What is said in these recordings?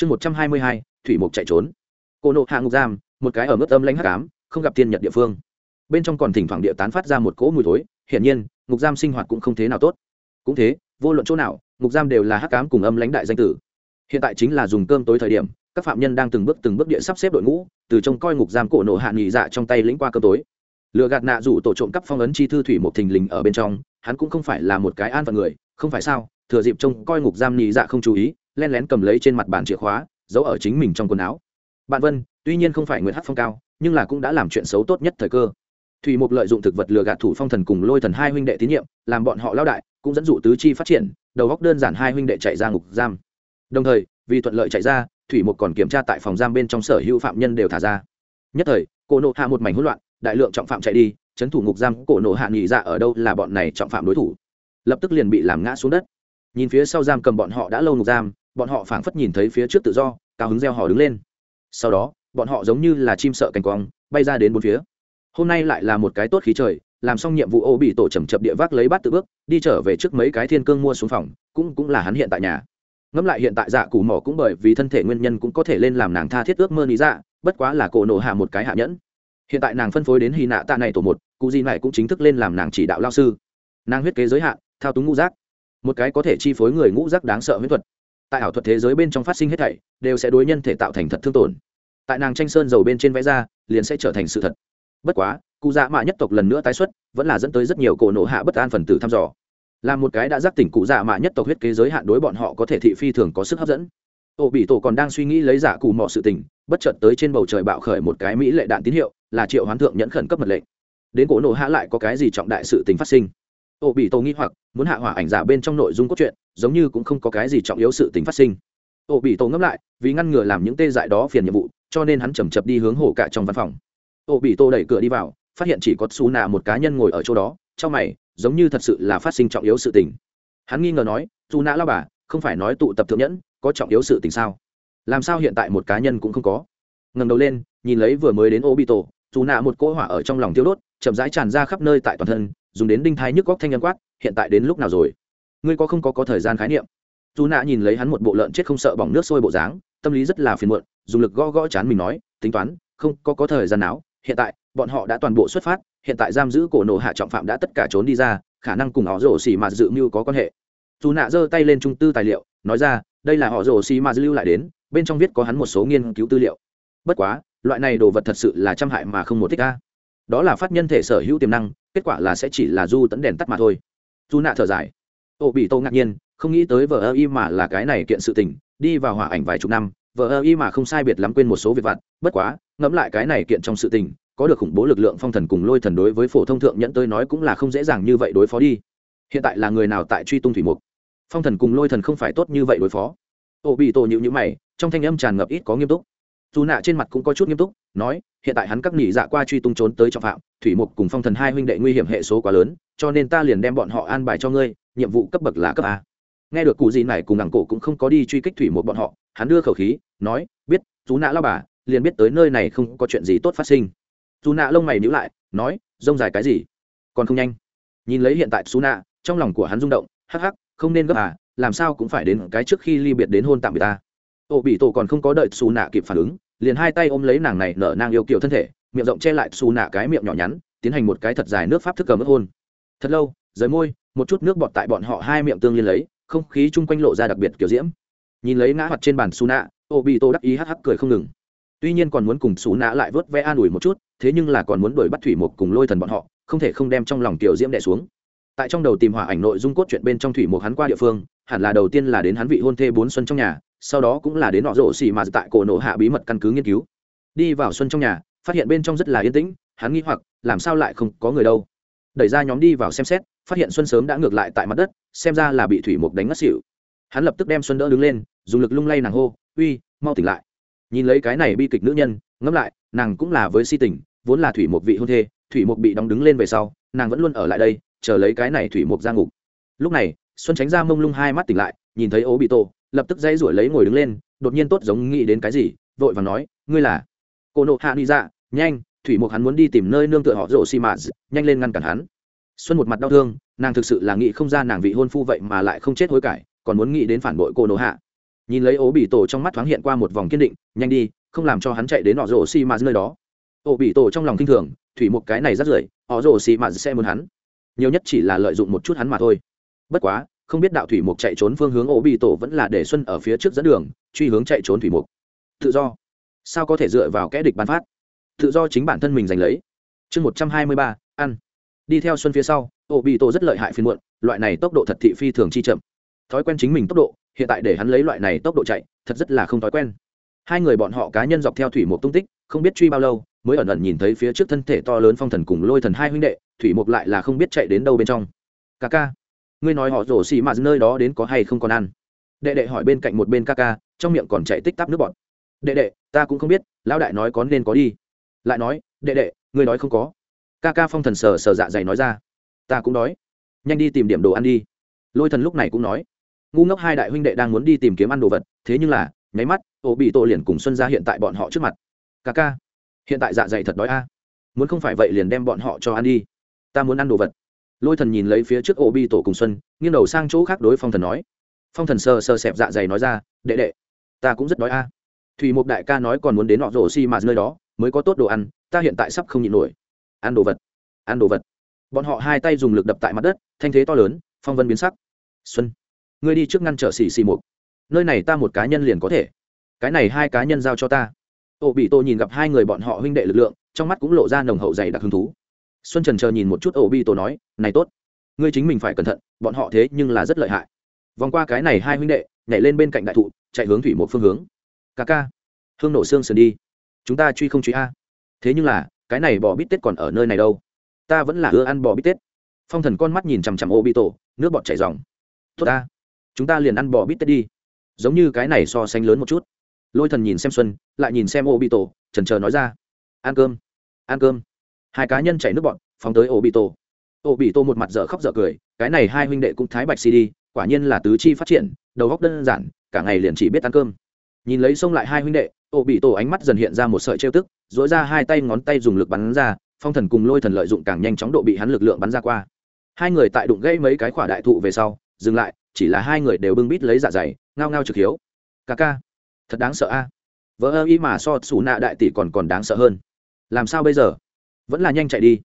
chương một trăm hai mươi hai, thủy mục chạy trốn. Cô nộ hạ ngục giam, một cái ở mức âm lãnh hắc ám, không gặp tiên nhật địa phương. Bên trong còn thỉnh thoảng địa tán phát ra một cỗ mùi thối, hiển nhiên, ngục giam sinh hoạt cũng không thế nào tốt. Cũng thế, vô luận chỗ nào, ngục giam đều là hắc ám cùng âm lãnh đại danh tử. Hiện tại chính là dùng cơm tối thời điểm, các phạm nhân đang từng bước từng bước địa sắp xếp đội ngũ, từ trông coi ngục giam cổ nộ hạ nghỉ dạ trong tay lĩnh qua cơm tối. Lựa gạt nạ rủ tổ trộm cắp phong ấn chi thư thủy một thình lình ở bên trong, hắn cũng không phải là một cái an phận người, không phải sao, thừa dịp trông coi ngục giam nghỉ dạ không chú ý len lén cầm lấy trên mặt bàn chìa khóa, giấu ở chính mình trong quần áo. Bạn vân, tuy nhiên không phải nguyễn hát phong cao, nhưng là cũng đã làm chuyện xấu tốt nhất thời cơ. Thủy mục lợi dụng thực vật lừa gạt thủ phong thần cùng lôi thần hai huynh đệ tín nhiệm, làm bọn họ lao đại, cũng dẫn dụ tứ chi phát triển, đầu góc đơn giản hai huynh đệ chạy ra ngục giam. Đồng thời, vì thuận lợi chạy ra, thủy mục còn kiểm tra tại phòng giam bên trong sở hữu phạm nhân đều thả ra. Nhất thời, cổ nộ hạ một mảnh hỗn loạn, đại lượng trọng phạm chạy đi, chấn thủ ngục giam, cổ nộ hạ nghỉ ra dạ ở đâu là bọn này trọng phạm đối thủ. Lập tức liền bị làm ngã xuống đất. Nhìn phía sau giam cầm bọn họ đã lâu ngục giam bọn họ phảng phất nhìn thấy phía trước tự do, cao hứng reo hò đứng lên. Sau đó, bọn họ giống như là chim sợ cành quong bay ra đến bốn phía. Hôm nay lại là một cái tốt khí trời, làm xong nhiệm vụ ô bị tổ chầm chập địa vác lấy bát tự bước, đi trở về trước mấy cái thiên cương mua xuống phòng, cũng cũng là hắn hiện tại nhà. Ngẫm lại hiện tại dạ cù mỏ cũng bởi vì thân thể nguyên nhân cũng có thể lên làm nàng tha thiết ước mơ lý dạ bất quá là cổ nổ hạ một cái hạ nhẫn. Hiện tại nàng phân phối đến hy nạ tạ này tổ một, cụ gì này cũng chính thức lên làm nàng chỉ đạo lao sư. Nàng huyết kế giới hạn, thao túng ngũ giác. Một cái có thể chi phối người ngũ giác đáng sợ huyết thuật tại ảo thuật thế giới bên trong phát sinh hết thảy, đều sẽ đối nhân thể tạo thành thật thương tổn. Tại nàng tranh sơn dầu bên trên vẽ ra, liền sẽ trở thành sự thật. Bất quá, cụ dạ mạ nhất tộc lần nữa tái xuất, vẫn là dẫn tới rất nhiều cổ nổ hạ bất an phần tử thăm dò. Là một cái đã giác tỉnh cụ dạ mạ nhất tộc huyết kế giới hạn đối bọn họ có thể thị phi thường có sức hấp dẫn. Ổ bị tổ còn đang suy nghĩ lấy giả cụ mọ sự tình, bất chợt tới trên bầu trời bạo khởi một cái mỹ lệ đạn tín hiệu, là triệu hoán thượng nhẫn khẩn cấp mật lệnh. Đến cổ nổ hạ lại có cái gì trọng đại sự tình phát sinh? Ô bị tổ nghi hoặc, muốn hạ hỏa ảnh giả bên trong nội dung cốt truyện, giống như cũng không có cái gì trọng yếu sự tình phát sinh. Ô bị tổ ngẫm lại, vì ngăn ngừa làm những tê dại đó phiền nhiệm vụ, cho nên hắn chầm chập đi hướng hồ cả trong văn phòng. Ô bị tổ đẩy cửa đi vào, phát hiện chỉ có xù nạ một cá nhân ngồi ở chỗ đó, trong mày, giống như thật sự là phát sinh trọng yếu sự tình. Hắn nghi ngờ nói dù nạ lao bà, không phải nói tụ tập thượng nhẫn, có trọng yếu sự tình sao? Làm sao hiện tại một cá nhân cũng không có? Ngầm đầu lên, nhìn lấy vừa mới đến ô bị tổ dù nạ một cỗ hỏa ở trong lòng tiêu đốt, chậm rãi tràn ra khắp nơi tại toàn thân dùng đến đinh thái nhức góc thanh nhân quát, hiện tại đến lúc nào rồi? Ngươi có không có có thời gian khái niệm? Dù nạ nhìn lấy hắn một bộ lợn chết không sợ bỏng nước sôi bộ dáng, tâm lý rất là phiền muộn, dùng lực gõ gõ chán mình nói, tính toán, không có có thời gian nào. Hiện tại, bọn họ đã toàn bộ xuất phát, hiện tại giam giữ cổ nổ hạ trọng phạm đã tất cả trốn đi ra, khả năng cùng họ rổ xì mà dự mưu có quan hệ. Dù nạ giơ tay lên trung tư tài liệu, nói ra, đây là họ rổ xì mà lưu lại đến, bên trong viết có hắn một số nghiên cứu tư liệu. Bất quá, loại này đồ vật thật sự là trăm hại mà không một thích ca đó là phát nhân thể sở hữu tiềm năng kết quả là sẽ chỉ là du tấn đèn tắt mà thôi. Dù nạ thở dài. Ô, bị tô ngạc nhiên, không nghĩ tới vợ ơ y mà là cái này kiện sự tình, đi vào hỏa ảnh vài chục năm vợ ơ y mà không sai biệt lắm quên một số việc vặt, bất quá, ngẫm lại cái này kiện trong sự tình, có được khủng bố lực lượng phong thần cùng lôi thần đối với phổ thông thượng nhẫn tới nói cũng là không dễ dàng như vậy đối phó đi. Hiện tại là người nào tại truy tung thủy mục? Phong thần cùng lôi thần không phải tốt như vậy đối phó. Ô, bị tổ nhịu nhữ mày, trong thanh âm tràn ngập ít có nghiêm túc dù nạ trên mặt cũng có chút nghiêm túc, nói, hiện tại hắn các nghỉ dạ qua truy tung trốn tới trọng phạm, thủy mục cùng phong thần hai huynh đệ nguy hiểm hệ số quá lớn, cho nên ta liền đem bọn họ an bài cho ngươi, nhiệm vụ cấp bậc là cấp a. Nghe được cụ gì này cùng ngẳng cổ cũng không có đi truy kích thủy mục bọn họ, hắn đưa khẩu khí, nói, biết chú nạ lao bà, liền biết tới nơi này không có chuyện gì tốt phát sinh. Dù nạ lông mày níu lại, nói, rông dài cái gì? Còn không nhanh. Nhìn lấy hiện tại xú nạ, trong lòng của hắn rung động, hắc hắc, không nên gấp à làm sao cũng phải đến cái trước khi ly biệt đến hôn tạm biệt ta ô bị tổ còn không có đợi xù nạ kịp phản ứng, liền hai tay ôm lấy nàng này nở nang yêu kiểu thân thể, miệng rộng che lại xù nạ cái miệng nhỏ nhắn, tiến hành một cái thật dài nước pháp thức cầm ớt hôn. Thật lâu, rời môi, một chút nước bọt tại bọn họ hai miệng tương liên lấy, không khí chung quanh lộ ra đặc biệt kiểu diễm. Nhìn lấy ngã mặt trên bàn xù nạ ô bị tổ đắc ý hắc hắc cười không ngừng. Tuy nhiên còn muốn cùng xù nạ lại vớt vẽ an ủi một chút, thế nhưng là còn muốn đuổi bắt thủy mục cùng lôi thần bọn họ, không thể không đem trong lòng tiểu diễm đẻ xuống. Tại trong đầu tìm hỏa ảnh nội dung cốt chuyện bên trong thủy mục hắn qua địa phương, hẳn là đầu tiên là đến hắn vị hôn thê bốn xuân trong nhà sau đó cũng là đến nọ rổ xì mà tại cổ nổ hạ bí mật căn cứ nghiên cứu. Đi vào xuân trong nhà, phát hiện bên trong rất là yên tĩnh, hắn nghĩ hoặc, làm sao lại không có người đâu. Đẩy ra nhóm đi vào xem xét, phát hiện xuân sớm đã ngược lại tại mặt đất, xem ra là bị thủy mục đánh ngất xỉu. Hắn lập tức đem xuân đỡ đứng lên, dùng lực lung lay nàng hô, uy, mau tỉnh lại. Nhìn lấy cái này bi kịch nữ nhân, ngẫm lại, nàng cũng là với si tình, vốn là thủy mục vị hôn thê, thủy mục bị đóng đứng lên về sau, nàng vẫn luôn ở lại đây, chờ lấy cái này thủy mục ra ngục. Lúc này, xuân tránh ra mông lung hai mắt tỉnh lại, nhìn thấy ố bị tổ lập tức dây rủi lấy ngồi đứng lên, đột nhiên tốt giống nghĩ đến cái gì, vội và nói, ngươi là? Cô nộ hạ đi ra nhanh, thủy một hắn muốn đi tìm nơi nương tựa họ rổ xi mã nhanh lên ngăn cản hắn. Xuân một mặt đau thương, nàng thực sự là nghĩ không ra nàng vị hôn phu vậy mà lại không chết hối cải, còn muốn nghĩ đến phản bội cô nộ hạ. Nhìn lấy ố bị tổ trong mắt thoáng hiện qua một vòng kiên định, nhanh đi, không làm cho hắn chạy đến họ rổ xi mạt nơi đó. Ố bị tổ trong lòng kinh thường, thủy một cái này rất rưởi, họ rổ xi mạt sẽ muốn hắn. Nhiều nhất chỉ là lợi dụng một chút hắn mà thôi. Bất quá không biết đạo thủy mục chạy trốn phương hướng Ổ bị tổ vẫn là để xuân ở phía trước dẫn đường, truy hướng chạy trốn thủy mục. Tự do. Sao có thể dựa vào kẽ địch bán phát? Tự do chính bản thân mình giành lấy. Chương một trăm hai mươi ba, ăn. Đi theo xuân phía sau, ổ bị tổ rất lợi hại phiên muộn, loại này tốc độ thật thị phi thường chi chậm. Thói quen chính mình tốc độ, hiện tại để hắn lấy loại này tốc độ chạy, thật rất là không thói quen. Hai người bọn họ cá nhân dọc theo thủy mục tung tích, không biết truy bao lâu, mới ẩn ẩn nhìn thấy phía trước thân thể to lớn phong thần cùng lôi thần hai huynh đệ, thủy mục lại là không biết chạy đến đâu bên trong. Ca ca ngươi nói họ rổ xì mà nơi đó đến có hay không còn ăn? Đệ đệ hỏi bên cạnh một bên ca ca, trong miệng còn chạy tích tắp nước bọt. Đệ đệ, ta cũng không biết, lão đại nói có nên có đi. Lại nói, đệ đệ, ngươi nói không có. Ca ca phong thần sờ sờ dạ dày nói ra. Ta cũng đói. Nhanh đi tìm điểm đồ ăn đi. Lôi thần lúc này cũng nói. Ngu ngốc hai đại huynh đệ đang muốn đi tìm kiếm ăn đồ vật, thế nhưng là, nháy mắt ổ bị tổ liền cùng xuân ra hiện tại bọn họ trước mặt. Ca ca, hiện tại dạ dày thật đói a. Muốn không phải vậy liền đem bọn họ cho ăn đi. Ta muốn ăn đồ vật lôi thần nhìn lấy phía trước ô bi tổ cùng xuân, nghiêng đầu sang chỗ khác đối phong thần nói. Phong thần sờ sờ xẹp dạ dày nói ra, đệ đệ, ta cũng rất đói a. Thủy một đại ca nói còn muốn đến nọ rổ xi mà nơi đó, mới có tốt đồ ăn, ta hiện tại sắp không nhịn nổi. Ăn đồ vật, ăn đồ vật. Bọn họ hai tay dùng lực đập tại mặt đất, thanh thế to lớn, phong vân biến sắc. Xuân, ngươi đi trước ngăn trở xì xì mục. Nơi này ta một cá nhân liền có thể. Cái này hai cá nhân giao cho ta. Ô bị tô nhìn gặp hai người bọn họ huynh đệ lực lượng, trong mắt cũng lộ ra nồng hậu dày đặc hứng thú xuân trần chờ nhìn một chút ổ bi tổ nói, này tốt, ngươi chính mình phải cẩn thận, bọn họ thế nhưng là rất lợi hại. Vòng qua cái này hai huynh đệ, nhảy lên bên cạnh đại thụ, chạy hướng thủy một phương hướng. Ca ca, hương nổ xương sườn đi. Chúng ta truy không truy a. Thế nhưng là, cái này bò bít tết còn ở nơi này đâu. Ta vẫn là ưa ăn bò bít tết. Phong thần con mắt nhìn chằm chằm ô bị tổ nước bọt chảy dòng tốt ta, chúng ta liền ăn bò bít tết đi. Giống như cái này so sánh lớn một chút. Lôi thần nhìn xem xuân, lại nhìn xem ô bị tổ trần trờ nói ra, ăn cơm ăn cơm hai cá nhân chạy nước bọt phóng tới ổ bị tổ ổ bị tổ một mặt dở khóc dở cười, cái này hai huynh đệ cũng thái bạch cd đi, quả nhiên là tứ chi phát triển, đầu góc đơn giản, cả ngày liền chỉ biết ăn cơm. Nhìn lấy xông lại hai huynh đệ ổ bị tổ ánh mắt dần hiện ra một sợi trêu tức dỗi ra hai tay ngón tay dùng lực bắn ra, phong thần cùng lôi thần lợi dụng càng nhanh chóng độ bị hắn lực lượng bắn ra qua. Hai người tại đụng gây mấy cái khỏa đại thụ về sau, dừng lại, chỉ là hai người đều bưng bít lấy dạ dày, ngao ngao trực hiếu. Ca ca, thật đáng sợ a. Vỡ ơ y mà so xù nạ đại tỷ còn còn đáng sợ hơn. Làm sao bây giờ? Vẫn là nhanh chạy đi.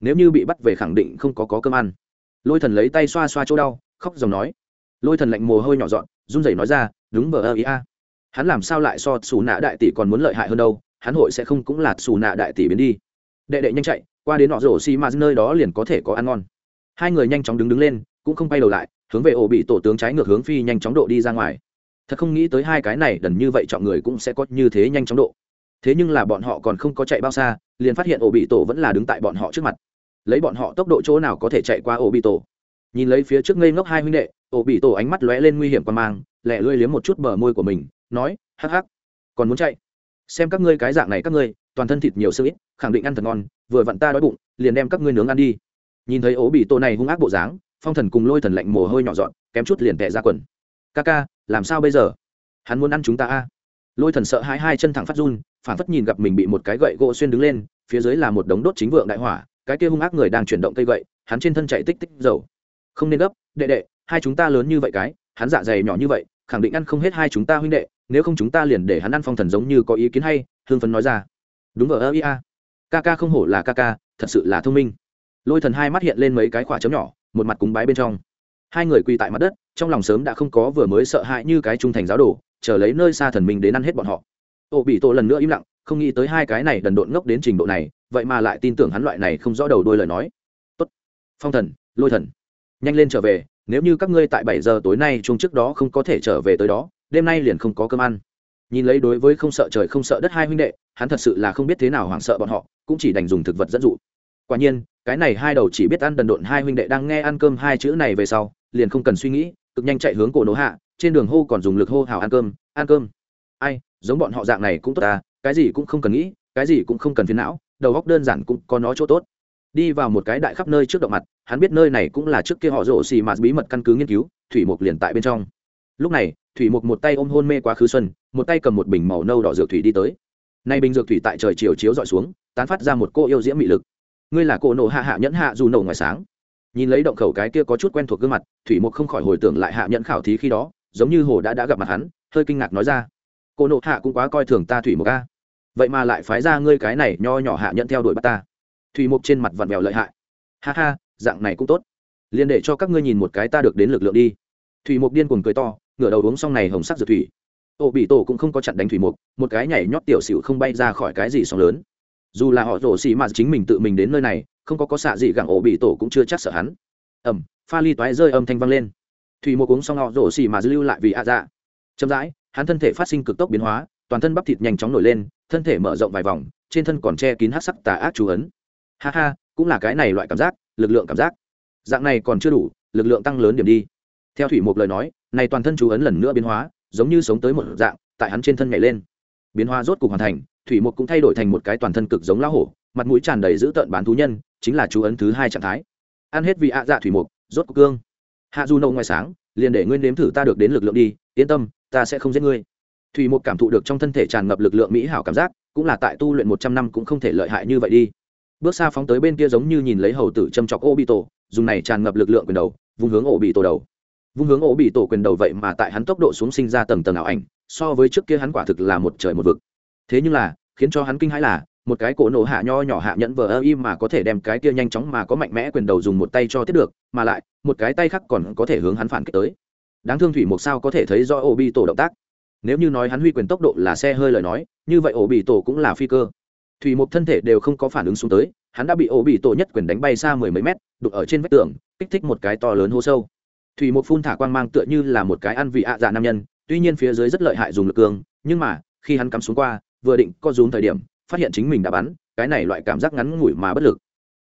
Nếu như bị bắt về khẳng định không có có cơm ăn. Lôi thần lấy tay xoa xoa chỗ đau, khóc dòng nói. Lôi thần lạnh mồ hôi nhỏ dọn, run rẩy nói ra, đúng vờ ơ ý a. Hắn làm sao lại so xù nạ đại tỷ còn muốn lợi hại hơn đâu, hắn hội sẽ không cũng là xù nạ đại tỷ biến đi. Đệ đệ nhanh chạy, qua đến nọ rổ xi mạt nơi đó liền có thể có ăn ngon. Hai người nhanh chóng đứng đứng lên, cũng không quay đầu lại, hướng về ổ bị tổ tướng trái ngược hướng phi nhanh chóng độ đi ra ngoài. Thật không nghĩ tới hai cái này đần như vậy chọn người cũng sẽ có như thế nhanh chóng độ thế nhưng là bọn họ còn không có chạy bao xa, liền phát hiện ổ bị tổ vẫn là đứng tại bọn họ trước mặt. Lấy bọn họ tốc độ chỗ nào có thể chạy qua ổ bị tổ nhìn lấy phía trước ngây ngốc hai huynh đệ ổ bị tổ ánh mắt lóe lên nguy hiểm qua mang lẹ lưỡi liếm một chút bờ môi của mình, nói, hắc hắc, còn muốn chạy? Xem các ngươi cái dạng này các ngươi, toàn thân thịt nhiều sữa ít, khẳng định ăn thật ngon, vừa vặn ta đói bụng, liền đem các ngươi nướng ăn đi. Nhìn thấy ổ bị tổ này hung ác bộ dáng, phong thần cùng lôi thần lạnh mồ hôi nhỏ dọn, kém chút liền tệ ra quần. Ca ca, làm sao bây giờ? Hắn muốn ăn chúng ta a? Lôi thần sợ hai hai chân thẳng phát run phản phất nhìn gặp mình bị một cái gậy gỗ xuyên đứng lên, phía dưới là một đống đốt chính vượng đại hỏa, cái kia hung ác người đang chuyển động cây gậy, hắn trên thân chạy tích tích dầu. Không nên gấp, đệ đệ, hai chúng ta lớn như vậy cái, hắn dạ dày nhỏ như vậy, khẳng định ăn không hết hai chúng ta huynh đệ, nếu không chúng ta liền để hắn ăn phong thần giống như có ý kiến hay, hương phấn nói ra. Đúng vào ơ ia ca ca không hổ là ca ca, thật sự là thông minh. Lôi thần hai mắt hiện lên mấy cái khỏa chấm nhỏ, một mặt cúng bái bên trong. Hai người quỳ tại mặt đất, trong lòng sớm đã không có vừa mới sợ hãi như cái trung thành giáo đồ chờ lấy nơi xa thần minh đến ăn hết bọn họ. Ô bị tổ lần nữa im lặng, không nghĩ tới hai cái này đần độn ngốc đến trình độ này, vậy mà lại tin tưởng hắn loại này không rõ đầu đôi lời nói. Tốt. Phong thần, lôi thần. Nhanh lên trở về, nếu như các ngươi tại bảy giờ tối nay chung trước đó không có thể trở về tới đó, đêm nay liền không có cơm ăn. Nhìn lấy đối với không sợ trời không sợ đất hai huynh đệ, hắn thật sự là không biết thế nào hoảng sợ bọn họ, cũng chỉ đành dùng thực vật dẫn dụ. Quả nhiên, cái này hai đầu chỉ biết ăn đần độn hai huynh đệ đang nghe ăn cơm hai chữ này về sau, liền không cần suy nghĩ, cực nhanh chạy hướng cổ nổ hạ trên đường hô còn dùng lực hô hào ăn cơm ăn cơm. Ai, giống bọn họ dạng này cũng tốt ta, cái gì cũng không cần nghĩ, cái gì cũng không cần phiền não, đầu góc đơn giản cũng có nó chỗ tốt. Đi vào một cái đại khắp nơi trước động mặt, hắn biết nơi này cũng là trước kia họ rổ xì mà bí mật căn cứ nghiên cứu, thủy mục liền tại bên trong. Lúc này, thủy mục một tay ôm hôn mê quá khứ xuân, một tay cầm một bình màu nâu đỏ dược thủy đi tới. Nay bình dược thủy tại trời chiều chiếu dọi xuống, tán phát ra một cô yêu diễm mị lực. Ngươi là cô nổ hạ hạ nhẫn hạ dù nổ ngoài sáng. Nhìn lấy động khẩu cái kia có chút quen thuộc gương mặt, thủy mục không khỏi hồi tưởng lại hạ nhẫn khảo thí khi đó giống như hồ đã đã gặp mặt hắn, hơi kinh ngạc nói ra, cô nộ hạ cũng quá coi thường ta thủy mục a. Vậy mà lại phái ra ngươi cái này nho nhỏ hạ nhận theo đuổi bắt ta. Thủy mục trên mặt vặn vẹo lợi hại. Ha ha, dạng này cũng tốt. Liền để cho các ngươi nhìn một cái ta được đến lực lượng đi. Thủy mục điên cuồng cười to, ngửa đầu uống xong này hồng sắc dược thủy. Ô, bị tổ cũng không có chặn đánh thủy mục một cái nhảy nhót tiểu xỉu không bay ra khỏi cái gì sóng lớn. Dù là họ rổ xì mà chính mình tự mình đến nơi này, không có có xạ gì gặng ổ bị tổ cũng chưa chắc sợ hắn. Ẩm pha ly toái rơi âm thanh vang lên thủy mục uống xong họ rổ xì mà dư lưu lại vì ạ dạ. Chậm rãi, hắn thân thể phát sinh cực tốc biến hóa, toàn thân bắp thịt nhanh chóng nổi lên, thân thể mở rộng vài vòng, trên thân còn che kín hát sắc tà ác chú ấn. Ha ha, cũng là cái này loại cảm giác, lực lượng cảm giác. Dạng này còn chưa đủ, lực lượng tăng lớn điểm đi. Theo thủy một lời nói, này toàn thân chú ấn lần nữa biến hóa, giống như sống tới một dạng, tại hắn trên thân nhảy lên. Biến hóa rốt cục hoàn thành, thủy một cũng thay đổi thành một cái toàn thân cực giống lão hổ, mặt mũi tràn đầy dữ tợn bán thú nhân, chính là chú ấn thứ hai trạng thái. Ăn hết vị ạ dạ thủy mục rốt cục cương hạ du nâu ngoài sáng, liền để nguyên nếm thử ta được đến lực lượng đi, yên tâm, ta sẽ không giết ngươi. Thủy một cảm thụ được trong thân thể tràn ngập lực lượng mỹ hảo cảm giác, cũng là tại tu luyện một trăm năm cũng không thể lợi hại như vậy đi. Bước xa phóng tới bên kia giống như nhìn lấy hầu tử châm chọc ô bị tổ dùng này tràn ngập lực lượng quyền đầu, vung hướng ổ bị tổ đầu. Vung hướng ổ bị tổ quyền đầu vậy mà tại hắn tốc độ xuống sinh ra tầng tầng ảo ảnh, so với trước kia hắn quả thực là một trời một vực. Thế nhưng là, khiến cho hắn kinh hãi là một cái cổ nổ hạ nho nhỏ hạ nhẫn vờ ơ im mà có thể đem cái kia nhanh chóng mà có mạnh mẽ quyền đầu dùng một tay cho tiếp được, mà lại, một cái tay khác còn có thể hướng hắn phản kích tới. Đáng thương thủy một sao có thể thấy do ô bị tổ động tác. Nếu như nói hắn huy quyền tốc độ là xe hơi lời nói, như vậy ổ bị tổ cũng là phi cơ. Thủy một thân thể đều không có phản ứng xuống tới, hắn đã bị ổ bị tổ nhất quyền đánh bay xa mười mấy mét đục ở trên vách tường, kích thích một cái to lớn hô sâu. Thủy một phun thả quang mang tựa như là một cái ăn vị ạ dạ nam nhân, tuy nhiên phía dưới rất lợi hại dùng lực cường, nhưng mà, khi hắn cắm xuống qua, vừa định co rúm thời điểm phát hiện chính mình đã bắn, cái này loại cảm giác ngắn ngủi mà bất lực.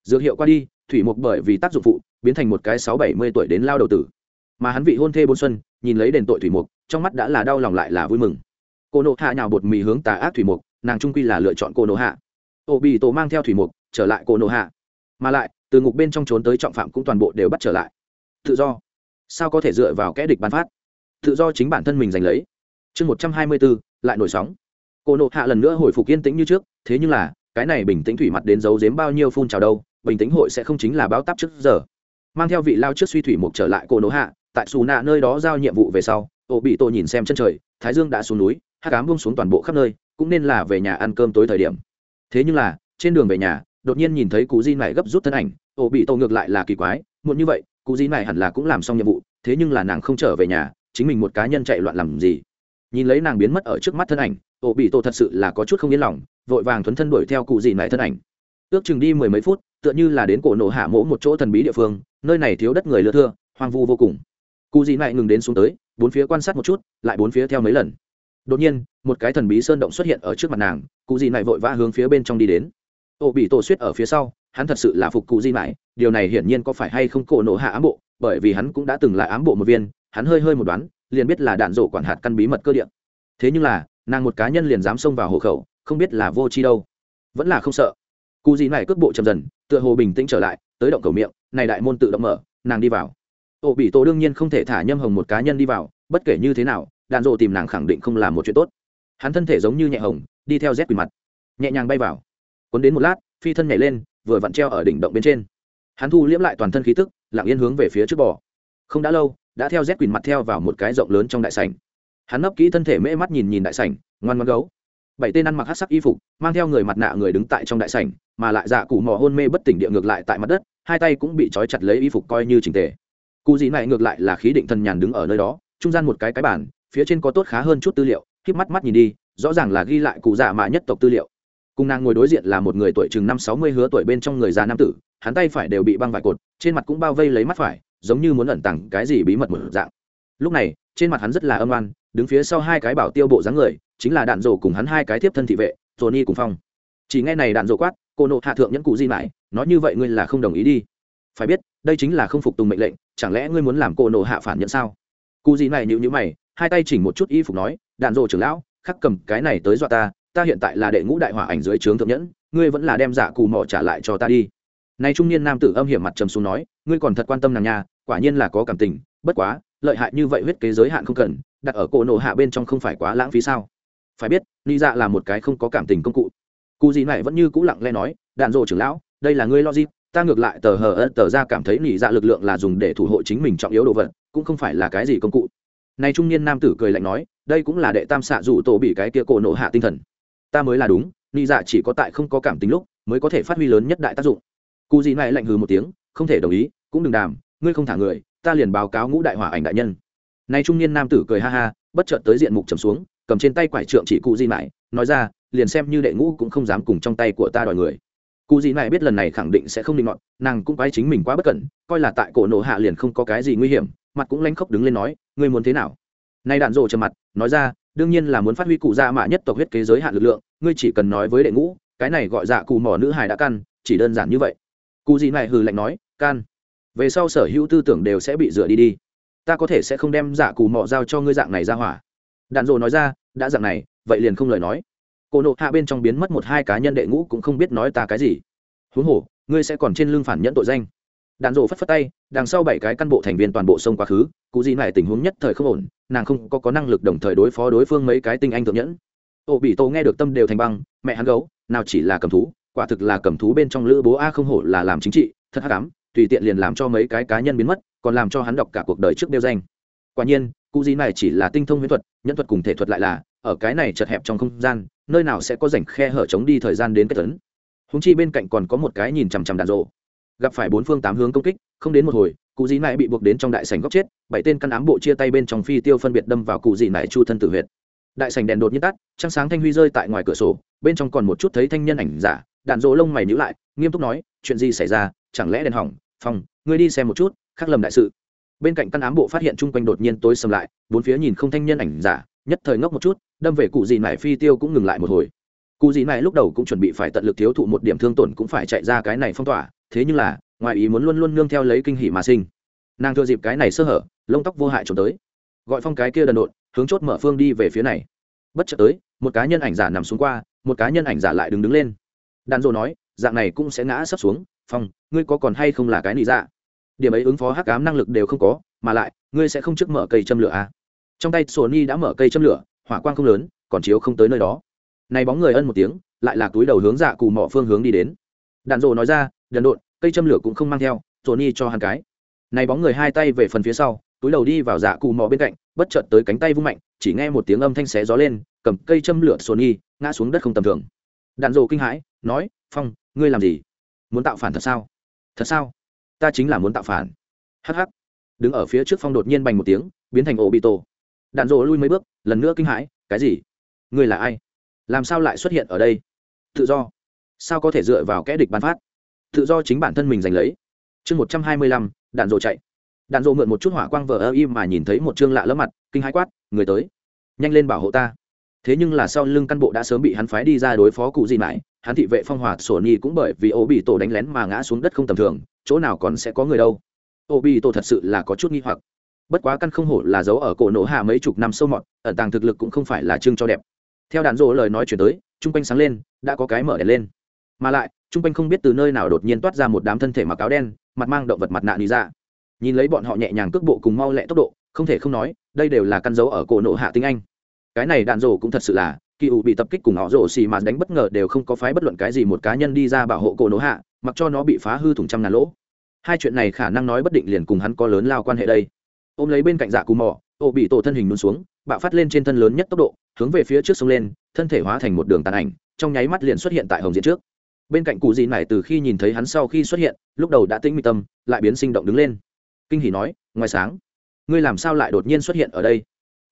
Dược hiệu qua đi, thủy mục bởi vì tác dụng phụ, biến thành một cái sáu bảy mươi tuổi đến lao đầu tử. Mà hắn vị hôn thê bốn xuân, nhìn lấy đền tội thủy mục, trong mắt đã là đau lòng lại là vui mừng. Cô nộ hạ nhào bột mì hướng tà ác thủy mục, nàng trung quy là lựa chọn cô nộ hạ. Ô bị tổ mang theo thủy mục, trở lại cô nộ hạ. Mà lại, từ ngục bên trong trốn tới trọng phạm cũng toàn bộ đều bắt trở lại. Tự do. Sao có thể dựa vào kẽ địch bán phát? Tự do chính bản thân mình giành lấy. Chương một trăm hai mươi bốn, lại nổi sóng. Cô nộ hạ lần nữa hồi phục yên tĩnh như trước thế nhưng là, cái này bình tĩnh thủy mặt đến giấu giếm bao nhiêu phun trào đâu, bình tĩnh hội sẽ không chính là báo táp trước giờ. Mang theo vị lao trước suy thủy mục trở lại cô nỗ hạ, tại xù nạ nơi đó giao nhiệm vụ về sau ô bị tôi nhìn xem chân trời, thái dương đã xuống núi, hát cám bông xuống toàn bộ khắp nơi, cũng nên là về nhà ăn cơm tối thời điểm. Thế nhưng là, trên đường về nhà, đột nhiên nhìn thấy cụ di này gấp rút thân ảnh ô bị tôi ngược lại là kỳ quái, muộn như vậy cụ di này hẳn là cũng làm xong nhiệm vụ, thế nhưng là nàng không trở về nhà, chính mình một cá nhân chạy loạn làm gì? Nhìn lấy nàng biến mất ở trước mắt thân ảnh ổ bị tổ thật sự là có chút không yên lòng, vội vàng thuấn thân đuổi theo cụ gì này thân ảnh. Ước chừng đi mười mấy phút, tựa như là đến cổ nổ hạ mỗ một chỗ thần bí địa phương, nơi này thiếu đất người lừa thưa, hoang vu vô cùng. Cụ gì này ngừng đến xuống tới, bốn phía quan sát một chút, lại bốn phía theo mấy lần. Đột nhiên, một cái thần bí sơn động xuất hiện ở trước mặt nàng, cụ gì này vội vã hướng phía bên trong đi đến. Ổ bị tổ suýt ở phía sau, hắn thật sự là phục cụ di mãi điều này hiển nhiên có phải hay không cổ nổ hạ ám bộ, bởi vì hắn cũng đã từng là ám bộ một viên, hắn hơi hơi một đoán, liền biết là đạn rổ quản hạt căn bí mật cơ điện thế nhưng là nàng một cá nhân liền dám xông vào hộ khẩu, không biết là vô chi đâu. Vẫn là không sợ. Cụ gì này cước bộ chậm dần, tựa hồ bình tĩnh trở lại, tới động cầu miệng, này đại môn tự động mở, nàng đi vào. Ổ bị tổ đương nhiên không thể thả nhâm hồng một cá nhân đi vào, bất kể như thế nào, đàn rộ tìm nàng khẳng định không là một chuyện tốt. Hắn thân thể giống như nhẹ hồng, đi theo rét quỳ mặt. Nhẹ nhàng bay vào. Cuốn đến một lát, phi thân nhảy lên, vừa vặn treo ở đỉnh động bên trên. Hắn thu liễm lại toàn thân khí tức, lặng yên hướng về phía trước bò. Không đã lâu, đã theo rét quỳ mặt theo vào một cái rộng lớn trong đại sảnh hắn nấp kỹ thân thể mễ mắt nhìn nhìn đại sảnh, ngoan ngoan gấu. Bảy tên ăn mặc hát sắc y phục, mang theo người mặt nạ người đứng tại trong đại sảnh, mà lại dạ cụ mò hôn mê bất tỉnh địa ngược lại tại mặt đất, hai tay cũng bị trói chặt lấy y phục coi như trình tề. Cụ gì này ngược lại là khí định thần nhàn đứng ở nơi đó, trung gian một cái cái bản phía trên có tốt khá hơn chút tư liệu khiếp mắt mắt nhìn đi, rõ ràng là ghi lại cụ dạ mạ nhất tộc tư liệu. Cùng nàng ngồi đối diện là một người tuổi chừng năm sáu mươi hứa tuổi bên trong người già nam tử, hắn tay phải đều bị băng vải cột, trên mặt cũng bao vây lấy mắt phải, giống như muốn ẩn tặng cái gì bí mật một dạng. Lúc này, trên mặt hắn rất là âm oan đứng phía sau hai cái bảo tiêu bộ dáng người, chính là đạn rổ cùng hắn hai cái tiếp thân thị vệ, Tony cùng phong. Chỉ nghe này đạn rổ quát, cô nộ hạ thượng nhẫn cụ di mãi nói như vậy ngươi là không đồng ý đi. Phải biết, đây chính là không phục tùng mệnh lệnh, chẳng lẽ ngươi muốn làm cô nộ hạ phản nhận sao? Cụ di này nhịu nhữ mày, hai tay chỉnh một chút y phục nói, đạn rổ trưởng lão, khắc cầm cái này tới dọa ta ta hiện tại là đệ ngũ đại hỏa ảnh dưới trướng thượng nhẫn, ngươi vẫn là đem giả cù mỏ trả lại cho ta đi. Nay trung niên nam tử âm hiểm mặt trầm xuống nói, ngươi còn thật quan tâm nàng nha, quả nhiên là có cảm tình, bất quá, lợi hại như vậy huyết kế giới hạn không cần đặt ở cổ nổ hạ bên trong không phải quá lãng phí sao? Phải biết, ni dạ là một cái không có cảm tình công cụ. Cụ gì này vẫn như cũ lặng lẽ nói, đạn rộ trưởng lão, đây là ngươi logic, ta ngược lại tờ hờ ớt tờ ra cảm thấy nỉ dạ lực lượng là dùng để thủ hộ chính mình trọng yếu đồ vật, cũng không phải là cái gì công cụ. Này trung niên nam tử cười lạnh nói, đây cũng là đệ tam xạ dù tổ bị cái kia cổ nổ hạ tinh thần. Ta mới là đúng, ni dạ chỉ có tại không có cảm tính lúc mới có thể phát huy lớn nhất đại tác dụng. Cụ gì này lạnh hừ một tiếng, không thể đồng ý, cũng đừng đàm, ngươi không thả người, ta liền báo cáo ngũ đại hỏa ảnh đại nhân nay trung niên nam tử cười ha ha, bất chợt tới diện mục trầm xuống, cầm trên tay quải trượng chỉ cụ di mãi, nói ra, liền xem như đệ ngũ cũng không dám cùng trong tay của ta đòi người. Cụ di mãi biết lần này khẳng định sẽ không định ngọn nàng cũng quái chính mình quá bất cẩn, coi là tại cổ nổ hạ liền không có cái gì nguy hiểm, mặt cũng lanh khóc đứng lên nói, ngươi muốn thế nào? Nay đạn rộ trầm mặt, nói ra, đương nhiên là muốn phát huy cụ gia mạ nhất tộc huyết kế giới hạn lực lượng, ngươi chỉ cần nói với đệ ngũ, cái này gọi dạ cụ mỏ nữ hài đã căn, chỉ đơn giản như vậy. Cụ gì này hừ lạnh nói, can. Về sau sở hữu tư tưởng đều sẽ bị rửa đi đi ta có thể sẽ không đem dạ cù mỏ giao cho ngươi dạng này ra hỏa. Đạn dồ nói ra, đã dạng này, vậy liền không lời nói. Cô nộ hạ bên trong biến mất một hai cá nhân đệ ngũ cũng không biết nói ta cái gì. Huống hồ, ngươi sẽ còn trên lưng phản nhẫn tội danh. Đạn dồ phất phất tay, đằng sau bảy cái căn bộ thành viên toàn bộ sông quá khứ, cụ gì này tình huống nhất thời không ổn, nàng không có có năng lực đồng thời đối phó đối phương mấy cái tinh anh thượng nhẫn. Ô bị tô nghe được tâm đều thành băng, mẹ hắn gấu, nào chỉ là cầm thú, quả thực là cầm thú bên trong lữ bố a không hổ là làm chính trị, thật hắc ám tùy tiện liền làm cho mấy cái cá nhân biến mất, còn làm cho hắn đọc cả cuộc đời trước đeo danh. Quả nhiên, cụ gì này chỉ là tinh thông huyễn thuật nhân thuật cùng thể thuật lại là, ở cái này chật hẹp trong không gian, nơi nào sẽ có rảnh khe hở chống đi thời gian đến kết tấn. Húng chi bên cạnh còn có một cái nhìn chằm chằm đạn rộ. Gặp phải bốn phương tám hướng công kích, không đến một hồi, cụ dĩ này bị buộc đến trong đại sảnh góc chết, bảy tên căn ám bộ chia tay bên trong phi tiêu phân biệt đâm vào cụ dị này chu thân tử huyệt. Đại sảnh đèn đột nhiên tắt, trăng sáng thanh huy rơi tại ngoài cửa sổ, bên trong còn một chút thấy thanh nhân ảnh giả đạn rộ lông mày nhữ lại, nghiêm túc nói, chuyện gì xảy ra? Chẳng lẽ đèn hỏng? Phong, ngươi đi xem một chút, khắc lầm đại sự. Bên cạnh căn ám bộ phát hiện chung quanh đột nhiên tối sầm lại, bốn phía nhìn không thanh nhân ảnh giả, nhất thời ngốc một chút, đâm về cụ gì này phi tiêu cũng ngừng lại một hồi. Cụ gì này lúc đầu cũng chuẩn bị phải tận lực thiếu thụ một điểm thương tổn cũng phải chạy ra cái này phong tỏa, thế nhưng là, ngoài ý muốn luôn luôn nương theo lấy kinh hỉ mà sinh. Nàng thừa dịp cái này sơ hở, lông tóc vô hại trốn tới. Gọi phong cái kia đần độn, hướng chốt mở phương đi về phía này. Bất chợt tới, một cá nhân ảnh giả nằm xuống qua, một cá nhân ảnh giả lại đứng đứng lên. Đàn rô nói, dạng này cũng sẽ ngã sấp xuống phong, ngươi có còn hay không là cái nị dạ? Điểm ấy ứng phó hắc cám năng lực đều không có, mà lại, ngươi sẽ không trước mở cây châm lửa à. trong tay sổ đã mở cây châm lửa, hỏa quang không lớn, còn chiếu không tới nơi đó. Này bóng người ân một tiếng, lại là túi đầu hướng dạ cù mỏ phương hướng đi đến. Đạn dồ nói ra, đần độn, cây châm lửa cũng không mang theo sổ cho hắn cái. Này bóng người hai tay về phần phía sau, túi đầu đi vào dạ cù mỏ bên cạnh, bất chợt tới cánh tay vung mạnh, chỉ nghe một tiếng âm thanh xé gió lên, cầm cây châm lửa sổ ngã xuống đất không tầm thường. Đạn dồ kinh hãi, nói, phong, ngươi làm gì? Muốn tạo phản thật sao? Thật sao? Ta chính là muốn tạo phản. Hh đứng ở phía trước phong đột nhiên bành một tiếng, biến thành ổ bị tổ đạn rộ lui mấy bước, lần nữa kinh hãi, cái gì? Người là ai? Làm sao lại xuất hiện ở đây? Tự do. Sao có thể dựa vào kẽ địch bán phát? Tự do chính bản thân mình giành lấy. Chương một trăm hai mươi lăm, đạn rộ chạy. Đạn rộ mượn một chút hỏa quang vờ ơ im mà nhìn thấy một chương lạ lẫm mặt, kinh hãi quát, người tới, nhanh lên bảo hộ ta. Thế nhưng là sau lưng căn bộ đã sớm bị hắn phái đi ra đối phó cụ gì mãi hắn thị vệ phong hòa sổ nhi cũng bởi vì ô bị tổ đánh lén mà ngã xuống đất không tầm thường, chỗ nào còn sẽ có người đâu. Ô bị tổ thật sự là có chút nghi hoặc. Bất quá căn không hổ là giấu ở cổ nổ hạ mấy chục năm sâu mọt, ẩn tàng thực lực cũng không phải là chương cho đẹp. Theo đạn rỗ lời nói chuyển tới, chung quanh sáng lên, đã có cái mở đèn lên. Mà lại, chung quanh không biết từ nơi nào đột nhiên toát ra một đám thân thể mặc áo đen, mặt mang động vật mặt nạ đi ra. Nhìn lấy bọn họ nhẹ nhàng cước bộ cùng mau lẹ tốc độ, không thể không nói, đây đều là căn dấu ở cổ nộ hạ tinh anh. Cái này đạn rổ cũng thật sự là kỳ ủ bị tập kích cùng họ rổ xì mà đánh bất ngờ đều không có phái bất luận cái gì một cá nhân đi ra bảo hộ cổ nổ hạ, mặc cho nó bị phá hư thủng trăm ngàn lỗ. Hai chuyện này khả năng nói bất định liền cùng hắn có lớn lao quan hệ đây. Ôm lấy bên cạnh dạ cù mò, ô bị tổ thân hình luôn xuống, bạo phát lên trên thân lớn nhất tốc độ, hướng về phía trước sông lên, thân thể hóa thành một đường tàn ảnh, trong nháy mắt liền xuất hiện tại hồng diện trước. Bên cạnh cụ gì này từ khi nhìn thấy hắn sau khi xuất hiện, lúc đầu đã tĩnh mịch tâm, lại biến sinh động đứng lên. Kinh hỉ nói, ngoài sáng, ngươi làm sao lại đột nhiên xuất hiện ở đây?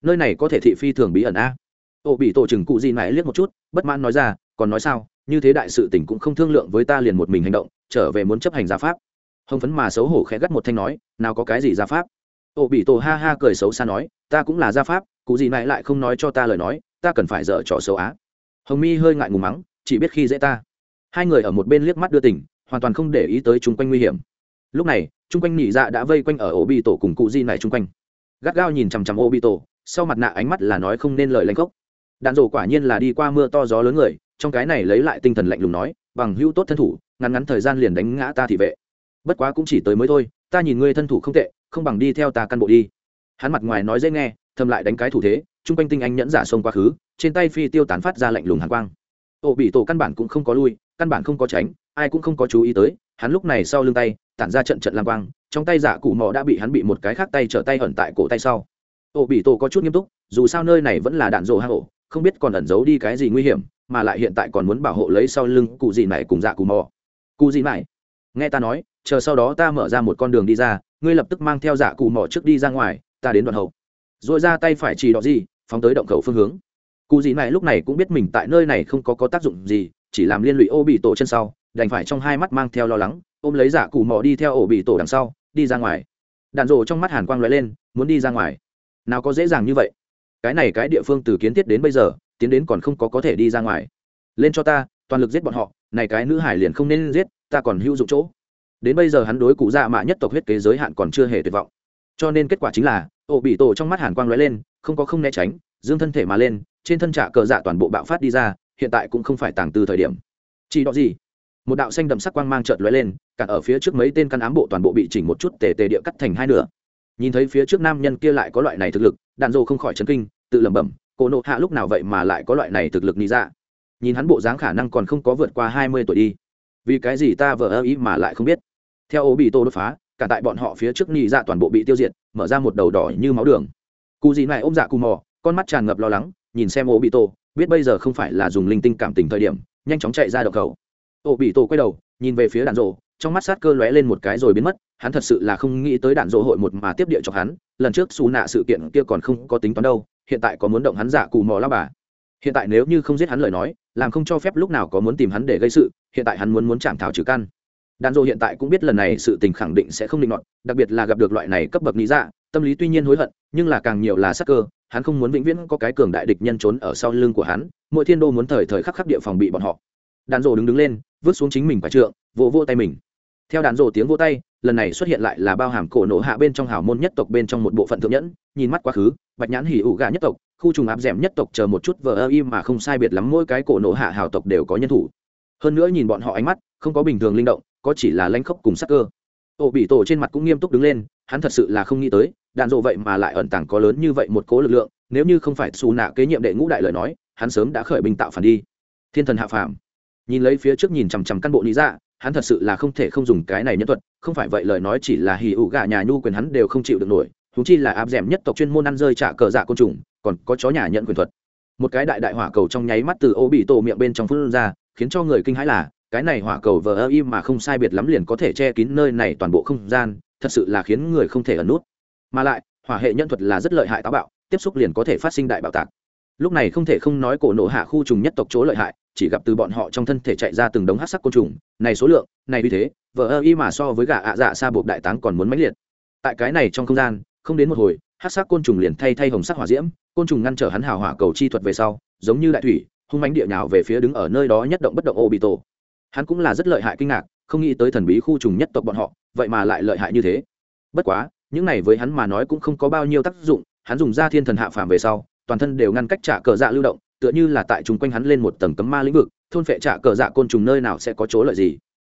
Nơi này có thể thị phi thường bí ẩn a ô bị tổ chừng cụ gì này liếc một chút, bất mãn nói ra, còn nói sao? Như thế đại sự tỉnh cũng không thương lượng với ta liền một mình hành động, trở về muốn chấp hành gia pháp. Hồng phấn mà xấu hổ khẽ gắt một thanh nói, nào có cái gì gia pháp? Ô bị tổ ha ha cười xấu xa nói, ta cũng là gia pháp, cụ gì này lại không nói cho ta lời nói, ta cần phải dở trò xấu á. Hồng mi hơi ngại ngùng mắng, chỉ biết khi dễ ta. Hai người ở một bên liếc mắt đưa tỉnh hoàn toàn không để ý tới chung quanh nguy hiểm. Lúc này, chung quanh nhị dạ đã vây quanh ở ổ bị tổ cùng cụ di này chung quanh. Gắt gao nhìn chằm chằm ô bị tổ, sau mặt nạ ánh mắt là nói không nên lời lanh gốc đạn rổ quả nhiên là đi qua mưa to gió lớn người, trong cái này lấy lại tinh thần lạnh lùng nói, bằng hữu tốt thân thủ, ngắn ngắn thời gian liền đánh ngã ta thị vệ. Bất quá cũng chỉ tới mới thôi, ta nhìn ngươi thân thủ không tệ, không bằng đi theo ta căn bộ đi. Hắn mặt ngoài nói dễ nghe, thầm lại đánh cái thủ thế, chung quanh tinh anh nhẫn giả xông quá khứ, trên tay phi tiêu tán phát ra lạnh lùng hàn quang. Ổ bị tổ căn bản cũng không có lui, căn bản không có tránh, ai cũng không có chú ý tới, hắn lúc này sau lưng tay, tản ra trận trận lam quang, trong tay giả cụ mò đã bị hắn bị một cái khác tay trở tay ẩn tại cổ tay sau. Ổ bị tổ có chút nghiêm túc, dù sao nơi này vẫn là đạn rộ hạ ổ không biết còn ẩn giấu đi cái gì nguy hiểm, mà lại hiện tại còn muốn bảo hộ lấy sau lưng cụ gì này cùng dạ cù mò. Cụ gì này nghe ta nói, chờ sau đó ta mở ra một con đường đi ra, ngươi lập tức mang theo dạ cụ mò trước đi ra ngoài, ta đến đoạn hậu. Rồi ra tay phải chỉ đỏ gì, phóng tới động khẩu phương hướng. Cụ gì này lúc này cũng biết mình tại nơi này không có có tác dụng gì, chỉ làm liên lụy ô bị tổ chân sau, đành phải trong hai mắt mang theo lo lắng, ôm lấy dạ cụ mò đi theo ổ bị tổ đằng sau, đi ra ngoài. Đạn rộ trong mắt hàn quang lóe lên, muốn đi ra ngoài. Nào có dễ dàng như vậy cái này cái địa phương từ kiến thiết đến bây giờ, tiến đến còn không có có thể đi ra ngoài. Lên cho ta, toàn lực giết bọn họ, này cái nữ hải liền không nên giết, ta còn hữu dụng chỗ. Đến bây giờ hắn đối cụ dạ mạ nhất tộc huyết kế giới hạn còn chưa hề tuyệt vọng. Cho nên kết quả chính là, ổ bị tổ trong mắt hàn quang lóe lên, không có không né tránh, dương thân thể mà lên, trên thân trả cờ dạ toàn bộ bạo phát đi ra, hiện tại cũng không phải tàng từ thời điểm. Chỉ đó gì? Một đạo xanh đậm sắc quang mang chợt lóe lên, cản ở phía trước mấy tên căn ám bộ toàn bộ bị chỉnh một chút tề tề địa cắt thành hai nửa nhìn thấy phía trước nam nhân kia lại có loại này thực lực đàn rô không khỏi chấn kinh, tự lẩm bẩm, cổ nộ hạ lúc nào vậy mà lại có loại này thực lực nghĩ ra dạ? nhìn hắn bộ dáng khả năng còn không có vượt qua hai mươi tuổi đi. Vì cái gì ta vờ ơ ý mà lại không biết? Theo ố bị tô đột phá, cả tại bọn họ phía trước nhị ra toàn bộ bị tiêu diệt, mở ra một đầu đỏ như máu đường. Cụ gì này ôm dạ cù mò, con mắt tràn ngập lo lắng, nhìn xem ố bị tô biết bây giờ không phải là dùng linh tinh cảm tình thời điểm, nhanh chóng chạy ra đập cầu. Ố bị tô quay đầu, nhìn về phía đàn rộ trong mắt sát cơ lóe lên một cái rồi biến mất, hắn thật sự là không nghĩ tới đạn dỗ hội một mà tiếp địa cho hắn, lần trước xù nạ sự kiện kia còn không có tính toán đâu, hiện tại có muốn động hắn giả cù mò la bà. Hiện tại nếu như không giết hắn lời nói, làm không cho phép lúc nào có muốn tìm hắn để gây sự, hiện tại hắn muốn muốn chạm thảo trừ căn. Đạn dỗ hiện tại cũng biết lần này sự tình khẳng định sẽ không định nọt, đặc biệt là gặp được loại này cấp bậc lý dạ tâm lý tuy nhiên hối hận, nhưng là càng nhiều là sắc cơ, hắn không muốn vĩnh viễn có cái cường đại địch nhân trốn ở sau lưng của hắn, mỗi thiên đô muốn thời thời khắc khắc địa phòng bị bọn họ. Đạn dỗ đứng đứng lên, vứt xuống chính mình và trượng, vỗ vỗ tay mình theo đàn rồ tiếng vỗ tay, lần này xuất hiện lại là bao hàm cổ nổ hạ bên trong hào môn nhất tộc bên trong một bộ phận thượng nhẫn, nhìn mắt quá khứ, bạch nhãn hỉ ủ gà nhất tộc, khu trùng áp d nhất tộc chờ một chút vờ ơ im mà không sai biệt lắm mỗi cái cổ nổ hạ hào tộc đều có nhân thủ. Hơn nữa nhìn bọn họ ánh mắt, không có bình thường linh động, có chỉ là lanh khốc cùng sắc cơ. Ổ bị tổ trên mặt cũng nghiêm túc đứng lên, hắn thật sự là không nghĩ tới, đạn dộ vậy mà lại ẩn tàng có lớn như vậy một cố lực lượng, nếu như không phải xù nạ kế nhiệm đệ ngũ đại lời nói, hắn sớm đã khởi binh tạo phản đi. Thiên thần hạ phàm. Nhìn lấy phía trước nhìn chằm chằm căn bộ lý dạ hắn thật sự là không thể không dùng cái này nhân thuật, không phải vậy lời nói chỉ là hì ụ gà nhà nhu quyền hắn đều không chịu được nổi thú chi là áp d nhất tộc chuyên môn ăn rơi trả cờ dạ côn trùng, còn có chó nhà nhận quyền thuật. Một cái đại đại hỏa cầu trong nháy mắt từ ô bị tổ miệng bên trong phun ra, khiến cho người kinh hãi là, cái này hỏa cầu vờ ơ im mà không sai biệt lắm liền có thể che kín nơi này toàn bộ không gian, thật sự là khiến người không thể ẩn nút. Mà lại, hỏa hệ nhân thuật là rất lợi hại táo bạo, tiếp xúc liền có thể phát sinh đại bạo tạc. Lúc này không thể không nói cổ nộ hạ khu trùng nhất tộc chỗ lợi hại chỉ gặp từ bọn họ trong thân thể chạy ra từng đống hát sắc côn trùng, này số lượng, này vì thế vợ ơ y mà so với gà ạ dạ xa buộc đại táng còn muốn mãnh liệt. Tại cái này trong không gian, không đến một hồi, hát sắc côn trùng liền thay thay hồng sắc hỏa diễm, côn trùng ngăn trở hắn hào hỏa cầu chi thuật về sau, giống như đại thủy, hung mánh địa nhào về phía đứng ở nơi đó nhất động bất động ô bị tổ hắn cũng là rất lợi hại kinh ngạc, không nghĩ tới thần bí khu trùng nhất tộc bọn họ, vậy mà lại lợi hại như thế. Bất quá, những này với hắn mà nói cũng không có bao nhiêu tác dụng, hắn dùng ra thiên thần hạ phàm về sau, toàn thân đều ngăn cách trả cờ dạ lưu động tựa như là tại chúng quanh hắn lên một tầng cấm ma lĩnh vực, thôn phệ trả cờ dạ côn trùng nơi nào sẽ có chỗ lợi gì.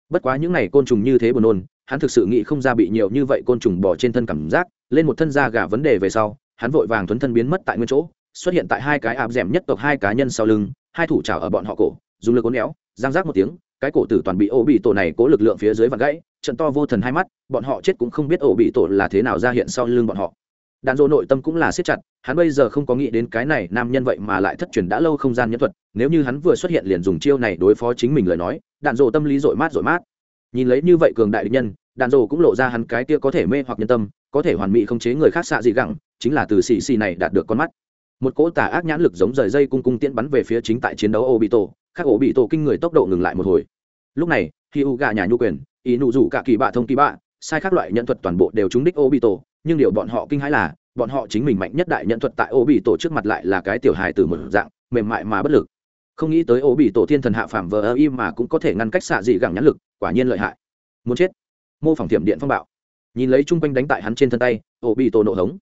Bất quá những n à y côn trùng như thế buồn nôn, hắn thực sự nghĩ không ra bị nhiều như vậy côn trùng bỏ trên thân cảm giác, lên một thân da gà vấn đề về sau, hắn vội vàng thuấn thân biến mất tại nguyên chỗ, xuất hiện tại hai cái áp d ẻ m nhất tộc hai cá nhân sau lưng, hai thủ trào ở bọn họ cổ, dùng lực ố néo giang giác một tiếng, cái cổ tử toàn bị ổ bị tổ này cố lực lượng phía dưới vặt gãy, trận to vô thần hai mắt, bọn họ chết cũng không biết ổ bị tổ là thế nào ra hiện sau lưng bọn họ đạn dỗ nội tâm cũng là siết chặt, hắn bây giờ không có nghĩ đến cái này nam nhân vậy mà lại thất truyền đã lâu không gian nhân thuật, nếu như hắn vừa xuất hiện liền dùng chiêu này đối phó chính mình lời nói, đạn dỗ tâm lý dội mát dội mát. Nhìn lấy như vậy cường đại định nhân, đạn dỗ cũng lộ ra hắn cái kia có thể mê hoặc nhân tâm, có thể hoàn mỹ không chế người khác xạ dị gẳng chính là từ xì xì này đạt được con mắt. Một cỗ tà ác nhãn lực giống rời dây cung cung tiễn bắn về phía chính tại chiến đấu ô bị tổ khác ổ bị tổ kinh người tốc độ ngừng lại một hồi. Lúc này khi u gà nhà nhu quyền ý nụ rủ cả kỳ bạ thông kỳ bạ, sai các loại nhận thuật toàn bộ đều trúng đích ô bị tổ nhưng điều bọn họ kinh hãi là, bọn họ chính mình mạnh nhất đại nhận thuật tại ô bị tổ trước mặt lại là cái tiểu hài từ một dạng, mềm mại mà bất lực. Không nghĩ tới ô bị tổ thiên thần hạ phàm vờ ơ im mà cũng có thể ngăn cách xạ dị gẳng nhãn lực, quả nhiên lợi hại. Muốn chết. Mô phỏng thiểm điện phong bạo. Nhìn lấy chung quanh đánh tại hắn trên thân tay, ô bị tổ nổ hống.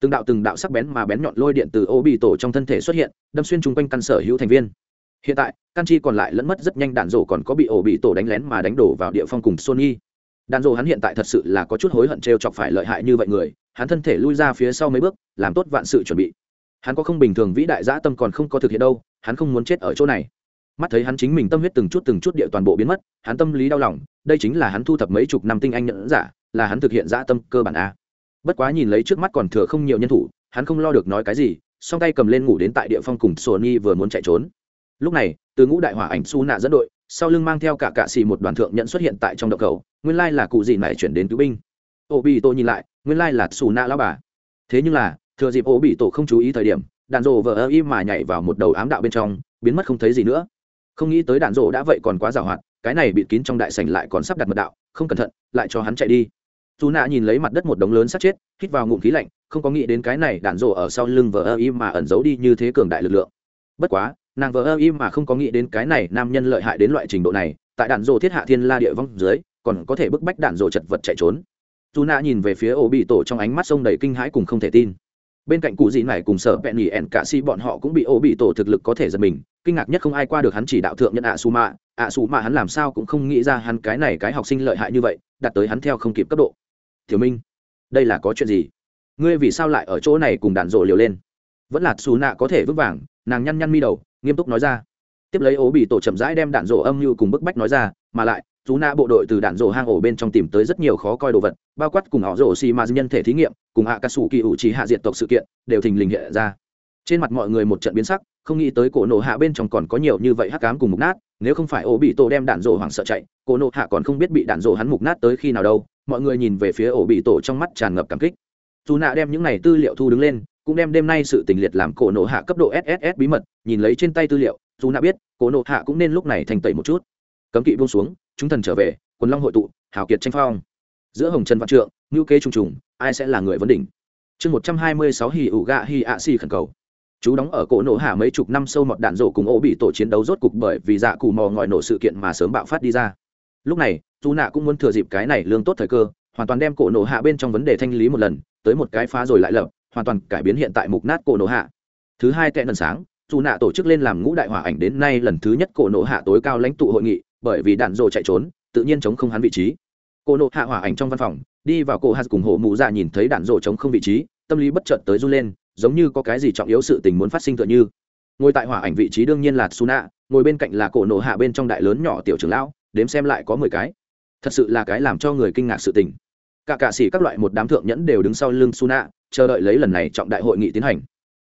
Từng đạo từng đạo sắc bén mà bén nhọn lôi điện từ ô bị tổ trong thân thể xuất hiện, đâm xuyên chung quanh căn sở hữu thành viên. Hiện tại căn chi còn lại lẫn mất rất nhanh đạn rổ còn có bị ổ bị tổ đánh lén mà đánh đổ vào địa phong cùng sony đàn rồ hắn hiện tại thật sự là có chút hối hận t r e o chọc phải lợi hại như vậy người, hắn thân thể lui ra phía sau mấy bước, làm tốt vạn sự chuẩn bị. Hắn có không bình thường vĩ đại dã tâm còn không có thực hiện đâu, hắn không muốn chết ở chỗ này. Mắt thấy hắn chính mình tâm huyết từng chút từng chút địa toàn bộ biến mất, hắn tâm lý đau lòng, đây chính là hắn thu thập mấy chục năm tinh anh nhẫn giả, là hắn thực hiện dã tâm cơ bản a. Bất quá nhìn lấy trước mắt còn thừa không nhiều nhân thủ, hắn không lo được nói cái gì, song tay cầm lên ngủ đến tại địa phong cùng sony vừa muốn chạy trốn. Lúc này, từ ngũ đại hỏa ảnh su nạ dẫn đội sau lưng mang theo cả cạ xì một đoàn thượng nhận xuất hiện tại trong động cầu, nguyên lai là cụ gì này chuyển đến cứu binh. Ô bị tổ nhìn lại, nguyên lai là xù nạ lao bà. Thế nhưng là, thừa dịp ô bị tổ không chú ý thời điểm, đạn rộ vờ ơ y mà nhảy vào một đầu ám đạo bên trong, biến mất không thấy gì nữa. Không nghĩ tới đạn rộ đã vậy còn quá giàu hoạt cái này bịt kín trong đại sảnh lại còn sắp đặt mật đạo, không cẩn thận, lại cho hắn chạy đi. Dù nạ nhìn lấy mặt đất một đống lớn sát chết, hít vào ngụm khí lạnh, không có nghĩ đến cái này đạn rộ ở sau lưng vờ ơ y mà ẩn giấu đi như thế cường đại lực lượng. Bất quá nàng vờ ơ im mà không có nghĩ đến cái này nam nhân lợi hại đến loại trình độ này, tại đạn rộ thiết hạ thiên la địa vong dưới, còn có thể bức bách đạn rộ chật vật chạy trốn. Dù nạ nhìn về phía ổ bị tổ trong ánh mắt sông đầy kinh hãi cùng không thể tin. Bên cạnh cụ dị này cùng sở vẹn nhì ẻn cả si bọn họ cũng bị ổ bị tổ thực lực có thể giật mình, kinh ngạc nhất không ai qua được hắn chỉ đạo thượng nhân ạ su mạ ạ su mạ hắn làm sao cũng không nghĩ ra hắn cái này cái học sinh lợi hại như vậy đặt tới hắn theo không kịp cấp độ. Thiếu minh, đây là có chuyện gì? Ngươi vì sao lại ở chỗ này cùng đạn rộ liều lên? Vẫn là xù nạ có thể vững vàng, nàng nhăn nhăn mi đầu nghiêm túc nói ra. Tiếp lấy ố bị tổ chậm rãi đem đạn rổ âm mưu cùng bức bách nói ra, mà lại, chú nạ bộ đội từ đạn rổ hang ổ bên trong tìm tới rất nhiều khó coi đồ vật, bao quát cùng họ rổ xì ma nhân thể thí nghiệm, cùng hạ ca sủ kỳ ủ trí hạ diện tộc sự kiện, đều thình lình hiện ra. Trên mặt mọi người một trận biến sắc, không nghĩ tới cổ nộ hạ bên trong còn có nhiều như vậy hắc cám cùng mục nát, nếu không phải ổ bị tổ đem đạn rổ hoảng sợ chạy, cổ nộ hạ còn không biết bị đạn rổ hắn mục nát tới khi nào đâu, mọi người nhìn về phía ổ bị tổ trong mắt tràn ngập cảm kích. Dù nạ đem những này tư liệu thu đứng lên cũng đem đêm nay sự tình liệt làm cổ nộ hạ cấp độ sss bí mật, nhìn lấy trên tay tư liệu, dù nạ biết, cổ nộ hạ cũng nên lúc này thành tẩy một chút. Cấm kỵ buông xuống, chúng thần trở về, quần long hội tụ, hào kiệt tranh phong. Giữa hồng trần văn trượng ngữ kế trùng trùng, ai sẽ là người vấn đỉnh? Chương một trăm hai mươi sáu hì ủ gạ hì ạ xì khẩn cầu. Chú đóng ở cổ nổ hạ mấy chục năm sâu mọt đạn rổ cùng ô bị tổ chiến đấu rốt cục bởi vì dạ cù mò ngòi nổ sự kiện mà sớm bạo phát đi ra. Lúc này, dù nạ cũng muốn thừa dịp cái này lương tốt thời cơ, hoàn toàn đem cổ nổ hạ bên trong vấn đề thanh lý một lần, tới một cái phá rồi lại lập hoàn toàn cải biến hiện tại mục nát cổ nổ hạ. Thứ hai tệ lần sáng, dù nạ tổ chức lên làm ngũ đại hỏa ảnh đến nay lần thứ nhất cổ nổ hạ tối cao lãnh tụ hội nghị, bởi vì đạn rồ chạy trốn, tự nhiên chống không hắn vị trí. Cổ nổ hạ hỏa ảnh trong văn phòng, đi vào cổ hạt cùng hộ mụ dạ nhìn thấy đạn rồ chống không vị trí, tâm lý bất chợt tới run lên, giống như có cái gì trọng yếu sự tình muốn phát sinh tựa như. Ngồi tại hỏa ảnh vị trí đương nhiên là suna ngồi bên cạnh là cổ nổ hạ bên trong đại lớn nhỏ tiểu trưởng lão, đếm xem lại có mười cái. Thật sự là cái làm cho người kinh ngạc sự tình cả cạ sĩ các loại một đám thượng nhẫn đều đứng sau lưng suna chờ đợi lấy lần này trọng đại hội nghị tiến hành.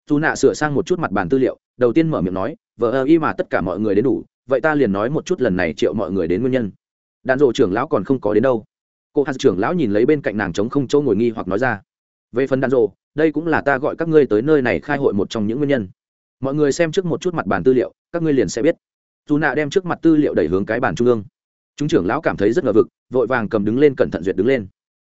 Suna sửa sang một chút mặt bàn tư liệu, đầu tiên mở miệng nói, vợ ơ y mà tất cả mọi người đến đủ, vậy ta liền nói một chút lần này triệu mọi người đến nguyên nhân. Đàn rộ trưởng lão còn không có đến đâu. Cô hạt trưởng lão nhìn lấy bên cạnh nàng trống không châu ngồi nghi hoặc nói ra, về phần đàn rộ đây cũng là ta gọi các ngươi tới nơi này khai hội một trong những nguyên nhân. Mọi người xem trước một chút mặt bàn tư liệu, các ngươi liền sẽ biết. Dù nạ đem trước mặt tư liệu đẩy hướng cái bàn trung ương. Chúng trưởng lão cảm thấy rất ngờ vực, vội vàng cầm đứng lên cẩn thận duyệt đứng lên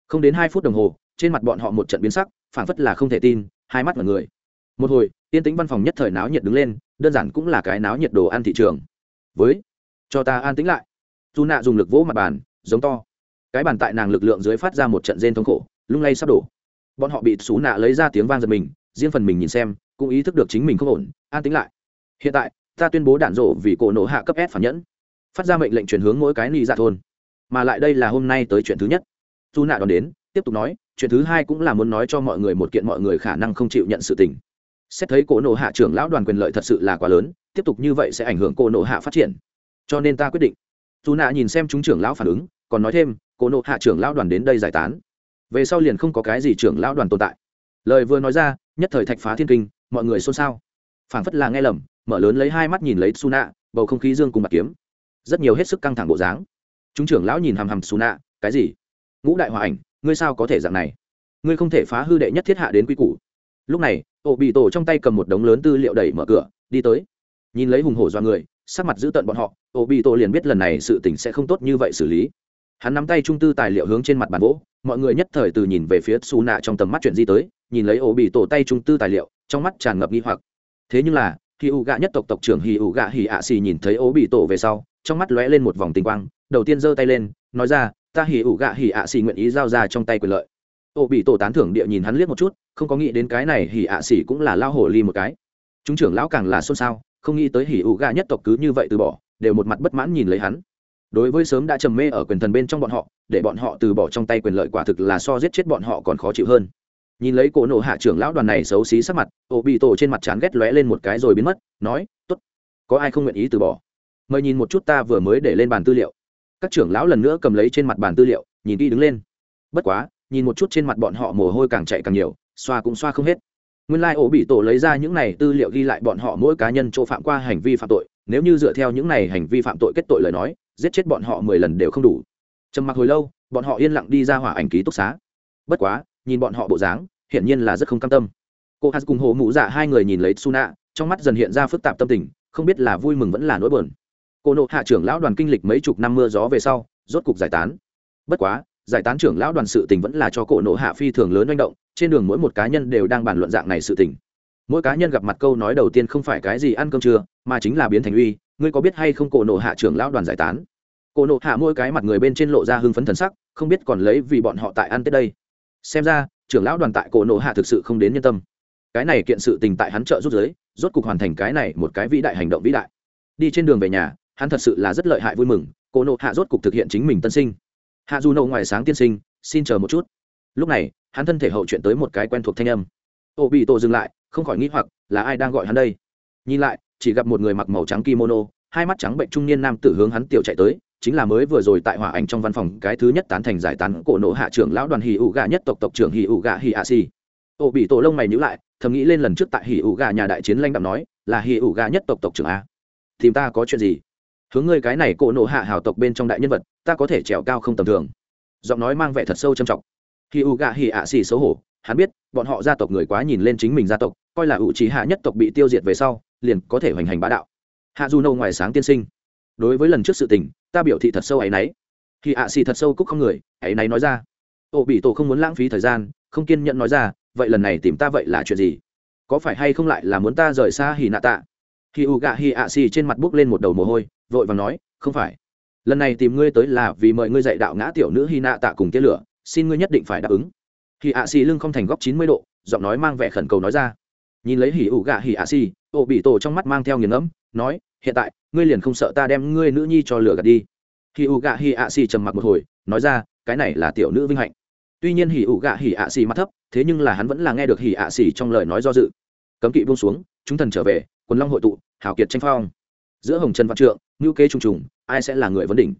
không đến hai phút đồng hồ, trên mặt bọn họ một trận biến sắc, phảng phất là không thể tin, hai mắt mọi người. Một hồi tiên tĩnh văn phòng nhất thời náo nhiệt đứng lên, đơn giản cũng là cái náo nhiệt đồ ăn thị trường. Với, cho ta an tĩnh lại. Dù nạ dùng lực vỗ mặt bàn, giống to. Cái bàn tại nàng lực lượng dưới phát ra một trận rên thống khổ, lung lay sắp đổ. Bọn họ bị xú nạ lấy ra tiếng vang giật mình, riêng phần mình nhìn xem, cũng ý thức được chính mình không ổn, an tĩnh lại. Hiện tại, ta tuyên bố đạn rộ vì cổ nổ hạ cấp s phản nhẫn. Phát ra mệnh lệnh chuyển hướng mỗi cái ni dạ thôn. Mà lại đây là hôm nay tới chuyện thứ nhất dù nạ đón đến, tiếp tục nói, chuyện thứ hai cũng là muốn nói cho mọi người một kiện mọi người khả năng không chịu nhận sự tình. Xét thấy cổ nộ hạ trưởng lão đoàn quyền lợi thật sự là quá lớn, tiếp tục như vậy sẽ ảnh hưởng cổ nộ hạ phát triển. Cho nên ta quyết định. Dù nạ nhìn xem chúng trưởng lão phản ứng, còn nói thêm, cổ nộ hạ trưởng lão đoàn đến đây giải tán. Về sau liền không có cái gì trưởng lão đoàn tồn tại. Lời vừa nói ra, nhất thời thạch phá thiên kinh, mọi người xôn xao. Phảng phất là nghe lầm, mở lớn lấy hai mắt nhìn lấy su nạ bầu không khí dương cùng bạc kiếm. Rất nhiều hết sức căng thẳng bộ dáng. Chúng trưởng lão nhìn hàm hàm su nạ cái gì? Ngũ đại hòa ảnh, ngươi sao có thể dạng này? Ngươi không thể phá hư đệ nhất thiết hạ đến quy củ. Lúc này ổ bị tổ trong tay cầm một đống lớn tư liệu đẩy mở cửa, đi tới. Nhìn lấy hùng hổ do người, sắc mặt giữ tận bọn họ ổ bị tổ liền biết lần này sự tình sẽ không tốt như vậy xử lý. Hắn nắm tay trung tư tài liệu hướng trên mặt bàn gỗ mọi người nhất thời từ nhìn về phía xù nạ trong tầm mắt chuyện di tới, nhìn lấy ổ bị tổ tay trung tư tài liệu, trong mắt tràn ngập nghi hoặc. Thế nhưng là khi ủ gạ nhất tộc tộc trưởng hì ủ gạ hì ạ xì nhìn thấy ổ bị tổ về sau, trong mắt lóe lên một vòng tinh quang, đầu tiên giơ tay lên, nói ra ta hỉ ủ gạ hỉ ạ xỉ nguyện ý giao ra trong tay quyền lợi. Ô bị tổ tán thưởng địa nhìn hắn liếc một chút, không có nghĩ đến cái này hỉ ạ xỉ cũng là lao hổ ly một cái. Chúng trưởng lão càng là xôn xao, không nghĩ tới hỉ ủ gạ nhất tộc cứ như vậy từ bỏ, đều một mặt bất mãn nhìn lấy hắn. Đối với sớm đã trầm mê ở quyền thần bên trong bọn họ, để bọn họ từ bỏ trong tay quyền lợi quả thực là so giết chết bọn họ còn khó chịu hơn. Nhìn lấy cổ nộ hạ trưởng lão đoàn này xấu xí sắc mặt, ô bị tổ trên mặt chán ghét lóe lên một cái rồi biến mất, nói t ố t có ai không nguyện ý từ bỏ? Mời nhìn một chút ta vừa mới để lên bàn tư liệu các trưởng lão lần nữa cầm lấy trên mặt bàn tư liệu nhìn đi đứng lên. Bất quá nhìn một chút trên mặt bọn họ mồ hôi càng chạy càng nhiều xoa cũng xoa không hết. Nguyên lai、like, bị tổ lấy ra những này tư liệu ghi lại bọn họ mỗi cá nhân chỗ phạm qua hành vi phạm tội nếu như dựa theo những này hành vi phạm tội kết tội lời nói giết chết bọn họ mười lần đều không đủ. Trầm mặc hồi lâu bọn họ yên lặng đi ra hỏa ảnh ký túc xá. Bất quá nhìn bọn họ bộ dáng hiển nhiên là rất không cam tâm. Cô hát cùng hồ mụ dạ hai người nhìn lấy suna trong mắt dần hiện ra phức tạp tâm tình không biết là vui mừng vẫn là nỗi buồn cô nộ hạ trưởng lão đoàn kinh lịch mấy chục năm mưa gió về sau, rốt cục giải tán. Bất quá, giải tán trưởng lão đoàn sự tình vẫn là cho cổ nộ hạ phi thường lớn manh động, trên đường mỗi một cá nhân đều đang bàn luận dạng này sự tình. Mỗi cá nhân gặp mặt câu nói đầu tiên không phải cái gì ăn cơm trưa, mà chính là biến thành uy, ngươi có biết hay không cổ nộ hạ trưởng lão đoàn giải tán? Cổ nộ hạ mỗi cái mặt người bên trên lộ ra hưng phấn thần sắc, không biết còn lấy vì bọn họ tại ăn tết đây. Xem ra, trưởng lão đoàn tại cổ nộ hạ thực sự không đến nhân tâm. Cái này kiện sự tình tại hắn trợ rút giới, rốt cục hoàn thành cái này một cái vĩ đại hành động vĩ đại. Đi trên đường về nhà hắn thật sự là rất lợi hại vui mừng cổ nộ hạ rốt cục thực hiện chính mình tân sinh. Hạ dù nộ ngoài sáng tiên sinh, xin chờ một chút. Lúc này, hắn thân thể hậu chuyện tới một cái quen thuộc thanh âm. Ô bị tổ dừng lại, không khỏi nghĩ hoặc, là ai đang gọi hắn đây? Nhìn lại, chỉ gặp một người mặc màu trắng kimono, hai mắt trắng bệnh trung niên nam tử hướng hắn tiểu chạy tới, chính là mới vừa rồi tại hỏa ảnh trong văn phòng cái thứ nhất tán thành giải tán cổ nộ hạ trưởng lão đoàn hì ủ gà nhất tộc tộc trưởng hì ủ gà hì a si. Ô bị tổ lông mày nhữ lại, thầm nghĩ lên lần trước tại hì ủ gà nhà đại chiến lanh đạm nói, là hì ủ gà nhất tộc tộc trưởng a. Tìm ta có chuyện gì? Hướng ngươi cái này cổ nộ hạ hào tộc bên trong đại nhân vật, ta có thể trèo cao không tầm thường. Giọng nói mang vẻ thật sâu trầm trọng. Khi u gạ hỉ ạ xì xấu hổ, hắn biết, bọn họ gia tộc người quá nhìn lên chính mình gia tộc, coi là ủ trí hạ nhất tộc bị tiêu diệt về sau, liền có thể hoành hành bá đạo. Hạ du nâu ngoài sáng tiên sinh. Đối với lần trước sự tình, ta biểu thị thật sâu ấy y khi ạ xì thật sâu cúc không người ấy y nói ra. Ô bị tổ không muốn lãng phí thời gian, không kiên nhẫn nói ra, vậy lần này tìm ta vậy là chuyện gì? Có phải hay không lại là muốn ta rời xa hì nạ tạ? Khi u gạ hì ạ xì trên mặt bước lên một đầu mồ hôi vội và nói, không phải. Lần này tìm ngươi tới là vì mời ngươi dạy đạo ngã tiểu nữ hy nạ tạ cùng tia lửa, xin ngươi nhất định phải đáp ứng. Hì ạ xì lưng không thành góc chín mươi độ, giọng nói mang vẻ khẩn cầu nói ra. Nhìn lấy hỉ ủ gạ hỉ ạ xì ô bị tổ trong mắt mang theo nghiền ngẫm, nói, hiện tại, ngươi liền không sợ ta đem ngươi nữ nhi cho lửa gạt đi? Hỉ ủ gạ hỉ ạ xì trầm mặc một hồi, nói ra, cái này là tiểu nữ vinh hạnh. Tuy nhiên hỉ ủ gạ hỉ ạ xì mắt thấp, thế nhưng là hắn vẫn là nghe được hỉ ạ xì trong lời nói do dự. Cấm kỵ buông xuống, chúng thần trở về, quần long hội tụ hảo kiệt tranh phong. Giữa hồng trần văn trượng ngữ kế trùng trùng, ai sẽ là người vấn đỉnh?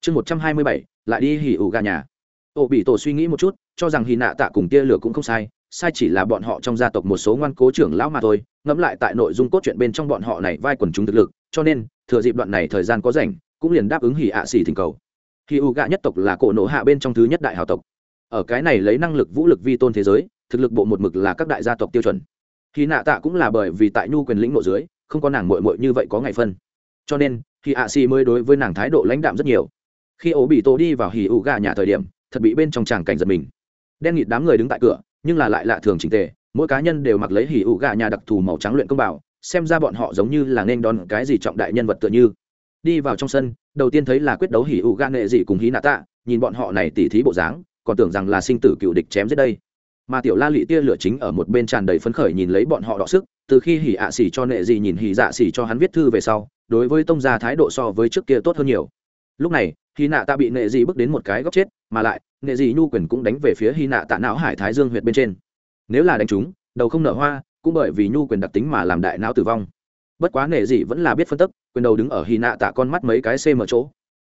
Chương một trăm hai mươi bảy, lại đi hỉ ủ gà nhà. Ô bị tổ suy nghĩ một chút, cho rằng hì nạ tạ cùng tia lửa cũng không sai sai chỉ là bọn họ trong gia tộc một số ngoan cố trưởng lão mà thôi, ngẫm lại tại nội dung cốt truyện bên trong bọn họ này vai quần chúng thực lực, cho nên, thừa dịp đoạn này thời gian có rảnh, cũng liền đáp ứng hỉ ạ xỉ thỉnh cầu. Hì ủ gà nhất tộc là cổ nộ hạ bên trong thứ nhất đại hào tộc. Ở cái này lấy năng lực vũ lực vi tôn thế giới, thực lực bộ một mực là các đại gia tộc tiêu chuẩn. Hì nạ tạ cũng là bởi vì tại nhu quyền lĩnh nội dưới, không có nàng mội mội như vậy có ngày phân. Cho nên thì ạ xì mới đối với nàng thái độ lãnh đạm rất nhiều. Khi ổ bị tô đi vào hì u gà nhà thời điểm, thật bị bên trong tràng cảnh giật mình. Đen nghịt đám người đứng tại cửa, nhưng là lại lạ thường trình tề, mỗi cá nhân đều mặc lấy hỉ ụ gà nhà đặc thù màu trắng luyện công bảo, xem ra bọn họ giống như là nên đón cái gì trọng đại nhân vật tựa như. Đi vào trong sân, đầu tiên thấy là quyết đấu hỉ ụ gà nghệ dị cùng hí nạ tạ, nhìn bọn họ này tỉ thí bộ dáng, còn tưởng rằng là sinh tử cựu địch chém giết đây. Mà tiểu la lị tia lửa chính ở một bên tràn đầy phấn khởi nhìn lấy bọn họ đọ sức từ khi hỉ ạ xỉ cho nệ dị nhìn hỉ dạ xỉ cho hắn viết thư về sau, đối với tông gia thái độ so với trước kia tốt hơn nhiều. Lúc này hy nạ tạ bị nệ dị bước đến một cái góc chết, mà lại, nệ dị nhu quyền cũng đánh về phía hy nạ tạ não hải thái dương huyệt bên trên. Nếu là đánh chúng, đầu không nở hoa, cũng bởi vì nhu quyền đặc tính mà làm đại não tử vong. Bất quá nệ dị vẫn là biết phân tức quyền đầu đứng ở hy nạ tạ con mắt mấy cái cm chỗ.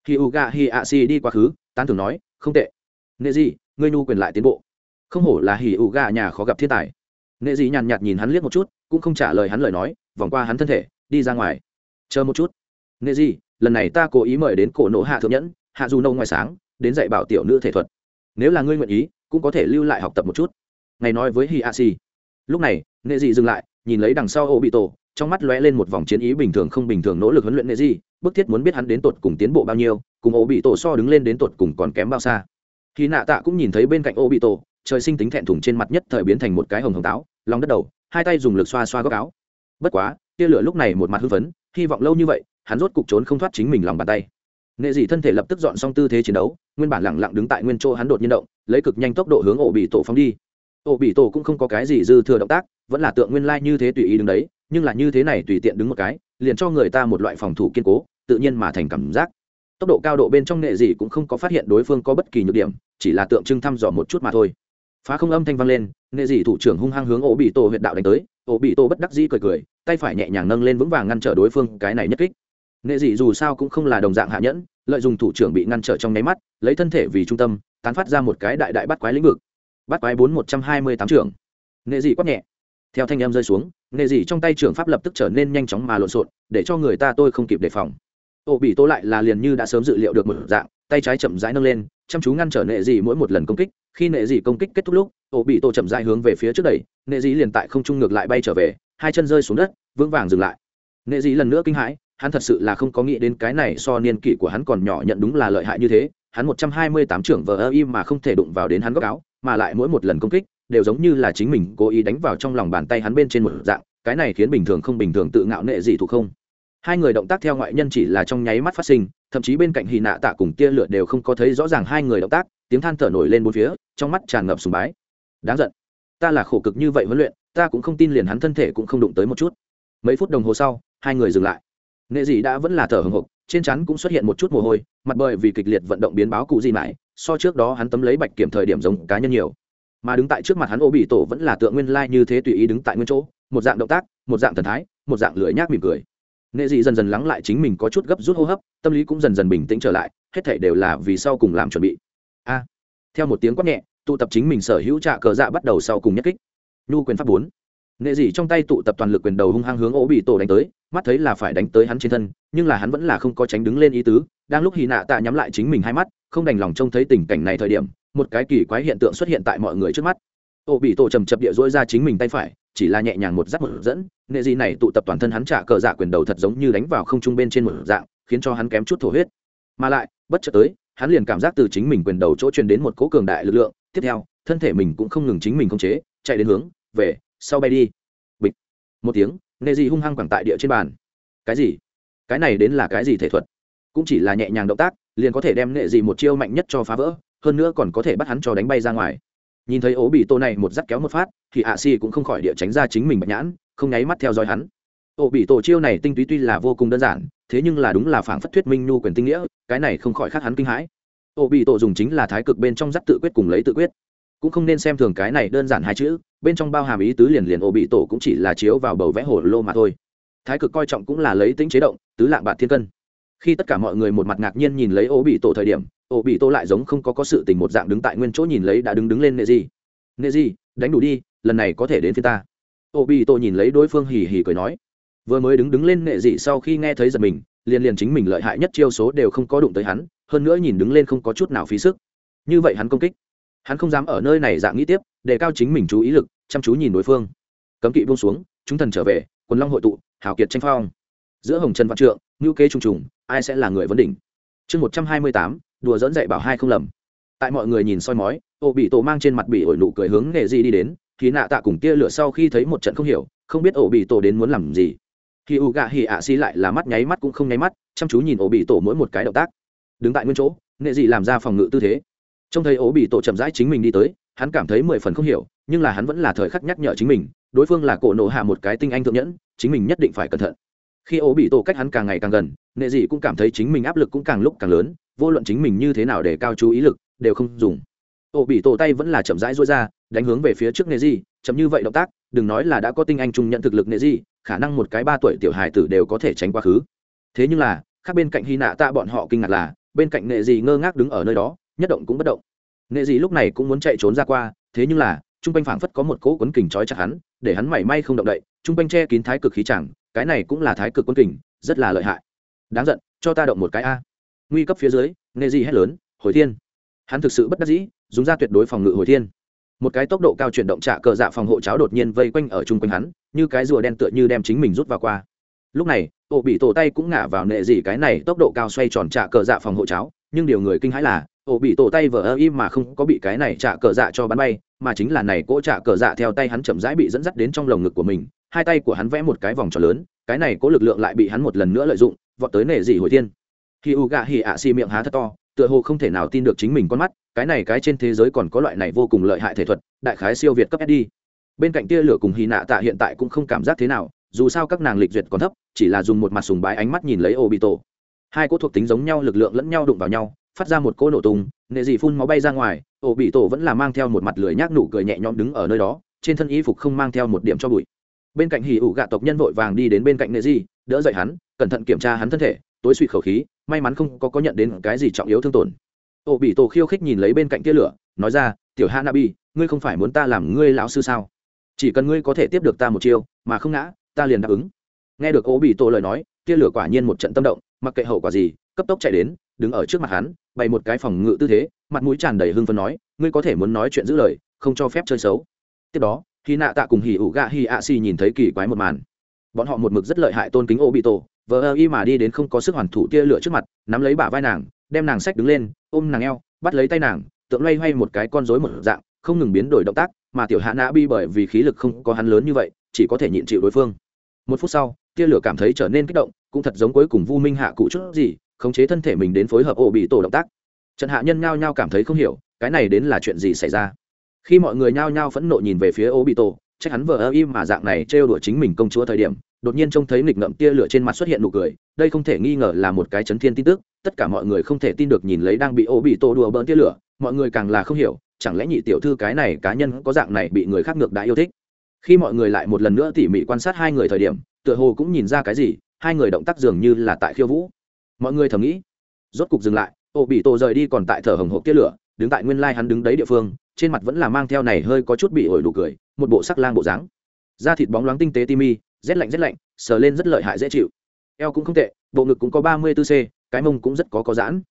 Khi u gà hi ạ si đi quá khứ, tán thường nói, không tệ. Nệ dị ngươi nhu quyền lại tiến bộ. Không hổ là hỉ ủ gà nhà khó gặp thiên tài nệ dị nhàn nhạt nhìn hắn liếc một chút, cũng không trả lời hắn lời nói, vòng qua hắn thân thể, đi ra ngoài. Chờ một chút. Nệ dị lần này ta cố ý mời đến cổ nộ hạ thượng nhẫn, hạ du nâu ngoài sáng, đến dạy bảo tiểu nữ thể thuật. Nếu là ngươi nguyện ý, cũng có thể lưu lại học tập một chút. Ngày nói với hi a si lúc này, nệ dị dừng lại, nhìn lấy đằng sau ô bị tổ trong mắt lóe lên một vòng chiến ý bình thường không bình thường nỗ lực huấn luyện nệ dị bức thiết muốn biết hắn đến tột cùng tiến bộ bao nhiêu, cùng ô bị tổ so đứng lên đến tột cùng còn kém bao xa. Khi nạ tạ cũng nhìn thấy bên cạnh ô bị tổ trời sinh tính thẹn thùng trên mặt nhất thời biến thành một cái hồng hồng táo lòng đất đầu, hai tay dùng lực xoa xoa góc áo. Bất quá, tia lửa lúc này một mặt hưng phấn, hy vọng lâu như vậy, hắn rốt cục trốn không thoát chính mình lòng bàn tay. Nệ dị thân thể lập tức dọn xong tư thế chiến đấu, nguyên bản lẳng lặng đứng tại nguyên chỗ hắn đột nhiên động, lấy cực nhanh tốc độ hướng ổ bị tổ phóng đi. Ổ bị tổ cũng không có cái gì dư thừa động tác, vẫn là tượng nguyên lai như thế tùy ý đứng đấy, nhưng là như thế này tùy tiện đứng một cái, liền cho người ta một loại phòng thủ kiên cố, tự nhiên mà thành cảm giác. Tốc độ cao độ bên trong nệ dị cũng không có phát hiện đối phương có bất kỳ nhược điểm, chỉ là tượng trưng thăm dò một chút mà thôi phá không âm thanh vang lên nệ dị thủ trưởng hung hăng hướng ổ bị tổ huyện đạo đánh tới. Ổ bị tổ bất đắc dĩ cười cười, tay phải nhẹ nhàng nâng lên vững vàng ngăn trở đối phương, cái này nhất kích. Nghệ dị dù sao cũng không là đồng dạng hạ nhẫn, lợi dụng thủ trưởng bị ngăn trở trong nháy mắt, lấy thân thể vì trung tâm, tán phát ra một cái đại đại bắt quái lĩnh vực. Bắt quái bốn một trăm hai mươi tám trưởng. Nghệ dị quát nhẹ. Theo thanh em rơi xuống, nghệ dị trong tay trưởng pháp lập tức trở nên nhanh chóng mà lộn xộn, để cho người ta tôi không kịp đề phòng. Ô bị tô lại là liền như đã sớm dự liệu được một dạng, tay trái chậm rãi nâng lên chăm chú ngăn trở nệ dị mỗi một lần công kích, khi nệ dị công kích kết thúc lúc, ổ bị tổ chậm rãi hướng về phía trước đẩy, nệ dị liền tại không trung ngược lại bay trở về, hai chân rơi xuống đất, vững vàng dừng lại. Nệ dị lần nữa kinh hãi, hắn thật sự là không có nghĩ đến cái này so niên kỷ của hắn còn nhỏ nhận đúng là lợi hại như thế, hắn một trăm hai mươi tám trưởng vờ ơ im mà không thể đụng vào đến hắn góc áo, mà lại mỗi một lần công kích, đều giống như là chính mình cố ý đánh vào trong lòng bàn tay hắn bên trên một dạng, cái này khiến bình thường không bình thường tự ngạo nệ dị thủ không. Hai người động tác theo ngoại nhân chỉ là trong nháy mắt phát sinh thậm chí bên cạnh hì nạ tạ cùng tia lửa đều không có thấy rõ ràng hai người động tác, tiếng than thở nổi lên bốn phía, trong mắt tràn ngập sùng bái. Đáng giận. Ta là khổ cực như vậy huấn luyện, ta cũng không tin liền hắn thân thể cũng không đụng tới một chút. Mấy phút đồng hồ sau, hai người dừng lại. Nghệ dị đã vẫn là thở hồng hộc, trên chắn cũng xuất hiện một chút mồ hôi, mặt bởi vì kịch liệt vận động biến báo cụ gì mãi, so trước đó hắn tấm lấy bạch kiểm thời điểm giống cá nhân nhiều. Mà đứng tại trước mặt hắn ô bị tổ vẫn là tượng nguyên lai như thế tùy ý đứng tại nguyên chỗ, một dạng động tác, một dạng thần thái, một dạng lưỡi nhác mỉm cười nghệ dị dần dần lắng lại chính mình có chút gấp rút hô hấp, tâm lý cũng dần dần bình tĩnh trở lại, hết thể đều là vì sau cùng làm chuẩn bị. A. Theo một tiếng quát nhẹ, tụ tập chính mình sở hữu trạ cờ dạ bắt đầu sau cùng nhất kích. Nhu quyền pháp bốn. Nghệ dị trong tay tụ tập toàn lực quyền đầu hung hăng hướng ố bị tổ đánh tới, mắt thấy là phải đánh tới hắn trên thân, nhưng là hắn vẫn là không có tránh đứng lên ý tứ, đang lúc hy nạ tạ nhắm lại chính mình hai mắt, không đành lòng trông thấy tình cảnh này thời điểm, một cái kỳ quái hiện tượng xuất hiện tại mọi người trước mắt. Ổ bị tổ trầm chập địa dỗi ra chính mình tay phải chỉ là nhẹ nhàng một giáp một dẫn nệ dị này tụ tập toàn thân hắn trả cờ dạ quyền đầu thật giống như đánh vào không trung bên trên một dạng, khiến cho hắn kém chút thổ huyết. Mà lại, bất chợt tới, hắn liền cảm giác từ chính mình quyền đầu chỗ truyền đến một cỗ cường đại lực lượng, tiếp theo, thân thể mình cũng không ngừng chính mình khống chế, chạy đến hướng, về, sau bay đi. Bịch. Một tiếng nệ dị hung hăng quẳng tại địa trên bàn. Cái gì? Cái này đến là cái gì thể thuật? Cũng chỉ là nhẹ nhàng động tác, liền có thể đem nệ dị một chiêu mạnh nhất cho phá vỡ, hơn nữa còn có thể bắt hắn cho đánh bay ra ngoài nhìn thấy ố bị tô này một dắt kéo một phát, thì ạ xì cũng không khỏi địa tránh ra chính mình bạch nhãn, không nháy mắt theo dõi hắn. Ổ bị tổ chiêu này tinh túy tuy là vô cùng đơn giản, thế nhưng là đúng là phảng phất thuyết minh nhu quyền tinh nghĩa, cái này không khỏi khác hắn kinh hãi. Ổ bị tổ dùng chính là thái cực bên trong dắt tự quyết cùng lấy tự quyết. Cũng không nên xem thường cái này đơn giản hai chữ, bên trong bao hàm ý tứ liền liền ổ bị tổ cũng chỉ là chiếu vào bầu vẽ hồ lô mà thôi. Thái cực coi trọng cũng là lấy tính chế động, tứ lạng bạc thiên cân. Khi tất cả mọi người một mặt ngạc nhiên nhìn lấy ổ bị tổ thời điểm ổ bị tô lại giống không có có sự tình một dạng đứng tại nguyên chỗ nhìn lấy đã đứng đứng lên nệ gì nệ gì đánh đủ đi, lần này có thể đến phía ta. Ổ bị tô nhìn lấy đối phương hì hì cười nói. Vừa mới đứng đứng lên nệ dị sau khi nghe thấy giật mình, liền liền chính mình lợi hại nhất chiêu số đều không có đụng tới hắn, hơn nữa nhìn đứng lên không có chút nào phí sức. Như vậy hắn công kích, hắn không dám ở nơi này dạng nghĩ tiếp, để cao chính mình chú ý lực, chăm chú nhìn đối phương. Cấm kỵ buông xuống, chúng thần trở về, quần long hội tụ, hào kiệt tranh phong. Giữa hồng trần văn trượng ngữ kế trùng trùng, ai sẽ là người vấn đỉnh? Chương một trăm hai mươi tám đùa dẫn dạy bảo hai không lầm. Tại mọi người nhìn soi mói, ô bị tổ mang trên mặt bị ổi nụ cười hướng nghệ di đi đến, khi nạ tạ cùng tia lửa sau khi thấy một trận không hiểu, không biết ổ bị tổ đến muốn làm gì. Khi u gạ hì ạ xi lại là mắt nháy mắt cũng không nháy mắt, chăm chú nhìn ổ bị tổ mỗi một cái động tác. Đứng tại nguyên chỗ nghệ dị làm ra phòng ngự tư thế. Trông thấy ổ bị tổ chậm rãi chính mình đi tới, hắn cảm thấy mười phần không hiểu, nhưng là hắn vẫn là thời khắc nhắc nhở chính mình, đối phương là cổ nộ hạ một cái tinh anh thượng nhẫn, chính mình nhất định phải cẩn thận. Khi ổ bị tổ cách hắn càng ngày càng gần nghệ dị cũng cảm thấy chính mình áp lực cũng càng lúc càng lớn vô luận chính mình như thế nào để cao chú ý lực, đều không dùng. Ổ bị tổ tay vẫn là chậm rãi rối ra, đánh hướng về phía trước nghệ dị chậm như vậy động tác, đừng nói là đã có tinh anh trung nhận thực lực nghệ dị khả năng một cái ba tuổi tiểu hài tử đều có thể tránh quá khứ. Thế nhưng là, khác bên cạnh hy nạ tạ bọn họ kinh ngạc là, bên cạnh nghệ dị ngơ ngác đứng ở nơi đó, nhất động cũng bất động. Nghệ dị lúc này cũng muốn chạy trốn ra qua, thế nhưng là, trung quanh phảng phất có một cỗ quấn kình trói chặt hắn, để hắn mảy may không động đậy, trung quanh che kín thái cực khí chẳng, cái này cũng là thái cực quấn kình, rất là lợi hại. Đáng giận, cho ta động một cái a nguy cấp phía dưới nghệ dị hét lớn, hồi thiên! Hắn thực sự bất đắc dĩ, dùng ra tuyệt đối phòng ngự hồi thiên. Một cái tốc độ cao chuyển động trạ cờ dạ phòng hộ cháo đột nhiên vây quanh ở chung quanh hắn, như cái rùa đen tựa như đem chính mình rút vào qua. Lúc này ổ bị tổ tay cũng ngả vào nệ dị cái này tốc độ cao xoay tròn trạ cờ dạ phòng hộ cháo, nhưng điều người kinh hãi là ổ bị tổ tay vờ ơ im mà không có bị cái này trả cờ dạ cho bắn bay, mà chính là này cỗ trả cờ dạ theo tay hắn chậm rãi bị dẫn dắt đến trong lồng ngực của mình, hai tay của hắn vẽ một cái vòng tròn lớn, cái này có lực lượng lại bị hắn một lần nữa lợi dụng, vọt tới nệ dị hồi thiên. Hỉ u gạ hì ạ xi miệng há thật to, tựa hồ không thể nào tin được chính mình con mắt, cái này cái trên thế giới còn có loại này vô cùng lợi hại thể thuật, đại khái siêu việt cấp sd bên cạnh tia lửa cùng hỉ nạ tạ hiện tại cũng không cảm giác thế nào, dù sao các nàng lịch duyệt còn thấp, chỉ là dùng một mặt sùng bái ánh mắt nhìn lấy ô bị tổ hai cỗ thuộc tính giống nhau lực lượng lẫn nhau đụng vào nhau, phát ra một cỗ nổ tung, nệ dị phun máu bay ra ngoài ô bị tổ vẫn là mang theo một mặt lười nhác nụ cười nhẹ nhõm đứng ở nơi đó, trên thân y phục không mang theo một điểm cho bụi. Bên cạnh hỉ ủ gạ tộc nhân vội vàng đi đến bên cạnh nệ dị, đỡ dậy hắn, cẩn thận kiểm tra hắn thân thể tối suy khẩu khí, may mắn không có có nhận đến cái gì trọng yếu thương tổn. Ô bị tổ khiêu khích nhìn lấy bên cạnh tia lửa, nói ra, tiểu hanabi, ngươi không phải muốn ta làm ngươi lão sư sao? Chỉ cần ngươi có thể tiếp được ta một chiêu, mà không ngã, ta liền đáp ứng. Nghe được ô bị tổ lời nói, tia lửa quả nhiên một trận tâm động, mặc kệ hậu quả gì, cấp tốc chạy đến, đứng ở trước mặt hắn, bày một cái phòng ngự tư thế, mặt mũi tràn đầy hưng phấn nói, ngươi có thể muốn nói chuyện giữ lời, không cho phép chơi xấu. Tiếp đó khi nạ tạ cùng hỉ ủ gạ hỉ ạ xì nhìn thấy kỳ quái một màn. Bọn họ một mực rất lợi hại tôn kính ô bị tổ vờ ơ y mà đi đến không có sức hoàn thủ tia lửa trước mặt, nắm lấy bả vai nàng, đem nàng sách đứng lên, ôm nàng eo, bắt lấy tay nàng, tượng loay hoay một cái con rối một dạng, không ngừng biến đổi động tác, mà tiểu hạ nã bi bởi vì khí lực không có hắn lớn như vậy, chỉ có thể nhịn chịu đối phương. Một phút sau, tia lửa cảm thấy trở nên kích động, cũng thật giống cuối cùng vu minh hạ cụ chút gì, khống chế thân thể mình đến phối hợp ổ bị tổ động tác. Trận hạ nhân nhao nhao cảm thấy không hiểu, cái này đến là chuyện gì xảy ra? Khi mọi người nhao nhao phẫn nộ nhìn về phía ổ bị tổ, chắc hắn vờ ơ im mà dạng này trêu đuổi chính mình công chúa thời điểm đột nhiên trông thấy nghịch ngậm tia lửa trên mặt xuất hiện nụ cười, đây không thể nghi ngờ là một cái chấn thiên tin tức, tất cả mọi người không thể tin được nhìn lấy đang bị Ô bị tô đùa bỡn tia lửa, mọi người càng là không hiểu, chẳng lẽ nhị tiểu thư cái này cá nhân có dạng này bị người khác ngược đã yêu thích? Khi mọi người lại một lần nữa tỉ mỉ quan sát hai người thời điểm, tựa hồ cũng nhìn ra cái gì, hai người động tác dường như là tại khiêu vũ. Mọi người thầm nghĩ, rốt cục dừng lại, Ô bị tô rời đi còn tại thở hồng hộp tia lửa, đứng tại nguyên lai hắn đứng đấy địa phương, trên mặt vẫn là mang theo này hơi có chút bị ổi đủ cười, một bộ sắc lang bộ dáng. Da thịt bóng loáng tinh tế timi rét lạnh rét lạnh, sờ lên rất lợi hại, dễ chịu. Eo cũng không tệ, bộ ngực cũng có ba mươi 34 c, cái mông cũng rất có có giãn.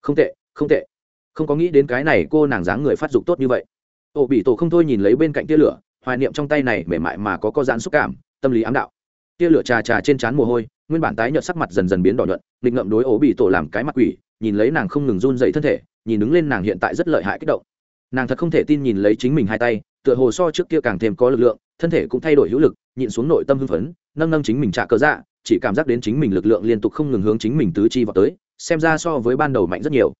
Không tệ không tệ. Không có nghĩ đến cái này cô nàng dáng người phát dục tốt như vậy. Ổ bị tổ không thôi nhìn lấy bên cạnh tia lửa, hoài niệm trong tay này mềm mại mà có có giãn xúc cảm, tâm lý ám đạo. Tia lửa trà trà trên trán mồ hôi, nguyên bản tái nhợt sắc mặt dần dần biến đỏ nhuận, nghịch ngậm đối ổ bị tổ làm cái mặt quỷ, nhìn lấy nàng không ngừng run dậy thân thể, nhìn đứng lên nàng hiện tại rất lợi hại kích động. Nàng thật không thể tin nhìn lấy chính mình hai tay, tựa hồ so trước kia càng thêm có lực lượng thân thể cũng thay đổi hữu lực, nhịn xuống nội tâm hưng phấn, nâng nâng chính mình trả cơ dạ chỉ cảm giác đến chính mình lực lượng liên tục không ngừng hướng chính mình tứ chi vào tới, xem ra so với ban đầu mạnh rất nhiều.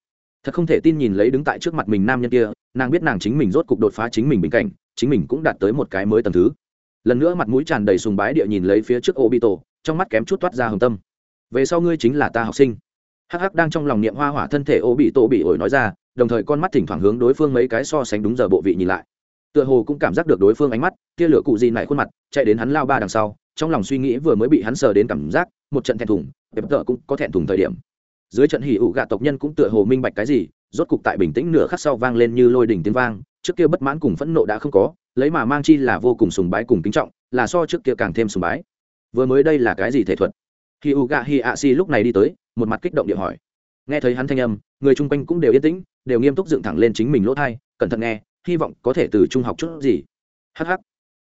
Thật không thể tin nhìn lấy đứng tại trước mặt mình nam nhân kia, nàng biết nàng chính mình rốt cục đột phá chính mình bình cảnh chính mình cũng đạt tới một cái mới tầm thứ. Lần nữa mặt mũi tràn đầy sùng bái địa nhìn lấy phía trước ô bị tổ trong mắt kém chút toát ra hồng tâm. Về sau ngươi chính là ta học sinh. Hắc hắc đang trong lòng niệm hoa hỏa thân thể ô bị tổ bị ổi nói ra, đồng thời con mắt thỉnh thoảng hướng đối phương mấy cái so sánh đúng giờ bộ vị nhìn lại tựa hồ cũng cảm giác được đối phương ánh mắt tia lửa cụ gì nảy khuôn mặt, chạy đến hắn lao ba đằng sau, trong lòng suy nghĩ vừa mới bị hắn sờ đến cảm giác, một trận thẹn thùng đẹp tợ cũng có thẹn thùng thời điểm. Dưới trận hỉ ủ gạ tộc nhân cũng tựa hồ minh bạch cái gì, rốt cục tại bình tĩnh nửa khắc sau vang lên như lôi đỉnh tiếng vang, trước kia bất mãn cùng phẫn nộ đã không có, lấy mà mang chi là vô cùng sùng bái cùng kính trọng, là so trước kia càng thêm sùng bái. Vừa mới đây là cái gì thể thuật? Hỉ ủ gạ hỉ ạ si lúc này đi tới, một mặt kích động điện hỏi. Nghe thấy hắn thanh âm, người chung quanh cũng đều yên tĩnh, đều nghiêm túc dựng thẳng lên chính mình lỗ thai, cẩn thận nghe hy vọng có thể từ trung học chút gì. Hh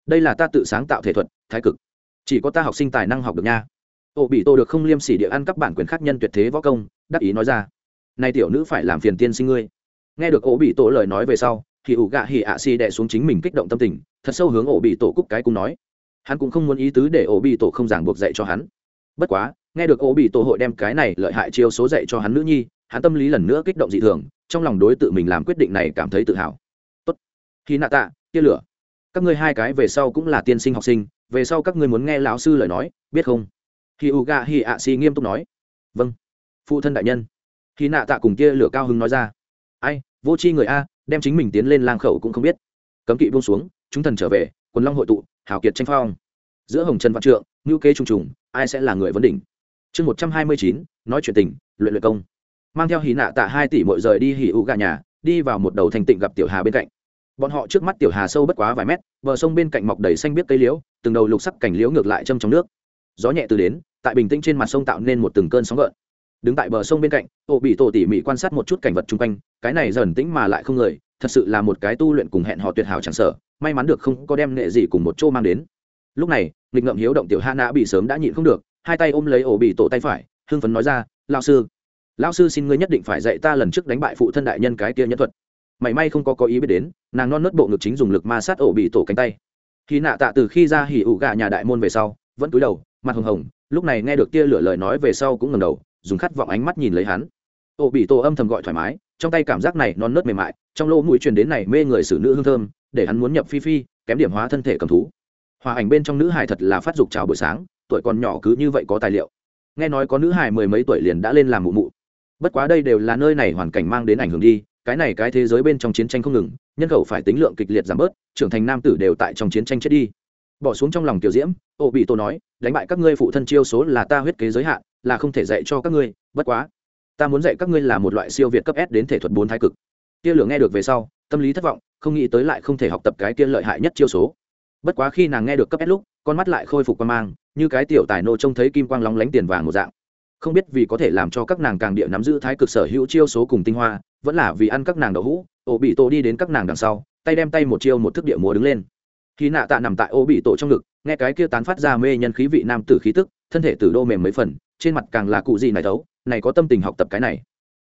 đây là ta tự sáng tạo thể thuật, thái cực. Chỉ có ta học sinh tài năng học được nha. Ô, bị tô được không liêm sỉ địa ăn các bản quyền khác nhân tuyệt thế võ công, đắc ý nói ra. Nay tiểu nữ phải làm phiền tiên sinh ngươi. Nghe được ổ bị tổ lời nói về sau, thì ủ gạ hỉ ạ xì đẻ xuống chính mình kích động tâm tình, thật sâu hướng ổ bị tổ cúc cái cũng nói. Hắn cũng không muốn ý tứ để ổ bị tổ không giảng buộc dạy cho hắn. Bất quá, nghe được ổ bị tổ hội đem cái này lợi hại chiêu số dạy cho hắn nữ nhi, hắn tâm lý lần nữa kích động dị thường, trong lòng đối tự mình làm quyết định này cảm thấy tự hào khi nạ tạ, tia lửa. Các ngươi hai cái về sau cũng là tiên sinh học sinh, về sau các ngươi muốn nghe lão sư lời nói, biết không? Khi u ga hi ạ si nghiêm túc nói. Vâng. Phụ thân đại nhân. Khi nạ tạ cùng tia lửa cao hứng nói ra. Ai, vô c h i người a, đem chính mình tiến lên lang khẩu cũng không biết. Cấm kỵ buông xuống, chúng thần trở về, quần long hội tụ, hào kiệt tranh phong. Giữa hồng trần văn trượng ngữ kế trùng trùng, ai sẽ là người vấn đỉnh? Chương một trăm hai mươi chín, nói chuyện tình, luyện luyện công. Mang theo hì nạ tạ hai tỷ mội rời đi hì ụ gà nhà, đi vào một đầu thành tịnh gặp tiểu hà bên cạnh bọn họ trước mắt tiểu hà sâu bất quá vài mét, bờ sông bên cạnh mọc đầy xanh biếc cây liễu, từng đầu lục sắc cảnh liễu ngược lại châm trong nước. Gió nhẹ từ đến, tại bình tĩnh trên mặt sông tạo nên một từng cơn sóng gợn. Đứng tại bờ sông bên cạnh ô bị tổ tỉ mỉ quan sát một chút cảnh vật chung quanh, cái này dần tĩnh mà lại không người, thật sự là một cái tu luyện cùng hẹn họ tuyệt hảo chẳng sợ, may mắn được không có đem nghệ gì cùng một chỗ mang đến. Lúc này, nghịch ngậm hiếu động tiểu ha nã bị sớm đã nhịn không được, hai tay ôm lấy ổ bị tổ tay phải, hưng phấn nói ra lao sư lao sư xin ngươi nhất định phải dạy ta lần trước đánh bại phụ thân đại nhân cái kia nhân thuật mảy may không có có ý biết đến, nàng non nớt bộ ngực chính dùng lực ma sát ổ bị tổ cánh tay. Khi nạ tạ từ khi ra hỉ ủ gà nhà đại môn về sau, vẫn cúi đầu, mặt hồng hồng, lúc này nghe được tia lửa lời nói về sau cũng ngầm đầu, dùng khát vọng ánh mắt nhìn lấy hắn. Ổ bị tổ âm thầm gọi thoải mái, trong tay cảm giác này non nớt mềm mại, trong lỗ mũi truyền đến này mê người xử nữ hương thơm, để hắn muốn nhập phi phi, kém điểm hóa thân thể cầm thú. Hòa ảnh bên trong nữ hài thật là phát dục chào buổi sáng, tuổi còn nhỏ cứ như vậy có tài liệu. Nghe nói có nữ hài mười mấy tuổi liền đã lên làm mụ mụ. Bất quá đây đều là nơi này hoàn cảnh mang đến ảnh hưởng đi cái này cái thế giới bên trong chiến tranh không ngừng, nhân khẩu phải tính lượng kịch liệt giảm bớt, trưởng thành nam tử đều tại trong chiến tranh chết đi. Bỏ xuống trong lòng tiểu diễm, ô bị tô nói, đánh bại các ngươi phụ thân chiêu số là ta huyết kế giới hạn, là không thể dạy cho các ngươi, bất quá. Ta muốn dạy các ngươi là một loại siêu việt cấp s đến thể thuật bốn thái cực. Tia lửa nghe được về sau, tâm lý thất vọng, không nghĩ tới lại không thể học tập cái tiên lợi hại nhất chiêu số. Bất quá khi nàng nghe được cấp s lúc, con mắt lại khôi phục quan mang, như cái tiểu tài nô trông thấy kim quang lóng lánh tiền vàng một dạng. Không biết vì có thể làm cho các nàng càng địa nắm giữ thái cực sở hữu chiêu số cùng tinh hoa vẫn là vì ăn các nàng đậu hũ, ổ bị tổ đi đến các nàng đằng sau, tay đem tay một chiêu một thức địa múa đứng lên. Khi nạ tạ nằm tại ô bị tổ trong ngực, nghe cái kia tán phát ra mê nhân khí vị nam tử khí tức, thân thể tử đô mềm mấy phần, trên mặt càng là cụ gì này thấu, này có tâm tình học tập cái này.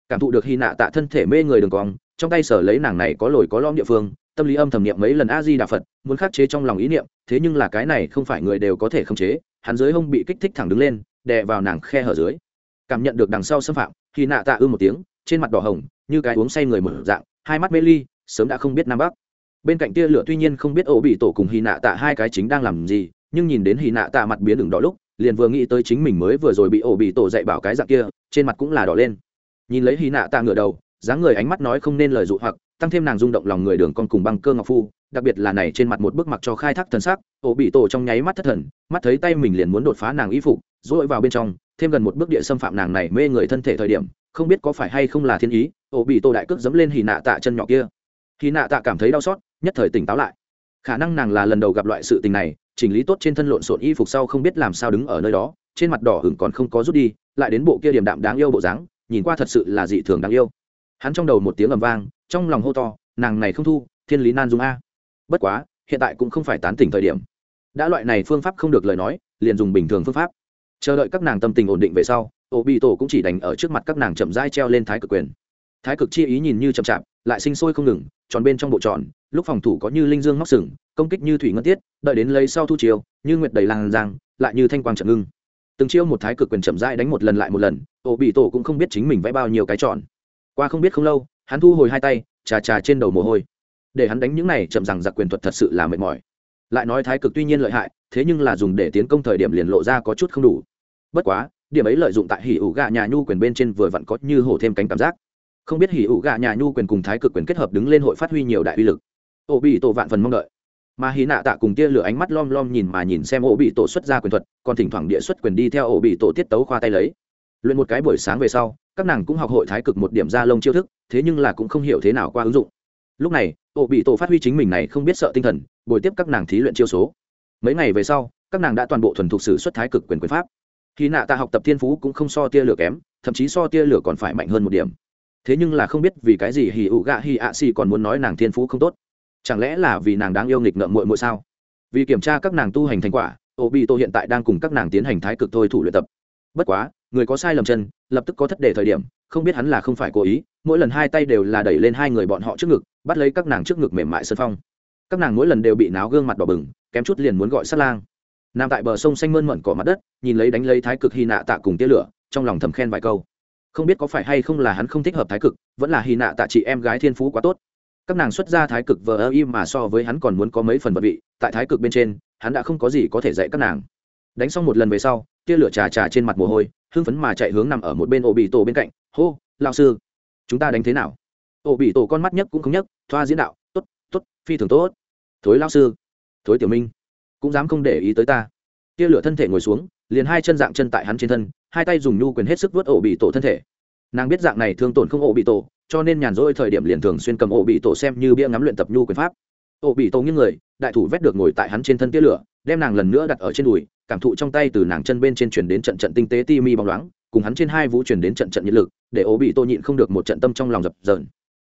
Cảm thụ được hy nạ tạ thân thể mê người đường cong, trong tay sở lấy nàng này có lồi có lõm địa phương, tâm lý âm thầm niệm mấy lần a di đà phật, muốn khắc chế trong lòng ý niệm, thế nhưng là cái này không phải người đều có thể khống chế, hắn dưới hông bị kích thích thẳng đứng lên, đè vào nàng khe hở dưới. Cảm nhận được đằng sau xâm phạm, khi nạ tạ ư một tiếng, trên mặt đỏ hồng như cái uống say người mở dạng, hai mắt mê ly, sớm đã không biết nam bắc. Bên cạnh tia lửa tuy nhiên không biết ổ bị tổ cùng hy nạ tạ hai cái chính đang làm gì, nhưng nhìn đến hy nạ tạ mặt biến đường đỏ lúc, liền vừa nghĩ tới chính mình mới vừa rồi bị ổ bị tổ dạy bảo cái dạng kia, trên mặt cũng là đỏ lên. Nhìn lấy hy nạ tạ ngửa đầu, dáng người ánh mắt nói không nên lời dụ hoặc, tăng thêm nàng rung động lòng người đường con cùng băng cơ ngọc phu, đặc biệt là này trên mặt một bức mặc cho khai thác thần sắc, ổ bị tổ trong nháy mắt thất thần, mắt thấy tay mình liền muốn đột phá nàng y phục dỗi vào bên trong, thêm gần một bước địa xâm phạm nàng này mê người thân thể thời điểm, không biết có phải hay không là thiên ý ổ bị tổ đại cước dẫm lên hì nạ tạ chân nhỏ kia. Hì nạ tạ cảm thấy đau xót, nhất thời tỉnh táo lại. Khả năng nàng là lần đầu gặp loại sự tình này, chỉnh lý tốt trên thân lộn xộn y phục sau không biết làm sao đứng ở nơi đó, trên mặt đỏ hửng còn không có rút đi, lại đến bộ kia điểm đạm đáng yêu bộ dáng, nhìn qua thật sự là dị thường đáng yêu. Hắn trong đầu một tiếng ầm vang, trong lòng hô to, nàng này không thu, thiên lý nan dung a. Bất quá, hiện tại cũng không phải tán tỉnh thời điểm. Đã loại này phương pháp không được lời nói, liền dùng bình thường phương pháp. Chờ đợi các nàng tâm tình ổn định về sau ô bị tổ cũng chỉ đánh ở trước mặt các nàng chậm rãi treo lên thái cực quyền thái cực chi ý nhìn như chậm chạp, lại sinh sôi không ngừng, tròn bên trong bộ tròn, lúc phòng thủ có như linh dương móc sừng, công kích như thủy ngân tiết, đợi đến lấy sau thu chiều như nguyệt đầy làng giang, lại như thanh quang trận ngưng. Từng chiêu một thái cực quyền chậm rãi đánh một lần lại một lần ổ bị tổ cũng không biết chính mình vẽ bao nhiêu cái tròn. Qua không biết không lâu, hắn thu hồi hai tay, trà trà trên đầu mồ hôi. Để hắn đánh những này chậm rằng giặc quyền thuật thật sự là mệt mỏi. Lại nói thái cực tuy nhiên lợi hại, thế nhưng là dùng để tiến công thời điểm liền lộ ra có chút không đủ. Bất quá, điểm ấy lợi dụng tại hỉ ủ gà nhà nhu quyền bên trên vừa vặn có như hổ thêm cánh cảm giác không biết hỉ ủ gạ nhà nhu quyền cùng thái cực quyền kết hợp đứng lên hội phát huy nhiều đại uy lực. Ô bị tổ vạn phần mong đợi. Mà hì nạ tạ cùng tia lửa ánh mắt lom lom nhìn mà nhìn xem ổ bị tổ xuất ra quyền thuật, còn thỉnh thoảng địa xuất quyền đi theo ổ bị tổ tiết tấu khoa tay lấy. Luyện một cái buổi sáng về sau, các nàng cũng học hội thái cực một điểm ra lông chiêu thức, thế nhưng là cũng không hiểu thế nào qua ứng dụng. Lúc này ổ bị tổ phát huy chính mình này không biết sợ tinh thần bồi tiếp các nàng thí luyện chiêu số. Mấy ngày về sau, các nàng đã toàn bộ thuần thục sử xuất thái cực quyền quyền pháp. Hì nạ tạ học tập thiên phú cũng không so tia lửa kém, thậm chí so tia lửa còn phải mạnh hơn một điểm thế nhưng là không biết vì cái gì hì ụ gạ hì ạ xì còn muốn nói nàng thiên phú không tốt. Chẳng lẽ là vì nàng đáng yêu nghịch ngợm muội muội sao? Vì kiểm tra các nàng tu hành thành quả ô bị tô hiện tại đang cùng các nàng tiến hành thái cực thôi thủ luyện tập. Bất quá, người có sai lầm chân, lập tức có thất đề thời điểm, không biết hắn là không phải cố ý, mỗi lần hai tay đều là đẩy lên hai người bọn họ trước ngực, bắt lấy các nàng trước ngực mềm mại sân phong. Các nàng mỗi lần đều bị náo gương mặt đỏ bừng, kém chút liền muốn gọi sát lang. Nằm tại bờ sông xanh mơn mận cỏ mặt đất, nhìn lấy đánh lấy thái cực hy nạ tạ cùng tia lửa, trong lòng thầm khen vài câu không biết có phải hay không là hắn không thích hợp thái cực, vẫn là hy nạ tạ chị em gái thiên phú quá tốt. Các nàng xuất ra thái cực vờ ơ im mà so với hắn còn muốn có mấy phần vật vị, tại thái cực bên trên, hắn đã không có gì có thể dạy các nàng. Đánh xong một lần về sau, tia lửa trà trà trên mặt mồ hôi, hưng phấn mà chạy hướng nằm ở một bên ổ bị tổ bên cạnh. Hô lao sư, chúng ta đánh thế nào? Ổ bị tổ con mắt nhất cũng không nhất thoa diễn đạo t ố t t ố t phi thường tốt. Thối lao sư, thối tiểu minh, cũng dám không để ý tới ta. Tia lửa thân thể ngồi xuống liền hai chân dạng chân tại hắn trên thân, hai tay dùng nhu quyền hết sức vớt ổ bị tổ thân thể. Nàng biết dạng này thương tổn không ổ bị tổ, cho nên nhàn rỗi thời điểm liền thường xuyên cầm ổ bị tổ xem như bia ngắm luyện tập nhu quyền pháp. Ổ bị tổ những người, đại thủ vét được ngồi tại hắn trên thân tia lửa, đem nàng lần nữa đặt ở trên đùi, cảm thụ trong tay từ nàng chân bên trên chuyển đến trận trận tinh tế ti mi bóng loáng, cùng hắn trên hai vũ chuyển đến trận trận nhiệt lực, để ổ bị tô nhịn không được một trận tâm trong lòng dập dờn.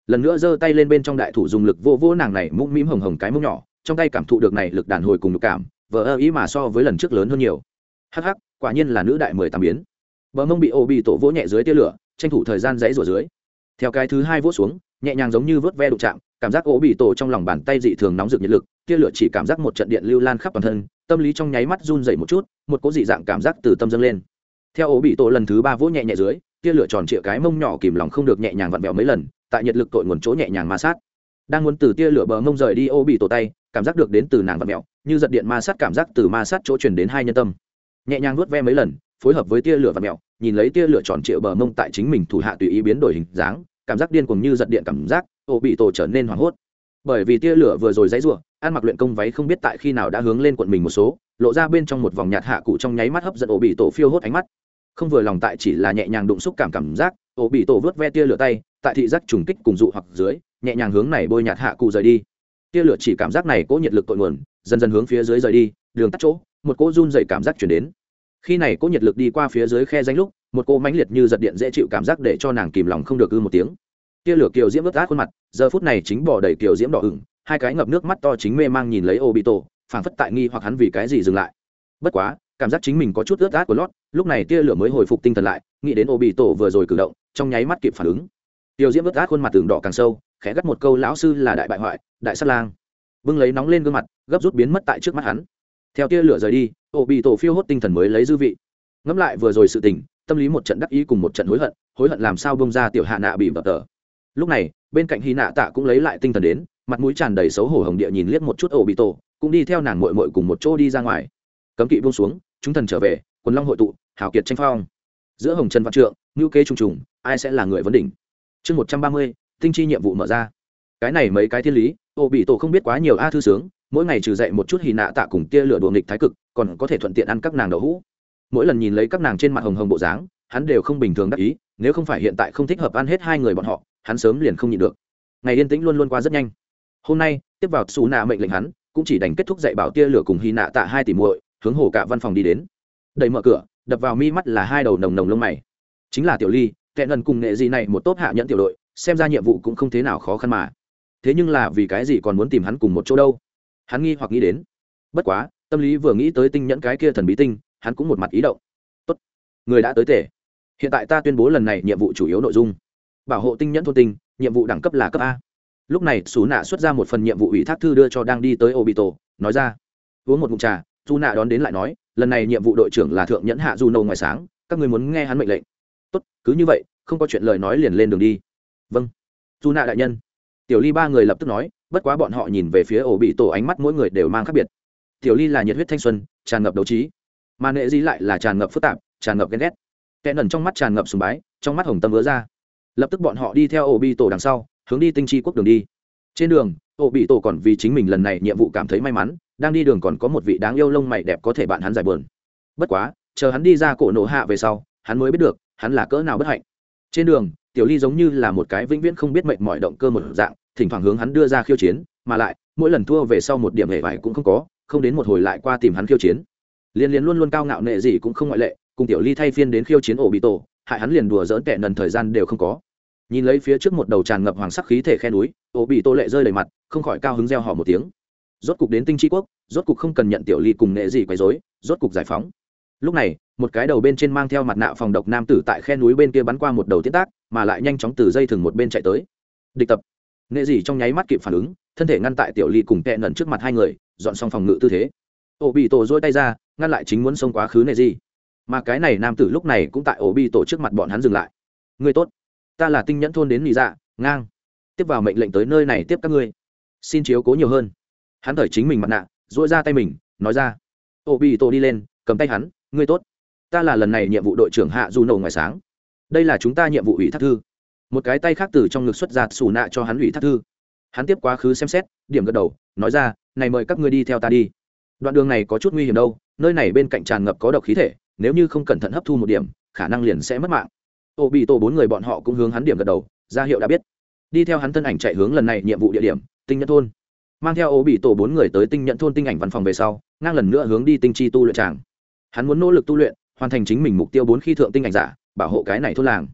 Lần nữa giơ tay lên bên trong đại thủ dùng lực vô vô nàng này mũm mĩm hồng hồng cái mông nhỏ, trong tay cảm thụ được này lực đàn hồi cùng lực cảm, vờ ơ ý mà so với lần trước lớn hơn nhiều hắc hắc, quả nhiên là nữ đại mười tám biến. Bờ mông bị ô bị tổ vỗ nhẹ dưới tia lửa, tranh thủ thời gian dãy rủa dưới. Theo cái thứ hai vỗ xuống, nhẹ nhàng giống như vớt ve đụng chạm, cảm giác ố bị tổ trong lòng bàn tay dị thường nóng rực nhiệt lực, tia lửa chỉ cảm giác một trận điện lưu lan khắp toàn thân, tâm lý trong nháy mắt run dậy một chút, một cố dị dạng cảm giác từ tâm dâng lên. Theo ố bị tổ lần thứ ba vỗ nhẹ nhẹ dưới, tia lửa tròn trịa cái mông nhỏ kìm lòng không được nhẹ nhàng vặn vẹo mấy lần, tại nhiệt lực tội nguồn chỗ nhẹ nhàng ma sát. Đang muốn từ tia lửa bờ mông rời đi ô bị tổ tay, cảm giác được đến từ nàng vặn vẹo, như giật điện ma sát cảm giác từ ma sát chỗ truyền đến hai nhân tâm nhẹ nhàng nuốt ve mấy lần, phối hợp với tia lửa vặn mẹo nhìn lấy tia lửa tròn trịa bờ mông tại chính mình thủ hạ tùy ý biến đổi hình dáng, cảm giác điên cuồng như giật điện cảm giác, ô bị tổ trở nên hoảng hốt. Bởi vì tia lửa vừa rồi dãy rủa, ăn mặc luyện công váy không biết tại khi nào đã hướng lên quận mình một số, lộ ra bên trong một vòng nhạt hạ cụ trong nháy mắt hấp dẫn ổ bị tổ phiêu hốt ánh mắt. Không vừa lòng tại chỉ là nhẹ nhàng đụng xúc cảm cảm giác ổ bị tổ vớt ve tia lửa tay, tại thị giác trùng kích cùng dụ hoặc dưới, nhẹ nhàng hướng này bôi nhạt hạ cụ rời đi. Tia lửa chỉ cảm giác này cố nhiệt lực tội nguồn, dần dần hướng phía dưới rời đi đường tắt chỗ, một cô run dày cảm giác chuyển đến. Khi này cô nhiệt lực đi qua phía dưới khe danh lúc, một cô mãnh liệt như giật điện dễ chịu cảm giác để cho nàng kìm lòng không được ư một tiếng. Tia lửa kiều diễm ướt át khuôn mặt, giờ phút này chính bỏ đầy kiều diễm đỏ ửng, hai cái ngập nước mắt to chính mê mang nhìn lấy ô bị tổ phảng phất tại nghi hoặc hắn vì cái gì dừng lại. Bất quá, cảm giác chính mình có chút ướt át của lót, lúc này tia lửa mới hồi phục tinh thần lại, nghĩ đến ô bị tổ vừa rồi cử động, trong nháy mắt kịp phản ứng. Kiều diễm ướt át khuôn mặt tường đỏ càng sâu, khẽ gắt một câu, lão sư là đại bại hoại, đại sát lang. Bưng lấy nóng lên gương mặt, gấp rút biến mất tại trước mắt hắn theo tia lửa rời đi ô bị tổ phiêu hốt tinh thần mới lấy dư vị. Ngẫm lại vừa rồi sự tình, tâm lý một trận đắc ý cùng một trận hối hận hối hận làm sao bông ra tiểu hạ nạ bị vật tờ. Lúc này, bên cạnh hy nạ tạ cũng lấy lại tinh thần đến, mặt mũi tràn đầy xấu hổ hồng địa nhìn liếc một chút ổ bị tổ cũng đi theo nàng mội mội cùng một chỗ đi ra ngoài. Cấm kỵ buông xuống, chúng thần trở về, quần long hội tụ hảo kiệt tranh phong. Giữa hồng trần văn trượng ngữ kế trùng trùng, ai sẽ là người vấn đỉnh? Chương một trăm ba mươi, tinh chi nhiệm vụ mở ra. Cái này mấy cái thiên lý ổ bị tổ không biết quá nhiều a thư sướng mỗi ngày trừ dậy một chút hì nạ tạ cùng tia lửa đùa nghịch thái cực, còn có thể thuận tiện ăn các nàng đậu hũ. Mỗi lần nhìn lấy các nàng trên mặt hồng hồng bộ dáng, hắn đều không bình thường đắc ý, nếu không phải hiện tại không thích hợp ăn hết hai người bọn họ, hắn sớm liền không nhịn được. Ngày yên tĩnh luôn luôn qua rất nhanh. Hôm nay, tiếp vào xù nạ mệnh lệnh hắn, cũng chỉ đành kết thúc dạy bảo tia lửa cùng hy nạ tạ hai tỷ muội, hướng hồ cả văn phòng đi đến. Đẩy mở cửa, đập vào mi mắt là hai đầu nồng nồng lông mày. Chính là tiểu ly kẹn lần cùng nghệ gì này một tốt hạ nhẫn tiểu đội, xem ra nhiệm vụ cũng không thế nào khó khăn mà. Thế nhưng là vì cái gì còn muốn tìm hắn cùng một chỗ đâu? Hắn nghi hoặc nghĩ đến. Bất quá, tâm lý vừa nghĩ tới tinh nhẫn cái kia thần bí tinh, hắn cũng một mặt ý động. Tốt, người đã tới tể hiện tại ta tuyên bố lần này nhiệm vụ chủ yếu nội dung. Bảo hộ tinh nhẫn thôn tinh, nhiệm vụ đẳng cấp là cấp a. Lúc này xú nạ xuất ra một phần nhiệm vụ ủy thác thư đưa cho đang đi tới obito, nói ra. Uống một mụn trà dù nạ đón đến lại nói, lần này nhiệm vụ đội trưởng là thượng nhẫn hạ du nâu ngoài sáng, các người muốn nghe hắn mệnh lệnh. Tốt, cứ như vậy, không có chuyện lời nói liền lên đường đi. Vâng. Dù nạ đại nhân. Tiểu ly ba người lập tức nói bất quá bọn họ nhìn về phía ổ bị tổ ánh mắt mỗi người đều mang khác biệt. Tiểu ly là nhiệt huyết thanh xuân, tràn ngập đấu trí. Mà nệ di lại là tràn ngập phức tạp, tràn ngập ghen ghét. Kẻ nần trong mắt tràn ngập sùng bái, trong mắt hồng tâm vỡ ra. Lập tức bọn họ đi theo ổ bị tổ đằng sau, hướng đi tinh chi quốc đường đi. Trên đường, ổ bị tổ còn vì chính mình lần này nhiệm vụ cảm thấy may mắn, đang đi đường còn có một vị đáng yêu lông mày đẹp có thể bạn hắn giải bờn bất quá, chờ hắn đi ra cổ nổ hạ về sau, hắn mới biết được, hắn là cỡ nào bất hạnh. Trên đường tiểu ly giống như là một cái vĩnh viễn không biết mệnh mọi động cơ một dạng thỉnh thoảng hướng hắn đưa ra khiêu chiến mà lại mỗi lần thua về sau một điểm hề vải cũng không có không đến một hồi lại qua tìm hắn khiêu chiến. Liên liên luôn luôn cao ngạo nệ gì cũng không ngoại lệ cùng tiểu ly thay phiên đến khiêu chiến ổ bị tổ hại hắn liền đùa dỡn tệ nần thời gian đều không có. Nhìn lấy phía trước một đầu tràn ngập hoàng sắc khí thể khe núi ổ bị tô lệ rơi đầy mặt không khỏi cao hứng reo hò một tiếng. Rốt cục đến tinh tri quốc rốt cục không cần nhận tiểu ly cùng nệ gì quấy rối, rốt cục giải phóng lúc này, một cái đầu bên trên mang theo mặt nạ phòng độc nam tử tại khe núi bên kia bắn qua một đầu tiết tác, mà lại nhanh chóng từ dây thừng một bên chạy tới. Địch tập. Nghệ gì trong nháy mắt kịp phản ứng, thân thể ngăn tại tiểu ly cùng tệ nần trước mặt hai người, dọn xong phòng ngự tư thế. Ổ bị tổ dôi tay ra, ngăn lại chính muốn xông quá khứ nghệ gì mà cái này nam tử lúc này cũng tại ổ bị tổ trước mặt bọn hắn dừng lại. Người tốt. Ta là tinh nhẫn thôn đến nghỉ dạ ngang. Tiếp vào mệnh lệnh tới nơi này tiếp các ngươi. Xin chiếu cố nhiều hơn. Hắn thời chính mình mặt nạ dỗi ra tay mình, nói ra. Ô bị tổ đi lên, cầm tay hắn ngươi tốt. Ta là lần này nhiệm vụ đội trưởng hạ du nổ ngoài sáng. Đây là chúng ta nhiệm vụ ủy thác thư. Một cái tay khác từ trong ngực xuất ra xù nạ cho hắn ủy thác thư. Hắn tiếp quá khứ xem xét, điểm gật đầu, nói ra, này mời các ngươi đi theo ta đi. Đoạn đường này có chút nguy hiểm đâu, nơi này bên cạnh tràn ngập có độc khí thể, nếu như không cẩn thận hấp thu một điểm, khả năng liền sẽ mất mạng. Ô bị tổ bốn người bọn họ cũng hướng hắn điểm gật đầu, ra hiệu đã biết. Đi theo hắn thân ảnh chạy hướng lần này nhiệm vụ địa điểm, tinh nhẫn thôn. Mang theo ô bị tổ bốn người tới tinh nhẫn thôn tinh ảnh văn phòng về sau, ngang lần nữa hướng đi tinh chi tu lựa tràng hắn muốn nỗ lực tu luyện, hoàn thành chính mình mục tiêu bốn khi thượng tinh ảnh giả, bảo hộ cái này thôn làng.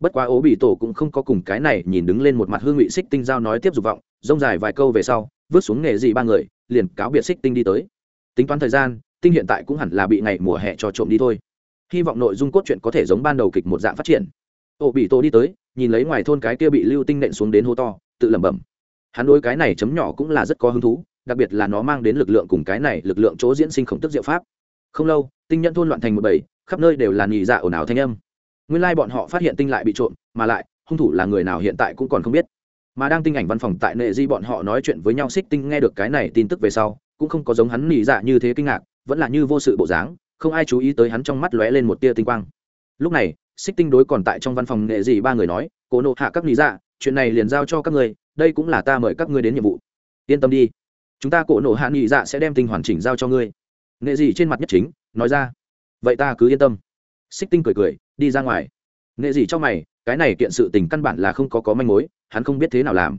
Bất quá ố bị tổ cũng không có cùng cái này nhìn đứng lên một mặt hương ngụy xích tinh giao nói tiếp dục vọng, rông dài vài câu về sau, vứt xuống nghề gì ba người, liền cáo biệt xích tinh đi tới. Tính toán thời gian, tinh hiện tại cũng hẳn là bị ngày mùa hè cho trộm đi thôi. Hy vọng nội dung cốt truyện có thể giống ban đầu kịch một dạng phát triển. Ổ bị tổ đi tới, nhìn lấy ngoài thôn cái kia bị lưu tinh nện xuống đến hô to, tự lẩm bẩm. Hắn đối cái này chấm nhỏ cũng là rất có hứng thú, đặc biệt là nó mang đến lực lượng cùng cái này lực lượng chỗ diễn sinh khổng tức diệu pháp không lâu, tinh nhân thôn loạn thành một bầy, khắp nơi đều là nhị dạ ồn ào thanh âm. Nguyên lai bọn họ phát hiện tinh lại bị trộm, mà lại, hung thủ là người nào hiện tại cũng còn không biết. Mà đang tinh ảnh văn phòng tại nệ di bọn họ nói chuyện với nhau xích tinh nghe được cái này tin tức về sau, cũng không có giống hắn nhị dạ như thế kinh ngạc, vẫn là như vô sự bộ dáng, không ai chú ý tới hắn trong mắt lóe lên một tia tinh quang. Lúc này, xích tinh đối còn tại trong văn phòng nghệ di ba người nói, cố nộ hạ các lý dạ chuyện này liền giao cho các người đây cũng là ta mời các ngươi đến nhiệm vụ. Yên tâm đi. Chúng ta cổ nộ hạ nghị dạ sẽ đem tinh hoàn chỉnh giao cho ngươi nghệ gì trên mặt nhất chính, nói ra. Vậy ta cứ yên tâm. Xích tinh cười cười, đi ra ngoài. Nghệ gì cho mày, cái này kiện sự tình căn bản là không có có manh mối, hắn không biết thế nào làm.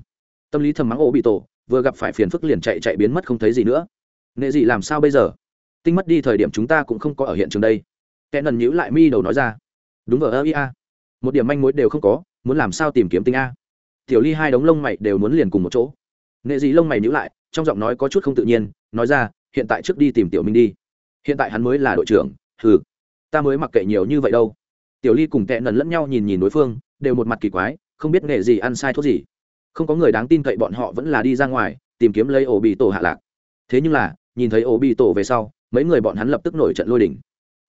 Tâm lý thầm mắng ô bị tổ, vừa gặp phải phiền phức liền chạy chạy biến mất không thấy gì nữa. Nghệ dị làm sao bây giờ? Tinh mất đi thời điểm chúng ta cũng không có ở hiện trường đây. Kẻ nần nhữ lại mi đầu nói ra. Đúng vờ, ơ ia một điểm manh mối đều không có, muốn làm sao tìm kiếm tinh a. Tiểu ly hai đống lông mày đều muốn liền cùng một chỗ. Nghệ dị lông mày nhữ lại, trong giọng nói có chút không tự nhiên, nói ra hiện tại trước đi tìm tiểu minh đi. Hiện tại hắn mới là đội trưởng, hừ. Ta mới mặc kệ nhiều như vậy đâu. Tiểu ly cùng tệ nần lẫn nhau nhìn nhìn đối phương, đều một mặt kỳ quái, không biết nghề gì ăn sai thuốc gì. Không có người đáng tin cậy bọn họ vẫn là đi ra ngoài, tìm kiếm lấy ổ bị tổ hạ lạc. Thế nhưng là, nhìn thấy ổ bị tổ về sau, mấy người bọn hắn lập tức nổi trận lôi đỉnh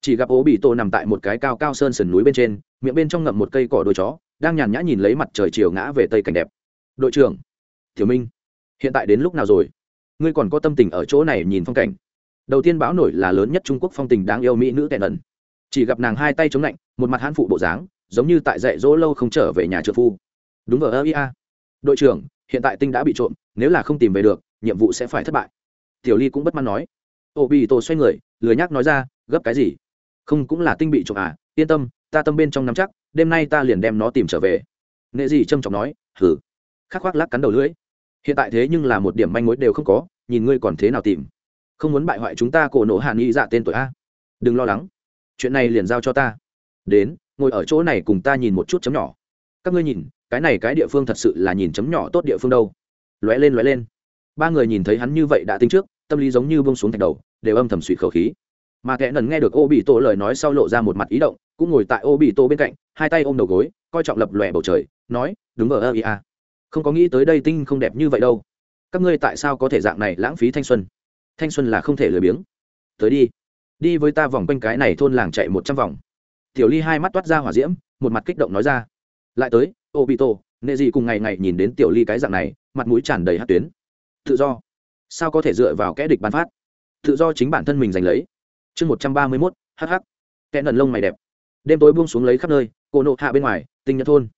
chỉ gặp ổ bị tổ nằm tại một cái cao cao sơn sườn núi bên trên, miệng bên trong ngậm một cây cỏ đôi chó, đang nhàn nhã nhìn lấy mặt trời chiều ngã về tây cảnh đẹp. Đội trưởng, tiểu minh, hiện tại đến lúc nào rồi? Ngươi còn có tâm tình ở chỗ này nhìn phong cảnh. Đầu tiên báo nổi là lớn nhất trung quốc phong tình đáng yêu mỹ nữ tệ ẩn. Chỉ gặp nàng hai tay chống lạnh, một mặt hãn phụ bộ dáng, giống như tại dạy dỗ lâu không trở về nhà trợ phu. Đúng vờ ơ ia đội trưởng, hiện tại tinh đã bị trộm, nếu là không tìm về được, nhiệm vụ sẽ phải thất bại. Tiểu ly cũng bất mãn nói. Ô bị tổ xoay người, lười nhác nói ra, gấp cái gì? Không cũng là tinh bị trộm à yên tâm, ta tâm bên trong nắm chắc, đêm nay ta liền đem nó tìm trở về. Nghệ gì trâm trọng nói hử khắc khoác lắc cắn đầu lưỡi hiện tại thế nhưng là một điểm manh mối đều không có, nhìn ngươi còn thế nào tìm. Không muốn bại hoại chúng ta cổ nổ hạ nghĩ dạ tên tuổi a. Đừng lo lắng. Chuyện này liền giao cho ta. Đến, ngồi ở chỗ này cùng ta nhìn một chút chấm nhỏ. Các ngươi nhìn, cái này cái địa phương thật sự là nhìn chấm nhỏ tốt địa phương đâu. Lóe lên lóe lên. Ba người nhìn thấy hắn như vậy đã tính trước, tâm lý giống như bông xuống thạch đầu, đều âm thầm suy khẩu khí. Mà kẻ nần nghe được ô bị tổ lời nói sau lộ ra một mặt ý động, cũng ngồi tại ô bị tổ bên cạnh, hai tay ôm đầu gối, coi trọng lập lòe bầu trời, nói, đúng ở ơ ia không có nghĩ tới đây tinh không đẹp như vậy đâu. Các ngươi tại sao có thể dạng này lãng phí thanh xuân? Thanh xuân là không thể lười biếng. Tới đi. Đi với ta vòng quanh cái này thôn làng chạy một trăm vòng. Tiểu ly hai mắt toát ra hỏa diễm, một mặt kích động nói ra. Lại tới ô bị tổ nệ gì cùng ngày ngày nhìn đến tiểu ly cái dạng này, mặt mũi tràn đầy hát tuyến. Tự do. Sao có thể dựa vào kẽ địch bán phát? Tự do chính bản thân mình giành lấy. Chương một trăm ba mươi mốt hh kẽ nần lông mày đẹp. Đêm tối buông xuống lấy khắp nơi, cô nộ hạ bên ngoài, tinh nhật thôn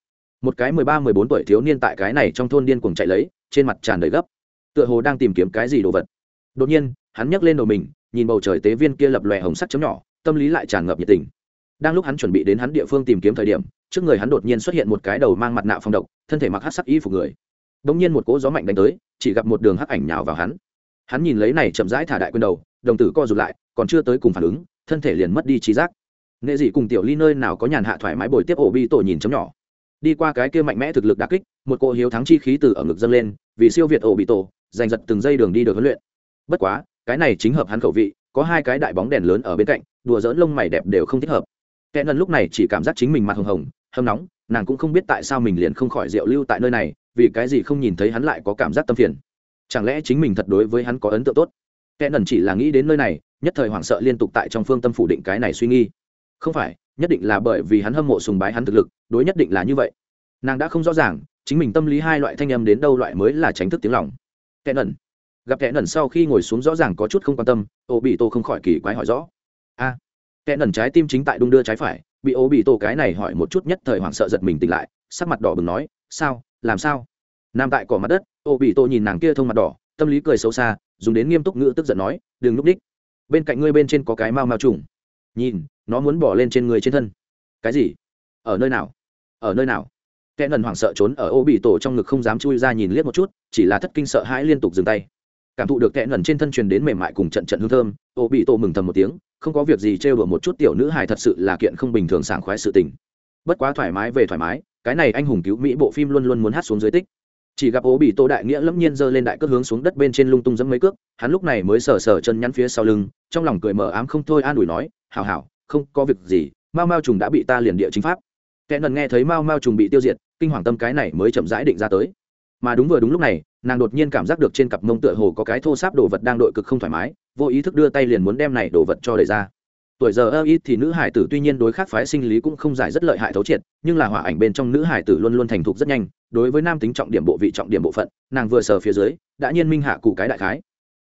một cái mười ba, mười bốn tuổi thiếu niên tại cái này trong thôn điên cuồng chạy lấy, trên mặt tràn đầy gấp. Tựa hồ đang tìm kiếm cái gì đồ vật. Đột nhiên, hắn nhấc lên đầu mình, nhìn bầu trời tế viên kia lập lòe hồng sắt chấm nhỏ, tâm lý lại tràn ngập nhiệt tình. Đang lúc hắn chuẩn bị đến hắn địa phương tìm kiếm thời điểm, trước người hắn đột nhiên xuất hiện một cái đầu mang mặt nạ phòng độc, thân thể mặc hát sắc y phục người. Đ ỗ n g nhiên một cỗ gió mạnh đánh tới, chỉ gặp một đường hắc ảnh nhào vào hắn. Hắn nhìn lấy này chậm rãi thả đại quyền đầu, đồng tử co rụt lại, còn chưa tới cùng phản ứng, thân thể liền mất đi trí giác. Nghệ dị cùng tiểu ly nơi nào có nhàn hạ thoải mái bồi tiếp ổ bi tổ nhìn chấm nhỏ đi qua cái kia mạnh mẽ thực lực đặc kích, một cỗ hiếu thắng chi khí từ ở ngực dâng lên, vì siêu việt ổ bị tổ, giành giật từng giây đường đi được huấn luyện. Bất quá, cái này chính hợp hắn khẩu vị, có hai cái đại bóng đèn lớn ở bên cạnh, đùa dỡn lông mày đẹp đều không thích hợp. Kẻ ngân lúc này chỉ cảm giác chính mình mặt hồng hồng, hâm nóng, nàng cũng không biết tại sao mình liền không khỏi rượu lưu tại nơi này, vì cái gì không nhìn thấy hắn lại có cảm giác tâm phiền. Chẳng lẽ chính mình thật đối với hắn có ấn tượng tốt? Kẻ ngân chỉ là nghĩ đến nơi này, nhất thời hoảng sợ liên tục tại trong phương tâm phủ định cái này suy nghi không phải nhất định là bởi vì hắn hâm mộ sùng bái hắn thực lực đối nhất định là như vậy. Nàng đã không rõ ràng chính mình tâm lý hai loại thanh âm đến đâu loại mới là tránh thức tiếng lòng. Kẻ ẩn. gặp kẻ ẩn sau khi ngồi xuống rõ ràng có chút không quan tâm ô bị tô không khỏi kỳ quái hỏi rõ. A à, kẻ ngẩn trái tim chính tại đung đưa trái phải bị ô bị tô cái này hỏi một chút nhất thời hoảng sợ giật mình tỉnh lại sắc mặt đỏ bừng nói sao? Làm sao? Nằm tại cỏ mặt đất ô bị tô nhìn nàng kia thông mặt đỏ tâm lý cười xấu xa dùng đến nghiêm túc ngữ tức giận nói đừng núp đích. Bên cạnh ngươi bên trên có cái mau mau trùng nhìn, nó muốn bỏ lên trên người trên thân. Cái gì? Ở nơi nào? Ở nơi nào? Kẻ ngẩn hoảng sợ trốn ở ô bị tổ trong ngực không dám chui ra nhìn liếc một chút, chỉ là thất kinh sợ hãi liên tục dừng tay. Cảm thụ được kẽ ngẩn trên thân truyền đến mềm mại cùng trận trận hương thơm, ô bị tổ mừng thầm một tiếng, không có việc gì trêu đùa một chút tiểu nữ hài thật sự là kiện không bình thường sảng khoái sự tình. Bất quá thoải mái về thoải mái, cái này anh hùng cứu mỹ bộ phim luôn luôn muốn hát xuống dưới tích. Chỉ gặp ố bị tô đại nghĩa lẫm nhiên giơ lên đại cước hướng xuống đất bên trên lung tung dẫm mấy cước, hắn lúc này mới sờ sờ chân nhắn phía sau lưng, trong lòng cười mờ ám không thôi an ủi nói hảo hảo, không có việc gì, mao mao trùng đã bị ta liền địa chính pháp. Kẻ nần nghe thấy mao mao trùng bị tiêu diệt, kinh hoàng tâm cái này mới chậm rãi định ra tới. Mà đúng vừa đúng lúc này, nàng đột nhiên cảm giác được trên cặp mông tựa hồ có cái thô sáp đồ vật đang đội cực không thoải mái, vô ý thức đưa tay liền muốn đem này đồ vật cho đẩy ra. Tuổi giờ ơ ít thì nữ hải tử tuy nhiên đối khác phái sinh lý cũng không giải rất lợi hại thấu triệt, nhưng là hỏa ảnh bên trong nữ hải tử luôn luôn thành thục rất nhanh, đối với nam tính trọng điểm bộ vị trọng điểm bộ phận, nàng vừa sờ phía dưới, đã nhiên minh hạ cụ cái đại khái.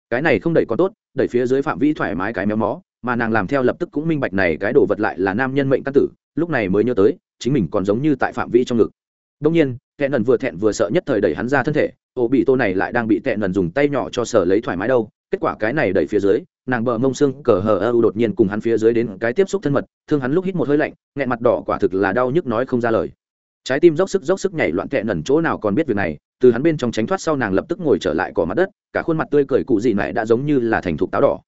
Cái này không đẩy có tốt, đẩy phía dưới phạm vi thoải mái cái méo mó mà nàng làm theo lập tức cũng minh bạch này cái đồ vật lại là nam nhân mệnh căn tử, lúc này mới nhớ tới, chính mình còn giống như tại phạm vi trong ngực. Đông nhiên tệ nần vừa thẹn vừa sợ nhất thời đẩy hắn ra thân thể, ổ bị tô này lại đang bị tệ nần dùng tay nhỏ cho sở lấy thoải mái đâu. Kết quả cái này đẩy phía dưới, nàng bờ mông xương cờ hờ ơ đột nhiên cùng hắn phía dưới đến cái tiếp xúc thân mật, thương hắn lúc hít một hơi lạnh, nghẹn mặt đỏ quả thực là đau nhức nói không ra lời. Trái tim dốc sức dốc sức nhảy loạn tệ nần chỗ nào còn biết việc này, từ hắn bên trong tránh thoát sau nàng lập tức ngồi trở lại cỏ mặt đất, cả khuôn mặt tươi cười cụ dị này đã giống như là thành thục táo đỏ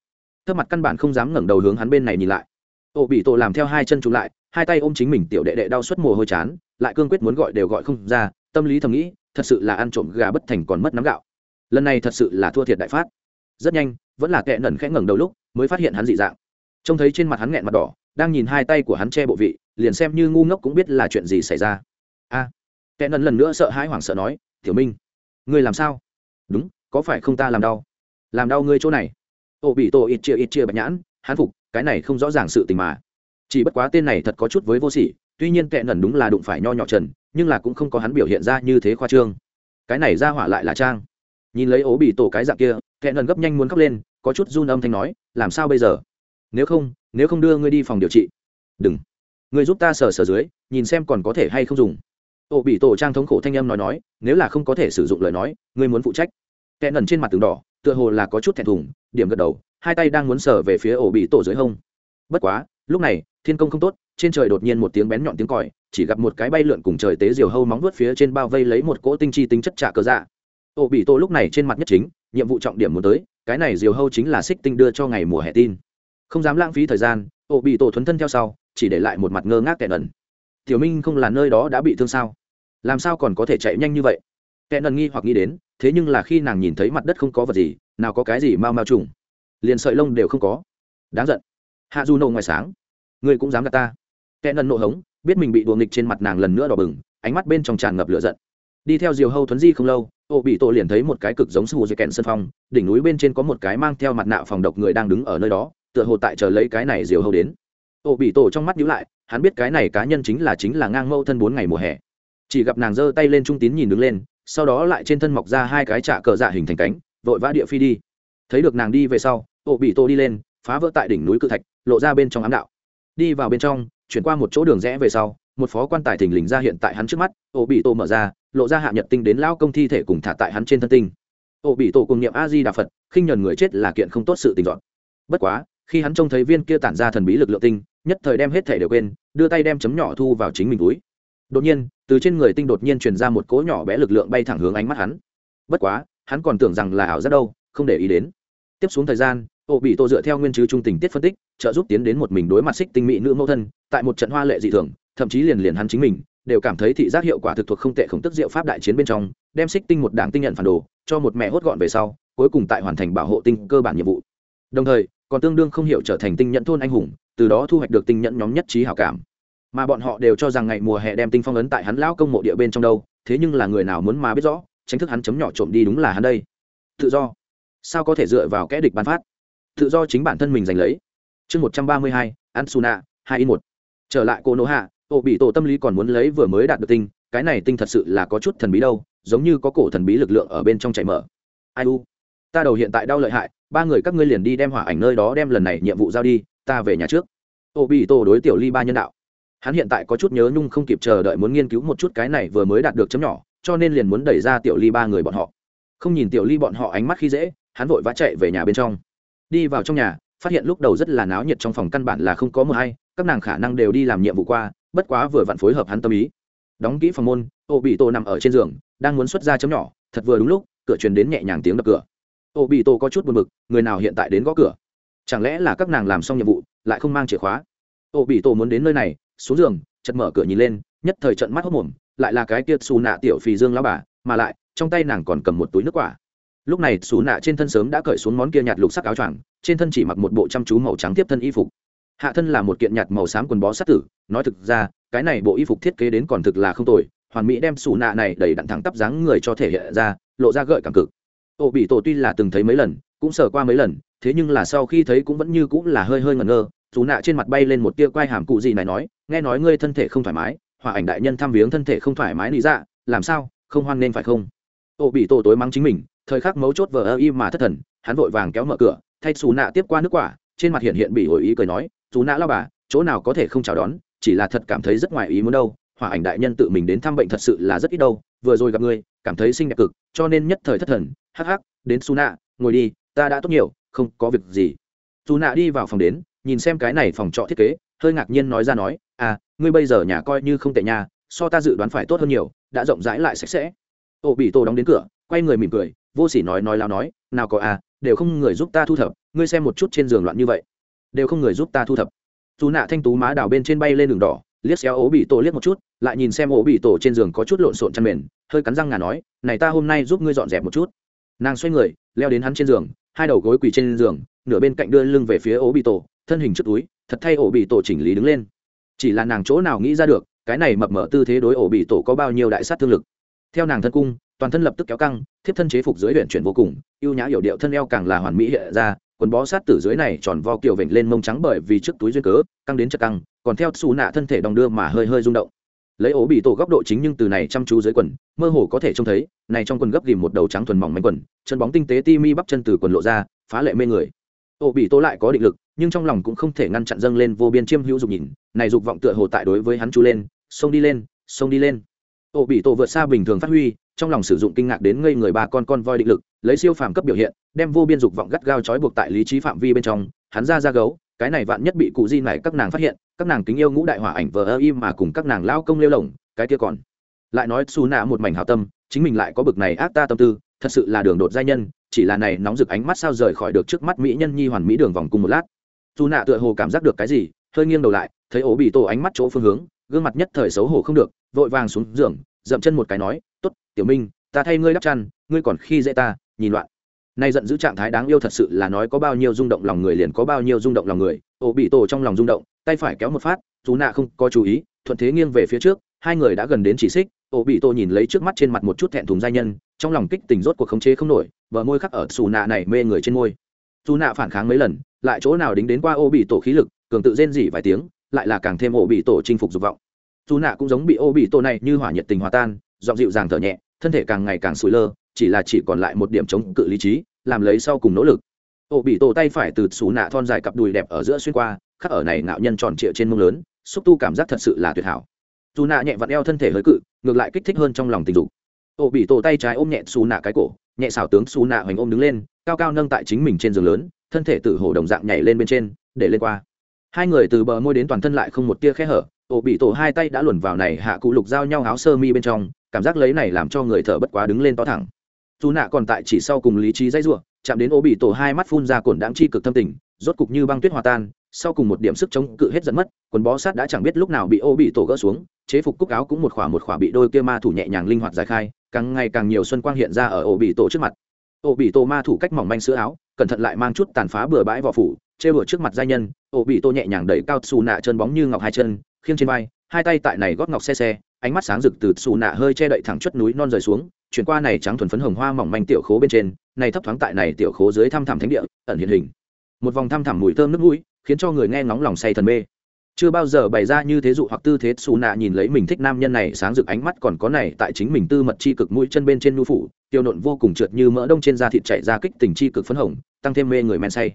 thấp mặt căn bản không dám ngẩng đầu hướng hắn bên này nhìn lại. Ô bị tổ làm theo hai chân chụp lại hai tay ôm chính mình tiểu đệ đệ đau suất mồ hôi chán lại cương quyết muốn gọi đều gọi không ra tâm lý thầm nghĩ thật sự là ăn trộm gà bất thành còn mất nắm gạo. Lần này thật sự là thua thiệt đại phát. Rất nhanh vẫn là kẹ nần khẽ ngẩng đầu lúc mới phát hiện hắn dị dạng. Trông thấy trên mặt hắn nghẹn mặt đỏ đang nhìn hai tay của hắn che bộ vị liền xem như ngu ngốc cũng biết là chuyện gì xảy ra. A à, kẻ nần lần nữa sợ hãi hoảng sợ nói tiểu minh ngươi làm sao? Đúng có phải không ta làm đau? Làm đau ngươi chỗ này? Ô bị tổ ít chia ít chia bạch nhãn hán phục, cái này không rõ ràng sự tình mà. Chỉ bất quá tên này thật có chút với vô sỉ, tuy nhiên kệ nần đúng là đụng phải nho nhỏ trần, nhưng là cũng không có hắn biểu hiện ra như thế khoa trương. Cái này ra hỏa lại là trang. Nhìn lấy ố bị tổ cái dạng kia kệ nần gấp nhanh muốn khóc lên, có chút run âm thanh nói, làm sao bây giờ? Nếu không nếu không đưa ngươi đi phòng điều trị. Đừng. Ngươi giúp ta sờ sờ dưới, nhìn xem còn có thể hay không dùng. Ổ bị tổ trang thống khổ thanh âm nói nói, nếu là không có thể sử dụng lời nói, ngươi muốn phụ trách. Kẻ nần trên mặt tường đỏ tựa hồ là có chút thẹn thùng, điểm gật đầu, hai tay đang muốn sờ về phía ổ bị tổ dưới hông. Bất quá, lúc này, thiên công không tốt, trên trời đột nhiên một tiếng bén nhọn tiếng còi, chỉ gặp một cái bay lượn cùng trời tế diều hâu móng vuốt phía trên bao vây lấy một cỗ tinh chi tính chất trả cờ dạ. Ổ bị tổ lúc này trên mặt nhất chính, nhiệm vụ trọng điểm muốn tới, cái này diều hâu chính là xích tinh đưa cho ngày mùa hè tin. Không dám lãng phí thời gian, ổ bị tổ thuấn thân theo sau, chỉ để lại một mặt ngơ ngác kẻ ẩn. Tiểu minh không là nơi đó đã bị thương sao? Làm sao còn có thể chạy nhanh như vậy? Kẻ ẩn nghi hoặc nghĩ đến thế nhưng là khi nàng nhìn thấy mặt đất không có vật gì, nào có cái gì mau mau trùng. Liền sợi lông đều không có. Đáng giận. Hạ du nổ ngoài sáng. Ngươi cũng dám gạt ta. Kẻ nần nộ hống, biết mình bị đùa nghịch trên mặt nàng lần nữa đỏ bừng, ánh mắt bên trong tràn ngập lửa giận. Đi theo diều hâu thuấn di không lâu, ô bị tổ liền thấy một cái cực giống sù dây kèn sân phong, đỉnh núi bên trên có một cái mang theo mặt nạ phòng độc người đang đứng ở nơi đó, tựa hồ tại chờ lấy cái này diều hâu đến. Ô bị tổ trong mắt nhíu lại, hắn biết cái này cá nhân chính là chính là ngang mâu thân bốn ngày mùa hè. Chỉ gặp nàng giơ tay lên trung tín nhìn đứng lên sau đó lại trên thân mọc ra hai cái trạ cờ dạ hình thành cánh, vội vã địa phi đi. Thấy được nàng đi về sau ổ bị Tô đi lên, phá vỡ tại đỉnh núi cự thạch, lộ ra bên trong ám đạo. Đi vào bên trong, chuyển qua một chỗ đường rẽ về sau, một phó quan tài thình lình ra hiện tại hắn trước mắt ổ bị Tô mở ra, lộ ra hạ nhật tinh đến lao công thi thể cùng thả tại hắn trên thân tinh. Ổ bị tổ cùng niệm a di đà phật, khinh nhuần người chết là kiện không tốt sự tình dọn. Bất quá, khi hắn trông thấy viên kia tản ra thần bí lực lượng tinh, nhất thời đem hết thể đều quên, đưa tay đem chấm nhỏ thu vào chính mình túi. Đột nhiên từ trên người tinh đột nhiên truyền ra một cỗ nhỏ bé lực lượng bay thẳng hướng ánh mắt hắn. Bất quá, hắn còn tưởng rằng là ảo giác đâu, không để ý đến. Tiếp xuống thời gian, ô bị tô dựa theo nguyên chứ trung tình tiết phân tích, trợ giúp tiến đến một mình đối mặt xích tinh mỹ nữ mẫu thân, tại một trận hoa lệ dị thường, thậm chí liền liền hắn chính mình, đều cảm thấy thị giác hiệu quả thực thuộc không tệ khổng tức diệu pháp đại chiến bên trong, đem xích tinh một đảng tinh nhận phản đồ, cho một mẹ hốt gọn về sau, cuối cùng tại hoàn thành bảo hộ tinh cơ bản nhiệm vụ. Đồng thời, còn tương đương không hiểu trở thành tinh nhận thôn anh hùng, từ đó thu hoạch được tinh nhận nhóm nhất trí hảo cảm mà bọn họ đều cho rằng ngày mùa hè đem tinh phong ấn tại hắn lão công mộ địa bên trong đâu, thế nhưng là người nào muốn mà biết rõ, tránh thức hắn chấm nhỏ trộm đi đúng là hắn đây. Tự do. Sao có thể dựa vào kẽ địch ban phát? Tự do chính bản thân mình giành lấy. Chương một trăm ba mươi hai an hai in một. Trở lại cô nô hạ ổ bị tổ tâm lý còn muốn lấy vừa mới đạt được tinh, cái này tinh thật sự là có chút thần bí đâu, giống như có cổ thần bí lực lượng ở bên trong chảy mở. Ai u? Ta đầu hiện tại đau lợi hại, ba người các ngươi liền đi đem hỏa ảnh nơi đó đem lần này nhiệm vụ giao đi, ta về nhà trước. Ô bị tổ đối tiểu ly ba nhân đạo hắn hiện tại có chút nhớ nhung không kịp chờ đợi muốn nghiên cứu một chút cái này vừa mới đạt được chấm nhỏ, cho nên liền muốn đẩy ra tiểu ly ba người bọn họ. Không nhìn tiểu ly bọn họ ánh mắt khi dễ, hắn vội vã chạy về nhà bên trong. Đi vào trong nhà, phát hiện lúc đầu rất là náo nhiệt trong phòng căn bản là không có mờ hay, các nàng khả năng đều đi làm nhiệm vụ qua, bất quá vừa vặn phối hợp hắn tâm ý. Đóng kỹ phòng môn, ô bị tô nằm ở trên giường, đang muốn xuất ra chấm nhỏ, thật vừa đúng lúc, cửa truyền đến nhẹ nhàng tiếng đập cửa. Ô bị tô có chút buồn bực, người nào hiện tại đến gõ cửa? Chẳng lẽ là các nàng làm xong nhiệm vụ, lại không mang chìa khóa? Ô bị tô muốn đến nơi này xuống giường, chật mở cửa nhìn lên, nhất thời trận mắt hốc mồm, lại là cái kia xù nạ tiểu phì dương lao bà, mà lại, trong tay nàng còn cầm một túi nước quả. Lúc này, xù nạ trên thân sớm đã cởi xuống món kia nhạt lục sắc áo choàng, trên thân chỉ mặc một bộ chăm chú màu trắng tiếp thân y phục. Hạ thân là một kiện nhạt màu xám quần bó sát tử, nói thực ra, cái này bộ y phục thiết kế đến còn thực là không tồi, hoàn mỹ đem xù nạ này đầy đặn thẳng tắp dáng người cho thể hiện ra, lộ ra gợi cảm cực. Ô bị tổ tuy là từng thấy mấy lần, cũng sờ qua mấy lần, thế nhưng là sau khi thấy cũng vẫn như cũng là hơi hơi ngẩn ngơ dù nạ trên mặt bay lên một tia quai hàm cụ gì này nói, nghe nói ngươi thân thể không thoải mái, hòa ảnh đại nhân thăm viếng thân thể không thoải mái lý dạ làm sao, không hoan nên phải không? Ô bị tổ tối mắng chính mình, thời khắc mấu chốt vờ ơ y mà thất thần, hắn vội vàng kéo mở cửa, thay xù nạ tiếp qua nước quả, trên mặt hiện hiện bị hồi ý cười nói, dù nạ lao bà, chỗ nào có thể không chào đón, chỉ là thật cảm thấy rất ngoài ý muốn đâu, hòa ảnh đại nhân tự mình đến thăm bệnh thật sự là rất ít đâu, vừa rồi gặp ngươi, cảm thấy xinh đẹp cực, cho nên nhất thời thất thần, hắc hắc, đến su nạ ngồi đi, ta đã tốt nhiều, không có việc gì. Dù nạ đi vào phòng đến nhìn xem cái này phòng trọ thiết kế, hơi ngạc nhiên nói ra nói à ngươi bây giờ nhà coi như không tệ nhà so ta dự đoán phải tốt hơn nhiều, đã rộng rãi lại sạch sẽ. Ô, bị tổ đóng đến cửa, quay người mỉm cười, vô sỉ nói nói lao nói, nào có à đều không người giúp ta thu thập, ngươi xem một chút trên giường loạn như vậy. Đều không người giúp ta thu thập. Dù nạ thanh tú má đào bên trên bay lên đường đỏ, liếc xéo ố bị tổ liếc một chút, lại nhìn xem ố bị tổ trên giường có chút lộn xộn chăn mền, hơi cắn răng ngà nói, này ta hôm nay giúp ngươi dọn dẹp một chút. Nàng xoay người, leo đến hắn trên giường, hai đầu gối quỳ trên giường, nửa bên cạnh đưa lưng về phía ố bị tổ thân hình trước túi, thật thay ổ bị tổ chỉnh lý đứng lên. Chỉ là nàng chỗ nào nghĩ ra được, cái này mập mở tư thế đối ổ bị tổ có bao nhiêu đại sát thương lực. Theo nàng thân cung, toàn thân lập tức kéo căng, thiếp thân chế phục dưới huyện chuyển vô cùng, ưu nhã hiểu điệu thân eo càng là hoàn mỹ hiện ra, quần bó sát tử dưới này tròn vo kiểu vểnh lên mông trắng bởi vì trước túi duyên cớ, căng đến chật căng, còn theo xù nạ thân thể đong đưa mà hơi hơi rung động. Lấy ổ bị tổ góc độ chính nhưng từ này chăm chú dưới quần, mơ hồ có thể trông thấy, này trong quần gấp ghìm một đầu trắng thuần mỏng manh quần, chân bóng tinh tế ti mi bắp chân từ quần lộ ra, phá lệ mê người. Ổ bị tổ lại có định lực nhưng trong lòng cũng không thể ngăn chặn dâng lên vô biên chiêm hữu dục nhìn, này dục vọng tựa hồ tại đối với hắn chú lên, xông đi lên, xông đi lên. Ổ bị tổ vượt xa bình thường phát huy, trong lòng sử dụng kinh ngạc đến ngây người ba con con voi định lực, lấy siêu phàm cấp biểu hiện, đem vô biên dục vọng gắt gao trói buộc tại lý trí phạm vi bên trong, hắn ra ra gấu, cái này vạn nhất bị cụ di này các nàng phát hiện, các nàng kính yêu ngũ đại hỏa ảnh vờ ơ im mà cùng các nàng lao công lêu lồng cái kia còn. Lại nói xù nạ một mảnh hào tâm, chính mình lại có bực này ác ta tâm tư, thật sự là đường đột giai nhân, chỉ là này nóng rực ánh mắt sao rời khỏi được trước mắt mỹ nhân nhi hoàn mỹ đường vòng cùng một lát dù nạ tựa hồ cảm giác được cái gì, hơi nghiêng đầu lại, thấy ổ bị tổ ánh mắt chỗ phương hướng, gương mặt nhất thời xấu hổ không được, vội vàng xuống giường, dậm chân một cái nói t ố t tiểu minh, ta thay ngươi đắp chăn, ngươi còn khi dễ ta, nhìn loạn. Nay giận giữ trạng thái đáng yêu thật sự là nói có bao nhiêu rung động lòng người liền có bao nhiêu rung động lòng người, ổ bị tổ trong lòng rung động, tay phải kéo một phát, dù nạ không có chú ý, thuận thế nghiêng về phía trước, hai người đã gần đến chỉ xích, ổ bị tổ nhìn lấy trước mắt trên mặt một chút thẹn thùng giai nhân, trong lòng kích tình rốt cuộc khống chế không nổi vợ môi khắc ở xù nạ này mê người trên môi. Dù nạ phản kháng mấy lần lại chỗ nào đính đến qua ô bị tổ khí lực, cường tự rên dỉ vài tiếng, lại là càng thêm ô bị tổ chinh phục dục vọng. Dù nạ cũng giống bị ô bị tổ này như hỏa nhiệt tình hòa tan dọn dịu dàng thở nhẹ, thân thể càng ngày càng sủi lơ, chỉ là chỉ còn lại một điểm chống cự lý trí, làm lấy sau cùng nỗ lực. Ô bị tổ tay phải từ xù nạ thon dài cặp đùi đẹp ở giữa xuyên qua, khắc ở này ngạo nhân tròn trịa trên mông lớn, xúc tu cảm giác thật sự là tuyệt hảo. Dù nạ nhẹ vặn eo thân thể hơi cự, ngược lại kích thích hơn trong lòng tình dục. Ô bị tổ tay trái ôm nhẹ xù nạ cái cổ, nhẹ xảo tướng xù nạ hoành ôm đứng lên, cao cao nâng tại chính mình trên giường lớn thân thể tự hổ đồng dạng nhảy lên bên trên, để lên qua. Hai người từ bờ môi đến toàn thân lại không một tia khe hở, ổ bị tổ hai tay đã luồn vào này hạ cụ lục giao nhau áo sơ mi bên trong, cảm giác lấy này làm cho người thở bất quá đứng lên to thẳng. Dù nạ còn tại chỉ sau cùng lý trí dãy ruộng chạm đến ổ bị tổ hai mắt phun ra cổn đáng chi cực thâm tình, rốt cục như băng tuyết hòa tan, sau cùng một điểm sức chống cự hết dẫn mất, quần bó sát đã chẳng biết lúc nào bị ô bị tổ gỡ xuống, chế phục cúc áo cũng một khỏa một khỏa bị đôi kia ma thủ nhẹ nhàng linh hoạt giải khai, càng ngày càng nhiều xuân quang hiện ra ở ổ bị tổ trước mặt. Ổ bị tổ ma thủ cách mỏng manh sữa áo cẩn thận lại mang chút tàn phá bừa bãi vỏ phủ chê bửa trước mặt giai nhân, ổ bị tô nhẹ nhàng đẩy cao xù nạ chân bóng như ngọc hai chân, khiêng trên vai, hai tay tại này gót ngọc xe xe, ánh mắt sáng rực từ xù nạ hơi che đậy thẳng chất núi non rời xuống, chuyển qua này trắng thuần phấn hồng hoa mỏng manh tiểu khố bên trên, này thấp thoáng tại này tiểu khố dưới thăm thẳm thánh địa, ẩn hiện hình. Một vòng thăm thẳm mùi thơm nước mũi, khiến cho người nghe ngóng lòng say thần mê chưa bao giờ bày ra như thế dụ hoặc tư thế xù nạ nhìn lấy mình thích nam nhân này, sáng rực ánh mắt còn có này tại chính mình tư mật chi cực mũi chân bên trên nhu phủ, tiêu nộn vô cùng trượt như mỡ đông trên da thịt chạy ra kích tình chi cực phấn hồng, tăng thêm mê người men say.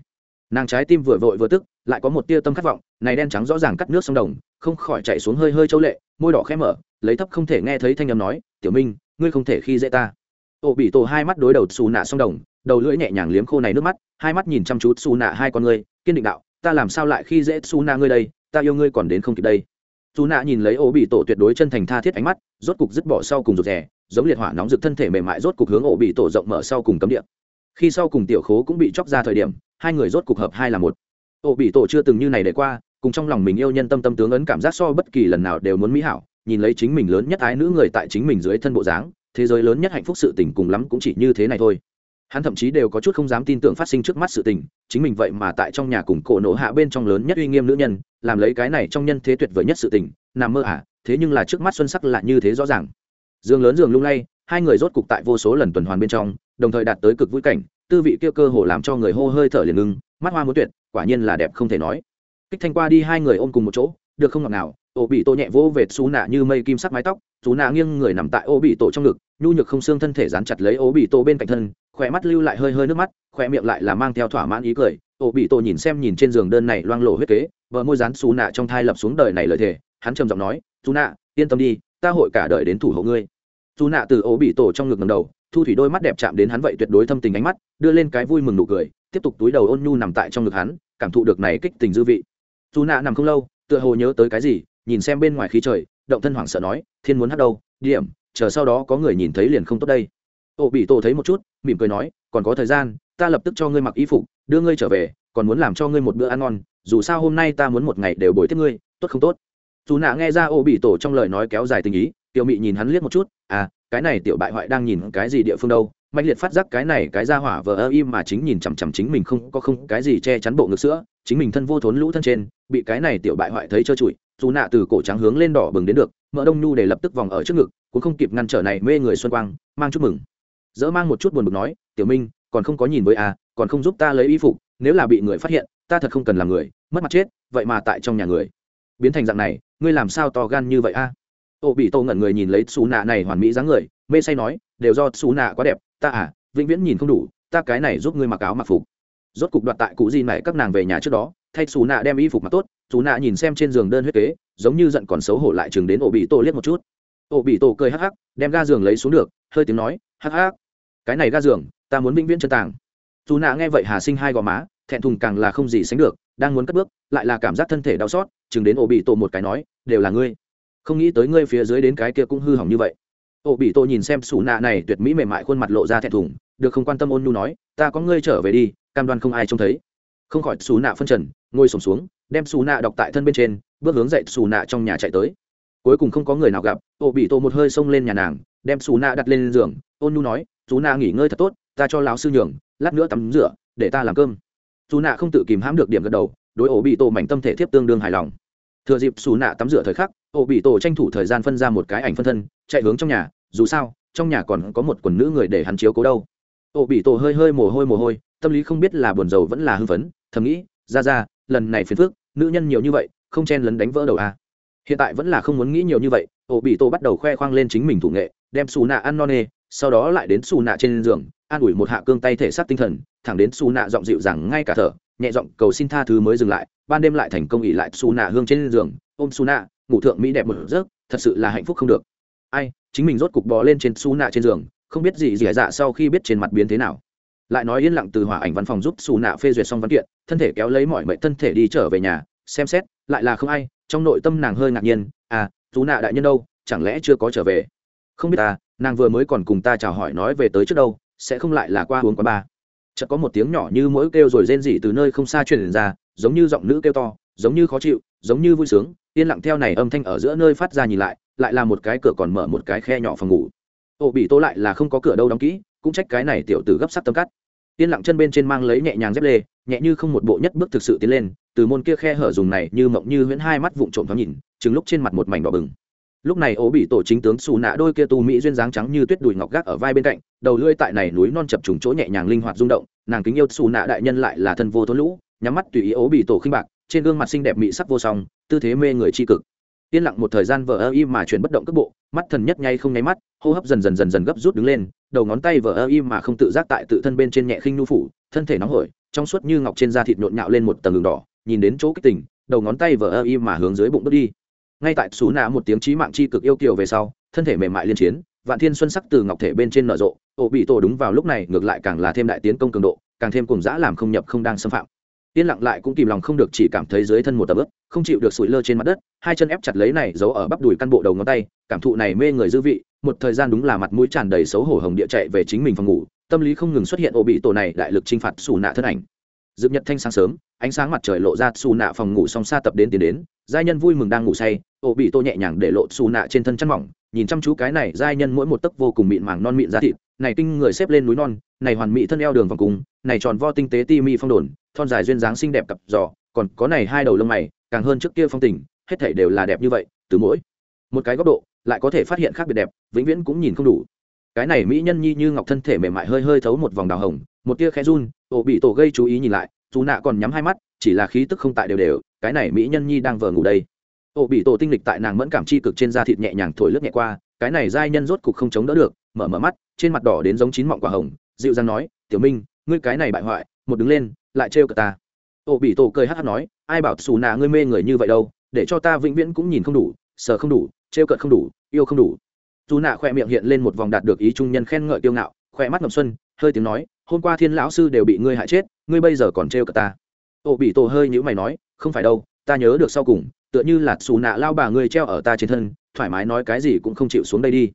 Nàng trái tim vừa vội vừa tức, lại có một tia tâm khát vọng, này đen trắng rõ ràng cắt nước sông đồng, không khỏi chạy xuống hơi hơi châu lệ, môi đỏ khẽ mở, lấy thấp không thể nghe thấy thanh âm nói, tiểu minh, ngươi không thể khi dễ ta. Ô bị tổ hai mắt đối đầu xù nạ sông đồng, đầu lưỡi nhẹ nhàng liếm khô này nước mắt, hai mắt nhìn chăm chú xù nạ hai con ngươi, kiên định đạo, ta làm sao lại khi dễ xù nạ ngươi đây? Ta yêu ngươi còn đến không kịp đây. Dù nạ nhìn lấy ô bị tổ tuyệt đối chân thành tha thiết ánh mắt, rốt cục dứt bỏ sau cùng rụt rè, giống liệt hỏa nóng rực thân thể mềm mại rốt cục hướng ổ bị tổ rộng mở sau cùng cấm địa. Khi sau cùng tiểu khố cũng bị chóc ra thời điểm, hai người rốt cục hợp hai là một. Ổ bị tổ chưa từng như này để qua, cùng trong lòng mình yêu nhân tâm tâm tướng ấn cảm giác so bất kỳ lần nào đều muốn mỹ hảo, nhìn lấy chính mình lớn nhất ái nữ người tại chính mình dưới thân bộ dáng, thế giới lớn nhất hạnh phúc sự tình cùng lắm cũng chỉ như thế này thôi hắn thậm chí đều có chút không dám tin tưởng phát sinh trước mắt sự tình chính mình vậy mà tại trong nhà cùng cổ nổ hạ bên trong lớn nhất uy nghiêm nữ nhân làm lấy cái này trong nhân thế tuyệt vời nhất sự tình nằm mơ ả à, thế nhưng là trước mắt xuân sắc là như thế rõ ràng. Dương lớn giường lung lay hai người rốt cục tại vô số lần tuần hoàn bên trong đồng thời đạt tới cực vui cảnh tư vị kia cơ hồ làm cho người hô hơi thở liền ngưng mắt hoa muốn tuyệt quả nhiên là đẹp không thể nói. Kích thanh qua đi hai người ôm cùng một chỗ được không ngọt nào ô bị tổ nhẹ vỗ vệt xú nạ như mây kim sắc mái tóc chú nạ nghiêng người nằm tại ô bị tổ trong ngực nhu nhược không xương thân thể dán chặt lấy ô bị tổ bên cạnh thân khỏe mắt lưu lại hơi hơi nước mắt, khỏe miệng lại là mang theo thỏa mãn ý cười. Ổ bị tổ nhìn xem nhìn trên giường đơn này loang lổ huyết kế vợ môi rán xú nạ trong thai lập xuống đời này lời thề, hắn trầm giọng nói xú nạ, yên tâm đi, ta hội cả đời đến thủ hộ ngươi. Xú nạ từ ổ bị tổ trong ngực ngầm đầu, thu thủy đôi mắt đẹp chạm đến hắn vậy tuyệt đối thâm tình ánh mắt, đưa lên cái vui mừng nụ cười, tiếp tục túi đầu ôn nhu nằm tại trong ngực hắn, cảm thụ được này kích tình dư vị. Dù nạ nằm không lâu, tựa hồ nhớ tới cái gì, nhìn xem bên ngoài khí trời, động thân hoảng sợ nói, thiên muốn hắt đâu, điểm, chờ sau đó có người nhìn thấy liền không tốt đây ô, bị tổ thấy một chút, mỉm cười nói, còn có thời gian, ta lập tức cho ngươi mặc y phục, đưa ngươi trở về, còn muốn làm cho ngươi một bữa ăn ngon, dù sao hôm nay ta muốn một ngày đều bồi tiếp ngươi, tốt không tốt? Dù nạ nghe ra ô, bị tổ trong lời nói kéo dài tình ý, tiểu mị nhìn hắn liếc một chút à cái này tiểu bại hoại đang nhìn cái gì địa phương đâu? Mạnh liệt phát giác cái này cái ra hỏa vờ ơ im mà chính nhìn chằm chằm chính mình không có không cái gì che chắn bộ ngực sữa, chính mình thân vô thốn lũ thân trên, bị cái này tiểu bại hoại thấy trơ trụi dù nạ từ cổ trắng hướng lên đỏ bừng đến được, mỡ đông nhu để lập tức vòng ở trước ngực, cũng không kịp ngăn trở này mê người xuân quang, mang chúc mừng dỡ mang một chút buồn bực nói, tiểu minh, còn không có nhìn với à còn không giúp ta lấy y phục, nếu là bị người phát hiện, ta thật không cần làm người, mất mặt chết, vậy mà tại trong nhà người. Biến thành dạng này, ngươi làm sao to gan như vậy a? À? ô bị tô ngẩn người nhìn lấy xù nạ này hoàn mỹ dáng người, mê say nói, đều do xù nạ quá đẹp, ta à vĩnh viễn nhìn không đủ, ta cái này giúp ngươi mặc áo mặc phục. Rốt cục đoạt tại cụ gì này các nàng về nhà trước đó, thay xù nạ đem y phục mặc tốt xù nạ nhìn xem trên giường đơn huyết kế, giống như giận còn xấu hổ lại chừng đến ô bị tô liếc một chút. Ô bị tô cười hắc hắc, đem ga giường lấy xuống được, hơi tiếng nói, hắc hắc cái này ga giường, ta muốn vĩnh viễn chân tàng. Dù nạ nghe vậy hà sinh hai gò má, thẹn thùng càng là không gì sánh được, đang muốn cất bước, lại là cảm giác thân thể đau xót, chừng đến ổ bị tổ một cái nói, đều là ngươi. Không nghĩ tới ngươi phía dưới đến cái kia cũng hư hỏng như vậy. Ổ bị tổ nhìn xem xù nạ này tuyệt mỹ mềm mại khuôn mặt lộ ra thẹn thùng, được không quan tâm ôn nhu nói, ta có ngươi trở về đi, cam đoan không ai trông thấy. Không khỏi xù nạ phân trần, ngồi sổm xuống, đem xù nạ đọc tại thân bên trên, bước hướng dậy xù nạ trong nhà chạy tới. Cuối cùng không có người nào gặp ổ bị tổ một hơi xông lên nhà nàng, đem xù nạ đặt lên giường, ôn nhu nói xù nạ nghỉ ngơi thật tốt, ta cho lão sư nhường, lát nữa tắm rửa, để ta làm cơm. Xù nạ không tự kìm hãm được điểm gật đầu, đối ổ bị tổ mảnh tâm thể thiếp tương đương hài lòng. Thừa dịp xù nạ tắm rửa thời khắc, ổ bị tổ tranh thủ thời gian phân ra một cái ảnh phân thân, chạy hướng trong nhà, dù sao, trong nhà còn có một quần nữ người để hắn chiếu cố đâu. Ổ bị tổ hơi hơi mồ hôi mồ hôi, tâm lý không biết là buồn rầu vẫn là hưng phấn, thầm nghĩ, ra ra, lần này phiền phước nữ nhân nhiều như vậy, không chen lấn đánh vỡ đầu à. hiện tại vẫn là không muốn nghĩ nhiều như vậy, ổ bị tổ bắt đầu khoe khoang lên chính mình thủ nghệ, đem xù nạ ăn no nê sau đó lại đến xù nạ trên giường, an ủi một hạ cương tay thể xác tinh thần, thẳng đến xù nạ giọng dịu dàng ngay cả thở, nhẹ giọng cầu xin tha thứ mới dừng lại, ban đêm lại thành công ỉ lại xù nạ hương trên giường, ôm xù nạ, ngủ thượng mỹ đẹp một giấc, thật sự là hạnh phúc không được. Ai, chính mình rốt cục bò lên trên xù nạ trên giường, không biết gì gì dạ sau khi biết trên mặt biến thế nào. Lại nói yên lặng từ hỏa ảnh văn phòng giúp xù nạ phê duyệt xong văn kiện, thân thể kéo lấy mọi mệnh thân thể đi trở về nhà, xem xét, lại là không ai, trong nội tâm nàng hơi ngạc nhiên à dù nạ đại nhân đâu, chẳng lẽ chưa có trở về? Không biết à nàng vừa mới còn cùng ta chào hỏi nói về tới trước đâu, sẽ không lại là qua uống quán ba. Chợt có một tiếng nhỏ như mỗi kêu rồi rên rỉ từ nơi không xa truyền ra, giống như giọng nữ kêu to, giống như khó chịu, giống như vui sướng, yên lặng theo này âm thanh ở giữa nơi phát ra nhìn lại lại là một cái cửa còn mở một cái khe nhỏ phòng ngủ. Ổ bị tô lại là không có cửa đâu đóng kỹ, cũng trách cái này tiểu tử gấp sắc tâm cắt. Yên lặng chân bên trên mang lấy nhẹ nhàng dép lê, nhẹ như không một bộ nhất bước thực sự tiến lên, từ môn kia khe hở dùng này như mộng như huyễn hai mắt vụng trộm thoáng nhìn, chừng lúc trên mặt một mảnh đỏ bừng lúc này ố bị tổ chính tướng xù nạ đôi kia tu mỹ duyên dáng trắng như tuyết đùi ngọc gác ở vai bên cạnh, đầu lưỡi tại này núi non chập trùng chỗ nhẹ nhàng linh hoạt rung động, nàng kính yêu xù nạ đại nhân lại là thân vô thôn lũ, nhắm mắt tùy ý ố bị tổ khinh bạc, trên gương mặt xinh đẹp mỹ sắc vô song, tư thế mê người tri cực. Yên lặng một thời gian vợ ơ im mà chuyển bất động cước bộ, mắt thần nhất nhay không nháy mắt, hô hấp dần dần dần dần gấp rút đứng lên, đầu ngón tay vợ ơ im mà không tự giác tại tự thân bên trên nhẹ khinh nu phủ, thân thể nóng hổi, trong suốt như ngọc trên da thịt nhộn nhạo lên một tầng đường đỏ, nhìn đến chỗ kích tỉnh đầu ngón tay vờ ơ im mà hướng dưới bụng bước đi ngay tại xú nạ một tiếng trí mạng chi cực yêu kiều về sau, thân thể mềm mại liên chiến, vạn thiên xuân sắc từ ngọc thể bên trên nở rộ, ổ bị tổ đúng vào lúc này ngược lại càng là thêm đại tiến công cường độ, càng thêm cùng dã làm không nhập không đang xâm phạm. Yên lặng lại cũng kìm lòng không được chỉ cảm thấy dưới thân một tầm ướp không chịu được sủi lơ trên mặt đất, hai chân ép chặt lấy này giấu ở bắp đùi căn bộ đầu ngón tay, cảm thụ này mê người dư vị, một thời gian đúng là mặt mũi tràn đầy xấu hổ hồng địa chạy về chính mình phòng ngủ, tâm lý không ngừng xuất hiện ổ bị tổ này đại lực chinh phạt xù nạ thân ảnh. Dự nhật thanh sáng sớm, ánh sáng mặt trời lộ ra xù nạ phòng ngủ song xa tập đến tiến đến giai nhân vui mừng đang ngủ say ổ bị tô nhẹ nhàng để lộ xù nạ trên thân chăn mỏng, nhìn chăm chú cái này giai nhân mỗi một tấc vô cùng mịn màng non mịn da thịt, này kinh người xếp lên núi non, này hoàn mỹ thân eo đường vòng cùng này tròn vo tinh tế ti mi phong đồn, thon dài duyên dáng xinh đẹp cặp giò, còn có này hai đầu lông mày, càng hơn trước kia phong tình, hết thảy đều là đẹp như vậy, từ mỗi một cái góc độ, lại có thể phát hiện khác biệt đẹp, vĩnh viễn cũng nhìn không đủ. Cái này mỹ nhân nhi như ngọc thân thể mềm mại hơi hơi thấu một vòng đào hồng, một tia khẽ run ổ bị tổ gây chú ý nhìn lại dù nạ còn nhắm hai mắt chỉ là khí tức không tại đều đều, cái này mỹ nhân nhi đang vờ ngủ đây. Ổ bị tổ tinh lịch tại nàng mẫn cảm chi cực trên da thịt nhẹ nhàng thổi lướt nhẹ qua, cái này giai nhân rốt cục không chống đỡ được, mở mở mắt, trên mặt đỏ đến giống chín mọng quả hồng, dịu dàng nói, tiểu minh, ngươi cái này bại hoại, một đứng lên, lại trêu cả ta. Ổ bị tổ cười hát hát nói, ai bảo xù nà ngươi mê người như vậy đâu, để cho ta vĩnh viễn cũng nhìn không đủ, sờ không đủ, trêu cợt không đủ, yêu không đủ. Dù nạ khoe miệng hiện lên một vòng đạt được ý trung nhân khen ngợi tiêu ngạo khoe mắt ngầm xuân, hơi tiếng nói, hôm qua thiên lão sư đều bị ngươi hại chết, ngươi bây giờ còn trêu cợt ta ổ bị tổ hơi nhữ mày nói, không phải đâu, ta nhớ được sau cùng, tựa như là xù nạ lao bà ngươi treo ở ta trên thân, thoải mái nói cái gì cũng không chịu xuống đây đi.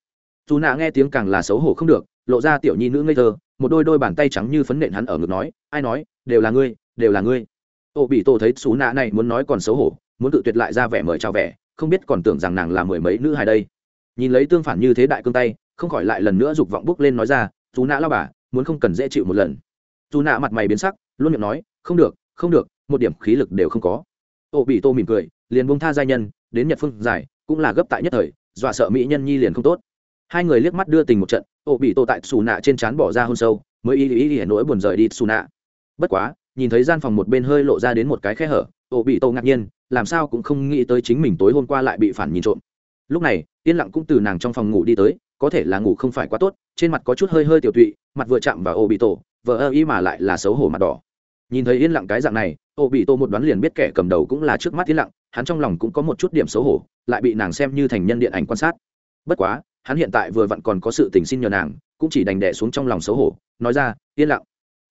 Dù nạ nghe tiếng càng là xấu hổ không được, lộ ra tiểu nhi nữ ngây thơ, một đôi đôi bàn tay trắng như phấn nện hắn ở ngực nói, ai nói, đều là ngươi, đều là ngươi. Ô bị tổ thấy xú nạ này muốn nói còn xấu hổ, muốn tự tuyệt lại ra vẻ mời chào vẻ, không biết còn tưởng rằng nàng là mười mấy nữ hài đây. Nhìn lấy tương phản như thế đại cương tay, không khỏi lại lần nữa dục vọng bước lên nói ra dù nạ lao bà, muốn không cần dễ chịu một lần. Dù nạ mặt mày biến sắc, luôn miệng nói, không được không được, một điểm khí lực đều không có. Ô bị tô mỉm cười, liền bông tha giai nhân, đến nhật phương giải, cũng là gấp tại nhất thời, dọa sợ mỹ nhân nhi liền không tốt. Hai người liếc mắt đưa tình một trận, ô bị tô tại xù nạ trên trán bỏ ra hôn sâu, mới y ý ý nỗi buồn rời đi xù nạ. Bất quá, nhìn thấy gian phòng một bên hơi lộ ra đến một cái khe hở, ô bị tô ngạc nhiên, làm sao cũng không nghĩ tới chính mình tối hôm qua lại bị phản nhìn trộm. Lúc này, yên lặng cũng từ nàng trong phòng ngủ đi tới, có thể là ngủ không phải quá tốt, trên mặt có chút hơi hơi tiểu tụy, mặt vừa chạm vào ô bị tổ vợ ơ ý mà lại là xấu hổ mặt đỏ nhìn thấy yên lặng cái dạng này ô bị tô một đoán liền biết kẻ cầm đầu cũng là trước mắt yên lặng, hắn trong lòng cũng có một chút điểm xấu hổ, lại bị nàng xem như thành nhân điện ảnh quan sát. Bất quá, hắn hiện tại vừa vặn còn có sự tình xin nhờ nàng, cũng chỉ đành đẻ xuống trong lòng xấu hổ, nói ra, yên lặng.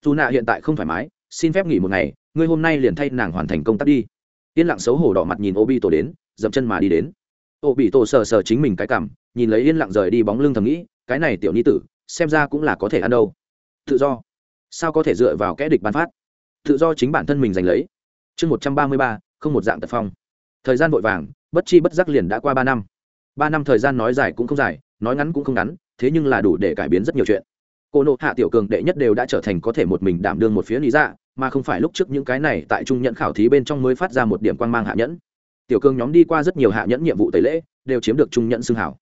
Dù nạ hiện tại không thoải mái, xin phép nghỉ một ngày, ngươi hôm nay liền thay nàng hoàn thành công tác đi. Yên lặng xấu hổ đỏ mặt nhìn ô bị tổ đến, dậm chân mà đi đến. Ô bị tổ sờ sờ chính mình cái cảm nhìn lấy yên lặng rời đi bóng lưng thầm nghĩ, cái này tiểu ni tử, xem ra cũng là có thể ăn đâu. Tự do. Sao có thể dựa vào kẽ địch ban phát? Tự do chính bản thân mình giành lấy. Chương một trăm ba mươi ba, không một dạng tật phong. Thời gian vội vàng, bất chi bất giác liền đã qua ba năm. Ba năm thời gian nói dài cũng không dài, nói ngắn cũng không ngắn, thế nhưng là đủ để cải biến rất nhiều chuyện. Cô nộ hạ tiểu cường đệ nhất đều đã trở thành có thể một mình đảm đương một phía lý dạ mà không phải lúc trước những cái này tại trung nhận khảo thí bên trong mới phát ra một điểm quan mang hạ nhẫn. Tiểu cường nhóm đi qua rất nhiều hạ nhẫn nhiệm vụ tẩy lễ, đều chiếm được trung nhận xưng hảo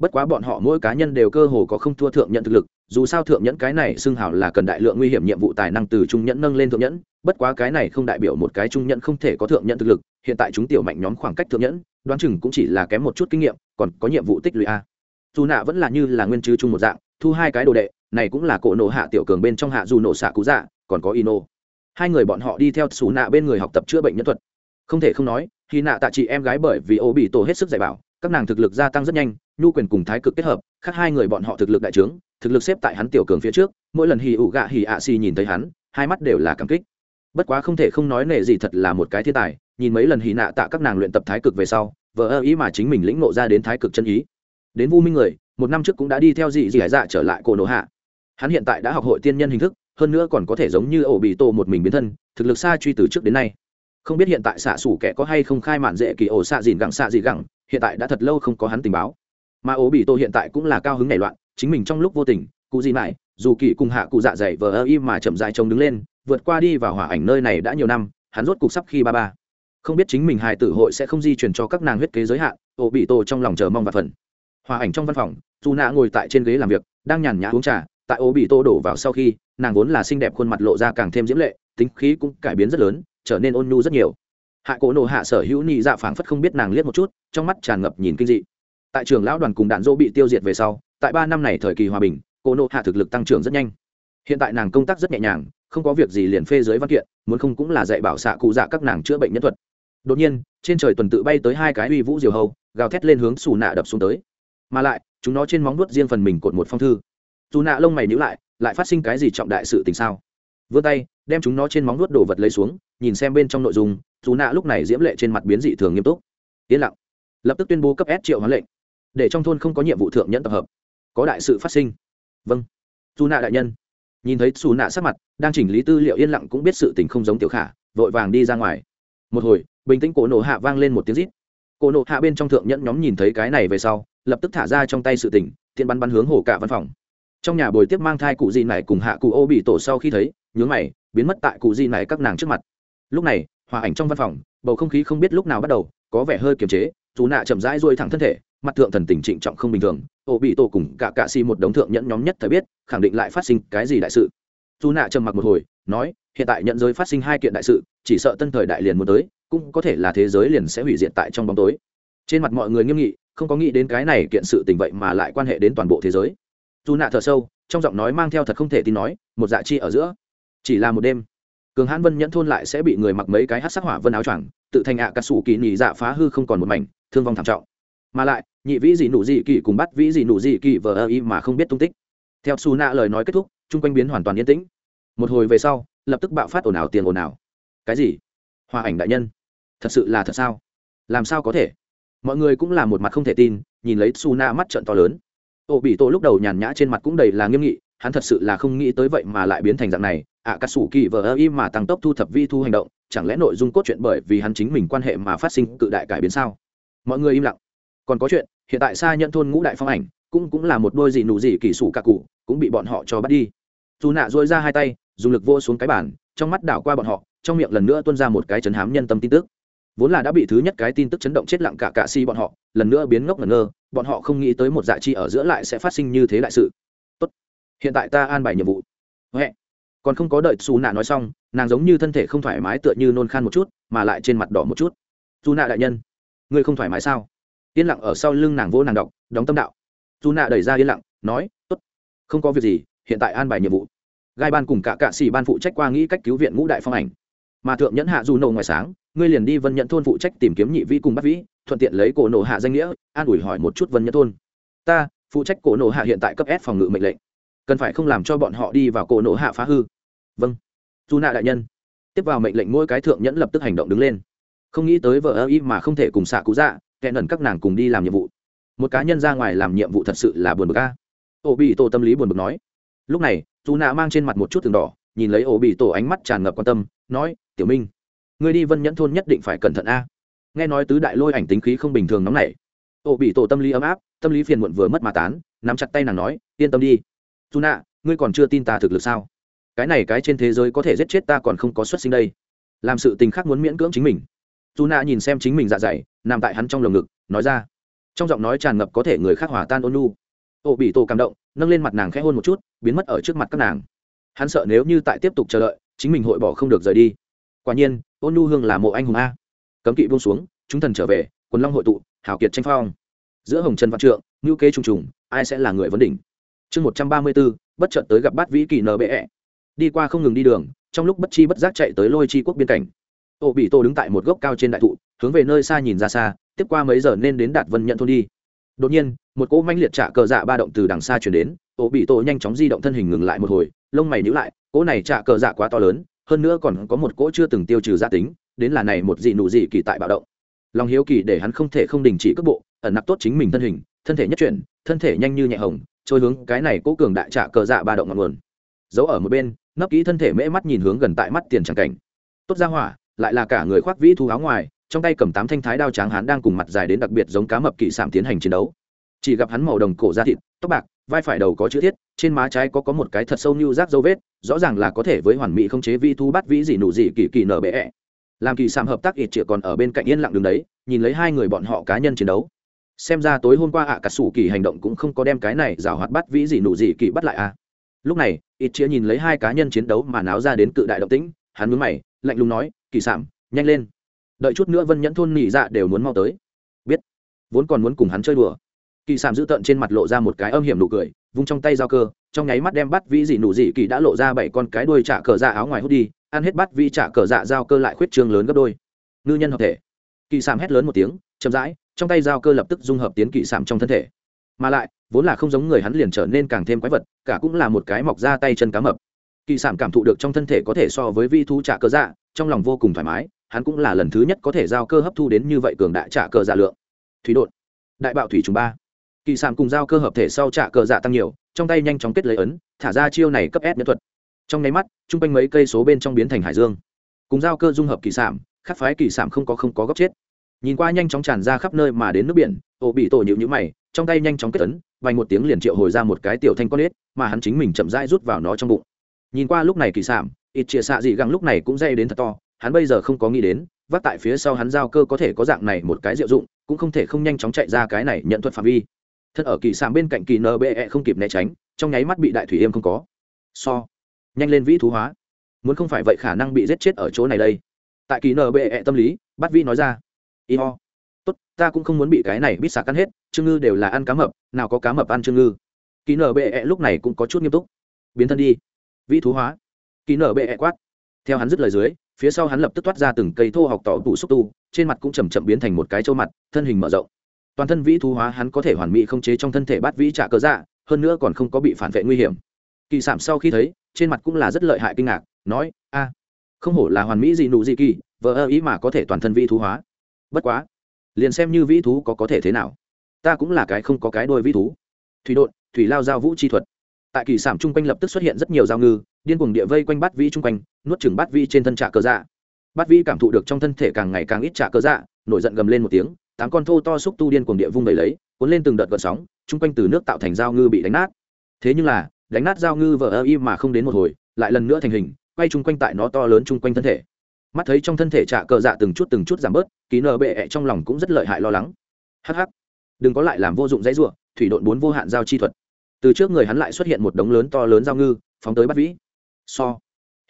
bất quá bọn họ mỗi cá nhân đều cơ hồ có không thua thượng nhận thực lực, dù sao thượng nhẫn cái này xưng hảo là cần đại lượng nguy hiểm nhiệm vụ tài năng từ trung nhẫn nâng lên thượng nhẫn, bất quá cái này không đại biểu một cái trung nhẫn không thể có thượng nhẫn thực lực, hiện tại chúng tiểu mạnh nhóm khoảng cách thượng nhẫn, đoán chừng cũng chỉ là kém một chút kinh nghiệm, còn có nhiệm vụ tích lũy a. Dù nạ vẫn là như là nguyên chứ chung một dạng, thu hai cái đồ đệ, này cũng là cổ nổ hạ tiểu cường bên trong hạ dù nổ xạ cú dạ còn có ino. Hai người bọn họ đi theo xù nạ bên người học tập chữa bệnh nhân thuật. Không thể không nói, khi nạ tạ chị em gái bởi vì ô bị tổ hết sức dạy bảo, các nàng thực lực gia tăng rất nhanh nhu quyền cùng thái cực kết hợp, khác hai người bọn họ thực lực đại trướng, thực lực xếp tại hắn tiểu cường phía trước, mỗi lần hì ụ gạ hì ạ xì nhìn thấy hắn, hai mắt đều là cảm kích. Bất quá không thể không nói nể gì thật là một cái thiên tài, nhìn mấy lần hì nạ tạ các nàng luyện tập thái cực về sau vợ ơ ý mà chính mình lĩnh ngộ ra đến thái cực chân ý. Đến vu minh người, một năm trước cũng đã đi theo dị dị hải dạ trở lại cổ nổ hạ. Hắn hiện tại đã học hội tiên nhân hình thức, hơn nữa còn có thể giống như ổ bị tổ một mình biến thân, thực lực xa truy từ trước đến nay. Không biết hiện tại xạ xủ kẻ có hay không khai mạn dễ kỳ ổ xạ dìn gẳng xạ dị gẳng, hiện tại đã thật lâu không có hắn tình báo mà ố bị tổ hiện tại cũng là cao hứng nảy loạn, chính mình trong lúc vô tình, cụ gì mãi, dù kỳ cùng hạ cụ dạ dày vờ ơ im mà chậm dài trông đứng lên, vượt qua đi vào hỏa ảnh nơi này đã nhiều năm, hắn rốt cục sắp khi ba ba. Không biết chính mình hài tử hội sẽ không di chuyển cho các nàng huyết kế giới hạn ổ bị tổ trong lòng chờ mong và phần hòa ảnh trong văn phòng, dù nạ ngồi tại trên ghế làm việc, đang nhàn nhã uống trà, tại ổ bị tô đổ vào sau khi, nàng vốn là xinh đẹp khuôn mặt lộ ra càng thêm diễm lệ, tính khí cũng cải biến rất lớn, trở nên ôn nhu rất nhiều. Hạ cổ nổ hạ sở hữu nị dạ phảng phất không biết nàng liếc một chút, trong mắt tràn ngập nhìn kinh dị tại trường lão đoàn cùng đạn dỗ bị tiêu diệt về sau, tại ba năm này thời kỳ hòa bình, cô nộ hạ thực lực tăng trưởng rất nhanh. Hiện tại nàng công tác rất nhẹ nhàng, không có việc gì liền phê giới văn kiện, muốn không cũng là dạy bảo xạ cụ dạ các nàng chữa bệnh nhân thuật. Đột nhiên, trên trời tuần tự bay tới hai cái uy vũ diều hầu gào thét lên hướng xù nạ đập xuống tới. Mà lại, chúng nó trên móng nuốt riêng phần mình cột một phong thư. Dù nạ lông mày nhữ lại lại phát sinh cái gì trọng đại sự tình sao? Vươn tay, đem chúng nó trên móng nuốt đổ vật lấy xuống, nhìn xem bên trong nội dung dù nạ lúc này diễm lệ trên mặt biến dị thường nghiêm túc. Yên lặng. Lập tức tuyên bố cấp s triệu hoán lệnh để trong thôn không có nhiệm vụ thượng nhẫn tập hợp. Có đại sự phát sinh. Vâng. Dù nạ đại nhân. Nhìn thấy xù nạ sắc mặt, đang chỉnh lý tư liệu yên lặng cũng biết sự tình không giống tiểu khả, vội vàng đi ra ngoài. Một hồi, bình tĩnh cổ nổ hạ vang lên một tiếng rít. Cổ nổ hạ bên trong thượng nhẫn nhóm nhìn thấy cái này về sau, lập tức thả ra trong tay sự tình, tiện bắn bắn hướng hồ cả văn phòng. Trong nhà bồi tiếp mang thai cụ gì này cùng hạ cụ ô bị tổ sau khi thấy, nhướng mày, biến mất tại cụ gì này các nàng trước mặt. Lúc này, hòa ảnh trong văn phòng, bầu không khí không biết lúc nào bắt đầu, có vẻ hơi kiềm chế dù nạ chậm rãi ruôi thẳng thân thể mặt thượng thần tình trịnh trọng không bình thường, ô bị tổ cùng cả cạ xì một đống thượng nhẫn nhóm nhất thời biết, khẳng định lại phát sinh cái gì đại sự. Dù nạ trầm mặc một hồi, nói, hiện tại nhận giới phát sinh hai kiện đại sự, chỉ sợ tân thời đại liền muốn tới, cũng có thể là thế giới liền sẽ hủy diệt tại trong bóng tối. Trên mặt mọi người nghiêm nghị, không có nghĩ đến cái này kiện sự tình vậy mà lại quan hệ đến toàn bộ thế giới. Dù nạ thở sâu, trong giọng nói mang theo thật không thể tin nói, một dạ chi ở giữa. Chỉ là một đêm, cường hãn vân nhẫn thôn lại sẽ bị người mặc mấy cái hát sắc hỏa vân áo choàng, tự thành ạ à cà sủ kỳ nhì dạ phá hư không còn một mảnh, thương vong thảm trọng mà lại, nhị vĩ gì nụ dị kỳ cùng bắt vĩ gì nụ dị kỳ vờ ơ y mà không biết tung tích. Theo xù nạ lời nói kết thúc, chung quanh biến hoàn toàn yên tĩnh. Một hồi về sau, lập tức bạo phát ồn ào tiền ồn ào. Cái gì? Hòa ảnh đại nhân. Thật sự là thật sao? Làm sao có thể? Mọi người cũng là một mặt không thể tin, nhìn lấy xù nạ mắt trận to lớn. Ô bị tổ lúc đầu nhàn nhã trên mặt cũng đầy là nghiêm nghị, hắn thật sự là không nghĩ tới vậy mà lại biến thành dạng này. Ạ cà sủ kỳ vờ ơ y mà tăng tốc thu thập vi thu hành động, chẳng lẽ nội dung cốt truyện bởi vì hắn chính mình quan hệ mà phát sinh cự đại cải biến sao? Mọi người im lặng còn có chuyện, hiện tại xa nhận thôn ngũ đại phong ảnh, cũng cũng là một đôi gì nụ gì kỳ sủ cả cụ, cũng bị bọn họ cho bắt đi. Dù nạ dôi ra hai tay, dùng lực vô xuống cái bàn, trong mắt đảo qua bọn họ, trong miệng lần nữa tuôn ra một cái chấn hám nhân tâm tin tức. Vốn là đã bị thứ nhất cái tin tức chấn động chết lặng cả cạ si bọn họ, lần nữa biến ngốc ngẩn ngơ, bọn họ không nghĩ tới một dạ chi ở giữa lại sẽ phát sinh như thế đại sự. Tốt, hiện tại ta an bài nhiệm vụ. Huệ, còn không có đợi xù nạ nói xong, nàng giống như thân thể không thoải mái tựa như nôn khan một chút, mà lại trên mặt đỏ một chút. Dù nạ đại nhân, ngươi không thoải mái sao? Yên lặng ở sau lưng nàng vô nàng đọc, đóng tâm đạo. Dù nạ đẩy ra yên lặng, nói, tốt, không có việc gì, hiện tại an bài nhiệm vụ. Gai ban cùng cả cạ xỉ ban phụ trách qua nghĩ cách cứu viện ngũ đại phong ảnh. Mà thượng nhẫn hạ dù nổ ngoài sáng, ngươi liền đi vân nhận thôn phụ trách tìm kiếm nhị vĩ cùng bắt vĩ, thuận tiện lấy cổ nổ hạ danh nghĩa, an ủi hỏi một chút vân nhận thôn. Ta, phụ trách cổ nổ hạ hiện tại cấp s phòng ngự mệnh lệnh. Cần phải không làm cho bọn họ đi vào cổ nổ hạ phá hư? Vâng. Dù nạ đại nhân. Tiếp vào mệnh lệnh, mỗi cái thượng nhẫn lập tức hành động đứng lên. Không nghĩ tới vợ ơ y mà không thể cùng xạ cú dạ kẹn ẩn các nàng cùng đi làm nhiệm vụ. Một cá nhân ra ngoài làm nhiệm vụ thật sự là buồn bực a. Ô bị tổ tâm lý buồn bực nói. Lúc này dù nạ mang trên mặt một chút từng đỏ, nhìn lấy ô bị tổ ánh mắt tràn ngập quan tâm, nói, tiểu minh người đi vân nhẫn thôn nhất định phải cẩn thận a. Nghe nói tứ đại lôi ảnh tính khí không bình thường nóng nảy ô bị tổ tâm lý ấm áp, tâm lý phiền muộn vừa mất mà tán, nắm chặt tay nàng nói, yên tâm đi. Dù nạ ngươi còn chưa tin ta thực lực sao? Cái này cái trên thế giới có thể giết chết ta còn không có xuất sinh đây. Làm sự tình khác muốn miễn cưỡng chính mình. Dù nạ nhìn xem chính mình dạ dày nằm tại hắn trong lồng ngực, nói ra. Trong giọng nói tràn ngập có thể người khác hòa tan ôn lu ô bị tổ cảm động, nâng lên mặt nàng khẽ hôn một chút, biến mất ở trước mặt các nàng. Hắn sợ nếu như tại tiếp tục chờ đợi, chính mình hội bỏ không được rời đi. Quả nhiên, ôn lu hương là mộ anh hùng a. Cấm kỵ buông xuống, chúng thần trở về, quần long hội tụ, hảo kiệt tranh phong. Giữa hồng trần văn trượng ngữ kế trùng trùng, ai sẽ là người vấn đỉnh? Chương một trăm ba mươi b ố bất chợt tới gặp bát vĩ kỳ nbe đi qua không ngừng đi đường, trong lúc bất chi bất giác chạy tới lôi chi quốc biên cảnh ô bị tô đứng tại một gốc cao trên đại thụ, hướng về nơi xa nhìn ra xa, tiếp qua mấy giờ nên đến đạt vân nhận thôn đi. Đột nhiên, một cỗ manh liệt trả cờ dạ ba động từ đằng xa chuyển đến ô bị tô nhanh chóng di động thân hình ngừng lại một hồi, lông mày nhíu lại, cỗ này trả cờ dạ quá to lớn, hơn nữa còn có một cỗ chưa từng tiêu trừ gia tính, đến là này một dị nụ dị kỳ tại bạo động. Lòng hiếu kỳ để hắn không thể không đình chỉ cước bộ, ẩn nặc tốt chính mình thân hình, thân thể nhất chuyển, thân thể nhanh như nhẹ hồng, trôi hướng cái này cố cường đại trả cờ dạ ba động ngọn nguồn. Giấu ở một bên, nấp kỹ thân thể mễ mắt nhìn hướng gần tại mắt tiền tràng cảnh. Tốt ra hỏa lại là cả người khoác vĩ thu áo ngoài trong tay cầm tám thanh thái đao tráng hán đang cùng mặt dài đến đặc biệt giống cá mập kỵ sạm tiến hành chiến đấu. Chỉ gặp hắn màu đồng cổ da thịt tóc bạc vai phải đầu có chữ thiết trên má trái có có một cái thật sâu như rác dấu vết rõ ràng là có thể với hoàn mỹ không chế vi thu bắt vĩ gì nụ gì kỳ kỳ nở bệ làm kỳ sạm hợp tác ít chĩa còn ở bên cạnh yên lặng đứng đấy nhìn lấy hai người bọn họ cá nhân chiến đấu. Xem ra tối hôm qua ạ à, cả sủ kỳ hành động cũng không có đem cái này rào hoạt bắt vĩ gì nụ gì kỳ bắt lại à. Lúc này ít chĩa nhìn lấy hai cá nhân chiến đấu mà náo ra đến cự đại động tĩnh hắn mướn mày lạnh lùng nói kỳ sảm, nhanh lên. Đợi chút nữa vân nhẫn thôn nỉ dạ đều muốn mau tới. Biết. Vốn còn muốn cùng hắn chơi đùa. Kỳ sảm giữ tận trên mặt lộ ra một cái âm hiểm nụ cười, vung trong tay dao cơ, trong nháy mắt đem bắt vĩ dị nụ dị kỳ đã lộ ra bảy con cái đuôi trả cờ dạ áo ngoài hút đi, ăn hết bắt vĩ trả cờ dạ dao cơ lại khuyết trương lớn gấp đôi. Ngư nhân hợp thể. Kỳ sảm hét lớn một tiếng, chậm rãi, trong tay dao cơ lập tức dung hợp tiến kỳ sảm trong thân thể. Mà lại, vốn là không giống người hắn liền trở nên càng thêm quái vật, cả cũng là một cái mọc ra tay chân cá mập kỳ sản cảm thụ được trong thân thể có thể so với vi thu trả cơ dạ trong lòng vô cùng thoải mái, hắn cũng là lần thứ nhất có thể giao cơ hấp thu đến như vậy cường đại trả cơ dạ lượng. Thủy đột. Đại bạo thủy trùng ba. Kỳ sản cùng giao cơ hợp thể sau trả cơ dạ tăng nhiều, trong tay nhanh chóng kết lấy ấn, thả ra chiêu này cấp s nhân thuật. Trong nháy mắt chung quanh mấy cây số bên trong biến thành hải dương. Cùng giao cơ dung hợp kỳ sản khắc phái kỳ sản không có không có góc chết. Nhìn qua nhanh chóng tràn ra khắp nơi mà đến nước biển, ổ bị tổ nhịu nhữ mày, trong tay nhanh chóng kết ấn vành một tiếng liền triệu hồi ra một cái tiểu thanh con ếch, mà hắn chính mình chậm rãi rút vào nó trong bụng nhìn qua lúc này kỳ sản ít chia xạ dị găng lúc này cũng dây đến thật to, hắn bây giờ không có nghĩ đến vác tại phía sau hắn giao cơ có thể có dạng này một cái diệu dụng, cũng không thể không nhanh chóng chạy ra cái này nhận thuật phạm vi. Thật ở kỳ sản bên cạnh kỳ nbe không kịp né tránh, trong nháy mắt bị đại thủy yêm không có. So, nhanh lên vĩ thú hóa. Muốn không phải vậy khả năng bị giết chết ở chỗ này đây. Tại kỳ nbe tâm lý, bắt vĩ nói ra. Y ho tốt, ta cũng không muốn bị cái này bít xả cắn hết, trương ngư đều là ăn cá mập, nào có cá mập ăn trương ngư. Kỳ nbe lúc này cũng có chút nghiêm túc. Biến thân đi vĩ thú hóa. Kỳ nở bệ ẹ quát. Theo hắn dứt lời dưới, phía sau hắn lập tức toát ra từng cây thô học tỏ tủ xúc tu, trên mặt cũng chầm chậm biến thành một cái trâu mặt, thân hình mở rộng. Toàn thân vĩ thú hóa hắn có thể hoàn mỹ không chế trong thân thể bát vĩ trả cớ dạ hơn nữa còn không có bị phản vệ nguy hiểm. Kỳ sảm sau khi thấy, trên mặt cũng là rất lợi hại kinh ngạc, nói, a, không hổ là hoàn mỹ gì nụ gì kỳ vợ ơ ý mà có thể toàn thân vĩ thú hóa. Bất quá, liền xem như vĩ thú có có thể thế nào, ta cũng là cái không có cái đôi vĩ thú. Thủy đột thủy lao giao vũ chi thuật tại kỳ sản chung quanh lập tức xuất hiện rất nhiều giao ngư, điên cuồng địa vây quanh bát vĩ chung quanh, nuốt chừng bát vĩ trên thân trạ cơ dạ. Bát vĩ cảm thụ được trong thân thể càng ngày càng ít trạ cơ dạ nổi giận gầm lên một tiếng, tám con thô to xúc tu điên cuồng địa vung đầy lấy, cuốn lên từng đợt gợn sóng, chung quanh từ nước tạo thành giao ngư bị đánh nát. Thế nhưng là, đánh nát giao ngư vỡ ơ y mà không đến một hồi, lại lần nữa thành hình, quay chung quanh tại nó to lớn chung quanh thân thể. Mắt thấy trong thân thể trạ cờ dạ từng chút từng chút giảm bớt, ký nở bệ ẹ trong lòng cũng rất lợi hại lo lắng. Hh đừng có lại làm vô dụng dãy ruộng thủy đội bốn vô hạn giao chi thuật từ trước người hắn lại xuất hiện một đống lớn to lớn giao ngư, phóng tới bắt vĩ. So,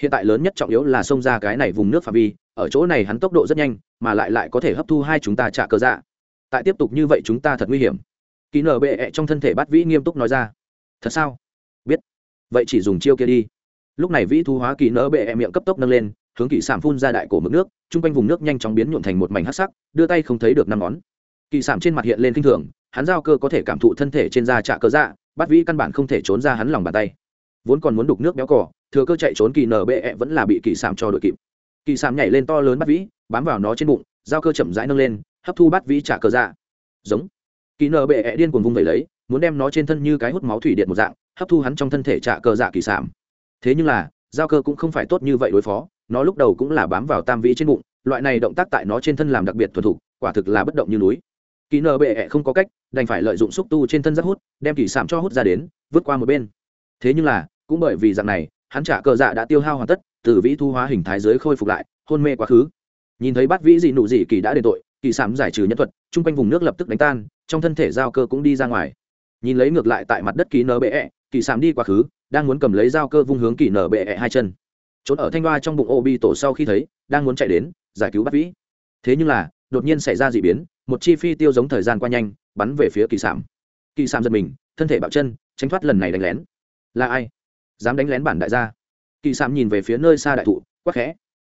hiện tại lớn nhất trọng yếu là xông ra cái này vùng nước phạm vi, ở chỗ này hắn tốc độ rất nhanh, mà lại lại có thể hấp thu hai chúng ta trả cờ dạ. Tại tiếp tục như vậy chúng ta thật nguy hiểm. Kỳ nở bệ ẹ trong thân thể bắt vĩ nghiêm túc nói ra. Thật sao? Biết. Vậy chỉ dùng chiêu kia đi. Lúc này vĩ thu hóa kỳ nở bệ ẹ miệng cấp tốc nâng lên, hướng kỳ sản phun ra đại cổ mực nước, chung quanh vùng nước nhanh chóng biến nhuộm thành một mảnh hắc sắc, đưa tay không thấy được năm ngón. Kỳ sản trên mặt hiện lên kinh thường, hắn giao cơ có thể cảm thụ thân thể trên da trả cơ dạ bắt vĩ căn bản không thể trốn ra hắn lòng bàn tay. Vốn còn muốn đục nước béo cỏ thừa cơ chạy trốn kỳ nở bệ -E vẫn là bị kỳ sảm cho đội kịp. Kỳ sảm nhảy lên to lớn bắt vĩ, bám vào nó trên bụng, giao cơ chậm rãi nâng lên, hấp thu bắt vĩ trả cơ dạ. Giống. Kỳ nở bệ -E điên cuồng vung vẩy lấy, muốn đem nó trên thân như cái hút máu thủy điện một dạng, hấp thu hắn trong thân thể trả cơ dạ kỳ sảm thế nhưng là, giao cơ cũng không phải tốt như vậy đối phó, nó lúc đầu cũng là bám vào tam vĩ trên bụng, loại này động tác tại nó trên thân làm đặc biệt thuần thục, quả thực là bất động như núi kỳ nở bệ ẹ không có cách đành phải lợi dụng xúc tu trên thân giác hút đem kỳ sản cho hút ra đến vứt qua một bên. Thế nhưng là cũng bởi vì dạng này hắn trả cờ dạ đã tiêu hao hoàn tất từ vĩ thu hóa hình thái giới khôi phục lại hôn mê quá khứ. Nhìn thấy bắt vĩ dị nụ dị kỳ đã đền tội kỳ sản giải trừ nhân thuật chung quanh vùng nước lập tức đánh tan trong thân thể giao cơ cũng đi ra ngoài. Nhìn lấy ngược lại tại mặt đất kỳ nở bệ ẹ, kỳ sản đi quá khứ đang muốn cầm lấy dao cơ vung hướng kỳ nở bệ ẹ hai chân. Trốn ở thanh loa trong bụng ô bi tổ sau khi thấy đang muốn chạy đến giải cứu bắt vĩ. Thế nhưng là đột nhiên xảy ra d ị biến một chi phi tiêu giống thời gian qua nhanh, bắn về phía kỳ sảm kỳ sảm giật mình, thân thể bạo chân, tránh thoát lần này đánh lén. Là ai? Dám đánh lén bản đại gia. Kỳ sảm nhìn về phía nơi xa đại thụ, quắc khẽ.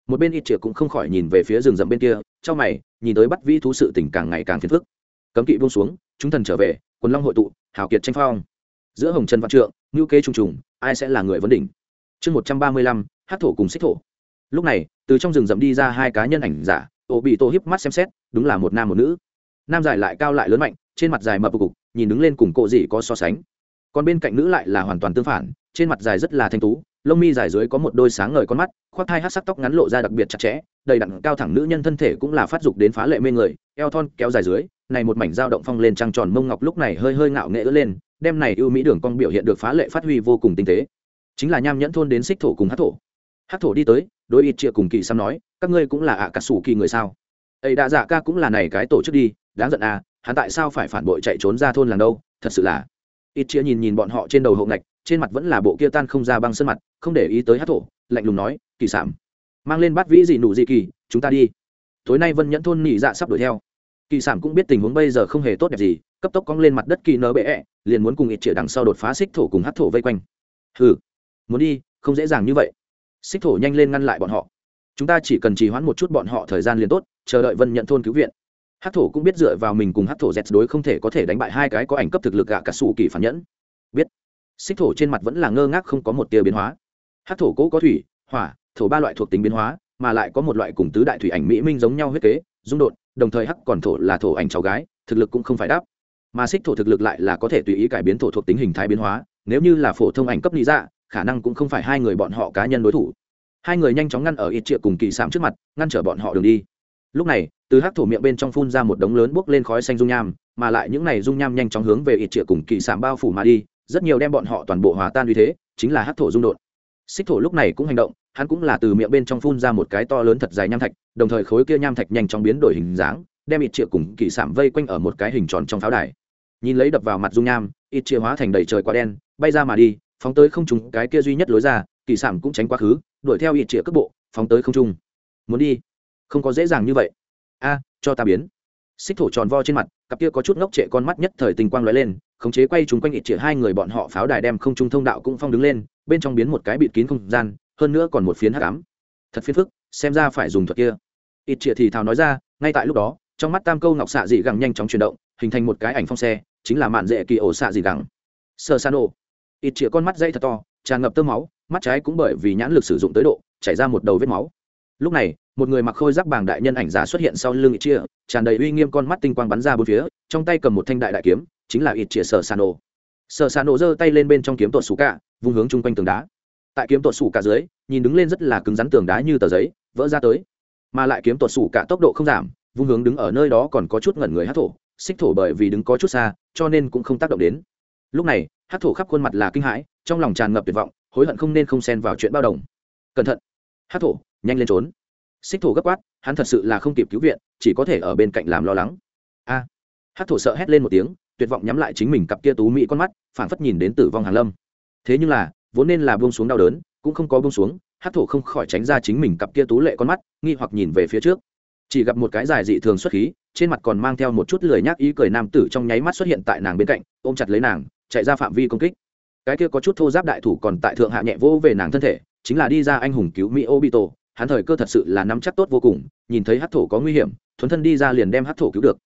Một bên ít triệu cũng không khỏi nhìn về phía rừng rậm bên kia trong mày, nhìn tới bắt vi thú sự tình càng ngày càng phiền phức. Cấm kỵ buông xuống, chúng thần trở về, quần long hội tụ, hào kiệt tranh phong. Giữa hồng trần văn trượng ngữ kế trùng trùng, ai sẽ là người vấn đỉnh? Chương một trăm ba mươi lăm hát thổ cùng xích thổ. Lúc này, từ trong rừng rậm đi ra hai cá nhân ảnh giả ô bị tô híp mắt xem xét, đúng là một nam một nữ. Nam dài lại cao lại lớn mạnh, trên mặt dài mập cục, nhìn đứng lên cùng cộ gì có so sánh. Còn bên cạnh nữ lại là hoàn toàn tương phản, trên mặt dài rất là thanh tú, lông mi dài dưới có một đôi sáng ngời con mắt, khoác thai hát sắc tóc ngắn lộ ra đặc biệt chặt chẽ, đầy đặn cao thẳng nữ nhân thân thể cũng là phát dục đến phá lệ mê người, eo thon kéo dài dưới, này một mảnh dao động phong lên trăng tròn mông ngọc lúc này hơi hơi ngạo nghệ lên, đem này ưu mỹ đường cong biểu hiện được phá lệ phát huy vô cùng tinh tế. Chính là nham nhẫn thôn đến xích thổ cùng hát thổ hát thổ đi tới đôi ít chia cùng kỳ sam nói, các ngươi cũng là ạ cả sủ kỳ người sao? Ấy đã dạ ca cũng là này cái tổ chức đi, đáng giận à hắn tại sao phải phản bội chạy trốn ra thôn làng đâu, thật sự là. Ít chia nhìn nhìn bọn họ trên đầu hộ ngạch, trên mặt vẫn là bộ kia tan không ra băng sân mặt, không để ý tới hát thổ, lạnh lùng nói, kỳ sảm mang lên bát vĩ gì nụ gì kỳ, chúng ta đi. Tối nay vân nhẫn thôn nỉ dạ sắp đuổi theo. Kỳ sản cũng biết tình huống bây giờ không hề tốt đẹp gì, cấp tốc cong lên mặt đất kỳ nở bệ ẹ, liền muốn cùng ít chia đằng sau đột phá xích thổ cùng hát thổ vây quanh. Hừ, muốn đi, không dễ dàng như vậy xích thổ nhanh lên ngăn lại bọn họ. Chúng ta chỉ cần trì hoãn một chút bọn họ thời gian liền tốt, chờ đợi vân nhận thôn cứu viện. Hát thổ cũng biết dựa vào mình cùng hát thổ dẹt đối không thể có thể đánh bại hai cái có ảnh cấp thực lực gạ cả xù kỳ phản nhẫn. Biết. Xích thổ trên mặt vẫn là ngơ ngác không có một tia biến hóa. Hát thổ cố có thủy, hỏa, thổ ba loại thuộc tính biến hóa, mà lại có một loại cùng tứ đại thủy ảnh mỹ minh giống nhau huyết kế, dung đột, đồng thời hắc còn thổ là thổ ảnh cháu gái, thực lực cũng không phải đáp. Mà xích thổ thực lực lại là có thể tùy ý cải biến thổ thuộc tính hình thái biến hóa, nếu như là phổ thông ảnh cấp lý dạ khả năng cũng không phải hai người bọn họ cá nhân đối thủ. Hai người nhanh chóng ngăn ở ít triệu cùng kỳ sạm trước mặt, ngăn trở bọn họ đường đi. Lúc này, từ hắc thổ miệng bên trong phun ra một đống lớn bốc lên khói xanh dung nham, mà lại những này dung nham nhanh chóng hướng về ít triệu cùng kỳ sạm bao phủ mà đi, rất nhiều đem bọn họ toàn bộ hòa tan như thế, chính là hắc thổ dung đột xích thổ lúc này cũng hành động, hắn cũng là từ miệng bên trong phun ra một cái to lớn thật dài nham thạch, đồng thời khối kia nham thạch nhanh chóng biến đổi hình dáng, đem ít triệu cùng kỳ sạm vây quanh ở một cái hình tròn trong pháo đài. Nhìn lấy đập vào mặt dung nham ít triệu hóa thành đầy trời quá đen, bay ra mà đi phóng tới không trùng cái kia duy nhất lối ra, kỳ sản cũng tránh quá khứ, đuổi theo ít chĩa cước bộ, phóng tới không trung. Muốn đi? Không có dễ dàng như vậy. A, cho ta biến. Xích thổ tròn vo trên mặt, cặp kia có chút ngốc trệ con mắt nhất thời tình quang lóe lên, khống chế quay chúng quanh ít chĩa hai người bọn họ pháo đài đem không trung thông đạo cũng phong đứng lên, bên trong biến một cái bịt kín không gian, hơn nữa còn một phiến hắc ám. Thật phiền phức, xem ra phải dùng thuật kia. Ít chĩa thì thào nói ra, ngay tại lúc đó, trong mắt tam câu ngọc xạ dị gẳng nhanh chóng chuyển động, hình thành một cái ảnh phong xe, chính là mạn dễ kỳ ổ xạ dị gẳng. Sơ san ô ít chĩa con mắt dây thật to, tràn ngập tơ máu, mắt trái cũng bởi vì nhãn lực sử dụng tới độ, chảy ra một đầu vết máu. Lúc này, một người mặc khôi giáp bàng đại nhân ảnh giả xuất hiện sau lưng ít chia tràn đầy uy nghiêm con mắt tinh quang bắn ra bốn phía, trong tay cầm một thanh đại đại kiếm, chính là ít chia sở sano. Sở sano giơ tay lên bên trong kiếm tuột sủ cả, vung hướng chung quanh tường đá. Tại kiếm tuột sủ cả dưới, nhìn đứng lên rất là cứng rắn tường đá như tờ giấy, vỡ ra tới. Mà lại kiếm tuột sủ cả tốc độ không giảm, vung hướng đứng ở nơi đó còn có chút ngẩn người hát thổ, xích thổ bởi vì đứng có chút xa, cho nên cũng không tác động đến. Lúc này hát thổ khắp khuôn mặt là kinh hãi trong lòng tràn ngập tuyệt vọng hối hận không nên không xen vào chuyện bao đồng. Cẩn thận. Hát thổ nhanh lên trốn. Xích thổ gấp quát hắn thật sự là không kịp cứu viện chỉ có thể ở bên cạnh làm lo lắng. A. À, hát thổ sợ hét lên một tiếng tuyệt vọng nhắm lại chính mình cặp kia tú mỹ con mắt phảng phất nhìn đến tử vong hàn lâm. Thế nhưng là vốn nên là buông xuống đau đớn cũng không có buông xuống hát thổ không khỏi tránh ra chính mình cặp kia tú lệ con mắt nghi hoặc nhìn về phía trước. Chỉ gặp một cái dài dị thường xuất khí trên mặt còn mang theo một chút lười nhác ý cười nam tử trong nháy mắt xuất hiện tại nàng bên cạnh ôm chặt lấy nàng chạy ra phạm vi công kích. Cái kia có chút thô giáp đại thủ còn tại thượng hạ nhẹ vô về nàng thân thể chính là đi ra anh hùng cứu mỹ obito. Hắn thời cơ thật sự là nắm chắc tốt vô cùng nhìn thấy hát thổ có nguy hiểm thuấn thân đi ra liền đem hát thổ cứu được.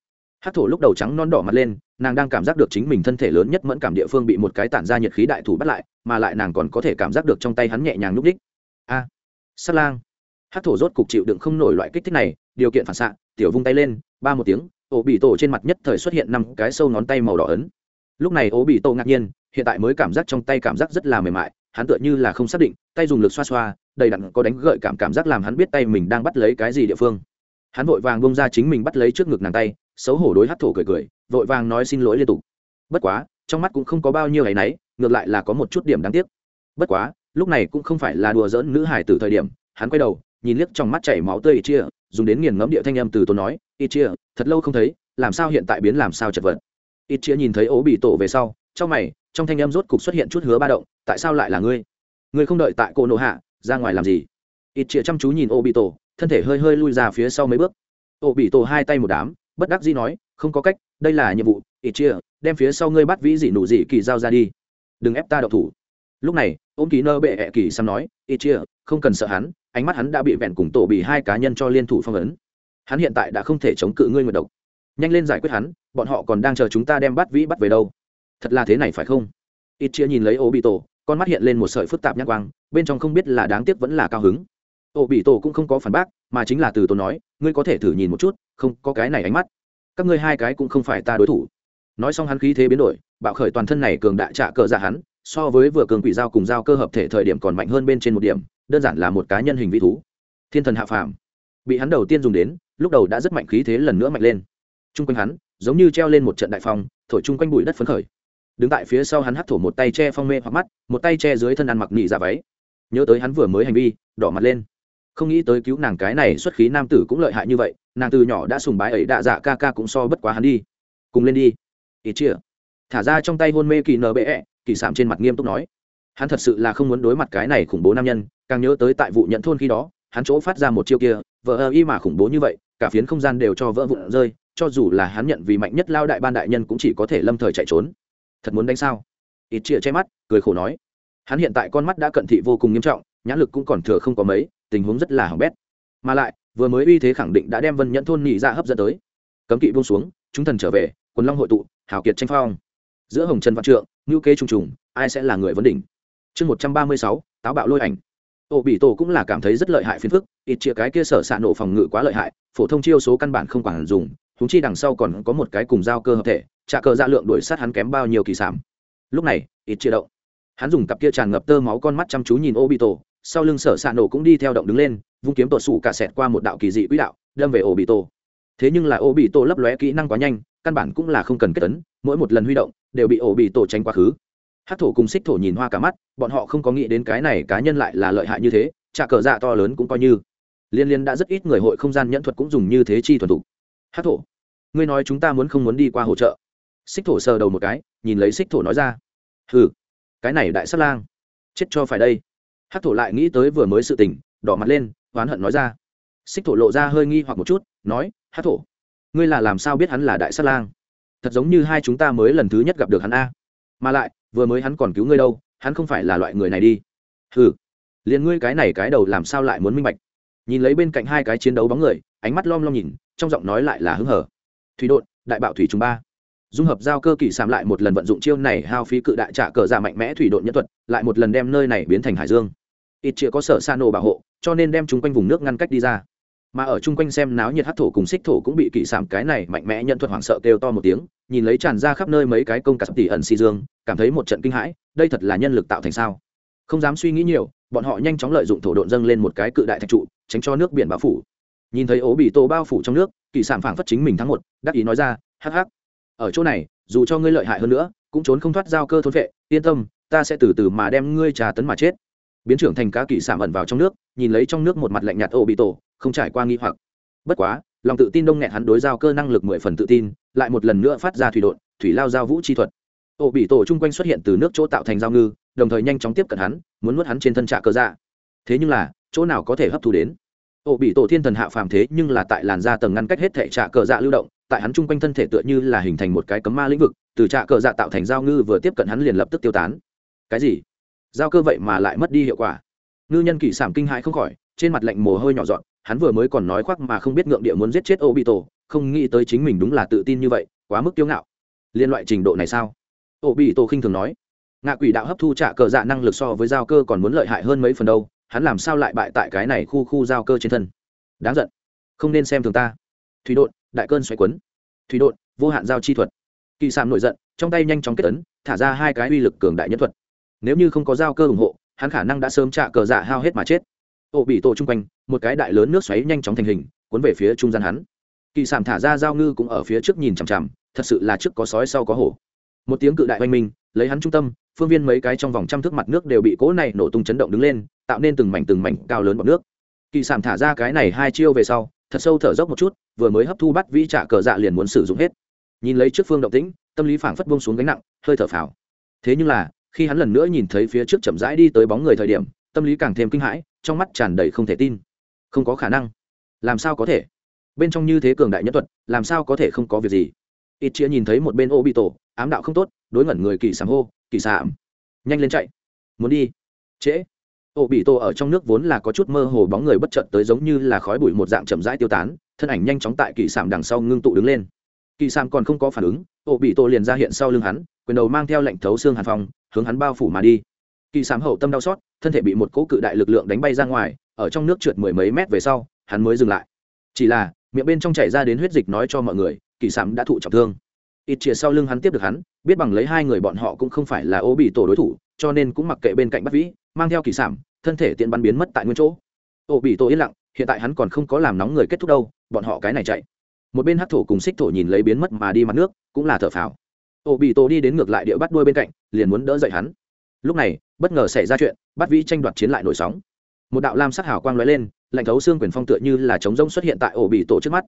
Hát thổ lúc đầu trắng non đỏ mặt lên nàng đang cảm giác được chính mình thân thể lớn nhất mẫn cảm địa phương bị một cái tản ra nhiệt khí đại thủ bắt lại mà lại nàng còn có thể cảm giác được trong tay hắn nhẹ nhàng núp đích. A à, sắt lang. Hát thổ rốt cục chịu đựng không nổi loại kích thích này điều kiện phản xạ tiểu vung tay lên ba một tiếng ổ bị tổ trên mặt nhất thời xuất hiện năm cái sâu ngón tay màu đỏ ấn lúc này ố bị tổ ngạc nhiên, hiện tại mới cảm giác trong tay cảm giác rất là mềm mại, hắn tựa như là không xác định, tay dùng lực xoa xoa, đầy đặn có đánh gợi cảm cảm giác làm hắn biết tay mình đang bắt lấy cái gì địa phương. Hắn vội vàng bông ra chính mình bắt lấy trước ngực nàng tay, xấu hổ đối hát thổ cười cười, vội vàng nói xin lỗi liên tục. Bất quá, trong mắt cũng không có bao nhiêu ngày náy, ngược lại là có một chút điểm đáng tiếc. Bất quá, lúc này cũng không phải là đùa giỡn nữ hải từ thời điểm, hắn quay đầu, nhìn liếc trong mắt chảy máu tươi ít chia dùng đến nghiền ngẫm địa thanh âm từ tôi nói ít chia thật lâu không thấy, làm sao hiện tại biến làm sao chật vật? Ít chia nhìn thấy ố bị tổ về sau, trong mày, trong thanh em rốt cục xuất hiện chút hứa ba động, tại sao lại là ngươi? Ngươi không đợi tại cô nộ hạ, ra ngoài làm gì? Ít chia chăm chú nhìn ô bị tổ, thân thể hơi hơi lui ra phía sau mấy bước. Ô bị tổ hai tay một đám, bất đắc dĩ nói, không có cách, đây là nhiệm vụ, ít chia đem phía sau ngươi bắt vĩ dị nụ dị kỳ giao ra đi. Đừng ép ta đậu thủ. Lúc này, ôm kỳ nơ bệ ẹ kỳ xăm nói, ít chia không cần sợ hắn, ánh mắt hắn đã bị vẹn cùng tổ bị hai cá nhân cho liên thủ phong ấn. Hắn hiện tại đã không thể chống cự ngươi ngược độc nhanh lên giải quyết hắn, bọn họ còn đang chờ chúng ta đem bắt vĩ bắt về đâu. Thật là thế này phải không? Ít chia nhìn lấy ô bị tổ con mắt hiện lên một sợi phức tạp nhắc quang, bên trong không biết là đáng tiếc vẫn là cao hứng. Ô bị tổ cũng không có phản bác, mà chính là từ tổ nói, ngươi có thể thử nhìn một chút, không, có cái này ánh mắt. Các ngươi hai cái cũng không phải ta đối thủ. Nói xong hắn khí thế biến đổi, bạo khởi toàn thân này cường đại trả cờ ra hắn, so với vừa cường quỷ giao cùng giao cơ hợp thể thời điểm còn mạnh hơn bên trên một điểm, đơn giản là một cá nhân hình vi thú. Thiên thần hạ phàm. Bị hắn đầu tiên dùng đến, lúc đầu đã rất mạnh khí thế lần nữa mạnh lên chung quanh hắn, giống như treo lên một trận đại phong, thổi chung quanh bụi đất phấn khởi. Đứng tại phía sau hắn hắt thổ một tay che phong mê hoặc mắt, một tay che dưới thân ăn mặc nị ra váy. Nhớ tới hắn vừa mới hành vi, đỏ mặt lên. Không nghĩ tới cứu nàng cái này xuất khí nam tử cũng lợi hại như vậy, nàng từ nhỏ đã sùng bái ấy đạ dạ ca ca cũng so bất quá hắn đi. Cùng lên đi. Ít chia thả ra trong tay hôn mê kỳ nở kỳ sạm trên mặt nghiêm túc nói. Hắn thật sự là không muốn đối mặt cái này khủng bố nam nhân, càng nhớ tới tại vụ nhận thôn khi đó, hắn chỗ phát ra một chiêu kia vợ ơ y mà khủng bố như vậy, cả phiến không gian đều cho vỡ vụn rơi cho dù là hắn nhận vì mạnh nhất lao đại ban đại nhân cũng chỉ có thể lâm thời chạy trốn. Thật muốn đánh sao? Ít chĩa che mắt, cười khổ nói. Hắn hiện tại con mắt đã cận thị vô cùng nghiêm trọng, nhãn lực cũng còn thừa không có mấy, tình huống rất là hỏng bét. Mà lại, vừa mới uy thế khẳng định đã đem vân nhẫn thôn nhị ra hấp dẫn tới. Cấm kỵ buông xuống, chúng thần trở về, quần long hội tụ, hào kiệt tranh phong. Giữa hồng trần văn trượng ngữ kế trùng trùng, ai sẽ là người vấn đỉnh? Chương một trăm ba mươi sáu, táo bạo lôi ảnh. Ô bị tổ cũng là cảm thấy rất lợi hại phiền phức, ít chĩa cái kia sở xạ nổ phòng ngự quá lợi hại, phổ thông chiêu số căn bản không quản dùng húng chi đằng sau còn có một cái cùng giao cơ hợp thể, trả cờ dạ lượng đuổi sát hắn kém bao nhiêu kỳ sản lúc này, ít chia động. Hắn dùng cặp kia tràn ngập tơ máu con mắt chăm chú nhìn ô bị tổ sau lưng sở xạ nổ cũng đi theo động đứng lên, vung kiếm tột sủ cả sẹt qua một đạo kỳ dị quỹ đạo, đâm về ô bị tổ thế nhưng là ô bị tổ lấp lóe kỹ năng quá nhanh, căn bản cũng là không cần kết tấn mỗi một lần huy động, đều bị ô bị tổ tránh quá khứ. Hát thổ cùng xích thổ nhìn hoa cả mắt, bọn họ không có nghĩ đến cái này cá nhân lại là lợi hại như thế, trả cờ dạ to lớn cũng coi như. Liên liên đã rất ít người hội không gian nhẫn thuật cũng dùng như thế chi thuần thục hát thổ. Ngươi nói chúng ta muốn không muốn đi qua hỗ trợ. Xích thổ sờ đầu một cái nhìn lấy xích thổ nói ra. Hừ cái này đại sát lang. Chết cho phải đây. Hát thổ lại nghĩ tới vừa mới sự tình đỏ mặt lên oán hận nói ra. Xích thổ lộ ra hơi nghi hoặc một chút nói hát thổ ngươi là làm sao biết hắn là đại sát lang? Thật giống như hai chúng ta mới lần thứ nhất gặp được hắn a. Mà lại vừa mới hắn còn cứu ngươi đâu hắn không phải là loại người này đi. Hừ, liền ngươi cái này cái đầu làm sao lại muốn minh bạch? Nhìn lấy bên cạnh hai cái chiến đấu bóng người ánh mắt lom lom nhìn trong giọng nói lại là hứng hở. Thủy đột đại bạo thủy chúng ba. Dung hợp giao cơ kỳ sạm lại một lần vận dụng chiêu này hao phí cự đại trả cờ giả mạnh mẽ thủy đột nhân thuật, lại một lần đem nơi này biến thành hải dương. Ít chĩa có sở sa nổ bảo hộ, cho nên đem chúng quanh vùng nước ngăn cách đi ra. Mà ở chung quanh xem náo nhiệt hát thổ cùng xích thổ cũng bị kỵ sảm cái này mạnh mẽ nhận thuật hoảng sợ kêu to một tiếng, nhìn lấy tràn ra khắp nơi mấy cái công cặp tỷ ẩn xì dương, cảm thấy một trận kinh hãi, đây thật là nhân lực tạo thành sao? Không dám suy nghĩ nhiều, bọn họ nhanh chóng lợi dụng thổ độn dâng lên một cái cự đại thạch trụ, tránh cho nước biển bao phủ nhìn thấy ố bị tô bao phủ trong nước, kỳ sản phảng phất chính mình thắng một, đắc ý nói ra, hắc hắc. Ở chỗ này, dù cho ngươi lợi hại hơn nữa, cũng trốn không thoát giao cơ thôn vệ. Yên tâm, ta sẽ từ từ mà đem ngươi trà tấn mà chết. Biến trưởng thành cá kỳ sản ẩn vào trong nước, nhìn lấy trong nước một mặt lạnh nhạt ố bị tổ, không trải qua nghi hoặc. Bất quá, lòng tự tin đông nghẹn hắn đối giao cơ năng lực mười phần tự tin, lại một lần nữa phát ra thủy đột thủy lao giao vũ chi thuật. Ổ bị tổ chung quanh xuất hiện từ nước chỗ tạo thành giao ngư, đồng thời nhanh chóng tiếp cận hắn, muốn nuốt hắn trên thân trạ cơ dạ. Thế nhưng là, chỗ nào có thể hấp thu đến? Ổ bị tổ thiên thần hạ phàm thế nhưng là tại làn da tầng ngăn cách hết thể trạ cờ dạ lưu động, tại hắn chung quanh thân thể tựa như là hình thành một cái cấm ma lĩnh vực, từ trạ cờ dạ tạo thành giao ngư vừa tiếp cận hắn liền lập tức tiêu tán. Cái gì? Giao cơ vậy mà lại mất đi hiệu quả. Ngư nhân kỷ sản kinh hãi không khỏi, trên mặt lạnh mồ hôi nhỏ dọn, hắn vừa mới còn nói khoác mà không biết ngượng địa muốn giết chết ô bị tổ, không nghĩ tới chính mình đúng là tự tin như vậy, quá mức kiêu ngạo. Liên loại trình độ này sao? Ô bị tổ khinh thường nói. Ngạ quỷ đạo hấp thu trả cờ dạ năng lực so với giao cơ còn muốn lợi hại hơn mấy phần đâu hắn làm sao lại bại tại cái này khu khu giao cơ trên thân? Đáng giận. Không nên xem thường ta. Thủy đột đại cơn xoáy quấn. Thủy đột vô hạn giao chi thuật. Kỳ sản nổi giận, trong tay nhanh chóng kết tấn thả ra hai cái uy lực cường đại nhất thuật. Nếu như không có giao cơ ủng hộ, hắn khả năng đã sớm trả cờ dạ hao hết mà chết. Ổ bị tổ chung quanh, một cái đại lớn nước xoáy nhanh chóng thành hình, cuốn về phía trung gian hắn. Kỳ sảm thả ra giao ngư cũng ở phía trước nhìn chằm chằm, thật sự là trước có sói sau có hổ. Một tiếng cự đại oanh minh, lấy hắn trung tâm phương viên mấy cái trong vòng trăm thước mặt nước đều bị cỗ này nổ tung chấn động đứng lên, tạo nên từng mảnh từng mảnh cao lớn bọt nước. Kỳ sản thả ra cái này hai chiêu về sau, thật sâu thở dốc một chút, vừa mới hấp thu bắt vĩ trả cờ dạ liền muốn sử dụng hết. Nhìn lấy trước phương động tĩnh, tâm lý phảng phất bông xuống gánh nặng, hơi thở phào. Thế nhưng là, khi hắn lần nữa nhìn thấy phía trước chậm rãi đi tới bóng người thời điểm, tâm lý càng thêm kinh hãi, trong mắt tràn đầy không thể tin. Không có khả năng. Làm sao có thể? Bên trong như thế cường đại nhất thuật, làm sao có thể không có việc gì? Ít chia nhìn thấy một bên ô bị tổ ám đạo không tốt, đối ngẩn người kỳ sám hô kỳ sạm nhanh lên chạy. Muốn đi. Trễ. Ô, bị tô ở trong nước vốn là có chút mơ hồ bóng người bất chợt tới giống như là khói bụi một dạng chậm rãi tiêu tán, thân ảnh nhanh chóng tại kỳ sạm đằng sau ngưng tụ đứng lên. Kỳ sạm còn không có phản ứng, ô, bị tô liền ra hiện sau lưng hắn, quyền đầu mang theo lệnh thấu xương hàn phong, hướng hắn bao phủ mà đi. Kỳ sạm hậu tâm đau xót, thân thể bị một cỗ cự đại lực lượng đánh bay ra ngoài, ở trong nước trượt mười mấy mét về sau, hắn mới dừng lại. Chỉ là, miệng bên trong chảy ra đến huyết dịch nói cho mọi người, kỳ sạm đã thụ trọng thương ít chia sau lưng hắn tiếp được hắn biết bằng lấy hai người bọn họ cũng không phải là ô bị tổ đối thủ cho nên cũng mặc kệ bên cạnh bắt vĩ mang theo kỳ sản, thân thể tiện bắn biến mất tại nguyên chỗ. Ô bị tổ yên lặng hiện tại hắn còn không có làm nóng người kết thúc đâu bọn họ cái này chạy. Một bên hát thổ cùng xích thổ nhìn lấy biến mất mà đi mặt nước cũng là thở phào. Ô bị tổ đi đến ngược lại địa bắt đuôi bên cạnh liền muốn đỡ dậy hắn. Lúc này bất ngờ xảy ra chuyện bắt vĩ tranh đoạt chiến lại nổi sóng. Một đạo lam sắc hào quang lóe lên lạnh thấu xương quyền phong tựa như là trống rông xuất hiện tại ổ bị tổ trước mắt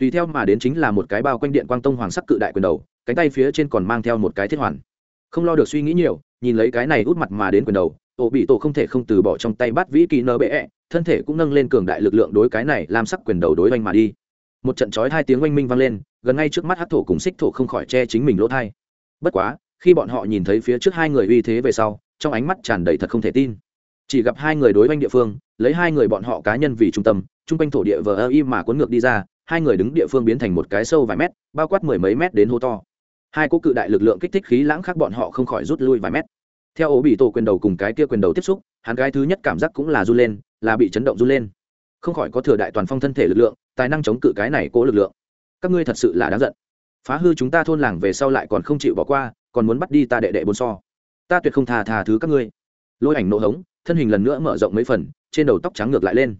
tùy theo mà đến chính là một cái bao quanh điện quang tông hoàng sắc cự đại quyền đầu, cánh tay phía trên còn mang theo một cái thiết hoàn. Không lo được suy nghĩ nhiều, nhìn lấy cái này út mặt mà đến quyền đầu ổ bị tổ không thể không từ bỏ trong tay bắt vĩ kỳ nơ bệ thân thể cũng nâng lên cường đại lực lượng đối cái này làm sắc quyền đầu đối oanh mà đi. Một trận chói hai tiếng oanh minh vang lên, gần ngay trước mắt hát thổ cùng xích thổ không khỏi che chính mình lỗ thai. Bất quá, khi bọn họ nhìn thấy phía trước hai người uy thế về sau, trong ánh mắt tràn đầy thật không thể tin. Chỉ gặp hai người đối oanh địa phương, lấy hai người bọn họ cá nhân vì trung tâm, chung quanh thổ địa vờ ơ y mà cuốn ngược đi ra hai người đứng địa phương biến thành một cái sâu vài mét, bao quát mười mấy mét đến hô to. Hai cỗ cự đại lực lượng kích thích khí lãng khác bọn họ không khỏi rút lui vài mét. Theo ố bị tổ quyền đầu cùng cái kia quyền đầu tiếp xúc, hắn cái thứ nhất cảm giác cũng là run lên, là bị chấn động run lên. Không khỏi có thừa đại toàn phong thân thể lực lượng, tài năng chống cự cái này cố lực lượng. Các ngươi thật sự là đáng giận. Phá hư chúng ta thôn làng về sau lại còn không chịu bỏ qua, còn muốn bắt đi ta đệ đệ bốn so. Ta tuyệt không tha thà thứ các ngươi. Lôi ảnh nổ hống, thân hình lần nữa mở rộng mấy phần, trên đầu tóc trắng ngược lại lên.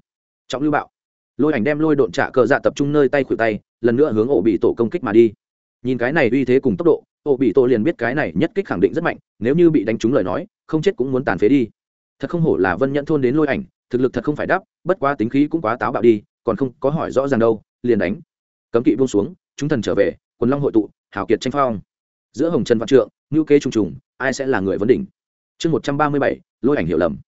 Trọng lưu bạo lôi ảnh đem lôi độn trả cờ dạ tập trung nơi tay khuỷu tay, lần nữa hướng ổ bị tổ công kích mà đi. Nhìn cái này uy thế cùng tốc độ, ổ bị tổ liền biết cái này nhất kích khẳng định rất mạnh, nếu như bị đánh trúng lời nói, không chết cũng muốn tàn phế đi. Thật không hổ là vân nhẫn thôn đến lôi ảnh, thực lực thật không phải đáp bất quá tính khí cũng quá táo bạo đi, còn không có hỏi rõ ràng đâu, liền đánh. Cấm kỵ buông xuống, chúng thần trở về, quần long hội tụ hảo kiệt tranh phong. Giữa hồng trần văn trượng ngữ kế trùng trùng, ai sẽ là người vấn đỉnh? Chương một trăm ba mươi bảy, lôi ảnh hiểu lầm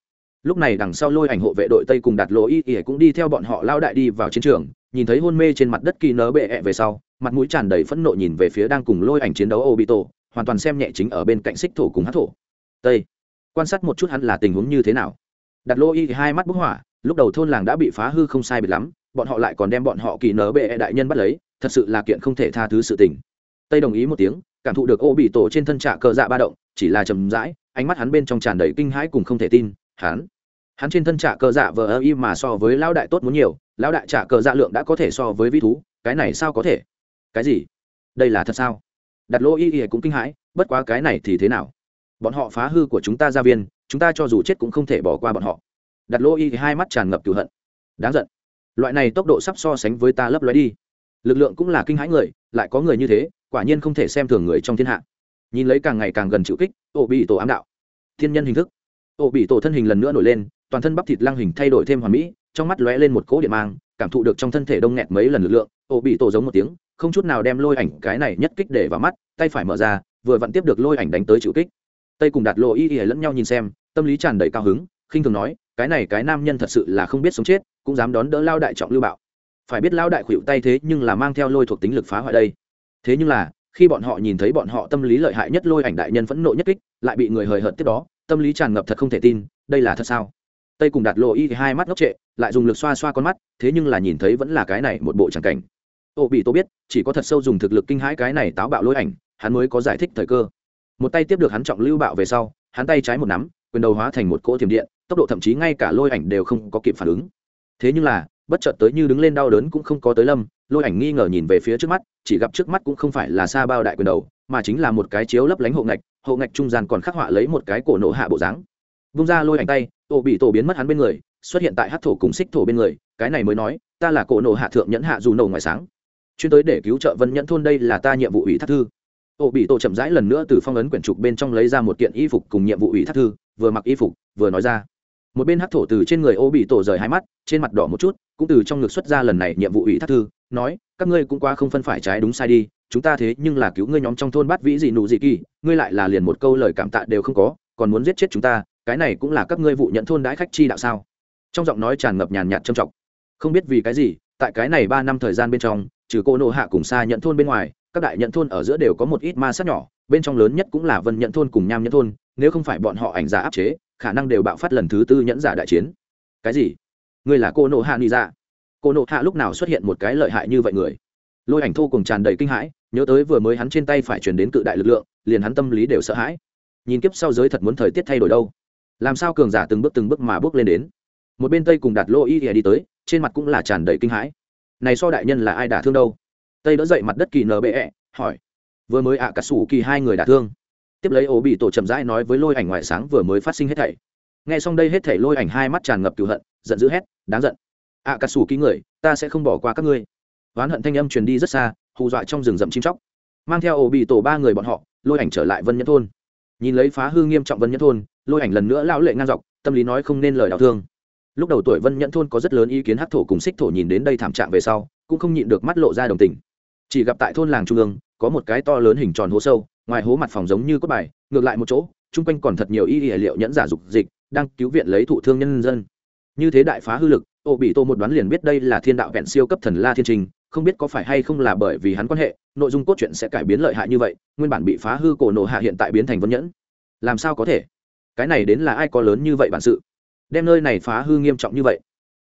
lúc này đằng sau lôi ảnh hộ vệ đội tây cùng đặt lỗ y ỉa cũng đi theo bọn họ lao đại đi vào chiến trường, nhìn thấy hôn mê trên mặt đất kỳ nớ bệ ẹ về sau, mặt mũi tràn đầy phẫn nộ nhìn về phía đang cùng lôi ảnh chiến đấu ô bị tổ hoàn toàn xem nhẹ chính ở bên cạnh xích thổ cùng hát thổ. Tây, quan sát một chút hắn là tình huống như thế nào. Đặt lỗ y hai mắt bức hỏa, lúc đầu thôn làng đã bị phá hư không sai biệt lắm, bọn họ lại còn đem bọn họ kỳ nớ bệ đại nhân bắt lấy, thật sự là kiện không thể tha thứ sự tình. Tây đồng ý một tiếng, cảm thụ được ô bị tổ trên thân trạ cờ dạ ba động, chỉ là chầm rãi, ánh mắt hắn bên trong tràn đầy kinh hãi cùng không thể tin, hắn hắn trên thân trả cờ dạ vờ ơ y mà so với lão đại tốt muốn nhiều, lão đại trả cờ dạ lượng đã có thể so với vi thú, cái này sao có thể? Cái gì? Đây là thật sao? Đặt lô y y cũng kinh hãi, bất quá cái này thì thế nào? Bọn họ phá hư của chúng ta gia viên, chúng ta cho dù chết cũng không thể bỏ qua bọn họ. Đặt lô y hai mắt tràn ngập cửu hận. Đáng giận. Loại này tốc độ sắp so sánh với ta lấp lóe đi. Lực lượng cũng là kinh hãi người, lại có người như thế, quả nhiên không thể xem thường người trong thiên hạ. Nhìn lấy càng ngày càng gần chịu kích ổ bị tổ ám đạo. Thiên nhân hình thức. Ổ bị tổ thân hình lần nữa nổi lên toàn thân bắp thịt lăng hình thay đổi thêm hoàn mỹ, trong mắt lóe lên một cỗ điện mang, cảm thụ được trong thân thể đông nghẹt mấy lần lực lượng, ô bị tổ giống một tiếng, không chút nào đem lôi ảnh cái này nhất kích để vào mắt, tay phải mở ra, vừa vặn tiếp được lôi ảnh đánh tới chịu kích. Tây cùng đạt lộ y y lẫn nhau nhìn xem, tâm lý tràn đầy cao hứng, khinh thường nói, cái này cái nam nhân thật sự là không biết sống chết, cũng dám đón đỡ lao đại trọng lưu bạo. Phải biết lao đại khuỵu tay thế nhưng là mang theo lôi thuộc tính lực phá hoại đây. Thế nhưng là, khi bọn họ nhìn thấy bọn họ tâm lý lợi hại nhất lôi ảnh đại nhân phẫn nộ nhất kích, lại bị người hời hợt tiếp đó, tâm lý tràn ngập thật không thể tin, đây là thật sao? Tây cùng đạt lộ y thì hai mắt ngốc trệ, lại dùng lực xoa xoa con mắt, thế nhưng là nhìn thấy vẫn là cái này một bộ tràng cảnh. Ô bị tô biết, chỉ có thật sâu dùng thực lực kinh hãi cái này táo bạo lôi ảnh, hắn mới có giải thích thời cơ. Một tay tiếp được hắn trọng lưu bạo về sau, hắn tay trái một nắm, quyền đầu hóa thành một cỗ thiểm điện, tốc độ thậm chí ngay cả lôi ảnh đều không có kịp phản ứng. Thế nhưng là, bất chợt tới như đứng lên đau đớn cũng không có tới lâm, lôi ảnh nghi ngờ nhìn về phía trước mắt, chỉ gặp trước mắt cũng không phải là xa bao đại quyền đầu, mà chính là một cái chiếu lấp lánh hộ ngạch hộ ngạch trung gian còn khắc họa lấy một cái cổ nổ hạ bộ dáng. Vung ra lôi ảnh tay Ô bị tổ biến mất hắn bên người, xuất hiện tại hát thổ cùng xích thổ bên người, cái này mới nói, ta là cổ nổ hạ thượng nhẫn hạ dù nổ ngoài sáng. Chuyên tới để cứu trợ vân nhẫn thôn đây là ta nhiệm vụ ủy thác thư. Ô bị tổ chậm rãi lần nữa từ phong ấn quyển trục bên trong lấy ra một kiện y phục cùng nhiệm vụ ủy thác thư, vừa mặc y phục, vừa nói ra. Một bên hắc thổ từ trên người ô bị tổ rời hai mắt, trên mặt đỏ một chút, cũng từ trong ngực xuất ra lần này nhiệm vụ ủy thác thư, nói, các ngươi cũng qua không phân phải trái đúng sai đi, chúng ta thế nhưng là cứu ngươi nhóm trong thôn bát vĩ gì nụ gì kỳ, ngươi lại là liền một câu lời cảm tạ đều không có, còn muốn giết chết chúng ta cái này cũng là các ngươi vụ nhận thôn đãi khách chi đạo sao? Trong giọng nói tràn ngập nhàn nhạt trầm trọng. Không biết vì cái gì, tại cái này ba năm thời gian bên trong, trừ cô nộ hạ cùng xa nhận thôn bên ngoài, các đại nhận thôn ở giữa đều có một ít ma sát nhỏ, bên trong lớn nhất cũng là vân nhận thôn cùng nham nhận thôn, nếu không phải bọn họ ảnh giả áp chế, khả năng đều bạo phát lần thứ tư nhẫn giả đại chiến. Cái gì? Ngươi là cô nộ hạ ni ra dạ? cô nộ hạ lúc nào xuất hiện một cái lợi hại như vậy người? Lôi ảnh thô cùng tràn đầy kinh hãi, nhớ tới vừa mới hắn trên tay phải chuyển đến cự đại lực lượng, liền hắn tâm lý đều sợ hãi. Nhìn kiếp sau giới thật muốn thời tiết thay đổi đâu? Làm sao cường giả từng bước từng bước mà bước lên đến. Một bên tây cùng đặt lô y đi tới, trên mặt cũng là tràn đầy kinh hãi. Này so đại nhân là ai đả thương đâu? Tây đỡ dậy mặt đất kỳ nở bệ hỏi. Vừa mới ạ à cả sủ kỳ hai người đả thương. Tiếp lấy ổ bị tổ chậm rãi nói với lôi ảnh ngoại sáng vừa mới phát sinh hết thảy. Nghe xong đây hết thảy lôi ảnh hai mắt tràn ngập cựu hận, giận dữ hét, đáng giận. Ạ à cả sủ kỳ người, ta sẽ không bỏ qua các ngươi. Oán hận thanh âm truyền đi rất xa, hù dọa trong rừng rậm chim chóc. Mang theo ổ bị tổ ba người bọn họ, lôi ảnh trở lại vân nhẫn thôn. Nhìn lấy phá hư nghiêm trọng vân nhẫn thôn lôi ảnh lần nữa lão lệ ngang dọc, tâm lý nói không nên lời đau thương. Lúc đầu tuổi vân nhẫn thôn có rất lớn ý kiến hát thổ cùng xích thổ nhìn đến đây thảm trạng về sau, cũng không nhịn được mắt lộ ra đồng tình. Chỉ gặp tại thôn làng trung ương, có một cái to lớn hình tròn hố sâu, ngoài hố mặt phòng giống như cốt bài, ngược lại một chỗ, chung quanh còn thật nhiều y hệ liệu nhẫn giả dục dịch, đang cứu viện lấy thụ thương nhân dân. Như thế đại phá hư lực, ô bị tô một đoán liền biết đây là thiên đạo vẹn siêu cấp thần la thiên trình, không biết có phải hay không là bởi vì hắn quan hệ, nội dung cốt truyện sẽ cải biến lợi hại như vậy, nguyên bản bị phá hư cổ nổ hạ hiện tại biến thành vân nhẫn. Làm sao có thể? Cái này đến là ai có lớn như vậy bản sự? Đem nơi này phá hư nghiêm trọng như vậy.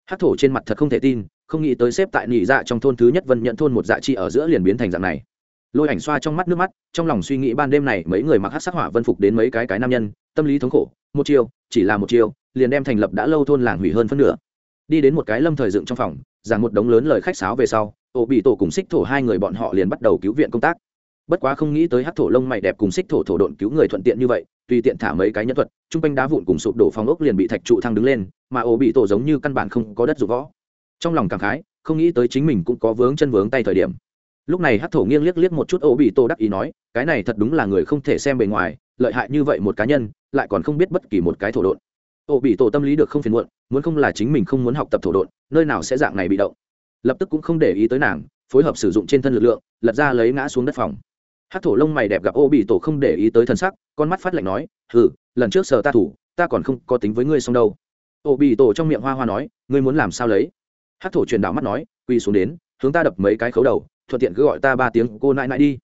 Hát thổ trên mặt thật không thể tin, không nghĩ tới xếp tại nhị dạ trong thôn thứ nhất vân nhận thôn một dạ chi ở giữa liền biến thành dạng này. Lôi ảnh xoa trong mắt nước mắt, trong lòng suy nghĩ ban đêm này mấy người mặc hát sắc hỏa vân phục đến mấy cái cái nam nhân, tâm lý thống khổ, một chiều chỉ là một chiều liền đem thành lập đã lâu thôn làng hủy hơn phân nửa. Đi đến một cái lâm thời dựng trong phòng, giảng một đống lớn lời khách sáo về sau, ổ bị tổ cùng xích thổ hai người bọn họ liền bắt đầu cứu viện công tác bất quá không nghĩ tới hát thổ lông mày đẹp cùng xích thổ thổ độn cứu người thuận tiện như vậy, tùy tiện thả mấy cái nhân thuật, chung quanh đá vụn cùng sụp đổ phong ốc liền bị thạch trụ thăng đứng lên, mà ổ bị tổ giống như căn bản không có đất dụng võ. Trong lòng cảm khái, không nghĩ tới chính mình cũng có vướng chân vướng tay thời điểm. Lúc này hát thổ nghiêng liếc liếc một chút ổ bị tổ đắc ý nói, cái này thật đúng là người không thể xem bề ngoài, lợi hại như vậy một cá nhân, lại còn không biết bất kỳ một cái thổ độn. Ổ bị tổ tâm lý được không phiền muộn, muốn không là chính mình không muốn học tập thổ độn, nơi nào sẽ dạng này bị động. Lập tức cũng không để ý tới nàng, phối hợp sử dụng trên thân lực lượng, lật ra lấy ngã xuống đất phòng hát thổ lông mày đẹp gặp ô bị tổ không để ý tới thân sắc, con mắt phát lạnh nói, hừ, lần trước sờ ta thủ, ta còn không có tính với ngươi xong đâu. Ô bị tổ trong miệng hoa hoa nói, ngươi muốn làm sao lấy? Hát thổ truyền đạo mắt nói, quỳ xuống đến, hướng ta đập mấy cái khấu đầu, thuận tiện cứ gọi ta ba tiếng cô nại nại đi.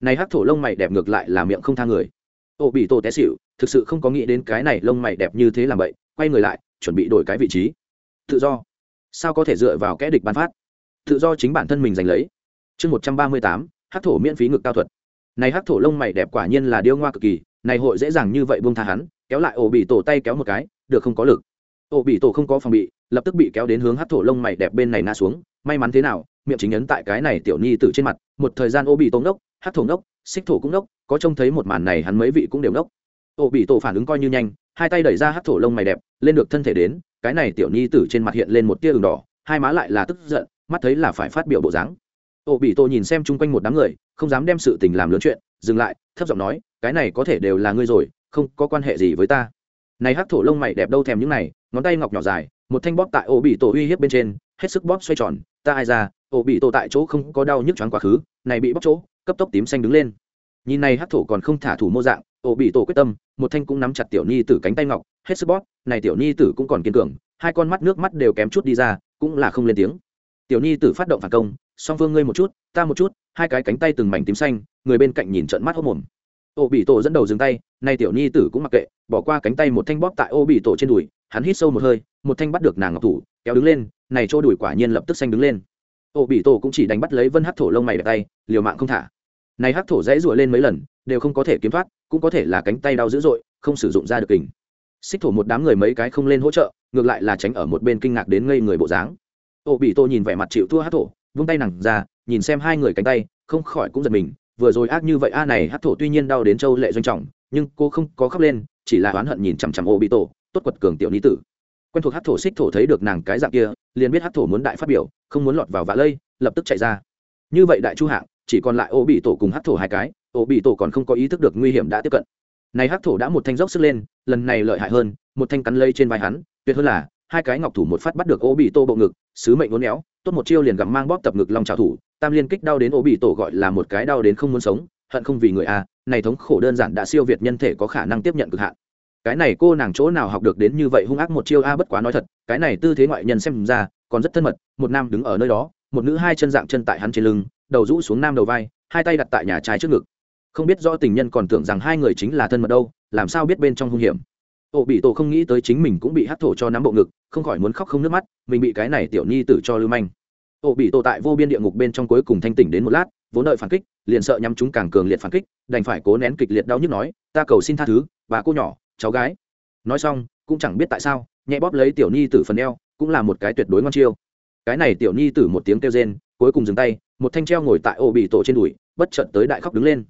Này hát thổ lông mày đẹp ngược lại là miệng không tha người. Ô bị tổ té xịu thực sự không có nghĩ đến cái này lông mày đẹp như thế làm vậy quay người lại, chuẩn bị đổi cái vị trí. Tự do. Sao có thể dựa vào kẽ địch ban phát? Tự do chính bản thân mình giành lấy. Chương một trăm ba mươi tám hát thổ miễn phí ngực cao thuật này hắc thổ lông mày đẹp quả nhiên là điêu ngoa cực kỳ, này hội dễ dàng như vậy buông tha hắn, kéo lại ổ bị tổ tay kéo một cái, được không có lực. Ổ bị tổ không có phòng bị, lập tức bị kéo đến hướng hắc thổ lông mày đẹp bên này ngã xuống, may mắn thế nào, miệng chính ấn tại cái này tiểu nhi tử trên mặt, một thời gian ổ bị tổ nốc hắc thổ nốc xích thổ cũng nốc có trông thấy một màn này hắn mấy vị cũng đều nốc ổ bị tổ phản ứng coi như nhanh, hai tay đẩy ra hắc thổ lông mày đẹp, lên được thân thể đến, cái này tiểu nhi tử trên mặt hiện lên một tia ửng đỏ, hai má lại là tức giận, mắt thấy là phải phát biểu bộ dáng ô bị tổ nhìn xem chung quanh một đám người, không dám đem sự tình làm lớn chuyện, dừng lại, thấp giọng nói, cái này có thể đều là ngươi rồi, không có quan hệ gì với ta. Này hắc thổ lông mày đẹp đâu thèm những này, ngón tay ngọc nhỏ dài, một thanh bóp tại ô bị tổ uy hiếp bên trên, hết sức bóp xoay tròn, ta ai ra ô bị tổ tại chỗ không có đau nhức choáng quá khứ, này bị bóp chỗ, cấp tốc tím xanh đứng lên. Nhìn này hắc thổ còn không thả thủ mô dạng ô bị tổ quyết tâm, một thanh cũng nắm chặt tiểu nhi tử cánh tay ngọc, hết sức bóp, này tiểu nhi tử cũng còn kiên cường, hai con mắt nước mắt đều kém chút đi ra, cũng là không lên tiếng. Tiểu nhi tử phát động phản công song phương ngươi một chút, ta một chút, hai cái cánh tay từng mảnh tím xanh, người bên cạnh nhìn trận mắt hốc mồm. Ô bị tổ dẫn đầu dừng tay, nay tiểu nhi tử cũng mặc kệ, bỏ qua cánh tay một thanh bóp tại ô bị tổ trên đùi, hắn hít sâu một hơi, một thanh bắt được nàng ngọc thủ, kéo đứng lên, này chỗ đùi quả nhiên lập tức xanh đứng lên. Ô bị tổ cũng chỉ đánh bắt lấy vân hát thổ lông mày đẹp tay, liều mạng không thả. Này hát thổ dãy rụa lên mấy lần, đều không có thể kiếm thoát, cũng có thể là cánh tay đau dữ dội, không sử dụng ra được kình. Xích thổ một đám người mấy cái không lên hỗ trợ, ngược lại là tránh ở một bên kinh ngạc đến ngây người bộ dáng. Ô bị tổ nhìn vẻ mặt chịu thua hát thổ vung tay nặng ra, nhìn xem hai người cánh tay, không khỏi cũng giật mình, vừa rồi ác như vậy, a này hát thổ tuy nhiên đau đến châu lệ doanh trọng, nhưng cô không có khóc lên, chỉ là oán hận nhìn chằm chằm ô bị tổ, tốt quật cường tiểu ni tử. Quen thuộc hát thổ xích thổ thấy được nàng cái dạng kia, liền biết hát thổ muốn đại phát biểu, không muốn lọt vào vạ lây, lập tức chạy ra. Như vậy đại chu hạng, chỉ còn lại ô bị tổ cùng hát thổ hai cái, ô bị tổ còn không có ý thức được nguy hiểm đã tiếp cận. Này hát thổ đã một thanh dốc sức lên, lần này lợi hại hơn, một thanh cắn lây trên vai hắn, tuyệt hơn là hai cái ngọc thủ một phát bắt được ô bị tô bộ ngực, sứ mệnh uốn éo, tốt một chiêu liền gặm mang bóp tập ngực long trào thủ, tam liên kích đau đến ô bị tổ gọi là một cái đau đến không muốn sống, hận không vì người a này thống khổ đơn giản đã siêu việt nhân thể có khả năng tiếp nhận cực hạn. Cái này cô nàng chỗ nào học được đến như vậy hung ác một chiêu a, bất quá nói thật, cái này tư thế ngoại nhân xem ra, còn rất thân mật, một nam đứng ở nơi đó, một nữ hai chân dạng chân tại hắn trên lưng, đầu rũ xuống nam đầu vai, hai tay đặt tại nhà trái trước ngực. Không biết do tình nhân còn tưởng rằng hai người chính là thân mật đâu, làm sao biết bên trong hung hiểm ổ bị tổ không nghĩ tới chính mình cũng bị hát thổ cho nắm bộ ngực, không khỏi muốn khóc không nước mắt, mình bị cái này tiểu nhi tử cho lưu manh. Ổ bị tổ tại vô biên địa ngục bên trong cuối cùng thanh tỉnh đến một lát, vốn đợi phản kích, liền sợ nhắm chúng càng cường liệt phản kích, đành phải cố nén kịch liệt đau nhức nói, ta cầu xin tha thứ, bà cô nhỏ, cháu gái. Nói xong, cũng chẳng biết tại sao, nhẹ bóp lấy tiểu nhi tử phần eo, cũng là một cái tuyệt đối ngon chiêu. Cái này tiểu nhi tử một tiếng kêu rên, cuối cùng dừng tay, một thanh treo ngồi tại ổ bị tổ trên đùi, bất chợt tới đại khóc đứng lên.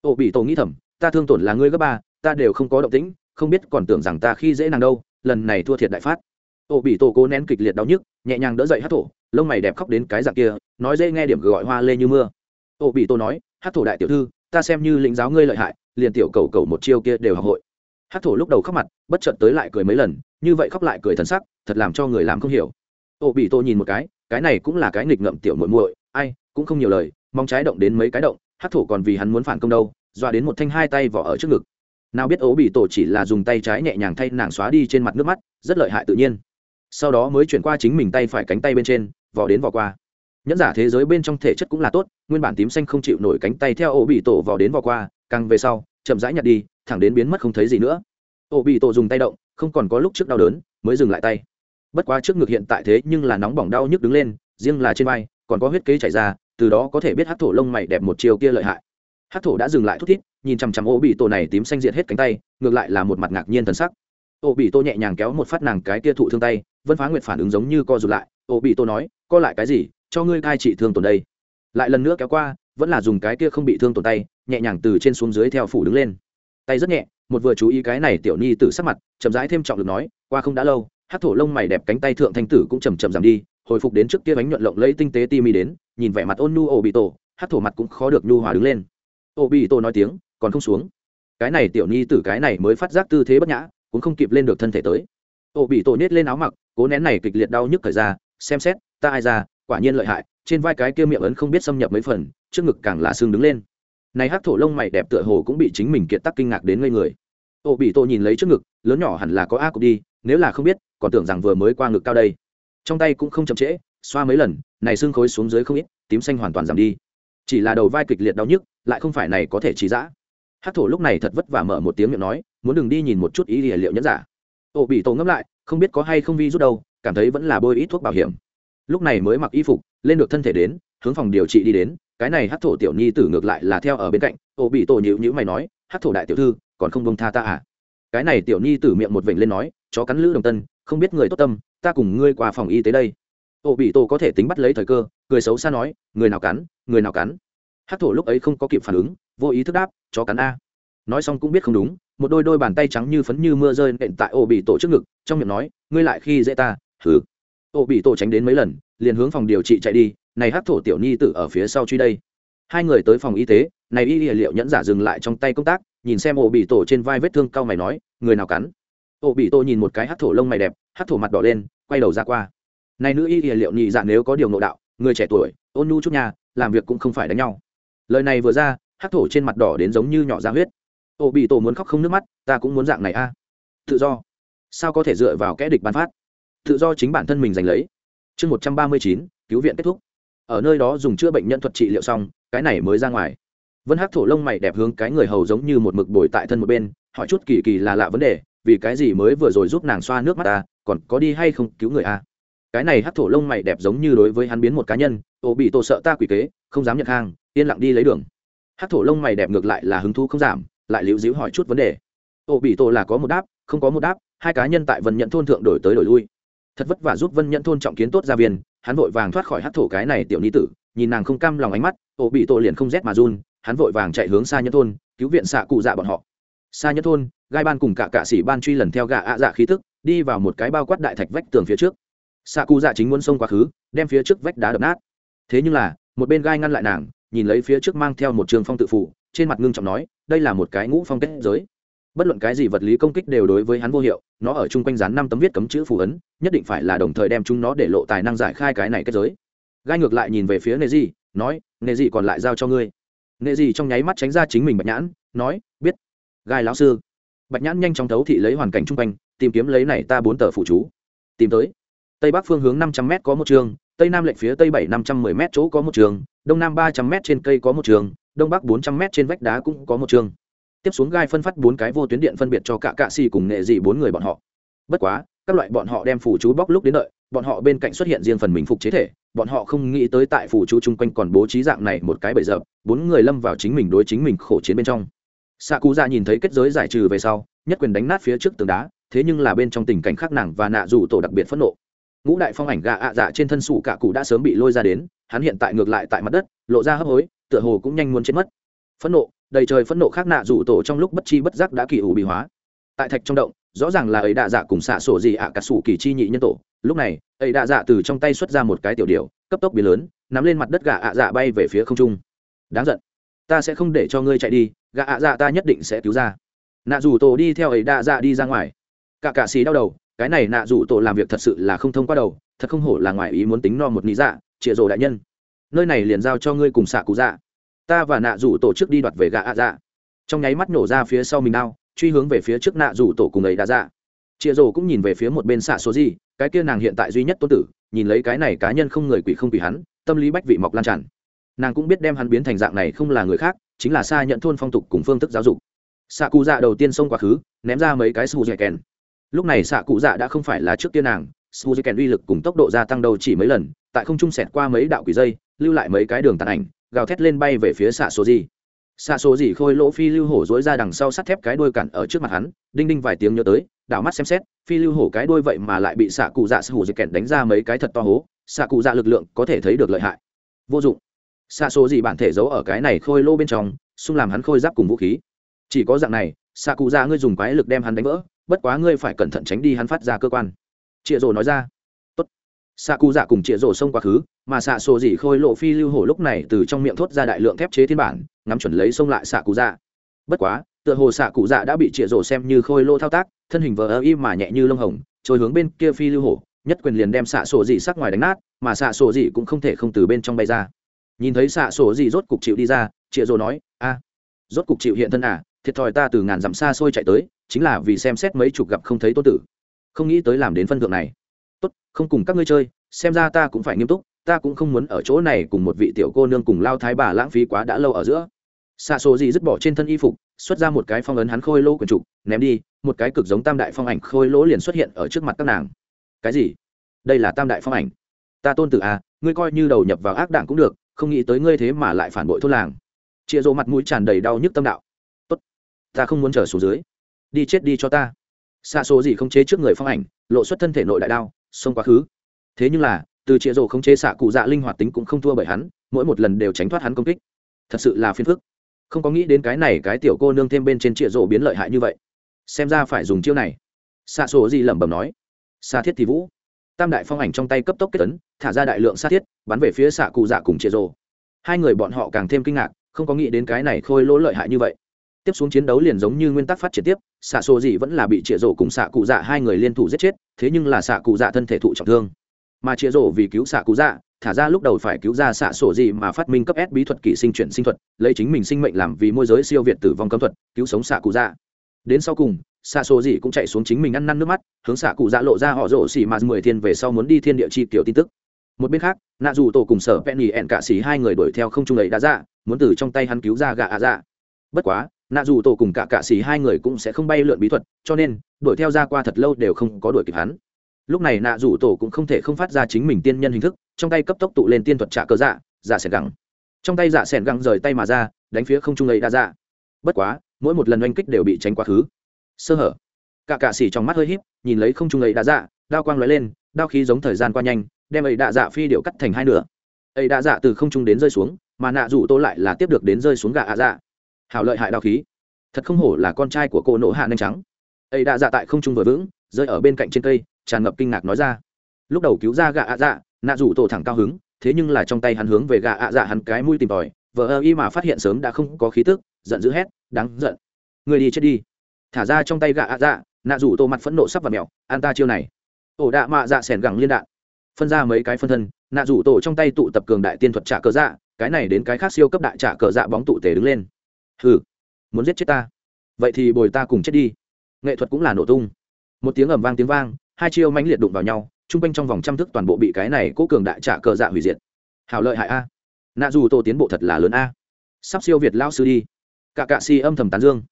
Ổ bị tổ nghĩ thầm, ta thương tổn là ngươi gấp ba, ta đều không có động tĩnh không biết còn tưởng rằng ta khi dễ nàng đâu, lần này thua thiệt đại phát. Ô bị tổ cố nén kịch liệt đau nhức, nhẹ nhàng đỡ dậy hát thổ, lông mày đẹp khóc đến cái dạng kia, nói dễ nghe điểm gọi hoa lê như mưa. Ô bị tổ nói hát thổ đại tiểu thư, ta xem như lĩnh giáo ngươi lợi hại, liền tiểu cầu cầu một chiêu kia đều học hội. Hát thổ lúc đầu khóc mặt, bất chợt tới lại cười mấy lần, như vậy khóc lại cười thần sắc, thật làm cho người làm không hiểu. Ô bị tổ nhìn một cái cái này cũng là cái nghịch ngợm tiểu muội muội, ai, cũng không nhiều lời, mong trái động đến mấy cái động hát thổ còn vì hắn muốn phản công đâu, dọa đến một thanh hai tay vỏ ở trước ngực nào biết ố bị tổ chỉ là dùng tay trái nhẹ nhàng thay nàng xóa đi trên mặt nước mắt, rất lợi hại tự nhiên. Sau đó mới chuyển qua chính mình tay phải cánh tay bên trên vỏ đến vỏ qua. Nhẫn giả thế giới bên trong thể chất cũng là tốt, nguyên bản tím xanh không chịu nổi cánh tay theo ổ bị tổ vỏ đến vỏ qua, càng về sau, chậm rãi nhặt đi, thẳng đến biến mất không thấy gì nữa. Ổ bị tổ dùng tay động, không còn có lúc trước đau đớn, mới dừng lại tay. Bất quá trước ngực hiện tại thế nhưng là nóng bỏng đau nhức đứng lên, riêng là trên vai, còn có huyết kế chảy ra, từ đó có thể biết hát thổ lông mày đẹp một chiều kia lợi hại. Hát thổ đã dừng lại thút thít nhìn chằm chằm ô bị tổ này tím xanh diệt hết cánh tay, ngược lại là một mặt ngạc nhiên thần sắc. Ô bị tô nhẹ nhàng kéo một phát nàng cái tia thụ thương tay, vân phá nguyệt phản ứng giống như co rụt lại. Ô bị tô nói, co lại cái gì? Cho ngươi cai trị thương tổn đây. Lại lần nữa kéo qua, vẫn là dùng cái kia không bị thương tổn tay, nhẹ nhàng từ trên xuống dưới theo phủ đứng lên. Tay rất nhẹ, một vừa chú ý cái này tiểu nhi tử sắc mặt, chậm rãi thêm trọng lực nói, qua không đã lâu hát thổ lông mày đẹp cánh tay thượng thanh tử cũng chầm chậm giảm đi, hồi phục đến trước kia bánh nhuận lộng lấy tinh tế ti mi đến, nhìn vẻ mặt ôn nu ổ bị tổ hát thổ mặt cũng khó được nhu hòa đứng lên. Ổ bị tổ nói tiếng còn không xuống. Cái này tiểu nhi tử cái này mới phát giác tư thế bất nhã, cũng không kịp lên được thân thể tới. Ô bị tổ nhét lên áo mặc, cố nén này kịch liệt đau nhức thời ra xem xét, ta ai ra, quả nhiên lợi hại, trên vai cái kia miệng ấn không biết xâm nhập mấy phần, trước ngực càng là xương đứng lên. Này hát thổ lông mày đẹp tựa hồ cũng bị chính mình kiệt tắc kinh ngạc đến ngây người. Ô bị tổ nhìn lấy trước ngực, lớn nhỏ hẳn là có a cục đi, nếu là không biết, còn tưởng rằng vừa mới qua ngực cao đây. Trong tay cũng không chậm trễ, xoa mấy lần, này xương khối xuống dưới không ít, tím xanh hoàn toàn giảm đi. Chỉ là đầu vai kịch liệt đau nhức, lại không phải này có thể trí giã hát thổ lúc này thật vất vả mở một tiếng miệng nói, muốn đừng đi nhìn một chút ý địa liệu nhẫn giả. Ổ bị tổ ngẫm lại, không biết có hay không vi rút đâu, cảm thấy vẫn là bôi ít thuốc bảo hiểm. Lúc này mới mặc y phục, lên được thân thể đến, hướng phòng điều trị đi đến, cái này hát thổ tiểu nhi tử ngược lại là theo ở bên cạnh ổ bị tổ nhịu nhữ mày nói hát thổ đại tiểu thư, còn không bông tha ta à? Cái này tiểu nhi tử miệng một vểnh lên nói, chó cắn lữ đồng tân, không biết người tốt tâm, ta cùng ngươi qua phòng y tế đây. Ô bị tổ có thể tính bắt lấy thời cơ, cười xấu xa nói, người nào cắn, người nào cắn. Hát thổ lúc ấy không có kịp phản ứng vô ý thức đáp, chó cắn a. Nói xong cũng biết không đúng, một đôi đôi bàn tay trắng như phấn như mưa rơi nện tại ô bị tổ trước ngực, trong miệng nói, ngươi lại khi dễ ta thử ô bị tổ tránh đến mấy lần, liền hướng phòng điều trị chạy đi, này hát thổ tiểu nhi tử ở phía sau truy đây. Hai người tới phòng y tế, này y liệu nhẫn giả dừng lại trong tay công tác, nhìn xem ô bị tổ trên vai vết thương cau mày nói, người nào cắn? Ô bị tổ nhìn một cái hát thổ lông mày đẹp hát thổ mặt đỏ lên, quay đầu ra qua. Này nữ y liệu nhị dạ nếu có điều nộ đạo, người trẻ tuổi, ôn nhu chút nhà làm việc cũng không phải đánh nhau. Lời này vừa ra hắc thổ trên mặt đỏ đến giống như nhỏ ra huyết. Ô, bị tổ muốn khóc không nước mắt, ta cũng muốn dạng này a. Tự do. Sao có thể dựa vào kẽ địch bán phát? Tự do chính bản thân mình giành lấy. Chương một trăm ba mươi chín, cứu viện kết thúc. Ở nơi đó dùng chữa bệnh nhân thuật trị liệu xong, cái này mới ra ngoài. Vân hắc thổ lông mày đẹp hướng cái người hầu giống như một mực bồi tại thân một bên, hỏi chút kỳ kỳ là lạ vấn đề, vì cái gì mới vừa rồi giúp nàng xoa nước mắt ta, còn có đi hay không cứu người a? Cái này hắc thổ lông mày đẹp giống như đối với hắn biến một cá nhân, ô, bị tổ sợ ta quỷ kế, không dám nhận hàng, yên lặng đi lấy đường. Hát thổ lông mày đẹp ngược lại là hứng thú không giảm, lại liễu díu hỏi chút vấn đề. Ô bị tổ là có một đáp, không có một đáp, hai cá nhân tại vân nhận thôn thượng đổi tới đổi lui. Thật vất vả giúp vân nhận thôn trọng kiến tốt gia viên, hắn vội vàng thoát khỏi hát thổ cái này tiểu ni tử, nhìn nàng không cam lòng ánh mắt, ô bị tổ liền không rét mà run, hắn vội vàng chạy hướng xa nhân thôn, cứu viện xạ cụ dạ bọn họ. Xa nhân thôn, gai ban cùng cả cạ sĩ ban truy lần theo gạ ạ dạ khí tức, đi vào một cái bao quát đại thạch vách tường phía trước. Xạ cụ dạ chính muốn xông quá khứ, đem phía trước vách đá đập nát. Thế nhưng là, một bên gai ngăn lại nàng nhìn lấy phía trước mang theo một trường phong tự phủ, trên mặt ngưng trọng nói, đây là một cái ngũ phong kết giới. Bất luận cái gì vật lý công kích đều đối với hắn vô hiệu, nó ở chung quanh rán năm tấm viết cấm chữ phù ấn, nhất định phải là đồng thời đem chúng nó để lộ tài năng giải khai cái này kết giới. Gai ngược lại nhìn về phía nệ di nói nệ di còn lại giao cho ngươi. Nệ di trong nháy mắt tránh ra chính mình bạch nhãn, nói, biết. Gai lão sư. Bạch nhãn nhanh chóng thấu thị lấy hoàn cảnh chung quanh, tìm kiếm lấy này ta bốn tờ phụ chú. Tìm tới. Tây bắc phương hướng năm trăm m có một trường, tây nam lệnh phía tây bảy năm trăm mười m chỗ có một trường đông nam ba trăm m trên cây có một trường, đông bắc bốn trăm m trên vách đá cũng có một trường. Tiếp xuống gai phân phát bốn cái vô tuyến điện phân biệt cho cả cạ xì cùng nghệ dị bốn người bọn họ. Bất quá, các loại bọn họ đem phủ chú bóc lúc đến đợi, bọn họ bên cạnh xuất hiện riêng phần mình phục chế thể, bọn họ không nghĩ tới tại phủ chú chung quanh còn bố trí dạng này một cái bẫy dập, bốn người lâm vào chính mình đối chính mình khổ chiến bên trong. Xạ cụ dạ nhìn thấy kết giới giải trừ về sau, nhất quyền đánh nát phía trước tường đá, thế nhưng là bên trong tình cảnh khác nàng và nạ dù tổ đặc biệt phẫn nộ ngũ đại phong ảnh gà ạ dạ trên thân sủ cả cụ đã sớm bị lôi ra đến, hắn hiện tại ngược lại tại mặt đất, lộ ra hấp hối, tựa hồ cũng nhanh muốn chết mất. Phẫn nộ, đầy trời phẫn nộ khác nạ rủ tổ trong lúc bất chi bất giác đã kỳ ủ bị hóa. Tại thạch trong động, rõ ràng là ấy đạ dạ cùng xạ sổ gì ạ cả sủ kỳ chi nhị nhân tổ. Lúc này, ấy đạ dạ từ trong tay xuất ra một cái tiểu điều cấp tốc biến lớn, nắm lên mặt đất gà ạ dạ bay về phía không trung. Đáng giận. Ta sẽ không để cho ngươi chạy đi, gà ạ dạ ta nhất định sẽ cứu ra. Nạ rủ tổ đi theo ấy đạ dạ đi ra ngoài. Cả cả xì đau đầu cái này nạ rủ tổ làm việc thật sự là không thông qua đầu, thật không hổ là ngoài ý muốn tính no một lý dạ trịa rồ đại nhân. Nơi này liền giao cho ngươi cùng xạ cụ dạ. Ta và nạ rủ tổ trước đi đoạt về gà ạ dạ. Trong nháy mắt nổ ra phía sau mình đao, truy hướng về phía trước nạ rủ tổ cùng ấy đã dạ. Chịa rồ cũng nhìn về phía một bên xạ số gì, cái kia nàng hiện tại duy nhất tôn tử, nhìn lấy cái này cá nhân không người quỷ không quỷ hắn, tâm lý bách vị mọc lan tràn. Nàng cũng biết đem hắn biến thành dạng này không là người khác, chính là xa nhận thôn phong tục cùng phương thức giáo dục. Xạ cụ dạ đầu tiên xông quá khứ, ném ra mấy cái sù dẻ kèn lúc này xạ cụ dạ đã không phải là trước tiên nàng sù kèn uy lực cùng tốc độ gia tăng đầu chỉ mấy lần, tại không trung sẹt qua mấy đạo quỷ dây, lưu lại mấy cái đường tàn ảnh, gào thét lên bay về phía xạ số gì. Xạ số gì khôi lỗ phi lưu hổ dối ra đằng sau sắt thép cái đuôi cản ở trước mặt hắn, đinh đinh vài tiếng nhớ tới, đảo mắt xem xét, phi lưu hổ cái đuôi vậy mà lại bị xạ cụ dạ sư hủ dịch đánh ra mấy cái thật to hố, xạ cụ dạ lực lượng có thể thấy được lợi hại. Vô dụng. Xạ số gì bản thể giấu ở cái này khôi lô bên trong, xung làm hắn khôi giáp cùng vũ khí. Chỉ có dạng này, xạ cụ dạ ngươi dùng quái lực đem hắn đánh vỡ bất quá ngươi phải cẩn thận tránh đi hắn phát ra cơ quan. Chịa rồ nói ra. Tốt. Xạ cụ dạ cùng chịa rồ xông quá khứ, mà xạ sổ dị khôi lộ phi lưu hổ lúc này từ trong miệng thốt ra đại lượng thép chế thiên bản, ngắm chuẩn lấy xông lại xạ cụ dạ bất quá, tựa hồ xạ cụ dạ đã bị chịa rổ xem như khôi lô thao tác, thân hình vờ ơ y mà nhẹ như lông hồng, trôi hướng bên kia phi lưu hổ, nhất quyền liền đem xạ sổ dị sắc ngoài đánh nát, mà xạ sổ dị cũng không thể không từ bên trong bay ra. Nhìn thấy xạ sổ dị rốt cục chịu đi ra, chịa rổ nói, a, rốt cục chịu hiện thân à thiệt thòi ta từ ngàn dặm xa xôi chạy tới, chính là vì xem xét mấy chục gặp không thấy tôn tử. Không nghĩ tới làm đến phân thượng này. Tốt, không cùng các ngươi chơi, xem ra ta cũng phải nghiêm túc, ta cũng không muốn ở chỗ này cùng một vị tiểu cô nương cùng lao thái bà lãng phí quá đã lâu ở giữa. Xa số gì dứt bỏ trên thân y phục, xuất ra một cái phong ấn hắn khôi lỗ quần trục, ném đi, một cái cực giống tam đại phong ảnh khôi lỗ liền xuất hiện ở trước mặt các nàng. Cái gì? Đây là tam đại phong ảnh. Ta tôn tử à ngươi coi như đầu nhập vào ác đảng cũng được, không nghĩ tới ngươi thế mà lại phản bội thôn làng. Chia rộ mặt mũi tràn đầy đau nhức tâm đạo ta không muốn trở xuống dưới. Đi chết đi cho ta. Xa số gì không chế trước người phong ảnh, lộ xuất thân thể nội đại đao, xông quá khứ. Thế nhưng là, từ chĩa rổ không chế xạ cụ dạ linh hoạt tính cũng không thua bởi hắn, mỗi một lần đều tránh thoát hắn công kích. Thật sự là phiền phức. Không có nghĩ đến cái này cái tiểu cô nương thêm bên trên chĩa rổ biến lợi hại như vậy. Xem ra phải dùng chiêu này. Xạ số gì lẩm bẩm nói. Xa thiết thì vũ. Tam đại phong ảnh trong tay cấp tốc kết tấn thả ra đại lượng xa thiết, bắn về phía xạ cụ dạ cùng chĩa rổ. Hai người bọn họ càng thêm kinh ngạc, không có nghĩ đến cái này khôi lỗ lợi hại như vậy tiếp xuống chiến đấu liền giống như nguyên tắc phát triển tiếp, xạ sổ gì vẫn là bị chĩa rổ cùng xạ cụ dạ hai người liên thủ giết chết, thế nhưng là xạ cụ dạ thân thể thụ trọng thương. Mà chĩa rổ vì cứu xạ cụ dạ thả ra lúc đầu phải cứu ra xạ sổ gì mà phát minh cấp s bí thuật kỳ sinh chuyển sinh thuật, lấy chính mình sinh mệnh làm vì môi giới siêu việt tử vong cấm thuật, cứu sống xạ cụ dạ. Đến sau cùng, xạ sổ gì cũng chạy xuống chính mình ăn năn nước mắt, hướng xạ cụ dạ lộ ra họ rổ xỉ mà mười thiên về sau muốn đi thiên địa chi kiểu tin tức. Một bên khác, nạ dù tổ cùng sở penny ẹn cả xỉ hai người đuổi theo không trung ấy đã ra, muốn từ trong tay hắn cứu ra gạ ạ dạ. Bất quá nạ dù tổ cùng cả cạ xì hai người cũng sẽ không bay lượn bí thuật, cho nên, đuổi theo ra qua thật lâu đều không có đuổi kịp hắn. Lúc này nạ dù tổ cũng không thể không phát ra chính mình tiên nhân hình thức, trong tay cấp tốc tụ lên tiên thuật trả cơ dạ dạ sẻn gẳng. Trong tay dạ sẻn gẳng rời tay mà ra, đánh phía không trung ấy đã ra dạ. bất quá, mỗi một lần oanh kích đều bị tránh quá khứ. Sơ hở. Cả cạ xì trong mắt hơi híp, nhìn lấy không trung ấy đã dạ đao quang lóe lên, đao khí giống thời gian qua nhanh, đem ấy đạ dạ phi điệu cắt thành hai nửa. Ấy đạ dạ từ không trung đến rơi xuống, mà nạ dù tô lại là tiếp được đến rơi xuống gà ạ dạ hảo lợi hại đao khí. Thật không hổ là con trai của cô nỗ hạ nhanh trắng. Ấy đã dạ tại không trung vừa vững, rơi ở bên cạnh trên cây, tràn ngập kinh ngạc nói ra. Lúc đầu cứu ra gạ ạ dạ nạ rủ tổ thẳng cao hứng, thế nhưng là trong tay hắn hướng về gạ ạ dạ hắn cái mũi tìm tòi vợ ơ y mà phát hiện sớm đã không có khí tức, giận dữ hét, đáng giận. Người đi chết đi. Thả ra trong tay gạ ạ dạ nạ rủ tổ mặt phẫn nộ sắp vào mèo an ta chiêu này. Ổ đạ mạ dạ sẻn gẳng liên đạn. Phân ra mấy cái phân thân, nạ rủ tổ trong tay tụ tập cường đại tiên thuật trả cờ dạ cái này đến cái khác siêu cấp đại trả cờ dạ bóng tụ tể đứng lên hừ, muốn giết chết ta. Vậy thì bồi ta cùng chết đi. Nghệ thuật cũng là nổ tung. Một tiếng ầm vang tiếng vang, hai chiêu mãnh liệt đụng vào nhau chung quanh trong vòng trăm thức toàn bộ bị cái này cố cường đại trả cờ dạ hủy diệt. Hảo lợi hại a. Nạ dù tô tiến bộ thật là lớn a. Sắp siêu việt lao sư đi. Cả cạ si âm thầm tán dương.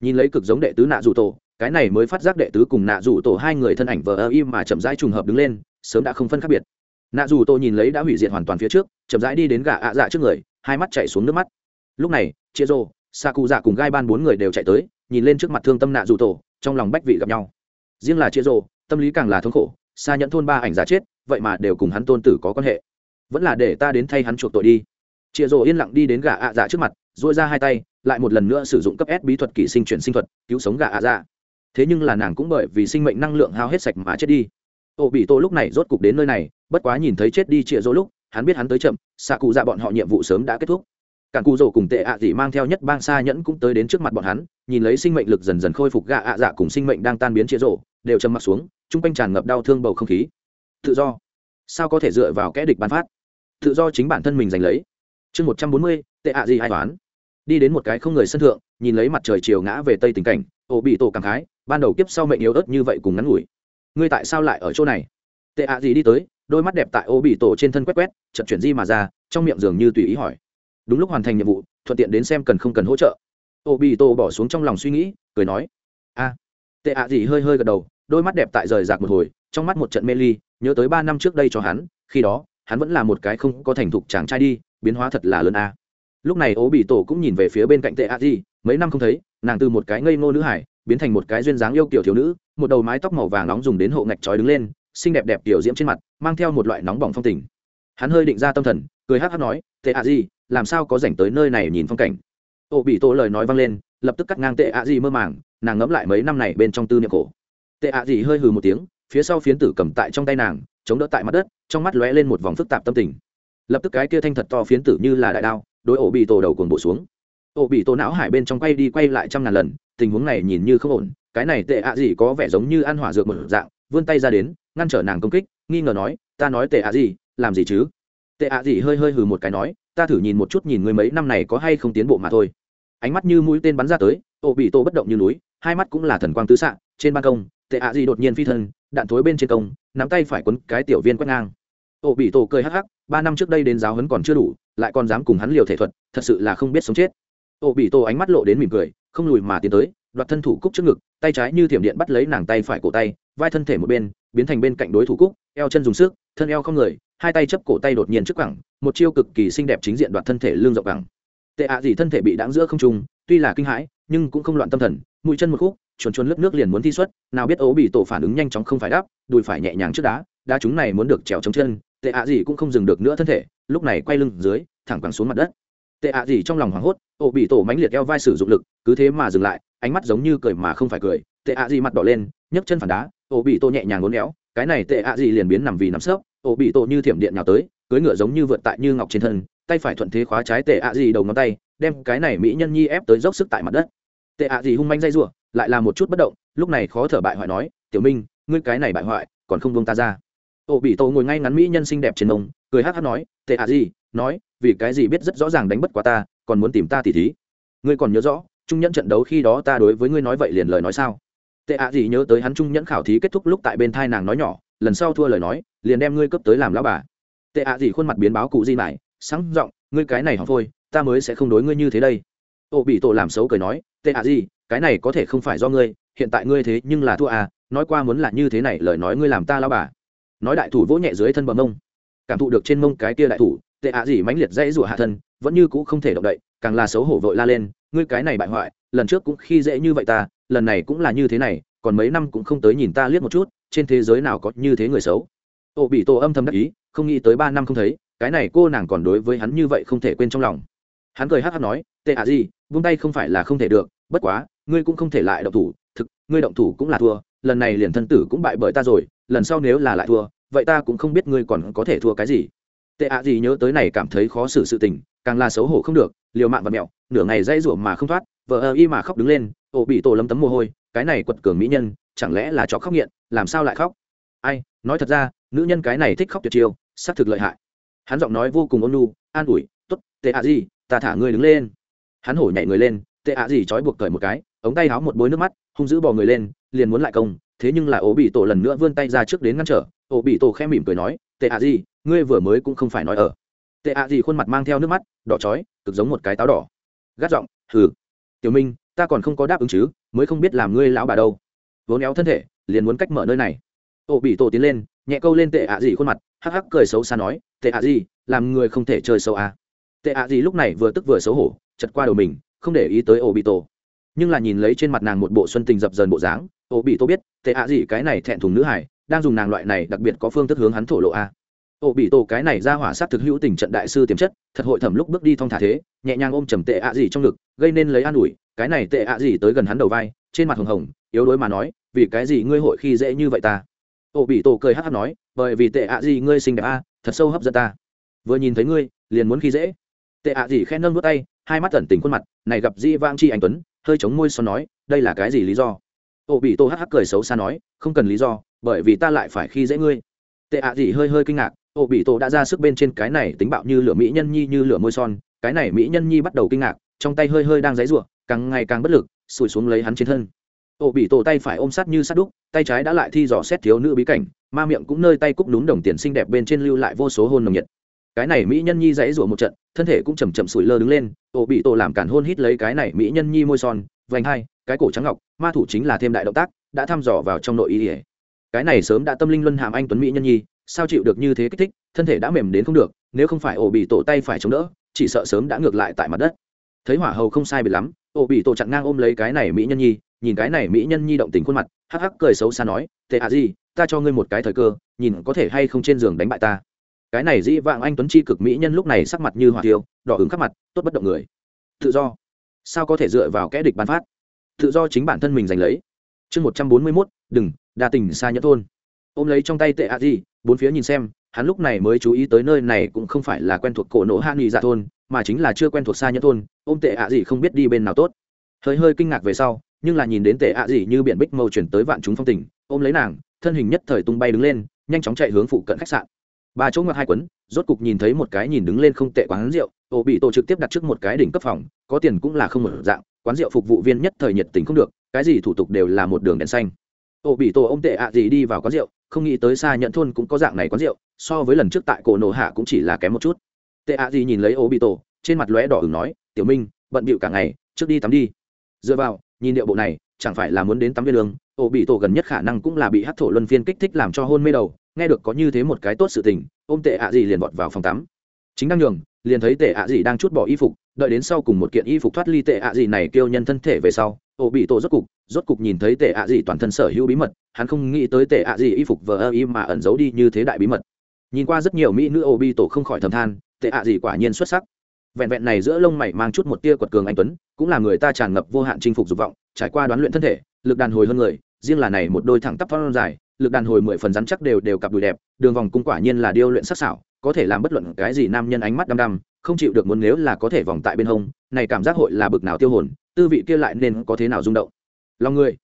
Nhìn lấy cực giống đệ tứ nạ dù tổ, cái này mới phát giác đệ tứ cùng nạ dù tổ hai người thân ảnh vờ ơ im mà chậm rãi trùng hợp đứng lên, sớm đã không phân khác biệt. Nạ dù tô nhìn lấy đã hủy diệt hoàn toàn phía trước, chậm rãi đi đến gà ạ dạ trước người, hai mắt chạy xuống nước mắt. Lúc này chia rô sa cụ dạ cùng gai ban bốn người đều chạy tới, nhìn lên trước mặt thương tâm nạ dù tổ, trong lòng bách vị gặp nhau. Riêng là chia rô tâm lý càng là thống khổ xa nhẫn thôn ba ảnh giả chết, vậy mà đều cùng hắn tôn tử có quan hệ. Vẫn là để ta đến thay hắn chuộc tội đi. Chia rô yên lặng đi đến gà ạ dạ trước mặt dội ra hai tay, lại một lần nữa sử dụng cấp s bí thuật kỷ sinh chuyển sinh thuật, cứu sống gà ạ dạ. Thế nhưng là nàng cũng bởi vì sinh mệnh năng lượng hao hết sạch mà chết đi. Ô bị tô lúc này rốt cục đến nơi này, bất quá nhìn thấy chết đi chia rỗ lúc, hắn biết hắn tới chậm xạ cụ dạ bọn họ nhiệm vụ sớm đã kết thúc cản cụ rổ cùng tệ ạ à dị mang theo nhất bang xa nhẫn cũng tới đến trước mặt bọn hắn, nhìn lấy sinh mệnh lực dần dần khôi phục gạ ạ dạ cùng sinh mệnh đang tan biến chĩa rổ đều châm mặt xuống, chung quanh tràn ngập đau thương bầu không khí. Tự do. Sao có thể dựa vào kẽ địch bán phát? Tự do chính bản thân mình giành lấy. Chương một trăm bốn mươi, tệ ạ gì ai toán đi đến một cái không người sân thượng, nhìn lấy mặt trời chiều ngã về tây tình cảnh ổ bị tổ cảm khái, ban đầu kiếp sau mệnh yếu ớt như vậy cùng ngắn ngủi. Ngươi tại sao lại ở chỗ này? Tệ ạ gì đi tới, đôi mắt đẹp tại ô bị tổ trên thân quét quét chật chuyển di mà ra, trong miệng dường như tùy ý hỏi đúng lúc hoàn thành nhiệm vụ, thuận tiện đến xem cần không cần hỗ trợ. Ô bị tô bỏ xuống trong lòng suy nghĩ, cười nói, a. Tệ ạ gì hơi hơi gật đầu, đôi mắt đẹp tại rời rạc một hồi, trong mắt một trận mê ly, nhớ tới ba năm trước đây cho hắn, khi đó, hắn vẫn là một cái không có thành thục chàng trai đi, biến hóa thật là lớn a. Lúc này ố bị tổ cũng nhìn về phía bên cạnh tệ a di mấy năm không thấy, nàng từ một cái ngây ngô nữ hải, biến thành một cái duyên dáng yêu kiểu thiếu nữ, một đầu mái tóc màu vàng nóng dùng đến hộ ngạch trói đứng lên, xinh đẹp đẹp tiểu diễm trên mặt, mang theo một loại nóng bỏng phong tình. Hắn hơi định ra tâm thần cười hát hát nói, tệ ạ gì, làm sao có rảnh tới nơi này nhìn phong cảnh? Ô bị tổ lời nói vang lên, lập tức cắt ngang tệ ạ gì mơ màng, nàng ngẫm lại mấy năm này bên trong tư niệm cổ tệ ạ gì hơi hừ một tiếng, phía sau phiến tử cầm tại trong tay nàng, chống đỡ tại mặt đất, trong mắt lóe lên một vòng phức tạp tâm tình. Lập tức cái kia thanh thật to phiến tử như là đại đao, đối ổ bị tổ đầu cuồng bổ xuống. Ổ bị tổ não hải bên trong quay đi quay lại trăm ngàn lần, tình huống này nhìn như không ổn, cái này tệ ạ gì có vẻ giống như ăn hỏa dược một dạng, vươn tay ra đến, ngăn trở nàng công kích, nghi ngờ nói, ta nói tệ ạ gì, làm gì chứ? Tệ ạ gì hơi hơi hừ một cái nói, ta thử nhìn một chút nhìn người mấy năm này có hay không tiến bộ mà thôi. Ánh mắt như mũi tên bắn ra tới, ô bị Tô bất động như núi, hai mắt cũng là thần quang tứ xạ, trên ban công, tệ ạ gì đột nhiên phi thân, đạn thối bên trên công, nắm tay phải quấn cái tiểu viên quét ngang. Ô bị Tô cười hắc hắc, ba năm trước đây đến giáo hấn còn chưa đủ, lại còn dám cùng hắn liều thể thuật, thật sự là không biết sống chết. Ô bị Tô ánh mắt lộ đến mỉm cười, không lùi mà tiến tới, đoạt thân thủ cúc trước ngực, tay trái như thiểm điện bắt lấy nàng tay phải cổ tay, vai thân thể một bên, biến thành bên cạnh đối thủ cúc, eo chân dùng sức, thân eo không người hai tay chấp cổ tay đột nhiên trước cẳng một chiêu cực kỳ xinh đẹp chính diện đoạt thân thể lương rộng cẳng tệ ạ gì thân thể bị đáng giữa không trung, tuy là kinh hãi, nhưng cũng không loạn tâm thần, mũi chân một khúc, chuồn chuồn lớp nước liền muốn thi xuất, nào biết ố bị tổ phản ứng nhanh chóng không phải đáp, đùi phải nhẹ nhàng trước đá đá chúng này muốn được trèo chống chân, tệ ạ gì cũng không dừng được nữa thân thể, lúc này quay lưng dưới, thẳng quẳng xuống mặt đất. Tệ ạ gì trong lòng hoảng hốt ổ bị tổ mãnh liệt eo vai sử dụng lực, cứ thế mà dừng lại, ánh mắt giống như cười mà không phải cười, tệ ạ gì mặt đỏ lên, nhấc chân phản đá ổ bị tổ nhẹ nhàng ngốn éo, cái này tệ ạ gì liền biến nằm vì nằm sấp ổ bị tổ như thiểm điện nhào tới cưới ngựa giống như vượt tại như ngọc trên thân, tay phải thuận thế khóa trái tệ ạ gì đầu ngón tay, đem cái này mỹ nhân nhi ép tới dốc sức tại mặt đất. Tệ ạ gì hung manh dây rủa, lại là một chút bất động, lúc này khó thở bại hoại nói, tiểu minh, ngươi cái này bại hoại, còn không buông ta ra. Ổ bị tổ ngồi ngay ngắn mỹ nhân xinh đẹp trên mông, cười hát hát nói, tệ ạ gì, nói, vì cái gì biết rất rõ ràng đánh bất quá ta, còn muốn tìm ta tỉ thí? Ngươi còn nhớ rõ, trung nhẫn trận đấu khi đó ta đối với ngươi nói vậy liền lời nói sao? Tệ ạ gì nhớ tới hắn trung nhẫn khảo thí kết thúc lúc tại bên thai nàng nói nhỏ lần sau thua lời nói, liền đem ngươi cấp tới làm lão bà. Tệ ạ gì khuôn mặt biến báo cụ di mải sáng giọng, ngươi cái này hỏng phôi, ta mới sẽ không đối ngươi như thế đây. Ô bị tổ làm xấu cười nói, tệ ạ gì, cái này có thể không phải do ngươi, hiện tại ngươi thế nhưng là thua à nói qua muốn là như thế này lời nói ngươi làm ta lao bà. Nói đại thủ vỗ nhẹ dưới thân bờ mông. Cảm thụ được trên mông cái kia đại thủ, tệ ạ gì mãnh liệt dãy rủa hạ thân, vẫn như cũ không thể động đậy, càng là xấu hổ vội la lên, ngươi cái này bại hoại, lần trước cũng khi dễ như vậy ta, lần này cũng là như thế này còn mấy năm cũng không tới nhìn ta liếc một chút, trên thế giới nào có như thế người xấu. Ô bị tổ âm thầm đắc ý, không nghĩ tới ba năm không thấy, cái này cô nàng còn đối với hắn như vậy không thể quên trong lòng. Hắn cười hát hát nói, tệ ạ gì, vung tay không phải là không thể được, bất quá, ngươi cũng không thể lại động thủ, thực, ngươi động thủ cũng là thua, lần này liền thân tử cũng bại bởi ta rồi, lần sau nếu là lại thua, vậy ta cũng không biết ngươi còn có thể thua cái gì. Tệ ạ gì nhớ tới này cảm thấy khó xử sự tình, càng là xấu hổ không được, liều mạng và mẹo, nửa ngày dây ruộng mà không thoát vợ ơ y mà khóc đứng lên ổ bị tổ lấm tấm mồ hôi cái này quật cường mỹ nhân, chẳng lẽ là chó khóc nghiện, làm sao lại khóc? Ai, nói thật ra, nữ nhân cái này thích khóc tuyệt chiêu, xác thực lợi hại. Hắn giọng nói vô cùng ôn nhu, an ủi t ố t tệ ạ gì ta thả ngươi đứng lên. Hắn hổ nhảy người lên, tệ ạ gì trói buộc cởi một cái, ống tay háo một bối nước mắt, hung giữ bò người lên, liền muốn lại công, thế nhưng là ổ bị tổ lần nữa vươn tay ra trước đến ngăn trở, ổ bị tổ khẽ mỉm cười nói, tệ ạ gì ngươi vừa mới cũng không phải nói ở. Tệ ạ gì khuôn mặt mang theo nước mắt, đỏ chói, cực giống một cái táo đỏ. Gắt giọng, hừ, tiểu minh ta còn không có đáp ứng chứ, mới không biết làm ngươi lão bà đâu vốn éo thân thể, liền muốn cách mở nơi này ô bị tổ tiến lên, nhẹ câu lên tệ ạ gì khuôn mặt, hắc hắc cười xấu xa nói, tệ ạ gì, làm người không thể chơi xấu à. tệ ạ gì lúc này vừa tức vừa xấu hổ, chật qua đầu mình, không để ý tới ô bị tổ nhưng là nhìn lấy trên mặt nàng một bộ xuân tình dập dờn bộ dáng, ô bị tổ biết, tệ ạ gì cái này thẹn thùng nữ hải đang dùng nàng loại này đặc biệt có phương thức hướng hắn thổ lộ a à ổ bị tổ cái này ra hỏa sát thực hữu tình trận đại sư tiềm chất, thật hội thẩm lúc bước đi thong thả thế, nhẹ nhàng ôm trầm tệ ạ gì trong ngực, gây nên lấy an ủi, cái này tệ ạ gì tới gần hắn đầu vai, trên mặt hồng hồng, yếu đuối mà nói, vì cái gì ngươi hội khi dễ như vậy ta? Ổ bị tổ cười hát hát nói, bởi vì tệ ạ gì ngươi xinh đẹp a, thật sâu hấp dẫn ta. Vừa nhìn thấy ngươi, liền muốn khi dễ. Tệ ạ gì khen nâng vút tay, hai mắt tẩn tình khuôn mặt, này gặp di vang chi anh tuấn, hơi chống môi son nói, đây là cái gì lý do? Ổ bị tổ hắc hắc cười xấu xa nói, không cần lý do, bởi vì ta lại phải khi dễ ngươi. Tệ ạ gì hơi hơi kinh ngạc ổ bị tổ đã ra sức bên trên cái này tính bạo như lửa mỹ nhân nhi như lửa môi son, cái này mỹ nhân nhi bắt đầu kinh ngạc, trong tay hơi hơi đang dãy ruộng càng ngày càng bất lực sùi xuống lấy hắn trên thân. Ổ bị tổ tay phải ôm sát như sát đúc, tay trái đã lại thi dò xét thiếu nữ bí cảnh, ma miệng cũng nơi tay cúc đúng đồng tiền xinh đẹp bên trên lưu lại vô số hôn nồng nhiệt. Cái này mỹ nhân nhi dãy rủa một trận, thân thể cũng chầm chậm sủi lơ đứng lên, ổ bị tổ làm cản hôn hít lấy cái này mỹ nhân nhi môi son, vành hai, cái cổ trắng ngọc, ma thủ chính là thêm đại động tác, đã thăm dò vào trong nội ý ỉa cái này sớm đã tâm linh luân hàm anh tuấn mỹ nhân nhi sao chịu được như thế kích thích, thân thể đã mềm đến không được, nếu không phải ổ bị tổ tay phải chống đỡ, chỉ sợ sớm đã ngược lại tại mặt đất. Thấy hỏa hầu không sai bị lắm, ổ bị tổ chặn ngang ôm lấy cái này mỹ nhân nhi, nhìn cái này mỹ nhân nhi động tình khuôn mặt, hắc hắc cười xấu xa nói, tệ à gì, ta cho ngươi một cái thời cơ, nhìn có thể hay không trên giường đánh bại ta. Cái này dĩ vạng anh tuấn chi cực mỹ nhân lúc này sắc mặt như hỏa tiêu, đỏ ứng khắp mặt, tốt bất động người. Tự do. Sao có thể dựa vào kẽ địch ban phát? Tự do chính bản thân mình giành lấy. Chương một trăm bốn mươi mốt, đừng, đa tình xa nhẫn thôn ôm lấy trong tay tệ a di bốn phía nhìn xem, hắn lúc này mới chú ý tới nơi này cũng không phải là quen thuộc cổ nổ hạ nghị dạ thôn, mà chính là chưa quen thuộc xa nhẫn thôn, ôm tệ a di không biết đi bên nào tốt. Hơi hơi kinh ngạc về sau, nhưng là nhìn đến tệ a di như biển bích mâu chuyển tới vạn chúng phong tình, ôm lấy nàng, thân hình nhất thời tung bay đứng lên, nhanh chóng chạy hướng phụ cận khách sạn. Ba chỗ ngoặt hai quấn, rốt cục nhìn thấy một cái nhìn đứng lên không tệ quán rượu ổ bị tổ trực tiếp đặt trước một cái đỉnh cấp phòng, có tiền cũng là không một dạng, quán rượu phục vụ viên nhất thời nhiệt tình không được, cái gì thủ tục đều là một đường đèn xanh ổ bị tổ ông tệ ạ gì đi vào quán rượu, không nghĩ tới xa nhận thôn cũng có dạng này quán rượu, so với lần trước tại cổ nổ hạ cũng chỉ là kém một chút. Tệ ạ gì nhìn lấy ổ bị tổ, trên mặt lóe đỏ ửng nói, tiểu minh, bận bịu cả ngày, trước đi tắm đi. Dựa vào, nhìn điệu bộ này, chẳng phải là muốn đến tắm viên lương, ổ bị tổ gần nhất khả năng cũng là bị hát thổ luân phiên kích thích làm cho hôn mê đầu, nghe được có như thế một cái tốt sự tình ôm tệ ạ gì liền vọt vào phòng tắm. Chính đang nhường, liền thấy tệ ạ gì đang chút bỏ y phục, đợi đến sau cùng một kiện y phục thoát ly tệ ạ gì này kêu nhân thân thể về sau ổ bị tổ rốt cục rốt cục nhìn thấy tệ ạ gì toàn thân sở hữu bí mật, hắn không nghĩ tới tệ ạ gì y phục vờ ơ y mà ẩn giấu đi như thế đại bí mật. Nhìn qua rất nhiều mỹ nữ ổ bị tổ không khỏi thầm than, tệ ạ gì quả nhiên xuất sắc. Vẹn vẹn này giữa lông mày mang chút một tia quật cường anh tuấn, cũng là người ta tràn ngập vô hạn chinh phục dục vọng, trải qua đoán luyện thân thể, lực đàn hồi hơn người, riêng là này một đôi thẳng tắp thon dài, lực đàn hồi mười phần rắn chắc đều đều cặp đùi đẹp, đường vòng cung quả nhiên là điêu luyện sắc sảo, có thể làm bất luận cái gì nam nhân ánh mắt đăm đăm, không chịu được muốn nếu là có thể vòng tại bên hông, này cảm giác hội là bực nào tiêu hồn tư vị kia lại nên có thế nào rung động? Lòng người.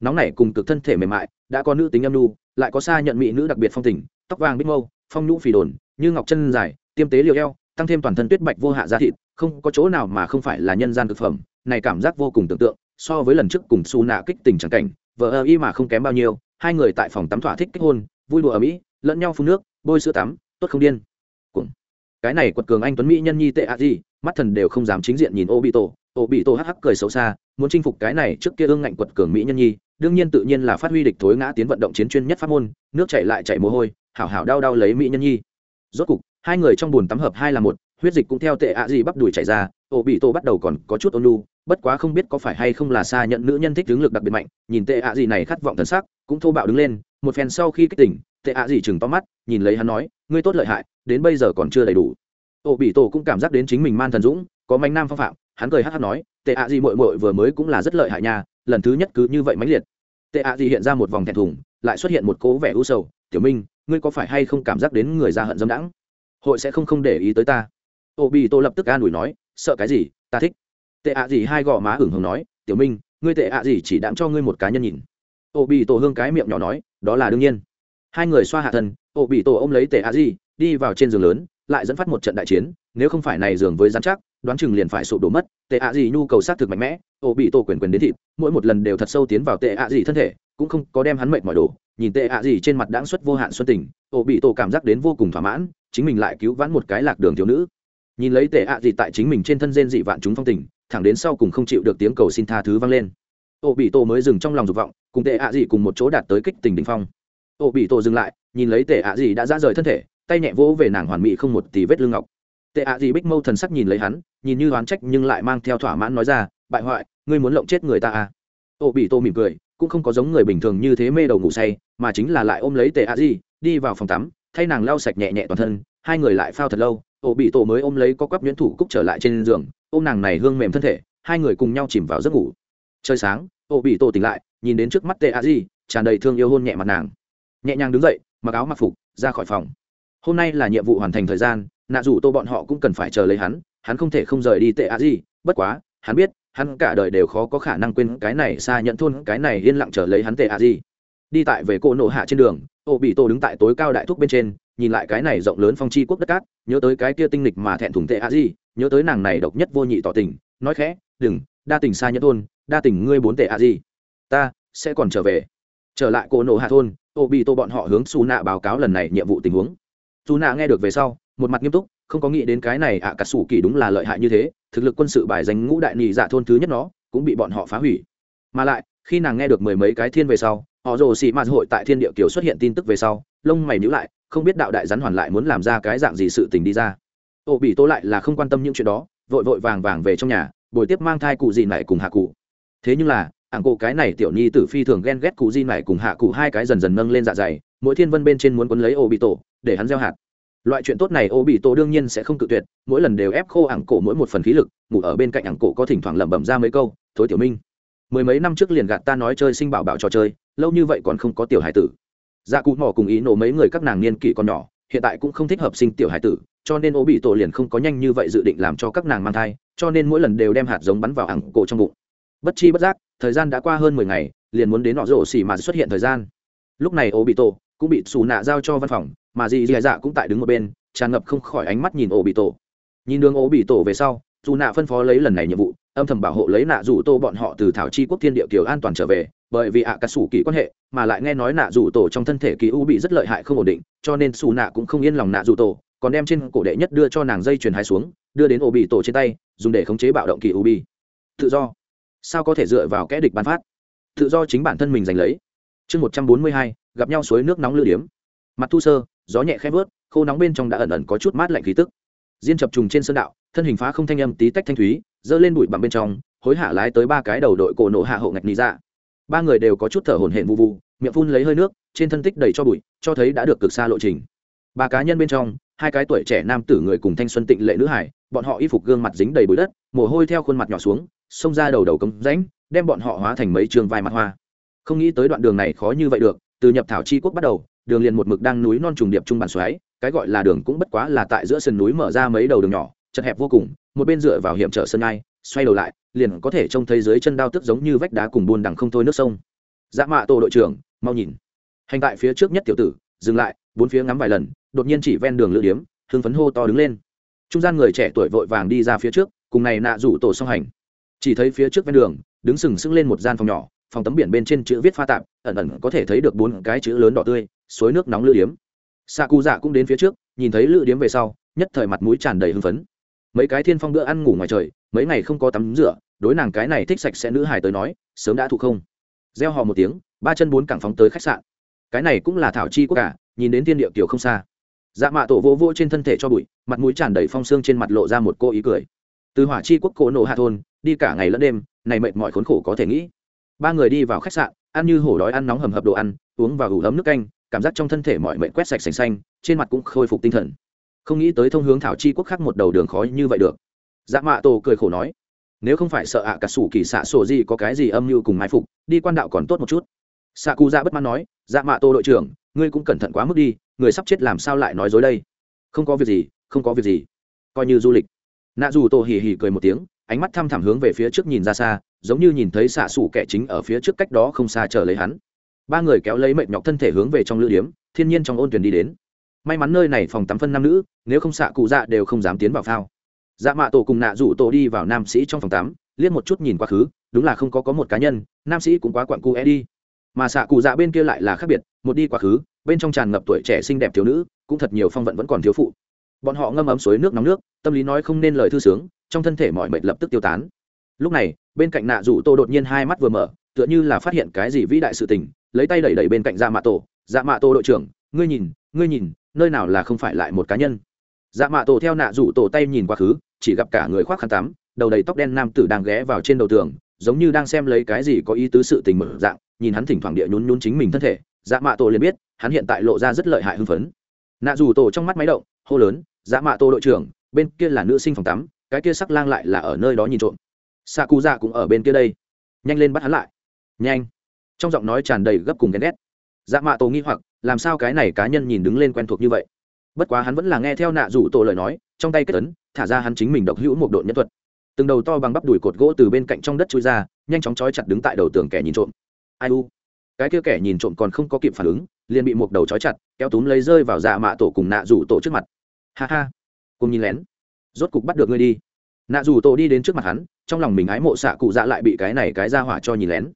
Nóng này cùng cực thân thể mềm mại đã có nữ tính âm nu, lại có xa nhận mỹ nữ đặc biệt phong tình tóc vàng bích mâu phong nhũ phì đồn như ngọc chân dài tiêm tế liều eo tăng thêm toàn thân tuyết bạch vô hạ da thịt không có chỗ nào mà không phải là nhân gian thực phẩm này cảm giác vô cùng tưởng tượng so với lần trước cùng su nạ kích tình trắng cảnh vợ ơ y mà không kém bao nhiêu hai người tại phòng tắm thỏa thích kết hôn vui đùa ở mỹ lẫn nhau phun nước bôi sữa tắm tốt không điên. Cũng. cái này quật cường anh tuấn mỹ nhân nhi tệ ạ gì mắt thần đều không dám chính diện nhìn ô bị tổ Ổ bị tổ hắc hắc cười xấu xa, muốn chinh phục cái này trước kia ương ngạnh quật cường mỹ nhân nhi, đương nhiên tự nhiên là phát huy địch thối ngã tiến vận động chiến chuyên nhất pháp môn, nước chảy lại chảy mồ hôi, hảo hảo đau đau lấy mỹ nhân nhi. Rốt cục, hai người trong bùn tắm hợp hai là một, huyết dịch cũng theo tệ ạ gì bắp đùi chảy ra Ổ bị tổ bắt đầu còn có chút ôn lu bất quá không biết có phải hay không là xa nhận nữ nhân thích tướng lực đặc biệt mạnh, nhìn tệ ạ gì này khát vọng thần sắc, cũng thô bạo đứng lên, một phen sau khi kích tỉnh, tệ ạ gì chừng to mắt, nhìn lấy hắn nói, ngươi tốt lợi hại, đến bây giờ còn chưa đầy đủ. Ổ bị tổ cũng cảm giác đến chính mình man thần dũng, có manh nam phong phạm hắn cười hát hát nói, tệ ạ gì mội mội vừa mới cũng là rất lợi hại nha, lần thứ nhất cứ như vậy mãnh liệt. Tệ ạ gì hiện ra một vòng thẹn thùng, lại xuất hiện một cố vẻ u sầu, tiểu minh, ngươi có phải hay không cảm giác đến người ra hận dâm đãng? Hội sẽ không không để ý tới ta. Ô bị Tô lập tức an ủi nói, sợ cái gì, ta thích. Tệ ạ gì hai gò má hửng hồng nói, tiểu minh, ngươi tệ ạ gì chỉ đạm cho ngươi một cá nhân nhìn. Ô bị Tô hương cái miệng nhỏ nói, đó là đương nhiên. Hai người xoa hạ thân ô bị Tô ôm lấy tệ ạ gì, đi vào trên giường lớn, lại dẫn phát một trận đại chiến, nếu không phải này giường với dán chắc đoán chừng liền phải sụp đổ mất, tệ ạ gì nhu cầu xác thực mạnh mẽ ô bị tổ quyền quyền đến thịt, mỗi một lần đều thật sâu tiến vào tệ ạ gì thân thể, cũng không có đem hắn mệt mỏi đổ. Nhìn tệ ạ gì trên mặt đãng xuất vô hạn xuân tình ô bị tổ cảm giác đến vô cùng thỏa mãn, chính mình lại cứu vãn một cái lạc đường thiếu nữ. Nhìn lấy tệ ạ gì tại chính mình trên thân gen dị vạn chúng phong tình, thẳng đến sau cùng không chịu được tiếng cầu xin tha thứ vang lên. Ô bị tổ mới dừng trong lòng dục vọng, cùng tệ ạ gì cùng một chỗ đạt tới kích tình đình phong. Ô bị tổ dừng lại, nhìn lấy tệ ạ gì đã ra rời thân thể, tay nhẹ vỗ về nàng hoàn mỹ không một tỷ vết lưng ngọc tệ ạ gì bích mâu thần sắc nhìn lấy hắn, nhìn như oán trách nhưng lại mang theo thỏa mãn nói ra, bại hoại, ngươi muốn lộng chết người ta à? Ô bị tô mỉm cười, cũng không có giống người bình thường như thế mê đầu ngủ say, mà chính là lại ôm lấy tệ ạ gì, đi vào phòng tắm, thay nàng lau sạch nhẹ nhẹ toàn thân, hai người lại phao thật lâu, ô bị tổ mới ôm lấy có quắp nhuyễn thủ cúc trở lại trên giường, ôm nàng này hương mềm thân thể, hai người cùng nhau chìm vào giấc ngủ. Trời sáng, ô bị tổ tỉnh lại, nhìn đến trước mắt tệ a di tràn đầy thương yêu hôn nhẹ mặt nàng. Nhẹ nhàng đứng dậy, mặc áo mặc phục, ra khỏi phòng. Hôm nay là nhiệm vụ hoàn thành thời gian nạ dù tô bọn họ cũng cần phải chờ lấy hắn hắn không thể không rời đi tệ a gì. bất quá hắn biết hắn cả đời đều khó có khả năng quên cái này xa nhận thôn cái này yên lặng chờ lấy hắn tệ a gì. đi tại về cô nổ hạ trên đường ô bị tô đứng tại tối cao đại thúc bên trên nhìn lại cái này rộng lớn phong chi quốc đất cát nhớ tới cái kia tinh lịch mà thẹn thùng tệ a gì, nhớ tới nàng này độc nhất vô nhị tỏ tình nói khẽ đừng đa tình xa nhất thôn đa tình ngươi bốn tệ a gì? ta sẽ còn trở về trở lại cô nổ hạ thôn ô bị tô bọn họ hướng xù nạ báo cáo lần này nhiệm vụ tình huống xù nạ nghe được về sau một mặt nghiêm túc không có nghĩ đến cái này ạ à, cả sủ kỳ đúng là lợi hại như thế thực lực quân sự bài danh ngũ đại nhị dạ thôn thứ nhất nó cũng bị bọn họ phá hủy. Mà lại khi nàng nghe được mười mấy cái thiên về sau họ rồ xì mạt hội tại thiên địa kiều xuất hiện tin tức về sau lông mày nhữ lại không biết đạo đại rắn hoàn lại muốn làm ra cái dạng gì sự tình đi ra. Ô bị tố lại là không quan tâm những chuyện đó vội vội vàng vàng về trong nhà buổi tiếp mang thai cụ gì này cùng hạ cụ. Thế nhưng là ảng cụ cái này tiểu nhi tử phi thường ghen ghét cụ di này cùng hạ cụ hai cái dần dần nâng lên dạ dày mỗi thiên vân bên trên muốn quấn lấy ô bị tổ để hắn gieo hạt loại chuyện tốt này ô bị tổ đương nhiên sẽ không cự tuyệt, mỗi lần đều ép khô ảng cổ mỗi một phần khí lực, ngủ ở bên cạnh ảng cổ có thỉnh thoảng lẩm bẩm ra mấy câu thối tiểu minh, mười mấy năm trước liền gạt ta nói chơi sinh bảo bảo trò chơi, lâu như vậy còn không có tiểu hải tử. Dạ cụ mỏ cùng ý nổ mấy người các nàng niên kỷ còn nhỏ, hiện tại cũng không thích hợp sinh tiểu hải tử, cho nên ô bị tổ liền không có nhanh như vậy dự định làm cho các nàng mang thai, cho nên mỗi lần đều đem hạt giống bắn vào ảng cổ trong bụng. Bất chi bất giác, thời gian đã qua hơn mười ngày, liền muốn đến nọ rổ xỉ mà xuất hiện thời gian. Lúc này ô bị tổ cũng bị xù nạ giao cho văn phòng mà dì dì dạ cũng tại đứng một bên, tràn ngập không khỏi ánh mắt nhìn ổ bị tổ. Nhìn đường ổ bị tổ về sau, dù nạ phân phó lấy lần này nhiệm vụ, âm thầm bảo hộ lấy nạ dù tô bọn họ từ thảo chi quốc thiên địa kiều an toàn trở về, bởi vì ạ à cà sủ kỳ quan hệ, mà lại nghe nói nạ dù tổ trong thân thể kỳ u bị rất lợi hại không ổn định, cho nên xù nạ cũng không yên lòng nạ dù tổ, còn đem trên cổ đệ nhất đưa cho nàng dây chuyền hai xuống, đưa đến ổ bị tổ trên tay, dùng để khống chế bạo động kỳ u bị. Tự do. Sao có thể dựa vào kẽ địch bán phát? Tự do chính bản thân mình giành lấy. Chương một trăm bốn mươi hai, gặp nhau suối nước nóng lư điếm. Mặt thu sơ gió nhẹ khẽ vớt, khô nóng bên trong đã ẩn ẩn có chút mát lạnh khí tức. Diên chập trùng trên sơn đạo, thân hình phá không thanh âm tí tách thanh thúy, giơ lên bụi bằng bên trong, hối hả lái tới ba cái đầu đội cổ nộ hạ hậu ngạch nị dạ. Ba người đều có chút thở hổn hển vụ vụ miệng phun lấy hơi nước, trên thân tích đầy cho bụi, cho thấy đã được cực xa lộ trình. Ba cá nhân bên trong, hai cái tuổi trẻ nam tử người cùng thanh xuân tịnh lệ nữ hải, bọn họ y phục gương mặt dính đầy bụi đất, mồ hôi theo khuôn mặt nhỏ xuống, xông ra đầu đầu cống rãnh, đem bọn họ hóa thành mấy trường vai mặt hoa. Không nghĩ tới đoạn đường này khó như vậy được, từ nhập thảo chi quốc bắt đầu đường liền một mực đang núi non trùng điệp trung bản xoáy, cái gọi là đường cũng bất quá là tại giữa sườn núi mở ra mấy đầu đường nhỏ, chật hẹp vô cùng, một bên dựa vào hiểm trở sân ai xoay đầu lại, liền có thể trông thấy dưới chân đao tức giống như vách đá cùng buôn đằng không thôi nước sông. Dạ mạ tổ đội trưởng, mau nhìn. Hành tại phía trước nhất tiểu tử, dừng lại, bốn phía ngắm vài lần, đột nhiên chỉ ven đường lữ điếm, hưng phấn hô to đứng lên. Trung gian người trẻ tuổi vội vàng đi ra phía trước, cùng này nạ rủ tổ song hành. Chỉ thấy phía trước ven đường, đứng sừng sững lên một gian phòng nhỏ, phòng tấm biển bên trên chữ viết pha tạp, ẩn ẩn có thể thấy được bốn cái chữ lớn đỏ tươi suối nước nóng lữ điếm. Xạ cụ dạ cũng đến phía trước, nhìn thấy lữ điếm về sau, nhất thời mặt mũi tràn đầy hưng phấn. Mấy cái thiên phong bữa ăn ngủ ngoài trời, mấy ngày không có tắm rửa, đối nàng cái này thích sạch sẽ nữ hài tới nói, sớm đã thụ không. Gieo hò một tiếng, ba chân bốn cẳng phóng tới khách sạn. Cái này cũng là thảo chi quốc cả nhìn đến tiên địa kiểu không xa. Dạ mạ tổ vô vô trên thân thể cho bụi, mặt mũi tràn đầy phong xương trên mặt lộ ra một cô ý cười. Từ hỏa chi quốc cổ nổ hạ thôn, đi cả ngày lẫn đêm, này mệt mỏi khốn khổ có thể nghĩ. Ba người đi vào khách sạn, ăn như hổ đói ăn nóng hầm hập đồ ăn, uống và ủ ấm nước canh cảm giác trong thân thể mọi mệnh quét sạch sành xanh, trên mặt cũng khôi phục tinh thần. Không nghĩ tới thông hướng thảo chi quốc khác một đầu đường khó như vậy được. Dạ mạ tổ cười khổ nói, nếu không phải sợ ạ à cả sủ kỳ xạ sổ gì có cái gì âm mưu cùng mai phục, đi quan đạo còn tốt một chút. Xạ cụ dạ bất mãn nói dạ mạ tô đội trưởng, ngươi cũng cẩn thận quá mức đi, người sắp chết làm sao lại nói dối đây? Không có việc gì, không có việc gì. Coi như du lịch. Nạ dù tô hì hì cười một tiếng, ánh mắt thăm thẳm hướng về phía trước nhìn ra xa, giống như nhìn thấy xạ xủ kẻ chính ở phía trước cách đó không xa chờ lấy hắn ba người kéo lấy mệt nhọc thân thể hướng về trong lữ điếm, thiên nhiên trong ôn tuyển đi đến. May mắn nơi này phòng tắm phân nam nữ, nếu không xạ cụ dạ đều không dám tiến vào phao. Dạ mạ tổ cùng nạ rủ tổ đi vào nam sĩ trong phòng tắm, liếc một chút nhìn quá khứ, đúng là không có có một cá nhân, nam sĩ cũng quá quặn cu e đi. Mà xạ cụ dạ bên kia lại là khác biệt, một đi quá khứ, bên trong tràn ngập tuổi trẻ xinh đẹp thiếu nữ, cũng thật nhiều phong vận vẫn còn thiếu phụ. Bọn họ ngâm ấm suối nước nóng nước, tâm lý nói không nên lời thư sướng, trong thân thể mọi mệt lập tức tiêu tán. Lúc này, bên cạnh nạ rủ tô đột nhiên hai mắt vừa mở, tựa như là phát hiện cái gì vĩ đại sự tình lấy tay đẩy đẩy bên cạnh dạ mạ tổ. Dạ mạ tổ đội trưởng, ngươi nhìn ngươi nhìn, nơi nào là không phải lại một cá nhân? Dạ mạ tổ theo nạ rủ tổ tay nhìn quá khứ, chỉ gặp cả người khoác khăn tắm, đầu đầy tóc đen nam tử đang ghé vào trên đầu tường, giống như đang xem lấy cái gì có ý tứ sự tình mở dạng, nhìn hắn thỉnh thoảng địa nhún nhún chính mình thân thể. Dạ mạ tổ liền biết, hắn hiện tại lộ ra rất lợi hại hưng phấn. Nạ rủ tổ trong mắt máy động, hô lớn dạ mạ tổ đội trưởng, bên kia là nữ sinh phòng tắm, cái kia sắc lang lại là ở nơi đó nhìn trộm. Xạ cụ dạ cũng ở bên kia đây. Nhanh lên bắt hắn lại. Nhanh trong giọng nói tràn đầy gấp cùng ghen ghét. Dạ mạ tổ nghi hoặc, làm sao cái này cá nhân nhìn đứng lên quen thuộc như vậy? Bất quá hắn vẫn là nghe theo nạ rủ tổ lời nói, trong tay kết tấn thả ra hắn chính mình độc hữu một đội nhân thuật. Từng đầu to bằng bắp đùi cột gỗ từ bên cạnh trong đất chui ra, nhanh chóng trói chặt đứng tại đầu tường kẻ nhìn trộm. Ai u? Cái kia kẻ nhìn trộm còn không có kịp phản ứng, liền bị một đầu trói chặt, kéo túm lấy rơi vào dạ mạ tổ cùng nạ rủ tổ trước mặt. Ha ha. Cùng nhìn lén. Rốt cục bắt được ngươi đi. Nạ rủ tổ đi đến trước mặt hắn, trong lòng mình ái mộ xạ cụ dạ lại bị cái này cái ra hỏa cho nhìn lén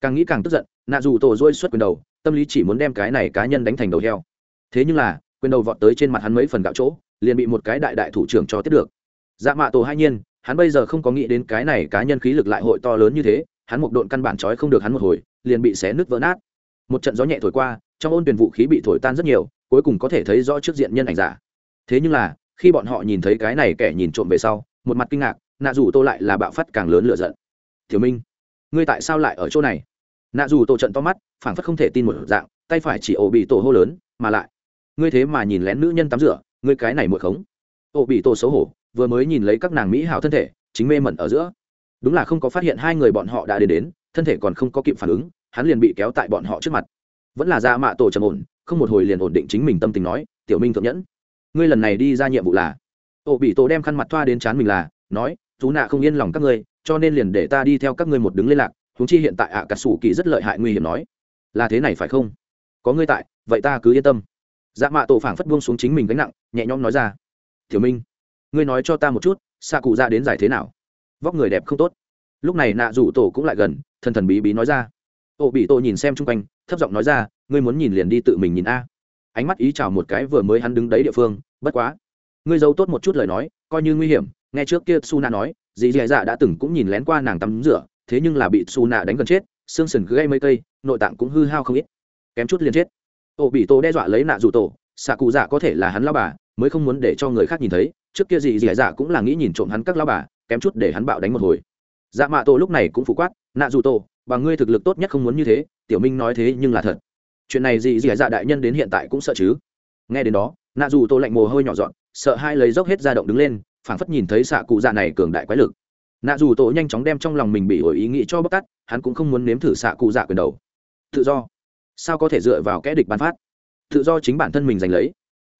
càng nghĩ càng tức giận, nạ dù tổ dôi xuất quyền đầu, tâm lý chỉ muốn đem cái này cá nhân đánh thành đầu heo. Thế nhưng là, quyền đầu vọt tới trên mặt hắn mấy phần gạo chỗ, liền bị một cái đại đại thủ trưởng cho tiếp được. Dạ mạ tổ hai nhiên, hắn bây giờ không có nghĩ đến cái này cá nhân khí lực lại hội to lớn như thế, hắn một độn căn bản trói không được hắn một hồi, liền bị xé nứt vỡ nát. Một trận gió nhẹ thổi qua, trong ôn tuyển vũ khí bị thổi tan rất nhiều, cuối cùng có thể thấy rõ trước diện nhân ảnh giả. Thế nhưng là, khi bọn họ nhìn thấy cái này kẻ nhìn trộm về sau, một mặt kinh ngạc, nạ dù tô lại là bạo phát càng lớn lựa giận. Thiếu minh ngươi tại sao lại ở chỗ này? Nạ dù tổ trận to mắt, phảng phất không thể tin một dạng, tay phải chỉ ổ bị tổ hô lớn, mà lại, ngươi thế mà nhìn lén nữ nhân tắm rửa, ngươi cái này muội khống. Ổ bị tổ xấu hổ, vừa mới nhìn lấy các nàng mỹ hảo thân thể, chính mê mẩn ở giữa. Đúng là không có phát hiện hai người bọn họ đã đến đến, thân thể còn không có kịp phản ứng, hắn liền bị kéo tại bọn họ trước mặt. Vẫn là ra mạ tổ trầm ổn, không một hồi liền ổn định chính mình tâm tình nói, tiểu minh thượng nhẫn, ngươi lần này đi ra nhiệm vụ là? Ổ bị tổ đem khăn mặt thoa đến chán mình là, nói, chú nạ không yên lòng các ngươi cho nên liền để ta đi theo các ngươi một đứng liên lạc chúng chi hiện tại ạ à, cà sủ kỳ rất lợi hại nguy hiểm nói. Là thế này phải không? Có ngươi tại vậy ta cứ yên tâm. Dạ mạ tổ phảng phất buông xuống chính mình gánh nặng nhẹ nhõm nói ra. Thiếu minh ngươi nói cho ta một chút xạ cụ ra đến giải thế nào? Vóc người đẹp không tốt. Lúc này nạ rủ tổ cũng lại gần thần thần bí bí nói ra. Ô bị tổ nhìn xem chung quanh thấp giọng nói ra ngươi muốn nhìn liền đi tự mình nhìn a. Ánh mắt ý chào một cái vừa mới hắn đứng đấy địa phương bất quá. Ngươi giấu tốt một chút lời nói coi như nguy hiểm nghe trước kia su nạ nói, dì dì dạ đã từng cũng nhìn lén qua nàng tắm rửa, thế nhưng là bị su nạ đánh gần chết, xương sần gây mấy cây, nội tạng cũng hư hao không ít. Kém chút liền chết. Ô bị tổ đe dọa lấy nạ dù tổ, xạ cụ dạ có thể là hắn lao bà, mới không muốn để cho người khác nhìn thấy, trước kia Dì dì dạ cũng là nghĩ nhìn trộm hắn các lao bà, kém chút để hắn bạo đánh một hồi. Dạ mạ tổ lúc này cũng phụ quát, nạ dù tổ, bằng ngươi thực lực tốt nhất không muốn như thế, tiểu minh nói thế nhưng là thật. Chuyện này dì dì dạ đại nhân đến hiện tại cũng sợ chứ? Nghe đến đó, nạ dù tổ lạnh mồ hôi nhỏ dọn, sợ hai lấy dốc hết ra động đứng lên phảng phất nhìn thấy xạ cụ dạ này cường đại quái lực. Nạ dù tổ nhanh chóng đem trong lòng mình bị ổi ý nghĩ cho bóc tắt hắn cũng không muốn nếm thử xạ cụ dạ quyền đầu. Tự do. Sao có thể dựa vào kẽ địch bắn phát? Tự do chính bản thân mình giành lấy.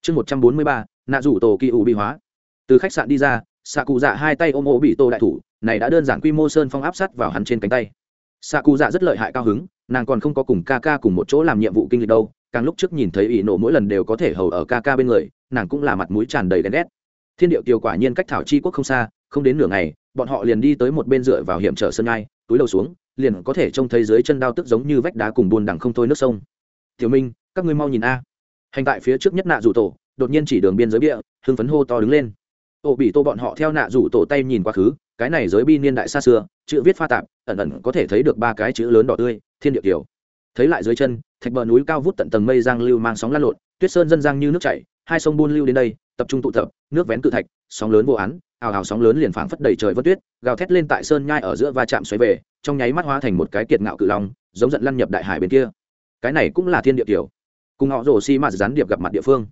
Chương một trăm bốn mươi ba, nạ dù tổ kỳ ủ bị hóa. Từ khách sạn đi ra, xạ cụ dạ hai tay ôm ô bị tô đại thủ, này đã đơn giản quy mô sơn phong áp sát vào hắn trên cánh tay. Xạ cụ dạ rất lợi hại cao hứng, nàng còn không có cùng ca ca cùng một chỗ làm nhiệm vụ kinh lịch đâu, càng lúc trước nhìn thấy ỷ nổ mỗi lần đều có thể hầu ở ca ca bên người, nàng cũng là mặt mũi tràn đầy đen ghét thiên điệu kiều quả nhiên cách thảo chi quốc không xa, không đến nửa ngày, bọn họ liền đi tới một bên dựa vào hiểm trở sân ngai, túi đầu xuống, liền có thể trông thấy dưới chân đao tức giống như vách đá cùng buồn đằng không thôi nước sông. Tiểu minh, các ngươi mau nhìn a. Hành tại phía trước nhất nạ rủ tổ, đột nhiên chỉ đường biên giới bịa hưng phấn hô to đứng lên. Ô bị tô bọn họ theo nạ rủ tổ tay nhìn quá khứ, cái này giới bi niên đại xa xưa, chữ viết pha tạp, ẩn ẩn có thể thấy được ba cái chữ lớn đỏ tươi, thiên địa kiều. Thấy lại dưới chân, thạch bờ núi cao vút tận tầng mây giang lưu mang sóng lan lộn, tuyết sơn dân giang như nước chảy hai sông buôn lưu đến đây, tập trung tụ tập, nước vén cự thạch, sóng lớn vô án, ào ào sóng lớn liền phảng phất đầy trời vân tuyết, gào thét lên tại sơn nhai ở giữa va chạm xoáy về, trong nháy mắt hóa thành một cái kiệt ngạo cự long, giống giận lăn nhập đại hải bên kia. Cái này cũng là thiên địa kiểu. Cùng họ rồ xi mạt gián điệp gặp mặt địa phương.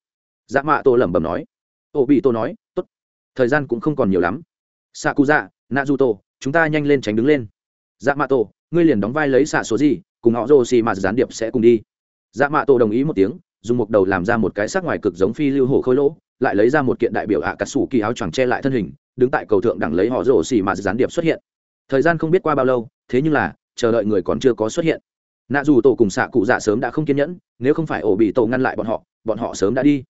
Dạ mạ tô lẩm bẩm nói. Ô bị tô nói, tốt, thời gian cũng không còn nhiều lắm. Xạ cụ dạ nạ du tô chúng ta nhanh lên tránh đứng lên. Dạ mạ tô, ngươi liền đóng vai lấy xạ số gì cùng họ rồ xi mạt gián điệp sẽ cùng đi. Dạ mạ tô đồng ý một tiếng dùng một đầu làm ra một cái sắc ngoài cực giống phi lưu hổ khôi lỗ, lại lấy ra một kiện đại biểu ạ cà sủ kỳ áo choàng che lại thân hình, đứng tại cầu thượng đẳng lấy họ rồ xì mà gián điệp xuất hiện. Thời gian không biết qua bao lâu, thế nhưng là, chờ đợi người còn chưa có xuất hiện. Nạ dù tổ cùng xạ cụ dạ sớm đã không kiên nhẫn, nếu không phải ổ bị tổ ngăn lại bọn họ bọn họ sớm đã đi.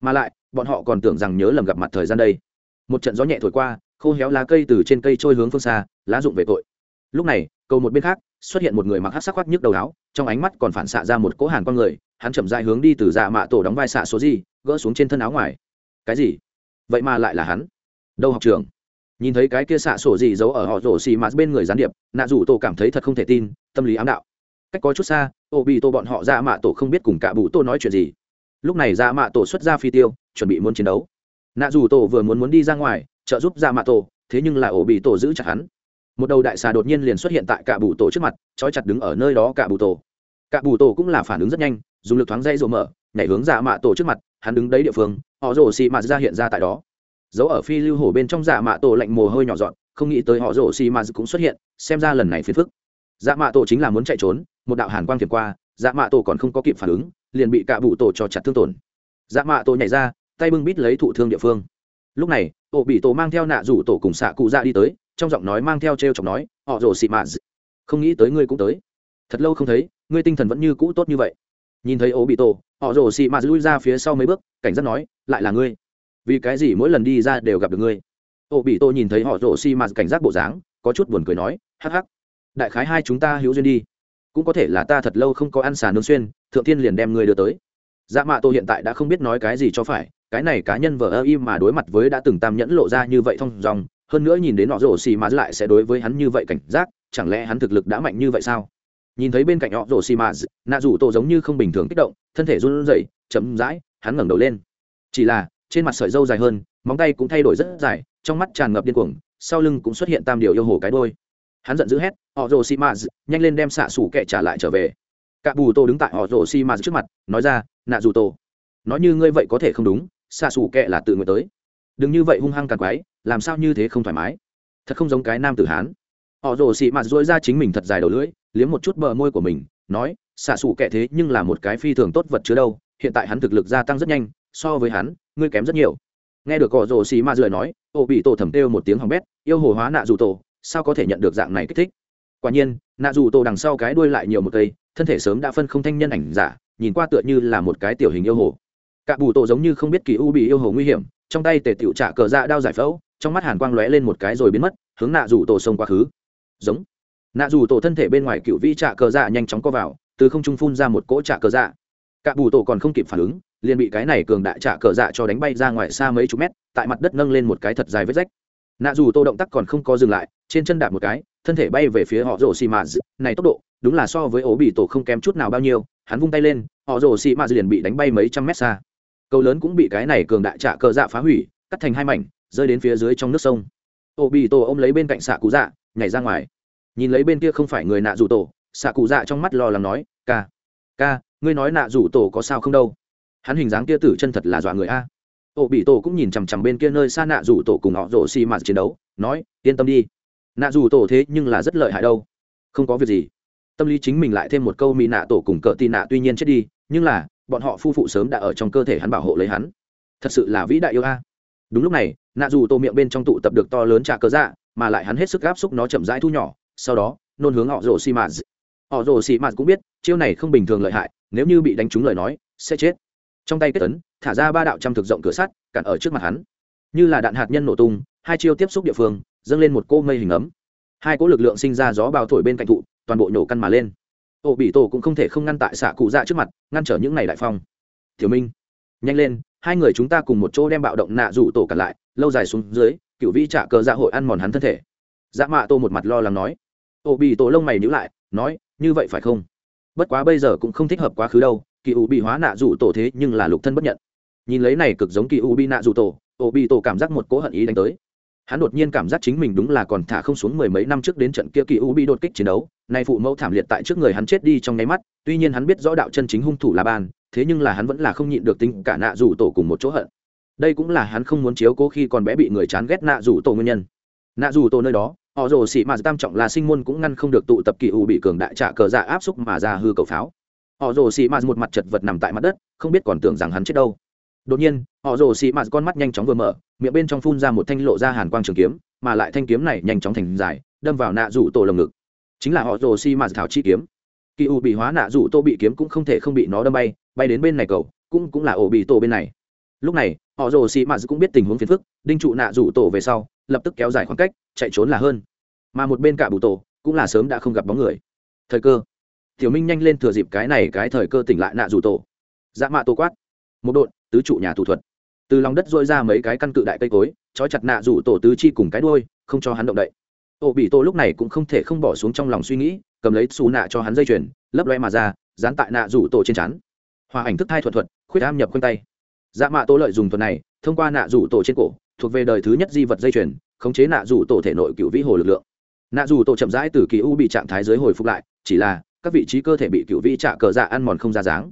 Mà lại, bọn họ còn tưởng rằng nhớ lầm gặp mặt thời gian đây. Một trận gió nhẹ thổi qua, khô héo lá cây từ trên cây trôi hướng phương xa, lá rụng về tội. Lúc này, cầu một bên khác xuất hiện một người mặc hát sắc khoác nhức đầu áo, trong ánh mắt còn phản xạ ra một cỗ hàn con người, hắn chậm dại hướng đi từ dạ mạ tổ đóng vai xạ số gì, gỡ xuống trên thân áo ngoài. Cái gì? Vậy mà lại là hắn? Đâu học trường? Nhìn thấy cái kia xạ sổ gì giấu ở họ rổ xì mạt bên người gián điệp, nạ rủ tổ cảm thấy thật không thể tin, tâm lý ám đạo. Cách có chút xa, ô bị tổ bọn họ dạ mạ tổ không biết cùng cả bụ tô nói chuyện gì. Lúc này dạ mạ tổ xuất ra phi tiêu, chuẩn bị muốn chiến đấu. Nạ rủ tổ vừa muốn muốn đi ra ngoài, trợ giúp dạ mạ tổ, thế nhưng là ổ bị tổ giữ chặt hắn một đầu đại xà đột nhiên liền xuất hiện tại cả bụ tổ trước mặt, trói chặt đứng ở nơi đó cả bụ tổ. Cả bù tổ cũng là phản ứng rất nhanh, dùng lực thoáng dây rộ mở, nhảy hướng dạ mạ tổ trước mặt, hắn đứng đấy địa phương, họ rồ xì mạt ra hiện ra tại đó. Giấu ở phi lưu hổ bên trong dạ mạ tổ lạnh mồ hôi nhỏ dọn không nghĩ tới họ rồ xì mạt cũng xuất hiện, xem ra lần này phiền phức. Dạ mạ tổ chính là muốn chạy trốn, một đạo hàn quang thiểm qua dạ mạ tổ còn không có kịp phản ứng, liền bị cả bụ tổ cho chặt thương tổn. Dạ mạ tổ nhảy ra, tay bưng bít lấy thụ thương địa phương. Lúc này, tổ bị tổ mang theo nạ rủ tổ cùng xạ cụ dạ đi tới trong giọng nói mang theo t r e o chọc nói, họ rồ xị mạn không nghĩ tới ngươi cũng tới. Thật lâu không thấy, ngươi tinh thần vẫn như cũ tốt như vậy. Nhìn thấy ố bị tổ, họ rồ xị mạn lui ra phía sau mấy bước, cảnh giác nói, lại là ngươi. Vì cái gì mỗi lần đi ra đều gặp được ngươi? Ố bị tổ nhìn thấy họ rồ xị mạn cảnh giác bộ dáng, có chút buồn cười nói, hắc hắc. Đại khái hai chúng ta hữu duyên đi. Cũng có thể là ta thật lâu không có ăn xà nướng xuyên, thượng tiên liền đem ngươi đưa tới. Dạ mạ tô hiện tại đã không biết nói cái gì cho phải, cái này cá nhân vờ ơ im mà đối mặt với đã từng tam nhẫn lộ ra như vậy thông dòng hơn nữa nhìn đến họ rồ xì mã lại sẽ đối với hắn như vậy cảnh giác, chẳng lẽ hắn thực lực đã mạnh như vậy sao? Nhìn thấy bên cạnh họ rồ xì mã nạ rủ tổ giống như không bình thường kích động, thân thể run rẩy, chậm rãi, hắn ngẩng đầu lên. Chỉ là, trên mặt sợi dâu dài hơn, móng tay cũng thay đổi rất dài, trong mắt tràn ngập điên cuồng, sau lưng cũng xuất hiện tam điều yêu hồ cái đôi hắn giận dữ hét, họ rồ xì mạt nhanh lên đem xạ xủ kẻ trả lại trở về. Cả bù tô đứng tại họ rồ xì mạt trước mặt, nói ra, nạ rủ tổ, nói như ngươi vậy có thể không đúng, xạ xủ kẻ là tự nguyện tới. Đừng như vậy hung hăng càng quái làm sao như thế không thoải mái? Thật không giống cái nam tử hán. Họ rồ xị mạt dỗi ra chính mình thật dài đầu lưỡi, liếm một chút bờ môi của mình, nói, xạ xù kệ thế nhưng là một cái phi thường tốt vật chứa đâu, hiện tại hắn thực lực gia tăng rất nhanh, so với hắn, ngươi kém rất nhiều. Nghe được họ rồ xị mạt rời nói ô bị tổ thầm têu một tiếng hỏng bét, yêu hồ hóa nạ dù tổ, sao có thể nhận được dạng này kích thích? Quả nhiên, nạ dù tổ đằng sau cái đuôi lại nhiều một cây, thân thể sớm đã phân không thanh nhân ảnh giả, nhìn qua tựa như là một cái tiểu hình yêu hồ. Cả bù tổ giống như không biết kỳ u bị yêu hồ nguy hiểm, trong tay tề tiểu trả cờ dạ đao giải phẫu trong mắt hàn quang lóe lên một cái rồi biến mất, hướng nạ rủ tổ sông quá khứ. Giống. Nạ rủ tổ thân thể bên ngoài cựu vi trạ cờ dạ nhanh chóng co vào, từ không trung phun ra một cỗ trạ cờ dạ. Cả bù tổ còn không kịp phản ứng, liền bị cái này cường đại trạ cờ dạ cho đánh bay ra ngoài xa mấy chục mét, tại mặt đất nâng lên một cái thật dài vết rách. Nạ dù tô động tác còn không có dừng lại, trên chân đạp một cái, thân thể bay về phía họ rồ xì mạt này tốc độ, đúng là so với ố bị tổ không kém chút nào bao nhiêu, hắn vung tay lên, họ rồ xì mạt liền bị đánh bay mấy trăm mét xa. Cầu lớn cũng bị cái này cường đại trạ cờ dạ phá hủy, cắt thành hai mảnh rơi đến phía dưới trong nước sông. Ô bị tổ ôm lấy bên cạnh xạ cụ dạ nhảy ra ngoài. Nhìn lấy bên kia không phải người nạ rủ tổ xạ cụ dạ trong mắt lo lắng nói, ca ca, ngươi nói nạ rủ tổ có sao không đâu? Hắn hình dáng kia tử chân thật là dọa người a. Ô bị tổ cũng nhìn chằm chằm bên kia nơi xa nạ rủ tổ cùng họ rổ xì mạt chiến đấu, nói, yên tâm đi. Nạ rủ tổ thế nhưng là rất lợi hại đâu. Không có việc gì. Tâm lý chính mình lại thêm một câu mỹ nạ tổ cùng cỡ tì nạ tuy nhiên chết đi, nhưng là, bọn họ phu phụ sớm đã ở trong cơ thể hắn bảo hộ lấy hắn. Thật sự là vĩ đại yêu a đúng lúc này, nạ dù tổ miệng bên trong tụ tập được to lớn trà cớ dạ mà lại hắn hết sức gáp xúc nó chậm rãi thu nhỏ, sau đó, nôn hướng họ rồ xì mạt. Họ rồ xì mạt cũng biết, chiêu này không bình thường lợi hại, nếu như bị đánh trúng lời nói, sẽ chết. Trong tay kết tấn thả ra ba đạo trăm thực rộng cửa sắt, cản ở trước mặt hắn. Như là đạn hạt nhân nổ tung, hai chiêu tiếp xúc địa phương, dâng lên một cô mây hình ấm. Hai cỗ lực lượng sinh ra gió bao thổi bên cạnh thụ, toàn bộ nổ căn mà lên. Ổ bị tổ cũng không thể không ngăn tại xạ cụ dạ trước mặt, ngăn trở những này đại phong. Thiếu minh, nhanh lên hai người chúng ta cùng một chỗ đem bạo động nạ rủ tổ cản lại, lâu dài xuống dưới cựu vi trả cờ dạ hội ăn mòn hắn thân thể. Dạ mạ tô một mặt lo lắng nói. Ô bị tổ lông mày nhữ lại, nói, như vậy phải không? Bất quá bây giờ cũng không thích hợp quá khứ đâu, kỳ u bị hóa nạ rủ tổ thế nhưng là lục thân bất nhận. Nhìn lấy này cực giống kỳ u bị nạ rủ tổ, ô bị tổ cảm giác một cố hận ý đánh tới. Hắn đột nhiên cảm giác chính mình đúng là còn thả không xuống mười mấy năm trước đến trận kia kỳ u bị đột kích chiến đấu, nay phụ mẫu thảm liệt tại trước người hắn chết đi trong nháy mắt, tuy nhiên hắn biết rõ đạo chân chính hung thủ là ban thế nhưng là hắn vẫn là không nhịn được tính cả nạ rủ tổ cùng một chỗ hận. Đây cũng là hắn không muốn chiếu cố khi còn bé bị người chán ghét nạ rủ tổ nguyên nhân. Nạ rủ tổ nơi đó, họ rồ xị mà tam trọng là sinh môn cũng ngăn không được tụ tập kỳ ủ bị cường đại trả cờ dạ áp xúc mà ra hư cầu pháo. Họ rồ xị mà một mặt chật vật nằm tại mặt đất, không biết còn tưởng rằng hắn chết đâu. Đột nhiên, họ rồ xị mà con mắt nhanh chóng vừa mở, miệng bên trong phun ra một thanh lộ ra hàn quang trường kiếm, mà lại thanh kiếm này nhanh chóng thành dài, đâm vào nạ rủ tổ lồng ngực. Chính là họ rồ xị mà thảo chi kiếm. Kỳ u bị hóa nạ rủ tô bị kiếm cũng không thể không bị nó đâm bay bay đến bên này cầu cũng cũng là ổ bị tổ bên này. Lúc này, họ rồ xị mạt cũng biết tình huống phiền phức, đinh trụ nạ rủ tổ về sau, lập tức kéo dài khoảng cách, chạy trốn là hơn. Mà một bên cả bụ tổ cũng là sớm đã không gặp bóng người. Thời cơ. Tiểu minh nhanh lên thừa dịp cái này cái thời cơ tỉnh lại nạ rủ tổ. Dạ mạ tổ quát. Một đội, tứ trụ nhà thủ thuật. Từ lòng đất dội ra mấy cái căn cự đại cây cối, trói chặt nạ rủ tổ tứ chi cùng cái đuôi, không cho hắn động đậy. Ô bị tổ lúc này cũng không thể không bỏ xuống trong lòng suy nghĩ, cầm lấy xù nạ cho hắn dây chuyền, lấp loe mà ra, dán tại nạ rủ tổ trên chắn hòa ảnh thức thai thuật thuật, khuyết am nhập quanh tay. Dạ mạ tổ lợi dùng thuật này, thông qua nạ rủ tổ trên cổ, thuộc về đời thứ nhất di vật dây chuyền, khống chế nạ rủ tổ thể nội cựu vĩ hồ lực lượng. Nạ rủ tổ chậm rãi từ kỳ u bị trạng thái dưới hồi phục lại, chỉ là, các vị trí cơ thể bị cựu vĩ trạ cờ dạ ăn mòn không ra dáng.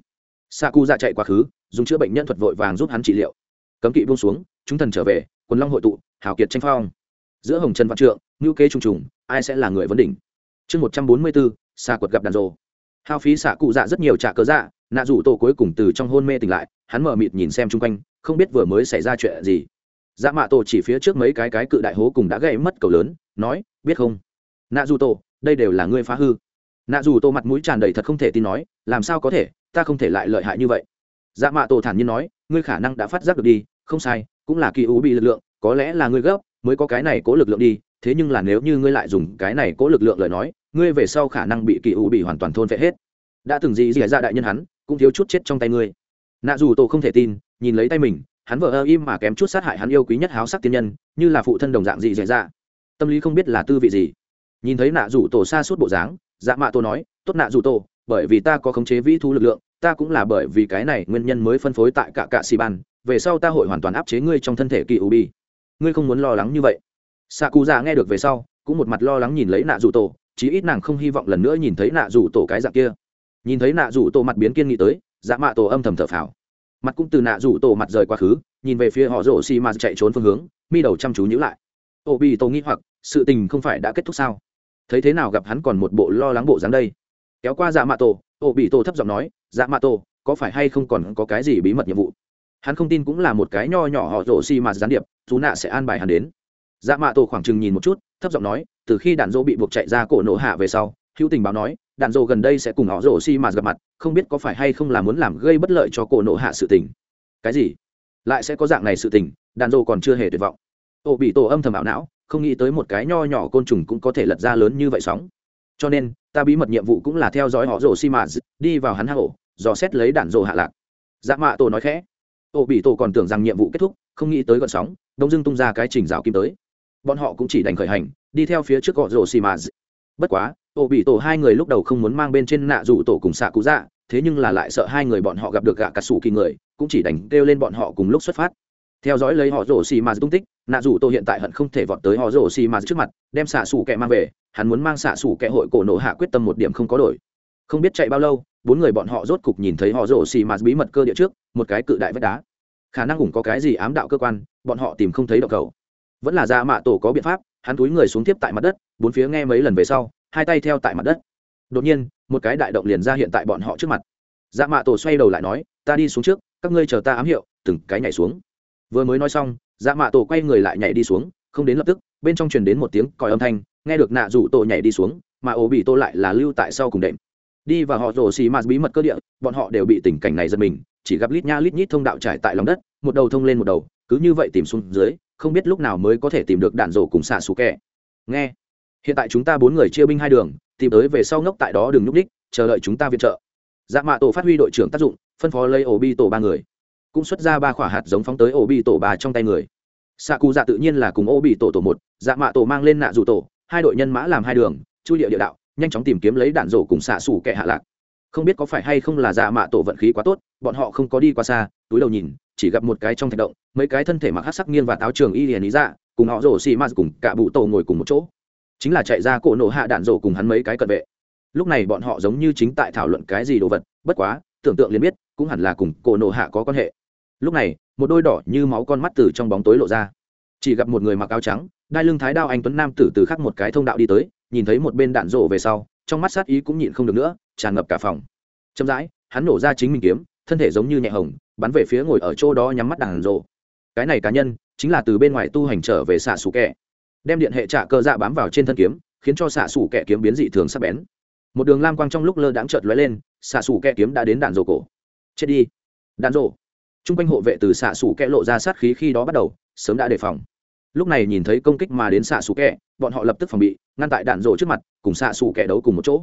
Sa cu dạ chạy quá khứ, dùng chữa bệnh nhân thuật vội vàng giúp hắn trị liệu. Cấm kỵ buông xuống, chúng thần trở về, quần long hội tụ, hào kiệt tranh phong. Giữa hồng trần văn trượng ngữ kế trùng trùng, ai sẽ là người vấn đỉnh? Chương một trăm bốn mươi bốn xa quật gặp đàn rồ hao phí xạ cụ dạ rất nhiều trả cớ dạ nạ rủ tổ cuối cùng từ trong hôn mê tỉnh lại, hắn mở mịt nhìn xem chung quanh, không biết vừa mới xảy ra chuyện gì. Dạ mạ tổ chỉ phía trước mấy cái cái cự đại hố cùng đã gây mất cầu lớn, nói, biết không? Nạ dù tổ, đây đều là ngươi phá hư. Nạ dù tổ mặt mũi tràn đầy thật không thể tin nói, làm sao có thể, ta không thể lại lợi hại như vậy. Dạ mạ tổ thản nhiên nói, ngươi khả năng đã phát giác được đi, không sai, cũng là kỳ ú bị lực lượng, có lẽ là ngươi gấp, mới có cái này cố lực lượng đi, thế nhưng là nếu như ngươi lại dùng cái này cố lực lượng lời nói ngươi về sau khả năng bị kỳ u bị hoàn toàn thôn vệ hết. Đã từng gì gì ra đại nhân hắn, cũng thiếu chút chết trong tay ngươi. Nạ dù tổ không thể tin, nhìn lấy tay mình, hắn vợ ơ im mà kém chút sát hại hắn yêu quý nhất háo sắc tiên nhân, như là phụ thân đồng dạng gì dễ ra. Tâm lý không biết là tư vị gì. Nhìn thấy nạ dù tổ xa suốt bộ dáng dạ mạ tổ nói, tốt nạ dù tổ, bởi vì ta có khống chế vĩ thu lực lượng, ta cũng là bởi vì cái này nguyên nhân mới phân phối tại cả cạ xì ban về sau ta hội hoàn toàn áp chế ngươi trong thân thể kỳ u bi. Ngươi không muốn lo lắng như vậy. Xạ cụ già nghe được về sau, cũng một mặt lo lắng nhìn lấy nạ dù tổ chí ít nàng không hy vọng lần nữa nhìn thấy nạ rủ tổ cái dạng kia. Nhìn thấy nạ rủ tổ mặt biến kiên nghị tới dạ mạ tổ âm thầm thở phào. Mặt cũng từ nạ rủ tổ mặt rời quá khứ, nhìn về phía họ rổ xì mà chạy trốn phương hướng, mi đầu chăm chú nhữ lại. Ô bi tổ nghĩ hoặc, sự tình không phải đã kết thúc sao? Thấy thế nào gặp hắn còn một bộ lo lắng bộ dáng đây? Kéo qua dạ mạ tổ, ô bị tổ thấp giọng nói dạ mạ tổ, có phải hay không còn có cái gì bí mật nhiệm vụ? Hắn không tin cũng là một cái nho nhỏ họ rổ xi mà gián điệp chú nạ sẽ an bài hắn đến. Dạ mạ tổ khoảng chừng nhìn một chút thấp giọng nói, từ khi đàn dỗ bị buộc chạy ra cổ nổ hạ về sau, hữu tình báo nói đàn dỗ gần đây sẽ cùng họ rổ xi mà gặp mặt, không biết có phải hay không là muốn làm gây bất lợi cho cổ nổ hạ sự tình. Cái gì? Lại sẽ có dạng này sự tình đàn dỗ còn chưa hề tuyệt vọng. Ô bị tổ âm thầm ảo não, không nghĩ tới một cái nho nhỏ côn trùng cũng có thể lật ra lớn như vậy sóng. Cho nên, ta bí mật nhiệm vụ cũng là theo dõi họ rổ xi mà, đi vào hắn hạ ổ, dò xét lấy đàn dô hạ lạc. Dạ mạ tổ nói khẽ. Ô bị tổ còn tưởng rằng nhiệm vụ kết thúc, không nghĩ tới gọn sóng, đông dưng tung ra cái trình rào kim tới bọn họ cũng chỉ đành khởi hành, đi theo phía trước gọ rổ xi mà bất quá ô bị tổ hai người lúc đầu không muốn mang bên trên nạ rủ tổ cùng xạ cú dạ thế nhưng là lại sợ hai người bọn họ gặp được gạ cà sủ kỳ người, cũng chỉ đành kêu lên bọn họ cùng lúc xuất phát. Theo dõi lấy họ rổ xì mà tung tích, nạ rủ tổ hiện tại hận không thể vọt tới họ rổ xì mà trước mặt, đem xạ sủ kẹ mang về, hắn muốn mang xạ sủ kẹ hội cổ nổ hạ quyết tâm một điểm không có đổi. Không biết chạy bao lâu, bốn người bọn họ rốt cục nhìn thấy họ rổ xì mà bí mật cơ địa trước, một cái cự đại vách đá. Khả năng cũng có cái gì ám đạo cơ quan, bọn họ tìm không thấy động cầu vẫn là dạ mạ tổ có biện pháp, hắn túi người xuống tiếp tại mặt đất, bốn phía nghe mấy lần về sau, hai tay theo tại mặt đất. Đột nhiên, một cái đại động liền ra hiện tại bọn họ trước mặt. Dạ mạ tổ xoay đầu lại nói, ta đi xuống trước, các ngươi chờ ta ám hiệu, từng cái nhảy xuống. Vừa mới nói xong dạ mạ tổ quay người lại nhảy đi xuống, không đến lập tức, bên trong truyền đến một tiếng còi âm thanh, nghe được nạ rủ tổ nhảy đi xuống, mà ổ bị tô lại là lưu tại sau cùng đệm. Đi và họ rổ xì mạt bí mật cơ địa, bọn họ đều bị tình cảnh này giật mình, chỉ gặp lít nha lít nhít thông đạo trải tại lòng đất, một đầu thông lên một đầu, cứ như vậy tìm xuống dưới không biết lúc nào mới có thể tìm được đạn rổ cùng xạ xù kẹ. Nghe. Hiện tại chúng ta bốn người chia binh hai đường, tìm tới về sau ngốc tại đó đừng nhúc ních chờ đợi chúng ta viện trợ. Dạ mạ tổ phát huy đội trưởng tác dụng, phân phó lấy ổ bi tổ ba người. Cũng xuất ra ba khỏa hạt giống phóng tới ổ bi tổ ba trong tay người. Xạ cụ dạ tự nhiên là cùng ổ bị tổ tổ một dạ mạ tổ mang lên nạ dù tổ, hai đội nhân mã làm hai đường chui địa địa đạo, nhanh chóng tìm kiếm lấy đạn rổ cùng xạ xù kẻ hạ lạc. Không biết có phải hay không là dạ mạ tổ vận khí quá tốt, bọn họ không có đi qua xa, túi đầu nhìn chỉ gặp một cái trong thạch động, mấy cái thân thể mặc hát sắc nghiêng và táo trường y liền ý dạ cùng họ rổ xì ma cùng cả bụ tổ ngồi cùng một chỗ. Chính là chạy ra cổ nổ hạ đạn rổ cùng hắn mấy cái cận vệ. Lúc này bọn họ giống như chính tại thảo luận cái gì đồ vật, bất quá, tưởng tượng liền biết, cũng hẳn là cùng cổ nổ hạ có quan hệ. Lúc này, một đôi đỏ như máu con mắt từ trong bóng tối lộ ra. Chỉ gặp một người mặc áo trắng, đai lưng thái đao anh tuấn nam tử từ khắc một cái thông đạo đi tới, nhìn thấy một bên đạn rổ về sau, trong mắt sát ý cũng nhịn không được nữa, tràn ngập cả phòng. Chậm rãi, hắn nổ ra chính mình kiếm, thân thể giống như nhẹ hồng bắn về phía ngồi ở chỗ đó nhắm mắt đàn rổ cái này cá nhân chính là từ bên ngoài tu hành trở về xạ xù kẹ. Đem điện hệ trạ cơ dạ bám vào trên thân kiếm, khiến cho xạ xù kẹ kiếm biến dị thường sắc bén. Một đường lam quang trong lúc lơ đãng chợt lóe lên, xạ xù kẹ kiếm đã đến đạn rổ cổ. Chết đi. Đạn rổ t r u n g quanh hộ vệ từ xạ xù kẹ lộ ra sát khí khi đó bắt đầu, sớm đã đề phòng. Lúc này nhìn thấy công kích mà đến xạ xù kẹ, bọn họ lập tức phòng bị, ngăn tại đạn rổ trước mặt, cùng xạ xù kẹ đấu cùng một chỗ.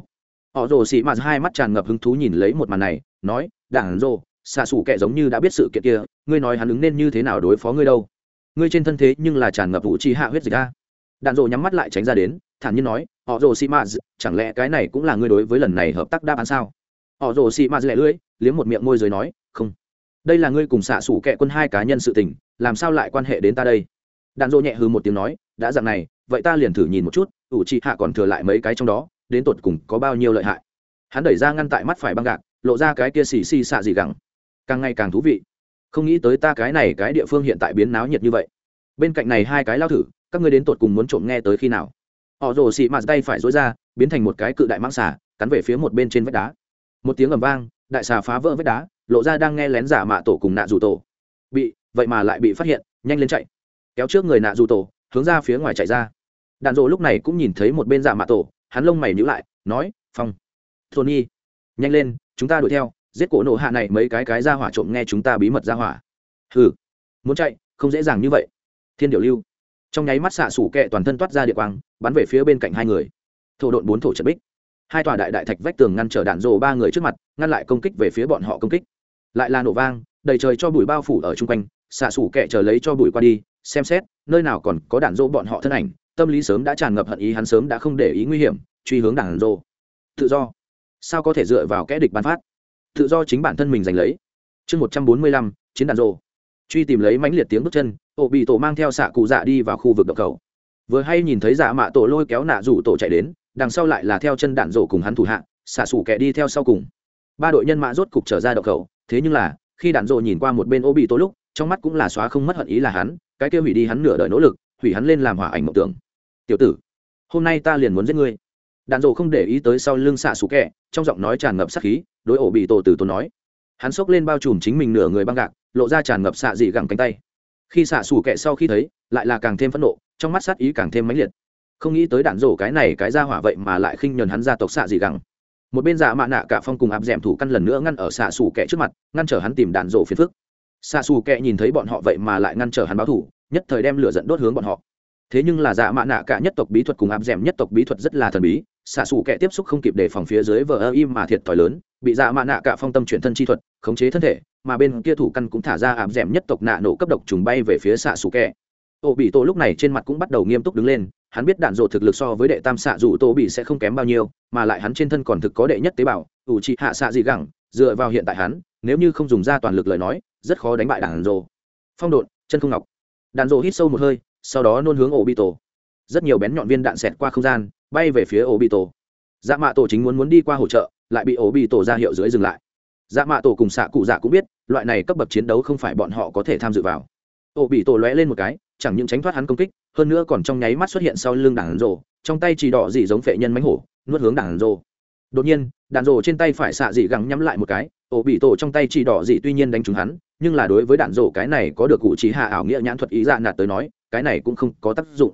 Họ rồ xị mạt hai mắt tràn ngập hứng thú nhìn lấy một màn này, nói đạn rổ xạ xù kệ giống như đã biết sự kiện kia, ngươi nói hắn ứng nên như thế nào đối phó ngươi đâu? Ngươi trên thân thế nhưng là tràn ngập vũ chi hạ huyết dịch a. Đạn dộ nhắm mắt lại tránh ra đến, thản nhiên nói, họ rồ xị mạt, chẳng lẽ cái này cũng là ngươi đối với lần này hợp tác đáp án sao? Họ rồ xị mạt lẹ lưỡi, liếm một miệng môi rồi nói, không. Đây là ngươi cùng xạ xủ kệ quân hai cá nhân sự tình, làm sao lại quan hệ đến ta đây? Đạn dộ nhẹ hư một tiếng nói, đã dặn này, vậy ta liền thử nhìn một chút, ủ chị hạ còn thừa lại mấy cái trong đó, đến tột cùng có bao nhiêu lợi hại? Hắn đẩy ra ngăn tại mắt phải băng gạc, lộ ra cái kia xì xì xạ gì gẳng càng ngày càng thú vị. Không nghĩ tới ta cái này cái địa phương hiện tại biến náo nhiệt như vậy. Bên cạnh này hai cái lao thử các ngươi đến tột cùng muốn trộm nghe tới khi nào? Họ rồ xị mạt tay phải dối ra biến thành một cái cự đại mang xà, cắn về phía một bên trên vách đá. Một tiếng ầm vang đại xà phá vỡ vách đá lộ ra đang nghe lén giả mạ tổ cùng nạ dù tổ. Bị vậy mà lại bị phát hiện nhanh lên chạy. Kéo trước người nạ dù tổ hướng ra phía ngoài chạy ra. Đạn dỗ lúc này cũng nhìn thấy một bên giả mạ tổ hắn lông mày nhữ lại nói phong tony nhanh lên chúng ta đuổi theo giết cổ nổ hạ này mấy cái cái ra hỏa trộm nghe chúng ta bí mật ra hỏa. Hừ, muốn chạy, không dễ dàng như vậy. Thiên điệu lưu. Trong nháy mắt xạ sủ kẹ toàn thân toát ra địa quang, bắn về phía bên cạnh hai người. Thổ độn bốn thổ trận bích. Hai tòa đại đại thạch vách tường ngăn trở đạn rồ ba người trước mặt, ngăn lại công kích về phía bọn họ công kích. Lại là nổ vang, đầy trời cho bụi bao phủ ở chung quanh, xạ sủ kẹ chờ lấy cho bụi qua đi, xem xét, nơi nào còn có đạn dô bọn họ thân ảnh, tâm lý sớm đã tràn ngập hận ý, hắn sớm đã không để ý nguy hiểm, truy hướng đạn dô tự do. Sao có thể dựa vào kẽ địch bắn phát? Tự do chính bản thân mình giành lấy. Chương một trăm bốn mươi lăm, chiến đạn dô truy tìm lấy mãnh liệt tiếng bước chân ổ bị tổ mang theo xạ cụ dạ đi vào khu vực đập cầu. Vừa hay nhìn thấy dạ mạ tổ lôi kéo nạ rủ tổ chạy đến, đằng sau lại là theo chân đạn rổ cùng hắn thủ hạ, xạ xủ kẻ đi theo sau cùng. Ba đội nhân mã rốt cục trở ra đập cầu, thế nhưng là, khi đạn rộ nhìn qua một bên ô bị tổ lúc, trong mắt cũng là xóa không mất hận ý là hắn, cái kia hủy đi hắn nửa đời nỗ lực, hủy hắn lên làm hỏa ảnh mộng tưởng. Tiểu tử, hôm nay ta liền muốn giết ngươi đạn rộ không để ý tới sau lưng xạ xù kẹ, trong giọng nói tràn ngập sát khí, đối ổ bị tổ từ tổ nói. Hắn xốc lên bao trùm chính mình nửa người băng gạc, lộ ra tràn ngập xạ dị gẳng cánh tay. Khi xạ xù kẹ sau khi thấy, lại là càng thêm phẫn nộ, trong mắt sát ý càng thêm mãnh liệt. Không nghĩ tới đạn rổ cái này cái ra hỏa vậy mà lại khinh nhờn hắn ra tộc xạ dị gẳng. Một bên dạ mạ nạ cả phong cùng áp d ẻ m thủ căn lần nữa ngăn ở xạ xù kẹ trước mặt, ngăn trở hắn tìm đạn rổ phiền phức. Xạ xù kẹ nhìn thấy bọn họ vậy mà lại ngăn trở hắn báo thủ nhất thời đem lửa dẫn đốt hướng bọn họ. Thế nhưng là dạ mạ nạ cả nhất tộc bí thuật cùng áp d ẻ m nhất tộc bí thuật rất là thần bí xạ xù kẻ tiếp xúc không kịp để phòng phía dưới vờ ơ im mà thiệt thòi lớn, bị dạ mạ nạ cả phong tâm chuyển thân chi thuật, khống chế thân thể, mà bên kia thủ căn cũng thả ra ảm d ẻ m nhất tộc nạ nổ cấp độc trùng bay về phía xạ xù kẻ. Ô bị tổ lúc này trên mặt cũng bắt đầu nghiêm túc đứng lên, hắn biết đạn dộ thực lực so với đệ tam xạ dù tô bị sẽ không kém bao nhiêu, mà lại hắn trên thân còn thực có đệ nhất tế bào, ủ trị hạ xạ gì gẳng, dựa vào hiện tại hắn, nếu như không dùng ra toàn lực lời nói, rất khó đánh bại đạn dộ phong độn, chân không ngọc. Đạn dộ hít sâu một hơi, sau đó nôn hướng ổ bị tổ rất nhiều bén nhọn viên đạn xẹt qua không gian bay về phía ổ bị tổ dạ mạ tổ chính muốn muốn đi qua hỗ trợ, lại bị ổ bị tổ ra hiệu dưới dừng lại. Dạ mạ tổ cùng xạ cụ dạ cũng biết, loại này cấp bậc chiến đấu không phải bọn họ có thể tham dự vào. Ổ bị tổ lóe lên một cái, chẳng những tránh thoát hắn công kích, hơn nữa còn trong nháy mắt xuất hiện sau lưng đạn rồ trong tay chỉ đỏ dị giống phệ nhân mánh hổ, nuốt hướng đạn rồ đột nhiên, đạn rồ trên tay phải xạ dị gắng nhắm lại một cái ổ bị tổ trong tay chỉ đỏ dị tuy nhiên đánh trúng hắn, nhưng là đối với đạn rồ cái này có được cụ trí hạ ảo nghĩa nhãn thuật ý dạ nạt tới nói, cái này cũng không có tác dụng.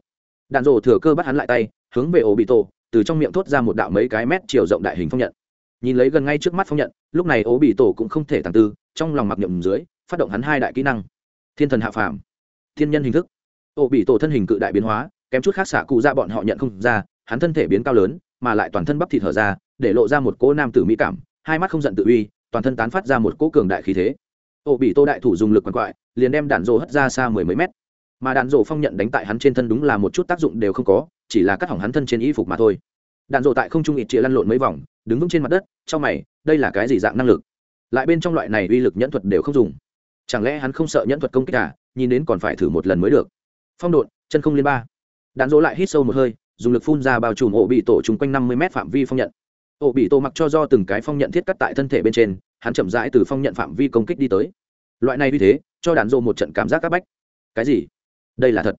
Đạn rồ thừa cơ bắt hắn lại tay hướng về ổ bị tổ từ trong miệng thốt ra một đạo mấy cái mét chiều rộng đại hình phong nhận. Nhìn lấy gần ngay trước mắt phong nhận, lúc này ổ bị tổ cũng không thể tàng tư, trong lòng mặc nhậm dưới, phát động hắn hai đại kỹ năng. Thiên thần hạ phàm, thiên nhân hình thức. Ổ bị tổ thân hình cự đại biến hóa, kém chút khác xạ cụ ra bọn họ nhận không ra, hắn thân thể biến cao lớn, mà lại toàn thân bắp thịt thở ra, để lộ ra một cỗ nam tử mỹ cảm, hai mắt không giận tự uy, toàn thân tán phát ra một cỗ cường đại khí thế. Ổ bị tô đại thủ dùng lực quằn quại, liền đem đạn rổ hất ra xa mười mấy mét mà đạn rổ phong nhận đánh tại hắn trên thân đúng là một chút tác dụng đều không có, chỉ là cắt hỏng hắn thân trên y phục mà thôi. Đạn rổ tại không trung ít chĩa lăn lộn mấy vòng, đứng vững trên mặt đất trong mày, đây là cái gì dạng năng lực? Lại bên trong loại này uy lực nhẫn thuật đều không dùng. Chẳng lẽ hắn không sợ nhẫn thuật công kích à? Nhìn đến còn phải thử một lần mới được. Phong độn, chân không liên ba. Đạn rổ lại hít sâu một hơi, dùng lực phun ra bao trùm ổ bị tổ chung quanh năm mươi m phạm vi phong nhận. Ổ bị tổ mặc cho do từng cái phong nhận thiết cắt tại thân thể bên trên, hắn chậm rãi từ phong nhận phạm vi công kích đi tới. Loại này như thế, cho đạn dộ một trận cảm giác c áp bách. Cái gì? Đây là thật.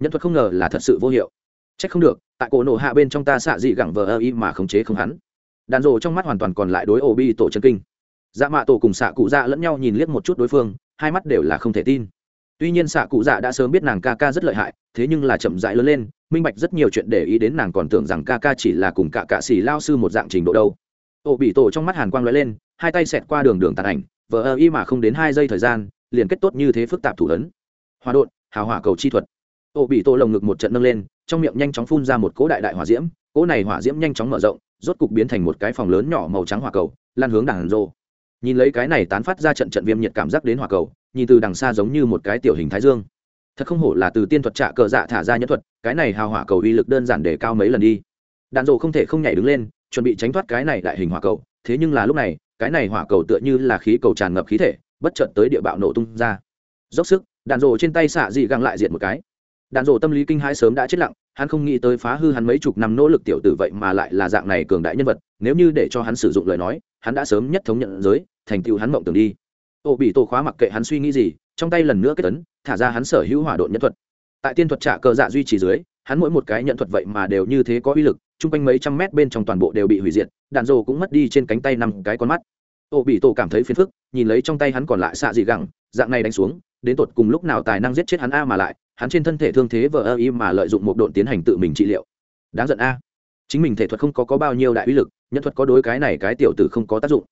Nhân thuật không ngờ là thật sự vô hiệu. C h ắ c không được, tại cổ nổ hạ bên trong ta xạ dị gẳng vờ ơ y mà khống chế không hắn. Đạn rộ trong mắt hoàn toàn còn lại đối ổ bi tổ chân kinh. Dạ mạ tổ cùng xạ cụ dạ lẫn nhau nhìn liếc một chút đối phương, hai mắt đều là không thể tin. Tuy nhiên xạ cụ dạ đã sớm biết nàng ca ca rất lợi hại, thế nhưng là chậm rãi lớn lên, minh bạch rất nhiều chuyện để ý đến nàng còn tưởng rằng ca ca chỉ là cùng cả cạ xỉ lao sư một dạng trình độ đâu. Ổ bị tổ trong mắt hàn quang lóe lên, hai tay xẹt qua đường đường tàn ảnh, vờ ơ y mà không đến hai giây thời gian, liền kết tốt như thế phức tạp thủ lớn hòa đột hào hỏa cầu chi thuật. Ô bị tổ lồng ngực một trận nâng lên, trong miệng nhanh chóng phun ra một cỗ đại đại hỏa diễm, cỗ này hỏa diễm nhanh chóng mở rộng, rốt cục biến thành một cái phòng lớn nhỏ màu trắng hỏa cầu, lan hướng đảng rô. Nhìn lấy cái này tán phát ra trận trận viêm nhiệt cảm giác đến hỏa cầu, nhìn từ đằng xa giống như một cái tiểu hình thái dương. Thật không hổ là từ tiên thuật trạ cờ dạ thả ra nhân thuật, cái này hào hỏa cầu uy lực đơn giản để cao mấy lần đi. Đạn rộ không thể không nhảy đứng lên, chuẩn bị tránh thoát cái này đại hình hỏa cầu, thế nhưng là lúc này, cái này hỏa cầu tựa như là khí cầu tràn ngập khí thể, bất chợt tới địa bạo nổ tung ra. Dốc sức đạn rổ trên tay xạ dị găng lại diện một cái. Đạn rổ tâm lý kinh hãi sớm đã chết lặng, hắn không nghĩ tới phá hư hắn mấy chục năm nỗ lực tiểu tử vậy mà lại là dạng này cường đại nhân vật, nếu như để cho hắn sử dụng lời nói, hắn đã sớm nhất thống nhận giới, thành tựu hắn mộng tưởng đi. Ô bị tổ khóa mặc kệ hắn suy nghĩ gì, trong tay lần nữa kết tấn thả ra hắn sở hữu hỏa độn nhân thuật. Tại tiên thuật trả cờ dạ duy trì dưới, hắn mỗi một cái nhận thuật vậy mà đều như thế có uy lực, chung quanh mấy trăm mét bên trong toàn bộ đều bị hủy diệt, đạn rồ cũng mất đi trên cánh tay năm cái con mắt. Ô bị tổ cảm thấy phiền phức, nhìn lấy trong tay hắn còn lại xạ dị gẳng dạng này đánh xuống đến tột cùng lúc nào tài năng giết chết hắn a mà lại hắn trên thân thể thương thế vờ ơ y mà lợi dụng một độn tiến hành tự mình trị liệu. Đáng giận a. Chính mình thể thuật không có, có bao nhiêu đại uy lực nhân thuật có đối cái này cái tiểu tử không có tác dụng.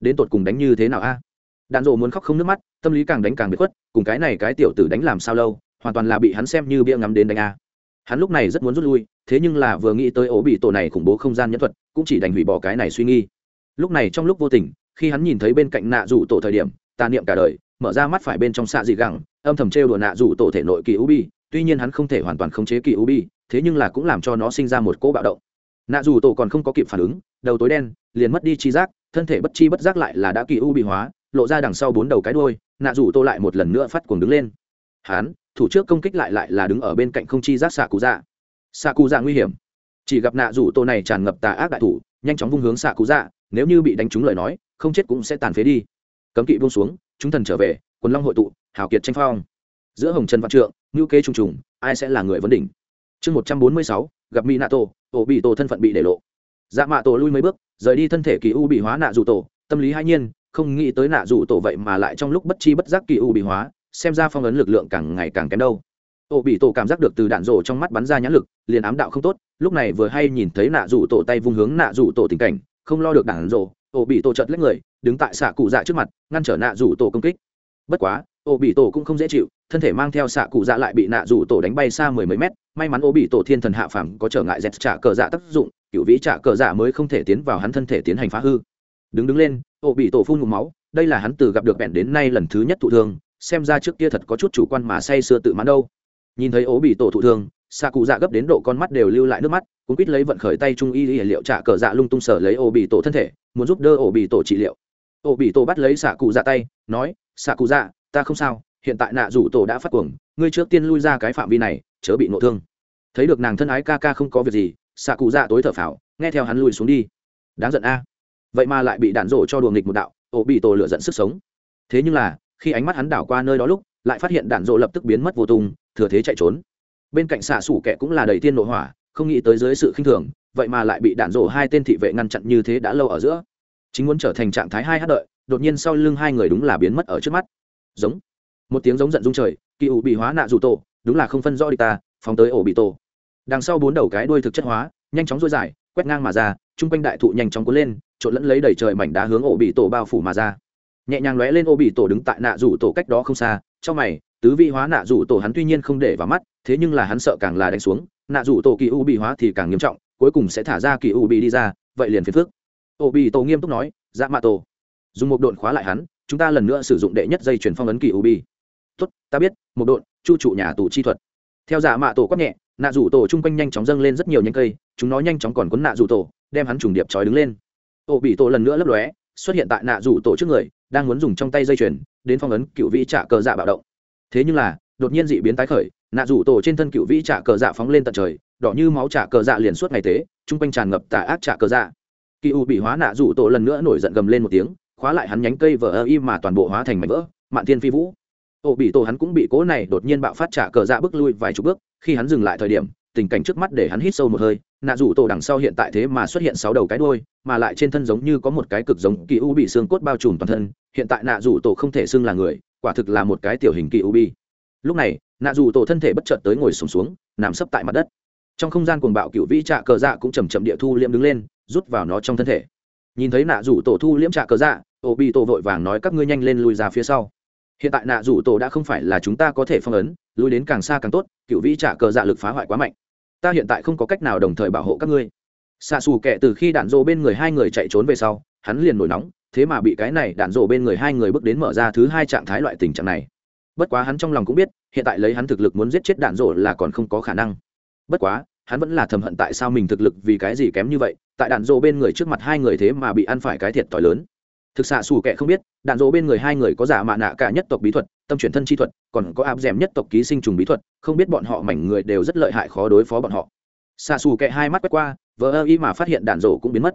Đến tột cùng đánh như thế nào a? Đạn dộ muốn khóc không nước mắt tâm lý càng đánh càng bị khuất cùng cái này cái tiểu tử đánh làm sao lâu hoàn toàn là bị hắn xem như bia ngắm đến đánh a. Hắn lúc này rất muốn rút lui thế nhưng là vừa nghĩ tới ố bị tổ này khủng bố không gian nhân thuật cũng chỉ đành hủy bỏ cái này suy nghi lúc này trong lúc vô tình khi hắn nhìn thấy bên cạnh nạ rủ tổ thời điểm tà niệm cả đời mở ra mắt phải bên trong xạ dị gẳng, âm thầm trêu đùa nạ rủ tổ thể nội kỳ u bi, tuy nhiên hắn không thể hoàn toàn khống chế kỳ u bi, thế nhưng là cũng làm cho nó sinh ra một cỗ bạo động. Nạ rủ tổ còn không có kịp phản ứng, đầu tối đen, liền mất đi chi giác, thân thể bất chi bất giác lại là đã kỳ u bị hóa, lộ ra đằng sau bốn đầu cái đuôi, nạ rủ tô lại một lần nữa phát cuồng đứng lên. Hắn, thủ trước công kích lại lại là đứng ở bên cạnh không chi giác xạ cụ dạ. Xạ cụ dạ nguy hiểm. Chỉ gặp nạ rủ tô này tràn ngập tà ác đại thủ, nhanh chóng vung hướng xạ cụ dạ nếu như bị đánh trúng lời nói, không chết cũng sẽ tàn phế đi. Cấm kỵ buông xuống chúng thần trở về, quần long hội tụ, hào kiệt tranh phong. Giữa hồng trần văn trượng ngữ kế trùng trùng, ai sẽ là người vấn đỉnh? Chương một trăm bốn mươi sáu, gặp mỹ nạ tổ tổ bị tổ thân phận bị để lộ. Dạ mạ tổ lui mấy bước, rời đi thân thể kỳ u bị hóa nạ dù tổ, tâm lý hai nhiên, không nghĩ tới nạ dù tổ vậy mà lại trong lúc bất chi bất giác kỳ u bị hóa, xem ra phong ấn lực lượng càng ngày càng kém đâu. Tổ bị tổ cảm giác được từ đạn rổ trong mắt bắn ra nhãn lực, liền ám đạo không tốt, lúc này vừa hay nhìn thấy nạ dù tổ tay vung hướng nạ dù tổ tình cảnh, không lo được đạn rổ tổ bị tổ chợt lấy người đứng tại xạ cụ dạ trước mặt, ngăn trở nạ rủ tổ công kích. Bất quá, ô bị tổ cũng không dễ chịu, thân thể mang theo xạ cụ dạ lại bị nạ rủ tổ đánh bay xa mười mấy mét. May mắn ô bị tổ thiên thần hạ phàm có trở ngại dẹt trả cờ dạ tác dụng, cựu vĩ trả cờ dạ mới không thể tiến vào hắn thân thể tiến hành phá hư. Đứng đứng lên, ô bị tổ phun ngụm máu, đây là hắn từ gặp được bẹn đến nay lần thứ nhất thụ thương, xem ra trước kia thật có chút chủ quan mà say sưa tự mãn đâu. Nhìn thấy ố bị tổ thụ thương, xạ cụ dạ gấp đến độ con mắt đều lưu lại nước mắt cũng quýt lấy vận khởi tay trung y liệu trả cờ dạ lung tung sở lấy ổ bị tổ thân thể, muốn giúp đỡ ổ bị tổ trị liệu ổ bị tổ bắt lấy xạ cụ dạ tay, nói, xạ cụ dạ ta không sao, hiện tại nạ rủ tổ đã phát cuồng, ngươi trước tiên lui ra cái phạm vi này, chớ bị nộ thương. Thấy được nàng thân ái ca ca không có việc gì, xạ cụ dạ tối thở phào, nghe theo hắn lui xuống đi. Đáng giận a. Vậy mà lại bị đạn rổ cho đùa nghịch một đạo ổ bị tổ lựa giận sức sống. Thế nhưng là, khi ánh mắt hắn đảo qua nơi đó lúc, lại phát hiện đạn rộ lập tức biến mất vô tung, thừa thế chạy trốn. Bên cạnh xạ sủ kẻ cũng là đầy tiên nội hỏa, không nghĩ tới dưới sự khinh thường, vậy mà lại bị đạn rộ hai tên thị vệ ngăn chặn như thế đã lâu ở giữa chính muốn trở thành trạng thái hai hát đợi, đột nhiên sau lưng hai người đúng là biến mất ở trước mắt. Giống. Một tiếng giống giận dung trời, kỳ ủ bị hóa nạ dù tổ, đúng là không phân rõ đi ta, phóng tới ổ bị tổ. Đằng sau bốn đầu cái đuôi thực chất hóa, nhanh chóng dối dài, quét ngang mà ra, chung quanh đại thụ nhanh chóng cuốn lên, trộn lẫn lấy đầy trời mảnh đá hướng ổ bị tổ bao phủ mà ra. Nhẹ nhàng lóe lên ổ bị tổ đứng tại nạ rủ tổ cách đó không xa, trong mày, tứ vị hóa nạ rủ tổ hắn tuy nhiên không để vào mắt, thế nhưng là hắn sợ càng là đánh xuống, nạ rủ tổ kỳ u bị hóa thì càng nghiêm trọng, cuối cùng sẽ thả ra kỳ u bị đi ra, vậy liền phiền phước Ô bị tổ nghiêm túc nói dạ mạ tổ, dùng một độn khóa lại hắn, chúng ta lần nữa sử dụng đệ nhất dây chuyển phong ấn kỳ u bi tốt, ta biết, một độn, chu trụ nhà tù chi thuật. Theo dạ mạ tổ quát nhẹ, nạ rủ tổ chung quanh nhanh chóng dâng lên rất nhiều nhánh cây, chúng nó nhanh chóng còn quấn nạ rủ tổ, đem hắn trùng điệp trói đứng lên. Ô bị tổ lần nữa lấp lóe, xuất hiện tại nạ rủ tổ trước người, đang muốn dùng trong tay dây chuyền, đến phong ấn cựu vĩ trả cờ dạ bạo động. Thế nhưng là, đột nhiên dị biến tái khởi, nạ rủ tổ trên thân cựu vĩ trả cờ dạ phóng lên tận trời, đỏ như máu trả cờ dạ liền suốt ngày tế, chung quanh tràn ngập tà ác trả cờ dạ kỳ u bị hóa nạ rủ tổ lần nữa nổi giận gầm lên một tiếng khóa lại hắn nhánh cây vờ ơ y mà toàn bộ hóa thành mảnh vỡ mạn thiên phi vũ. Ô bị tổ hắn cũng bị cố này đột nhiên bạo phát trả cờ dạ bước lui vài chục bước khi hắn dừng lại thời điểm tình cảnh trước mắt để hắn hít sâu một hơi nạ rủ tổ đằng sau hiện tại thế mà xuất hiện sáu đầu cái đôi mà lại trên thân giống như có một cái cực giống kỳ u bị xương cốt bao trùm toàn thân hiện tại nạ rủ tổ không thể xưng là người quả thực là một cái tiểu hình kỳ u bi. Lúc này nạ rủ tổ thân thể bất chợt tới ngồi sùng xuống, xuống nằm sấp tại mặt đất trong không gian cuồng bạo cựu vĩ trạ cờ dạ cũng chầm chậm địa thu liễm đứng lên, rút vào nó trong thân thể. Nhìn thấy nạ rủ tổ thu liễm trạ cờ dạ ô bị tổ vội vàng nói, các ngươi nhanh lên lùi ra phía sau. Hiện tại nạ rủ tổ đã không phải là chúng ta có thể phong ấn lùi đến càng xa càng tốt, cựu vĩ trạ cờ dạ lực phá hoại quá mạnh. Ta hiện tại không có cách nào đồng thời bảo hộ các ngươi. Xạ xù kệ từ khi đạn rộ bên người hai người chạy trốn về sau, hắn liền nổi nóng, thế mà bị cái này đạn rộ bên người hai người bước đến mở ra thứ hai trạng thái loại tình trạng này. Bất quá hắn trong lòng cũng biết, hiện tại lấy hắn thực lực muốn giết chết đạn rộ là còn không có khả năng bất quá, hắn vẫn là thầm hận tại sao mình thực lực vì cái gì kém như vậy, tại đạn dỗ bên người trước mặt hai người thế mà bị ăn phải cái thiệt t h i lớn. Thực xạ xù kệ không biết, đạn dỗ bên người hai người có giả mạ nạ cả nhất tộc bí thuật, tâm chuyển thân chi thuật, còn có áp d nhất tộc ký sinh trùng bí thuật, không biết bọn họ mảnh người đều rất lợi hại khó đối phó bọn họ. Xạ xù kệ hai mắt quét qua, vờ ơ ý mà phát hiện đạn dỗ cũng biến mất.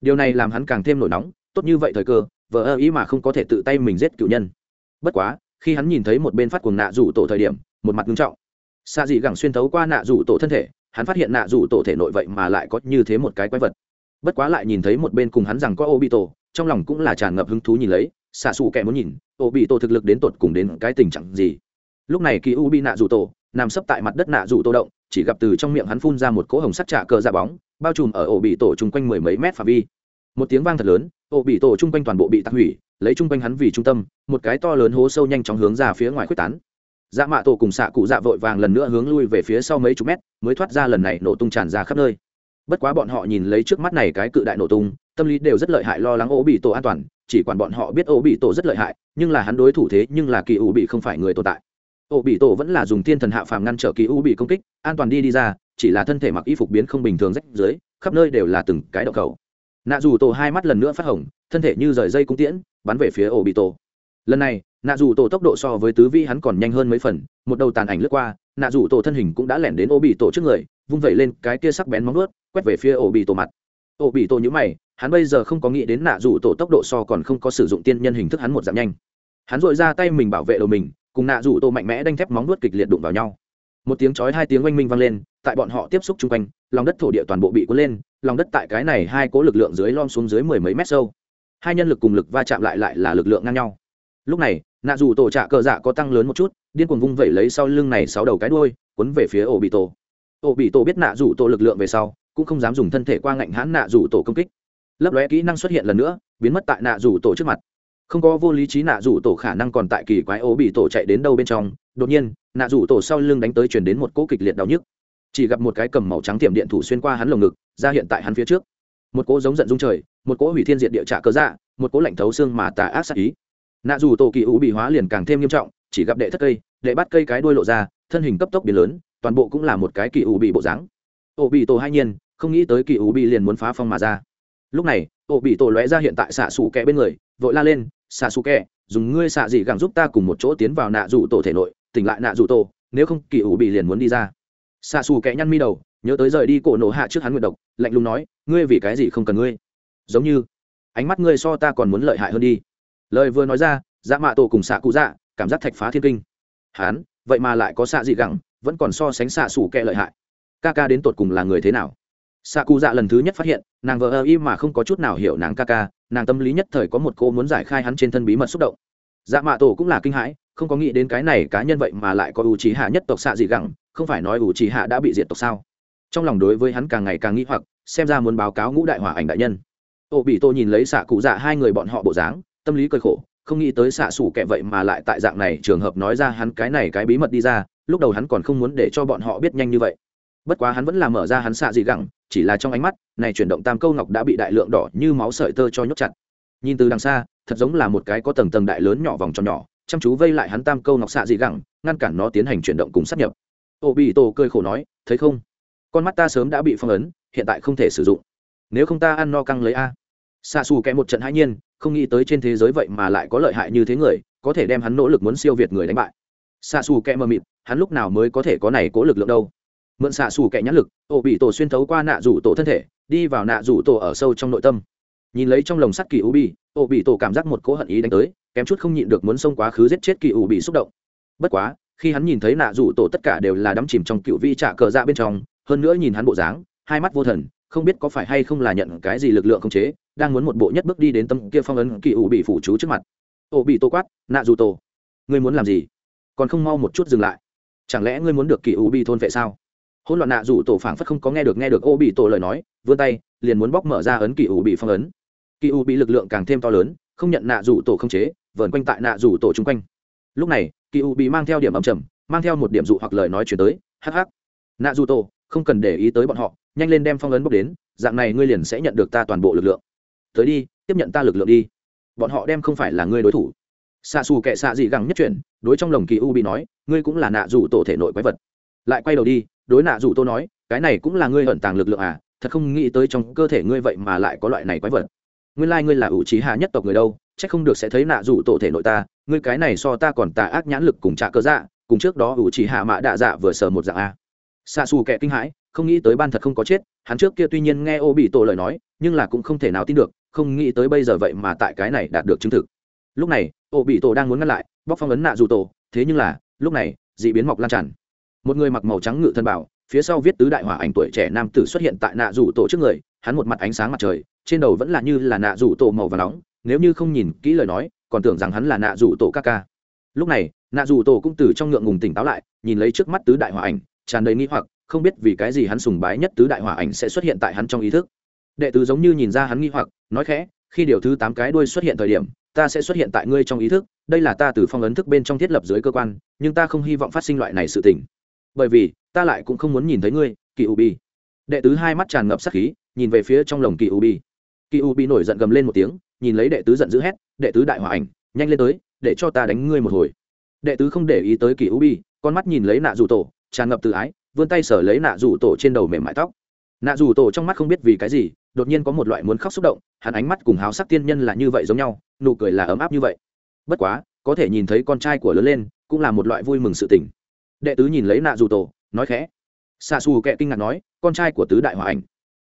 Điều này làm hắn càng thêm nổi nóng, tốt như vậy thời cơ, vờ ơ ý mà không có thể tự tay mình giết cựu nhân. Bất quá, khi hắn nhìn thấy một bên phát cuồng nạ rủ tổ thời điểm, một mặt nghiêm trọng xạ dị gẳng xuyên thấu qua nạ rủ tổ thân thể, hắn phát hiện nạ rủ tổ thể nội vậy mà lại có như thế một cái quái vật. Bất quá lại nhìn thấy một bên cùng hắn rằng có ô bị tổ trong lòng cũng là tràn ngập hứng thú nhìn lấy, xạ xù kẻ muốn nhìn ô bị tổ thực lực đến tột cùng đến cái tình trạng gì. Lúc này kỳ u bị nạ rủ tổ, nằm sấp tại mặt đất nạ rủ tổ động, chỉ gặp từ trong miệng hắn phun ra một cỗ hồng sắt trà cờ ra bóng, bao trùm ở ổ bị tổ chung quanh mười mấy mét phạm vi. Một tiếng vang thật lớn ổ bị tổ chung quanh toàn bộ bị tạc hủy, lấy chung quanh hắn vì trung tâm, một cái to lớn hố sâu nhanh chóng hướng ra phía ngoài quyết tán dạ mạ tổ cùng xạ cụ dạ vội vàng lần nữa hướng lui về phía sau mấy chục mét, mới thoát ra lần này nổ tung tràn ra khắp nơi. Bất quá bọn họ nhìn lấy trước mắt này cái cự đại nổ tung, tâm lý đều rất lợi hại lo lắng ố bị tổ an toàn, chỉ quản bọn họ biết ố bị tổ rất lợi hại, nhưng là hắn đối thủ thế nhưng là kỳ ủ bị không phải người tồn tại. Ố bị tổ vẫn là dùng thiên thần hạ phàm ngăn trở kỳ ủ bị công kích, an toàn đi đi ra, chỉ là thân thể mặc y phục biến không bình thường rách dưới, khắp nơi đều là từng cái đậu cầu nạ dù tổ hai mắt lần nữa phát hồng, thân thể như rời dây cung tiễn, bắn về phía ố bị tổ lần này, nạ dù tổ tốc độ so với tứ vi hắn còn nhanh hơn mấy phần, một đầu tàn ảnh lướt qua, nạ dù tổ thân hình cũng đã lẻn đến ô bị tổ trước người, vung vẩy lên cái kia sắc bén móng ướt quét về phía ô bị tổ mặt. Ô bị tổ nhữ mày, hắn bây giờ không có nghĩ đến nạ dù tổ tốc độ so còn không có sử dụng tiên nhân hình thức hắn một dạng nhanh. Hắn dội ra tay mình bảo vệ đầu mình, cùng nạ dù tổ mạnh mẽ đanh thép móng nuốt kịch liệt đụng vào nhau. Một tiếng chói hai tiếng oanh minh vang lên, tại bọn họ tiếp xúc chung quanh, lòng đất thổ địa toàn bộ bị cuốn lên, lòng đất tại cái này hai cố lực lượng dưới lom xuống dưới mười mấy mét sâu. Hai nhân lực cùng lực va chạm lại lại là lực lượng ngang nhau lúc này, nạ dù tổ trạ cờ dạ có tăng lớn một chút, điên cuồng vung vẩy lấy sau lưng này sáu đầu cái đuôi quấn về phía ổ bị tổ. Ổ bị tổ biết nạ dù tổ lực lượng về sau, cũng không dám dùng thân thể qua ngạnh hãn nạ dù tổ công kích. Lấp lóe kỹ năng xuất hiện lần nữa, biến mất tại nạ rủ tổ trước mặt. Không có vô lý trí nạ rủ tổ khả năng còn tại kỳ quái ổ bị tổ chạy đến đâu bên trong, đột nhiên, nạ rủ tổ sau lưng đánh tới chuyển đến một cỗ kịch liệt đau nhức. Chỉ gặp một cái cầm màu trắng tiệm điện thủ xuyên qua hắn lồng ngực, ra hiện tại hắn phía trước. Một cỗ giống giận dung trời, một cỗ hủy thiên diện địa trạ cờ dạ một cỗ lạnh thấu xương mà tà ác sát ý nạ dù tổ kỳ U bị hóa liền càng thêm nghiêm trọng, chỉ gặp đệ thất cây, đệ bắt cây cái đuôi lộ ra, thân hình cấp tốc biến lớn, toàn bộ cũng là một cái kỳ u bị bộ dáng. Ổ bị tổ hai nhiên, không nghĩ tới kỳ u bị liền muốn phá phong mà ra. Lúc này ổ bị tổ lóe ra hiện tại xạ xù kẹ bên người, vội la lên, xạ xù kẹ, dùng ngươi xạ gì gẳng giúp ta cùng một chỗ tiến vào nạ Dù tổ thể nội, tỉnh lại nạ Dù tổ, nếu không kỳ ủ bị liền muốn đi ra. Xạ xù kẽ nhăn mi đầu, nhớ tới rời đi cổ nổ hạ trước hắn nguyện độc, lạnh lùng nói, ngươi vì cái gì không cần ngươi? Giống như, ánh mắt ngươi so ta còn muốn lợi hại hơn đi lời vừa nói ra dạ mạ tổ cùng xạ cụ dạ cảm giác thạch phá thiên kinh. Hán, vậy mà lại có xạ dị gẳng, vẫn còn so sánh xạ xù kẹ lợi hại. Ca ca đến tột cùng là người thế nào? Xạ cụ dạ lần thứ nhất phát hiện, nàng vợ ơ y mà không có chút nào hiểu nàng ca ca, nàng tâm lý nhất thời có một cô muốn giải khai hắn trên thân bí mật xúc động. Dạ mạ tổ cũng là kinh hãi, không có nghĩ đến cái này cá nhân vậy mà lại có ủ trí hạ nhất tộc xạ dị gẳng, không phải nói ủ trí hạ đã bị diệt tộc sao? Trong lòng đối với hắn càng ngày càng nghĩ hoặc, xem ra muốn báo cáo ngũ đại hỏa ảnh đại nhân. Ô bị tô nhìn lấy xạ cụ dạ hai người bọn họ bộ dáng tâm lý cơi khổ, không nghĩ tới xạ xủ kẹ vậy mà lại tại dạng này, trường hợp nói ra hắn cái này cái bí mật đi ra, lúc đầu hắn còn không muốn để cho bọn họ biết nhanh như vậy. Bất quá hắn vẫn là mở ra hắn xạ gì gẳng, chỉ là trong ánh mắt, này chuyển động tam câu ngọc đã bị đại lượng đỏ như máu sợi tơ cho nhốt chặt. Nhìn từ đằng xa, thật giống là một cái có tầng tầng đại lớn nhỏ vòng tròn nhỏ, chăm chú vây lại hắn tam câu ngọc xạ dị gẳng, ngăn cản nó tiến hành chuyển động cùng sắp nhập. Ô bị tổ cơi khổ nói, thấy không? Con mắt ta sớm đã bị phong ấn, hiện tại không thể sử dụng. Nếu không ta ăn no căng lấy a. Xạ xù kẽ một trận hãi nhiên không nghĩ tới trên thế giới vậy mà lại có lợi hại như thế người, có thể đem hắn nỗ lực muốn siêu việt người đánh bại. Xạ xù kẹ mờ mịt, hắn lúc nào mới có thể có này cố lực lượng đâu? Mượn xạ xù kẹ nhãn lực ổ bị tổ xuyên thấu qua nạ rủ tổ thân thể, đi vào nạ rủ tổ ở sâu trong nội tâm. Nhìn lấy trong lồng sắt kỳ u bi ổ bị tổ cảm giác một cỗ hận ý đánh tới, kém chút không nhịn được muốn xông quá khứ giết chết kỳ u bị xúc động. Bất quá, khi hắn nhìn thấy nạ rủ tổ tất cả đều là đắm chìm trong cựu vi trả cờ ra bên trong, hơn nữa nhìn hắn bộ dáng, hai mắt vô thần, không biết có phải hay không là nhận cái gì lực lượng không chế đang muốn một bộ nhất bước đi đến tâm kia phong ấn kỳ ủ bị phủ chú trước mặt. Ổ bị tô quát, nạ dù tổ, ngươi muốn làm gì? Còn không mau một chút dừng lại. Chẳng lẽ ngươi muốn được kỳ ủ bị thôn vệ sao? Hỗn loạn nạ dù tổ phảng phất không có nghe được nghe được ô bị tổ lời nói, vươn tay, liền muốn bóc mở ra ấn kỳ ủ bị phong ấn. Kỳ ủ bị lực lượng càng thêm to lớn, không nhận nạ dù tổ không chế, vờn quanh tại nạ dù tổ chung quanh. Lúc này, kỳ ủ bị mang theo điểm ẩm trầm, mang theo một điểm dụ hoặc lời nói chuyển tới hh nạ dù tổ, không cần để ý tới bọn họ, nhanh lên đem phong ấn bốc đến, dạng này ngươi liền sẽ nhận được ta toàn bộ lực lượng tới đi, tiếp nhận ta lực lượng đi. Bọn họ đem không phải là ngươi đối thủ. Xạ xù kệ xạ dị gẳng nhất chuyển đối trong lồng kỳ u bị nói, ngươi cũng là nạ dù tổ thể nội quái vật. Lại quay đầu đi, đối nạ dù tô nói, cái này cũng là ngươi ẩn tàng lực lượng à thật không nghĩ tới trong cơ thể ngươi vậy mà lại có loại này quái vật. Nguyên lai、like、ngươi là ủ trí hạ nhất tộc người đâu c h ắ c không được sẽ thấy nạ dù tổ thể nội ta, ngươi cái này so ta còn tà ác nhãn lực cùng trả cơ dạ cùng trước đó ủ trí hạ mạ đạ dạ vừa sờ một dạng a xa xù kệ kinh hãi, không nghĩ tới ban thật không có chết, hắn trước kia tuy nhiên nghe ô bị tổ lời nói, nhưng là cũng không thể nào tin được không nghĩ tới bây giờ vậy mà tại cái này đạt được chứng thực. Lúc này ô bị tổ đang muốn ngăn lại, bóc phong ấn nạ dù tổ, thế nhưng là, lúc này d ị biến mọc lan tràn. Một người mặc màu trắng ngự thân bảo, phía sau viết tứ đại hỏa ảnh tuổi trẻ nam tử xuất hiện tại nạ dù tổ trước người, hắn một mặt ánh sáng mặt trời, trên đầu vẫn là như là nạ dù tổ màu và nóng, nếu như không nhìn kỹ lời nói, còn tưởng rằng hắn là nạ dù tổ ca ca. Lúc này, nạ dù tổ cũng từ trong ngượng ngùng tỉnh táo lại, nhìn lấy trước mắt tứ đại hỏa ảnh, tràn đầy nghĩ hoặc, không biết vì cái gì hắn sùng bái nhất tứ đại hỏa ảnh sẽ xuất hiện tại hắn trong ý thức đệ tử giống như nhìn ra hắn nghi hoặc, nói khẽ, khi điều thứ tám cái đuôi xuất hiện thời điểm, ta sẽ xuất hiện tại ngươi trong ý thức, đây là ta từ phong ấn thức bên trong thiết lập dưới cơ quan, nhưng ta không hy vọng phát sinh loại này sự tình. Bởi vì, ta lại cũng không muốn nhìn thấy ngươi, kỳ u bi. Đệ tứ hai mắt tràn ngập sắc khí, nhìn về phía trong lồng kỳ u bi. Kỳ u bi nổi giận gầm lên một tiếng, nhìn lấy đệ tứ giận dữ hét, đệ tứ đại hòa ảnh, nhanh lên tới, để cho ta đánh ngươi một hồi. Đệ tứ không để ý tới kỳ u bi, con mắt nhìn lấy nạ dù tổ, tràn ngập tự ái, vươn tay sở lấy nạ rủ tổ trên đầu mềm mại tóc nạ Dù tổ trong mắt không biết vì cái gì, đột nhiên có một loại muốn khóc xúc động, hắn ánh mắt cùng háo sắc tiên nhân là như vậy giống nhau, nụ cười là ấm áp như vậy. Bất quá, có thể nhìn thấy con trai của lớn lên, cũng là một loại vui mừng sự tình. Đệ tứ nhìn lấy nạ Dù tổ, nói khẽ. Xa xù kệ kinh ngạc nói, con trai của tứ đại hỏa ảnh.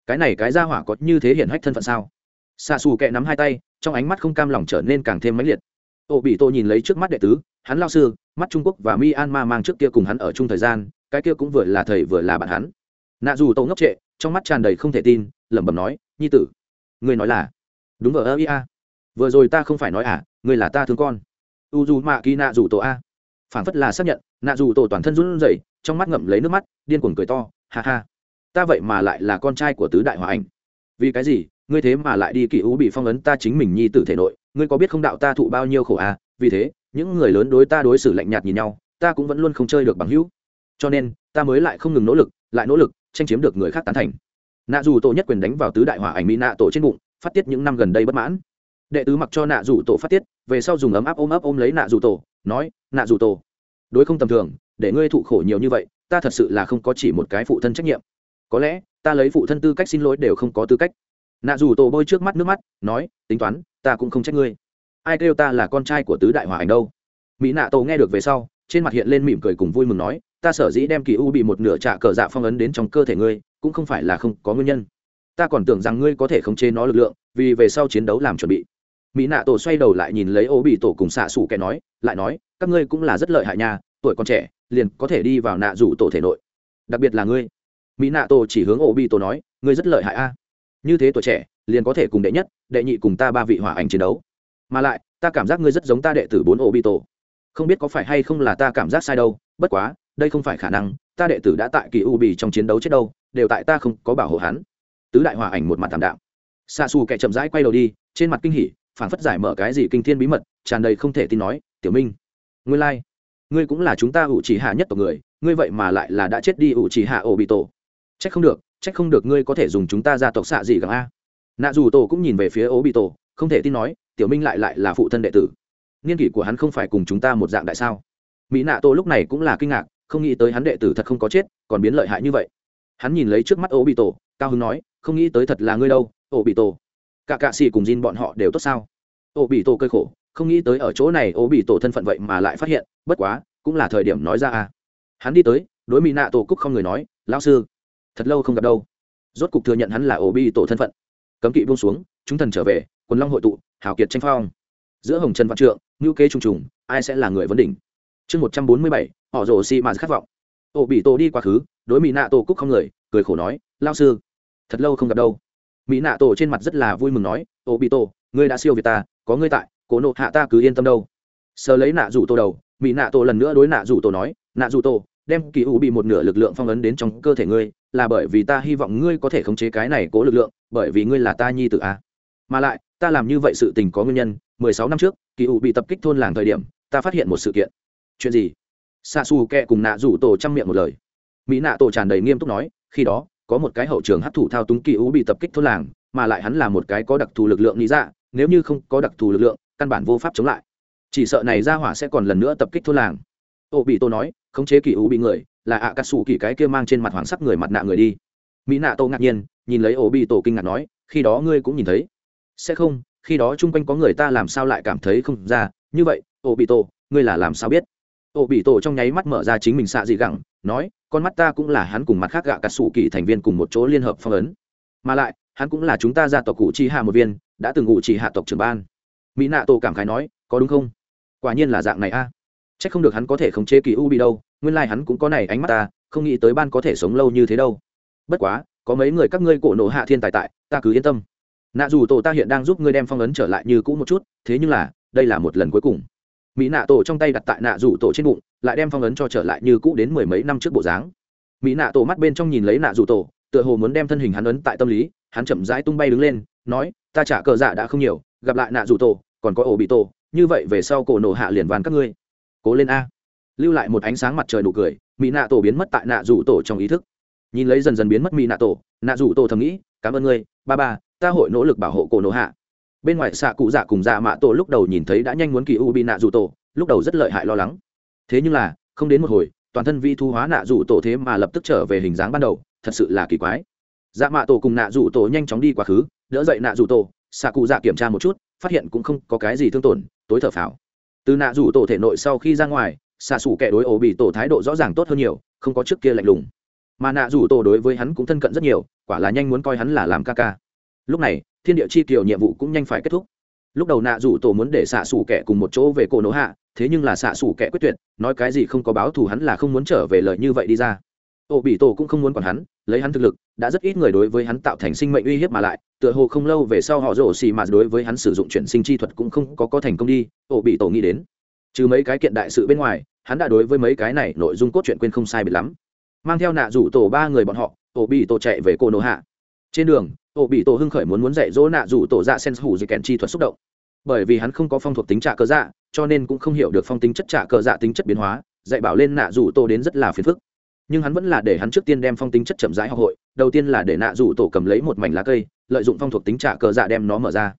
Cái này cái ra hỏa có như thế hiển hách thân phận sao? Xa xù kệ nắm hai tay, trong ánh mắt không cam lòng trở nên càng thêm mãnh liệt. Ô bị tô nhìn lấy trước mắt đệ tứ, hắn lao sư, mắt trung quốc và myanmar mang trước kia cùng hắn ở chung thời gian, cái kia cũng vừa là thầy vừa là bạn hắn. Nạ dù tổ ngốc trệ trong mắt tràn đầy không thể tin lẩm bẩm nói nhi tử người nói là đúng vờ ơ ia vừa rồi ta không phải nói à người là ta thương con. U dù mạ kỳ nạ dù tổ a. Phảng phất là xác nhận nạ dù tổ toàn thân run rẩy trong mắt ngậm lấy nước mắt điên cuồng cười to ha ha ta vậy mà lại là con trai của tứ đại hòa ảnh, vì cái gì ngươi thế mà lại đi kỳ u bị phong ấn ta chính mình nhi tử thể nội ngươi có biết không đạo ta thụ bao nhiêu khổ à vì thế những người lớn đối ta đối xử lạnh nhạt nhìn nhau ta cũng vẫn luôn không chơi được bằng hữu. Cho nên ta mới lại không ngừng nỗ lực lại nỗ lực tranh chiếm được người khác tán thành. Nạ dù tổ nhất quyền đánh vào tứ đại hỏa ảnh mỹ nạ tổ trên bụng, phát tiết những năm gần đây bất mãn. Đệ tứ mặc cho nạ dù tổ phát tiết, về sau dùng ấm áp ôm ấp ôm lấy nạ dù tổ, nói, nạ dù tổ, đối không tầm thường, để ngươi thụ khổ nhiều như vậy, ta thật sự là không có chỉ một cái phụ thân trách nhiệm. Có lẽ, ta lấy phụ thân tư cách xin lỗi đều không có tư cách. Nạ dù tổ bôi trước mắt nước mắt, nói, tính toán, ta cũng không trách ngươi. Ai kêu ta là con trai của tứ đại hòa ảnh đâu? Mỹ nạ tổ nghe được về sau, trên mặt hiện lên mỉm cười cùng vui mừng nói ta sở dĩ đem kỳ u bị một nửa trạ cờ dạ phong ấn đến trong cơ thể ngươi, cũng không phải là không có nguyên nhân. Ta còn tưởng rằng ngươi có thể khống chế nó lực lượng, vì về sau chiến đấu làm chuẩn bị. Mỹ nạ tổ xoay đầu lại nhìn lấy ô bị tổ cùng xạ xủ kẻ nói, lại nói, các ngươi cũng là rất lợi hại nha, tuổi còn trẻ, liền có thể đi vào nạ rủ tổ thể nội. Đặc biệt là ngươi. Mỹ nạ tổ chỉ hướng ô bị tổ nói, ngươi rất lợi hại a. Như thế tuổi trẻ, liền có thể cùng đệ nhất, đệ nhị cùng ta ba vị hỏa ảnh chiến đấu. Mà lại, ta cảm giác ngươi rất giống ta đệ tử bốn ô bị tổ. Không biết có phải hay không là ta cảm giác sai đâu, bất quá đây không phải khả năng ta đệ tử đã tại kỳ u bì trong chiến đấu chết đâu đều tại ta không có bảo hộ hắn. Tứ đại hòa ảnh một mặt thảm đạo, xa xù kẻ chậm rãi quay đầu đi trên mặt kinh hỉ phản phất giải mở cái gì kinh thiên bí mật tràn đầy không thể tin nói tiểu minh ngươi lai、like. ngươi cũng là chúng ta ủ chỉ hạ nhất tộc người ngươi vậy mà lại là đã chết đi ủ chỉ hạ ổ bị tổ. C h ắ c không được c h ắ c không được ngươi có thể dùng chúng ta ra tộc xạ gì gặng a. Nạ dù tổ cũng nhìn về phía ổ bị tổ không thể tin nói tiểu minh lại lại là phụ thân đệ tử. Niên kỷ của hắn không phải cùng chúng ta một dạng đại sao? Mỹ nạ tổ lúc này cũng là kinh ngạc không nghĩ tới hắn đệ tử thật không có chết, còn biến lợi hại như vậy. Hắn nhìn lấy trước mắt ổ bị tổ cao hứng nói, không nghĩ tới thật là ngươi đâu ổ bị tổ cả cạ xì cùng Jin bọn họ đều tốt sao? Ô bị tổ cơi khổ, không nghĩ tới ở chỗ này ô bị tổ thân phận vậy mà lại phát hiện, bất quá, cũng là thời điểm nói ra à. Hắn đi tới, đối mỹ nạ tổ cúc không người nói, lão sư, thật lâu không gặp đâu. Rốt cục thừa nhận hắn là ô bị tổ thân phận. Cấm kỵ buông xuống, chúng thần trở về, quần long hội tụ, hào kiệt tranh phong. Giữa hồng trần văn trượng ngữ kế trùng trùng, ai sẽ là người vấn đỉnh? Chương một trăm bốn mươi bảy họ rồ xi mà khát vọng. Ô bị tổ đi quá khứ, đối mỹ nạ tổ cúc không người, cười khổ nói lao sư, thật lâu không gặp đâu. Mỹ nạ tổ trên mặt rất là vui mừng nói ô bị tổ, ngươi đã siêu việt ta, có ngươi tại cố nộ hạ ta cứ yên tâm đâu. Sờ lấy nạ rủ tổ đầu, mỹ nạ tổ lần nữa đối nạ rủ tổ nói, nạ rủ tổ, đem kỳ u bị một nửa lực lượng phong ấn đến trong cơ thể ngươi, là bởi vì ta hy vọng ngươi có thể khống chế cái này cố lực lượng, bởi vì ngươi là ta nhi tự a. Mà lại, ta làm như vậy sự tình có nguyên nhân, mười sáu năm trước, kỳ u bị tập kích thôn làng thời điểm, ta phát hiện một sự kiện. Chuyện gì? Xa xù kẹ cùng nạ rủ tổ chăm miệng một lời. Mỹ nạ tổ tràn đầy nghiêm túc nói, khi đó, có một cái hậu trường hấp thụ thao túng kỳ u bị tập kích thôn làng, mà lại hắn là một cái có đặc thù lực lượng lý dạ nếu như không có đặc thù lực lượng, căn bản vô pháp chống lại. Chỉ sợ này ra hỏa sẽ còn lần nữa tập kích thôn làng. Ô bị tô nói, khống chế kỳ u bị người, là ạ cà sủ kỳ cái kia mang trên mặt hoàng sắc người mặt nạ người đi. Mỹ nạ tô ngạc nhiên, nhìn lấy ô bị tổ kinh ngạc nói, khi đó ngươi cũng nhìn thấy. Sẽ không, khi đó chung quanh có người ta làm sao lại cảm thấy không ra, như vậy ô bị tổ, ngươi là làm sao biết? Ô bị tổ trong nháy mắt mở ra chính mình xạ dị gẳng, nói, con mắt ta cũng là hắn cùng mặt khác gạ cà sủ kỳ thành viên cùng một chỗ liên hợp phong ấn. Mà lại, hắn cũng là chúng ta gia tộc cụ chi hạ một viên, đã từng ngụ chỉ hạ tộc trưởng ban. Mỹ nạ tổ cảm khái nói, có đúng không? Quả nhiên là dạng này a. À. c h ắ c không được hắn có thể khống chế kỳ u bị đâu, nguyên lai、like、hắn cũng có này ánh mắt ta, không nghĩ tới ban có thể sống lâu như thế đâu. Bất quá, có mấy người các ngươi cổ nộ hạ thiên tài tại, ta cứ yên tâm. Nạ dù tổ ta hiện đang giúp ngươi đem phong ấn trở lại như cũ một chút, thế nhưng là, đây là một lần cuối cùng mỹ nạ tổ trong tay đặt tại nạ rủ tổ trên bụng, lại đem phong ấn cho trở lại như cũ đến mười mấy năm trước bộ dáng. Mỹ nạ tổ mắt bên trong nhìn lấy nạ rủ tổ, tựa hồ muốn đem thân hình hắn ấn tại tâm lý, hắn chậm rãi tung bay đứng lên, nói, ta trả cờ dạ đã không nhiều, gặp lại nạ rủ tổ, còn có ổ bị tổ, như vậy về sau cổ nổ hạ liền vàn các ngươi. Cố lên a. Lưu lại một ánh sáng mặt trời nụ cười, mỹ nạ tổ biến mất tại nạ rủ tổ trong ý thức. Nhìn lấy dần dần biến mất mỹ nạ tổ, nạ rủ tổ thầm nghĩ, cảm ơn ngươi, ba ba, ta hội nỗ lực bảo hộ cổ nổ hạ bên ngoài xạ cụ dạ cùng dạ mạ tổ lúc đầu nhìn thấy đã nhanh muốn kỳ u bị nạ dù tổ, lúc đầu rất lợi hại lo lắng. Thế nhưng là, không đến một hồi, toàn thân vi thu hóa nạ dù tổ thế mà lập tức trở về hình dáng ban đầu, thật sự là kỳ quái. Dạ mạ tổ cùng nạ dù tổ nhanh chóng đi quá khứ, đỡ dậy nạ dù tổ, xạ cụ dạ kiểm tra một chút, phát hiện cũng không có cái gì thương tổn, tối thở phào. Từ nạ dù tổ thể nội sau khi ra ngoài, xạ xủ kẻ đối ổ bị tổ thái độ rõ ràng tốt hơn nhiều, không có trước kia lạnh lùng. Mà nạ dù tổ đối với hắn cũng thân cận rất nhiều, quả là nhanh muốn coi hắn là làm ca ca. Lúc này thiên địa chi kiều nhiệm vụ cũng nhanh phải kết thúc. Lúc đầu nạ rủ tổ muốn để xạ xủ kẻ cùng một chỗ về cổ nổ hạ, thế nhưng là xạ xủ kẻ quyết tuyệt, nói cái gì không có báo thù hắn là không muốn trở về lời như vậy đi ra. Ô bị tổ cũng không muốn còn hắn, lấy hắn thực lực, đã rất ít người đối với hắn tạo thành sinh mệnh uy hiếp mà lại, tựa hồ không lâu về sau họ rổ xì mà đối với hắn sử dụng chuyển sinh chi thuật cũng không có có thành công đi ô bị tổ nghĩ đến. Trừ mấy cái kiện đại sự bên ngoài, hắn đã đối với mấy cái này nội dung cốt truyện quên không sai biệt lắm. Mang theo nạ rủ tổ ba người bọn họ ô bị tổ chạy về cô nô hạ. Trên đường ổ bị tổ hưng khởi muốn muốn dạy dỗ nạ rủ tổ dạ sen hủ dị kèn chi thuật xúc động. Bởi vì hắn không có phong thuộc tính trả cờ dạ cho nên cũng không hiểu được phong tính chất trả cờ dạ tính chất biến hóa, dạy bảo lên nạ rủ tổ đến rất là phiền phức. Nhưng hắn vẫn là để hắn trước tiên đem phong tính chất chậm rãi học hội, đầu tiên là để nạ rủ tổ cầm lấy một mảnh lá cây, lợi dụng phong thuộc tính trả cờ dạ đem nó mở ra.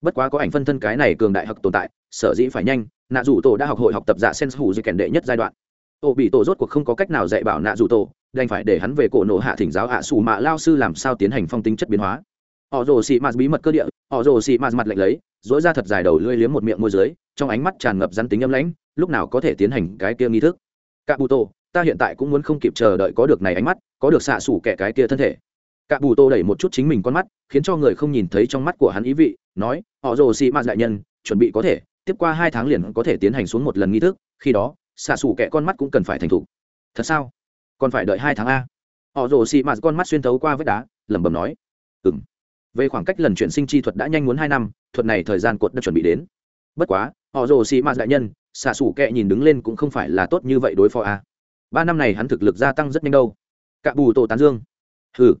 Bất quá có ảnh phân thân cái này cường đại học tồn tại, sở dĩ phải nhanh, nạ rủ tổ đã học hội học tập dạ sen hủ di kèn đệ nhất giai đoạn. Tổ bị tổ rốt cuộc không có cách nào dạy bảo nạ rủ tổ đành phải để hắn về cổ nổ hạ thỉnh giáo hạ xù mạ lao sư làm sao tiến hành phong tính chất biến hóa. Họ rồ xị mạt bí mật cơ địa, họ rồ xị mạt mặt lệnh lấy dỗi ra thật dài đầu lưỡi liếm một miệng môi dưới, trong ánh mắt tràn ngập rắn tính âm lãnh, lúc nào có thể tiến hành cái kia nghi thức. Cạ bù tô ta hiện tại cũng muốn không kịp chờ đợi có được này ánh mắt, có được xạ xủ kẻ cái kia thân thể. Cạ bù tô đẩy một chút chính mình con mắt, khiến cho người không nhìn thấy trong mắt của hắn ý vị, nói, họ rồ xị mạt đại nhân, chuẩn bị có thể, tiếp qua hai tháng liền có thể tiến hành xuống một lần nghi thức, khi đó, xạ xủ kẻ con mắt cũng cần phải thành thục. Thật sao? Còn phải đợi hai tháng a. Họ rồ xị mạt con mắt xuyên thấu qua vết đá, lẩm bẩm nói. Ừ m về khoảng cách lần chuyển sinh chi thuật đã nhanh muốn hai năm, thuật này thời gian cột đã chuẩn bị đến. Bất quá, họ rồ xị mạt đại nhân, xạ xủ kệ nhìn đứng lên cũng không phải là tốt như vậy đối phó a. Ba năm này hắn thực lực gia tăng rất nhanh đâu. Cạ bù tổ tán dương. Ừ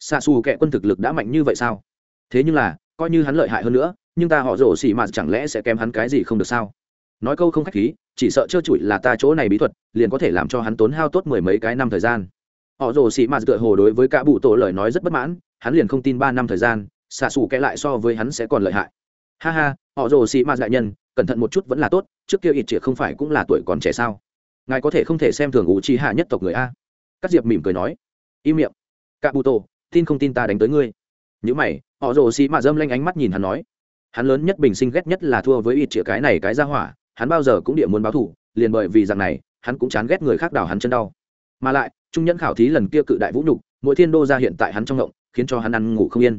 xạ xù kệ quân thực lực đã mạnh như vậy sao? Thế nhưng là, coi như hắn lợi hại hơn nữa, nhưng ta họ rồ xỉ mạt chẳng lẽ sẽ kém hắn cái gì không được sao? Nói câu không khách khí, chỉ sợ trơ trụi là ta chỗ này bí thuật, liền có thể làm cho hắn tốn hao tốt mười mấy cái năm thời gian. Họ rồ sĩ mạt gợi hồ đối với cả bụ tổ lời nói rất bất mãn, hắn liền không tin ba năm thời gian, xạ xù kẽ lại so với hắn sẽ còn lợi hại. Ha ha, họ rồ sĩ mạt đại nhân, cẩn thận một chút vẫn là tốt, trước kia ít chĩa không phải cũng là tuổi còn trẻ sao? Ngài có thể không thể xem thường ủ chi hạ nhất tộc người a. Các diệp mỉm cười nói, im miệng. Cả bụ tổ, tin không tin ta đánh tới ngươi. Những mày, họ rồ xì mạt dâm lanh ánh mắt nhìn hắn nói, hắn lớn nhất bình sinh ghét nhất là thua với ít chĩa cái này cái ra hỏa hắn bao giờ cũng địa muốn báo thủ liền bởi vì rằng này, hắn cũng chán ghét người khác đào hắn chân đau. Mà lại, trung nhẫn khảo thí lần kia cự đại vũ nhục, mỗi thiên đô ra hiện tại hắn trong ngộng, khiến cho hắn ăn ngủ không yên.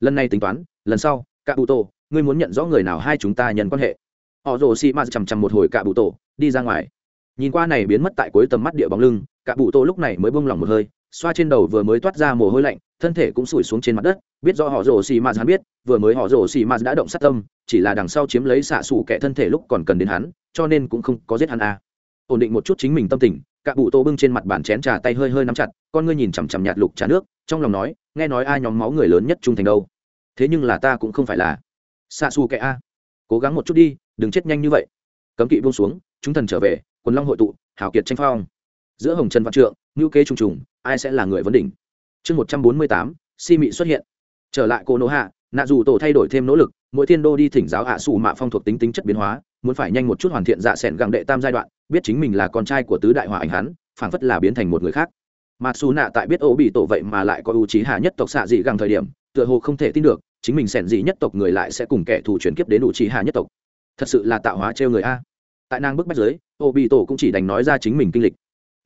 Lần này tính toán, lần sau cả bụ tổ ngươi muốn nhận rõ người nào hai chúng ta nhận quan hệ. Họ rồ xị ma chằm chằm một hồi cả bụ tổ đi ra ngoài. Nhìn qua này biến mất tại cuối tầm mắt địa bóng lưng cả bụ tổ lúc này mới bông lòng một hơi, xoa trên đầu vừa mới toát ra mồ hôi lạnh thân thể cũng sủi xuống trên mặt đất, biết do họ rồ xì mạt hắn biết, vừa mới họ rồ xì mạt đã động sát tâm, chỉ là đằng sau chiếm lấy xạ xù kẻ thân thể lúc còn cần đến hắn, cho nên cũng không có giết hắn à. ổn định một chút chính mình tâm tình, cả bụ tô bưng trên mặt bàn chén trà tay hơi hơi nắm chặt, con ngươi nhìn chằm chằm nhạt lục trà nước, trong lòng nói, nghe nói ai nhóm máu người lớn nhất trung thành đâu. Thế nhưng là ta cũng không phải là xạ xù kẻ a. Cố gắng một chút đi, đừng chết nhanh như vậy. Cấm kỵ buông xuống, chúng thần trở về, quần long hội tụ, hào kiệt tranh phong. Giữa hồng trần văn trượng ngữ kế trùng trùng, ai sẽ là người vấn đỉnh? Chương một trăm bốn mươi tám, si mị xuất hiện. Trở lại cô nô hạ, nạ dù tổ thay đổi thêm nỗ lực, mỗi thiên đô đi thỉnh giáo hạ xù mạ phong thuộc tính tính chất biến hóa, muốn phải nhanh một chút hoàn thiện dạ s ẻ n gặng đệ tam giai đoạn, biết chính mình là con trai của tứ đại hòa ảnh hắn, phảng phất là biến thành một người khác. Mặc dù nạ tại biết ô bị tổ vậy mà lại có ưu trí hạ nhất tộc xạ dị gặng thời điểm, tựa hồ không thể tin được, chính mình sẻn dị nhất tộc người lại sẽ cùng kẻ thù chuyển kiếp đến ưu trí hạ nhất tộc. Thật sự là tạo hóa trêu người a. Tại nàng bức bách giới ô bị tổ cũng chỉ đành nói ra chính mình kinh lịch.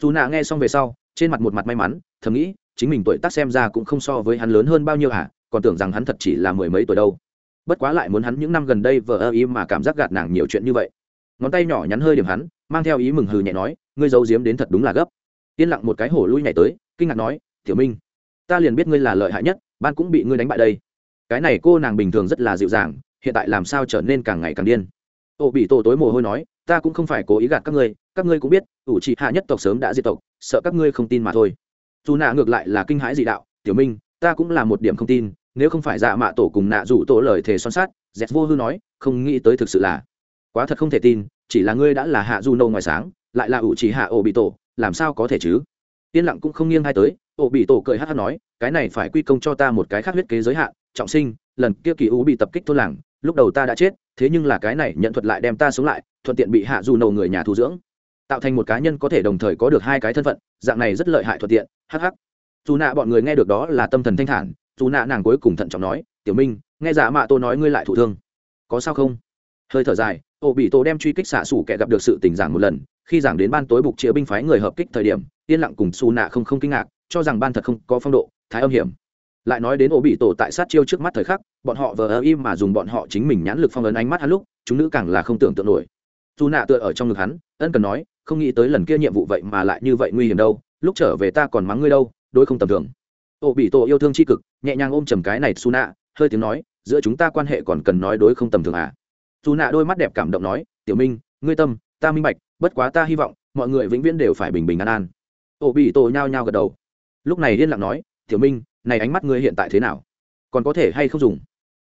Dù nạ nghe xong về sau, trên mặt một mặt may mắn, thầm nghĩ chính mình tuổi tác xem ra cũng không so với hắn lớn hơn bao nhiêu hả còn tưởng rằng hắn thật chỉ là mười mấy tuổi đâu. Bất quá lại muốn hắn những năm gần đây vờ ơ ý mà cảm giác gạt nàng nhiều chuyện như vậy. Ngón tay nhỏ nhắn hơi điểm hắn, mang theo ý mừng hừ nhẹ nói, ngươi giấu giếm đến thật đúng là gấp. Yên lặng một cái hổ lui nhảy tới, kinh ngạc nói, tiểu minh, ta liền biết ngươi là lợi hại nhất, ban cũng bị ngươi đánh bại đây. Cái này cô nàng bình thường rất là dịu dàng, hiện tại làm sao trở nên càng ngày càng điên. Ô bị tổ tối mồ hôi nói, ta cũng không phải cố ý gạt các ngươi các ngươi cũng biết, ủ trị hạ nhất tộc sớm đã diệt tộc, sợ các ngươi không tin mà thôi dù nạ ngược lại là kinh hãi dị đạo, tiểu minh, ta cũng là một điểm không tin, nếu không phải dạ mạ tổ cùng nạ rủ tổ lời thề son sát dẹt vô hư nói, không nghĩ tới thực sự là quá thật không thể tin, chỉ là ngươi đã là hạ du nâu ngoài sáng, lại là ủ chỉ hạ ổ bị tổ, làm sao có thể chứ? Yên lặng cũng không nghiêng hay tới, ổ bị tổ cười hát hát nói, cái này phải quy công cho ta một cái khác huyết kế giới hạn, trọng sinh, lần kia kỳ ú bị tập kích thôn làng, lúc đầu ta đã chết, thế nhưng là cái này nhận thuật lại đem ta sống lại, thuận tiện bị hạ du nâu người nhà thu dưỡng tạo thành một cá nhân có thể đồng thời có được hai cái thân phận, dạng này rất lợi hại thuận tiện hh dù nạ bọn người nghe được đó là tâm thần thanh thản, dù nạ nàng cuối cùng thận trọng nói, tiểu minh, nghe giả mạ tô nói ngươi lại thụ thương. Có sao không? Hơi thở dài ô bị tô đem truy kích xạ xủ kẻ gặp được sự tình giảng một lần, khi giảng đến ban tối bục chĩa binh phái người hợp kích thời điểm, yên lặng cùng xù nạ không không kinh ngạc, cho rằng ban thật không có phong độ, thái âm hiểm. Lại nói đến ô bị tổ tại sát chiêu trước mắt thời khắc, bọn họ vờ ơ im mà dùng bọn họ chính mình nhãn lực phong ấn ánh mắt hắn lúc, chúng nữ càng là không tưởng tượng nổi dù nạ tựa ở trong ngực hắn, ân cần nói, không nghĩ tới lần kia nhiệm vụ vậy mà lại như vậy nguy hiểm đâu, lúc trở về ta còn mắng ngươi đâu đôi không tầm thường. Ô bị tổ yêu thương c h i cực, nhẹ nhàng ôm chầm cái này su nạ hơi tiếng nói, giữa chúng ta quan hệ còn cần nói đối không tầm thường à? Dù nạ đôi mắt đẹp cảm động nói, tiểu minh, ngươi tâm, ta minh bạch, bất quá ta hy vọng, mọi người vĩnh viễn đều phải bình bình an an. Ô bị tổ nhao nhao gật đầu. Lúc này liên lạc nói, tiểu minh, này ánh mắt ngươi hiện tại thế nào? Còn có thể hay không dùng?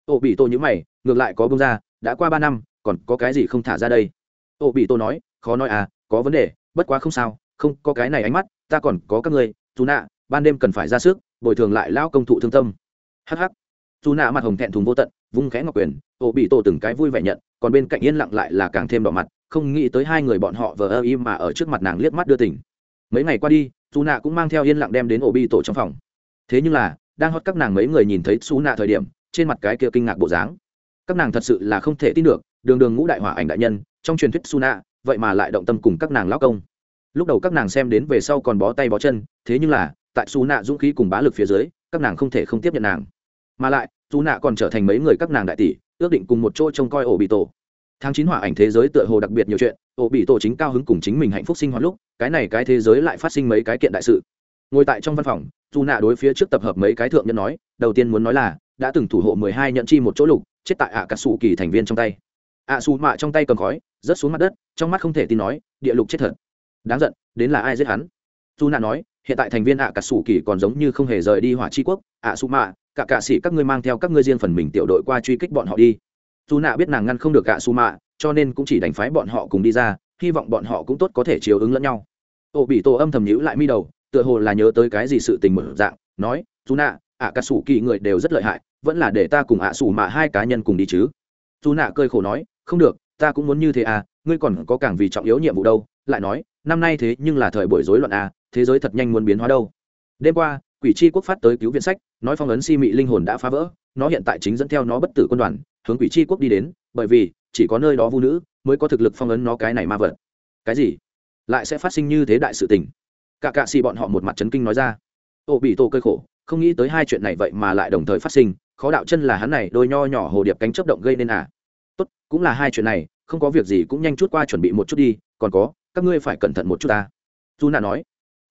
Ô bị tổ nhữ mày, ngược lại có bông ra, đã qua ba năm, còn có cái gì không thả ra đây? Ô, bị Tô nói, khó nói à có vấn đề, bất quá không sao, không có cái này ánh mắt, ta còn có các ngươi dù nạ, ban đêm cần phải ra sức, bồi thường lại lao công thụ thương tâm. Hh dù nạ mặt hồng thẹn thùng vô tận, vung khẽ ngọc quyền, ô, bị tổ từng cái vui vẻ nhận, còn bên cạnh yên lặng lại là càng thêm đỏ mặt, không nghĩ tới hai người bọn họ vờ ơ im mà ở trước mặt nàng liếc mắt đưa tỉnh mấy ngày qua đi dù nạ cũng mang theo yên lặng đem đến ổ bị tổ trong phòng. Thế nhưng là, đang hót các nàng mấy người nhìn thấy xú nạ thời điểm, trên mặt cái kia kinh ngạc bộ dáng. Các nàng thật sự là không thể tin được, đường đường ngũ đại hỏa ảnh đại nhân trong truyền thuyết su nạ vậy mà lại động tâm cùng các nàng lão công. Lúc đầu các nàng xem đến về sau còn bó tay bó chân, thế nhưng là, tại su nạ dũng khí cùng bá lực phía dưới, các nàng không thể không tiếp nhận nàng. Mà lại su nạ còn trở thành mấy người các nàng đại tỷ, ước định cùng một chỗ trông coi ổ bị tổ tháng chín hỏa ảnh thế giới tựa hồ đặc biệt nhiều chuyện ổ bị tổ chính cao hứng cùng chính mình hạnh phúc sinh hoạt lúc, cái này cái thế giới lại phát sinh mấy cái kiện đại sự. Ngồi tại trong văn phòng su nạ đối phía trước tập hợp mấy cái thượng nhân nói, đầu tiên muốn nói là, đã từng thủ hộ mười hai nhận chi một chỗ lục, chết tại ạ cà sủ kỳ thành viên trong tay. Ạ xù mạ trong tay cầm khói rớt xuống mặt đất, trong mắt không thể tin nói, địa lục chết thật. Đáng giận, đến là ai giết hắn? Dù nạ nói, hiện tại thành viên ạ cà sủ kỳ còn giống như không hề rời đi hỏa c quốc ạ Su mạ cả cạ sĩ các ngươi mang theo các ngươi riêng phần mình tiểu đội qua truy kích bọn họ đi. Dù nạ biết nàng ngăn không được ạ Su mạ cho nên cũng chỉ đánh phái bọn họ cùng đi ra, hy vọng bọn họ cũng tốt có thể chiều ứng lẫn nhau. Ô bị tổ âm thầm nhữ lại mi đầu, tựa hồ là nhớ tới cái gì sự tình mở dạng, nói dù nạ ạ cà sủ kỳ người đều rất lợi hại, vẫn là để ta cùng ạ sủ mạ hai cá nhân cùng đi chứ. Dù nạ cơi khổ nói, không được ta cũng muốn như thế à ngươi còn có càng vì trọng yếu nhiệm vụ đâu. Lại nói, năm nay thế nhưng là thời buổi rối loạn à thế giới thật nhanh muốn biến hóa đâu. Đêm qua, quỷ c quốc phát tới cứu viện sách, nói phong ấn si mị linh hồn đã phá vỡ, nó hiện tại chính dẫn theo nó bất tử quân đoàn, hướng quỷ c quốc đi đến, bởi vì, chỉ có nơi đó vu nữ mới có thực lực phong ấn nó cái này ma vật. Cái gì? Lại sẽ phát sinh như thế đại sự tình. Cả cạ xì bọn họ một mặt chấn kinh nói ra. Ô bị tổ cơi khổ, không nghĩ tới hai chuyện này vậy mà lại đồng thời phát sinh, khó đạo chân là hắn này, đôi nho nhỏ hồ điệp cánh chấp động gây nên à tốt cũng là hai chuyện này không có việc gì cũng nhanh chút qua chuẩn bị một chút đi còn có các ngươi phải cẩn thận một chút ta. Dù nạ nói.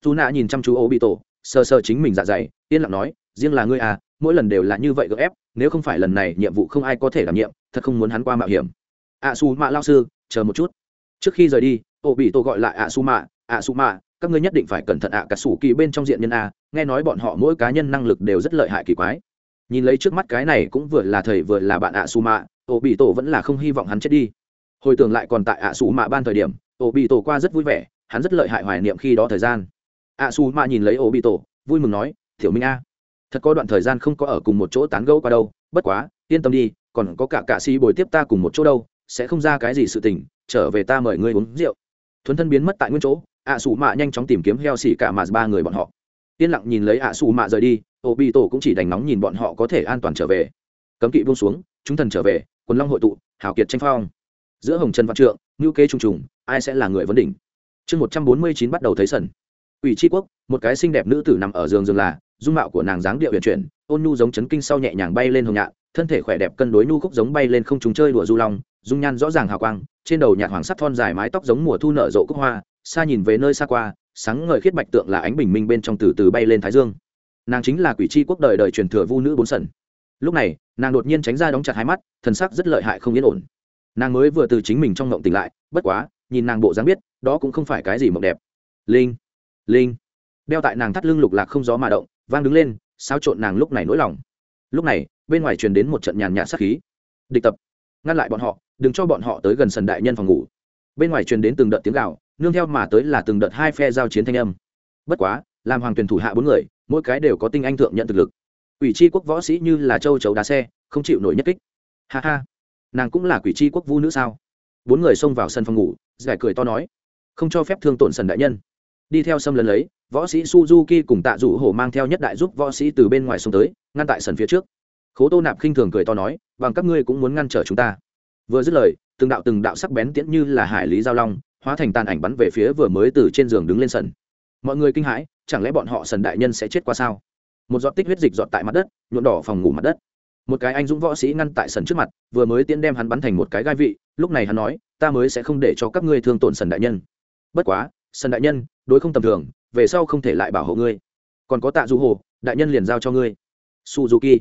Dù nạ nhìn chăm chú ô bị tổ sơ sơ chính mình dạ dày yên lặng nói riêng là ngươi à mỗi lần đều là như vậy gợ ép nếu không phải lần này nhiệm vụ không ai có thể đảm nhiệm thật không muốn hắn qua mạo hiểm. Ạ à, su mạ lao sư chờ một chút. Trước khi rời đi ô bị tổ gọi lại ạ su mạ ạ su mạ các ngươi nhất định phải cẩn thận ạ cả sủ kỳ bên trong diện nhân a nghe nói bọn họ mỗi cá nhân năng lực đều rất lợi hại kỳ quái nhìn lấy trước mắt cái này cũng vừa là thầy vừa là bạn ạ su mạ ô bị tổ vẫn là không hy vọng hắn chết đi. Hồi tưởng lại còn tại ạ su mạ ban thời điểm ô bị tổ qua rất vui vẻ, hắn rất lợi hại hoài niệm khi đó thời gian. Ạ su mạ nhìn lấy ô bị tổ vui mừng nói thiểu minh a, thật có đoạn thời gian không có ở cùng một chỗ tán gẫu qua đâu, bất quá, yên tâm đi, còn có cả cạ sĩ bồi tiếp ta cùng một chỗ đâu, sẽ không ra cái gì sự tình, trở về ta mời ngươi uống rượu. Thuấn thân biến mất tại nguyên chỗ ạ sủ mạ nhanh chóng tìm kiếm heo xỉ cả mà ba người bọn họ. Yên lặng nhìn lấy ạ sủ mạ rời đi ô bị tổ cũng chỉ đành nóng nhìn bọn họ có thể an toàn trở về. Cấm kỵ buông xuống, chúng thần trở về, quần long hội tụ, hào kiệt tranh phong. Giữa hồng trần văn trượng ngữ kế trùng trùng, ai sẽ là người vấn đỉnh? Chương một trăm bốn mươi chín bắt đầu thấy sần. Ủy tri quốc, một cái xinh đẹp nữ tử nằm ở giường giường là, dung mạo của nàng dáng điệu huyền chuyển, ôn nhu giống chấn kinh sau nhẹ nhàng bay lên hồng nhạn thân thể khỏe đẹp cân đối nhu khúc giống bay lên không chúng chơi đùa du long, dung nhan rõ ràng hào quang, trên đầu nhạt hoàng sắt thon dài mái tóc giống mùa thu nở rộ cúc hoa, xa nhìn về nơi xa qua, sáng ngời khiết bạch tượng là ánh bình minh bên trong từ từ bay lên thái dương nàng chính là quỷ c h i quốc đời đời truyền thừa vu nữ bốn sần. Lúc này, nàng đột nhiên tránh ra đóng chặt hai mắt, thần sắc rất lợi hại không yên ổn. Nàng mới vừa từ chính mình trong ngộng tỉnh lại, bất quá, nhìn nàng bộ dáng biết, đó cũng không phải cái gì mộng đẹp. Linh linh. Đeo tại nàng thắt lưng lục lạc không gió mà động, vang đứng lên sao trộn nàng lúc này nỗi lòng. Lúc này, bên ngoài truyền đến một trận nhàn nhạt sắc khí. Địch tập. Ngăn lại bọn họ, đừng cho bọn họ tới gần sần đại nhân phòng ngủ. Bên ngoài truyền đến từng đợt tiếng gạo nương theo mà tới là từng đợt hai phe giao chiến thanh âm. Bất quá, làm hoàng tuyển thủ hạ bốn người mỗi cái đều có tinh anh thượng nhận thực lực. Ủy tri quốc võ sĩ như là châu chấu đá xe, không chịu nổi nhất kích. Ha ha, nàng cũng là quỷ tri quốc vũ nữ sao? Bốn người xông vào sân phòng ngủ, giải cười to nói, không cho phép thương tổn sần đại nhân. Đi theo xâm lấn lấy, võ sĩ suzuki cùng tạ dụ hổ mang theo nhất đại giúp võ sĩ từ bên ngoài xông tới, ngăn tại sân phía trước. Khố tô nạp khinh thường cười to nói, bằng các ngươi cũng muốn ngăn trở chúng ta. Vừa dứt lời, từng đạo từng đạo sắc bén tiễn như là hải lý giao long, hóa thành tàn ảnh bắn về phía vừa mới từ trên giường đứng lên sân mọi người kinh hãi, chẳng lẽ bọn họ sần đại nhân sẽ chết qua sao? Một giọt tích huyết dịch dọn tại mặt đất, nhuộm đỏ phòng ngủ mặt đất. Một cái anh dũng võ sĩ ngăn tại sần trước mặt, vừa mới tiến đem hắn bắn thành một cái gai vị, lúc này hắn nói, ta mới sẽ không để cho các ngươi thương tổn sần đại nhân. Bất quá, sần đại nhân, đối không tầm thường, về sau không thể lại bảo hộ ngươi. Còn có tạ du hồ, đại nhân liền giao cho ngươi. Suzuki.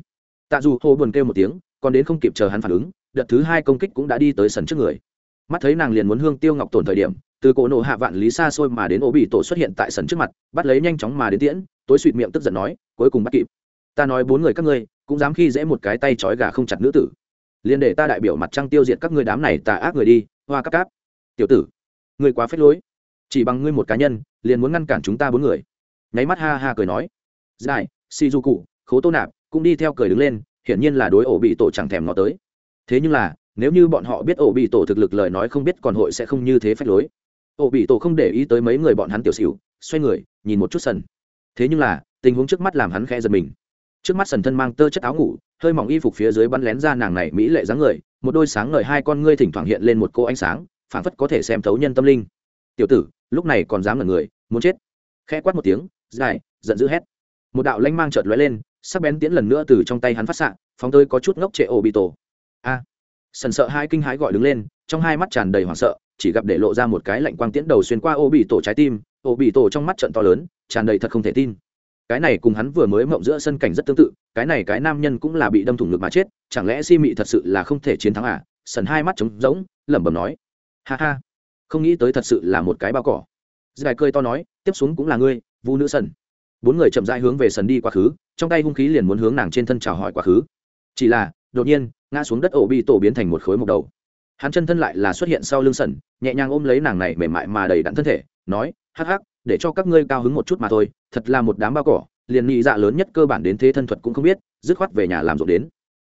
Tạ du hồ buồn kêu một tiếng, còn đến không kịp chờ hắn phản ứng, đợt thứ hai công kích cũng đã đi tới sần trước người. Mắt thấy nàng liền muốn hương tiêu ngọc tổn thời điểm từ cổ nộ hạ vạn lý xa xôi mà đến ô bị tổ xuất hiện tại sân trước mặt, bắt lấy nhanh chóng mà đến tiễn, tối suỵt miệng tức giận nói, cuối cùng bắt kịp. Ta nói bốn người các ngươi, cũng dám khi dễ một cái tay trói gà không chặt nữ tử. Liền để ta đại biểu mặt trăng tiêu diệt các ngươi đám này tà ác người đi, hoa cắp cáp. Tiểu tử, ngươi quá phết lối. Chỉ bằng ngươi một cá nhân, liền muốn ngăn cản chúng ta bốn người. Nháy mắt ha ha cười nói. Dài si du cụ khố tô nạp, cũng đi theo cười đứng lên, hiển nhiên là đối ổ bị tổ chẳng thèm nó tới. Thế nhưng là, nếu như bọn họ biết ổ bị tổ thực lực lời nói không biết, còn hội sẽ không như thế phách lối ổ bị tổ không để ý tới mấy người bọn hắn tiểu xỉu, xoay người, nhìn một chút sần. Thế nhưng là, tình huống trước mắt làm hắn khẽ giật mình. Trước mắt sần thân mang tơ chất áo ngủ, hơi mỏng y phục phía dưới bắn lén ra nàng này mỹ lệ dáng người, một đôi sáng ngời hai con ngươi thỉnh thoảng hiện lên một cô ánh sáng, phảng phất có thể xem thấu nhân tâm linh. Tiểu tử, lúc này còn dám là người, muốn chết? Khẽ quát một tiếng, dài, giận dữ hét. Một đạo lanh mang chợt lóe lên, sắc bén tiến lần nữa từ trong tay hắn phát xạ, phóng tới có chút ngốc trệ ổ bị tổ. A! Sần sợ hai kinh hãi gọi đứng lên, trong hai mắt tràn đầy hoảng sợ chỉ gặp để lộ ra một cái lạnh quang tiễn đầu xuyên qua ô bị tổ trái tim, ô bị tổ trong mắt trận to lớn, tràn đầy thật không thể tin. Cái này cùng hắn vừa mới mộng giữa sân cảnh rất tương tự, cái này cái nam nhân cũng là bị đâm thủng ngực mà chết, chẳng lẽ si mị thật sự là không thể chiến thắng à? Sần hai mắt trống rỗng, lẩm bẩm nói. Ha ha, không nghĩ tới thật sự là một cái bao cỏ. Dài cơi to nói, tiếp xuống cũng là ngươi, vu nữ sần. Bốn người chậm rãi hướng về sần đi quá khứ, trong tay hung khí liền muốn hướng nàng trên thân chào hỏi quá khứ. Chỉ là, đột nhiên, ngã xuống đất ổ bị tổ biến thành một khối mộc đầu hắn chân thân lại là xuất hiện sau lưng sần, nhẹ nhàng ôm lấy nàng này mềm mại mà đầy đặn thân thể, nói, hắc hắc, để cho các ngươi cao hứng một chút mà thôi, thật là một đám bao cỏ, liền nhị dạ lớn nhất cơ bản đến thế thân thuật cũng không biết, dứt khoát về nhà làm rộn đến.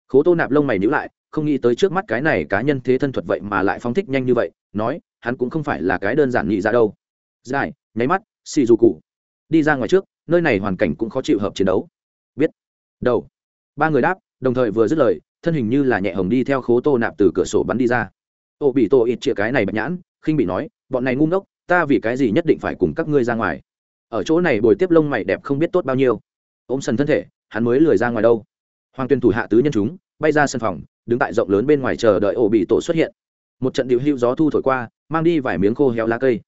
Khố tô nạp lông mày nhíu lại, không nghĩ tới trước mắt cái này cá nhân thế thân thuật vậy mà lại phóng thích nhanh như vậy, nói, hắn cũng không phải là cái đơn giản nhị dạ đâu. Dài, nháy mắt, xì dù cụ. Đi ra ngoài trước, nơi này hoàn cảnh cũng khó chịu hợp chiến đấu. Biết. Đầu. Ba người đáp, đồng thời vừa dứt lời thân hình như là nhẹ hồng đi theo khố tô nạp từ cửa sổ bắn đi ra. Ô, bị tô ít chĩa cái này bạch nhãn, khinh bị nói, bọn này ngu ngốc, ta vì cái gì nhất định phải cùng các ngươi ra ngoài? Ở chỗ này bồi tiếp lông mày đẹp không biết tốt bao nhiêu. Ôm sần thân thể, hắn mới lười ra ngoài đâu. Hoàng tuyên thủ hạ tứ nhân chúng, bay ra sân phòng, đứng tại rộng lớn bên ngoài chờ đợi ổ bị tổ xuất hiện. Một trận điệu hưu gió thu thổi qua, mang đi vài miếng khô héo lá cây.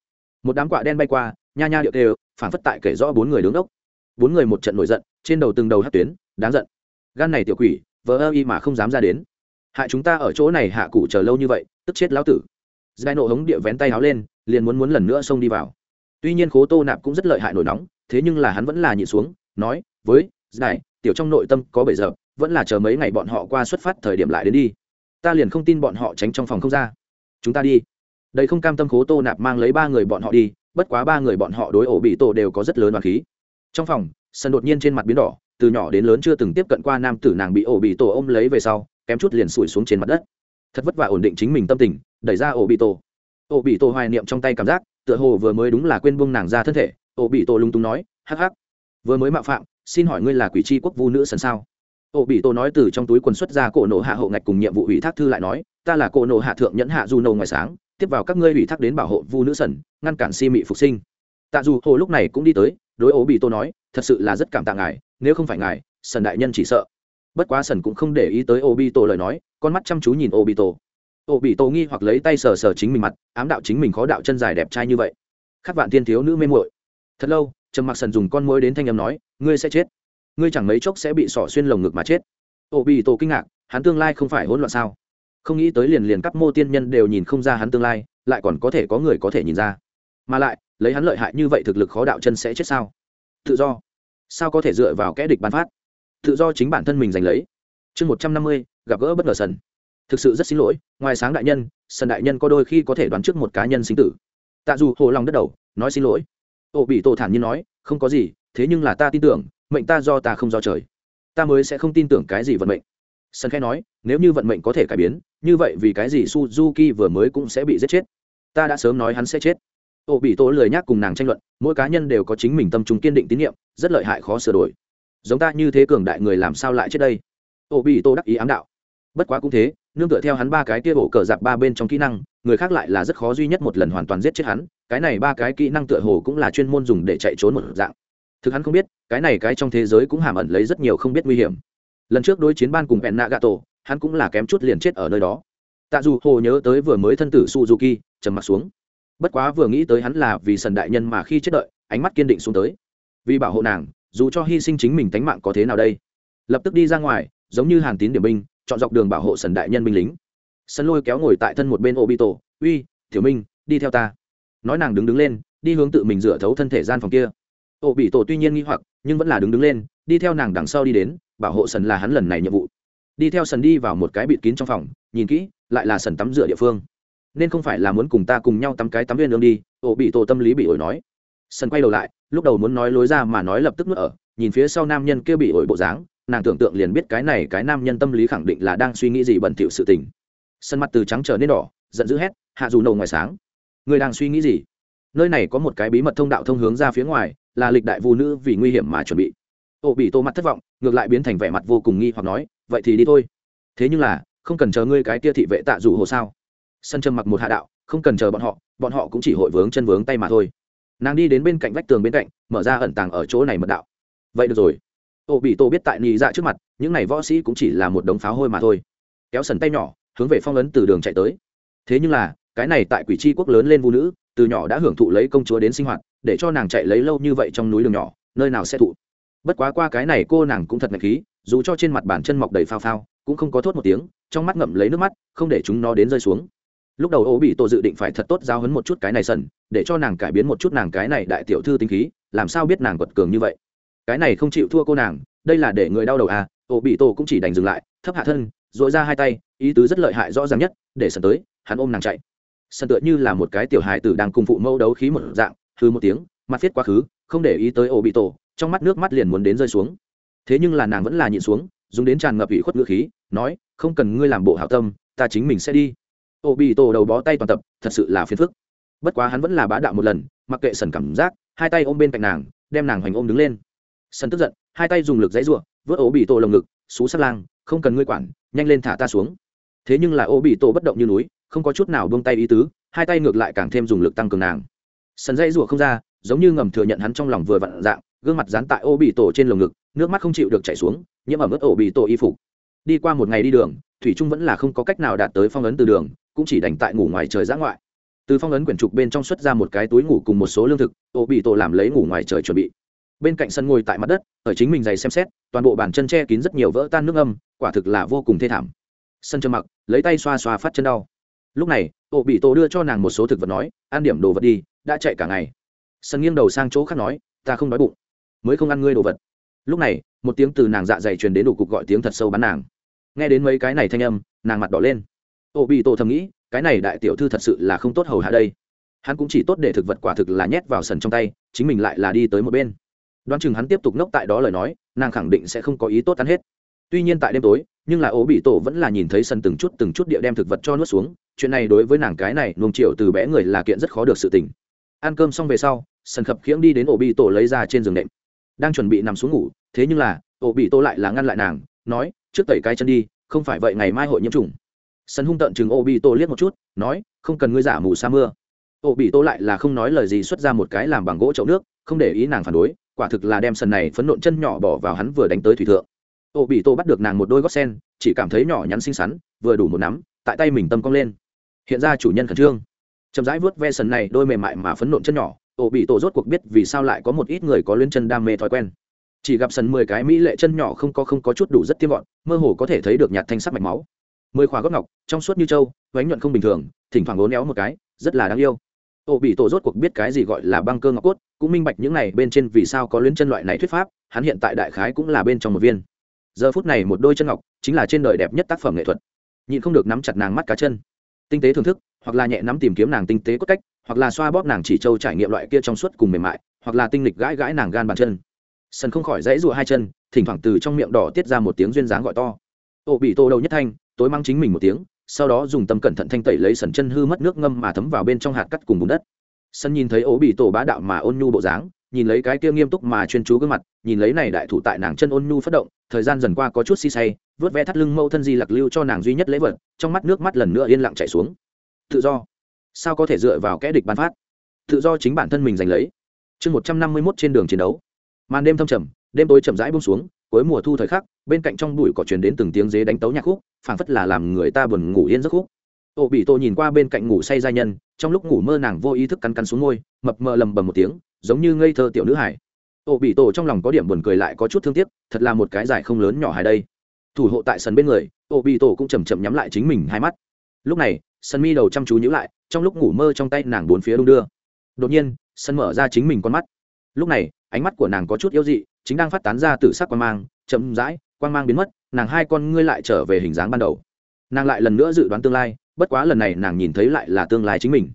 Một đám quạ đen bay qua, nha nha điệu đều phản phất tại kể rõ bốn người đứng đốc. Bốn người một trận nổi giận, trên đầu từng đầu hát tuyến, đáng giận. Gan này tiểu quỷ vờ ơ y mà không dám ra đến. Hại chúng ta ở chỗ này hạ cụ chờ lâu như vậy, tức chết lão tử. Giai nộ hống địa vén tay háo lên, liền muốn muốn lần nữa xông đi vào. Tuy nhiên khố tô nạp cũng rất lợi hại nổi nóng, thế nhưng là hắn vẫn là nhịn xuống, nói, với giải tiểu trong nội tâm có bảy giờ vẫn là chờ mấy ngày bọn họ qua xuất phát thời điểm lại đến đi. Ta liền không tin bọn họ tránh trong phòng không ra. Chúng ta đi. Đây không cam tâm khố tô nạp mang lấy ba người bọn họ đi, bất quá ba người bọn họ đối ổ bị tổ đều có rất lớn đoàn khí. Trong phòng, sân đột nhiên trên mặt biến đỏ từ nhỏ đến lớn chưa từng tiếp cận qua nam tử nàng bị ổ bị tổ ôm lấy về sau, kém chút liền sủi xuống trên mặt đất. Thật vất vả ổn định chính mình tâm tình, đẩy ra ổ bị tổ. Ổ bị tổ hoài niệm trong tay cảm giác, tựa hồ vừa mới đúng là quên buông nàng ra thân thể. Ổ bị tổ lung tung nói, hắc hắc, vừa mới mạo phạm, xin hỏi ngươi là quỷ tri quốc vu nữ sần sao? Ổ bị tổ nói từ trong túi quần xuất ra cổ nộ hạ hậu ngạch cùng nhiệm vụ ủy thác thư lại nói, ta là cổ nộ hạ thượng nhẫn hạ du nâu ngoài sáng, tiếp vào các ngươi ủy thác đến bảo hộ vu nữ sần, ngăn cản si mị phục sinh. Tạ dù hồ lúc này cũng đi tới, đối ổ bị tổ nói, thật sự là rất cảm tạ ngài nếu không phải ngài, sần đại nhân chỉ sợ. Bất quá sần cũng không để ý tới ô bi tổ lời nói, con mắt chăm chú nhìn ô bi tổ ô bị tổ nghi hoặc lấy tay sờ sờ chính mình mặt, ám đạo chính mình khó đạo chân dài đẹp trai như vậy. Khát vạn thiên thiếu nữ mê muội. Thật lâu, trầm mặc sần dùng con mối đến thanh âm nói, ngươi sẽ chết. Ngươi chẳng mấy chốc sẽ bị sỏ xuyên lồng ngực mà chết. Ô bị tổ kinh ngạc, hắn tương lai không phải hỗn loạn sao? Không nghĩ tới liền liền các mô tiên nhân đều nhìn không ra hắn tương lai, lại còn có thể có người có thể nhìn ra. Mà lại, lấy hắn lợi hại như vậy thực lực khó đạo chân sẽ chết sao? Tự do sao có thể dựa vào kẽ địch ban phát? Tự do chính bản thân mình giành lấy. Chương một trăm năm mươi, gặp gỡ bất ngờ sần. Thực sự rất xin lỗi, ngoài sáng đại nhân, sần đại nhân có đôi khi có thể đoán trước một cá nhân sinh tử. Tạ dù hồ lòng đất đầu, nói xin lỗi. Ô bị tổ thản nhiên nói, không có gì, thế nhưng là ta tin tưởng, mệnh ta do ta không do trời. Ta mới sẽ không tin tưởng cái gì vận mệnh. Sân khẽ nói, nếu như vận mệnh có thể cải biến, như vậy vì cái gì suzuki vừa mới cũng sẽ bị giết chết? Ta đã sớm nói hắn sẽ chết ô bị tổ lười nhác cùng nàng tranh luận, mỗi cá nhân đều có chính mình tâm trung kiên định tín nhiệm, rất lợi hại khó sửa đổi. Giống ta như thế cường đại người làm sao lại chết đây? Ô bị tổ đắc ý ám đạo. Bất quá cũng thế, nương tựa theo hắn ba cái kia bộ cờ giặc ba bên trong kỹ năng, người khác lại là rất khó duy nhất một lần hoàn toàn giết chết hắn, cái này ba cái kỹ năng tựa hồ cũng là chuyên môn dùng để chạy trốn một dạng. Thực hắn không biết, cái này cái trong thế giới cũng hàm ẩn lấy rất nhiều không biết nguy hiểm. Lần trước đối chiến ban cùng bẹn nạ gà tổ hắn cũng là kém chút liền chết ở nơi đó. Tạ dù hồ nhớ tới vừa mới thân tử suzuki, trầm m ặ t xuống bất quá vừa nghĩ tới hắn là vì sần đại nhân mà khi chết đợi, ánh mắt kiên định xuống tới. Vì bảo hộ nàng, dù cho hy sinh chính mình tánh mạng có thế nào đây? Lập tức đi ra ngoài, giống như hàn tín điểm binh, chọn dọc đường bảo hộ sần đại nhân binh lính. Sân lôi kéo ngồi tại thân một bên ô bi tổ uy, tiểu minh, đi theo ta. Nói nàng đứng đứng lên, đi hướng tự mình dựa thấu thân thể gian phòng kia. Ô bị tổ tuy nhiên nghi hoặc, nhưng vẫn là đứng đứng lên, đi theo nàng đằng sau đi đến, bảo hộ sần là hắn lần này nhiệm vụ. Đi theo sần đi vào một cái bịt kín trong phòng, nhìn kỹ, lại là sần tắm rửa địa phương nên không phải là muốn cùng ta cùng nhau tắm cái tắm viên lương đi ô bị tổ tâm lý bị ổi nói. Sân quay đầu lại, lúc đầu muốn nói lối ra mà nói lập tức nuốt ở, nhìn phía sau nam nhân kia bị ổi bộ dáng, nàng tưởng tượng liền biết cái này cái nam nhân tâm lý khẳng định là đang suy nghĩ gì bẩn thỉu sự tình. Sân mặt từ trắng trở nên đỏ, giận dữ hét, hạ dù nầu ngoài sáng. Người đang suy nghĩ gì? Nơi này có một cái bí mật thông đạo thông hướng ra phía ngoài, là lịch đại vũ nữ vì nguy hiểm mà chuẩn bị. Ô bị tô mặt thất vọng, ngược lại biến thành vẻ mặt vô cùng nghi hoặc nói, vậy thì đi thôi. Thế nhưng là, không cần chờ ngươi cái kia thị vệ tạ dù hồ sao? Sân trầm mặc một hạ đạo, không cần chờ bọn họ bọn họ cũng chỉ hội vướng chân vướng tay mà thôi. Nàng đi đến bên cạnh vách tường bên cạnh, mở ra ẩn tàng ở chỗ này mật đạo. Vậy được rồi. Ô bị tô biết tại nhị dạ trước mặt, những này võ sĩ cũng chỉ là một đống pháo hôi mà thôi. Kéo sần tay nhỏ, hướng về phong ấn từ đường chạy tới. Thế nhưng là, cái này tại quỷ c quốc lớn lên vũ nữ, từ nhỏ đã hưởng thụ lấy công chúa đến sinh hoạt, để cho nàng chạy lấy lâu như vậy trong núi đường nhỏ, nơi nào sẽ thụ. Bất quá qua cái này cô nàng cũng thật ngạc khí, dù cho trên mặt bàn chân mọc đầy phao phao, cũng không có thốt một tiếng, trong mắt ngậm lấy nước mắt, không để chúng nó đến rơi xuống lúc đầu ô bị tổ dự định phải thật tốt giao hấn một chút cái này sần, để cho nàng cải biến một chút nàng cái này đại tiểu thư tinh khí, làm sao biết nàng quật cường như vậy? Cái này không chịu thua cô nàng, đây là để người đau đầu à ô bị tổ cũng chỉ đành dừng lại, thấp hạ thân dội ra hai tay, ý tứ rất lợi hại rõ ràng nhất, để sần tới, hắn ôm nàng chạy. Sần tựa như là một cái tiểu hài tử đang cùng phụ mẫu đấu khí một dạng, hư một tiếng, mặt viết quá khứ, không để ý tới ô bị tổ, trong mắt nước mắt liền muốn đến rơi xuống. Thế nhưng là nàng vẫn là nhịn xuống, dùng đến tràn ngập ủy khuất ngữ khí, nói, không cần ngươi làm bộ hảo tâm, ta chính mình sẽ đi ô bị tổ đầu bó tay toàn tập, thật sự là phiền phức. Bất quá hắn vẫn là bá đạo một lần, mặc kệ sần cảm giác, hai tay ôm bên cạnh nàng, đem nàng hoành ôm đứng lên. Sần tức giận, hai tay dùng lực dãy ruộng vớt Ô bị tổ lồng ngực, xú sát lang, không cần ngươi quản, nhanh lên thả ta xuống. Thế nhưng là ô bị tổ bất động như núi, không có chút nào buông tay ý tứ, hai tay ngược lại càng thêm dùng lực tăng cường nàng. Sần dãy ruộng không ra, giống như ngầm thừa nhận hắn trong lòng vừa vặn dạng, gương mặt dán tại ô bị tổ trên lồng ngực, nước mắt không chịu được chảy xuống, nhiễm ẩm ướt ổ bị tổ y phục. Đi qua một ngày đi đường thủy trung vẫn là không có cách nào đạt tới phong ấn từ đường, cũng chỉ đành tại ngủ ngoài trời giã ngoại. Từ phong ấn quyển trục bên trong xuất ra một cái túi ngủ cùng một số lương thực, ô bị tổ làm lấy ngủ ngoài trời chuẩn bị. Bên cạnh sân ngồi tại mặt đất, ở chính mình giày xem xét, toàn bộ bàn chân che kín rất nhiều vỡ tan nước âm quả thực là vô cùng thê thảm. Sân trơ mặc, lấy tay xoa xoa phát chân đau. Lúc này, ô bị tổ đưa cho nàng một số thực vật nói, ăn điểm đồ vật đi, đã chạy cả ngày. Sân nghiêng đầu sang chỗ khác nói, ta không đói bụng, mới không ăn ngươi đồ vật. Lúc này, một tiếng từ nàng dạ dày truyền đến đủ cục gọi tiếng thật sâu bắn nàng nghe đến mấy cái này thanh âm, nàng mặt đỏ lên. Ô bị tổ thầm nghĩ, cái này đại tiểu thư thật sự là không tốt hầu hạ đây. Hắn cũng chỉ tốt để thực vật quả thực là nhét vào sần trong tay, chính mình lại là đi tới một bên. Đoán chừng hắn tiếp tục nốc tại đó lời nói, nàng khẳng định sẽ không có ý tốt hắn hết. Tuy nhiên tại đêm tối, nhưng là ố bị tổ vẫn là nhìn thấy sân từng chút từng chút địa đem thực vật cho nuốt xuống, chuyện này đối với nàng cái này nuông triệu từ bé người là kiện rất khó được sự tình. Ăn cơm xong về sau sân khập khiễng đi đến ổ bị tổ lấy ra trên giường nệm. Đang chuẩn bị nằm xuống ngủ, thế nhưng là ổ bị tổ lại là ngăn lại nàng, nói trước tẩy cái chân đi, không phải vậy ngày mai hội nhiễm trùng. Sân hung tận chừng ô bị tô liếc một chút, nói, không cần ngươi giả mù sa mưa. Ô bị tô lại là không nói lời gì xuất ra một cái làm bằng gỗ chậu nước, không để ý nàng phản đối, quả thực là đem sân này phấn nộn chân nhỏ bỏ vào hắn vừa đánh tới thủy thượng. Ô bị tô bắt được nàng một đôi gót sen, chỉ cảm thấy nhỏ nhắn xinh xắn, vừa đủ một nắm, tại tay mình tâm cong lên. Hiện ra chủ nhân khẩn trương. Chậm rãi vớt ve sân này đôi mềm mại mà phấn nộn chân nhỏ ô bị tô rốt cuộc biết vì sao lại có một ít người có luyến chân đam mê thói quen chỉ gặp sần mười cái mỹ lệ chân nhỏ không có không có chút đủ rất tiêm gọn, mơ hồ có thể thấy được nhạt thanh sắc mạch máu. Mười khóa gót ngọc, trong suốt như trâu, vánh nhuận không bình thường, thỉnh thoảng lố néo một cái, rất là đáng yêu. Ổ bị tổ rốt cuộc biết cái gì gọi là băng cơ ngọc cốt, cũng minh bạch những này bên trên vì sao có luyến chân loại này thuyết pháp, hắn hiện tại đại khái cũng là bên trong một viên. Giờ phút này một đôi chân ngọc, chính là trên đời đẹp nhất tác phẩm nghệ thuật. Nhịn không được nắm chặt nàng mắt cá chân. Tinh tế thưởng thức, hoặc là nhẹ nắm tìm kiếm nàng tinh tế cốt cách, hoặc là xoa bóp nàng chỉ trâu trải nghiệm loại kia trong suốt cùng mềm mại, hoặc là tinh lịch gãi gãi nàng gan bàn chân sần không khỏi dãy rụa hai chân, thỉnh thoảng từ trong miệng đỏ tiết ra một tiếng duyên dáng gọi to. Ô bị tô đầu nhất thanh, tối mang chính mình một tiếng, sau đó dùng tâm cẩn thận thanh tẩy lấy sần chân hư mất nước ngâm mà thấm vào bên trong hạt cắt cùng bùn đất. Sân nhìn thấy ổ bị tổ bá đạo mà ôn nhu bộ dáng, nhìn lấy cái kia nghiêm túc mà chuyên chú gương mặt, nhìn lấy này đại thủ tại nàng chân ôn nhu phát động, thời gian dần qua có chút si say, vớt ve thắt lưng mâu thân di lặc lưu cho nàng duy nhất lễ vật, trong mắt nước mắt lần nữa yên lặng chảy xuống. Tự do. Sao có thể dựa vào kẽ địch ban phát? Tự do chính bản thân mình giành lấy. Chương một trăm năm mươi mốt trên đường chiến đấu màn đêm thâm trầm, đêm tối chậm rãi bông xuống, cuối mùa thu thời khắc, bên cạnh trong bụi cỏ truyền đến từng tiếng dế đánh tấu nhạc khúc, phảng phất là làm người ta buồn ngủ yên giấc khúc. Ô bị tô nhìn qua bên cạnh ngủ say gia nhân, trong lúc ngủ mơ nàng vô ý thức cắn cắn xuống môi, mập mờ lầm bầm một tiếng, giống như ngây thơ tiểu nữ hải ô bị tô trong lòng có điểm buồn cười lại có chút thương tiếc, thật là một cái giải không lớn nhỏ hài đây. Thủ hộ tại sân bên người ô bị tô cũng chầm chậm nhắm lại chính mình hai mắt. Lúc này, sân mi đầu chăm chú nhíu lại, trong lúc ngủ mơ trong tay nàng bốn phía đung đưa. Đột nhiên, sân mở ra chính mình con mắt. Lúc này ánh mắt của nàng có chút yếu dị, chính đang phát tán ra từ sắc quan mang, chậm rãi quan mang biến mất, nàng hai con ngươi lại trở về hình dáng ban đầu. Nàng lại lần nữa dự đoán tương lai, bất quá lần này nàng nhìn thấy lại là tương lai chính mình.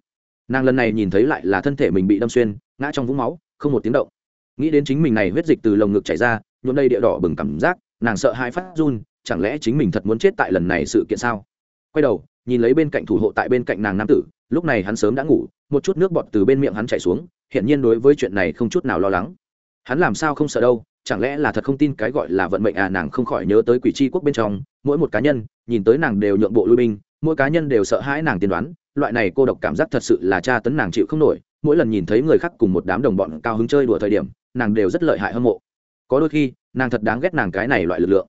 Nàng lần này nhìn thấy lại là thân thể mình bị đâm xuyên, ngã trong vũng máu, không một tiếng động. Nghĩ đến chính mình này huyết dịch từ lồng ngực chảy ra, nhuộm đây địa đỏ bừng cảm giác, nàng sợ hai phát run, chẳng lẽ chính mình thật muốn chết tại lần này sự kiện sao? Quay đầu, nhìn lấy bên cạnh thủ hộ tại bên cạnh nàng nam tử, lúc này hắn sớm đã ngủ, một chút nước bọt từ bên miệng hắn chảy xuống hiện nhiên đối với chuyện này không chút nào lo lắng hắn làm sao không sợ đâu, chẳng lẽ là thật không tin cái gọi là vận mệnh à nàng không khỏi nhớ tới quỷ tri quốc bên trong, mỗi một cá nhân, nhìn tới nàng đều nhượng bộ lui binh, mỗi cá nhân đều sợ hãi nàng tiên đoán, loại này cô độc cảm giác thật sự là tra tấn nàng chịu không nổi, mỗi lần nhìn thấy người khác cùng một đám đồng bọn cao hứng chơi đùa thời điểm, nàng đều rất lợi hại hâm mộ. Có đôi khi, nàng thật đáng ghét nàng cái này loại lực lượng.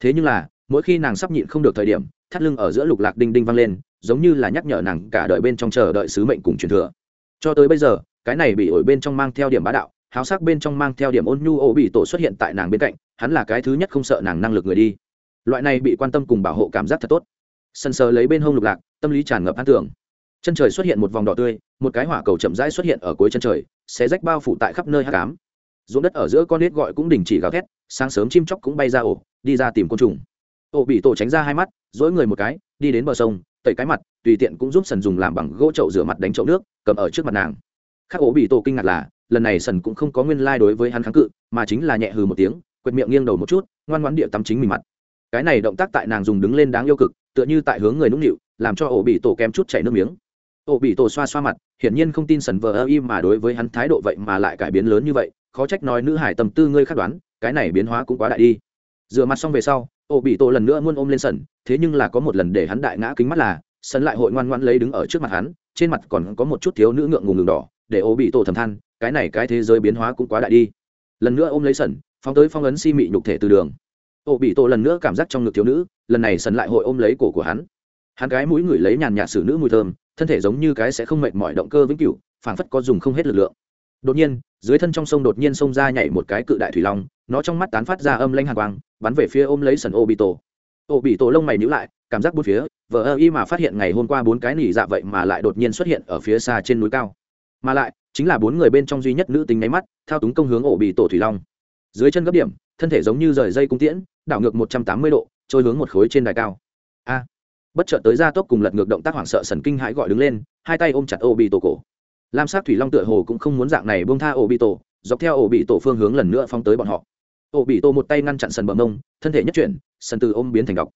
Thế nhưng là, mỗi khi nàng sắp nhịn không được thời điểm, thắt lưng ở giữa lục lạc đinh đinh vang lên, giống như là nhắc nhở nàng cả đời bên trong chờ đợi sứ mệnh cùng truyền thừa. Cho tới bây giờ, cái này bị ổi bên trong mang theo điểm bá đạo háo sắc bên trong mang theo điểm ôn nhu ô bị tổ xuất hiện tại nàng bên cạnh, hắn là cái thứ nhất không sợ nàng năng lực người đi. Loại này bị quan tâm cùng bảo hộ cảm giác thật tốt. Sân sờ lấy bên hông lục lạc, tâm lý tràn ngập an tưởng. Chân trời xuất hiện một vòng đỏ tươi, một cái hỏa cầu chậm rãi xuất hiện ở cuối chân trời sẽ rách bao phủ tại khắp nơi hát cám ruộng đất ở giữa con nết gọi cũng đình chỉ gào thét, sáng sớm chim chóc cũng bay ra ổ, đi ra tìm côn trùng. Ổ bị tổ tránh ra hai mắt, dỗi người một cái, đi đến bờ sông, tẩy cái mặt, tùy tiện cũng giúp sần dùng làm bằng gỗ chậu rửa mặt đánh chậu nước, cầm ở trước mặt nàng. Khác ổ bị tổ kinh ngạc là lần này sần cũng không có nguyên lai、like、đối với hắn kháng cự, mà chính là nhẹ hừ một tiếng, quệt miệng nghiêng đầu một chút, ngoan ngoãn địa tắm chính mình mặt. Cái này động tác tại nàng dùng đứng lên đáng yêu cực, tựa như tại hướng người nũng nịu, làm cho ổ bị tổ kém chút chảy nước miếng. Ổ bị tổ xoa xoa mặt, hiển nhiên không tin sần vờ ơ y mà đối với hắn thái độ vậy mà lại cải biến lớn như vậy, khó trách nói nữ hải tầm tư ngươi khắc đoán, cái này biến hóa cũng quá đại đi. Rửa mặt xong về sau, ổ bị tổ lần nữa muôn ôm lên sần, thế nhưng là có một lần để hắn đại ngã kính mắt là, sần lại hội ngoan ngoan lấy đứng ở trước mặt hắn, trên mặt còn có một chút thiếu nữ ngượng ngùng ngừng đỏ, để ổ bị tổ thầm than cái này cái thế giới biến hóa cũng quá đại đi. Lần nữa ôm lấy sần phóng tới phong ấn si mị nhục thể từ đường. Ô bị tổ lần nữa cảm giác trong ngực thiếu nữ, lần này sần lại hội ôm lấy cổ của hắn. Hắn cái mũi ngửi lấy nhàn nhạt xử nữ mùi thơm, thân thể giống như cái sẽ không mệt mỏi động cơ vĩnh cửu, phảng phất có dùng không hết lực lượng. Đột nhiên, dưới thân trong sông đột nhiên xông ra nhảy một cái cự đại thủy long, nó trong mắt tán phát ra âm lanh hàng quang, bắn về phía ôm lấy sần ô bị tổ. Ô bị tổ lông mày nhữ lại, cảm giác bút phía, vờ ơ y mà phát hiện ngày hôm qua bốn cái nỉ dạ vậy mà lại đột nhiên xuất hiện ở phía xa trên núi cao mà lại, chính là bốn người bên trong duy nhất nữ tính nháy mắt, thao túng công hướng ổ bị tổ thủy long. Dưới chân gấp điểm, thân thể giống như rời dây cung tiễn, đảo ngược một trăm tám mươi độ, trôi hướng một khối trên đài cao. A! Bất chợt tới ra tốc cùng lật ngược động tác hoảng sợ sần kinh hãi gọi đứng lên, hai tay ôm chặt ổ bị tổ cổ. Lam sát thủy long tựa hồ cũng không muốn dạng này bông tha ổ bị tổ, dọc theo ổ bị tổ phương hướng lần nữa phong tới bọn họ. Ổ bị tổ một tay ngăn chặn sần bờ mông, thân thể nhất chuyển, sần từ ôm biến thành độc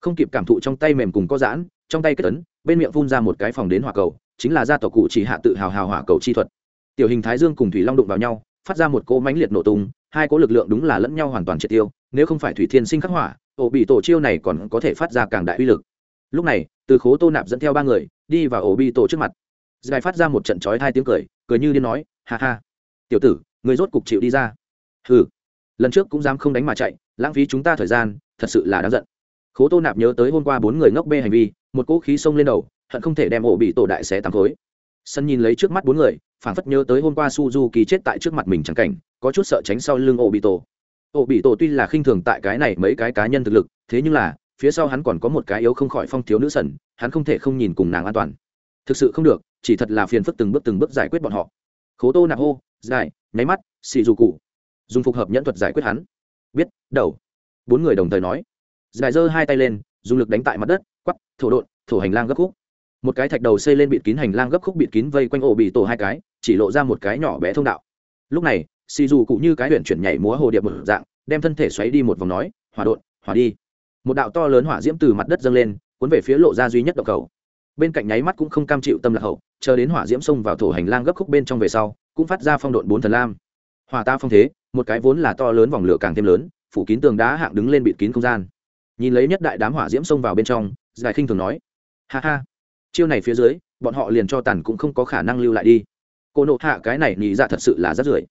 không kịp cảm thụ trong tay mềm cùng có giãn, trong tay kết tấn bên miệng phun ra một cái phòng đến hỏa cầu, chính là gia tộc cụ chỉ hạ tự hào hào hỏa cầu chi thuật. Tiểu hình thái dương cùng thủy long đụng vào nhau, phát ra một cỗ mánh liệt nổ tung, hai cỗ lực lượng đúng là lẫn nhau hoàn toàn triệt tiêu, nếu không phải thủy thiên sinh khắc hỏa ổ bị tổ chiêu này còn có thể phát ra càng đại uy lực. Lúc này, từ khố tô nạp dẫn theo ba người, đi vào ổ bị tổ trước mặt. Giải phát ra một trận chói hai tiếng cười cười như điên nói, ha ha, tiểu tử người rốt cục chịu đi ra. Hừ. Lần trước cũng dám không đánh mà chạy, lãng phí chúng ta thời gian, thật sự là đáng giận khố tô nạp nhớ tới hôm qua bốn người ngốc bê hành vi, một cỗ khí xông lên đầu, hận không thể đem ổ bị tổ đại xé tám khối. Sân nhìn lấy trước mắt bốn người phản phất nhớ tới hôm qua suzuki chết tại trước mặt mình chẳng cảnh, có chút sợ tránh sau lưng ổ bị tổ. Ổ bị tổ tuy là khinh thường tại cái này mấy cái cá nhân thực lực, thế nhưng là, phía sau hắn còn có một cái yếu không khỏi phong thiếu nữ sần, hắn không thể không nhìn cùng nàng an toàn. Thực sự không được, chỉ thật là phiền phức từng bước từng bước giải quyết bọn họ. Khố tô nạp hô dài nháy mắt xì dù cụ dùng phục hợp nhẫn thuật giải quyết hắn. Biết, đầu. Bốn người đồng thời nói dài giơ hai tay lên, dùng lực đánh tại mặt đất quắp thổ đột thổ hành lang gấp khúc. Một cái thạch đầu xây lên bịt kín hành lang gấp khúc bịt kín vây quanh ổ bị tổ hai cái, chỉ lộ ra một cái nhỏ bé thông đạo. Lúc này xì dù cụ như cái huyện chuyển nhảy múa hồ điệp một dạng, đem thân thể xoáy đi một vòng nói, hỏa đột hỏa đi. Một đạo to lớn hỏa diễm từ mặt đất dâng lên, cuốn về phía lộ ra duy nhất động cầu bên cạnh nháy mắt cũng không cam chịu tâm lạc hậu, chờ đến hỏa diễm xông vào thổ hành lang gấp khúc bên trong về sau, cũng phát ra phong độn bốn thần lam. Hỏa ta phong thế, một cái vốn là to lớn vòng lửa càng thêm lớn, phủ kín tường đá hạng đứng lên bịt kín không gian nhìn lấy nhất đại đám hỏa diễm xông vào bên trong giải khinh thường nói ha ha chiêu này phía dưới bọn họ liền cho tàn cũng không có khả năng lưu lại đi. Cô nộ hạ cái này nghĩ ra thật sự là rất rưởi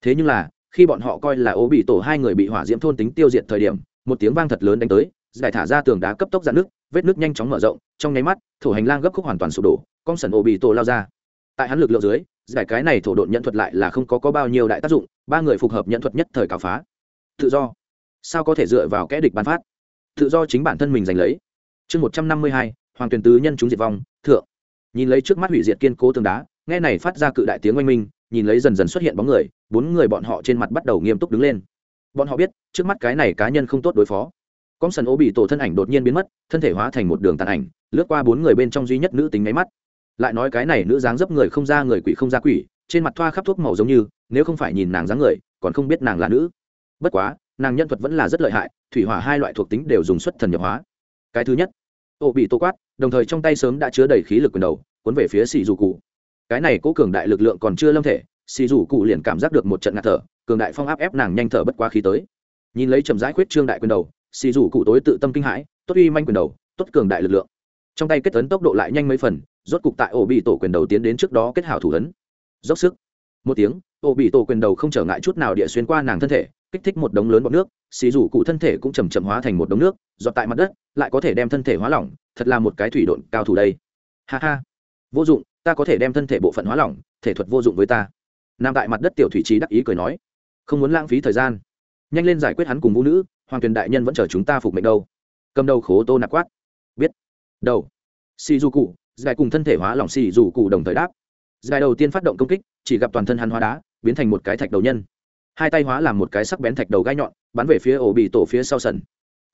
thế nhưng là khi bọn họ coi là ố bị tổ hai người bị hỏa diễm thôn tính tiêu diệt thời điểm một tiếng vang thật lớn đánh tới giải thả ra tường đá cấp tốc dạn nước vết nước nhanh chóng mở rộng trong nháy mắt thổ hành lang gấp khúc hoàn toàn sụp đổ con sần ố bị tổ lao ra. Tại hắn lực lượng dưới giải cái này thổ độn nhận thuật lại là không có, có bao nhiêu đại tác dụng ba người phục hợp nhận thuật nhất thời cào phá. Tự do. Sao có thể dựa vào kẽ địch bắn phát? Tự do chính bản thân mình giành lấy. Chương một trăm năm mươi hai, hoàng tuyền tứ nhân chúng diệt vong, thượng. Nhìn lấy trước mắt hủy diệt kiên cố tường đá, nghe này phát ra cự đại tiếng oanh minh, nhìn lấy dần dần xuất hiện bóng người, bốn người bọn họ trên mặt bắt đầu nghiêm túc đứng lên. Bọn họ biết, trước mắt cái này cá nhân không tốt đối phó. Con sần ô bị tổ thân ảnh đột nhiên biến mất, thân thể hóa thành một đường tàn ảnh, lướt qua bốn người bên trong duy nhất nữ tính máy mắt. Lại nói cái này nữ dáng dấp người không ra người quỷ không ra quỷ, trên mặt thoa khắp thuốc màu giống như, nếu không phải nhìn nàng dáng người, còn không biết nàng là nữ. Bất quá nàng nhân thuật vẫn là rất lợi hại, thủy hỏa hai loại thuộc tính đều dùng xuất thần nhập hóa. Cái thứ nhất, ô bị tô quát, đồng thời trong tay sớm đã chứa đầy khí lực quyền đầu, cuốn về phía xì dù cụ. Cái này cố cường đại lực lượng còn chưa lâm thể, xì dù cụ liền cảm giác được một trận ngạt thở, cường đại phong áp ép nàng nhanh thở bất quá khí tới. Nhìn lấy chậm rãi khuyết trương đại quyền đầu, xì rủ cụ tối tự tâm kinh hãi, tốt uy manh quyền đầu, tốt cường đại lực lượng. Trong tay kết tấn tốc độ lại nhanh mấy phần, rốt cục tại ổ bị tổ quyền đầu tiến đến trước đó kết hảo thủ ấn. Dốc sức. Một tiếng ổ bị tổ quyền đầu không trở ngại chút nào địa xuyên qua nàng thân thể kích thích một đống lớn bọt nước, xì rủ cụ thân thể cũng chầm chậm hóa thành một đống nước dọt tại mặt đất, lại có thể đem thân thể hóa lỏng, thật là một cái thủy độn cao thủ đây. Ha ha. Vô dụng, ta có thể đem thân thể bộ phận hóa lỏng, thể thuật vô dụng với ta. Nằm tại mặt đất tiểu thủy trí đắc ý cười nói. Không muốn lãng phí thời gian. Nhanh lên giải quyết hắn cùng vũ nữ, hoàng tuyền đại nhân vẫn chờ chúng ta phục mệnh đâu. Cầm đầu khố tô nạc quát. Biết. Đầu. Xì dù cụ dài cùng thân thể hóa lỏng xì dù cụ đồng thời đáp. Dài đầu tiên phát động công kích, chỉ gặp toàn thân hắn hóa đá, biến thành một cái thạch đầu nhân hai tay hóa làm một cái sắc bén thạch đầu gai nhọn, bắn về phía ổ bị tổ phía sau sân.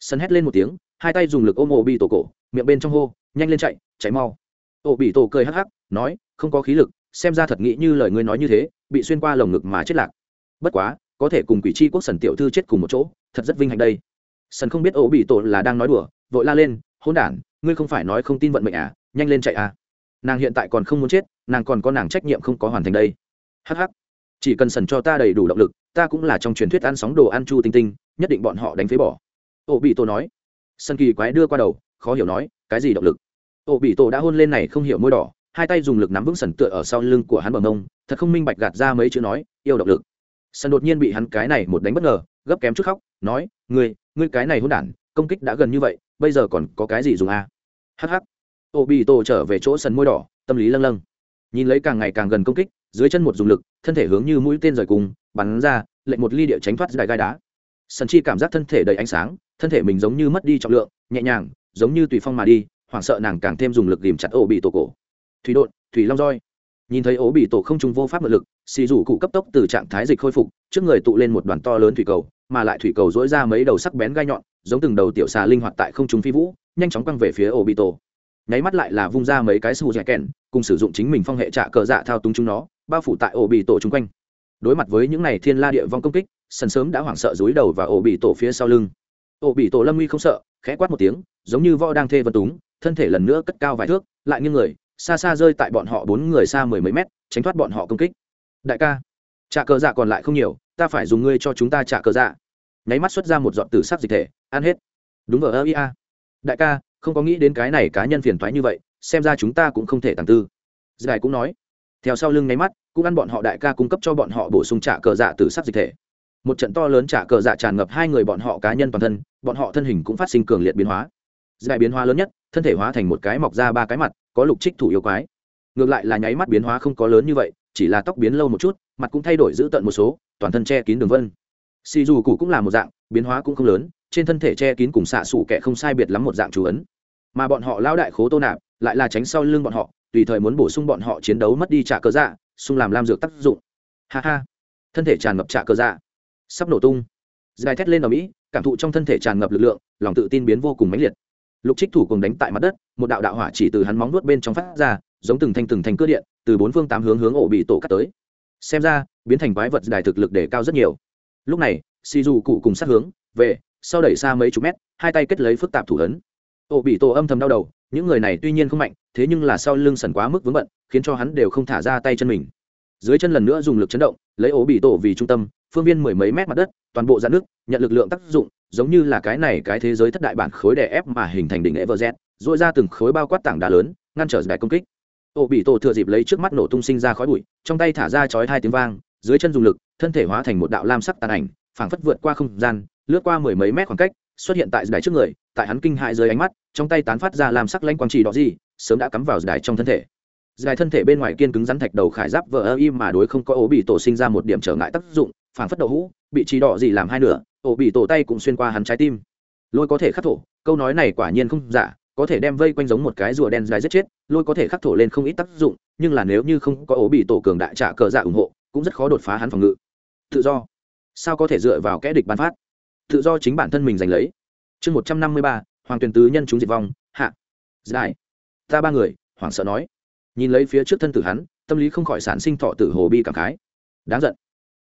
Sân hét lên một tiếng, hai tay dùng lực ôm ổ bị tổ cổ, miệng bên trong hô, nhanh lên chạy chạy mau. Ổ bị tổ cười hắc hắc, nói, không có khí lực, xem ra thật nghĩ như lời ngươi nói như thế, bị xuyên qua lồng ngực mà chết lạc. Bất quá, có thể cùng quỷ c h i quốc sần tiểu thư chết cùng một chỗ, thật rất vinh hạnh đây. Sần không biết ổ bị tổ là đang nói đùa, vội la lên hôn đản, ngươi không phải nói không tin vận mệnh à nhanh lên chạy à. Nàng hiện tại còn không muốn chết, nàng còn có nàng trách nhiệm không có hoàn thành đây. Hh chỉ cần sần cho ta đầy đủ động lực, ta cũng là trong truyền thuyết ăn sóng đồ ăn chu tinh tinh, nhất định bọn họ đánh phế bỏ. Ô bị tổ nói. Sân kỳ quái đưa qua đầu, khó hiểu nói, cái gì động lực? Ô bị tổ đã hôn lên này không hiểu môi đỏ, hai tay dùng lực nắm vững sần tựa ở sau lưng của hắn bờ mông, thật không minh bạch gạt ra mấy chữ nói, yêu động lực. Sân đột nhiên bị hắn cái này một đánh bất ngờ, gấp kém chút khóc, nói, ngươi ngươi cái này hôn đản, công kích đã gần như vậy, bây giờ còn có cái gì dùng a? À? hh ô bị tổ trở về chỗ sần môi đỏ, tâm lý lâng lâng. Nhìn lấy càng ngày càng gần công kích dưới chân một dùng lực, thân thể hướng như mũi tên rời cùng, bắn ra, lệnh một ly địa tránh thoát dài gai đá. Sân chi cảm giác thân thể đầy ánh sáng, thân thể mình giống như mất đi trọng lượng, nhẹ nhàng, giống như tùy phong mà đi, hoảng sợ nàng càng thêm dùng lực tìm chặt ổ bị tổ cổ. Thủy đột thủy long roi. Nhìn thấy ổ bị tổ không trung vô pháp mượn lực, xì rủ cụ cấp tốc từ trạng thái dịch khôi phục, trước người tụ lên một đoàn to lớn thủy cầu, mà lại thủy cầu dỗi ra mấy đầu sắc bén gai nhọn, giống từng đầu tiểu xà linh hoạt tại không trung phi vũ, nhanh chóng quăng về phía ổ bị tổ. Nháy mắt lại là vung ra mấy cái sù dẻ kèn cùng sử dụng chính mình phong hệ trạ cờ dạ thao túng chúng nó bao phủ tại ổ bị tổ chung quanh. Đối mặt với những này thiên la địa vong công kích, sần sớm đã hoảng sợ dúi đầu và ổ bị tổ phía sau lưng. Ổ bị tổ lâm nguy không sợ, khẽ quát một tiếng, giống như võ đang thê vân túng, thân thể lần nữa cất cao vài thước, lại như người, xa xa rơi tại bọn họ bốn người xa mười mấy mét, tránh thoát bọn họ công kích. Đại ca, trả cờ dạ còn lại không nhiều, ta phải dùng ngươi cho chúng ta trả cờ dạ. Nháy mắt xuất ra một dọn tử sắc dịch thể, ăn hết. Đúng vào ơ ia đại ca, không có nghĩ đến cái này cá nhân phiền thoái như vậy, xem ra chúng ta cũng không thể tàng tư. Giải cũng nói theo sau lưng nháy mắt, cũng ăn bọn họ đại ca cung cấp cho bọn họ bổ sung trả cờ dạ tử sắc dịch thể. Một trận to lớn trả cờ dạ tràn ngập hai người bọn họ cá nhân toàn thân, bọn họ thân hình cũng phát sinh cường liệt biến hóa. Giải biến hóa lớn nhất, thân thể hóa thành một cái mọc ra ba cái mặt, có lục trích thủ yêu quái. Ngược lại là nháy mắt biến hóa không có lớn như vậy, chỉ là tóc biến lâu một chút, mặt cũng thay đổi giữ tận một số, toàn thân che kín đường vân. Xì dù cụ cũng là một dạng, biến hóa cũng không lớn, trên thân thể che kín cùng xạ xủ kẻ không sai biệt lắm một dạng chú ấn. Mà bọn họ lao đại khố tô nạp, lại là tránh sau lưng bọn họ tùy thời muốn bổ sung bọn họ chiến đấu mất đi trả cơ dạ xung làm lam dược tác dụng. Ha ha. Thân thể tràn ngập trả cơ dạ. Sắp nổ tung. Dài thét lên ở mỹ, cảm thụ trong thân thể tràn ngập lực lượng, lòng tự tin biến vô cùng mãnh liệt. Lục trích thủ cùng đánh tại mặt đất, một đạo đạo hỏa chỉ từ hắn móng nuốt bên trong phát ra, giống từng thanh từng thanh cưa điện, từ bốn phương tám hướng hướng ổ bị tổ cắt tới. Xem ra, biến thành quái vật đài thực lực để cao rất nhiều. Lúc này si du cụ cùng sát hướng, về, sau đẩy xa mấy chục mét, hai tay kết lấy phức tạp thủ ấn. Ổ bị tổ âm thầm đau đầu những người này tuy nhiên không mạnh thế nhưng là sau lưng sần quá mức vướng bận khiến cho hắn đều không thả ra tay chân mình dưới chân lần nữa dùng lực chấn động lấy ổ bị tổ vì trung tâm phương viên mười mấy mét mặt đất toàn bộ dạn nước nhận lực lượng tác dụng giống như là cái này cái thế giới thất đại bản khối đè ép mà hình thành đỉnh everz dội ra từng khối bao quát tảng đá lớn, ngăn trở giải công kích. ổ bị tổ thừa dịp lấy trước mắt nổ tung sinh ra khói bụi, trong tay thả ra chói hai tiếng vang, dưới chân dùng lực, thân thể hóa thành một đạo lam sắc tàn ảnh, phảng phất vượt qua không gian, lướt qua mười mấy mét khoảng cách, xuất hiện tại đài trước người, tại hắn kinh hại dưới ánh mắt, trong tay tán phát ra làm sắc lanh quang chỉ đỏ gì, sớm đã cắm vào đài trong thân thể. dài thân thể bên ngoài kiên cứng rắn thạch đầu khải giáp vờ im mà đối không có ố bị tổ sinh ra một điểm trở ngại tác dụng, phảng phất đầu hũ, bị chỉ đỏ gì làm hai nửa, ổ bị tổ tay cũng xuyên qua hắn trái tim. Lôi có thể khắc thổ câu nói này quả nhiên không giả có thể đem vây quanh giống một cái rùa đen dài giết chết lôi có thể khắc thổ lên không ít tác dụng nhưng là nếu như không có ổ bị tổ cường đại trả cờ dạ ủng hộ cũng rất khó đột phá hắn phòng ngự. Tự do. Sao có thể dựa vào kẽ địch bán phát? Tự do chính bản thân mình giành lấy. Chương một trăm năm mươi ba, hoàng tuyền tứ nhân chúng diệt vong, hạ. Giải. Ta ba người, hoảng sợ nói. Nhìn lấy phía trước thân tử hắn, tâm lý không khỏi sản sinh thọ tử hồ bi cảm khái. Đáng giận.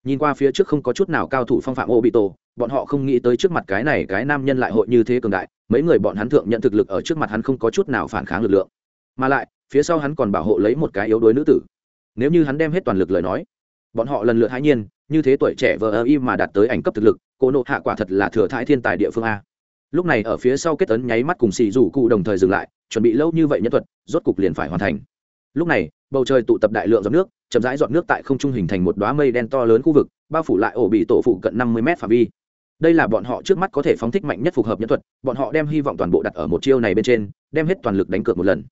Nhìn qua phía trước không có chút nào cao thủ phong phạm ô bị tổ bọn họ không nghĩ tới trước mặt cái này cái nam nhân lại hội như thế cường đại, mấy người bọn hắn thượng nhận thực lực ở trước mặt hắn không có chút nào phản kháng lực lượng. Mà lại, phía sau hắn còn bảo hộ lấy một cái yếu đuối nữ tử. Nếu như hắn đem hết toàn lực lời nói bọn họ lần lượt hãi nhiên, như thế tuổi trẻ vờ ơ y mà đạt tới ảnh cấp thực lực, cô nộ hạ quả thật là thừa thái thiên tài địa phương a. Lúc này ở phía sau kết ấn nháy mắt cùng xì rủ cụ đồng thời dừng lại, chuẩn bị lâu như vậy nhân thuật, rốt cục liền phải hoàn thành. Lúc này, bầu trời tụ tập đại lượng giọt nước, chậm rãi giọt nước tại không trung hình thành một đoá mây đen to lớn khu vực, bao phủ lại ổ bị tổ phụ cận năm mươi m phạm vi. Đây là bọn họ trước mắt có thể phóng thích mạnh nhất phù hợp nhân thuật, bọn họ đem hy vọng toàn bộ đặt ở một chiêu này bên trên, đem hết toàn lực đánh cược một lần.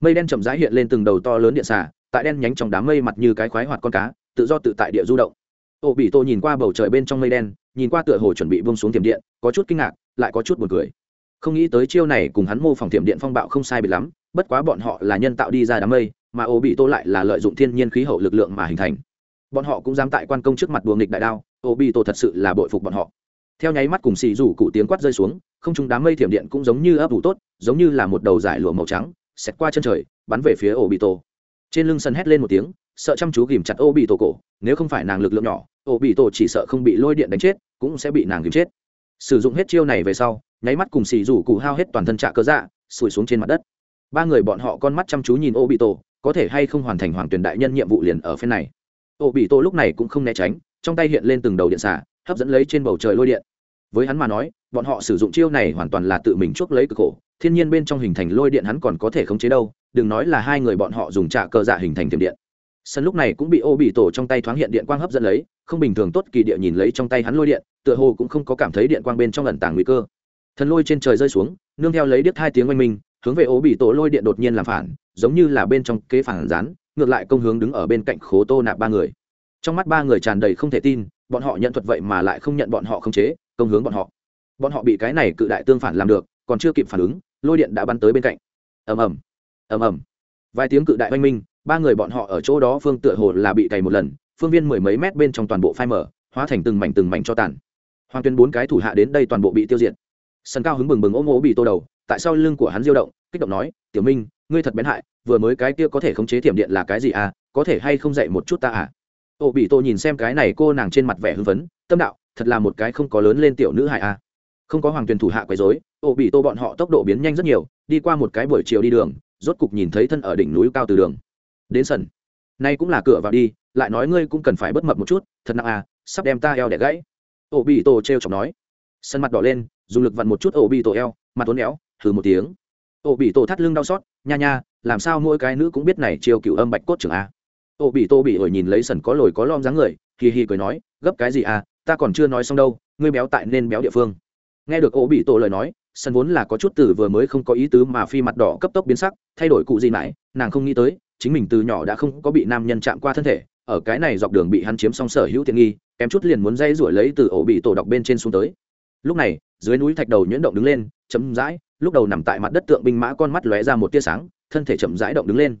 Mây đen chậm rãi hiện lên từng đầu to lớn điện xả tại đen nhánh trong đám mây mặt như cái khoái hoạt con cá tự do tự tại địa du động. Ô bị tô nhìn qua bầu trời bên trong mây đen, nhìn qua tựa hồ chuẩn bị bông xuống tiềm điện, có chút kinh ngạc, lại có chút buồn cười. Không nghĩ tới chiêu này cùng hắn mô phỏng tiềm điện phong bạo không sai bị lắm, bất quá bọn họ là nhân tạo đi ra đám mây, mà Ô bị tô lại là lợi dụng thiên nhiên khí hậu lực lượng mà hình thành. Bọn họ cũng dám tại quan công trước mặt đùa nghịch đại đao, Ô bị tô thật sự là bội phục bọn họ. Theo nháy mắt cùng xì rủ cụ tiếng quát rơi xuống, không chung đám mây thiểm điện cũng giống như ấp ủ tốt, giống như là một đầu giải lụa màu trắng, xẹt qua chân trời, bắn về phía Ô bị tô. Trên lưng sân hét lên một tiếng sợ chăm chú ghìm chặt ô bị tổ cổ, nếu không phải nàng lực lượng nhỏ ô bị tổ chỉ sợ không bị lôi điện đánh chết, cũng sẽ bị nàng ghìm chết. Sử dụng hết chiêu này về sau, nháy mắt cùng xì rủ cụ hao hết toàn thân trạ cơ dạ sủi xuống trên mặt đất. Ba người bọn họ con mắt chăm chú nhìn ô bị tổ có thể hay không hoàn thành hoàng tuyển đại nhân nhiệm vụ liền ở phía này. Ô bị tổ lúc này cũng không né tránh, trong tay hiện lên từng đầu điện xả hấp dẫn lấy trên bầu trời lôi điện. Với hắn mà nói, bọn họ sử dụng chiêu này hoàn toàn là tự mình chuốc lấy cực khổ, thiên nhiên bên trong hình thành lôi điện hắn còn có thể khống chế đâu, đừng nói là hai người bọn họ dùng trạ cơ dạ hình thành tiềm điện sân lúc này cũng bị ô bị tổ trong tay thoáng hiện điện quang hấp dẫn lấy, không bình thường tốt kỳ địa nhìn lấy trong tay hắn lôi điện, tựa hồ cũng không có cảm thấy điện quang bên trong ẩn tàng nguy cơ. Thần lôi trên trời rơi xuống, nương theo lấy điếc hai tiếng oanh minh, hướng về ô bị tổ lôi điện đột nhiên làm phản, giống như là bên trong kế phản rán ngược lại công hướng đứng ở bên cạnh khố tô nạp ba người. Trong mắt ba người tràn đầy không thể tin, bọn họ nhận thuật vậy mà lại không nhận bọn họ không chế, công hướng bọn họ. Bọn họ bị cái này cự đại tương phản làm được, còn chưa kịp phản ứng, lôi điện đã bắn tới bên cạnh. Ầm ầm ầm ầm. Vài tiếng cự đại oanh minh ba người bọn họ ở chỗ đó phương tựa hồ là bị cày một lần, phương viên mười mấy mét bên trong toàn bộ phai mở hóa thành từng mảnh từng mảnh cho tàn. Hoàng tuyên bốn cái thủ hạ đến đây toàn bộ bị tiêu diệt. Sân cao hứng bừng bừng ôm ố bị tô đầu, tại sao lưng của hắn diêu động, kích động nói, tiểu minh, ngươi thật bén hại, vừa mới cái kia có thể khống chế thiểm điện là cái gì à có thể hay không dạy một chút ta à? Ô bị tô nhìn xem cái này cô nàng trên mặt vẻ hưng phấn, tâm đạo, thật là một cái không có lớn lên tiểu nữ hại à. Không có hoàng tuyền thủ hạ quấy rối, ô bị tô bọn họ tốc độ biến nhanh rất nhiều, đi qua một cái buổi chiều đi đường, rốt cục nhìn thấy thân ở đỉnh núi cao từ đường đến sân. Nay cũng là cửa vào đi, lại nói ngươi cũng cần phải bất mập một chút, thật nặng à sắp đem ta eo để gãy. Ô bị tô t r chọc nói. Sân mặt đỏ lên, dùng lực vặn một chút ô bị tổ eo, mặt tốn éo thử một tiếng. Ô bị tổ thắt lưng đau xót, nha nha, làm sao mỗi cái nữ cũng biết này chiều cựu âm bạch cốt trưởng a? Ô bị tô bị ổi nhìn lấy sần có lồi có lom dáng người, hì hì cười nói, gấp cái gì à ta còn chưa nói xong đâu, ngươi béo tại nên béo địa phương. Nghe được ô bị tổ lời nói, sân vốn là có chút từ vừa mới không có ý tứ mà phi mặt đỏ cấp tốc biến sắc, thay đổi cụ gì mãi nàng không nghĩ tới chính mình từ nhỏ đã không có bị nam nhân chạm qua thân thể ở cái này dọc đường bị hắn chiếm xong sở hữu tiện nghi kém chút liền muốn dây rủi lấy từ ổ bị tổ đọc bên trên xuống tới. Lúc này dưới núi thạch đầu nhuyễn động đứng lên chấm rãi, lúc đầu nằm tại mặt đất tượng binh mã con mắt lóe ra một tia sáng thân thể chậm rãi động đứng lên.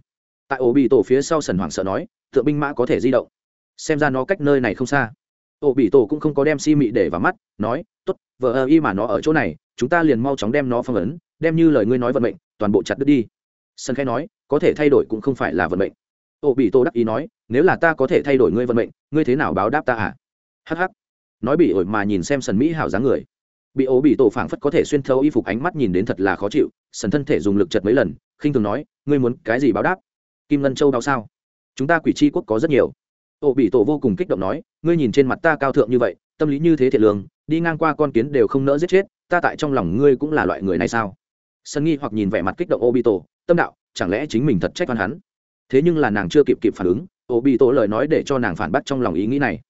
Tại ổ bị tổ phía sau sần hoảng sợ nói tượng binh mã có thể di động. Xem ra nó cách nơi này không xa. Ổ bị tổ cũng không có đem si mị để vào mắt nói t ố t vợ ơ y mà nó ở chỗ này chúng ta liền mau chóng đem nó phong ấn đem như lời ngươi nói vận mệnh toàn bộ chặt đứt đi sân khẽ nói, có thể thay đổi cũng không phải là vận mệnh. Ô bị tô đắc ý nói, nếu là ta có thể thay đổi ngươi vận mệnh, ngươi thế nào báo đáp ta à? Hh nói bị ổi mà nhìn xem sần mỹ hảo dáng người. Bị ố bị tổ phảng phất có thể xuyên thấu y phục ánh mắt nhìn đến thật là khó chịu, sần thân thể dùng lực chật mấy lần, khinh thường nói, ngươi muốn cái gì báo đáp? Kim ngân châu đau sao? Chúng ta quỷ c quốc có rất nhiều. Ô bị tổ vô cùng kích động nói, ngươi nhìn trên mặt ta cao thượng như vậy, tâm lý như thế thiệt lương, đi ngang qua con kiến đều không nỡ giết chết, ta tại trong lòng ngươi cũng là loại người này sao? Sân nghi hoặc nhìn vẻ mặt kích động Obito, tâm đạo chẳng lẽ chính mình thật trách oan hắn? Thế nhưng là nàng chưa kịp kịp phản ứng Obito lời nói để cho nàng phản bác trong lòng ý nghĩ này.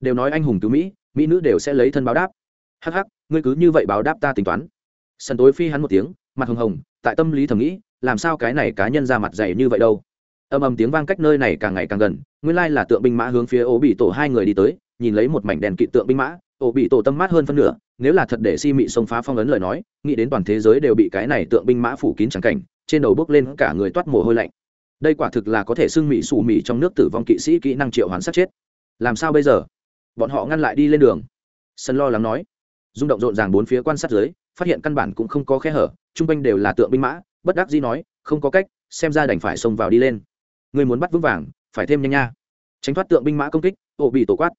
Đều nói anh hùng cứu mỹ mỹ nữ đều sẽ lấy thân báo đáp. Hắc hắc ngươi cứ như vậy báo đáp ta tính toán. Sân tối phi hắn một tiếng mặt hồng hồng tại tâm lý thầm nghĩ làm sao cái này cá nhân ra mặt dày như vậy đâu? Âm ầm tiếng vang cách nơi này càng ngày càng gần nguyên lai là tượng binh mã hướng phía ố bị tổ hai người đi tới nhìn lấy một mảnh đèn kỵ tượng binh mã ổ bị tổ tâm mát hơn phân nửa, nếu là thật để si mị xông phá phong ấn lời nói, nghĩ đến toàn thế giới đều bị cái này tượng binh mã phủ kín trắng cảnh, trên đầu bước lên cả người toát mồ hôi lạnh. Đây quả thực là có thể xưng mị xù mị trong nước tử vong kỵ sĩ kỹ năng triệu hoán sát chết. Làm sao bây giờ? Bọn họ ngăn lại đi lên đường. Sân lo lắng nói. Rung động rộn ràng bốn phía quan sát dưới, phát hiện căn bản cũng không có khe hở chung quanh đều là tượng binh mã, bất đắc dĩ nói, không có cách, xem ra đành phải xông vào đi lên. Người muốn bắt vững vàng, phải thêm nhanh nha. Tránh thoát tượng binh mã công kích, ổ bị tổ quát.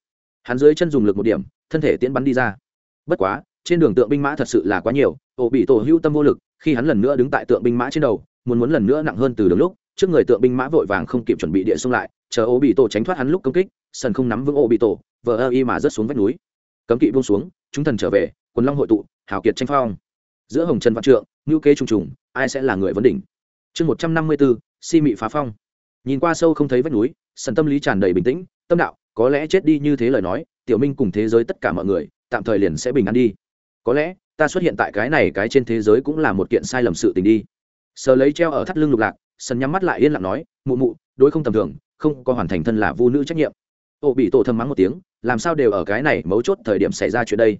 Hắn dưới chân dùng lực một điểm thân thể tiến bắn đi ra. Bất quá, trên đường tượng binh mã thật sự là quá nhiều, ổ bị tổ hưu tâm vô lực, khi hắn lần nữa đứng tại tượng binh mã trên đầu, muốn muốn lần nữa nặng hơn từ đường lúc, trước người tượng binh mã vội vàng không kịp chuẩn bị địa xung lại, chờ ổ bị tổ tránh thoát hắn lúc công kích sần không nắm vững ổ bị tổ, vờ ơ y mà rớt xuống vách núi. Cấm kỵ buông xuống, chúng thần trở về, quần long hội tụ, hào kiệt tranh phong. Giữa hồng trần văn trượng ngữ kế trùng trùng, ai sẽ là người vấn đỉnh? Chương một trăm năm mươi bốn, si mị phá phong. Nhìn qua sâu không thấy vách núi sần tâm lý tràn đầy bình tĩnh, tâm đạo, có lẽ chết đi như thế lời nói tiểu minh cùng thế giới tất cả mọi người, tạm thời liền sẽ bình an đi. Có lẽ, ta xuất hiện tại cái này cái trên thế giới cũng là một kiện sai lầm sự tình đi. Sờ lấy treo ở thắt lưng lục lạc sần nhắm mắt lại yên lặng nói, mụ mụ, đối không tầm thường, không có hoàn thành thân là vu nữ trách nhiệm. Ô bị tổ thầm mắng một tiếng, làm sao đều ở cái này mấu chốt thời điểm xảy ra chuyện đây?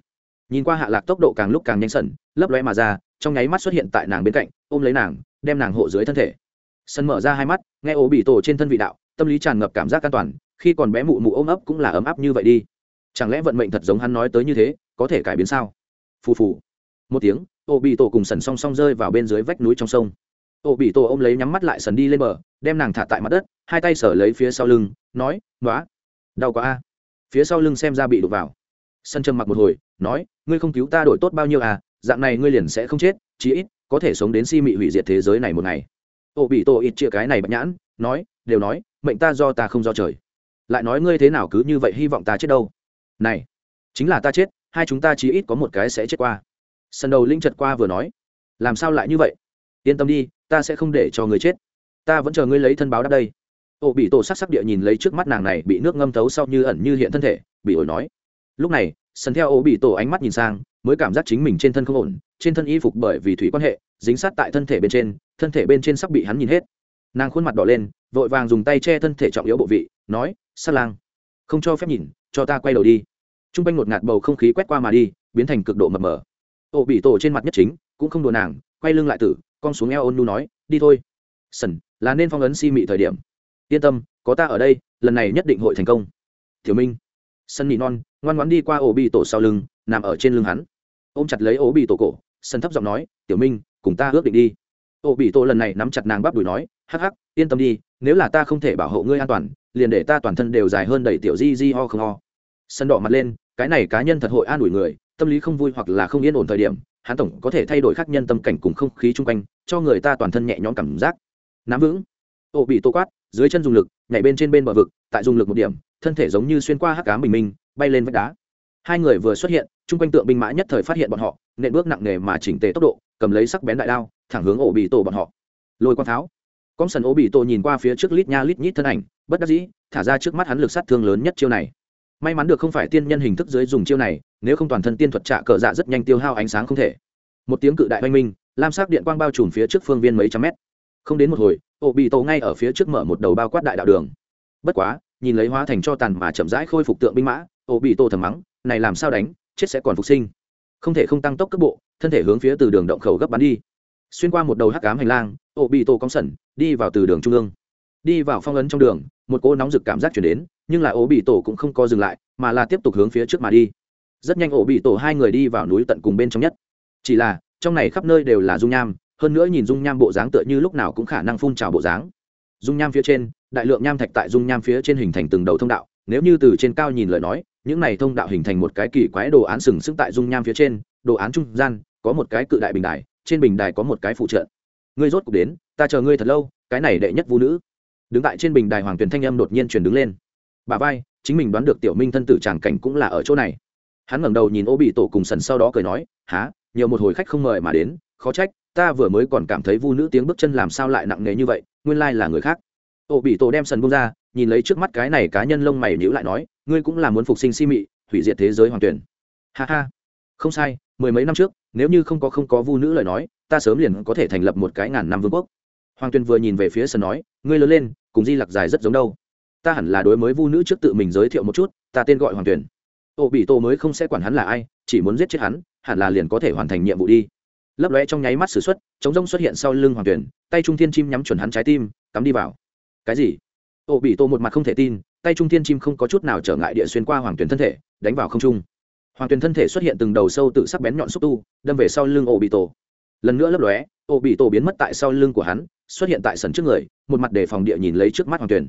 Nhìn qua hạ lạc tốc độ càng lúc càng nhanh sần, lấp lóe mà ra, trong nháy mắt xuất hiện tại nàng bên cạnh, ôm lấy nàng, đem nàng hộ dưới thân thể. Sân mở ra hai mắt, nghe ổ bị tổ trên thân vị đạo, tâm lý tràn ngập cảm giác an toàn, khi còn bé mụ mụ ôm ấp cũng là ấm áp như vậy đi chẳng lẽ vận mệnh thật giống hắn nói tới như thế, có thể cải biến sao? Phù phù. Một tiếng ô bị tổ cùng sần song song rơi vào bên dưới vách núi trong sông. Ô bị tổ ôm lấy nhắm mắt lại sần đi lên bờ, đem nàng thả tại mặt đất, hai tay sở lấy phía sau lưng, nói nói đau quá a. Phía sau lưng xem ra bị đụt vào. Sân trầm mặc một hồi, nói, ngươi không cứu ta đổi tốt bao nhiêu à dạng này ngươi liền sẽ không chết, chí ít, có thể sống đến si mị hủy diệt thế giới này một ngày. Ô bị tổ ít chia cái này bạch nhãn, nói, đều nói, mệnh ta do ta không do trời. Lại nói ngươi thế nào cứ như vậy hy vọng ta chết đâu? Này, chính là ta chết, hai chúng ta chí ít có một cái sẽ chết qua. Sân đầu linh chật qua vừa nói, làm sao lại như vậy? Yên tâm đi, ta sẽ không để cho người chết. Ta vẫn chờ ngươi lấy thân báo đáp đây. Ô, bị tổ sắc sắc địa nhìn lấy trước mắt nàng này bị nước ngâm thấu sau như ẩn như hiện thân thể, bị ổi nói. Lúc này sân theo ô bị tổ ánh mắt nhìn sang, mới cảm giác chính mình trên thân không ổn, trên thân y phục bởi vì thủy quan hệ, dính sát tại thân thể bên trên, thân thể bên trên sắp bị hắn nhìn hết. Nàng khuôn mặt đỏ lên, vội vàng dùng tay che thân thể trọng yếu bộ vị, nói, sát lang, không cho phép nhìn, cho ta quay đầu đi t r u n g quanh một ngạt bầu không khí quét qua mà đi, biến thành cực độ mập mờ. Ô bị tổ trên mặt nhất chính, cũng không đùa nàng, quay lưng lại tử con xuống eo ôn nu nói, đi thôi. Sần, là nên phong ấn si mị thời điểm. Yên tâm, có ta ở đây, lần này nhất định hội thành công. Thiếu minh. Sân nhị non, ngoan ngoãn đi qua ổ bị tổ sau lưng, nằm ở trên lưng hắn. Ôm chặt lấy ổ bị tổ cổ sân thấp giọng nói, tiểu minh, cùng ta ước định đi. Ổ bị tổ lần này nắm chặt nàng bắp đùi nói, hắc hắc, yên tâm đi, nếu là ta không thể bảo hộ ngươi an toàn, liền để ta toàn thân đều dài hơn đầy tiểu di di ho không ho. Sân đỏ mặt lên cái này cá nhân thật hội an ủi người, tâm lý không vui hoặc là không yên ổn thời điểm, hắn tổng có thể thay đổi khác nhân tâm cảnh cùng không khí chung quanh, cho người ta toàn thân nhẹ nhõm cảm giác. Nắm vững. Ổ bị tô quát, dưới chân dùng lực, nhảy bên trên bên bờ vực, tại dùng lực một điểm, thân thể giống như xuyên qua hắc cám bình minh, bay lên vách đá. Hai người vừa xuất hiện, chung quanh tượng binh mã nhất thời phát hiện bọn họ, nện bước nặng nề mà chỉnh tề tốc độ, cầm lấy sắc bén đại đao, thẳng hướng ổ bị tổ bọn họ. Lôi quang pháo. Con sần ổ bị tổ nhìn qua phía trước lít nha lít nhít thân ảnh, bất đắc dĩ, thả ra trước mắt hắn lực sát thương lớn nhất chiêu này may mắn được không phải tiên nhân hình thức dưới dùng chiêu này, nếu không toàn thân tiên thuật trạ cờ dạ rất nhanh tiêu hao ánh sáng không thể. Một tiếng cự đại oanh minh, lam sắc điện quang bao trùm phía trước phương viên mấy trăm mét. Không đến một hồi ổ bị tổ ngay ở phía trước mở một đầu bao quát đại đạo đường. Bất quá, nhìn lấy hóa thành cho tàn mà chậm rãi khôi phục tượng binh mã ổ bị tổ thầm mắng, này làm sao đánh, chết sẽ còn phục sinh. Không thể không tăng tốc cấp bộ, thân thể hướng phía từ đường động khẩu gấp bắn đi. Xuyên qua một đầu hắc cám hành lang ổ bị tổ cong sẩn, đi vào từ đường trung ương. Đi vào phong ấn trong đường, một cỗ nóng rực cảm giác chuyển đến nhưng là ổ bị tổ cũng không co dừng lại, mà là tiếp tục hướng phía trước mà đi. Rất nhanh ổ bị tổ hai người đi vào núi tận cùng bên trong nhất. Chỉ là, trong này khắp nơi đều là dung nham, hơn nữa nhìn dung nham bộ dáng tựa như lúc nào cũng khả năng phun trào bộ dáng. Dung nham phía trên, đại lượng nham thạch tại dung nham phía trên hình thành từng đầu thông đạo, nếu như từ trên cao nhìn lời nói, những này thông đạo hình thành một cái kỳ quái đồ án sừng sững tại dung nham phía trên, đồ án trung gian, có một cái cự đại bình đài, trên bình đài có một cái phụ trợ. Ngươi rốt cuộc đến, ta chờ ngươi thật lâu, cái này đệ nhất vũ nữ. Đứng tại trên bình đài hoàng tuyền thanh âm đột nhiên chuyển đứng lên bà vai, chính mình đoán được tiểu minh thân tử tràng cảnh cũng là ở chỗ này. Hắn ngẩng đầu nhìn ô bị tổ cùng sần sau đó cười nói, há, nhiều một hồi khách không mời mà đến, khó trách, ta vừa mới còn cảm thấy vu nữ tiếng bước chân làm sao lại nặng nề như vậy, nguyên lai là người khác. Ô bị tổ đem sần bông ra, nhìn lấy trước mắt cái này cá nhân lông mày nhữ lại nói, ngươi cũng là muốn phục sinh si mị, hủy diệt thế giới hoàng tuyển. Ha ha. Không sai, mười mấy năm trước, nếu như không có không có vu nữ lời nói, ta sớm liền có thể thành lập một cái ngàn năm vương quốc. Hoàng tuyên vừa nhìn về phía sân nói, ngươi lớn lên, cùng di lặc dài rất giống đâu ta hẳn là đối mới vu nữ trước tự mình giới thiệu một chút, ta tên gọi hoàng tuyển ô bị tô mới không sẽ quản hắn là ai, chỉ muốn giết chết hắn, hẳn là liền có thể hoàn thành nhiệm vụ đi. Lấp lóe trong nháy mắt s ử x u ấ t chống rông xuất hiện sau lưng hoàng tuyển tay trung thiên chim nhắm chuẩn hắn trái tim, cắm đi vào. Cái gì? Ô bị tô một mặt không thể tin, tay trung thiên chim không có chút nào trở ngại địa xuyên qua hoàng tuyển thân thể, đánh vào không trung. Hoàng tuyển thân thể xuất hiện từng đầu sâu tự sắc bén nhọn xúc tu, đâm về sau lưng ô bị tô lần nữa lấp lóe ô bị tô biến mất tại sau lưng của hắn, xuất hiện tại sân trước người, một mặt đề phòng địa nhìn lấy trước mắt hoàng tuyển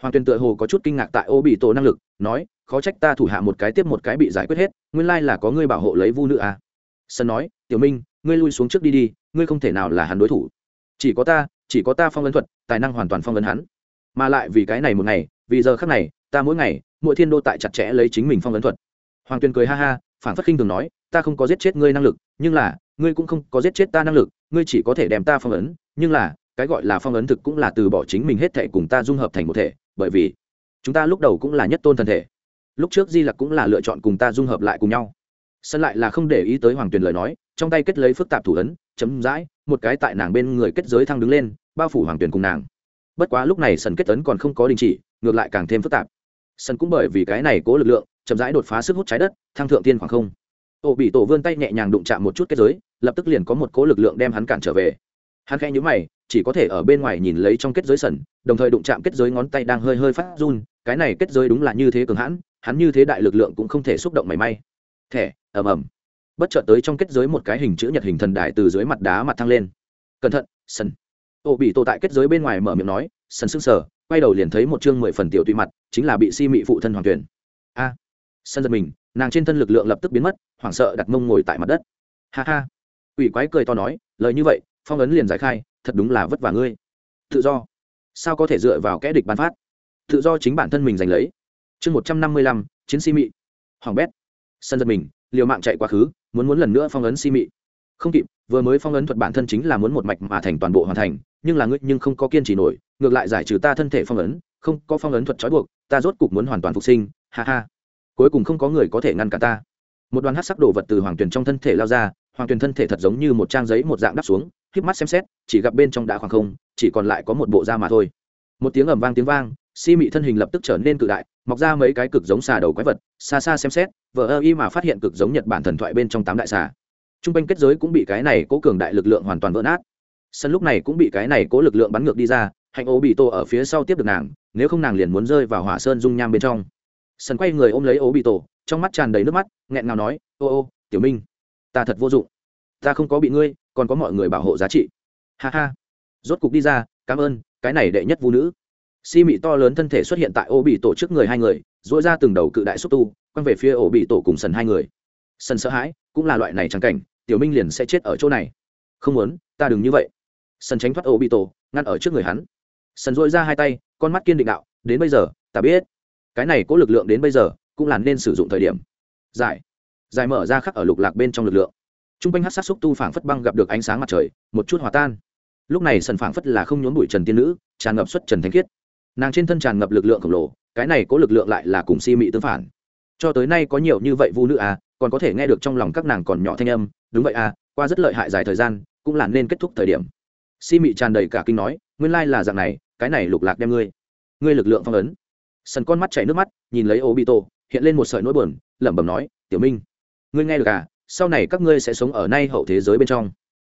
hoàng tuyền tựa hồ có chút kinh ngạc tại ô bị tổ năng lực, nói, khó trách ta thủ hạ một cái tiếp một cái bị giải quyết hết, nguyên lai là có ngươi bảo hộ lấy vu nữ à. sân nói, tiểu minh, ngươi lui xuống trước đi đi, ngươi không thể nào là hắn đối thủ. Chỉ có ta, chỉ có ta phong ấn thuật, tài năng hoàn toàn phong ấn hắn. Mà lại vì cái này một ngày, vì giờ khác này, ta mỗi ngày, mỗi thiên đô tại chặt chẽ lấy chính mình phong ấn thuật. Hoàng tuyền cười ha ha, phản phất khinh thường nói, ta không có giết chết ngươi năng lực, nhưng là, ngươi cũng không có giết chết ta năng lực, ngươi chỉ có thể đem ta phong ấn, nhưng là, cái gọi là phong ấn thực cũng là từ bỏ chính mình hết thể cùng ta dung hợp thành một thể bởi vì chúng ta lúc đầu cũng là nhất tôn thân thể. Lúc trước di lặc cũng là lựa chọn cùng ta dung hợp lại cùng nhau. Sân lại là không để ý tới hoàng tuyền lời nói, trong tay kết lấy phức tạp thủ ấn, chấm dãi, một cái tại nàng bên người kết giới thăng đứng lên, bao phủ hoàng tuyền cùng nàng. Bất quá lúc này sân kết tấn còn không có đình chỉ, ngược lại càng thêm phức tạp. Sân cũng bởi vì cái này cố lực lượng, chậm rãi đột phá sức hút trái đất, thăng thượng tiên khoảng không. Ổ bị tổ vươn tay nhẹ nhàng đụng chạm một chút kết giới, lập tức liền có một cố lực lượng đem hắn cản trở về hắn khẽ nhíu mày, chỉ có thể ở bên ngoài nhìn lấy trong kết giới sần, đồng thời đụng chạm kết giới ngón tay đang hơi hơi phát run, cái này kết giới đúng là như thế cường hãn, hắn như thế đại lực lượng cũng không thể xúc động mảy may. Thẻ, ầm ầm. Bất chợt tới trong kết giới một cái hình chữ nhật hình thần đại từ dưới mặt đá mặt thăng lên. Cẩn thận, sần. Ô bị tổ tại kết giới bên ngoài mở miệng nói, sần sững sờ, quay đầu liền thấy một chương mười phần tiểu tùy mặt, chính là bị si mị phụ thân hoàng tuyển. A. Sân giật mình, nàng trên thân lực lượng lập tức biến mất, hoảng sợ đặt mông ngồi tại mặt đất. Ha ha. Ủy quái cười to nói, lời như vậy phong ấn liền giải khai, thật đúng là vất vả ngươi. Tự do. Sao có thể dựa vào kẽ địch bán phát? Tự do chính bản thân mình giành lấy. Chương một trăm năm mươi lăm, chiến si mị. Hoàng bét. Sân giật mình, liều mạng chạy quá khứ, muốn muốn lần nữa phong ấn si mị. Không kịp, vừa mới phong ấn thuật bản thân chính là muốn một mạch mà thành toàn bộ hoàn thành, nhưng là ngươi nhưng không có kiên trì nổi, ngược lại giải trừ ta thân thể phong ấn, không có phong ấn thuật trói buộc, ta rốt cục muốn hoàn toàn phục sinh, ha ha. Cuối cùng không có người có thể ngăn cả ta. Một đoàn hát sắc đồ vật từ hoàng tuyền trong thân thể lao ra, hoàng tuyền thân thể thật giống như một trang giấy một dạng đắp xuống híp mắt xem xét, chỉ gặp bên trong đã khoảng không, chỉ còn lại có một bộ da mà thôi. Một tiếng ầm vang tiếng vang, si mị thân hình lập tức trở nên cự đại, mọc ra mấy cái cực giống xà đầu quái vật, xa xa xem xét, vờ ơ y mà phát hiện cực giống nhật bản thần thoại bên trong tám đại xà. T r u n g quanh kết giới cũng bị cái này cố cường đại lực lượng hoàn toàn vỡ nát. Sân lúc này cũng bị cái này cố lực lượng bắn ngược đi ra, hạnh ô bị tô ở phía sau tiếp được nàng, nếu không nàng liền muốn rơi vào hỏa sơn dung nham bên trong. Sân quay người ôm lấy ô bị tổ, trong mắt tràn đầy nước mắt, nghẹn ngào nói, ô ô, tiểu minh, ta thật vô dụng. Ta không có bị ngươi còn có mọi người bảo hộ giá trị. Ha ha. Rốt cục đi ra, cảm ơn, cái này đệ nhất vũ nữ. Si mị to lớn thân thể xuất hiện tại ô bị tổ trước người hai người dỗi ra từng đầu cự đại xúc tu, quăng về phía ổ bị tổ cùng sần hai người. Sần sợ hãi, cũng là loại này trắng cảnh, tiểu minh liền sẽ chết ở chỗ này. Không muốn, ta đừng như vậy. Sần tránh thoát ổ bị tổ, ngăn ở trước người hắn. Sần dỗi ra hai tay, con mắt kiên định đạo, đến bây giờ, ta biết. Cái này có lực lượng đến bây giờ, cũng là nên sử dụng thời điểm. Giải. Giải mở ra khắc ở lục lạc bên trong lực lượng t r u n g quanh hát sát xúc tu phảng phất băng gặp được ánh sáng mặt trời, một chút hòa tan. Lúc này sần phảng phất là không nhốn bụi trần tiên nữ, tràn ngập xuất trần thanh khiết. Nàng trên thân tràn ngập lực lượng khổng lồ, cái này có lực lượng lại là cùng si mị tương phản. Cho tới nay có nhiều như vậy vu nữ à còn có thể nghe được trong lòng các nàng còn nhỏ thanh âm, đúng vậy à qua rất lợi hại dài thời gian, cũng là nên kết thúc thời điểm. Si mị tràn đầy cả kinh nói, nguyên lai là dạng này, cái này lục lạc đem ngươi ngươi lực lượng phong ấn. Sần con mắt chảy nước mắt, nhìn lấy ô bị tổ hiện lên một sợi nỗi buồn, lẩm bẩm nói, tiểu minh, ngươi nghe được à sau này các ngươi sẽ sống ở nay hậu thế giới bên trong.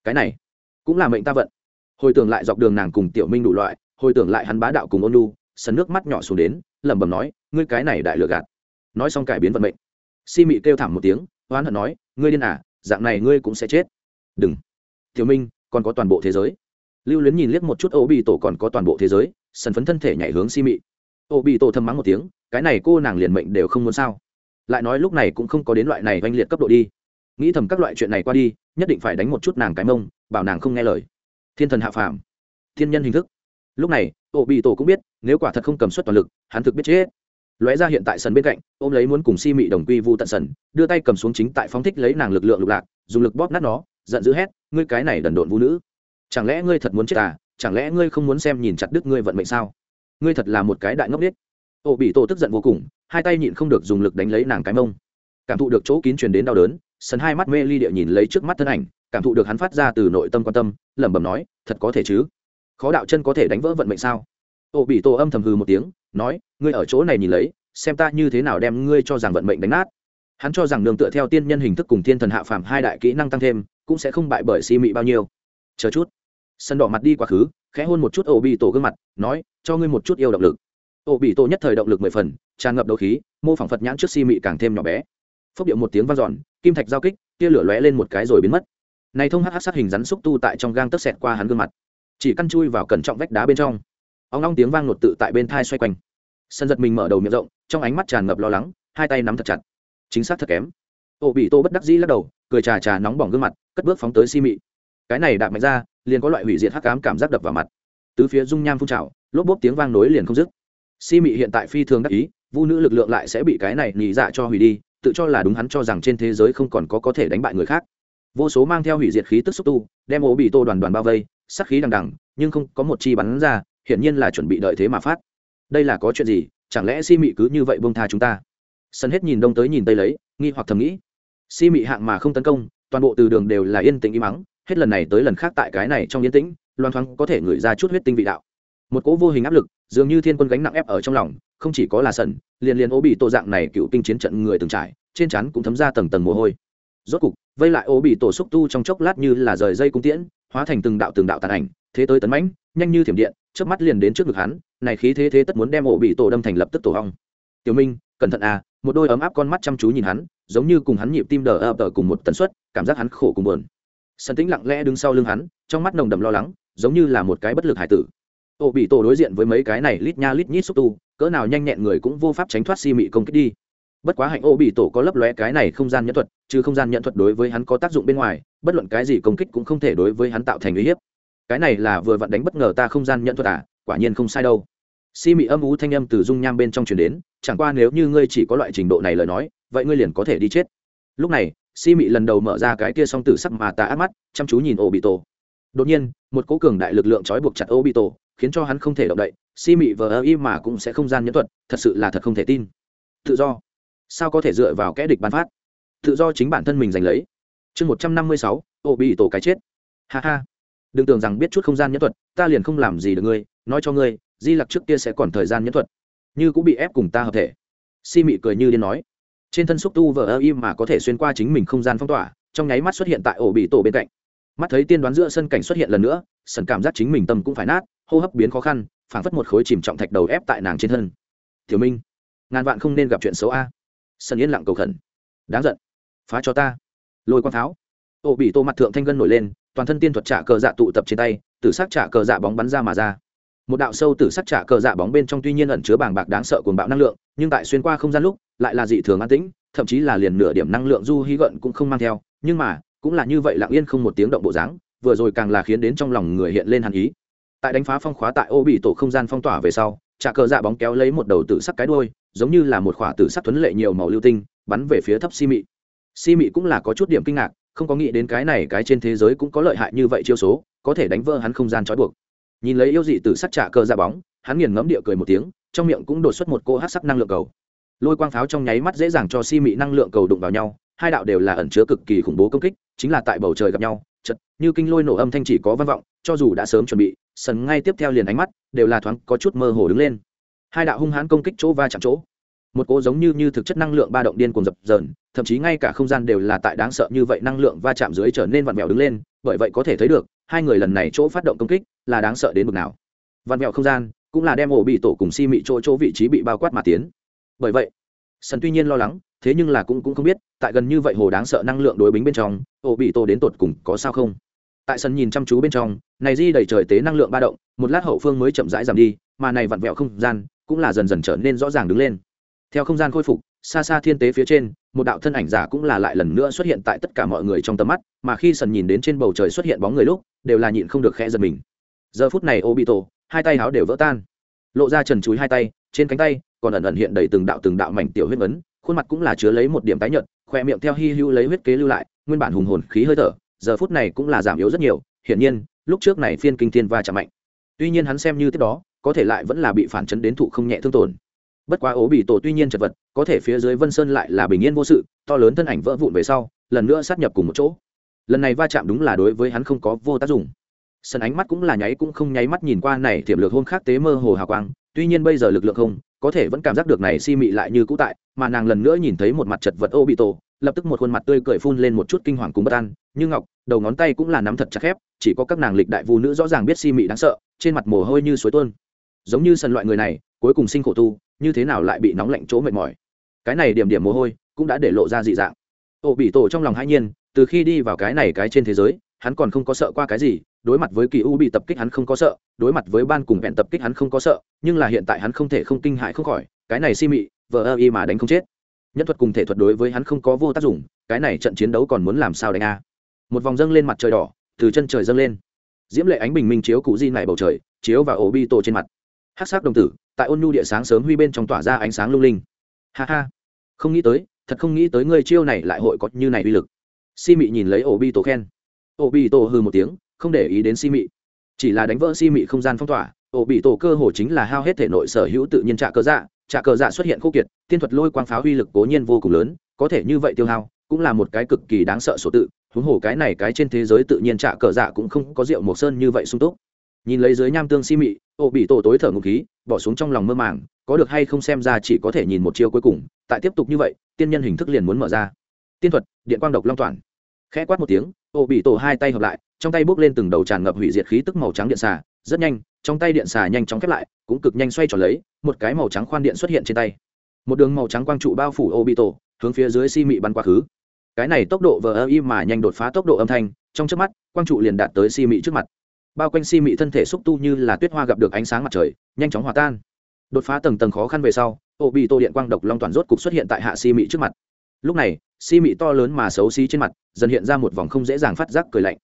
Cái này cũng là mệnh ta vận. Hồi tưởng lại dọc đường nàng cùng tiểu minh đủ loại, hồi tưởng lại hắn bá đạo cùng ôn lu sân nước mắt nhỏ xuống đến, lẩm bẩm nói, ngươi cái này đại lừa gạt. Nói xong cải biến vận mệnh. Si mị kêu thảm một tiếng, oán hận nói, ngươi điên à dạng này ngươi cũng sẽ chết. Đừng. Tiểu minh, còn có toàn bộ thế giới. Lưu luyến nhìn liếc một chút, ô bị tổ còn có toàn bộ thế giới. Sần phấn thân thể nhảy hướng si mị. Ô bị tổ thầm mắng một tiếng, cái này cô nàng liền mệnh đều không muốn sao? Lại nói lúc này cũng không có đến loại này oanh liệt cấp độ đi nghĩ thầm các loại chuyện này qua đi, nhất định phải đánh một chút nàng cái mông, bảo nàng không nghe lời. Thiên thần hạ phàm, thiên nhân hình thức. Lúc này ổ bị tổ cũng biết, nếu quả thật không cầm suất toàn lực, hắn thực biết chết. Lóe ra hiện tại sân bên cạnh, ôm lấy muốn cùng si mị đồng quy vu tận sân, đưa tay cầm xuống chính tại phóng thích lấy nàng lực lượng lục lạc, dùng lực bóp nát nó, giận dữ hét, ngươi cái này đần độn vũ nữ, chẳng lẽ ngươi thật muốn chết à? Chẳng lẽ ngươi không muốn xem nhìn chặt đứt ngươi vận mệnh sao? Ngươi thật là một cái đại ngốc biết ổ bị tổ tức giận vô cùng, hai tay nhịn không được dùng lực đánh lấy nàng cái mông. Cảm thụ được chỗ kín truyền đến đau đớn sần hai mắt mê ly địa nhìn lấy trước mắt thân ảnh, cảm thụ được hắn phát ra từ nội tâm quan tâm, lẩm bẩm nói, thật có thể chứ? Khó đạo chân có thể đánh vỡ vận mệnh sao? Ô bị tổ âm thầm hư một tiếng, nói, ngươi ở chỗ này nhìn lấy, xem ta như thế nào đem ngươi cho rằng vận mệnh đánh nát. Hắn cho rằng đường tựa theo tiên nhân hình thức cùng thiên thần hạ phàm hai đại kỹ năng tăng thêm, cũng sẽ không bại bởi si mị bao nhiêu. Chờ chút. Sân đỏ mặt đi quá khứ, khẽ hôn một chút ô bị tổ gương mặt, nói, cho ngươi một chút yêu động lực. Ô bị tổ nhất thời động lực mười phần, tràn ngập đấu khí, mô phỏng phật nhãn trước si mị càng thêm nhỏ bé. Phốc điệu một tiếng vang dọn kim thạch giao kích, tia lửa lóe lên một cái rồi biến mất. Này thông hắc sát hình rắn xúc tu tại trong gang tấc xẹt qua hắn gương mặt. Chỉ căn chui vào cẩn trọng vách đá bên trong. Ong long tiếng vang nột tự tại bên thai xoay quanh. Sân giật mình mở đầu miệng rộng, trong ánh mắt tràn ngập lo lắng, hai tay nắm thật chặt. Chính xác thật kém. Ô bị tô bất đắc dĩ lắc đầu, cười trà trà nóng bỏng gương mặt, cất bước phóng tới si mị. Cái này đạp mạnh ra, liền có loại hủy diệt hắc cám cảm giác đập vào mặt. Tứ phía dung nham phun trào, lốp bốp tiếng vang nối liền không dứt. Si mị hiện tại phi thường đắc ý, vu nữ lực lượng lại sẽ bị cái này nhị dạ cho hủy đi tự cho là đúng hắn cho rằng trên thế giới không còn có có thể đánh bại người khác. Vô số mang theo hủy diệt khí tức xúc tu, đem ổ bị tô đoàn đoàn bao vây sắc khí đằng đằng, nhưng không có một chi bắn ra, hiển nhiên là chuẩn bị đợi thế mà phát. Đây là có chuyện gì? Chẳng lẽ si mị cứ như vậy bông tha chúng ta? Sân hết nhìn đông tới nhìn tây lấy, nghi hoặc thầm nghĩ. Si mị hạng mà không tấn công, toàn bộ từ đường đều là yên tĩnh im mắng hết lần này tới lần khác tại cái này trong yên tĩnh, loan thoáng có thể ngửi ra chút huyết tinh vị đạo. Một cỗ vô hình áp lực, dường như thiên quân gánh nặng ép ở trong lòng không chỉ có là sần, liền liền ô bị tổ dạng này cựu kinh chiến trận người từng trải, trên chắn cũng thấm ra tầng tầng mồ hôi. Rốt cục, vây lại ô bị tổ xúc tu trong chốc lát như là rời dây cung tiễn, hóa thành từng đạo từng đạo tàn ảnh, thế tới tấn mãnh, nhanh như thiểm điện trước mắt liền đến trước ngực hắn, này khí thế thế tất muốn đem ô bị tổ đâm thành lập tức tổ hong. Tiểu minh, cẩn thận à một đôi ấm áp con mắt chăm chú nhìn hắn, giống như cùng hắn nhịp tim đờ ập đờ cùng một tần suất, cảm giác hắn khổ cùng buồn. Sân tĩnh lặng lẽ đứng sau lưng hắn, trong mắt nồng đậm lo lắng, giống như là một cái bất lực hải tử ô bị tổ đối diện với mấy cái này lít nha lít nhít xúc tu, cỡ nào nhanh nhẹn người cũng vô pháp tránh thoát si mị công kích đi. Bất quá hạnh ô bị tổ có lấp lóe cái này không gian nhẫn thuật chứ không gian nhẫn thuật đối với hắn có tác dụng bên ngoài, bất luận cái gì công kích cũng không thể đối với hắn tạo thành uy hiếp. Cái này là vừa vặn đánh bất ngờ ta không gian nhẫn thuật à quả nhiên không sai đâu. Si mị âm ú thanh âm từ dung nham bên trong truyền đến, chẳng qua nếu như ngươi chỉ có loại trình độ này lời nói, vậy ngươi liền có thể đi chết. Lúc này, si mị lần đầu mở ra cái kia song tử sắc mà ta áp mắt, chăm chú nhìn ô bị tổ. Đột nhiên, một cố cường đại lực lượng trói buộc chặt ô bị tổ khiến cho hắn không thể động đậy, si mị vờ ơ y mà cũng sẽ không gian nhẫn thuật, thật sự là thật không thể tin. Tự do. Sao có thể dựa vào kẽ địch bán phát? Tự do chính bản thân mình giành lấy. Chương một trăm năm mươi sáu, ô bị tổ cái chết. Ha ha. Đừng tưởng rằng biết chút không gian nhẫn thuật, ta liền không làm gì được ngươi, nói cho ngươi, di lặc trước kia sẽ còn thời gian nhẫn thuật. Như cũng bị ép cùng ta hợp thể. Si mị cười như điên nói. Trên thân xúc tu vờ ơ y mà có thể xuyên qua chính mình không gian phong tỏa, trong nháy mắt xuất hiện tại ổ bị tổ bên cạnh mắt thấy tiên đoán giữa sân cảnh xuất hiện lần nữa, sần cảm giác chính mình tâm cũng phải nát, hô hấp biến khó khăn, phảng phất một khối chìm trọng thạch đầu ép tại nàng trên thân. Tiểu minh, ngàn vạn không nên gặp chuyện xấu a. Sần yên lặng cầu khẩn. Đáng giận. Phá cho ta. Lôi quang pháo. Ổ bị tô mặt thượng thanh gân nổi lên, toàn thân tiên thuật trả cờ dạ tụ tập trên tay, tử sắc trả cờ dạ bóng bắn ra mà ra. Một đạo sâu tử sắc trả cờ dạ bóng bên trong tuy nhiên ẩn chứa bàng bạc đáng sợ cuồng bạo năng lượng, nhưng tại xuyên qua không gian lúc, lại là dị thường an tĩnh, thậm chí là liền nửa điểm năng lượng du hí gợn cũng không mang theo, nhưng mà cũng là như vậy lặng yên không một tiếng động bộ dáng, vừa rồi càng là khiến đến trong lòng người hiện lên hàn ý. Tại đánh phá phong khóa tại ô bị tổ không gian phong tỏa về sau trả cờ dạ bóng kéo lấy một đầu tử sắc cái đuôi, giống như là một khỏa tử sắc tuấn lệ nhiều màu lưu tinh, bắn về phía thấp si mị si mị cũng là có chút điểm kinh ngạc, không có nghĩ đến cái này cái trên thế giới cũng có lợi hại như vậy chiêu số, có thể đánh vỡ hắn không gian trói buộc. Nhìn lấy yêu dị từ sắc trả cờ ra bóng, hắn nghiền ngẫm địa cười một tiếng, trong miệng cũng đột xuất một cô hát sắc năng lượng cầu. Lôi quang pháo trong nháy mắt dễ dàng cho si mị năng lượng cầu đụng vào nhau hai đạo đều là ẩn chứa cực kỳ khủng bố công kích, chính là tại bầu trời gặp nhau chật như kinh lôi nổ âm thanh chỉ có văn vọng, cho dù đã sớm chuẩn bị, sần ngay tiếp theo liền ánh mắt đều là thoáng có chút mơ hồ đứng lên. Hai đạo hung hãn công kích chỗ va chạm chỗ, một cỗ giống như như thực chất năng lượng ba động điên cuồng dập dờn, thậm chí ngay cả không gian đều là tại đáng sợ như vậy năng lượng va chạm dưới trở nên vặn vẹo đứng lên, bởi vậy có thể thấy được, hai người lần này chỗ phát động công kích là đáng sợ đến mực nào. Vặn vẹo không gian cũng là đem ổ bị tổ cùng si mị chỗ chỗ vị trí bị bao quát mà tiến. Bởi vậy, sần tuy nhiên lo lắng thế nhưng là cũng cũng không biết, tại gần như vậy hồ đáng sợ năng lượng đối bính bên trong ổ bị tổ đến tột cùng có sao không? Tại sân nhìn chăm chú bên trong, này di đầy trời tế năng lượng ba động, một lát hậu phương mới chậm rãi giảm đi, mà này vặn vẹo không gian cũng là dần dần trở nên rõ ràng đứng lên. Theo không gian khôi phục, xa xa thiên tế phía trên, một đạo thân ảnh giả cũng là lại lần nữa xuất hiện tại tất cả mọi người trong tầm mắt, mà khi sần nhìn đến trên bầu trời xuất hiện bóng người lúc, đều là nhịn không được khẽ giật mình. Giờ phút này ô bị tổ hai tay háo đều vỡ tan. Lộ ra trần chúi hai tay, trên cánh tay còn ẩn ẩn hiện đầy từng đạo từng đạo mảnh tiểu huyết ấn khuôn mặt cũng là chứa lấy một điểm tái nhợt, khoe miệng theo hy hữu lấy huyết kế lưu lại, nguyên bản hùng hồn khí hơi thở, giờ phút này cũng là giảm yếu rất nhiều, hiển nhiên, lúc trước này phiên kinh thiên va chạm mạnh. Tuy nhiên hắn xem như tiếp đó, có thể lại vẫn là bị phản chấn đến thụ không nhẹ thương tổn. Bất quá ố bị tổ tuy nhiên chật vật, có thể phía dưới vân sơn lại là bình yên vô sự, to lớn thân ảnh vỡ vụn về sau, lần nữa sát nhập cùng một chỗ. Lần này va chạm đúng là đối với hắn không có vô tác dụng. Sân ánh mắt cũng là nháy cũng không nháy mắt nhìn qua này thiểm lược hôn khác tế mơ hồ hào quang, tuy nhiên bây giờ lực lượng không có thể vẫn cảm giác được này si mị lại như cũ tại, mà nàng lần nữa nhìn thấy một mặt chật vật ô bị tổ lập tức một khuôn mặt tươi cười phun lên một chút kinh hoàng cùng bất an. Như ngọc, đầu ngón tay cũng là nắm thật chặt khép, chỉ có các nàng lịch đại vũ nữ rõ ràng biết si mị đáng sợ, trên mặt mồ hôi như suối tuôn. Giống như sân loại người này, cuối cùng sinh khổ tu, như thế nào lại bị nóng lạnh chỗ mệt mỏi. Cái này điểm điểm mồ hôi cũng đã để lộ ra dị dạng. Ô bị tổ trong lòng hãi nhiên, từ khi đi vào cái này cái trên thế giới hắn còn không có sợ qua cái gì, đối mặt với kỳ u bị tập kích hắn không có sợ, đối mặt với ban cùng vẹn tập kích hắn không có sợ, nhưng là hiện tại hắn không thể không kinh hại không khỏi, cái này si mị, vờ ơ y mà đánh không chết. Nhân thuật cùng thể thuật đối với hắn không có vô tác dụng, cái này trận chiến đấu còn muốn làm sao đánh a? Một vòng dâng lên mặt trời đỏ, từ chân trời dâng lên. Diễm lệ ánh bình minh chiếu cụ di này bầu trời, chiếu vào ổ bi tổ trên mặt. Hát sắc đồng tử, tại ôn nhu địa sáng sớm huy bên trong tỏa ra ánh sáng lung linh. Ha ha. Không nghĩ tới, thật không nghĩ tới ngươi chiêu này lại hội có như này uy lực. Si mị nhìn lấy ổ bi tổ khen ổ bị tổ hư một tiếng, không để ý đến si mị. Chỉ là đánh vỡ si mị không gian phong tỏa ổ bị tổ cơ hồ chính là hao hết thể nội sở hữu tự nhiên trạ cờ dạ trạ cờ dạ xuất hiện khô kiệt, tiên thuật lôi quang pháo uy lực cố nhiên vô cùng lớn, có thể như vậy tiêu hao, cũng là một cái cực kỳ đáng sợ số tự. Huống hồ cái này cái trên thế giới tự nhiên trạ cờ dạ cũng không có rượu mộc sơn như vậy sung túc. Nhìn lấy dưới nham tương si mị ổ bị tổ tối thở ngục khí, bỏ xuống trong lòng mơ màng, có được hay không xem ra chỉ có thể nhìn một chiêu cuối cùng, tại tiếp tục như vậy, tiên nhân hình thức liền muốn mở ra. Tiên thuật, điện quang độc long toàn khẽ quát một tiếng, ô bị tổ hai tay hợp lại, trong tay bốc lên từng đầu tràn ngập hủy diệt khí tức màu trắng điện xà, rất nhanh, trong tay điện xà nhanh chóng khép lại, cũng cực nhanh xoay tròn lấy, một cái màu trắng khoan điện xuất hiện trên tay. Một đường màu trắng quang trụ bao phủ ô bị tổ, hướng phía dưới si mị bắn quá khứ. Cái này tốc độ vờ ơ y mà nhanh đột phá tốc độ âm thanh, trong trước mắt, quang trụ liền đạt tới si mị trước mặt. Bao quanh si mị thân thể xúc tu như là tuyết hoa gặp được ánh sáng mặt trời, nhanh chóng hòa tan. Đột phá tầng tầng khó khăn về sau, ô bị tô điện quang độc long toàn rốt cục xuất hiện tại hạ si mị trước mặt. Lúc này si mị to lớn mà xấu xí trên mặt, dần hiện ra một vòng không dễ dàng phát giác cười lạnh.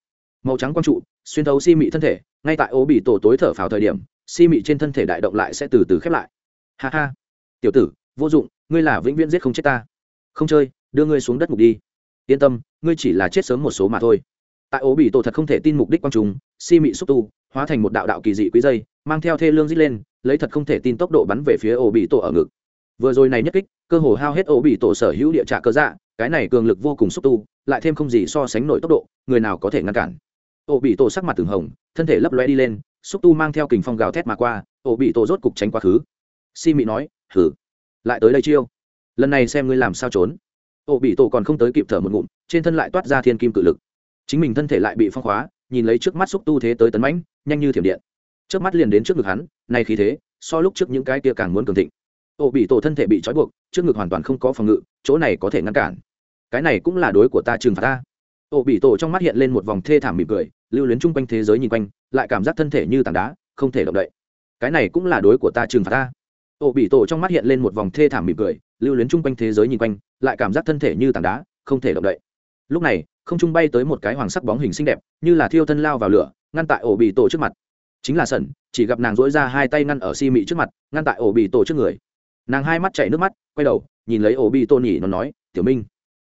Màu trắng quang trụ, xuyên thấu si mị thân thể, ngay tại ô bị tổ tối thở phào thời điểm, si mị trên thân thể đại động lại sẽ từ từ khép lại. Ha ha. Tiểu tử, vô dụng, ngươi là vĩnh viễn giết không chết ta. Không chơi, đưa ngươi xuống đất mục đi. Yên tâm, ngươi chỉ là chết sớm một số mà thôi. Tại ố bị tổ thật không thể tin mục đích quang trùng, si mị xúc tu, hóa thành một đạo đạo kỳ dị quý dây, mang theo thê lương dít lên, lấy thật không thể tin tốc độ bắn về phía ổ bị tổ ở ngực. Vừa rồi này nhất kích, cơ hồ hao hết ổ bị tổ sở hữu địa trả cơ dạ cái này cường lực vô cùng xúc tu, lại thêm không gì so sánh nổi tốc độ, người nào có thể ngăn cản. Ổ bị tổ sắc mặt từng hồng, thân thể lấp lóe đi lên, xúc tu mang theo kình phong gào thét mà qua ổ bị tổ rốt cục tránh quá khứ. Si mị nói, hử, lại tới đây chiêu? Lần này xem ngươi làm sao trốn. Ổ bị tổ còn không tới kịp thở một ngụm, trên thân lại toát ra thiên kim cự lực. Chính mình thân thể lại bị phong khóa, nhìn lấy trước mắt xúc tu thế tới tấn mãnh, nhanh như thiểm điện. Trước mắt liền đến trước ngực hắn nay khí thế, so lúc trước những cái kia càng muốn cường thịnh. Ổ bị tổ thân thể bị trói buộc, trước ngực hoàn toàn không có phòng ngự, chỗ này có thể ngăn cản cái này cũng là đối của ta trừng phạt ta. Ổ bị tổ trong mắt hiện lên một vòng thê thảm mỉm cười, lưu luyến chung quanh thế giới nhìn quanh, lại cảm giác thân thể như tảng đá, không thể động đậy. Cái này cũng là đối của ta trừng phạt ta. Ổ bị tổ trong mắt hiện lên một vòng thê thảm mỉm cười, lưu luyến chung quanh thế giới nhìn quanh, lại cảm giác thân thể như tảng đá, không thể động đậy. Lúc này, không trung bay tới một cái hoàng sắc bóng hình xinh đẹp, như là thiêu thân lao vào lửa, ngăn tại ổ bị tổ trước mặt. Chính là sẩn, chỉ gặp nàng dỗi ra hai tay ngăn ở si mị trước mặt, ngăn tại ổ bị tổ trước người. Nàng hai mắt chảy nước mắt, quay đầu, nhìn lấy ổ bị tổ nhỉ nó nói, tiểu minh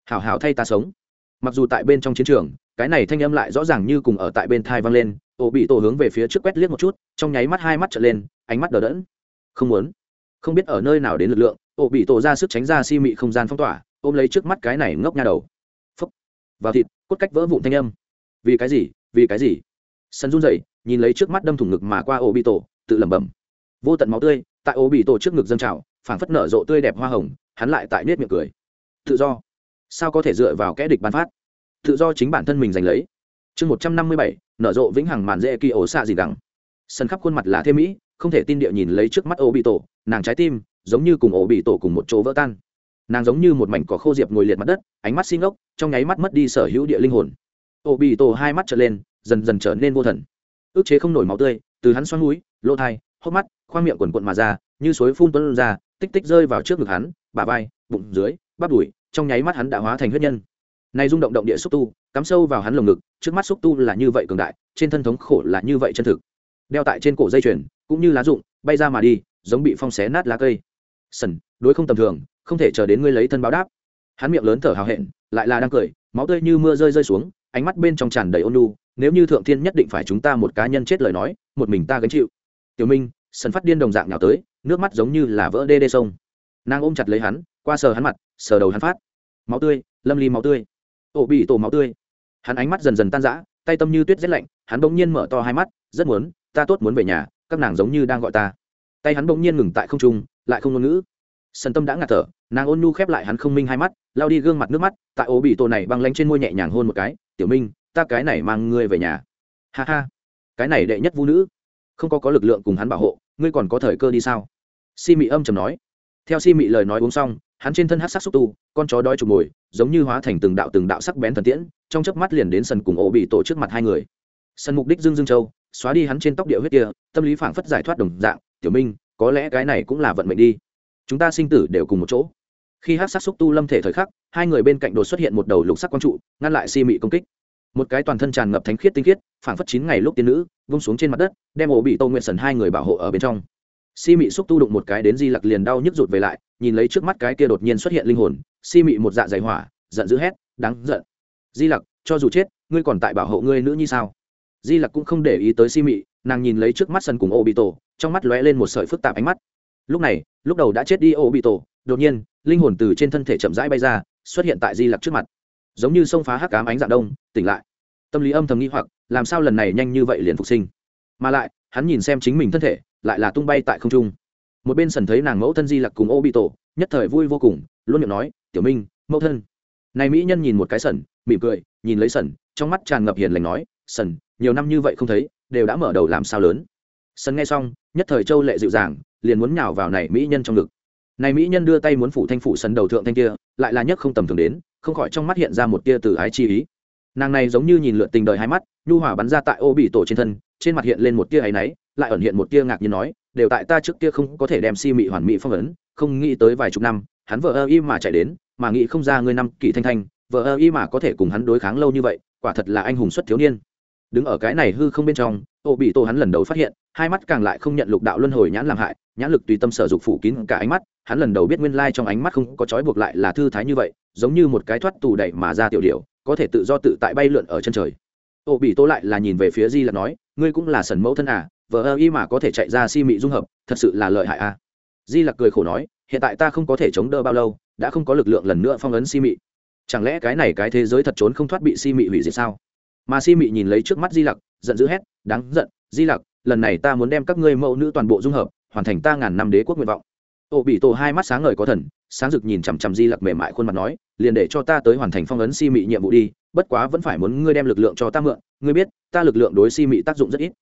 hảo hảo thay ta sống. Mặc dù tại bên trong chiến trường, cái này thanh âm lại rõ ràng như cùng ở tại bên thai vang lên, ổ bị tổ hướng về phía trước quét liếc một chút, trong nháy mắt hai mắt trở lên, ánh mắt đờ đẫn. Không muốn. Không biết ở nơi nào đến lực lượng, ổ bị tổ ra sức tránh ra si mị không gian phong tỏa, ôm lấy trước mắt cái này ngốc nha đầu. Phấp vào thịt, cốt cách vỡ vụn thanh âm. Vì cái gì, vì cái gì? Sân run dậy nhìn lấy trước mắt đâm thủng ngực mà qua ổ bị tổ, tự lẩm bẩm. Vô tận máu tươi, tại ổ bị tổ trước ngực dâng trào, phảng phất nở rộ tươi đẹp hoa hồng, hắn lại tại nết miệng cười. Tự do sao có thể dựa vào kẽ địch ban phát? Tự do chính bản thân mình giành lấy. Chương một trăm năm mươi bảy, nở rộ vĩnh hằng màn dễ kỳ ổ xạ gì đẳng sân khắp khuôn mặt là thêm mỹ không thể tin địa nhìn lấy trước mắt ổ bị tổ nàng trái tim giống như cùng ổ bị tổ cùng một chỗ vỡ tan. Nàng giống như một mảnh cỏ khô diệp ngồi liệt mặt đất, ánh mắt xin ốc trong nháy mắt mất đi sở hữu địa linh hồn. Ổ bị tổ hai mắt trở lên, dần dần trở nên vô thần. Ước chế không nổi máu tươi, từ hắn xoắn núi, lỗ thai, hốc mắt, khoang miệng quần quận mà ra, như suối phun tuấn ra, tích tích rơi vào trước ngực hắn, bả vai, bụng dưới, bắp đùi trong nháy mắt hắn đã hóa thành huyết nhân. Nay rung động động địa xúc tu, cắm sâu vào hắn lồng ngực, trước mắt xúc tu là như vậy cường đại, trên thân thống khổ là như vậy chân thực. Đeo tại trên cổ dây chuyền, cũng như lá rụng, bay ra mà đi, giống bị phong xé nát lá cây. Sần, đối không tầm thường, không thể chờ đến ngươi lấy thân báo đáp. Hắn miệng lớn thở hào hẹn, lại là đang cười, máu tươi như mưa rơi rơi xuống, ánh mắt bên trong tràn đầy ôn lu nếu như thượng thiên nhất định phải chúng ta một cá nhân chết lời nói, một mình ta gánh chịu. Tiểu minh, sần phát điên đồng dạng nào tới, nước mắt giống như là vỡ đê đê sông. Nàng ôm chặt lấy hắn, qua sờ hắn mặt, sờ đầu hắn phát máu tươi, lâm ly máu tươi. Ổ bị tổ máu tươi. Hắn ánh mắt dần dần tan rã, tay tâm như tuyết rét lạnh, hắn bỗng nhiên mở to hai mắt, rất muốn, ta tốt muốn về nhà, các nàng giống như đang gọi ta. Tay hắn bỗng nhiên ngừng tại không trung, lại không ngôn ngữ. Sần tâm đã ngạt thở, nàng ôn nhu khép lại hắn không minh hai mắt lao đi gương mặt nước mắt, tại ổ bị tổ này băng lanh trên môi nhẹ nhàng hôn một cái, tiểu minh, ta cái này mang ngươi về nhà. Ha ha. Cái này đệ nhất vũ nữ. Không có có lực lượng cùng hắn bảo hộ, ngươi còn có thời cơ đi sao? Si mị âm chầm nói. Theo si mị lời nói uống xong hắn trên thân hát sắc xúc tu, con chó đói trục mồi, giống như hóa thành từng đạo từng đạo sắc bén thần tiễn, trong chớp mắt liền đến sân cùng ổ bị tổ trước mặt hai người. Sân mục đích dương dương châu, xóa đi hắn trên tóc địa huyết kia, tâm lý phảng phất giải thoát đồng dạng, tiểu minh, có lẽ cái này cũng là vận mệnh đi. Chúng ta sinh tử đều cùng một chỗ. Khi hát sắc xúc tu lâm thể thời khắc, hai người bên cạnh đột xuất hiện một đầu lục sắc quang trụ, ngăn lại si mị công kích. Một cái toàn thân tràn ngập thánh khiết tinh khiết, phảng phất chín ngày lúc tiên nữ, vung xuống trên mặt đất, đem ổ bị tô nguyện sần hai người bảo hộ ở bên trong si mị xúc tu đụng một cái đến di lặc liền đau nhức rụt về lại, nhìn lấy trước mắt cái kia đột nhiên xuất hiện linh hồn, si mị một dạ dày hỏa, giận dữ hét, đáng giận! Di lặc, cho dù chết, ngươi còn tại bảo hộ ngươi nữ như sao? Di lặc cũng không để ý tới si mị, nàng nhìn lấy trước mắt sân cùng ô bị tổ trong mắt lóe lên một sợi phức tạp ánh mắt. Lúc này, lúc đầu đã chết đi ô bị tổ đột nhiên, linh hồn từ trên thân thể chậm rãi bay ra, xuất hiện tại di lặc trước mặt. Giống như sông phá hắc cám ánh dạng đông, tỉnh lại. Tâm lý âm thầm nghĩ hoặc, làm sao lần này nhanh như vậy liền phục sinh? Mà lại, hắn nhìn xem chính mình thân thể lại là tung bay tại không trung. Một bên sần thấy nàng mẫu thân di lặc cùng ô bị tổ nhất thời vui vô cùng, luôn miệng nói, tiểu minh, mẫu thân. Này mỹ nhân nhìn một cái sần, mỉm cười, nhìn lấy sần, trong mắt tràn ngập hiền lành nói, sần, nhiều năm như vậy không thấy, đều đã mở đầu làm sao lớn. Sần nghe xong, nhất thời châu lệ dịu dàng, liền muốn nhào vào này mỹ nhân trong ngực. Này mỹ nhân đưa tay muốn phủ thanh phủ sần đầu thượng thanh kia, lại là nhất không tầm thường đến, không khỏi trong mắt hiện ra một tia từ ái chi ý. Nàng này giống như nhìn lượn tình đời hai mắt, nhu hỏa bắn ra tại ô bị tổ trên thân, trên mặt hiện lên một tia áy náy lại ẩn hiện một tia ngạc nhiên nói, đều tại ta trước kia không có thể đem si mị hoàn mỹ phong ấn, không nghĩ tới vài chục năm, hắn vợ ơ y mà chạy đến, mà nghĩ không ra ngươi năm kỷ thanh thanh vợ ơ y mà có thể cùng hắn đối kháng lâu như vậy, quả thật là anh hùng xuất thiếu niên. Đứng ở cái này hư không bên trong ô bị tô hắn lần đầu phát hiện, hai mắt càng lại không nhận lục đạo luân hồi nhãn làm hại, nhãn lực tùy tâm sở dục phủ kín cả ánh mắt, hắn lần đầu biết nguyên lai trong ánh mắt không có trói buộc lại là thư thái như vậy, giống như một cái thoát tù đẩy mà ra tiểu điệu có thể tự do tự tại bay lượn ở chân trời. Ô bị tô lại là nhìn về phía di là nói ngươi cũng là sần mẫu thân à vợ ơ y mà có thể chạy ra si mị dung hợp, thật sự là lợi hại à. Di lặc cười khổ nói, hiện tại ta không có thể chống đỡ bao lâu, đã không có lực lượng lần nữa phong ấn si mị. Chẳng lẽ cái này cái thế giới thật trốn không thoát bị si mị hủy diệt sao? Mà si mị nhìn lấy trước mắt di lặc, giận dữ hét, đáng giận, di lặc, lần này ta muốn đem các ngươi mẫu nữ toàn bộ dung hợp, hoàn thành ta ngàn năm đế quốc nguyện vọng. Ô bị tổ hai mắt sáng ngời có thần, sáng rực nhìn chằm chằm di lặc mềm mại khuôn mặt nói, liền để cho ta tới hoàn thành phong ấn si mị nhiệm vụ đi bất quá vẫn phải muốn ngươi đem lực lượng cho ta mượn, ngươi biết, ta lực lượng đối si mị tác dụng rất ít.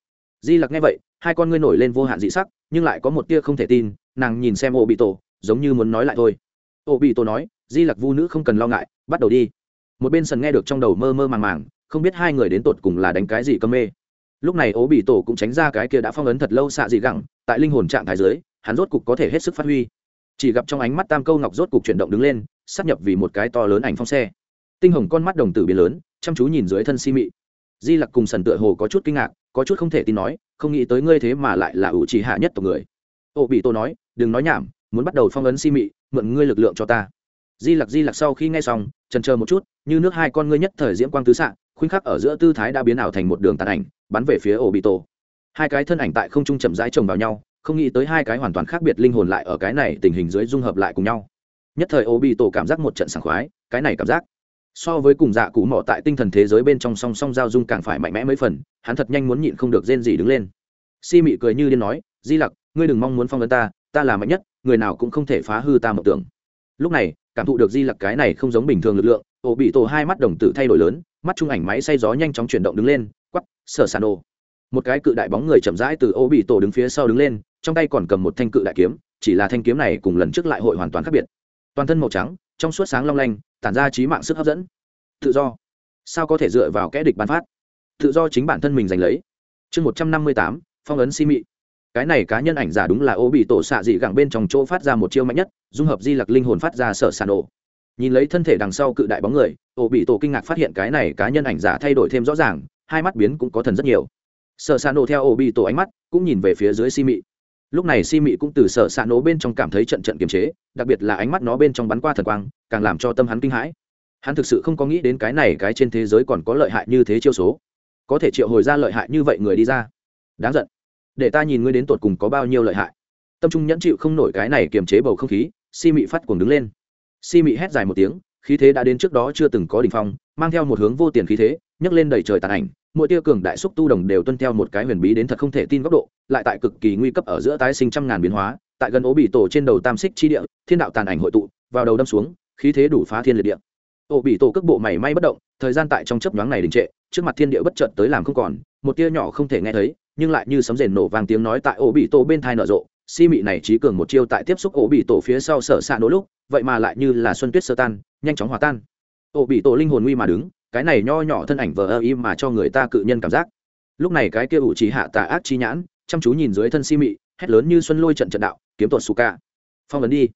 Di lặc nghe vậy, hai con ngươi nổi lên vô hạn dị sắc, nhưng lại có một tia không thể tin, nàng nhìn xem ô bị tổ giống như muốn nói lại thôi. Ô bị tổ nói, di lặc vu nữ không cần lo ngại, bắt đầu đi. Một bên sần nghe được trong đầu mơ mơ màng màng, không biết hai người đến tột cùng là đánh cái gì cơm mê. Lúc này ố bị tổ cũng tránh ra cái kia đã phong ấn thật lâu xạ dị gẳng, tại linh hồn trạng thái dưới, hắn rốt cục có thể hết sức phát huy. Chỉ gặp trong ánh mắt tam câu ngọc rốt cục chuyển động đứng lên, sắp nhập vì một cái to lớn ảnh phong xe tinh hồng con mắt đồng tử biến lớn, chăm chú nhìn dưới thân si mị. Di lặc cùng sần tựa hồ có chút kinh ngạc, có chút không thể tin nói, không nghĩ tới ngươi thế mà lại là ủ trì hạ nhất tộc người. Ô bị tô nói, đừng nói nhảm, muốn bắt đầu phong ấn si mị, mượn ngươi lực lượng cho ta. Di lặc di lặc sau khi nghe xong trần chờ một chút, như nước hai con ngươi nhất thời diễm quang tứ xạ, khuynh khắc ở giữa tư thái đã biến ảo thành một đường tàn ảnh, bắn về phía Ô bị tổ hai cái thân ảnh tại không trung chậm rãi chồng vào nhau, không nghĩ tới hai cái hoàn toàn khác biệt linh hồn lại ở cái này tình hình dưới dung hợp lại cùng nhau. Nhất thời Ô bị tổ cảm giác một trận sảng khoái, cái này cảm giác so với cùng dạ cụ mỏ tại tinh thần thế giới bên trong song song giao dung càng phải mạnh mẽ mấy phần, hắn thật nhanh muốn nhịn không được rên gì đứng lên. Si mị cười như điên nói, di lặc, ngươi đừng mong muốn phong ấn ta ta là mạnh nhất, người nào cũng không thể phá hư ta mộng tưởng. Lúc này, cảm thụ được di lặc cái này không giống bình thường lực lượng ổ bị tổ hai mắt đồng tử thay đổi lớn, mắt trung ảnh máy say gió nhanh chóng chuyển động đứng lên quắp sở sàn đồ một cái cự đại bóng người chậm rãi từ ô bị tổ đứng phía sau đứng lên, trong tay còn cầm một thanh cự đại kiếm, chỉ là thanh kiếm này cùng lần trước lại hội hoàn toàn khác biệt. Toàn thân màu trắng trong suốt sáng long lanh, tản ra trí mạng sức hấp dẫn. Tự do. Sao có thể dựa vào kẽ địch bán phát? Tự do chính bản thân mình giành lấy. Chương một trăm năm mươi tám, phong ấn si mị. Cái này cá nhân ảnh giả đúng là ô bị tổ xạ dị gẳng bên trong chỗ phát ra một chiêu mạnh nhất, dung hợp di lặc linh hồn phát ra sở sàn ổ. Nhìn lấy thân thể đằng sau cự đại bóng người, ô bị tổ kinh ngạc phát hiện cái này cá nhân ảnh giả thay đổi thêm rõ ràng, hai mắt biến cũng có thần rất nhiều. Sở sàn ổ theo ô bị tổ ánh mắt, cũng nhìn về phía dưới si mị lúc này si mị cũng từ sở xạ nổ bên trong cảm thấy trận trận kiềm chế, đặc biệt là ánh mắt nó bên trong bắn qua thần quang, càng làm cho tâm hắn kinh hãi. Hắn thực sự không có nghĩ đến cái này, cái trên thế giới còn có lợi hại như thế chiêu số. Có thể triệu hồi ra lợi hại như vậy người đi ra. Đáng giận. Để ta nhìn ngươi đến tột cùng có bao nhiêu lợi hại. Tâm trung nhẫn chịu không nổi cái này kiềm chế bầu không khí, si mị phát cuồng đứng lên. Si mị hét dài một tiếng, khí thế đã đến trước đó chưa từng có đ ỉ n h phong, mang theo một hướng vô tiền khí thế, nhấc lên đầy trời tàn ảnh mỗi tia cường đại xúc tu đồng đều tuân theo một cái huyền bí đến thật không thể tin góc độ, lại tại cực kỳ nguy cấp ở giữa tái sinh trăm ngàn biến hóa, tại gần ố bị tổ trên đầu tam xích chi địa, thiên đạo tàn ảnh hội tụ, vào đầu đâm xuống, khí thế đủ phá thiên liệt địa. Ổ bị tổ cước bộ mảy may bất động, thời gian tại trong chấp nhoáng này đình trệ, trước mặt thiên địa bất chợt tới làm không còn, một tia nhỏ không thể nghe thấy, nhưng lại như sấm rền nổ vàng tiếng nói tại ổ bị tổ bên thai nở rộ, si mị này trí cường một chiêu tại tiếp xúc ổ bị tổ phía sau sở xạ nỗ lúc, vậy mà lại như là xuân tuyết sơ tan, nhanh chóng hòa tan. Ổ bị tổ linh hồn nguy mà đứng cái này nho nhỏ thân ảnh vờ ơ im mà cho người ta cự nhân cảm giác. Lúc này cái kia ủ trí hạ tà ác chi nhãn, chăm chú nhìn dưới thân si mị, hét lớn như xuân lôi trận trận đạo, kiếm tuột su ca phong ấn đi.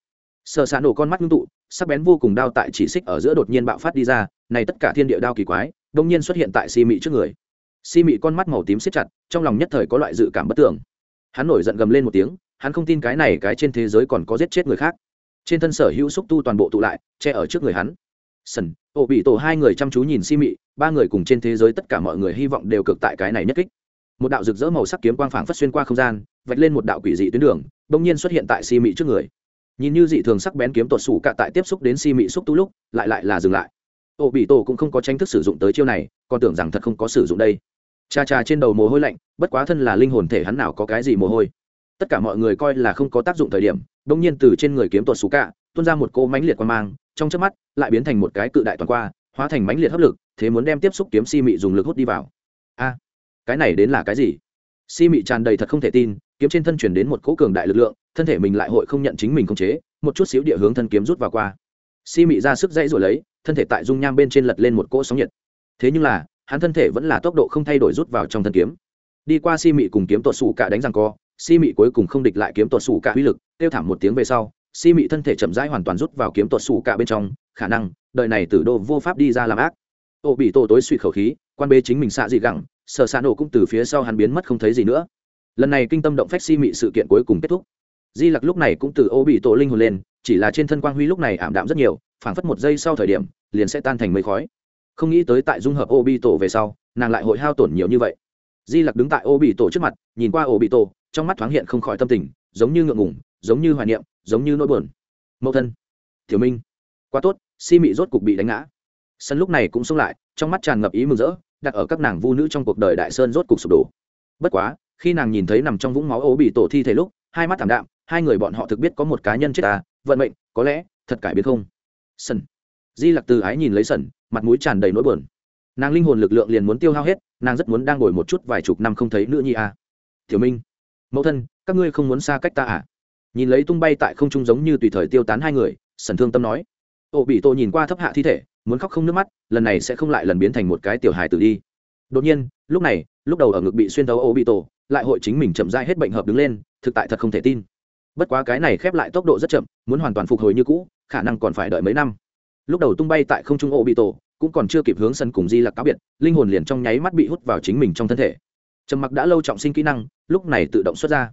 Sở xạ nổ con mắt ngưng tụ, sắc bén vô cùng đao tại chỉ xích ở giữa đột nhiên bạo phát đi ra, này tất cả thiên địa đao kỳ quái, đông nhiên xuất hiện tại si mị trước người. Si mị con mắt màu tím xếp chặt, trong lòng nhất thời có loại dự cảm bất tưởng hắn nổi giận gầm lên một tiếng, hắn không tin cái này cái trên thế giới còn có giết chết người khác. Trên thân sở hữu xúc tu toàn bộ tụ lại, che ở trước người hắn sần, ổ bị tổ hai người chăm chú nhìn si mị, ba người cùng trên thế giới tất cả mọi người hy vọng đều cực tại cái này nhất kích. Một đạo rực rỡ màu sắc kiếm quang phảng phất xuyên qua không gian, vạch lên một đạo quỷ dị tuyến đường, bỗng nhiên xuất hiện tại si mị trước người. Nhìn như dị thường sắc bén kiếm tuột sủ cả tại tiếp xúc đến si mị xúc tu lúc, lại lại là dừng lại. Ổ bị tổ cũng không có tranh thức sử dụng tới chiêu này, còn tưởng rằng thật không có sử dụng đây. Cha cha trên đầu mồ hôi lạnh, bất quá thân là linh hồn thể hắn nào có cái gì mồ hôi. Tất cả mọi người coi là không có tác dụng thời điểm đông nhiên từ trên người kiếm tuột sủ cả, tuôn ra một cô mánh liệt quan mang trong chớp mắt, lại biến thành một cái cự đại toàn qua, hóa thành mánh liệt hấp lực, thế muốn đem tiếp xúc kiếm si mị dùng lực hút đi vào. A, cái này đến là cái gì? Si mị tràn đầy thật không thể tin, kiếm trên thân chuyển đến một cỗ cường đại lực lượng, thân thể mình lại hội không nhận chính mình không chế, một chút xíu địa hướng thân kiếm rút vào qua. Si mị ra sức dãy rồi lấy, thân thể tại dung nham bên trên lật lên một cỗ sóng nhiệt. Thế nhưng là, hắn thân thể vẫn là tốc độ không thay đổi rút vào trong thân kiếm. Đi qua si mị cùng kiếm tuột sủ cả đánh răng co, si mị cuối cùng không địch lại kiếm tuột sủ cả uy lực kêu thảm một tiếng về sau si mị thân thể chậm rãi hoàn toàn rút vào kiếm tuột sủ cả bên trong, khả năng, đời này tử đô vô pháp đi ra làm ác. Ô bị tổ tối suy khẩu khí, quan bê chính mình xạ dị gẳng sợ xạ nổ cũng từ phía sau hắn biến mất không thấy gì nữa. Lần này kinh tâm động phách si mị sự kiện cuối cùng kết thúc. Di lặc lúc này cũng từ ô bị tổ linh hồn lên, chỉ là trên thân quang huy lúc này ảm đạm rất nhiều, phảng phất một giây sau thời điểm, liền sẽ tan thành mây khói. Không nghĩ tới tại dung hợp ô bị tổ về sau, nàng lại hội hao tổn nhiều như vậy. Di lặc đứng tại ô bị tổ trước mặt, nhìn qua ô bị tổ, trong mắt thoáng hiện không khỏi tâm tình, giống như ngượng ngủng giống như hoài niệm giống như nỗi buồn. Mẫu thân thiếu minh, quá tốt, si mị rốt cục bị đánh ngã. Sân lúc này cũng xông lại, trong mắt tràn ngập ý mừng rỡ, đặt ở các nàng vu nữ trong cuộc đời đại sơn rốt cục sụp đổ. Bất quá, khi nàng nhìn thấy nằm trong vũng máu ố bị tổ thi thể lúc, hai mắt thảm đạm, hai người bọn họ thực biết có một cá nhân chết ta vận mệnh, có lẽ, thật cải biến không? Sân. Di lặc từ ái nhìn lấy sần mặt mũi tràn đầy nỗi buồn. Nàng linh hồn lực lượng liền muốn tiêu hao hết, nàng rất muốn đang ngồi một chút vài chục năm không thấy nữa nhi a à. tiểu minh, mẫu thân, các ngươi không muốn xa cách ta à? Nhìn lấy tung bay tại không trung giống như tùy thời tiêu tán hai người, sần thương tâm nói, ô, bị tô nhìn qua thấp hạ thi thể, muốn khóc không nước mắt, lần này sẽ không lại lần biến thành một cái tiểu hài tử đi. Đột nhiên, lúc này, lúc đầu ở ngực bị xuyên thấu ô bị tổ, lại hội chính mình chậm dai hết bệnh hợp đứng lên, thực tại thật không thể tin. Bất quá cái này khép lại tốc độ rất chậm, muốn hoàn toàn phục hồi như cũ, khả năng còn phải đợi mấy năm. Lúc đầu tung bay tại không trung ô bị tổ, cũng còn chưa kịp hướng sân cùng di lặc cáo biệt, linh hồn liền trong nháy mắt bị hút vào chính mình trong thân thể. Trầm mặc đã lâu trọng sinh kỹ năng, lúc này tự động xuất ra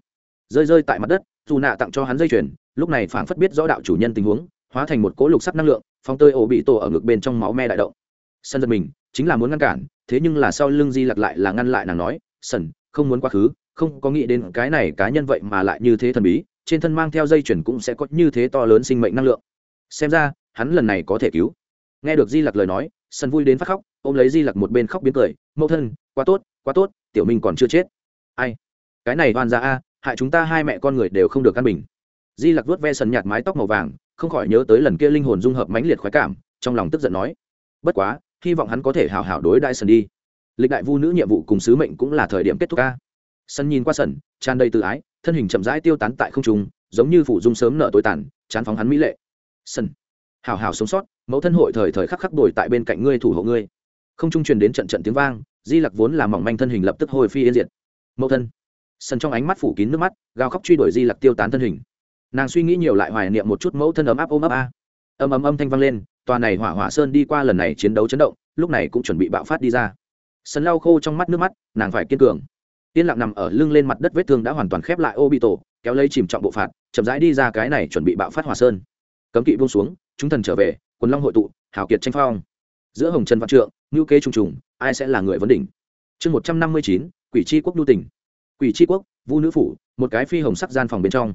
rơi rơi tại mặt đất, dù nạ tặng cho hắn dây chuyền, lúc này phảng phất biết rõ đạo chủ nhân tình huống, hóa thành một cỗ lục sắc năng lượng phong tơi ổ bị tổ ở ngực bên trong máu me đại động. Sân giật mình, chính là muốn ngăn cản, thế nhưng là sau lưng di lặc lại là ngăn lại nàng nói sần không muốn quá khứ, không có nghĩ đến cái này cá nhân vậy mà lại như thế thần bí, trên thân mang theo dây chuyển cũng sẽ có như thế to lớn sinh mệnh năng lượng. Xem ra, hắn lần này có thể cứu. Nghe được di lặc lời nói, sân vui đến phát khóc, ôm lấy di lặc một bên khóc biến cười, mẫu thân, quá tốt quá tốt, tiểu minh còn chưa chết. Ai? Cái này oan ra a hại chúng ta hai mẹ con người đều không được căn bình. Di lặc vuốt ve sần nhạt mái tóc màu vàng, không khỏi nhớ tới lần kia linh hồn dung hợp mãnh liệt khoái cảm, trong lòng tức giận nói, bất quá, hy vọng hắn có thể hào hảo đối đại sần đi. Lịch đại vu nữ nhiệm vụ cùng sứ mệnh cũng là thời điểm kết thúc ca sân nhìn qua sần, tràn đầy tự ái, thân hình chậm rãi tiêu tán tại không trung, giống như phủ dung sớm nở tối tàn, chán phóng hắn mỹ lệ. Sân hào hào sống sót, mẫu thân hội thời thời khắc khắc đổi tại bên cạnh ngươi thủ hộ ngươi. Không trung truyền đến trận trận tiếng vang, di lặc vốn là mỏng manh thân hình lập tức hồi phi yên diệt. Mẫu thân sân trong ánh mắt phủ kín nước mắt, gào khóc truy đuổi di lặc tiêu tán thân hình. Nàng suy nghĩ nhiều lại hoài niệm một chút mẫu thân ấm áp ôm ấp a. Âm ấm âm thanh vang lên, tòa này hỏa hỏa sơn đi qua lần này chiến đấu chấn động, lúc này cũng chuẩn bị bạo phát đi ra. Sân lau khô trong mắt nước mắt, nàng phải kiên cường. Yên lặng nằm ở lưng lên mặt đất vết thương đã hoàn toàn khép lại ô bị tổ kéo lấy chìm trọng bộ phạt, chậm rãi đi ra cái này chuẩn bị bạo phát hỏa sơn. Cấm kỵ buông xuống, chúng thần trở về quần long hội tụ hảo kiệt tranh phong. Giữa hồng trần văn trượng, ngữ kế trùng trùng, ai sẽ là người vấn đỉnh? Chương một trăm năm mươi chín, quỷ tri quốc đu tỉnh quỷ tri quốc, vu nữ phủ, một cái phi hồng sắc gian phòng bên trong.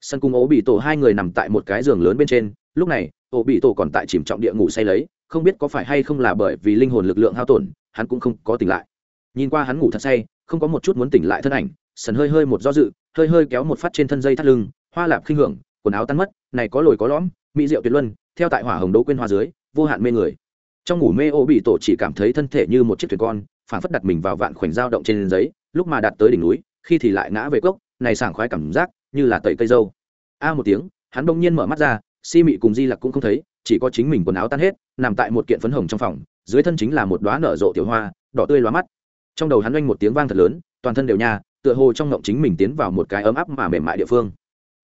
Sân cung ố bị tổ hai người nằm tại một cái giường lớn bên trên, lúc này, ố bị tổ còn tại chìm trọng địa ngủ say lấy, không biết có phải hay không là bởi vì linh hồn lực lượng hao tổn, hắn cũng không có tỉnh lại. Nhìn qua hắn ngủ thật say, không có một chút muốn tỉnh lại thân ảnh, sần hơi hơi một do dự, hơi hơi kéo một phát trên thân dây thắt lưng, hoa lạp khinh hưởng, quần áo tan mất, này có lồi có lõm, mỹ diệu tuyệt luân, theo tại hỏa hồng đấu quên hoa dưới, vô hạn mê người. Trong ngủ mê ô bị tổ chỉ cảm thấy thân thể như một chiếc thuyền con, phản phất đặt mình vào vạn khoảnh dao động trên giấy lúc mà đạt tới đỉnh núi, khi thì lại ngã về cốc, này sảng khoái cảm giác như là tẩy cây dâu. A một tiếng, hắn đông nhiên mở mắt ra, si mị cùng di lặc cũng không thấy, chỉ có chính mình quần áo tan hết, nằm tại một kiện phấn hồng trong phòng, dưới thân chính là một đoá nở rộ tiểu hoa, đỏ tươi lóa mắt. Trong đầu hắn oanh một tiếng vang thật lớn, toàn thân đều nha, tựa hồ trong ngộng chính mình tiến vào một cái ấm áp mà mềm mại địa phương.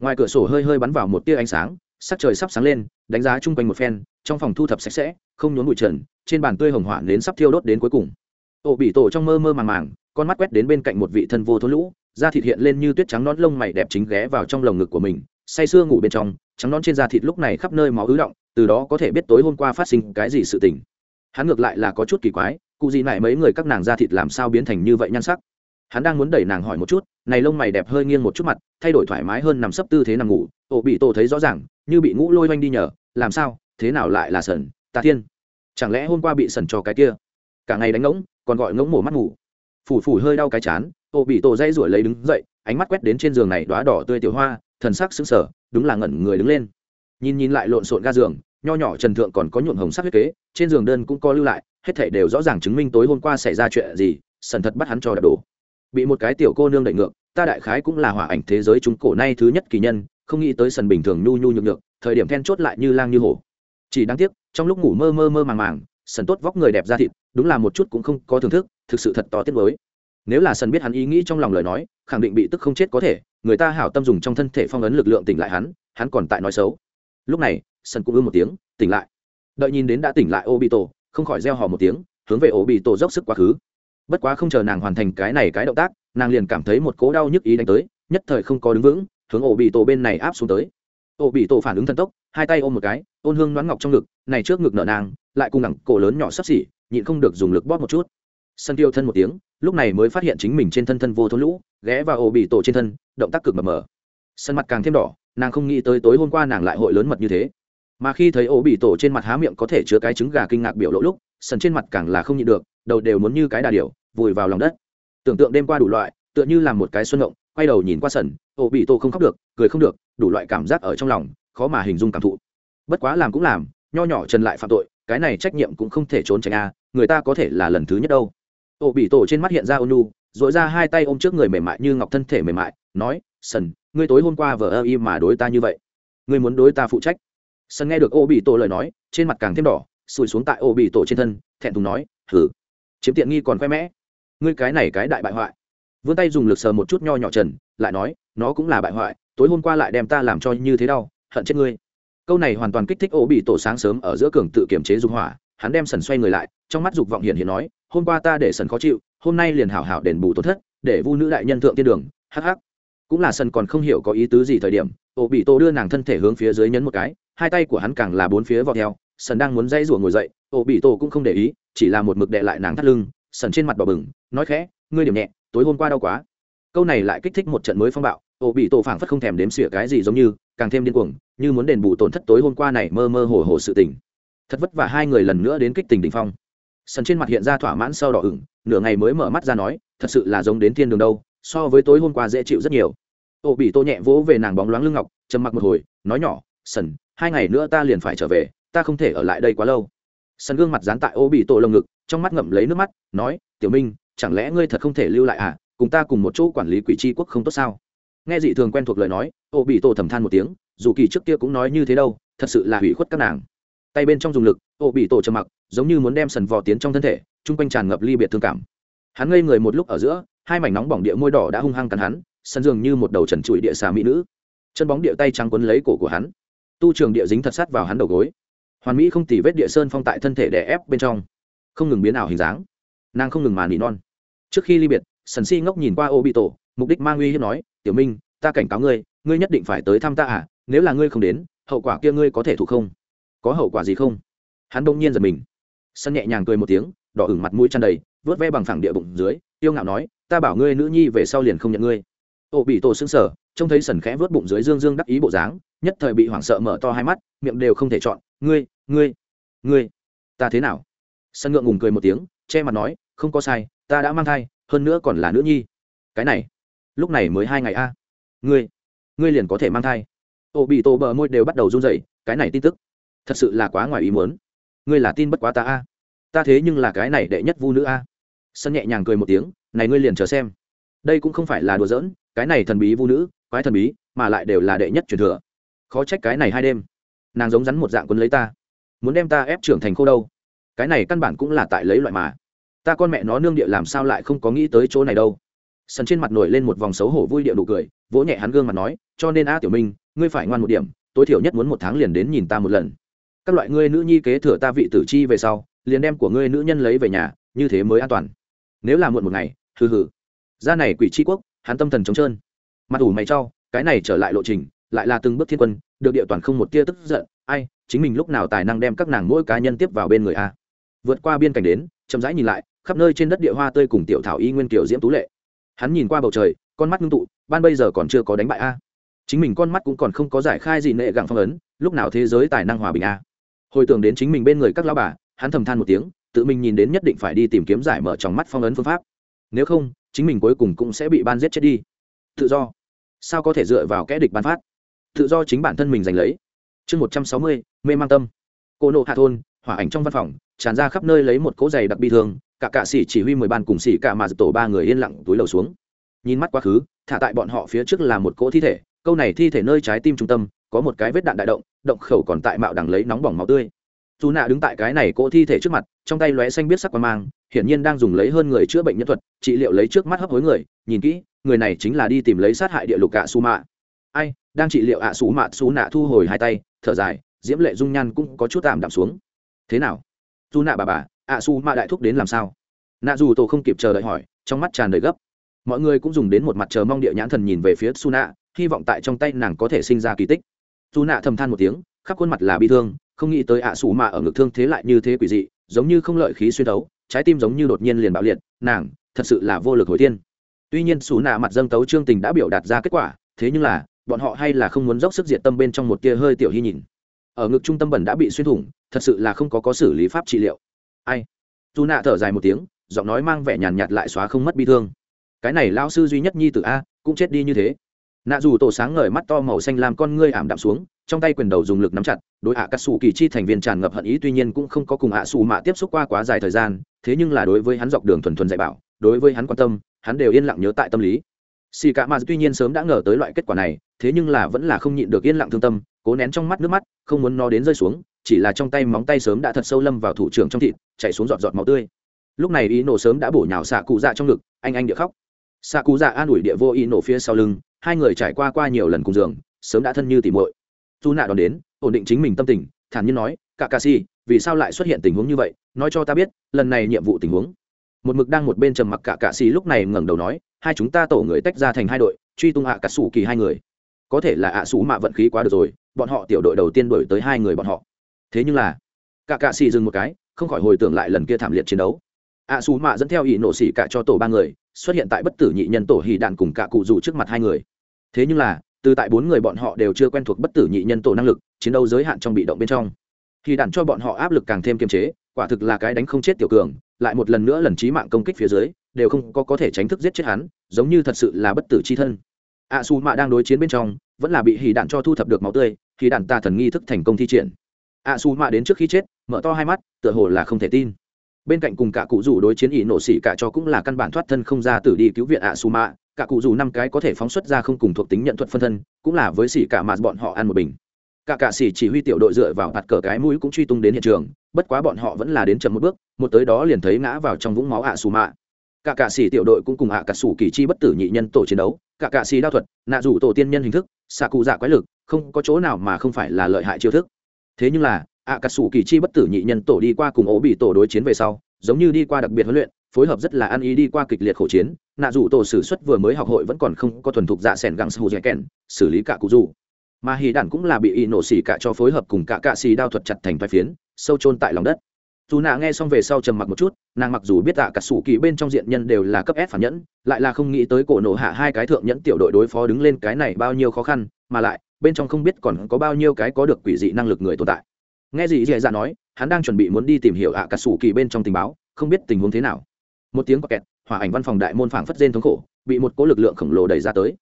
Ngoài cửa sổ hơi hơi bắn vào một tia ánh sáng, sắc trời sắp sáng lên, đánh giá chung quanh một phen, trong phòng thu thập sạch sẽ, không nhốn bụi trần, trên bàn tươi hồng hỏa đến sắp thiêu đốt đến cuối cùng. Ổ bị tổ trong mơ mơ màng màng con mắt quét đến bên cạnh một vị thân vô thố lũ, da thịt hiện lên như tuyết trắng nón lông mày đẹp chính ghé vào trong lồng ngực của mình, say sưa ngủ bên trong, trắng nón trên da thịt lúc này khắp nơi máu ứ động, từ đó có thể biết tối hôm qua phát sinh cái gì sự tình. Hắn ngược lại là có chút kỳ quái, cụ gì này mấy người các nàng da thịt làm sao biến thành như vậy nhan sắc? Hắn đang muốn đẩy nàng hỏi một chút, này lông mày đẹp hơi nghiêng một chút mặt, thay đổi thoải mái hơn nằm sấp tư thế nằm ngủ, ổ bị tổ thấy rõ ràng, như bị ngũ lôi oanh đi nhờ, làm sao, thế nào lại là sần ta thiên? Chẳng lẽ hôm qua bị sần cho cái kia? Cả ngày đánh ngỗng, còn gọi ngỗng mổ mắt ngủ phủ phủ hơi đau cái chán, ô bị tổ dây ruổi lấy đứng dậy, ánh mắt quét đến trên giường này đoá đỏ tươi tiểu hoa, thần sắc sững sờ, đúng là ngẩn người đứng lên. Nhìn nhìn lại lộn xộn ga giường, nho nhỏ trần thượng còn có nhuộm hồng sắc huyết kế, trên giường đơn cũng có lưu lại, hết thảy đều rõ ràng chứng minh tối hôm qua xảy ra chuyện gì, sần thật bắt hắn cho đập đổ. Bị một cái tiểu cô nương đẩy ngược, ta đại khái cũng là hỏa ảnh thế giới chúng cổ nay thứ nhất kỳ nhân, không nghĩ tới sần bình thường nhu nhu nhược nhược, thời điểm then chốt lại như lang như hổ. Chỉ đáng tiếc, trong lúc ngủ mơ mơ mơ màng màng, sần tốt vóc người đẹp ra thịt đúng là một chút cũng không có thưởng thức, thực sự thật to tiết mới. Nếu là sân biết hắn ý nghĩ trong lòng lời nói, khẳng định bị tức không chết có thể, người ta hảo tâm dùng trong thân thể phong ấn lực lượng tỉnh lại hắn hắn còn tại nói xấu. Lúc này sân cũng ư một tiếng, tỉnh lại. Đợi nhìn đến đã tỉnh lại ô bị tổ không khỏi reo hò một tiếng, hướng về ô bị tổ dốc sức quá khứ. Bất quá không chờ nàng hoàn thành cái này cái động tác, nàng liền cảm thấy một cố đau nhức ý đánh tới, nhất thời không có đứng vững, hướng ổ bị tổ bên này áp xuống tới. Ổ bị tổ phản ứng thần tốc, hai tay ôm một cái, ôn hương đoán ngọc trong ngực, này trước ngực nở nàng, lại cùng ngẳng cổ lớn nhỏ sắp xỉ nhịn không được dùng lực bóp một chút. Sân tiêu thân một tiếng, lúc này mới phát hiện chính mình trên thân thân vô thôn lũ, ghé và ổ bị tổ trên thân, động tác cực mờ mờ. Sân mặt càng thêm đỏ, nàng không nghĩ tới tối hôm qua nàng lại hội lớn mật như thế. Mà khi thấy ổ bị tổ trên mặt há miệng có thể chứa cái trứng gà kinh ngạc biểu lộ lúc, sân trên mặt càng là không nhịn được, đầu đều muốn như cái đà điểu, vùi vào lòng đất. Tưởng tượng đêm qua đủ loại, tựa như là một cái xuân ngộng quay đầu nhìn qua sân ổ bị tổ không khóc được, cười không được, đủ loại cảm giác ở trong lòng, khó mà hình dung cảm thụ. Bất quá làm cũng làm, nho nhỏ trần lại phạm tội cái này trách nhiệm cũng không thể trốn tránh a, người ta có thể là lần thứ nhất đâu. Ô bị tổ trên mắt hiện ra ônu dội ra hai tay ôm trước người mềm mại như ngọc thân thể mềm mại, nói, sần, ngươi tối hôm qua vờ ơ y mà đối ta như vậy. Ngươi muốn đối ta phụ trách. Sân nghe được ô bị tổ lời nói, trên mặt càng thêm đỏ sùi xuống tại ô bị tổ trên thân, thẹn thùng nói thử chiếm tiện nghi còn khoe mẽ. Ngươi cái này cái đại bại hoại. Vươn tay dùng lực sờ một chút nho nhỏ trần, lại nói, nó cũng là bại hoại, tối hôm qua lại đem ta làm cho như thế đau, hận chết ngươi câu này hoàn toàn kích thích ổ bị tổ sáng sớm ở giữa cường tự kiểm chế dục hỏa. Hắn đem sần xoay người lại, trong mắt dục vọng hiện hiện nói, hôm qua ta để sần khó chịu, hôm nay liền hảo hảo đền bù tổn thất, để vu nữ đại nhân thượng tiên đường. Hh cũng là sần còn không hiểu có ý tứ gì thời điểm ổ bị tổ đưa nàng thân thể hướng phía dưới nhấn một cái, hai tay của hắn càng là bốn phía vọt theo. Sần đang muốn dây rủa ngồi dậy ổ bị tổ cũng không để ý, chỉ là một mực đệ lại nàng thắt lưng, sần trên mặt bỏ bừng, nói khẽ, ngươi điểm nhẹ, tối hôm qua đau quá. Câu này lại kích thích một trận mới phong bạo ổ bị tổ phảng phất không thèm đếm xỉa cái gì giống như càng thêm điên cuồng, như muốn đền bù tổn thất tối hôm qua này mơ mơ hồ hồ sự tình. Thật vất vả hai người lần nữa đến kích tình đỉnh phong. Sần trên mặt hiện ra thỏa mãn sau đỏ ửng, nửa ngày mới mở mắt ra nói, thật sự là giống đến thiên đường đâu, so với tối hôm qua dễ chịu rất nhiều. Ô bị tô nhẹ vỗ về nàng bóng loáng lưng ngọc, trầm mặc một hồi, nói nhỏ, sần, hai ngày nữa ta liền phải trở về, ta không thể ở lại đây quá lâu. Sần gương mặt dán tại ô bị tổ lồng ngực, trong mắt ngậm lấy nước mắt, nói, tiểu minh, chẳng lẽ ngươi thật không thể lưu lại à? Cùng ta cùng một chỗ quản lý quỷ tri quốc không tốt sao? Nghe dị thường quen thuộc lời nói, ô bị tổ thầm than một tiếng, dù kỳ trước kia cũng nói như thế đâu, thật sự là hủy khuất các nàng. Tay bên trong dùng lực, ô bị tổ trầm mặc, giống như muốn đem sần vò tiến trong thân thể, chung quanh tràn ngập ly biệt thương cảm. Hắn ngây người một lúc ở giữa, hai mảnh nóng bỏng địa môi đỏ đã hung hăng cắn hắn sân dường như một đầu trần trụi địa xà mỹ nữ. Chân bóng địa tay trắng quấn lấy cổ của hắn. Tu trường địa dính thật sát vào hắn đầu gối. Hoàn mỹ không tỉ vết địa sơn phong tại thân thể đè ép bên trong. Không ngừng biến ảo hình dáng. Nàng không ngừng mà nỉ non. Trước khi ly biệt, sần si ngốc nhìn qua ô bị tổ mục đích mang uy hiếp nói, tiểu minh, ta cảnh cáo ngươi ngươi nhất định phải tới thăm ta à nếu là ngươi không đến, hậu quả kia ngươi có thể thụ không? Có hậu quả gì không? Hắn đông nhiên giật mình. Sân nhẹ nhàng cười một tiếng, đỏ ửng mặt mũi tràn đầy vớt ve bằng phẳng địa bụng dưới yêu ngạo nói, ta bảo ngươi nữ nhi về sau liền không nhận ngươi. Ô bị tổ xương sở trông thấy sần khẽ vớt bụng dưới dương dương đắc ý bộ dáng, nhất thời bị hoảng sợ mở to hai mắt, miệng đều không thể chọn, ngươi ngươi ngươi, ta thế nào? Sân ngượng ngùng cười một tiếng, che mặt nói, không có sai, ta đã mang thai, hơn nữa còn là nữ nhi. Cái này lúc này mới hai ngày a. Ngươi ngươi liền có thể mang thai. Ô bị tổ bờ môi đều bắt đầu run rẩy, cái này tin tức, thật sự là quá ngoài ý muốn. Ngươi là tin bất quá ta a. Ta thế nhưng là cái này đệ nhất vu nữ a. Sân nhẹ nhàng cười một tiếng, này ngươi liền chờ xem. Đây cũng không phải là đùa giỡn, cái này thần bí vu nữ, quái thần bí, mà lại đều là đệ nhất truyền thừa. Khó trách cái này hai đêm, nàng giống rắn một dạng quân lấy ta. Muốn đem ta ép trưởng thành khô đâu. Cái này căn bản cũng là tại lấy loại mà. Ta con mẹ nó nương địa làm sao lại không có nghĩ tới chỗ này đâu sân trên mặt nổi lên một vòng xấu hổ vui địa nụ cười, vỗ nhẹ hắn gương mặt nói, cho nên a tiểu minh, ngươi phải ngoan một điểm, tối thiểu nhất muốn một tháng liền đến nhìn ta một lần. Các loại ngươi nữ nhi kế thừa ta vị tử chi về sau, liền đem của ngươi nữ nhân lấy về nhà, như thế mới an toàn. Nếu là muộn một ngày, hừ hừ. Ra này quỷ tri quốc, hắn tâm thần trống trơn. Mặt ủ mày cho, cái này trở lại lộ trình, lại là từng bước thiên quân, được địa toàn không một tia tức giận, ai, chính mình lúc nào tài năng đem các nàng mỗi cá nhân tiếp vào bên người a? Vượt qua biên cảnh đến, chậm rãi nhìn lại, khắp nơi trên đất địa hoa tươi cùng tiểu thảo y nguyên kiểu diễm tú lệ hắn nhìn qua bầu trời, con mắt ngưng tụ, ban bây giờ còn chưa có đánh bại a. Chính mình con mắt cũng còn không có giải khai gì nệ gặng phong ấn, lúc nào thế giới tài năng hòa bình a. Hồi tưởng đến chính mình bên người các lão bà, hắn thầm than một tiếng, tự mình nhìn đến nhất định phải đi tìm kiếm giải mở trong mắt phong ấn phương pháp. Nếu không, chính mình cuối cùng cũng sẽ bị ban giết chết đi. Tự do. Sao có thể dựa vào kẽ địch ban phát? Tự do chính bản thân mình giành lấy. Chương một trăm sáu mươi, mê mang tâm. Cô nộ hạ thôn, hỏa ảnh trong văn phòng, tràn ra khắp nơi lấy một cỗ giày đặc bi thường cả cạ sĩ chỉ huy mười ban cùng sĩ cả mà tổ ba người yên lặng túi lầu xuống. Nhìn mắt quá khứ, thả tại bọn họ phía trước là một cỗ thi thể, câu này thi thể nơi trái tim trung tâm, có một cái vết đạn đại động động khẩu còn tại mạo đằng lấy nóng bỏng máu tươi. Dù nạ đứng tại cái này cỗ thi thể trước mặt, trong tay lóe xanh biết sắc qua mang, hiển nhiên đang dùng lấy hơn người chữa bệnh nhân thuật, trị liệu lấy trước mắt hấp hối người, nhìn kỹ, người này chính là đi tìm lấy sát hại địa lục ạ su mạ ai, đang trị liệu ạ su mạ su nạ thu hồi hai tay, thở dài, diễm lệ dung nhan cũng có chút tạm đạm xuống. Thế nào? Dù nạ bà bà ạ su mạ đại thúc đến làm sao? Nạ dù tổ không kịp chờ đợi hỏi, trong mắt tràn đầy gấp. Mọi người cũng dùng đến một mặt chờ mong địa nhãn thần nhìn về phía su nạ hy vọng tại trong tay nàng có thể sinh ra kỳ tích. Su nạ thầm than một tiếng, khắp khuôn mặt là bi thương, không nghĩ tới ạ su mạ ở ngực thương thế lại như thế quỷ dị, giống như không lợi khí xuyên tấu trái tim giống như đột nhiên liền bạo liệt, nàng, thật sự là vô lực hồi tiên tuy nhiên Su nạ mặt dâng tấu trương tình đã biểu đạt ra kết quả, thế nhưng là, bọn họ hay là không muốn dốc sức diệt tâm bên trong một tia hơi tiểu hy nhìn. Ở ngực trung tâm bẩn đã bị xuyên thủng, thật sự là không có có xử lý pháp trị liệu ai? Dù nạ thở dài một tiếng, giọng nói mang vẻ nhàn nhạt lại xóa không mất bi thương. Cái này lao sư duy nhất nhi t a, cũng chết đi như thế. Nạ dù tổ sáng ngời mắt to màu xanh làm con ngươi ảm đạm xuống, trong tay quyền đầu dùng lực nắm chặt, đối ạ cắt xù kỳ chi thành viên tràn ngập hận ý tuy nhiên cũng không có cùng ạ xù mạ tiếp xúc qua quá dài thời gian, thế nhưng là đối với hắn dọc đường thuần thuần dạy bảo, đối với hắn quan tâm, hắn đều yên lặng nhớ tại tâm lý. Xì cả mà tuy nhiên sớm đã ngờ tới loại kết quả này, thế nhưng là vẫn là không nhịn được yên lặng thương tâm, cố nén trong mắt nước mắt, không muốn nó đến rơi xuống chỉ là trong tay móng tay sớm đã thật sâu lâm vào thủ trưởng trong thịt chạy xuống giọt giọt máu tươi. Lúc này y nổ sớm đã bổ nhào xạ cụ dạ trong ngực, anh anh địa khóc. Xạ cụ dạ an ủi địa vô y nổ phía sau lưng, hai người trải qua qua nhiều lần cùng giường, sớm đã thân như tỉ muội. Dù nạ đón đến, ổn định chính mình tâm tình, thản nhiên nói cả ca si, vì sao lại xuất hiện tình huống như vậy? Nói cho ta biết, lần này nhiệm vụ tình huống. Một mực đang một bên trầm mặc cả cạ xì lúc này ngẩng đầu nói, hai chúng ta tổ người tách ra thành hai đội, truy tung hạ cả sủ kỳ hai người. Có thể là ạ à sủ mạ vận khí quá được rồi, bọn họ tiểu đội đầu tiên đổi tới hai người bọn họ thế nhưng là, cả cạ xì dừng một cái, không khỏi hồi tưởng lại lần kia thảm liệt chiến đấu. Ạ à mạ dẫn theo ỷ nổ xỉ cả cho tổ ba người, xuất hiện tại bất tử nhị nhân tổ hì đạn cùng cả cụ dù trước mặt hai người. Thế nhưng là, từ tại bốn người bọn họ đều chưa quen thuộc bất tử nhị nhân tổ năng lực, chiến đấu giới hạn trong bị động bên trong. Hì đạn cho bọn họ áp lực càng thêm kiềm chế, quả thực là cái đánh không chết tiểu cường, lại một lần nữa lần trí mạng công kích phía dưới, đều không có có thể tránh thức giết chết hắn, giống như thật sự là bất tử c h i thân. A xù mạ đang đối chiến bên trong, vẫn là bị hì đạn cho thu thập được máu tươi thì đạn ta thần nghi thức thành công thi triển a su mạ đến trước khi chết, mở to hai mắt, tựa hồ là không thể tin. Bên cạnh cùng cả cụ rủ đối chiến ỷ nổ xỉ cả cho cũng là căn bản thoát thân không ra tử đi cứu viện a su mạ. Cả cụ rủ năm cái có thể phóng xuất ra không cùng thuộc tính nhận thuật phân thân, cũng là với xỉ cả mà bọn họ ăn một bình. Cả cạ xỉ chỉ huy tiểu đội dựa vào mặt cờ cái mũi cũng truy tung đến hiện trường, bất quá bọn họ vẫn là đến chậm một bước, một tới đó liền thấy ngã vào trong vũng máu ạ xù mạ. Cả cạ xỉ tiểu đội cũng cùng ạ cà sủ kỳ chi bất tử nhị nhân tổ chiến đấu, cả cạ xỉ đao thuật, nạ rủ tổ tiên nhân hình thức, xạ cụ dạ quái lực, không có chỗ nào mà không phải là lợi hại chiêu thức thế nhưng là ạ cà sủ kỳ chi bất tử nhị nhân tổ đi qua cùng ố bị tổ đối chiến về sau, giống như đi qua đặc biệt huấn luyện, phối hợp rất là ăn ý đi qua kịch liệt khổ chiến. Nạ rủ tổ sử xuất vừa mới học hội vẫn còn không có thuần thục dạ sẻn gẳng sù dẻ kèn xử lý cả cụ dù. Mà hì đản cũng là bị y nổ xỉ cả cho phối hợp cùng cả cạ xì đao thuật chặt thành vai phiến, sâu trôn tại lòng đất. Dù nạ nghe xong về sau trầm mặc một chút, nàng mặc dù biết tạ cả sủ kỳ bên trong diện nhân đều là cấp s phản nhẫn, lại là không nghĩ tới cổ nổ hạ hai cái thượng nhẫn tiểu đội đối phó đứng lên cái này bao nhiêu khó khăn, mà lại bên trong không biết còn có bao nhiêu cái có được quỷ dị năng lực người tồn tại. Nghe gì dì dạ nói, hắn đang chuẩn bị muốn đi tìm hiểu ạ cà sủ kỳ bên trong tình báo, không biết tình huống thế nào. Một tiếng có kẹt hỏa ảnh văn phòng đại môn phảng phất rên thống khổ, bị một cỗ lực lượng khổng lồ đẩy ra tới.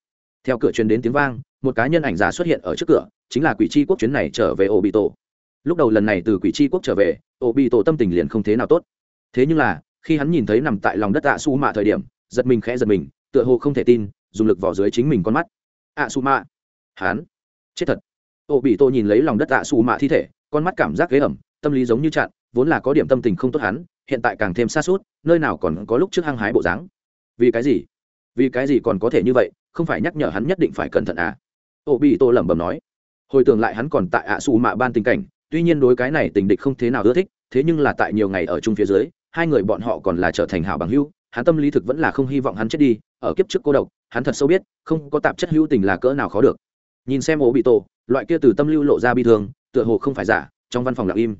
Theo cửa truyền đến tiếng vang, một cá nhân ảnh giả xuất hiện ở trước cửa, chính là quỷ c quốc chuyến này trở về ô bị tổ lúc đầu lần này từ quỷ c quốc trở về ô bị tổ tâm tình liền không thế nào tốt. Thế nhưng là, khi hắn nhìn thấy nằm tại lòng đất ạ su mạ thời điểm, giật mình khẽ giật mình, tựa hồ không thể tin, dùng lực vỏ dưới chính mình con mắt. Ạ su mạ. Hắn chết thật. Ô bị tôi nhìn lấy lòng đất tạ xù mạ thi thể, con mắt cảm giác ghế ẩm, tâm lý giống như chặn, vốn là có điểm tâm tình không tốt hắn, hiện tại càng thêm xa suốt nơi nào còn có lúc trước hăng hái bộ dáng. Vì cái gì? Vì cái gì còn có thể như vậy, không phải nhắc nhở hắn nhất định phải cẩn thận à? Ô bị tôi lẩm bẩm nói. Hồi tưởng lại hắn còn tại ạ xù mạ ban tình cảnh, tuy nhiên đối cái này tình địch không thế nào ưa thích, thế nhưng là tại nhiều ngày ở chung phía dưới, hai người bọn họ còn là trở thành hảo bằng hữu, hắn tâm lý thực vẫn là không hy vọng hắn chết đi, ở kiếp trước cô độc, hắn thật sâu biết, không có tạp chất hữu tình là cỡ nào khó được nhìn xem ổ bị tổ, loại kia từ tâm lưu lộ ra bi thương, tựa hồ không phải giả, trong văn phòng lặng im.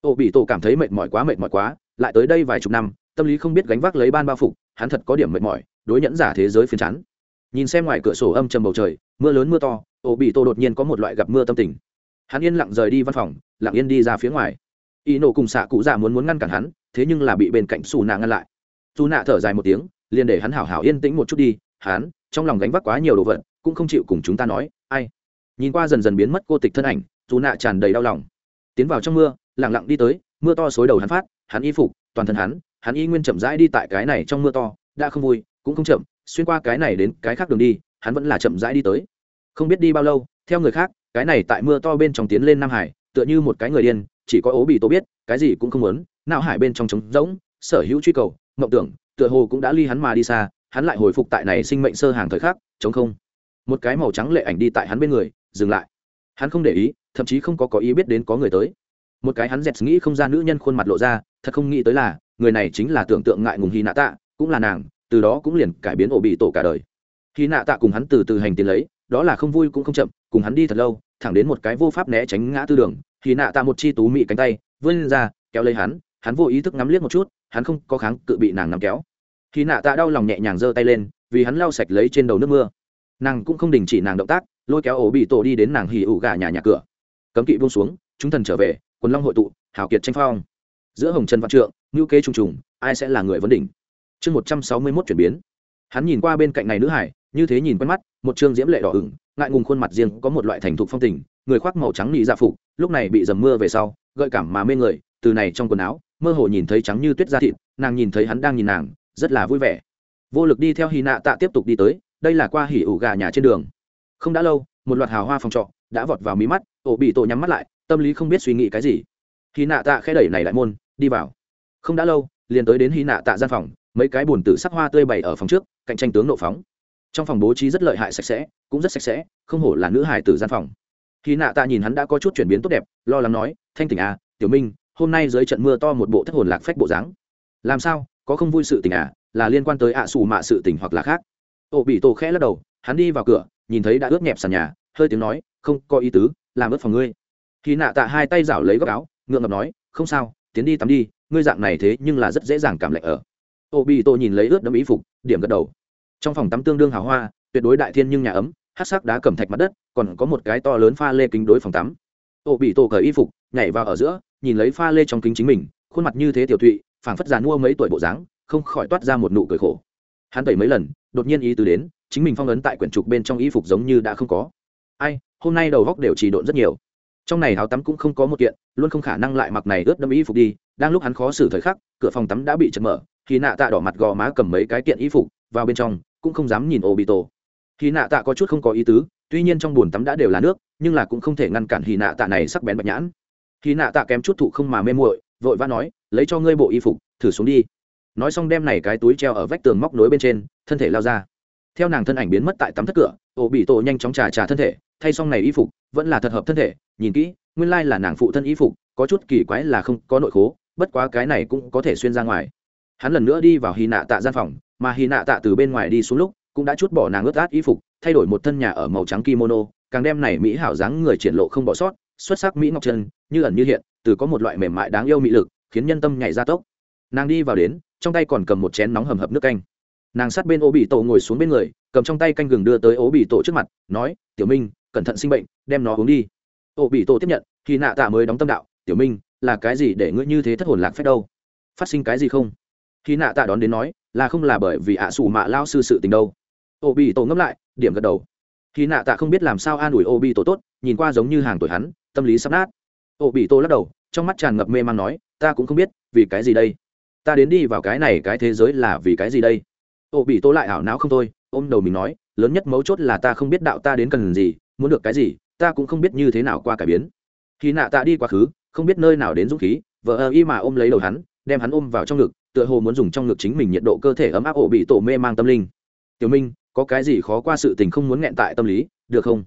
Ổ bị tổ cảm thấy mệt mỏi quá, mệt mỏi quá, lại tới đây vài chục năm, tâm lý không biết gánh vác lấy ban bao phục, hắn thật có điểm mệt mỏi, đối nhẫn giả thế giới phiền chán. Nhìn xem ngoài cửa sổ âm trầm bầu trời, mưa lớn mưa to ổ bị tổ đột nhiên có một loại gặp mưa tâm tình. Hắn yên lặng rời đi văn phòng, lặng yên đi ra phía ngoài. Y nổ cùng xạ cụ già muốn muốn ngăn cản hắn, thế nhưng là bị bên cạnh xù nạ ngăn lại. Dù nạ thở dài một tiếng, liền để hắn hảo hảo yên tĩnh một chút đi, hắn, trong lòng gánh vác quá nhiều đồ vật cũng không chịu cùng chúng ta nói, ai? Nhìn qua dần dần biến mất cô tịch thân ảnh, dù nạ tràn đầy đau lòng. Tiến vào trong mưa lẳng lặng đi tới, mưa to xối đầu hắn phát, hắn y phục, toàn thân hắn hắn y nguyên chậm rãi đi tại cái này trong mưa to, đã không vui, cũng không chậm, xuyên qua cái này đến cái khác đường đi, hắn vẫn là chậm rãi đi tới. Không biết đi bao lâu, theo người khác, cái này tại mưa to bên trong tiến lên nam hải, tựa như một cái người điên, chỉ có ố bị tô biết, cái gì cũng không muốn, não hải bên trong trống rỗng, sở hữu truy cầu, mộng tưởng, tựa hồ cũng đã ly hắn mà đi xa, hắn lại hồi phục tại này sinh mệnh sơ hàng thời khắc chống không một cái màu trắng lệ ảnh đi tại hắn bên người, dừng lại. Hắn không để ý, thậm chí không có có ý biết đến có người tới. Một cái hắn dẹt nghĩ không ra nữ nhân khuôn mặt lộ ra, thật không nghĩ tới là, người này chính là tưởng tượng ngại ngùng hy nạ tạ, cũng là nàng, từ đó cũng liền cải biến ổ bị tổ cả đời. Hy nạ tạ cùng hắn từ từ hành tiến lấy, đó là không vui cũng không chậm, cùng hắn đi thật lâu, thẳng đến một cái vô pháp né tránh ngã tư đường hy nạ tạ một chi tú mị cánh tay, vươn ra, kéo lấy hắn hắn vô ý thức ngắm liếc một chút, hắn không có kháng cự bị nàng nắm kéo. Hy nạ tạ đau lòng nhẹ nhàng giơ tay lên, vì hắn lau sạch lấy trên đầu nước mưa nàng cũng không đình chỉ nàng động tác, lôi kéo ổ bị tổ đi đến nàng hì ủ gà nhà nhà cửa. Cấm kỵ buông xuống, chúng thần trở về, quần long hội tụ, hào kiệt tranh phong. Giữa hồng trần văn trượng ngữ kế trùng trùng, ai sẽ là người vấn đỉnh? Chương một trăm sáu mươi mốt chuyển biến. Hắn nhìn qua bên cạnh này nữ hải, như thế nhìn quen mắt, một chương diễm lệ đỏ ửng, ngại ngùng khuôn mặt riêng có một loại thành thục phong tình, người khoác màu trắng nị dạ phục, lúc này bị dầm mưa về sau, gợi cảm mà mê người, từ này trong quần áo, mơ hồ nhìn thấy trắng như tuyết da thịt, nàng nhìn thấy hắn đang nhìn nàng, rất là vui vẻ. Vô lực đi theo hy nạ tạ tiếp tục đi tới đây là qua hỉ ủ gà nhà trên đường. Không đã lâu, một loạt hào hoa phòng trọ đã vọt vào mí mắt, ổ bị tổ nhắm mắt lại, tâm lý không biết suy nghĩ cái gì. Khi nạ tạ khẽ đẩy này lại môn, đi vào. Không đã lâu, liền tới đến hy nạ tạ gian phòng, mấy cái bồn tử sắc hoa tươi bày ở phòng trước, cạnh tranh tướng nộ phóng. Trong phòng bố trí rất lợi hại sạch sẽ, cũng rất sạch sẽ, không hổ là nữ hài tử gian phòng. Khi nạ tạ nhìn hắn đã có chút chuyển biến tốt đẹp, lo lắng nói, thanh tỉnh à tiểu minh, hôm nay dưới trận mưa to một bộ thất hồn lạc phách bộ dáng. Làm sao, có không vui sự tình à là liên quan tới ạ à xù mạ sự tình hoặc là khác ổ bị tổ khẽ lắc đầu, hắn đi vào cửa, nhìn thấy đã ướt nhẹp sàn nhà, hơi tiếng nói, không, có ý tứ, làm ướt phòng ngươi. Khi nạ tạ hai tay rảo lấy góc áo, ngượng ngập nói, không sao, tiến đi tắm đi, ngươi dạng này thế nhưng là rất dễ dàng cảm lạnh ở. Ô, bị tổ nhìn lấy ướt đẫm ý phục, điểm gật đầu. Trong phòng tắm tương đương hào hoa, tuyệt đối đại thiên nhưng nhà ấm hát sắc đá cẩm thạch mặt đất, còn có một cái to lớn pha lê kính đối phòng tắm. Ô, bị tổ cởi y phục, nhảy vào ở giữa, nhìn lấy pha lê trong kính chính mình, khuôn mặt như thế tiểu thụy, phảng phất già mua mấy tuổi bộ dáng, không khỏi toát ra một nụ cười khổ hắn tẩy mấy lần, đột nhiên ý tứ đến, chính mình phong ấn tại quyển trục bên trong y phục giống như đã không có. Ai, hôm nay đầu góc đều chỉ độn rất nhiều. Trong này áo tắm cũng không có một kiện, luôn không khả năng lại mặc này ướt đâm y phục đi, đang lúc hắn khó xử thời khắc, cửa phòng tắm đã bị chật mở khi nạ tạ đỏ mặt gò má cầm mấy cái kiện y phục, vào bên trong, cũng không dám nhìn ô bị tổ khi nạ tạ có chút không có ý tứ, tuy nhiên trong bồn tắm đã đều là nước, nhưng là cũng không thể ngăn cản hì nạ tạ này sắc bén bạch nhãn. Khi nạ tạ kém chút thụ không mà mê muội, vội vã nói, lấy cho ngươi bộ y phục, thử xuống đi nói xong đem này cái túi treo ở vách tường móc nối bên trên, thân thể lao ra. Theo nàng thân ảnh biến mất tại tắm thất cửa ổ bị tổ nhanh chóng trà trà thân thể, thay xong này y phục, vẫn là thật hợp thân thể, nhìn kỹ, nguyên lai là nàng phụ thân y phục, có chút kỳ quái là không có nội khố, bất quá cái này cũng có thể xuyên ra ngoài. Hắn lần nữa đi vào hy nạ tạ gian phòng, mà hy nạ tạ từ bên ngoài đi xuống lúc, cũng đã chút bỏ nàng ướt át y phục, thay đổi một thân nhà ở màu trắng kimono, càng đem này mỹ hảo dáng người triển lộ không bỏ sót, xuất sắc mỹ ngọc chân, như ẩn như hiện, từ có một loại mềm mại đáng yêu mỹ lực, khiến nhân tâm nhảy ra tốc nàng đi vào đến, trong tay còn cầm một chén nóng hầm hập nước canh. Nàng sát bên ô bị tổ ngồi xuống bên người, cầm trong tay canh gừng đưa tới ô bị tổ trước mặt, nói, tiểu minh, cẩn thận sinh bệnh, đem nó uống đi. Ô bị tổ tiếp nhận, khi nạ tạ mới đóng tâm đạo, tiểu minh, là cái gì để ngươi như thế thất hồn lạc phép đâu? Phát sinh cái gì không? Khi nạ tạ đón đến nói, là không là bởi vì ạ à xù mạ lao sư sự tình đâu? Ô bị tổ ngấp lại, điểm gật đầu. Khi nạ tạ không biết làm sao an ủi ô bị tổ tốt, nhìn qua giống như hàng tuổi hắn, tâm lý sắp nát. Ô bị tổ lắc đầu, trong mắt tràn ngập mê man nói, ta cũng không biết, vì cái gì đây? Ta đến đi vào cái này cái thế giới là vì cái gì đây? Ô, bị tổ lại ảo não không thôi, ôm đầu mình nói, lớn nhất mấu chốt là ta không biết đạo ta đến cần gì, muốn được cái gì, ta cũng không biết như thế nào qua cải biến. Khi nạ tạ đi quá khứ, không biết nơi nào đến dũng khí vợ ơ y mà ôm lấy đầu hắn, đem hắn ôm vào trong ngực, tựa hồ muốn dùng trong ngực chính mình nhiệt độ cơ thể ấm áp ổ bị tổ mê mang tâm linh. Tiểu minh, có cái gì khó qua sự tình không muốn nghẹn tại tâm lý, được không?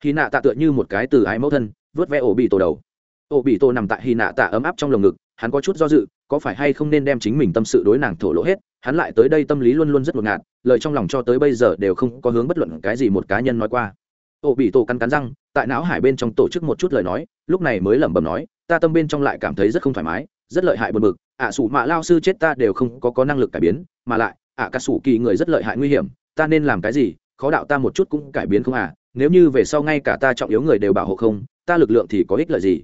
Khi nạ tạ tựa như một cái từ ái mẫu thân, vớt ve ổ bị tổ đầu. Ổ bị tổ nằm tại hy nạ tạ ấm áp trong lồng ngực, hắn có chút do dự có phải hay không nên đem chính mình tâm sự đối nàng thổ lộ hết hắn lại tới đây tâm lý luôn luôn rất ngột ngạt lời trong lòng cho tới bây giờ đều không có hướng bất luận cái gì một cá nhân nói qua ô bị tổ cắn cắn răng tại não hải bên trong tổ chức một chút lời nói lúc này mới lẩm bẩm nói ta tâm bên trong lại cảm thấy rất không thoải mái rất lợi hại buồn bực. ạ à, sủ mạ lao sư chết ta đều không có có năng lực cải biến mà lại ạ à, cả sủ kỳ người rất lợi hại nguy hiểm ta nên làm cái gì khó đạo ta một chút cũng cải biến không à nếu như về sau ngay cả ta trọng yếu người đều bảo hộ không ta lực lượng thì có ích lợi gì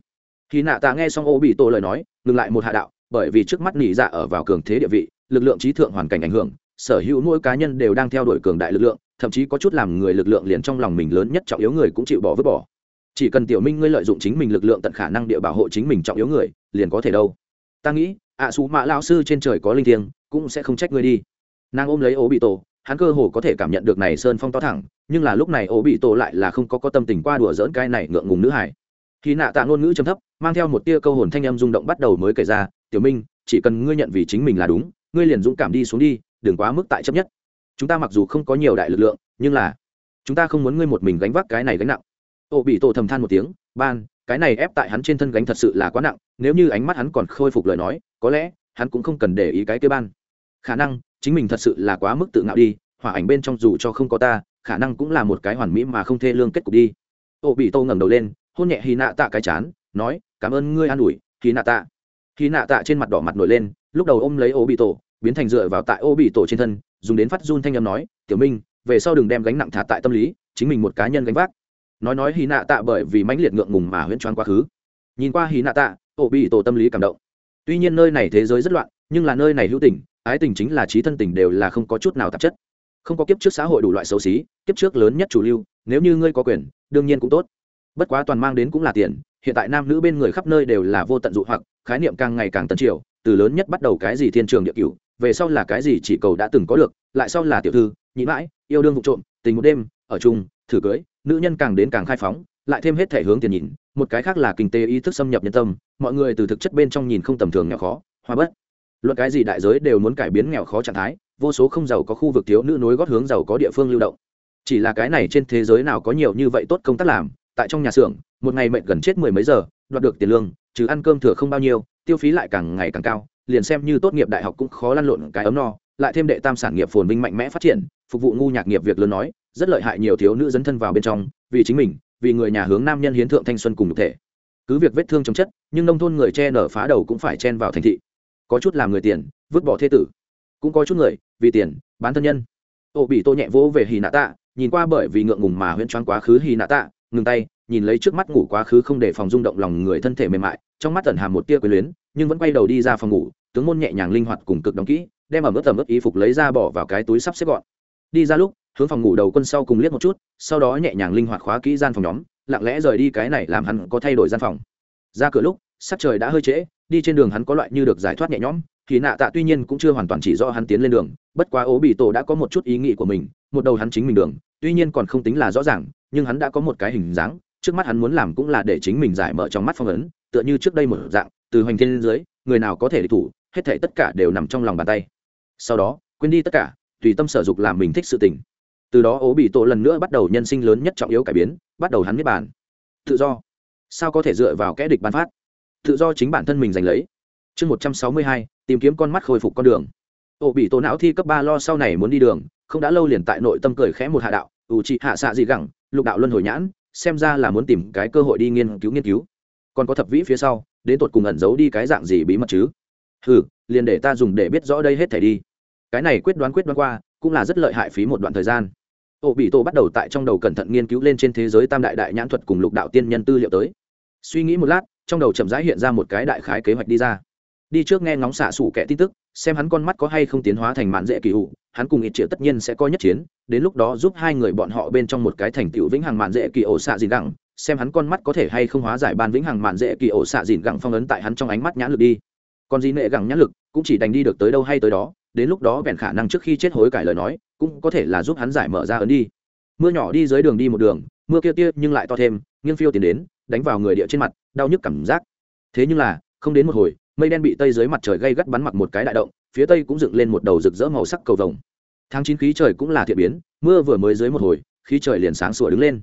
khi nạ ta nghe xong ô bị tổ lời nói ngừng lại một hạ đạo bởi vì trước mắt nỉ dạ ở vào cường thế địa vị lực lượng trí thượng hoàn cảnh ảnh hưởng sở hữu mỗi cá nhân đều đang theo đuổi cường đại lực lượng thậm chí có chút làm người lực lượng liền trong lòng mình lớn nhất trọng yếu người cũng chịu bỏ vứt bỏ. Chỉ cần tiểu minh ngươi lợi dụng chính mình lực lượng tận khả năng địa bảo hộ chính mình trọng yếu người liền có thể đâu. Ta nghĩ ạ à, xú mạ lao sư trên trời có linh thiêng cũng sẽ không trách ngươi đi. Nàng ôm lấy ố bị tổ hắn cơ hồ có thể cảm nhận được này sơn phong to thẳng nhưng là lúc này ố bị tổ lại là không có có tâm tình qua đùa dỡn cái này ngượng ngùng nữ hải. Khi nạ tạ ngôn ngữ trầm thấp mang theo một tia câu hồn thanh âm rung động bắt đầu mới kể ra tiểu minh, chỉ cần ngươi nhận vì chính mình là đúng, ngươi liền dũng cảm đi xuống đi, đừng quá mức tại chấp nhất. Chúng ta mặc dù không có nhiều đại lực lượng, nhưng là chúng ta không muốn ngươi một mình gánh vác cái này gánh nặng. Ô bị tổ thầm than một tiếng, ban, cái này ép tại hắn trên thân gánh thật sự là quá nặng, nếu như ánh mắt hắn còn khôi phục lời nói, có lẽ hắn cũng không cần để ý cái kia ban. Khả năng chính mình thật sự là quá mức tự ngạo đi, hỏa ảnh bên trong dù cho không có ta, khả năng cũng là một cái hoàn mỹ mà không thê lương kết cục đi. Ô bị tô ngẩng đầu lên, hôn nhẹ hy nạ tạ cái chán, nói, cảm ơn ngươi an ủi hy nạ tạ khi nạ tạ trên mặt đỏ mặt nổi lên, lúc đầu ôm lấy ô bị tổ biến thành dựa vào tại ô bị tổ trên thân, dùng đến phát run thanh â m nói, tiểu minh, về sau đừng đem gánh nặng thả tại tâm lý, chính mình một cá nhân gánh vác. Nói nói hy nạ tạ bởi vì mãnh liệt ngượng ngùng mà huyễn choáng quá khứ. Nhìn qua hy nạ tạ ô bị tổ tâm lý cảm động. Tuy nhiên nơi này thế giới rất loạn, nhưng là nơi này hữu tình, ái tình chính là trí thân tình đều là không có chút nào tạp chất. Không có kiếp trước xã hội đủ loại xấu xí, kiếp trước lớn nhất chủ lưu, nếu như ngươi có quyền, đương nhiên cũng tốt. Bất quá toàn mang đến cũng là tiền hiện tại nam nữ bên người khắp nơi đều là vô tận dụ hoặc, khái niệm càng ngày càng tân triều, từ lớn nhất bắt đầu cái gì thiên trường địa cửu, về sau là cái gì chỉ cầu đã từng có được, lại sau là tiểu thư, nhị mãi, yêu đương vụ trộm, tình một đêm, ở chung, thử cưới, nữ nhân càng đến càng khai phóng, lại thêm hết thể hướng tiền nhìn một cái khác là kinh tế ý thức xâm nhập nhân tâm, mọi người từ thực chất bên trong nhìn không tầm thường nghèo khó, hoa bất. Luận cái gì đại giới đều muốn cải biến nghèo khó trạng thái, vô số không giàu có khu vực thiếu nữ nối gót hướng giàu có địa phương lưu động. Chỉ là cái này trên thế giới nào có nhiều như vậy tốt công tác làm tại trong nhà xưởng, một ngày mệnh gần chết mười mấy giờ, đoạt được tiền lương chứ ăn cơm thừa không bao nhiêu, tiêu phí lại càng ngày càng cao, liền xem như tốt nghiệp đại học cũng khó lăn lộn cái ấm no, lại thêm đệ tam sản nghiệp phồn vinh mạnh mẽ phát triển, phục vụ ngu nhạc nghiệp việc lớn nói, rất lợi hại nhiều thiếu nữ dấn thân vào bên trong, vì chính mình, vì người nhà hướng nam nhân hiến thượng thanh xuân cùng thực thể. Cứ việc vết thương chống chất, nhưng nông thôn người che nở phá đầu cũng phải chen vào thành thị. Có chút làm người tiền, vứt bỏ thế tử. Cũng có chút người, vì tiền, bán thân nhân. Ô bị tô nhẹ vỗ về hì nạ tạ, nhìn qua bởi vì ngượng ngùng mà huyễn choáng quá khứ hì nạ tạ ngừng tay, nhìn lấy trước mắt ngủ quá khứ không để phòng rung động lòng người thân thể mềm mại, trong mắt tẩn hàm một tia quyền luyến, nhưng vẫn quay đầu đi ra phòng ngủ, tướng môn nhẹ nhàng linh hoạt cùng cực đóng kỹ, đem ẩm ướt tầm ướt ý phục lấy ra bỏ vào cái túi sắp xếp gọn. Đi ra lúc, hướng phòng ngủ đầu quân sau cùng liếc một chút, sau đó nhẹ nhàng linh hoạt khóa kỹ gian phòng nhóm, lặng lẽ rời đi cái này làm hắn có thay đổi gian phòng. Ra cửa lúc, sắc trời đã hơi trễ, đi trên đường hắn có loại như được giải thoát nhẹ nhõm, thì nạ tạ tuy nhiên cũng chưa hoàn toàn chỉ do hắn tiến lên đường, bất quá ố bị tổ đã có một chút ý nghĩ của mình, một đầu hắn chính mình đường, tuy nhiên còn không tính là rõ ràng nhưng hắn đã có một cái hình dáng, trước mắt hắn muốn làm cũng là để chính mình giải mở trong mắt phong ấn, tựa như trước đây một dạng, từ hoành thiên dưới, người nào có thể địch thủ, hết thể tất cả đều nằm trong lòng bàn tay. Sau đó, quên đi tất cả, tùy tâm sở dục làm mình thích sự tình. Từ đó, ố bị tổ lần nữa bắt đầu nhân sinh lớn nhất trọng yếu cải biến, bắt đầu hắn biết bàn. Tự do. Sao có thể dựa vào kẽ địch ban phát? Tự do chính bản thân mình giành lấy. Chương một trăm sáu mươi hai, tìm kiếm con mắt khôi phục con đường. Ổ bị tổ não thi cấp ba lo sau này muốn đi đường, không đã lâu liền tại nội tâm cười khẽ một hạ đạo, ủ trị hạ xạ gì gẳng lục đạo luân hồi nhãn, xem ra là muốn tìm cái cơ hội đi nghiên cứu nghiên cứu. Còn có thập vĩ phía sau, đến tột cùng ẩn giấu đi cái dạng gì bí mật chứ? Ừ liền để ta dùng để biết rõ đây hết thể đi. Cái này quyết đoán quyết đoán qua, cũng là rất lợi hại phí một đoạn thời gian. Ô, bị tổ bắt đầu tại trong đầu cẩn thận nghiên cứu lên trên thế giới tam đại đại nhãn thuật cùng lục đạo tiên nhân tư liệu tới. Suy nghĩ một lát, trong đầu chậm rãi hiện ra một cái đại khái kế hoạch đi ra đi trước nghe ngóng xạ sủ kẻ tin tức, xem hắn con mắt có hay không tiến hóa thành mạn dễ kỳ hụ hắn cùng ít triệu tất nhiên sẽ có nhất chiến, đến lúc đó giúp hai người bọn họ bên trong một cái thành tựu vĩnh hằng mạn dễ kỳ ổ xạ dìn gẳng, xem hắn con mắt có thể hay không hóa giải ban vĩnh hằng mạn dễ kỳ ổ xạ dìn gẳng phong ấn tại hắn trong ánh mắt nhãn lực đi. Còn gì nệ gẳng nhãn lực, cũng chỉ đành đi được tới đâu hay tới đó, đến lúc đó bèn khả năng trước khi chết hối cải lời nói, cũng có thể là giúp hắn giải mở ra ấn đi. Mưa nhỏ đi dưới đường đi một đường, mưa kia tia nhưng lại to thêm, nghiêng phiêu tiến đến, đánh vào người địa trên mặt, đau nhức cảm giác. Thế nhưng là, không đến một hồi mây đen bị tây dưới mặt trời gây gắt bắn mặc một cái đại động, phía tây cũng dựng lên một đầu rực rỡ màu sắc cầu vồng. Tháng chín khí trời cũng là thiện biến, mưa vừa mới dưới một hồi, khí trời liền sáng sủa đứng lên.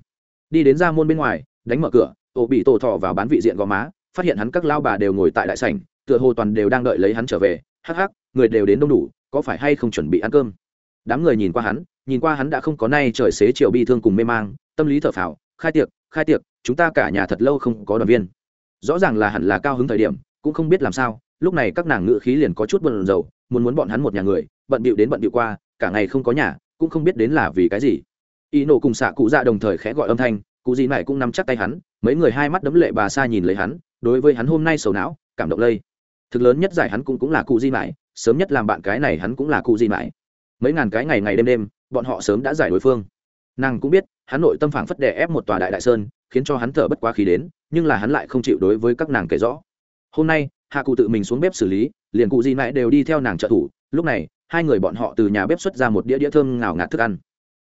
Đi đến ra môn bên ngoài, đánh mở cửa ổ bị tổ thọ vào bán vị diện gò má, phát hiện hắn các lao bà đều ngồi tại đại sảnh, tựa hồ toàn đều đang đợi lấy hắn trở về. Hắc hắc, người đều đến đông đủ, có phải hay không chuẩn bị ăn cơm? Đám người nhìn qua hắn, nhìn qua hắn đã không có nay trời xế chiều bi thương cùng mê mang, tâm lý thở phào, khai tiệc khai tiệc, chúng ta cả nhà thật lâu không có đoàn viên. Rõ ràng là hẳn là cao hứng thời điểm cũng không biết làm sao, lúc này các nàng ngự khí liền có chút buồn rầu, muốn muốn bọn hắn một nhà người, bận bịu đến bận bịu qua, cả ngày không có nhà, cũng không biết đến là vì cái gì. Y nổ cùng xạ cụ dạ đồng thời khẽ gọi âm thanh, cụ gì này cũng nắm chắc tay hắn, mấy người hai mắt đấm lệ bà xa nhìn lấy hắn, đối với hắn hôm nay sầu não, cảm động lây. Thực lớn nhất giải hắn cũng cũng là cụ di mãi, sớm nhất làm bạn cái này hắn cũng là cụ di mãi. Mấy ngàn cái ngày ngày đêm đêm, bọn họ sớm đã giải đối phương. Nàng cũng biết, hắn nội tâm phảng phất đè ép một tòa đại đại sơn, khiến cho hắn thở bất quá khí đến, nhưng là hắn lại không chịu đối với các nàng kể rõ hôm nay, hạ cụ tự mình xuống bếp xử lý, liền cụ di mãi đều đi theo nàng trợ thủ. Lúc này, hai người bọn họ từ nhà bếp xuất ra một đĩa đĩa thơm ngào ngạt thức ăn.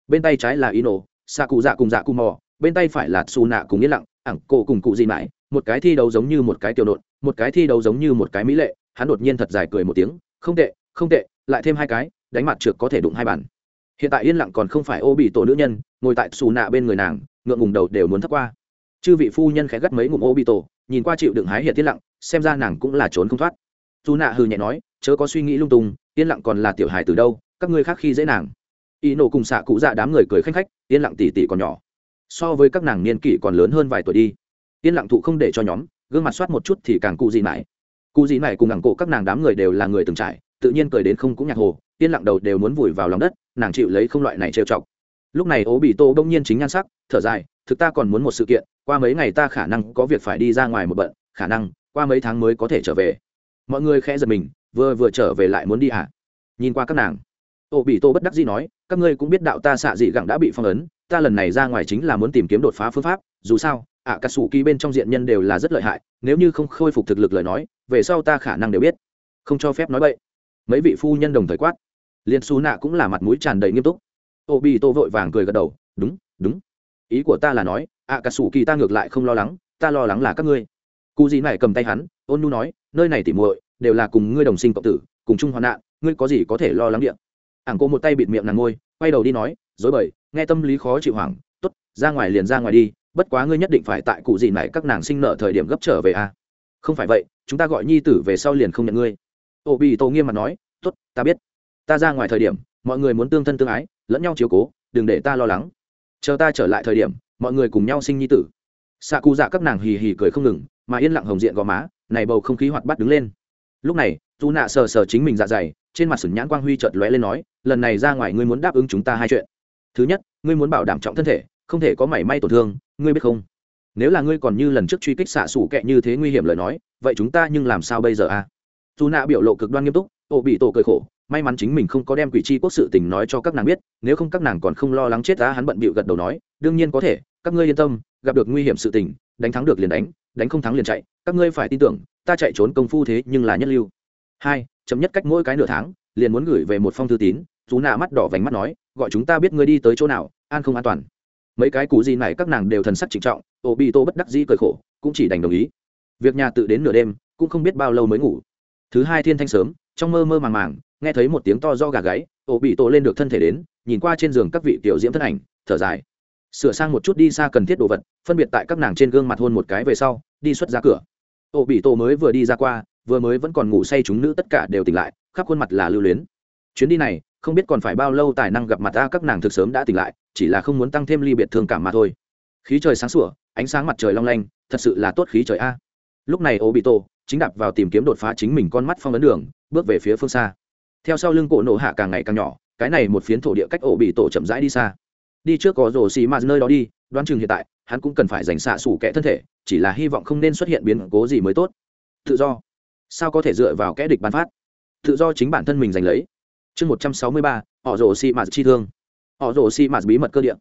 Bên tay trái là ino xạ cụ dạ cùng dạ cụ mò, bên tay phải là xù nạ cùng yên lặng ẳng cổ cùng cụ di mãi một cái thi đấu giống như một cái tiểu nộn một cái thi đấu giống như một cái mỹ lệ. Hắn đột nhiên thật dài cười một tiếng, không tệ không tệ, lại thêm hai cái, đánh mặt trượt có thể đụng hai bàn. Hiện tại yên lặng còn không phải ô bị tổ nữ nhân, ngồi tại xù nạ bên người nàng, ngượng ngùng đầu đều muốn thấp qua. Chư vị phu nhân khẽ gắt mấy ngụm ô bị tổ nhìn qua chịu đựng hái hiệt tiên lặng, xem ra nàng cũng là trốn không thoát. Dù nạ hừ nhẹ nói, chớ có suy nghĩ lung tung, yên lặng còn là tiểu hài từ đâu, các ngươi khác khi dễ nàng. Y nổ cùng xạ cụ dạ đám người cười khanh khách, yên lặng tỉ tỉ còn nhỏ. So với các nàng niên kỷ còn lớn hơn vài tuổi đi. Yên lặng thụ không để cho nhóm, gương mặt soát một chút thì càng cụ gì mãi. Cụ gì mãi cùng ngẳng cổ các nàng đám người đều là người từng trải, tự nhiên cười đến không cũng nhạc hồ, yên lặng đầu đều muốn vùi vào lòng đất, nàng chịu lấy không loại này trêu chọc. Lúc này ố bị tô bỗng nhiên chính nhan sắc, thở dài, thực ta còn muốn một sự kiện qua mấy ngày ta khả năng có việc phải đi ra ngoài một bận, khả năng qua mấy tháng mới có thể trở về. Mọi người khẽ giật mình, vừa vừa trở về lại muốn đi à? nhìn qua các nàng. Ô bị tô bất đắc dĩ nói, các ngươi cũng biết đạo ta xạ dị gẳng đã bị phong ấn, ta lần này ra ngoài chính là muốn tìm kiếm đột phá phương pháp, dù sao ạ cà sủ kỳ bên trong diện nhân đều là rất lợi hại, nếu như không khôi phục thực lực lời nói, về sau ta khả năng đều biết. Không cho phép nói vậy mấy vị phu nhân đồng thời quát. Liên xu nạ cũng là mặt mũi tràn đầy nghiêm túc. Ô bị tô vội vàng cười gật đầu, đúng đúng ý của ta là nói, ạ cà sủ kỳ ta ngược lại không lo lắng, ta lo lắng là các ngươi. Cụ gì này cầm tay hắn, ôn nu nói, nơi này tỉ muội, đều là cùng ngươi đồng sinh cộng tử, cùng chung hoạn nạn, ngươi có gì có thể lo lắng điện ảng cô một tay bịt miệng nàng ngôi, quay đầu đi nói, dối bời, nghe tâm lý khó chịu hoảng t ố t ra ngoài liền ra ngoài đi, bất quá ngươi nhất định phải tại cụ gì này các nàng sinh nợ thời điểm gấp trở về a. À? không phải vậy, chúng ta gọi nhi tử về sau liền không nhận ngươi. Ô bị tô nghiêm mặt nói t ố t ta biết. Ta ra ngoài thời điểm, mọi người muốn tương thân tương ái, lẫn nhau chiếu cố, đừng để ta lo lắng chờ ta trở lại thời điểm, mọi người cùng nhau sinh nhi tử. Xạ cụ dạ các nàng hì hì cười không ngừng, mà yên lặng hồng diện gò má, này bầu không khí hoạt bắt đứng lên. Lúc này dù nạ sờ sờ chính mình dạ dày, trên mặt sửng nhãn quang huy chợt lóe lên nói, lần này ra ngoài ngươi muốn đáp ứng chúng ta hai chuyện. Thứ nhất, ngươi muốn bảo đảm trọng thân thể, không thể có mảy may tổn thương, ngươi biết không? Nếu là ngươi còn như lần trước truy kích xạ xủ kệ như thế nguy hiểm lời nói, vậy chúng ta nhưng làm sao bây giờ a à? dù nạ biểu lộ cực đoan nghiêm túc ô bị tổ cười khổ may mắn chính mình không có đem quỷ chi quốc sự tình nói cho các nàng biết, nếu không các nàng còn không lo lắng chết ta hắn bận bịu gật đầu nói, đương nhiên có thể, các ngươi yên tâm, gặp được nguy hiểm sự tình, đánh thắng được liền đánh đánh không thắng liền chạy, các ngươi phải tin tưởng, ta chạy trốn công phu thế nhưng là nhất lưu. Hai, chậm nhất cách mỗi cái nửa tháng, liền muốn gửi về một phong thư tín chú nạ mắt đỏ vành mắt nói, gọi chúng ta biết ngươi đi tới chỗ nào, an không an toàn. Mấy cái cú gì này các nàng đều thần sắc trịnh trọng ô bi tô bất đắc dĩ cười khổ, cũng chỉ đành đồng ý. Việc nhà tự đến nửa đêm, cũng không biết bao lâu mới ngủ. Thứ hai thiên thanh sớm, trong mơ mơ màng màng nghe thấy một tiếng to do gà gáy ô bị tổ lên được thân thể đến, nhìn qua trên giường các vị tiểu diễm thân ảnh, thở dài. Sửa sang một chút đi xa cần thiết đồ vật, phân biệt tại các nàng trên gương mặt hôn một cái về sau, đi xuất ra cửa. Ô bị tổ mới vừa đi ra qua, vừa mới vẫn còn ngủ say chúng nữ tất cả đều tỉnh lại, khắp khuôn mặt là lưu luyến. Chuyến đi này, không biết còn phải bao lâu tài năng gặp mặt ta các nàng thực sớm đã tỉnh lại, chỉ là không muốn tăng thêm ly biệt thương cảm mà thôi. Khí trời sáng sủa, ánh sáng mặt trời long lanh, thật sự là tốt khí trời a. Lúc này ô bị tổ chính đạp vào tìm kiếm đột phá chính mình con mắt phong ấn đường, bước về phía phương xa theo sau lưng cổ nổ hạ càng ngày càng nhỏ, cái này một phiến thổ địa cách ổ bị tổ chậm rãi đi xa. Đi trước có rổ xì mà nơi đó đi, đoán chừng hiện tại, hắn cũng cần phải dành xạ xủ kẻ thân thể, chỉ là hy vọng không nên xuất hiện biến cố gì mới tốt. Tự do. Sao có thể dựa vào kẽ địch bán phát? Tự do chính bản thân mình giành lấy. Chương một trăm sáu mươi ba, họ rổ xì mạt chi thương. Họ rổ xì mạt bí mật cơ địa.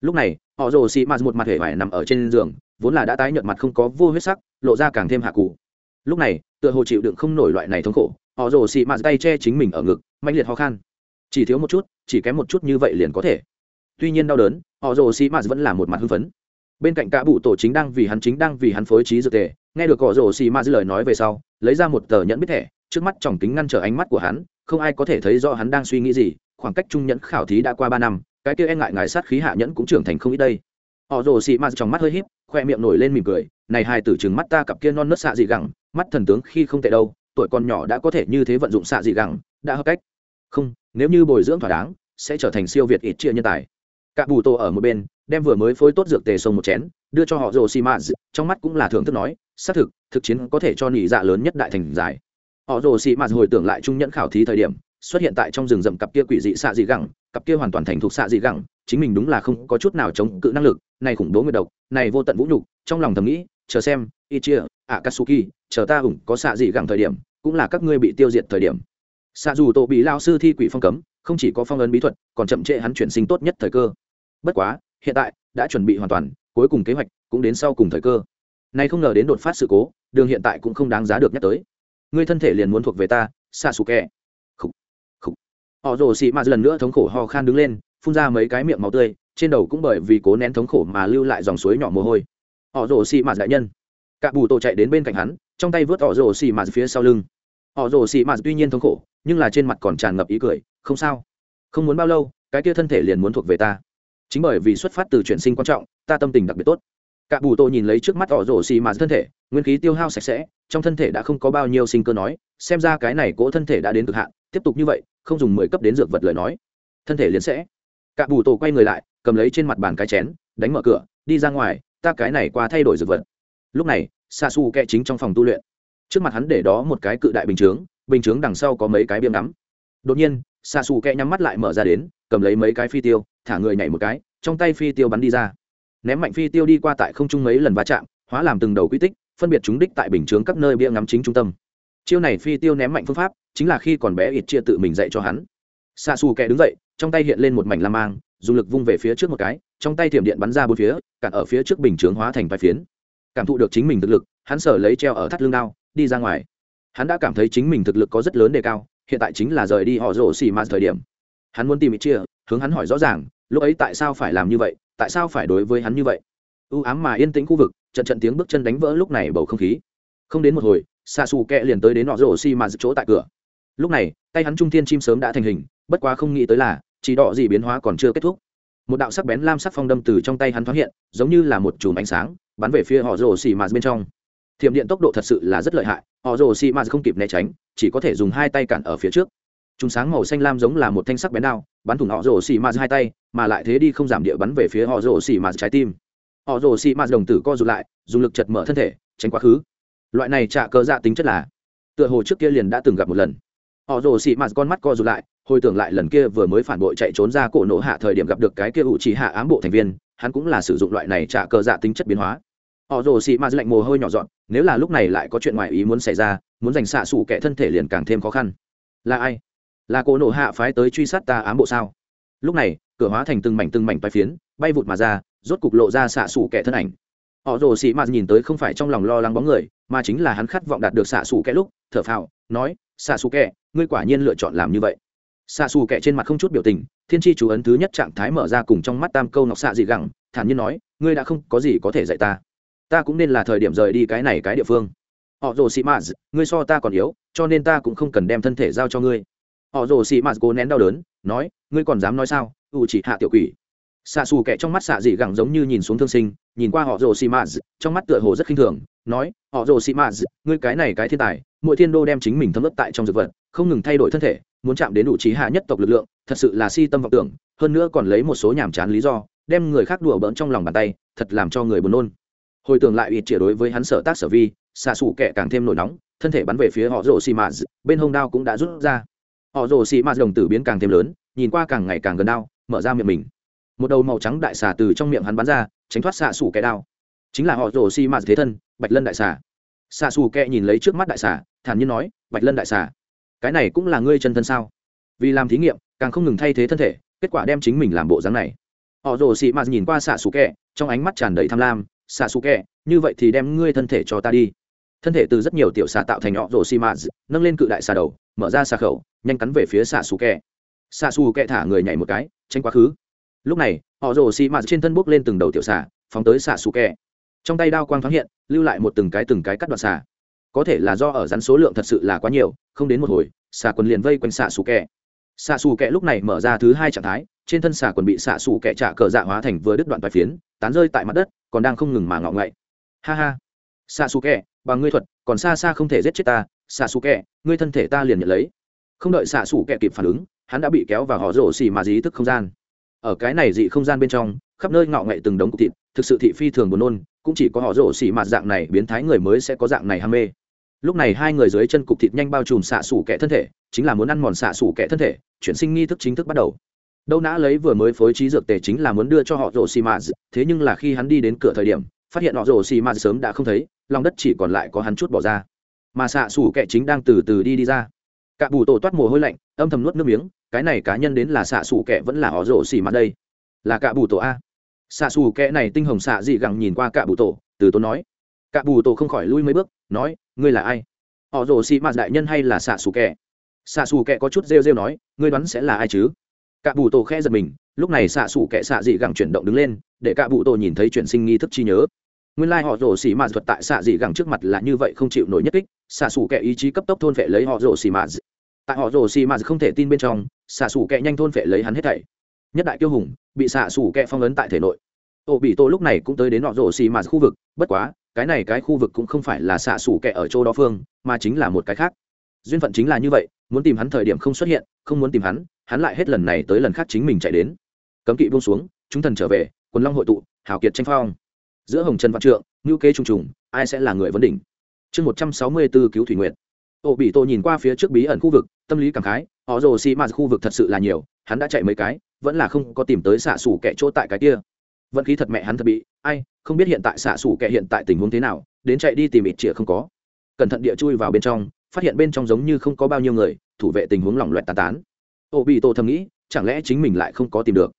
Lúc này, họ rồ xì mạt một mặt hề vải nằm ở trên giường, vốn là đã tái nhợt mặt không có vô huyết sắc, lộ ra càng thêm hạ cụ lúc này, tựa hồ chịu đựng không nổi loại này thống khổ họ rồ xị mạt tay che chính mình ở ngực mạnh liệt ho khan. Chỉ thiếu một chút, chỉ kém một chút như vậy liền có thể. Tuy nhiên đau đớn, họ rồ xị mạt vẫn là một mặt hưng phấn. Bên cạnh cả bụ tổ chính đang vì hắn chính đang vì hắn phối trí dược tề, nghe được họ rồ xị mạt lời nói về sau, lấy ra một tờ nhẫn biết thẻ, trước mắt tròng kính ngăn trở ánh mắt của hắn, không ai có thể thấy rõ hắn đang suy nghĩ gì, khoảng cách trung nhẫn khảo thí đã qua ba năm, cái kia e ngại ngài sát khí hạ nhẫn cũng trưởng thành không ít đây. Họ rồ xị mạt trong mắt hơi híp, khoe miệng nổi lên mỉm cười, này hai tử chừng mắt ta cặp kia non nớt xạ dị gẳng, mắt thần tướng khi không tệ đâu tuổi còn nhỏ đã có thể như thế vận dụng xạ dị gẳng, đã hợp cách. Không, nếu như bồi dưỡng thỏa đáng, sẽ trở thành siêu việt ít chia nhân tài. Cả bù tô ở một bên, đem vừa mới phối tốt dược tề sông một chén, đưa cho họ rồ xì mã trong mắt cũng là thưởng thức nói, xác thực thực chiến có thể cho nỉ dạ lớn nhất đại thành giải. Họ rồ xì mã hồi tưởng lại trung nhẫn khảo thí thời điểm, xuất hiện tại trong rừng rậm cặp kia quỷ dị xạ dị gẳng, cặp kia hoàn toàn thành thuộc xạ dị gẳng, chính mình đúng là không có chút nào chống cự năng lực, này khủng bố người độc, này vô tận vũ nhục, trong lòng thầm nghĩ chờ xem, ichia, akatsuki, chờ ta ủng có xạ dị gẳng thời điểm, cũng là các ngươi bị tiêu diệt thời điểm. Xạ dù tổ bị lao sư thi quỷ phong cấm, không chỉ có phong ấn bí thuật, còn chậm trễ hắn chuyển sinh tốt nhất thời cơ. Bất quá, hiện tại, đã chuẩn bị hoàn toàn, cuối cùng kế hoạch cũng đến sau cùng thời cơ. Nay không ngờ đến đột phát sự cố, đường hiện tại cũng không đáng giá được nhắc tới. Ngươi thân thể liền muốn thuộc về ta Xạ xù kẹ khúc khúc họ rồ xị mạt lần nữa thống khổ ho khan đứng lên, phun ra mấy cái miệng máu tươi, trên đầu cũng bởi vì cố nén thống khổ mà lưu lại dòng suối nhỏ mồ hôi họ rồ xì mạt đại nhân. Cả bù tổ chạy đến bên cạnh hắn, trong tay vớt họ rồ xì mạt phía sau lưng. Họ rồ xì mạt tuy nhiên thống khổ, nhưng là trên mặt còn tràn ngập ý cười, không sao. Không muốn bao lâu, cái kia thân thể liền muốn thuộc về ta. Chính bởi vì xuất phát từ chuyển sinh quan trọng, ta tâm tình đặc biệt tốt. Cả bù tổ nhìn lấy trước mắt họ rổ xì mạt thân thể, nguyên khí tiêu hao sạch sẽ, trong thân thể đã không có bao nhiêu sinh cơ nói, xem ra cái này cỗ thân thể đã đến cực hạn, tiếp tục như vậy, không dùng mười cấp đến dược vật lời nói, thân thể liền sẽ. Cả bù tổ quay người lại, cầm lấy trên mặt bàn cái chén, đánh mở cửa, đi ra ngoài ta cái này qua thay đổi dược vật. Lúc này xa xù kẹ chính trong phòng tu luyện. Trước mặt hắn để đó một cái cự đại bình chướng bình chướng đằng sau có mấy cái biêm ngắm. Đột nhiên xa xù kẹ nhắm mắt lại mở ra đến, cầm lấy mấy cái phi tiêu, thả người nhảy một cái, trong tay phi tiêu bắn đi ra. Ném mạnh phi tiêu đi qua tại không trung mấy lần va chạm, hóa làm từng đầu quy tích, phân biệt chúng đích tại bình chướng các nơi bia ngắm chính trung tâm. Chiêu này phi tiêu ném mạnh phương pháp, chính là khi còn bé ít chia tự mình dạy cho hắn. Xa xù kẹ đứng dậy, trong tay hiện lên một mảnh la mang dùng lực vung về phía trước một cái, trong tay thiểm điện bắn ra bốn phía, cản ở phía trước bình chướng hóa thành vài phiến. Cảm thụ được chính mình thực lực, hắn sở lấy treo ở thắt lưng đao, đi ra ngoài. Hắn đã cảm thấy chính mình thực lực có rất lớn đề cao, hiện tại chính là rời đi họ rổ xì mà thời điểm. Hắn muốn tìm ý chia, hướng hắn hỏi rõ ràng, lúc ấy tại sao phải làm như vậy, tại sao phải đối với hắn như vậy? U ám mà yên tĩnh khu vực, trận trận tiếng bước chân đánh vỡ lúc này bầu không khí. Không đến một hồi xa xù kẹ liền tới đến họ rổ xi mà chỗ tại cửa. Lúc này, tay hắn trung thiên chim sớm đã thành hình, bất quá không nghĩ tới là chỉ đỏ gì biến hóa còn chưa kết thúc. Một đạo sắc bén lam sắc phong đâm từ trong tay hắn thoáng hiện, giống như là một chùm ánh sáng, bắn về phía họ rồ xì mạt bên trong. Thiểm điện tốc độ thật sự là rất lợi hại, họ rồ xì mạt không kịp né tránh, chỉ có thể dùng hai tay cản ở phía trước. Chúng sáng màu xanh lam giống là một thanh sắc bén đao, bắn thủng họ rồ xì mạt hai tay, mà lại thế đi không giảm địa bắn về phía họ rồ xì mạt trái tim. Họ rồ xì mạt đồng tử co rụt lại, dùng lực chật mở thân thể, tránh quá khứ. Loại này trả cớ dạ tính chất là, tựa hồ trước kia liền đã từng gặp một lần. Họ rồ xì mạt con mắt co rụt lại hồi tưởng lại lần kia vừa mới phản bội chạy trốn ra cổ nổ hạ thời điểm gặp được cái kia ủ chỉ hạ ám bộ thành viên, hắn cũng là sử dụng loại này trả cờ dạ tính chất biến hóa. Họ rồ xị ma lạnh mồ hôi nhỏ dọn, nếu là lúc này lại có chuyện ngoài ý muốn xảy ra, muốn giành xạ xủ kẻ thân thể liền càng thêm khó khăn. Là ai? Là cổ nổ hạ phái tới truy sát ta ám bộ sao? Lúc này, cửa hóa thành từng mảnh từng mảnh bay phiến, bay vụt mà ra, rốt cục lộ ra xạ xủ kẻ thân ảnh. Họ rồ xị ma nhìn tới không phải trong lòng lo lắng bóng người, mà chính là hắn khát vọng đạt được xạ xủ kẻ lúc, thở phào, nói, xạ xủ kẻ, ngươi quả nhiên lựa chọn làm như vậy xạ xù kẻ trên mặt không chút biểu tình, thiên tri chú ấn thứ nhất trạng thái mở ra cùng trong mắt tam câu ngọc xạ dị gẳng, thản nhiên nói, ngươi đã không có gì có thể dạy ta. Ta cũng nên là thời điểm rời đi cái này cái địa phương. Họ rồ Sĩ mạt, ngươi so ta còn yếu, cho nên ta cũng không cần đem thân thể giao cho ngươi. Họ rồ Sĩ mạt cố nén đau đớn, nói, ngươi còn dám nói sao? U chỉ hạ tiểu quỷ. Xạ xù kẻ trong mắt xạ dị gẳng giống như nhìn xuống thương sinh, nhìn qua họ rồ Sĩ mạt, trong mắt tựa hồ rất khinh thường, nói, họ rồ Sĩ mạt, ngươi cái này cái thiên tài, mỗi thiên đô đem chính mình thấm ướt tại trong dược vật, không ngừng thay đổi thân thể muốn chạm đến đủ trí hạ nhất tộc lực lượng, thật sự là si tâm vọng tưởng, hơn nữa còn lấy một số nhàm chán lý do, đem người khác đùa bỡn trong lòng bàn tay, thật làm cho người buồn nôn. Hồi tưởng lại ít chĩa đối với hắn sở tác sở vi, xạ xù kẻ càng thêm nổi nóng, thân thể bắn về phía họ rồ xì mạt bên hông đao cũng đã rút ra. Họ rồ xì mạt đồng tử biến càng thêm lớn, nhìn qua càng ngày càng gần đao, mở ra miệng mình. Một đầu màu trắng đại xà từ trong miệng hắn bắn ra, tránh thoát xạ xù kẻ đao. Chính là họ rồ xì mạt thế thân, bạch lân đại xà. Xạ xù kẻ nhìn lấy trước mắt đại xà, thản nhiên nói, bạch lân đại xà cái này cũng là ngươi chân thân sao? Vì làm thí nghiệm, càng không ngừng thay thế thân thể, kết quả đem chính mình làm bộ dáng này. Họ rồ xì mạt nhìn qua xạ xù kẹ, trong ánh mắt tràn đầy tham lam, xạ xù kẹ, như vậy thì đem ngươi thân thể cho ta đi. Thân thể từ rất nhiều tiểu xạ tạo thành họ rổ xi mã nâng lên cự đại xà đầu, mở ra xà khẩu, nhanh cắn về phía xạ xù kẹ. Xạ xù kẹ thả người nhảy một cái tranh quá khứ. Lúc này, họ rổ xi mã trên thân bốc lên từng đầu tiểu xà phóng tới xạ xù kẹ. Trong tay đao quang thoáng hiện, lưu lại một từng cái từng cái cắt đoạn xà có thể là do ở rắn số lượng thật sự là quá nhiều, không đến một hồi, xà quần liền vây quanh xạ xù kẹ. Xạ xù kẹ lúc này mở ra thứ hai trạng thái, trên thân xà quần bị xạ xù kẹ trả cờ dạ hóa thành vừa đứt đoạn vài phiến, tán rơi tại mặt đất, còn đang không ngừng mà ngọ ngậy. Ha ha. Xạ xù kẹ, bằng ngươi thuật, còn xa xa không thể giết chết ta xạ xù kẹ, ngươi thân thể ta liền nhận lấy. Không đợi xạ xù kẹ kịp phản ứng, hắn đã bị kéo vào họ rổ xì mà dí thức không gian. Ở cái này dị không gian bên trong, khắp nơi ngọ ngậy từng đống cục thịt, thực sự thị phi thường buồn nôn, cũng chỉ có họ rổ xì mà dạng này biến thái người mới sẽ có dạng này ham mê lúc này hai người dưới chân cục thịt nhanh bao trùm xạ xủ kẻ thân thể, chính là muốn ăn mòn xạ xủ kẻ thân thể, chuyển sinh nghi thức chính thức bắt đầu. Đâu nã lấy vừa mới phối trí dược tề chính là muốn đưa cho họ rổ xì mà thế nhưng là khi hắn đi đến cửa thời điểm, phát hiện họ rổ xì mà sớm đã không thấy, lòng đất chỉ còn lại có hắn chút bỏ ra. Mà xạ xủ kẻ chính đang từ từ đi đi ra. Cả bù tổ toát mồ hôi lạnh, âm thầm nuốt nước miếng, cái này cá nhân đến là xạ xủ kẻ vẫn là họ rổ xì mà đây. Là cả bù tổ a. Xạ xù kẻ này tinh hồng xạ dị gẳng nhìn qua cả bù tổ, từ tổ nói. Cả bù tổ không khỏi lui mấy bước, nói ngươi là ai? Họ rồ xì mạt đại nhân hay là xạ xù kẻ? Xạ xù kẻ có chút rêu rêu nói, ngươi đoán sẽ là ai chứ? Cả bù tổ khe giật mình, lúc này xạ xù kẻ xạ dị gẳng chuyển động đứng lên, để cả bù tổ nhìn thấy chuyển sinh nghi thức chi nhớ. Nguyên lai họ rổ xì mà thuật tại xạ dị gẳng trước mặt là như vậy không chịu nổi nhất kích, xạ xù kẻ ý chí cấp tốc thôn vệ lấy họ rổ xì mạt. Tại họ rồ xì mạt không thể tin bên trong, xạ xù kẹ nhanh thôn phệ lấy hắn hết thảy. Nhất đại kiêu hùng, bị xạ xù kẹ phong ấn tại thể nội. Ô bị tô lúc này cũng tới đến họ rồ xì mạt khu vực, bất quá cái này cái khu vực cũng không phải là xạ xủ kẻ ở chỗ đó phương, mà chính là một cái khác. Duyên phận chính là như vậy, muốn tìm hắn thời điểm không xuất hiện, không muốn tìm hắn hắn lại hết lần này tới lần khác chính mình chạy đến. Cấm kỵ buông xuống, chúng thần trở về, quần long hội tụ, hào kiệt tranh phong. Giữa hồng trần văn trượng ngữ kế trùng trùng, ai sẽ là người vấn đỉnh? Chương một trăm sáu mươi b ố cứu thủy nguyện ô bị tô nhìn qua phía trước bí ẩn khu vực, tâm lý cảm khái, họ rồ xì mạt khu vực thật sự là nhiều, hắn đã chạy mấy cái, vẫn là không có tìm tới xạ xủ kẻ chỗ tại cái kia vận khí thật mẹ hắn thật bị, ai, không biết hiện tại xạ xủ kẻ hiện tại tình huống thế nào, đến chạy đi tìm ít chĩa không có. Cẩn thận địa chui vào bên trong, phát hiện bên trong giống như không có bao nhiêu người, thủ vệ tình huống lỏng loẹt tàn tán. Ô bị tô thầm nghĩ, chẳng lẽ chính mình lại không có tìm được?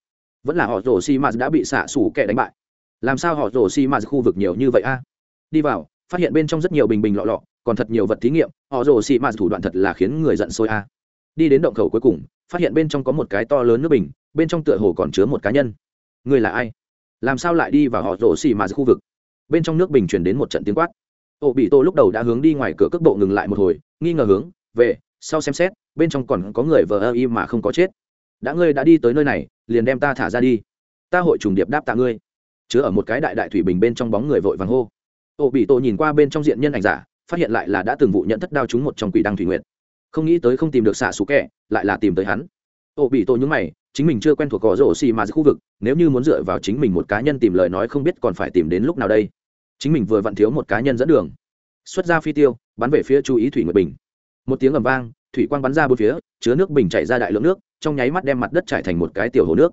Vẫn là họ rổ xì mạt đã bị xạ xủ kẻ đánh bại. Làm sao họ rổ xì mạt khu vực nhiều như vậy a? Đi vào, phát hiện bên trong rất nhiều bình bình lọ lọ, còn thật nhiều vật thí nghiệm, họ rổ xì mạt thủ đoạn thật là khiến người giận sôi a. Đi đến động khẩu cuối cùng, phát hiện bên trong có một cái to lớn nước bình, bên trong tựa hồ còn chứa một cá nhân. Người là ai? Làm sao lại đi vào họ rổ xì mà khu vực? Bên trong nước bình chuyển đến một trận tiếng quát. Ô bị tô lúc đầu đã hướng đi ngoài cửa cước bộ ngừng lại một hồi nghi ngờ hướng về sau xem xét bên trong còn có người vờ ơ y mà không có chết. Đã ngươi đã đi tới nơi này liền đem ta thả ra đi. Ta hội trùng điệp đáp tạ ngươi. Chứa ở một cái đại đại thủy bình bên trong bóng người vội vàng hô. Ô bị tô nhìn qua bên trong diện nhân ảnh giả phát hiện lại là đã từng vụ nhận thất đao chúng một trong quỷ đăng thủy nguyện không nghĩ tới không tìm được xạ xú kẻ, lại là tìm tới hắn ô bị tôi nhúng mày, chính mình chưa quen thuộc có rổ xì mà khu vực, nếu như muốn dựa vào chính mình một cá nhân tìm lời nói không biết còn phải tìm đến lúc nào đây? Chính mình vừa vặn thiếu một cá nhân dẫn đường. Xuất ra phi tiêu, bắn về phía chú ý thủy nguyệt bình. Một tiếng ầm vang, thủy quang bắn ra bốn phía, chứa nước bình chảy ra đại lượng nước, trong nháy mắt đem mặt đất trải thành một cái tiểu hồ nước.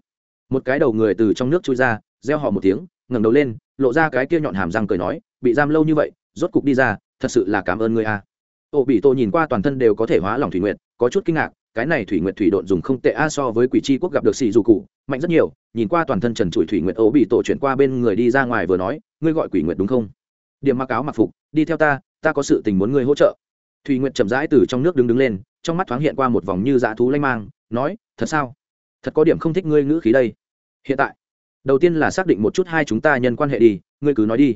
Một cái đầu người từ trong nước chui ra, reo họ một tiếng, ngẩng đầu lên, lộ ra cái kia nhọn hàm răng cười nói, bị giam lâu như vậy, rốt cục đi ra, thật sự là cảm ơn ngươi a. Ô bị tô nhìn qua toàn thân đều có thể hóa lòng thủy nguyện có chút kinh ngạc cái này thủy nguyệt thủy độn dùng không tệ a, so với quỷ tri quốc gặp được xì dù cụ, mạnh rất nhiều, nhìn qua toàn thân trần trụi thủy nguyệt ố bị tổ chuyển qua bên người đi ra ngoài vừa nói, ngươi gọi quỷ nguyệt đúng không? Điểm mặc áo mặc phục, đi theo ta ta có sự tình muốn ngươi hỗ trợ. Thủy nguyệt chậm rãi từ trong nước đứng đứng lên, trong mắt thoáng hiện qua một vòng như dã thú lanh mang, nói, thật sao? Thật có điểm không thích ngươi ngữ khí đây. Hiện tại, đầu tiên là xác định một chút hai chúng ta nhân quan hệ đi, ngươi cứ nói đi.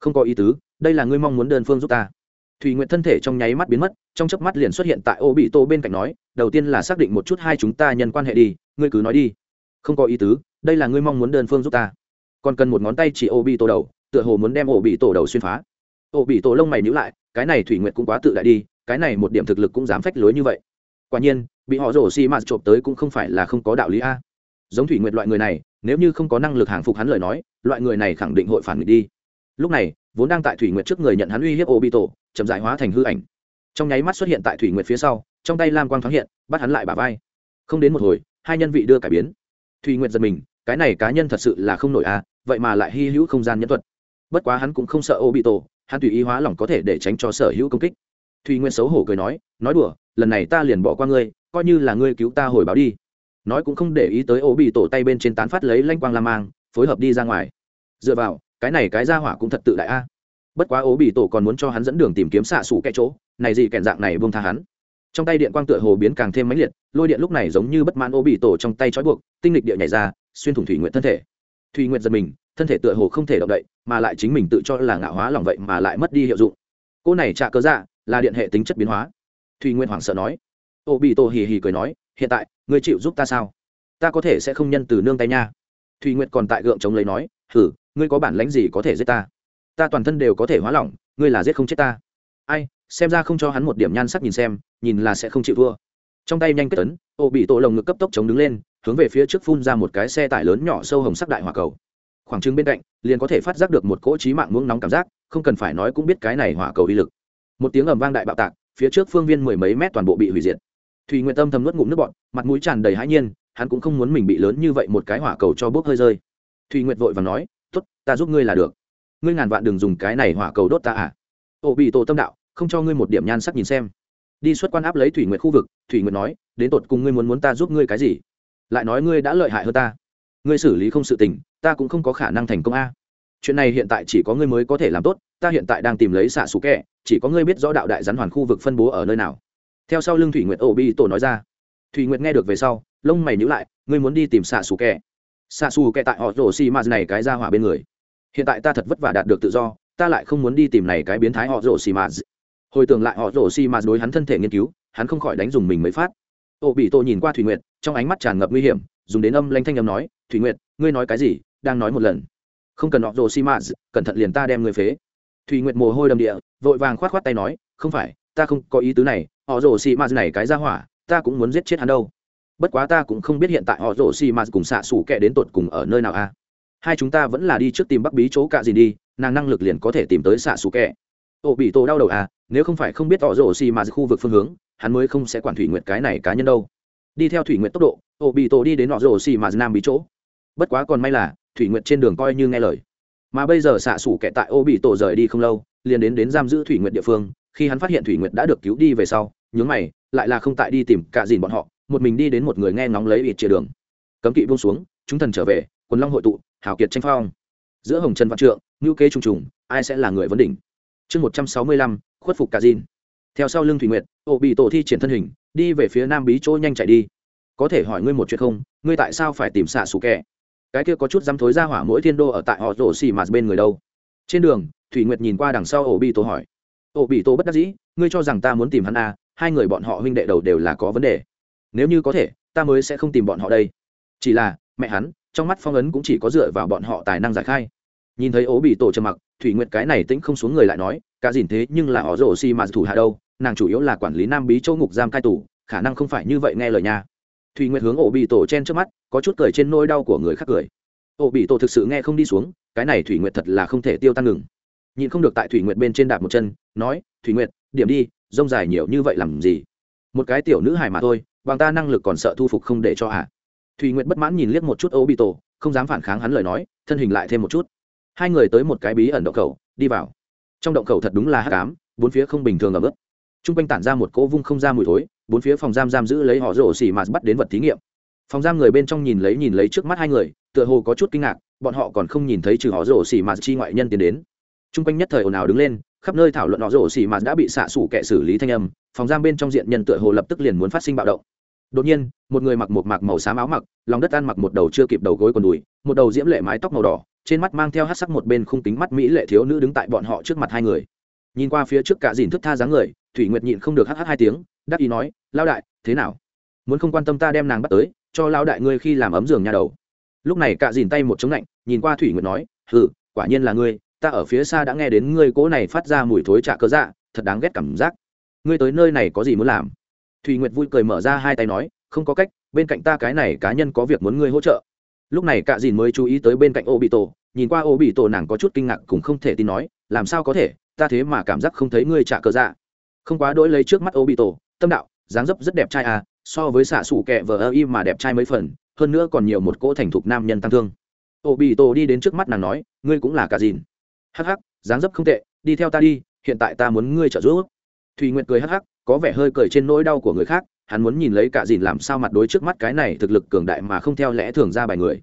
Không có ý tứ, đây là ngươi mong muốn đơn phương giúp ta thùy nguyện thân thể trong nháy mắt biến mất, trong chớp mắt liền xuất hiện tại ô bị tô bên cạnh nói, đầu tiên là xác định một chút hai chúng ta nhân quan hệ đi, ngươi cứ nói đi. Không có ý tứ, đây là ngươi mong muốn đơn phương giúp ta. Còn cần một ngón tay chỉ ô bị tô đầu, tựa hồ muốn đem ô bị tổ đầu xuyên phá. Ô bị tổ lông mày nhữ lại, cái này thủy nguyện cũng quá tự đại đi, cái này một điểm thực lực cũng dám phách lối như vậy. Quả nhiên, bị họ rổ xi mạt trộm tới cũng không phải là không có đạo lý a. Giống thủy nguyệt loại người này, nếu như không có năng lực hàng phục hắn lời nói, loại người này khẳng định hội phản nghịch đi. Lúc này vốn đang tại thủy nguyệt trước người nhận hắn uy hiếp ô bị tổ chậm dại hóa thành hư ảnh. Trong nháy mắt xuất hiện tại thủy nguyệt phía sau, trong tay lam quang thoáng hiện, bắt hắn lại bà vai. Không đến một hồi, hai nhân vị đưa cải biến. Thủy nguyệt giật mình, cái này cá nhân thật sự là không nổi à vậy mà lại hy hữu không gian nhân thuật. Bất quá hắn cũng không sợ ô bị tổ hắn tùy ý hóa lỏng có thể để tránh cho sở hữu công kích. Thùy nguyệt xấu hổ cười nói nói đùa, lần này ta liền bỏ qua ngươi, coi như là ngươi cứu ta hồi báo đi. Nói cũng không để ý tới ô bị tổ tay bên trên tán phát lấy lanh quang la mang, phối hợp đi ra ngoài. Dựa vào cái này cái ra hỏa cũng thật tự đại a. À. Bất quá ố bị tổ còn muốn cho hắn dẫn đường tìm kiếm xạ xủ kẽ chỗ, này gì kẹn dạng này buông tha hắn. Trong tay điện quang tựa hồ biến càng thêm mãnh liệt, lôi điện lúc này giống như bất mãn ố bị tổ trong tay trói buộc, tinh lịch địa nhảy ra, xuyên thủng thủy nguyện thân thể. Thủy nguyện giật mình, thân thể tựa hồ không thể động đậy, mà lại chính mình tự cho là ngạo hóa lòng vậy mà lại mất đi hiệu dụng. Cô này trả cớ dạ là điện hệ tính chất biến hóa. Thùy nguyên hoảng sợ nói. Ô bị tổ hì hì cười nói, hiện tại, ngươi chịu giúp ta sao? Ta có thể sẽ không nhân từ nương tay nha. Thùy nguyệt còn tại gượng chống lấy nói hử, ngươi có bản lãnh gì có thể giết ta? Ta toàn thân đều có thể hóa lỏng, ngươi là giết không chết ta. Ai, xem ra không cho hắn một điểm nhan sắc nhìn xem, nhìn là sẽ không chịu thua. Trong tay nhanh kết tấn, ô bị tổ lồng ngực cấp tốc chống đứng lên, hướng về phía trước phun ra một cái xe tải lớn nhỏ sâu hồng sắc đại hỏa cầu. Khoảng trưng bên cạnh, liền có thể phát giác được một cỗ trí mạng muỗng nóng cảm giác, không cần phải nói cũng biết cái này hỏa cầu uy lực. Một tiếng ầm vang đại bạo tạc, phía trước phương viên mười mấy mét toàn bộ bị hủy diệt. Thùy nguyện tâm thầm nuốt ngụm nước bọn mặt mũi tràn đầy hãi nhiên, hắn cũng không muốn mình bị lớn như vậy một cái hỏa cầu cho bốc hơi rơi thùy nguyệt vội và nói t ố t ta giúp ngươi là được. Ngươi ngàn vạn đừng dùng cái này hỏa cầu đốt ta à? Ô bị tổ tâm đạo, không cho ngươi một điểm nhan sắc nhìn xem. Đi xuất quan áp lấy thủy nguyệt khu vực, thủy nguyệt nói, đến tột cùng ngươi muốn muốn ta giúp ngươi cái gì? Lại nói ngươi đã lợi hại hơn ta. Ngươi xử lý không sự tình, ta cũng không có khả năng thành công a. Chuyện này hiện tại chỉ có ngươi mới có thể làm tốt, ta hiện tại đang tìm lấy xạ xù kẹ, chỉ có ngươi biết rõ đạo đại rắn hoàn khu vực phân bố ở nơi nào. Theo sau lưng thủy nguyệt Ô bị tổ nói ra. Thủy nguyệt nghe được về sau, lông mày nhữ lại, ngươi muốn đi tìm xạ xù kẹ? Xa xù kẹ tại họ rổ xì m này cái ra hỏa bên người. Hiện tại ta thật vất vả đạt được tự do, ta lại không muốn đi tìm này cái biến thái họ rổ xì m hồi tưởng lại họ rổ xì m đối hắn thân thể nghiên cứu, hắn không khỏi đánh dùng mình mới phát. Ô bị tô nhìn qua thủy nguyệt, trong ánh mắt tràn ngập nguy hiểm, dùng đến âm lanh thanh âm nói, thủy nguyệt, ngươi nói cái gì? Đang nói một lần. Không cần họ rổ xì m cẩn thận liền ta đem người phế. Thủy nguyệt mồ hôi đầm địa, vội vàng khoát khoát tay nói, không phải, ta không có ý tứ này, họ rổ xì m này cái ra hỏa, ta cũng muốn giết chết hắn đâu bất quá ta cũng không biết hiện tại họ rổ xì m cùng xạ xủ Kẻ đến tột cùng ở nơi nào a hai chúng ta vẫn là đi trước tìm bắc bí chỗ cạ gì đi, nàng năng lực liền có thể tìm tới xạ xù kẹ ô, bị tổ đau đầu à nếu không phải không biết họ rổ xì mà khu vực phương hướng, hắn mới không sẽ quản thủy nguyệt cái này cá nhân đâu. Đi theo thủy nguyệt tốc độ, ô, bị tổ đi đến họ rổ xì mà nam bí chỗ. Bất quá còn may là, thủy nguyệt trên đường coi như nghe lời. Mà bây giờ xạ xủ kẹ tại ô, bị tổ rời đi không lâu, liền đến đến giam giữ thủy nguyệt địa phương, khi hắn phát hiện thủy nguyệt đã được cứu đi về sau, nhướng mày, lại là không tại đi tìm cả dìn bọn họ một mình đi đến một người nghe ngóng lấy ít chia đường. Cấm kỵ buông xuống, chúng thần trở về, quần long hội tụ, hào kiệt tranh phong. Giữa hồng trần văn trượng ngữ kế trùng trùng, ai sẽ là người vấn đỉnh? Chương một trăm sáu mươi lăm, khuất phục cả dìn. Theo sau lưng thủy nguyệt ổ bị tổ thi triển thân hình, đi về phía nam bí chỗ nhanh chạy đi. Có thể hỏi ngươi một chuyện không? Ngươi tại sao phải tìm xạ xù kẹ cái kia có chút dám thối ra hỏa mỗi thiên đô ở tại họ rổ xì mà bên người đâu? Trên đường, thủy nguyệt nhìn qua đằng sau ổ bị tổ hỏi. Ổ bị tổ bất đắc dĩ, ngươi cho rằng ta muốn tìm hắn à? Hai người bọn họ huynh đệ đầu đều là có vấn đề nếu như có thể, ta mới sẽ không tìm bọn họ đây. Chỉ là, mẹ hắn, trong mắt phong ấn cũng chỉ có dựa vào bọn họ tài năng giải khai. Nhìn thấy ố bị tổ trầm mặc, thủy nguyệt cái này tĩnh không xuống người lại nói, cả dìn thế, nhưng là họ rổ xi mà thủ hạ đâu, nàng chủ yếu là quản lý nam bí châu ngục giam cai tù, khả năng không phải như vậy nghe lời nha. Thủy nguyệt hướng ổ bị tổ chen trước mắt, có chút cười trên nôi đau của người khác cười. Ổ bị tổ thực sự nghe không đi xuống, cái này thủy nguyệt thật là không thể tiêu tan ngừng. Nhìn không được tại thủy nguyệt bên trên đạp một chân, nói, thủy nguyệt, điểm đi, rông dài nhiều như vậy làm gì? Một cái tiểu nữ hài mà thôi bằng ta năng lực còn sợ thu phục không để cho à? thùy nguyệt bất mãn nhìn liếc một chút ô bị tổ không dám phản kháng hắn lời nói, thân hình lại thêm một chút. Hai người tới một cái bí ẩn động khẩu, đi vào. Trong động khẩu thật đúng là hát cám bốn phía không bình thường ở mức t r u n g quanh tản ra một cỗ vung không ra mùi thối, bốn phía phòng giam giam giữ lấy họ rổ xỉ mà bắt đến vật thí nghiệm. Phòng giam người bên trong nhìn lấy nhìn lấy trước mắt hai người, tựa hồ có chút kinh ngạc, bọn họ còn không nhìn thấy trừ họ rổ xỉ mà chi ngoại nhân tiến đến. T r u n g quanh nhất thời ồn ào đứng lên, khắp nơi thảo luận họ rổ xỉ mà đã bị xạ xủ kệ xử lý thanh âm, phòng giam bên trong diện nhân tựa hồ lập tức liền muốn phát sinh bạo động đột nhiên, một người mặc một mạc màu xám áo mặc, lòng đất ăn mặc một đầu chưa kịp đầu gối còn đùi, một đầu diễm lệ mái tóc màu đỏ, trên mắt mang theo hát sắc một bên khung kính mắt mỹ lệ thiếu nữ đứng tại bọn họ trước mặt hai người. Nhìn qua phía trước cả dìn thức tha dáng người, thủy nguyệt nhịn không được hh hai tiếng, đắc ý nói lao đại, thế nào? Muốn không quan tâm ta đem nàng bắt tới, cho lao đại ngươi khi làm ấm giường nhà đầu. Lúc này cả dìn tay một chống lạnh, nhìn qua thủy nguyệt nói, hừ, quả nhiên là ngươi, ta ở phía xa đã nghe đến ngươi cố này phát ra mùi thối trạ cơ dạ thật đáng ghét cảm giác. Ngươi tới nơi này có gì muốn làm? Thủy nguyệt vui cười mở ra hai tay nói, không có cách, bên cạnh ta cái này cá nhân có việc muốn ngươi hỗ trợ. Lúc này cạ dìn mới chú ý tới bên cạnh ô bị tổ nhìn qua ô bị tổ nàng có chút kinh ngạc cũng không thể tin nói, làm sao có thể, ta thế mà cảm giác không thấy ngươi trả cờ dạ. Không quá đỗi lấy trước mắt ô bị tổ tâm đạo, dáng dấp rất đẹp trai à so với xạ xù kẹ vờ ơ y mà đẹp trai mấy phần, hơn nữa còn nhiều một cỗ thành thục nam nhân tăng thương. Ô bị tổ đi đến trước mắt nàng nói, ngươi cũng là cạ dìn. Hắc hắc, dáng dấp không tệ, đi theo ta đi, hiện tại ta muốn ngươi trợ giúp. Thùy nguyện cười hắc hắc có vẻ hơi cười trên nỗi đau của người khác, hắn muốn nhìn lấy cả dìn làm sao mặt đối trước mắt cái này thực lực cường đại mà không theo lẽ thường ra bài người.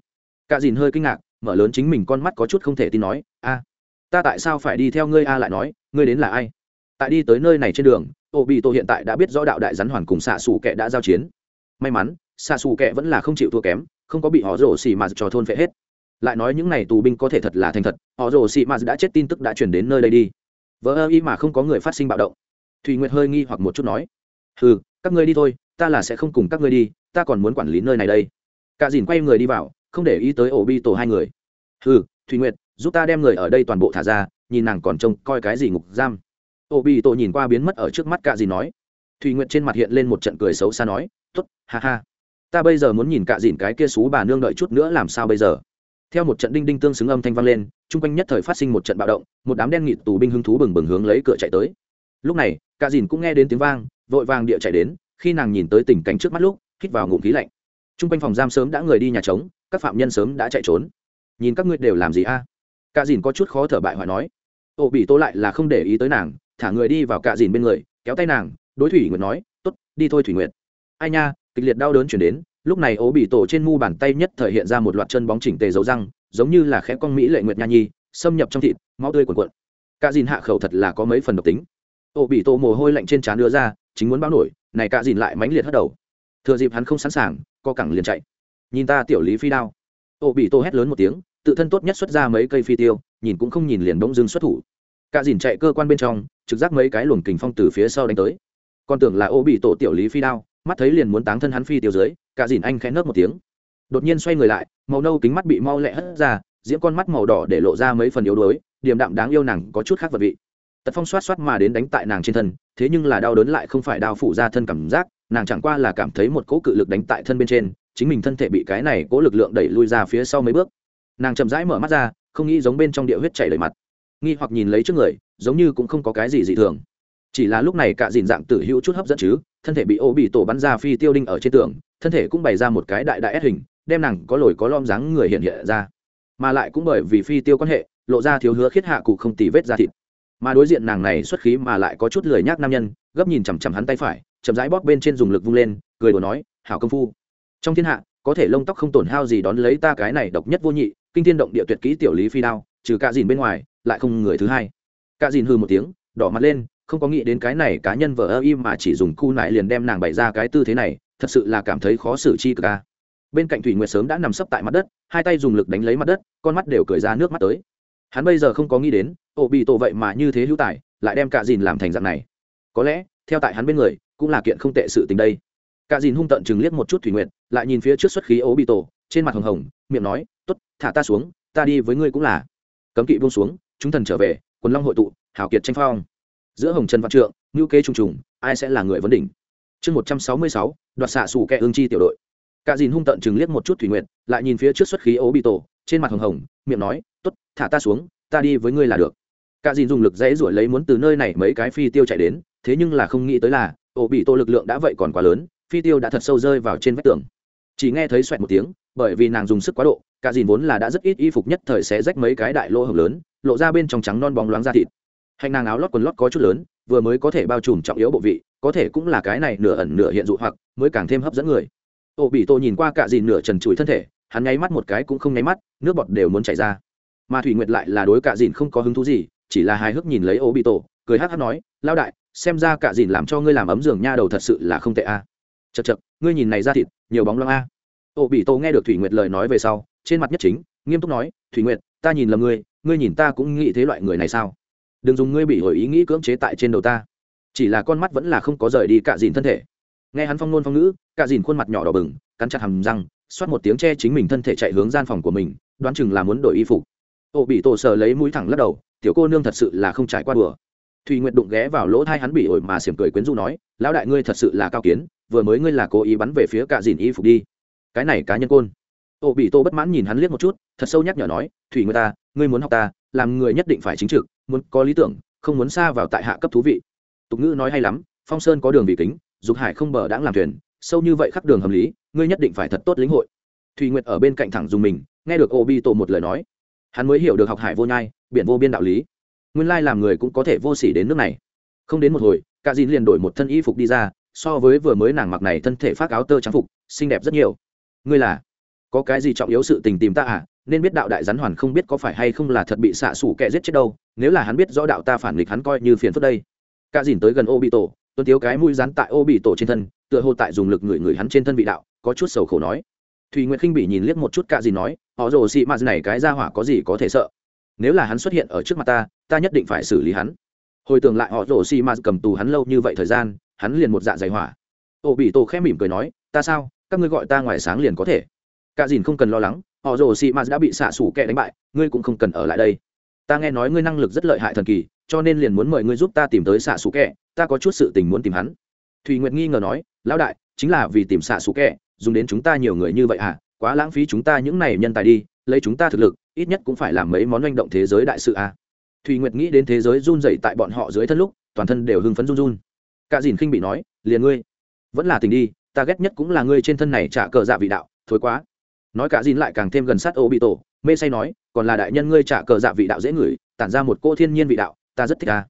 Cả dìn hơi kinh ngạc, mở lớn chính mình con mắt có chút không thể tin nói, a, ta tại sao phải đi theo ngươi a lại nói, ngươi đến là ai? Tại đi tới nơi này trên đường ô bị tô hiện tại đã biết rõ đạo đại rắn hoàn cùng xạ xù kệ đã giao chiến. May mắn, xạ xù kệ vẫn là không chịu thua kém, không có bị họ rổ xì mà trò thôn phệ hết. Lại nói những n à y tù binh có thể thật là thành thật, họ rổ xì mà đã chết tin tức đã chuyển đến nơi đây đi. Vỡ ơ y mà không có người phát sinh bạo động thùy nguyệt hơi nghi hoặc một chút nói ừ các ngươi đi thôi, ta là sẽ không cùng các ngươi đi, ta còn muốn quản lý nơi này đây. Cả dìn quay người đi vào, không để ý tới ổ bi tổ hai người. Ừ thùy nguyệt, giúp ta đem người ở đây toàn bộ thả ra, nhìn nàng còn trông coi cái gì ngục giam. Ổ bi tổ nhìn qua biến mất ở trước mắt cả dìn nói. Thùy nguyệt trên mặt hiện lên một trận cười xấu xa nói t ố t ha ha. Ta bây giờ muốn nhìn cạ dìn cái kia xú bà nương đợi chút nữa làm sao bây giờ? Theo một trận đinh đinh tương xứng âm thanh vang lên, chung quanh nhất thời phát sinh một trận bạo động, một đám đen nghịt tù binh hứng thú bừng bừng hướng lấy cửa chạy tới lúc này cạ dìn cũng nghe đến tiếng vang, vội vàng địa chạy đến, khi nàng nhìn tới tình cảnh trước mắt lúc, hít vào ngụm khí lạnh. Chung quanh phòng giam sớm đã người đi nhà trống, các phạm nhân sớm đã chạy trốn. Nhìn các ngươi đều làm gì a? À? cạ dìn có chút khó thở bại hoại nói. Ô bị tô lại là không để ý tới nàng, thả người đi vào cạ dìn bên người, kéo tay nàng, đối thủy nguyệt nói t ố t đi thôi thủy nguyệt. Ai nha, kịch liệt đau đớn chuyển đến. Lúc này ố bị tổ trên mu bàn tay nhất thể hiện ra một loạt chân bóng chỉnh tề dấu răng, giống như là khẽ con mỹ lệ nguyệt nha nhi, xâm nhập trong thịt, máu tươi quần quận cả dìn hạ khẩu thật là có mấy phần độc tính. Ô bị tổ mồ hôi lạnh trên trán đưa ra, chính muốn báo nổi, này cạ dìn lại mãnh liệt hất đầu. Thừa dịp hắn không sẵn sàng, co cẳng liền chạy. Nhìn ta tiểu lý phi đao. Ô bị tổ hét lớn một tiếng, tự thân tốt nhất xuất ra mấy cây phi tiêu, nhìn cũng không nhìn liền bỗng dưng xuất thủ. Cạ dìn chạy cơ quan bên trong, trực giác mấy cái luồng kình phong từ phía sau đánh tới. Còn tưởng là ô bị tổ tiểu lý phi đao, mắt thấy liền muốn táng thân hắn phi tiêu dưới cạ dìn anh khẽ nớp một tiếng. Đột nhiên xoay người lại, màu nâu kính mắt bị mau lẹ hất ra, diễm con mắt màu đỏ để lộ ra mấy phần yếu đuối, điềm đạm đáng yêu nàng có chút khác vật vị tật phong xoát xoát mà đến đánh tại nàng trên thân, thế nhưng là đau đớn lại không phải đau phủ ra thân cảm giác, nàng chẳng qua là cảm thấy một cỗ cự lực đánh tại thân bên trên, chính mình thân thể bị cái này cỗ lực lượng đẩy lui ra phía sau mấy bước. Nàng chậm rãi mở mắt ra, không nghĩ giống bên trong địa huyết chảy đầy mặt. Nghi hoặc nhìn lấy trước người, giống như cũng không có cái gì dị thường. Chỉ là lúc này cả dìn dạng tử hữu chút hấp dẫn chứ, thân thể bị ô bị tổ bắn ra phi tiêu đinh ở trên tường, thân thể cũng bày ra một cái đại đại ép hình, đem nàng có lồi có lom dáng người hiện hiện ra. Mà lại cũng bởi vì phi tiêu quan hệ, lộ ra thiếu hứa khiết hạ cụ không tì vết ra thịt mà đối diện nàng này xuất khí mà lại có chút lười nhác nam nhân, gấp nhìn chằm chằm hắn tay phải, chậm rãi bóp bên trên dùng lực vung lên, cười đùa nói, hảo công phu, trong thiên hạ, có thể lông tóc không tổn hao gì đón lấy ta cái này độc nhất vô nhị, kinh thiên động địa tuyệt kỹ tiểu lý phi đao, trừ cả dìn bên ngoài, lại không người thứ hai. Cả dìn hư một tiếng, đỏ mặt lên, không có nghĩ đến cái này cá nhân vợ ơ im mà chỉ dùng cu nại liền đem nàng bày ra cái tư thế này, thật sự là cảm thấy khó xử chi ca bên cạnh thủy nguyệt sớm đã nằm sấp tại mặt đất, hai tay dùng lực đánh lấy mặt đất, con mắt đều cười ra nước mắt tới. Hắn bây giờ không có nghĩ đến ổ bị tổ vậy mà như thế hữu tài, lại đem cả dìn làm thành dạng này. Có lẽ, theo tại hắn bên người, cũng là kiện không tệ sự tình đây. Cả dìn hung tận chừng liếc một chút thủy nguyệt, lại nhìn phía trước xuất khí ố bị tổ, trên mặt hồng hồng, miệng nói t ố t thả ta xuống, ta đi với ngươi cũng là. Cấm kỵ buông xuống, chúng thần trở về, quần long hội tụ, hảo kiệt tranh phong. Giữa hồng trần văn trượng ngữ kế trùng trùng, ai sẽ là người vấn đỉnh? Chương một trăm sáu mươi sáu, đoạt xạ xù kẹ ương chi tiểu đội. Cả dìn hung tận chừng liếc một chút thủy nguyện lại nhìn phía trước xuất khí ố bị tổ, trên mặt hồng hồng, miệng nói t ố t thả ta xuống, ta đi với ngươi là được cả dìn dùng lực dễ ruổi lấy muốn từ nơi này mấy cái phi tiêu chạy đến, thế nhưng là không nghĩ tới là, ổ bị tổ lực lượng đã vậy còn quá lớn, phi tiêu đã thật sâu rơi vào trên vách tường. Chỉ nghe thấy xoẹt một tiếng, bởi vì nàng dùng sức quá độ, cả dìn vốn là đã rất ít y phục nhất thời sẽ rách mấy cái đại lỗ hồng lớn, lộ ra bên trong trắng non bóng loáng da thịt. Hành nàng áo lót quần lót có chút lớn, vừa mới có thể bao trùm trọng yếu bộ vị, có thể cũng là cái này nửa ẩn nửa hiện dụ hoặc, mới càng thêm hấp dẫn người. Ô bị tô nhìn qua cả dìn nửa trần trụi thân thể, hắn nháy mắt một cái cũng không nháy mắt, nước bọt đều muốn chảy ra. Mà thủy nguyệt lại là đối cả dìn không có hứng thú gì chỉ là hài hước nhìn lấy ô bị tổ cười hát hát nói lao đại, xem ra cả dìn làm cho ngươi làm ấm giường nha đầu thật sự là không tệ a. À. chật chật ngươi nhìn này ra thịt, nhiều bóng loang a. Ô bị tổ nghe được thủy nguyệt lời nói về sau, trên mặt nhất chính, nghiêm túc nói, thủy nguyệt, ta nhìn lầm ngươi ngươi nhìn ta cũng nghĩ thế loại người này sao? Đừng dùng ngươi bị hồi ý nghĩ cưỡng chế tại trên đầu ta. Chỉ là con mắt vẫn là không có rời đi cả dìn thân thể. Nghe hắn phong nôn phong ngữ, cả dìn khuôn mặt nhỏ đỏ bừng, cắn chặt hầm răng, xoát một tiếng che chính mình thân thể chạy hướng gian phòng của mình, đoán chừng là muốn đổi y phục ô bị tổ sờ lấy mũi thẳng lắc đầu, tiểu cô nương thật sự là không trải qua đùa. Thùy nguyệt đụng ghé vào lỗ thai hắn bị ổi mà xiểm cười quyến rũ nói, lão đại ngươi thật sự là cao kiến, vừa mới ngươi là cố ý bắn về phía cạ dìn y phục đi. Cái này cá nhân côn. Ô bị tô bất mãn nhìn hắn liếc một chút, thật sâu nhắc nhở nói thủy người ta à, ngươi muốn học ta, làm người nhất định phải chính trực, muốn có lý tưởng, không muốn xa vào tại hạ cấp thú vị. Tục ngữ nói hay lắm, phong sơn có đường vì kính, dục hải không bờ đãng làm thuyền, sâu như vậy khắc đường hợp lý, ngươi nhất định phải thật tốt lĩnh hội. Thùy nguyệt ở bên cạnh thẳng dùng mình, nghe được ô bi tổ một lời nói hắn mới hiểu được học hải vô nhai, biển vô biên đạo lý. Nguyên lai làm người cũng có thể vô s ỉ đến nước này. Không đến một hồi, cả dìn liền đổi một thân y phục đi ra, so với vừa mới nàng mặc này thân thể phát áo tơ trang phục, xinh đẹp rất nhiều. Ngươi là? Có cái gì trọng yếu sự tình tìm ta à? Nên biết đạo đại rắn hoàn không biết có phải hay không là thật bị xạ xủ kẻ giết chết đâu, nếu là hắn biết rõ đạo ta phản nghịch hắn coi như phiền phức đây. Cả dìn tới gần ô bị tổ tuân thiếu cái mũi rắn tại ô bị tổ trên thân, tựa hồ tại dùng lực ngửi người hắn trên thân vị đạo, có chút sầu khổ nói thùy nguyệt khinh bị nhìn liếc một chút cả dìn nói, họ rồ xị mạt này cái ra hỏa có gì có thể sợ? Nếu là hắn xuất hiện ở trước mặt ta ta nhất định phải xử lý hắn. Hồi tưởng lại họ rồ xị mạt cầm tù hắn lâu như vậy thời gian, hắn liền một dạ dày hỏa. Ô bị tổ khẽ mỉm cười nói, ta sao? Các ngươi gọi ta ngoài sáng liền có thể. Cả dìn không cần lo lắng, họ rồ xị mạt đã bị xạ xủ kẻ đánh bại, ngươi cũng không cần ở lại đây. Ta nghe nói ngươi năng lực rất lợi hại thần kỳ, cho nên liền muốn mời ngươi giúp ta tìm tới xạ xù kẹ ta có chút sự tình muốn tìm hắn. Thùy nguyệt nghi ngờ nói, lão đại, chính là vì tìm xạ xù kẹ dùng đến chúng ta nhiều người như vậy à? Quá lãng phí chúng ta những này nhân tài đi, lấy chúng ta thực lực, ít nhất cũng phải làm mấy món manh động thế giới đại sự à? Thùy nguyệt nghĩ đến thế giới run dày tại bọn họ dưới thân lúc, toàn thân đều hưng phấn run run. Cả dìn khinh bị nói, liền ngươi, vẫn là tình đi, ta ghét nhất cũng là ngươi trên thân này trả cờ dạ vị đạo, thối quá. Nói cả dìn lại càng thêm gần sát ô bị tổ mê say nói, còn là đại nhân ngươi trả cờ dạ vị đạo dễ ngửi, tản ra một cô thiên nhiên vị đạo, ta rất thích ta.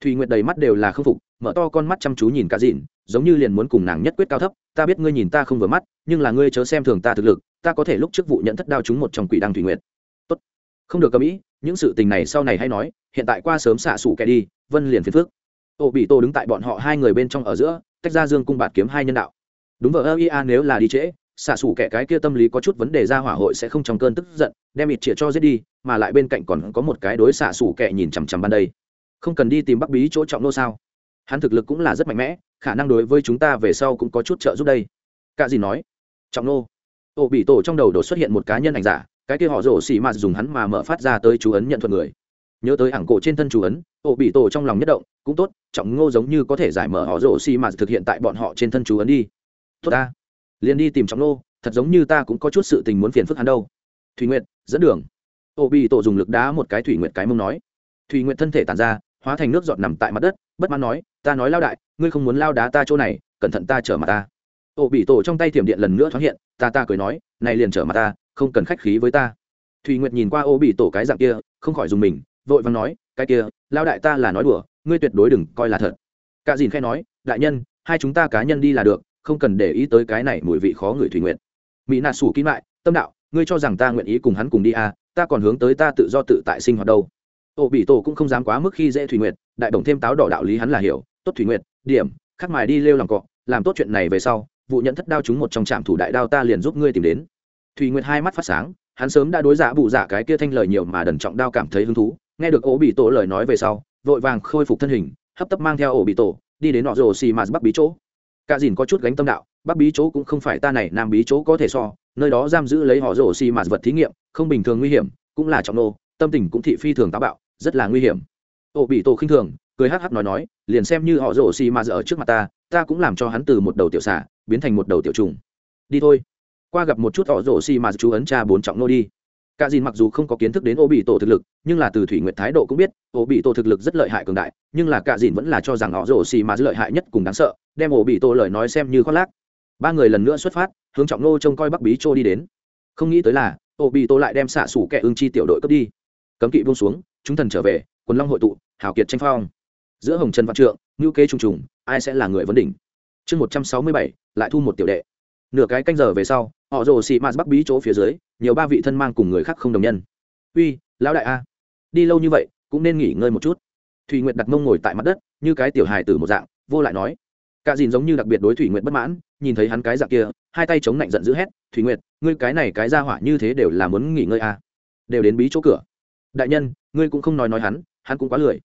Thùy nguyệt đầy mắt đều là k phục mở to con mắt chăm chú nhìn cả dìn giống như liền muốn cùng nàng nhất quyết cao thấp, ta biết ngươi nhìn ta không vừa mắt, nhưng là ngươi chớ xem thường ta thực lực, ta có thể lúc trước vụ nhận thất đao chúng một trong quỷ đăng thủy nguyệt. Tốt. Không được cầm ý, những sự tình này sau này hay nói, hiện tại qua sớm xạ sủ kẻ đi, vân liền phiền phước ô bị tô đứng tại bọn họ hai người bên trong ở giữa, tách ra dương cung bạt kiếm hai nhân đạo. Đúng vợ ơ ia nếu là đi trễ, xạ sủ kẻ cái kia tâm lý có chút vấn đề ra hỏa hội sẽ không trong cơn tức giận, đem ịt chĩa cho giết đi, mà lại bên cạnh còn có một cái đối xạ sủ kẻ nhìn chằm chằm ban đây. Không cần đi tìm bắc bí chỗ trọng nô sao? Hắn thực lực cũng là rất mạnh mẽ, khả năng đối với chúng ta về sau cũng có chút trợ giúp đây. Cả gì nói? Trọng nô. Ô bị tổ trong đầu đột xuất hiện một cá nhân ảnh giả, cái kia họ rổ xì mạt dùng hắn mà mở phát ra tới chú ấn nhận thuật người. Nhớ tới ảng cổ trên thân chú ấn ô bị tổ trong lòng nhất động, cũng tốt, trọng ngô giống như có thể giải mở họ rổ xì mạt thực hiện tại bọn họ trên thân chú ấn đi. Tốt ta. Liền đi tìm trọng ngô thật giống như ta cũng có chút sự tình muốn phiền phức hắn đâu. Thùy nguyệt, dẫn đường. Ô bị tổ dùng lực đá một cái thủy nguyệt cái mông nói. Thùy nguyệt thân thể tàn ra hóa thành nước giọt nằm tại mặt đất, bất mãn nói, ta nói lao đại, ngươi không muốn lao đá ta chỗ này, cẩn thận ta chở mặt ta. Ổ bị tổ trong tay thiểm điện lần nữa thoáng hiện, ta ta cười nói, này liền chở mặt ta, không cần khách khí với ta. Thùy nguyệt nhìn qua ô bị tổ cái dạng kia, không khỏi dùng mình, vội vàng nói, cái kia, lao đại ta là nói đùa, ngươi tuyệt đối đừng coi là thật. Cả dìn khai nói, đại nhân, hai chúng ta cá nhân đi là được, không cần để ý tới cái này mùi vị khó người thủy nguyện mỹ nạ sủ kín lại, tâm đạo, ngươi cho rằng ta nguyện ý cùng hắn cùng đi à ta còn hướng tới ta tự do tự tại sinh hoạt đâu ô bị tổ cũng không dám quá mức khi dễ thủy nguyệt, đại đồng thêm táo đỏ đạo lý hắn là hiểu. Tốt thủy nguyệt, điểm, khắc mài đi lêu lòng cọ, làm tốt chuyện này về sau, vụ nhận thất đao chúng một trong trạm thủ đại đao ta liền giúp ngươi tìm đến. Thủy nguyệt hai mắt phát sáng, hắn sớm đã đối giả bụ giả cái kia thanh lời nhiều mà đần trọng đao cảm thấy hứng thú, nghe được ổ bị tổ lời nói về sau, vội vàng khôi phục thân hình, hấp tấp mang theo ổ bị tổ, đi đến nọ rồ xì mà bắc bí chỗ. Cả dìn có chút gánh tâm đạo, bắc bí chỗ cũng không phải ta này, nam bí chỗ có thể so, nơi đó giam giữ lấy họ rồ xì mà vật thí nghiệm, không bình thường nguy hiểm, cũng là trọng nô, tâm tình cũng thị phi thường táo bạo rất là nguy hiểm. Ô bị tổ khinh thường, cười hắc hắc nói nói, liền xem như họ rổ xì mà ở trước mặt ta ta cũng làm cho hắn từ một đầu tiểu xả biến thành một đầu tiểu trùng. Đi thôi. Qua gặp một chút họ rổ xì mà chú ấn cha bốn trọng nô đi. Cả dìn mặc dù không có kiến thức đến ô bị tổ thực lực, nhưng là từ thủy nguyệt thái độ cũng biết, ô bị tổ thực lực rất lợi hại cường đại, nhưng là cả dìn vẫn là cho rằng họ rổ xì mà lợi hại nhất cùng đáng sợ, đem ô bị tổ lời nói xem như khoác lác. Ba người lần nữa xuất phát, hướng trọng nô trông coi bắc bí trô đi đến. Không nghĩ tới là, ô bị tổ lại đem xạ xủ kẻ ưng chi tiểu đội cướp đi. Cấm kỵ buông xuống chúng thần trở về, quần long hội tụ, hào kiệt tranh phong. Giữa hồng trần văn trượng ngữ kế trùng trùng, ai sẽ là người vấn đỉnh? Chương một trăm sáu mươi bảy, lại thu một tiểu đệ. Nửa cái canh giờ về sau, họ rồ xì mạt bắc bí chỗ phía dưới, nhiều ba vị thân mang cùng người khác không đồng nhân. Uy, lão đại a. Đi lâu như vậy, cũng nên nghỉ ngơi một chút. Thùy nguyệt đặt mông ngồi tại mặt đất, như cái tiểu hài tử một dạng, vô lại nói. Cả dìn giống như đặc biệt đối thủy nguyệt bất mãn, nhìn thấy hắn cái dạng kia, hai tay chống lạnh giận dữ hét, thủy nguyệt, ngươi cái này cái ra hỏa như thế đều là muốn nghỉ ngơi a. Đều đến bí chỗ cửa. Đại nhân ngươi cũng không nói nói hắn hắn cũng quá lười.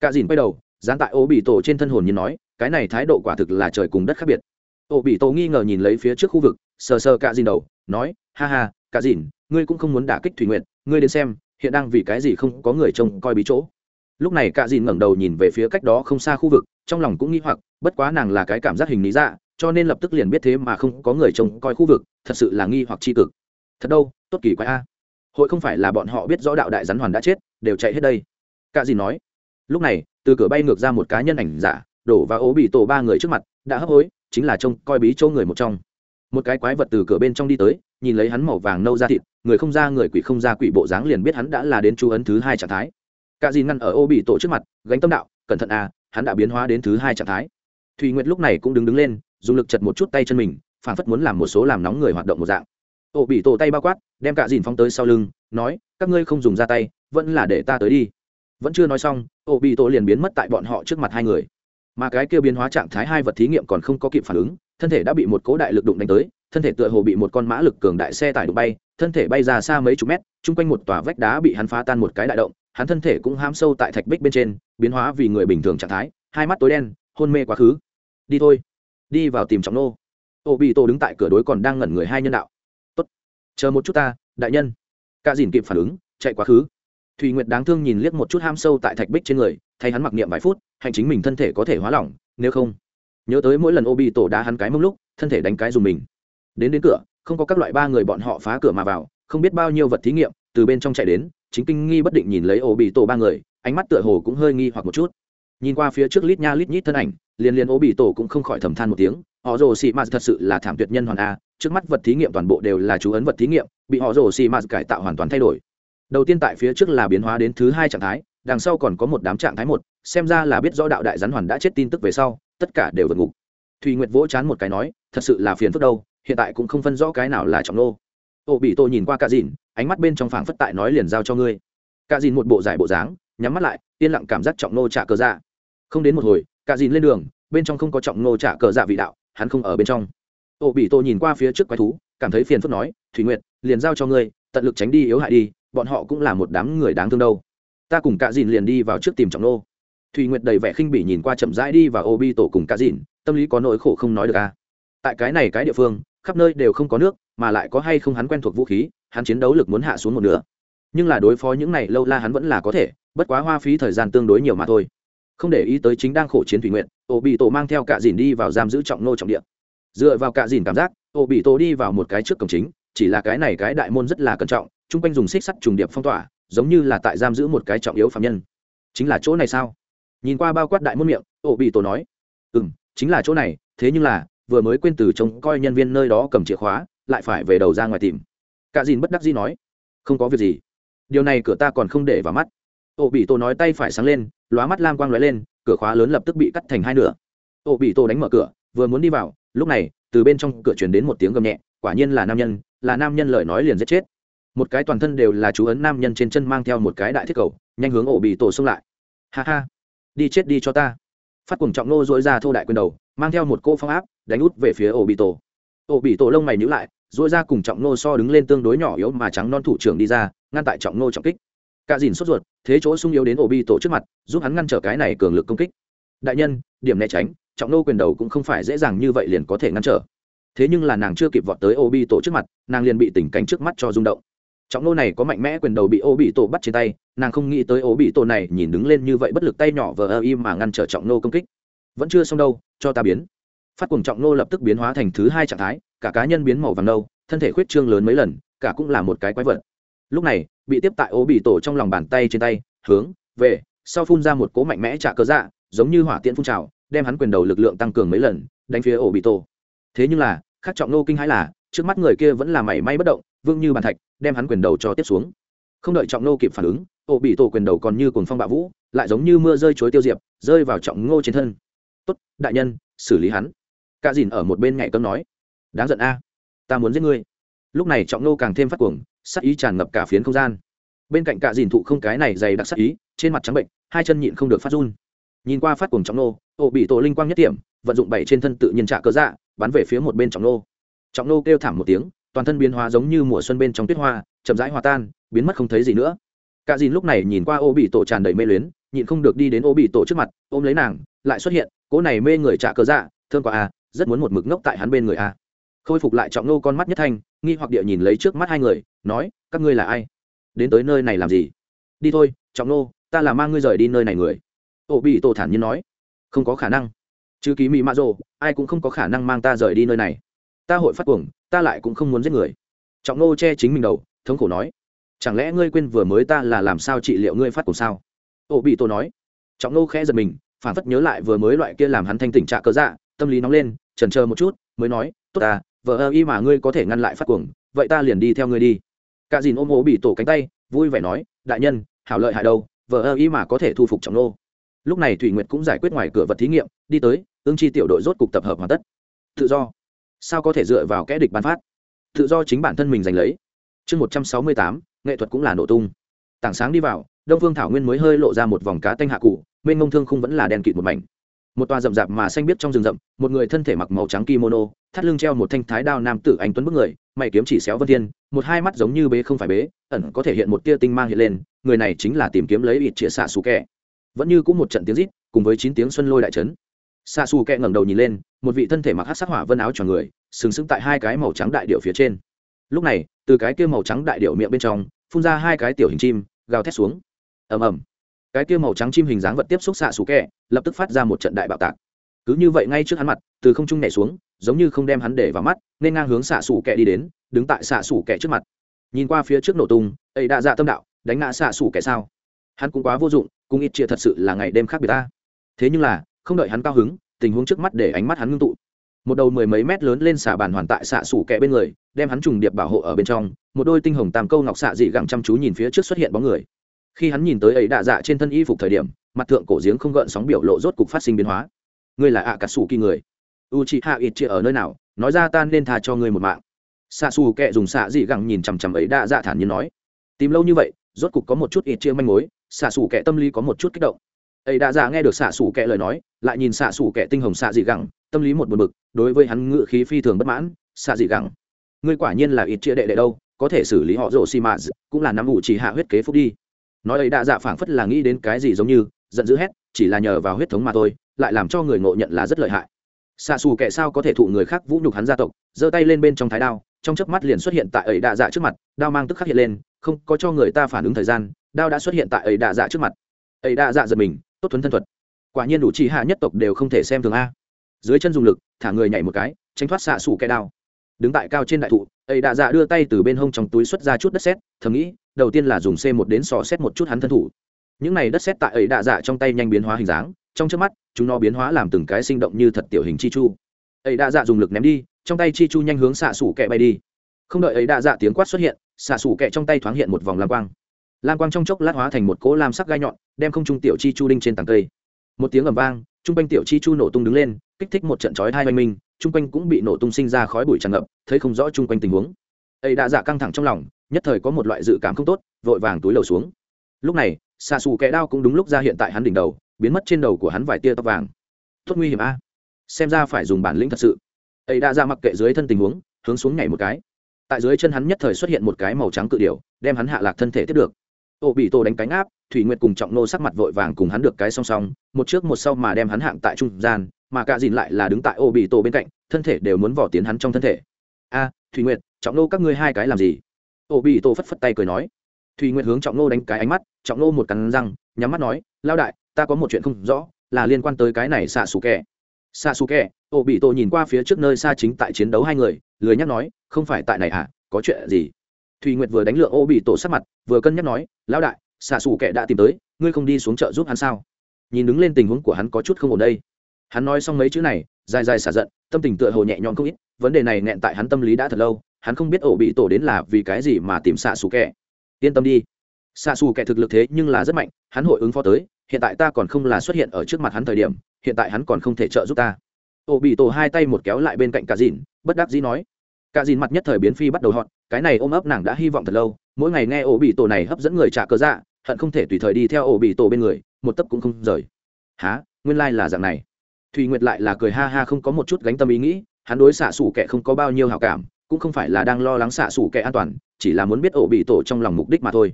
Cả dìn quay đầu, dán tại ô bị tổ trên thân hồn như nói, cái này thái độ quả thực là trời cùng đất khác biệt. Ô bị tổ nghi ngờ nhìn lấy phía trước khu vực, sờ sờ cả dìn đầu, nói, ha ha, cả dìn, ngươi cũng không muốn đả kích thủy nguyện ngươi đến xem, hiện đang vì cái gì không có người trông coi bí chỗ. Lúc này cả dìn ngẩng đầu nhìn về phía cách đó không xa khu vực, trong lòng cũng nghi hoặc, bất quá nàng là cái cảm giác hình lý dạ cho nên lập tức liền biết thế mà không có người trông coi khu vực, thật sự là nghi hoặc tri cực. Thật đâu, tốt kỳ quái a hội không phải là bọn họ biết rõ đạo đại rắn hoàn đã chết, đều chạy hết đây. Cả dìn nói. Lúc này, từ cửa bay ngược ra một cá nhân ảnh giả, đổ và ố bị tổ ba người trước mặt, đã hấp hối, chính là trông coi bí chỗ người một trong. Một cái quái vật từ cửa bên trong đi tới, nhìn lấy hắn màu vàng nâu ra thịt, người không ra người quỷ không ra quỷ bộ dáng liền biết hắn đã là đến chú ấn thứ hai trạng thái. Cả dìn ngăn ở ô bị tổ trước mặt, gánh tâm đạo, cẩn thận à hắn đã biến hóa đến thứ hai trạng thái. Thùy nguyệt lúc này cũng đứng đứng lên, dùng lực chật một chút tay chân mình phản phất muốn làm một số làm nóng người hoạt động một dạng ô bị tổ tay bao quát, đem cả dìn phóng tới sau lưng, nói, các ngươi không dùng ra tay, vẫn là để ta tới đi. Vẫn chưa nói xong ô bị tổ liền biến mất tại bọn họ trước mặt hai người. Mà cái kia biến hóa trạng thái hai vật thí nghiệm còn không có kịp phản ứng, thân thể đã bị một cố đại lực đụng đánh tới, thân thể tựa hồ bị một con mã lực cường đại xe tải đụng bay, thân thể bay ra xa mấy chục mét, chung quanh một tòa vách đá bị hắn phá tan một cái đại động, hắn thân thể cũng hám sâu tại thạch bích bên trên, biến hóa vì người bình thường trạng thái, hai mắt tối đen, hôn mê quá khứ. Đi thôi. Đi vào tìm trọng nô. Ô bị tổ đứng tại cửa đối còn đang ngẩn người hai nhân đạo chờ một chút ta, đại nhân. Cả dìn kịp phản ứng, chạy quá khứ. Thùy nguyệt đáng thương nhìn liếc một chút ham sâu tại thạch bích trên người, thay hắn mặc niệm vài phút, hành chính mình thân thể có thể hóa lỏng, nếu không. Nhớ tới mỗi lần ô bị tổ đá hắn cái mông lúc, thân thể đánh cái dùng mình. Đến đến cửa, không có các loại ba người bọn họ phá cửa mà vào, không biết bao nhiêu vật thí nghiệm, từ bên trong chạy đến, chính kinh nghi bất định nhìn lấy ô bị tổ ba người, ánh mắt tựa hồ cũng hơi nghi hoặc một chút. Nhìn qua phía trước lít nha lít nhít thân ảnh, liền liền ô bị tổ cũng không khỏi thầm than một tiếng, họ rồ xị ma thật sự là thảm tuyệt nhân hoàn a trước mắt vật thí nghiệm toàn bộ đều là chú ấn vật thí nghiệm, bị họ rồ xì mạt cải tạo hoàn toàn thay đổi. Đầu tiên tại phía trước là biến hóa đến thứ hai trạng thái, đằng sau còn có một đám trạng thái một, xem ra là biết rõ đạo đại rắn hoàn đã chết tin tức về sau, tất cả đều vượt ngục. Thùy nguyệt vỗ chán một cái nói, thật sự là phiền phức đâu, hiện tại cũng không phân rõ cái nào là trọng nô. Ô bị tô nhìn qua cả dìn, ánh mắt bên trong phảng phất tại nói liền giao cho ngươi. Cả dìn một bộ giải bộ dáng, nhắm mắt lại, yên lặng cảm giác trọng nô trả cờ dạ. Không đến một hồi cả dìn lên đường, bên trong không có trọng nô trả cờ dạ vị đạo, hắn không ở bên trong ô bị tô nhìn qua phía trước quái thú, cảm thấy phiền phức nói, thủy nguyệt, liền giao cho ngươi, tận lực tránh đi yếu hại đi, bọn họ cũng là một đám người đáng thương đâu. Ta cùng cả dìn liền đi vào trước tìm trọng nô. Thùy nguyệt đầy vẻ khinh bỉ nhìn qua chậm rãi đi và ô bi tổ cùng cả dìn, tâm lý có nỗi khổ không nói được à. Tại cái này cái địa phương, khắp nơi đều không có nước, mà lại có hay không hắn quen thuộc vũ khí, hắn chiến đấu lực muốn hạ xuống một nửa. Nhưng là đối phó những này lâu la hắn vẫn là có thể, bất quá hoa phí thời gian tương đối nhiều mà thôi. Không để ý tới chính đang khổ chiến thủy nguyện ô bị tổ mang theo cả dìn đi vào giam giữ trọng nô trọng địa dựa vào cả dìn cảm giác ô bị tổ đi vào một cái trước cổng chính, chỉ là cái này cái đại môn rất là cẩn trọng, chung quanh dùng xích sắt trùng điệp phong tỏa, giống như là tại giam giữ một cái trọng yếu phạm nhân. Chính là chỗ này sao? Nhìn qua bao quát đại môn miệng ô bị tổ nói. Ừ m chính là chỗ này, thế nhưng là, vừa mới quên từ trông coi nhân viên nơi đó cầm chìa khóa, lại phải về đầu ra ngoài tìm. Cả dìn bất đắc dĩ nói. Không có việc gì. Điều này cửa ta còn không để vào mắt. Ô bị tổ nói tay phải sáng lên, lóa mắt lam quang lóe lên, cửa khóa lớn lập tức bị cắt thành hai nửa. Ô bị tổ đánh mở cửa, vừa muốn đi vào lúc này, từ bên trong cửa truyền đến một tiếng gầm nhẹ, quả nhiên là nam nhân, là nam nhân lời nói liền giết chết. Một cái toàn thân đều là chú ấn nam nhân trên chân mang theo một cái đại thiết cầu, nhanh hướng ổ bị tổ xông lại. Ha ha, đi chết đi cho ta. Phát cùng trọng nô dỗi ra thô đại quyền đầu, mang theo một cô phong áp, đánh út về phía ổ bị tổ. Ổ bị tổ lông mày nhữ lại dỗi ra cùng trọng nô so đứng lên tương đối nhỏ yếu mà trắng non thủ trưởng đi ra, ngăn tại trọng nô trọng kích. Cả dìn sốt ruột, thế chỗ sung yếu đến ổ bị tổ trước mặt, giúp hắn ngăn trở cái này cường lực công kích. Đại nhân, điểm né tránh trọng nô quyền đầu cũng không phải dễ dàng như vậy liền có thể ngăn trở. Thế nhưng là nàng chưa kịp vọt tới ô bi tổ trước mặt, nàng liền bị tình cảnh trước mắt cho rung động. Trọng nô này có mạnh mẽ quyền đầu bị ô bị tổ bắt trên tay, nàng không nghĩ tới ô bị tổ này nhìn đứng lên như vậy bất lực tay nhỏ vờ ơ im mà ngăn trở trọng nô công kích. Vẫn chưa xong đâu, cho ta biến. Phát cùng trọng nô lập tức biến hóa thành thứ hai trạng thái, cả cá nhân biến màu vàng nâu, thân thể khuyết trương lớn mấy lần, cả cũng là một cái quái vật. Lúc này, bị tiếp tại ô bị tổ trong lòng bàn tay trên tay, hướng về, sau phun ra một cố mạnh mẽ trả cơ dạ giống như hỏa tiễn phun trào đem hắn quyền đầu lực lượng tăng cường mấy lần, đánh phía ổ bị tổ thế nhưng là, khắc trọng nô kinh hãi là, trước mắt người kia vẫn là mảy may bất động vương như bàn thạch, đem hắn quyền đầu cho tiếp xuống. Không đợi trọng nô kịp phản ứng ổ bị tổ quyền đầu còn như cồn phong bạo vũ, lại giống như mưa rơi chối tiêu diệp, rơi vào trọng ngô trên thân. Tốt, đại nhân, xử lý hắn. Cả dìn ở một bên nhạy cấm nói. Đáng giận a, ta muốn giết ngươi. Lúc này trọng nô càng thêm phát cuồng sắc ý tràn ngập cả phiến không gian. Bên cạnh cả dìn thụ không cái này dày đặc sắc ý, trên mặt trắng bệnh, hai chân nhịn không được phát run. Nhìn qua phát cuồng trọng nô ổ bị tổ linh quang nhất điểm vận dụng bảy trên thân tự nhiên trạ cơ dạ bắn về phía một bên trọng nô. Trọng nô kêu thảm một tiếng toàn thân biến hóa giống như mùa xuân bên trong tuyết hoa chậm rãi hòa tan biến mất không thấy gì nữa. Cả dìn lúc này nhìn qua ô bị tổ tràn đầy mê luyến nhịn không được đi đến ô bị tổ trước mặt ôm lấy nàng lại xuất hiện cỗ này mê người trạ cơ dạ thương quả à, rất muốn một mực ngốc tại hắn bên người à. khôi phục lại trọng nô con mắt nhất thanh nghi hoặc địa nhìn lấy trước mắt hai người nói các ngươi là ai? Đến tới nơi này làm gì? Đi thôi trọng nô ta là mang ngươi rời đi nơi này người. Ô bị tổ thản nhiên nói không có khả năng. Chứ ký mỹ mạ rồ, ai cũng không có khả năng mang ta rời đi nơi này. Ta hội phát cuồng, ta lại cũng không muốn giết người. Trọng nô che chính mình đầu, thống khổ nói. Chẳng lẽ ngươi quên vừa mới ta là làm sao trị liệu ngươi phát cuồng sao? Ô bị tổ nói. Trọng nô khẽ giật mình, phản phất nhớ lại vừa mới loại kia làm hắn thanh tỉnh trạ cớ dạ tâm lý nóng lên trần chờ một chút, mới nói, tốt ta vợ ơ y mà ngươi có thể ngăn lại phát cuồng, vậy ta liền đi theo ngươi đi. Cả dìn ôm ố bị tổ cánh tay, vui vẻ nói, đại nhân, hảo lợi hại đâu vợ ơ y mà có thể thu phục trọng nô lúc này thủy nguyệt cũng giải quyết ngoài cửa vật thí nghiệm, đi tới ương chi tiểu đội rốt cục tập hợp hoàn tất. Tự do. Sao có thể dựa vào kẽ địch bán phát? Tự do chính bản thân mình giành lấy. Chương một trăm sáu mươi tám, nghệ thuật cũng là nổ tung. Tảng sáng đi vào, đông phương thảo nguyên mới hơi lộ ra một vòng cá tanh hạ cụ bên ngông thương không vẫn là đèn kịt một mảnh. Một tòa rậm rạp mà xanh biết trong rừng rậm, một người thân thể mặc màu trắng kimono, thắt lưng treo một thanh thái đao nam tử anh tuấn bức người, mày kiếm chỉ xéo vân thiên, một hai mắt giống như bế không phải bế, ẩn có thể hiện một tia tinh mang hiện lên, người này chính là tìm kiếm lấy ít chĩa xạ xù kẹ vẫn như cũng một trận tiếng rít, cùng với chín tiếng xuân lôi đại trấn xa xù kẹ ngẩng đầu nhìn lên, một vị thân thể mặc hát sắc hỏa vân áo tròn người, sừng sững tại hai cái màu trắng đại điệu phía trên. Lúc này, từ cái kia màu trắng đại điệu miệng bên trong, phun ra hai cái tiểu hình chim, gào thét xuống. Ầm ầm. Cái kia màu trắng chim hình dáng vật tiếp xúc xạ xù kẹ, lập tức phát ra một trận đại bạo tạc. Cứ như vậy ngay trước hắn mặt, từ không trung nhảy xuống, giống như không đem hắn để vào mắt, nên ngang hướng xạ xù kẹ đi đến, đứng tại xạ xù kẹ trước mặt. Nhìn qua phía trước nổ tung, ấy đã dạ tâm đạo, đánh ngã xạ xù kẹ sao? Hắn cũng quá vô dụng cũng ít chia thật sự là ngày đêm khác biệt ta. Thế nhưng là, không đợi hắn cao hứng, tình huống trước mắt để ánh mắt hắn ngưng tụ. Một đầu mười mấy mét lớn lên xả bàn hoàn tại xạ sủ kẹ bên người, đem hắn trùng điệp bảo hộ ở bên trong, một đôi tinh hồng tam câu ngọc xạ dị gẳng chăm chú nhìn phía trước xuất hiện bóng người. Khi hắn nhìn tới ấy đạ dạ trên thân y phục thời điểm, mặt thượng cổ giếng không gợn sóng biểu lộ rốt cục phát sinh biến hóa. Ngươi là ạ cả sủ kỳ người. U chị hạ ít chia ở nơi nào, nói ra ta nên tha cho ngươi một mạng. Xạ xù kẹ dùng xạ dị gẳng nhìn chằm chằm ấy đạ dạ thản nhiên nói. Tìm lâu như vậy, rốt cục có một chút ít chia manh mối xạ xủ kẻ tâm lý có một chút kích động. Ấy đã dạ nghe được xạ xủ kẻ lời nói, lại nhìn xạ xủ kẻ tinh hồng xạ dị gẳng, tâm lý một buồn bực, đối với hắn ngự khí phi thường bất mãn xạ dị gẳng? Ngươi quả nhiên là ít chia đệ đệ đâu, có thể xử lý họ rổ xi mã cũng là nắm ủ chỉ hạ huyết kế phúc đi. Nói ấy đã dạ phảng phất là nghĩ đến cái gì giống như, giận dữ hét, chỉ là nhờ vào huyết thống mà thôi, lại làm cho người ngộ nhận là rất lợi hại. Xạ xù kệ sao có thể thụ người khác vũ nhục hắn gia tộc, giơ tay lên bên trong thái đao, trong chớp mắt liền xuất hiện tại ấy đạ dạ trước mặt, đao mang tức khắc hiện lên, không có cho người ta phản ứng thời gian đao đã xuất hiện tại ấy đạ dạ trước mặt. Ấy đạ dạ giật mình, tốt thuấn thân thuật. Quả nhiên đủ chỉ hạ nhất tộc đều không thể xem thường a. Dưới chân dùng lực, thả người nhảy một cái, tránh thoát xạ xù kệ đao. Đứng tại cao trên đại thụ, ấy đạ dạ đưa tay từ bên hông trong túi xuất ra chút đất sét, thầm nghĩ, đầu tiên là dùng c một đến sò xét một chút hắn thân thủ. Những này đất sét tại ấy đạ dạ trong tay nhanh biến hóa hình dáng, trong trước mắt, chúng nó biến hóa làm từng cái sinh động như thật tiểu hình chi chu. Ấy đạ dạ dùng lực ném đi, trong tay chi chu nhanh hướng xạ xủ kẹ bay đi. Không đợi ấy đạ dạ tiếng quát xuất hiện, xạ xủ kẹ trong tay thoáng hiện một vòng lam quang lam quang trong chốc lát hóa thành một cỗ lam sắc gai nhọn đem không trung tiểu chi chu đinh trên tàng cây. Một tiếng ầm vang trung quanh tiểu chi chu nổ tung đứng lên kích thích một trận chói hai oanh minh trung quanh cũng bị nổ tung sinh ra khói bụi tràn ngập thấy không rõ trung quanh tình huống. Ấy đã giả căng thẳng trong lòng nhất thời có một loại dự cảm không tốt vội vàng túi lầu xuống. Lúc này xà xù kẽ đao cũng đúng lúc ra hiện tại hắn đỉnh đầu biến mất trên đầu của hắn vài tia tóc vàng. Tốt nguy hiểm a. Xem ra phải dùng bản lĩnh thật sự. Ấy đã ra mặc kệ dưới thân tình huống hướng xuống nhảy một cái. Tại dưới chân hắn nhất thời xuất hiện một cái màu trắng cự điều, đem hắn hạ lạc thân thể tiếp được ô bị tổ đánh cánh áp, thủy nguyệt cùng trọng nô sắc mặt vội vàng cùng hắn được cái song song, một trước một sau mà đem hắn hạng tại trung gian, mà cả dìn lại là đứng tại ô bị tổ bên cạnh, thân thể đều muốn vỏ tiến hắn trong thân thể. A, thủy nguyệt, trọng nô các ngươi hai cái làm gì? Ô bị tổ phất phất tay cười nói. Thủy nguyệt hướng trọng nô đánh cái ánh mắt, trọng nô một cắn răng, nhắm mắt nói lao đại, ta có một chuyện không rõ, là liên quan tới cái này xạ xù kẹ xạ xù kẹ ô bị tổ nhìn qua phía trước nơi xa chính tại chiến đấu hai người, lười nhắc nói, không phải tại này à có chuyện gì? Thùy nguyệt vừa đánh lượng ô bị tổ sắc mặt, vừa cân nhắc nói, lão đại, xạ xù kệ đã tìm tới, ngươi không đi xuống chợ giúp hắn sao? Nhìn đứng lên tình huống của hắn có chút không ổn đây. Hắn nói xong mấy chữ này, dài dài xả giận, tâm tình tựa hồ nhẹ nhõm không ít, vấn đề này nẹn tại hắn tâm lý đã thật lâu, hắn không biết ổ bị tổ đến là vì cái gì mà tìm xạ xù kệ yên tâm đi. Xạ xù kệ thực lực thế nhưng là rất mạnh, hắn hội ứng phó tới, hiện tại ta còn không là xuất hiện ở trước mặt hắn thời điểm, hiện tại hắn còn không thể trợ giúp ta. Ổ bị tổ hai tay một kéo lại bên cạnh cả dìn bất đắc dĩ nói cả dìn mặt nhất thời biến phi bắt đầu họn cái này ôm ấp nàng đã hy vọng thật lâu, mỗi ngày nghe ổ bị tổ này hấp dẫn người trả cớ dạ hận không thể tùy thời đi theo ổ bị tổ bên người, một tấc cũng không rời. Há nguyên lai、like、là dạng này. Thùy nguyệt lại là cười ha ha không có một chút gánh tâm ý nghĩ, hắn đối xạ xủ kẻ không có bao nhiêu hào cảm, cũng không phải là đang lo lắng xạ xủ kẻ an toàn, chỉ là muốn biết ổ bị tổ trong lòng mục đích mà thôi.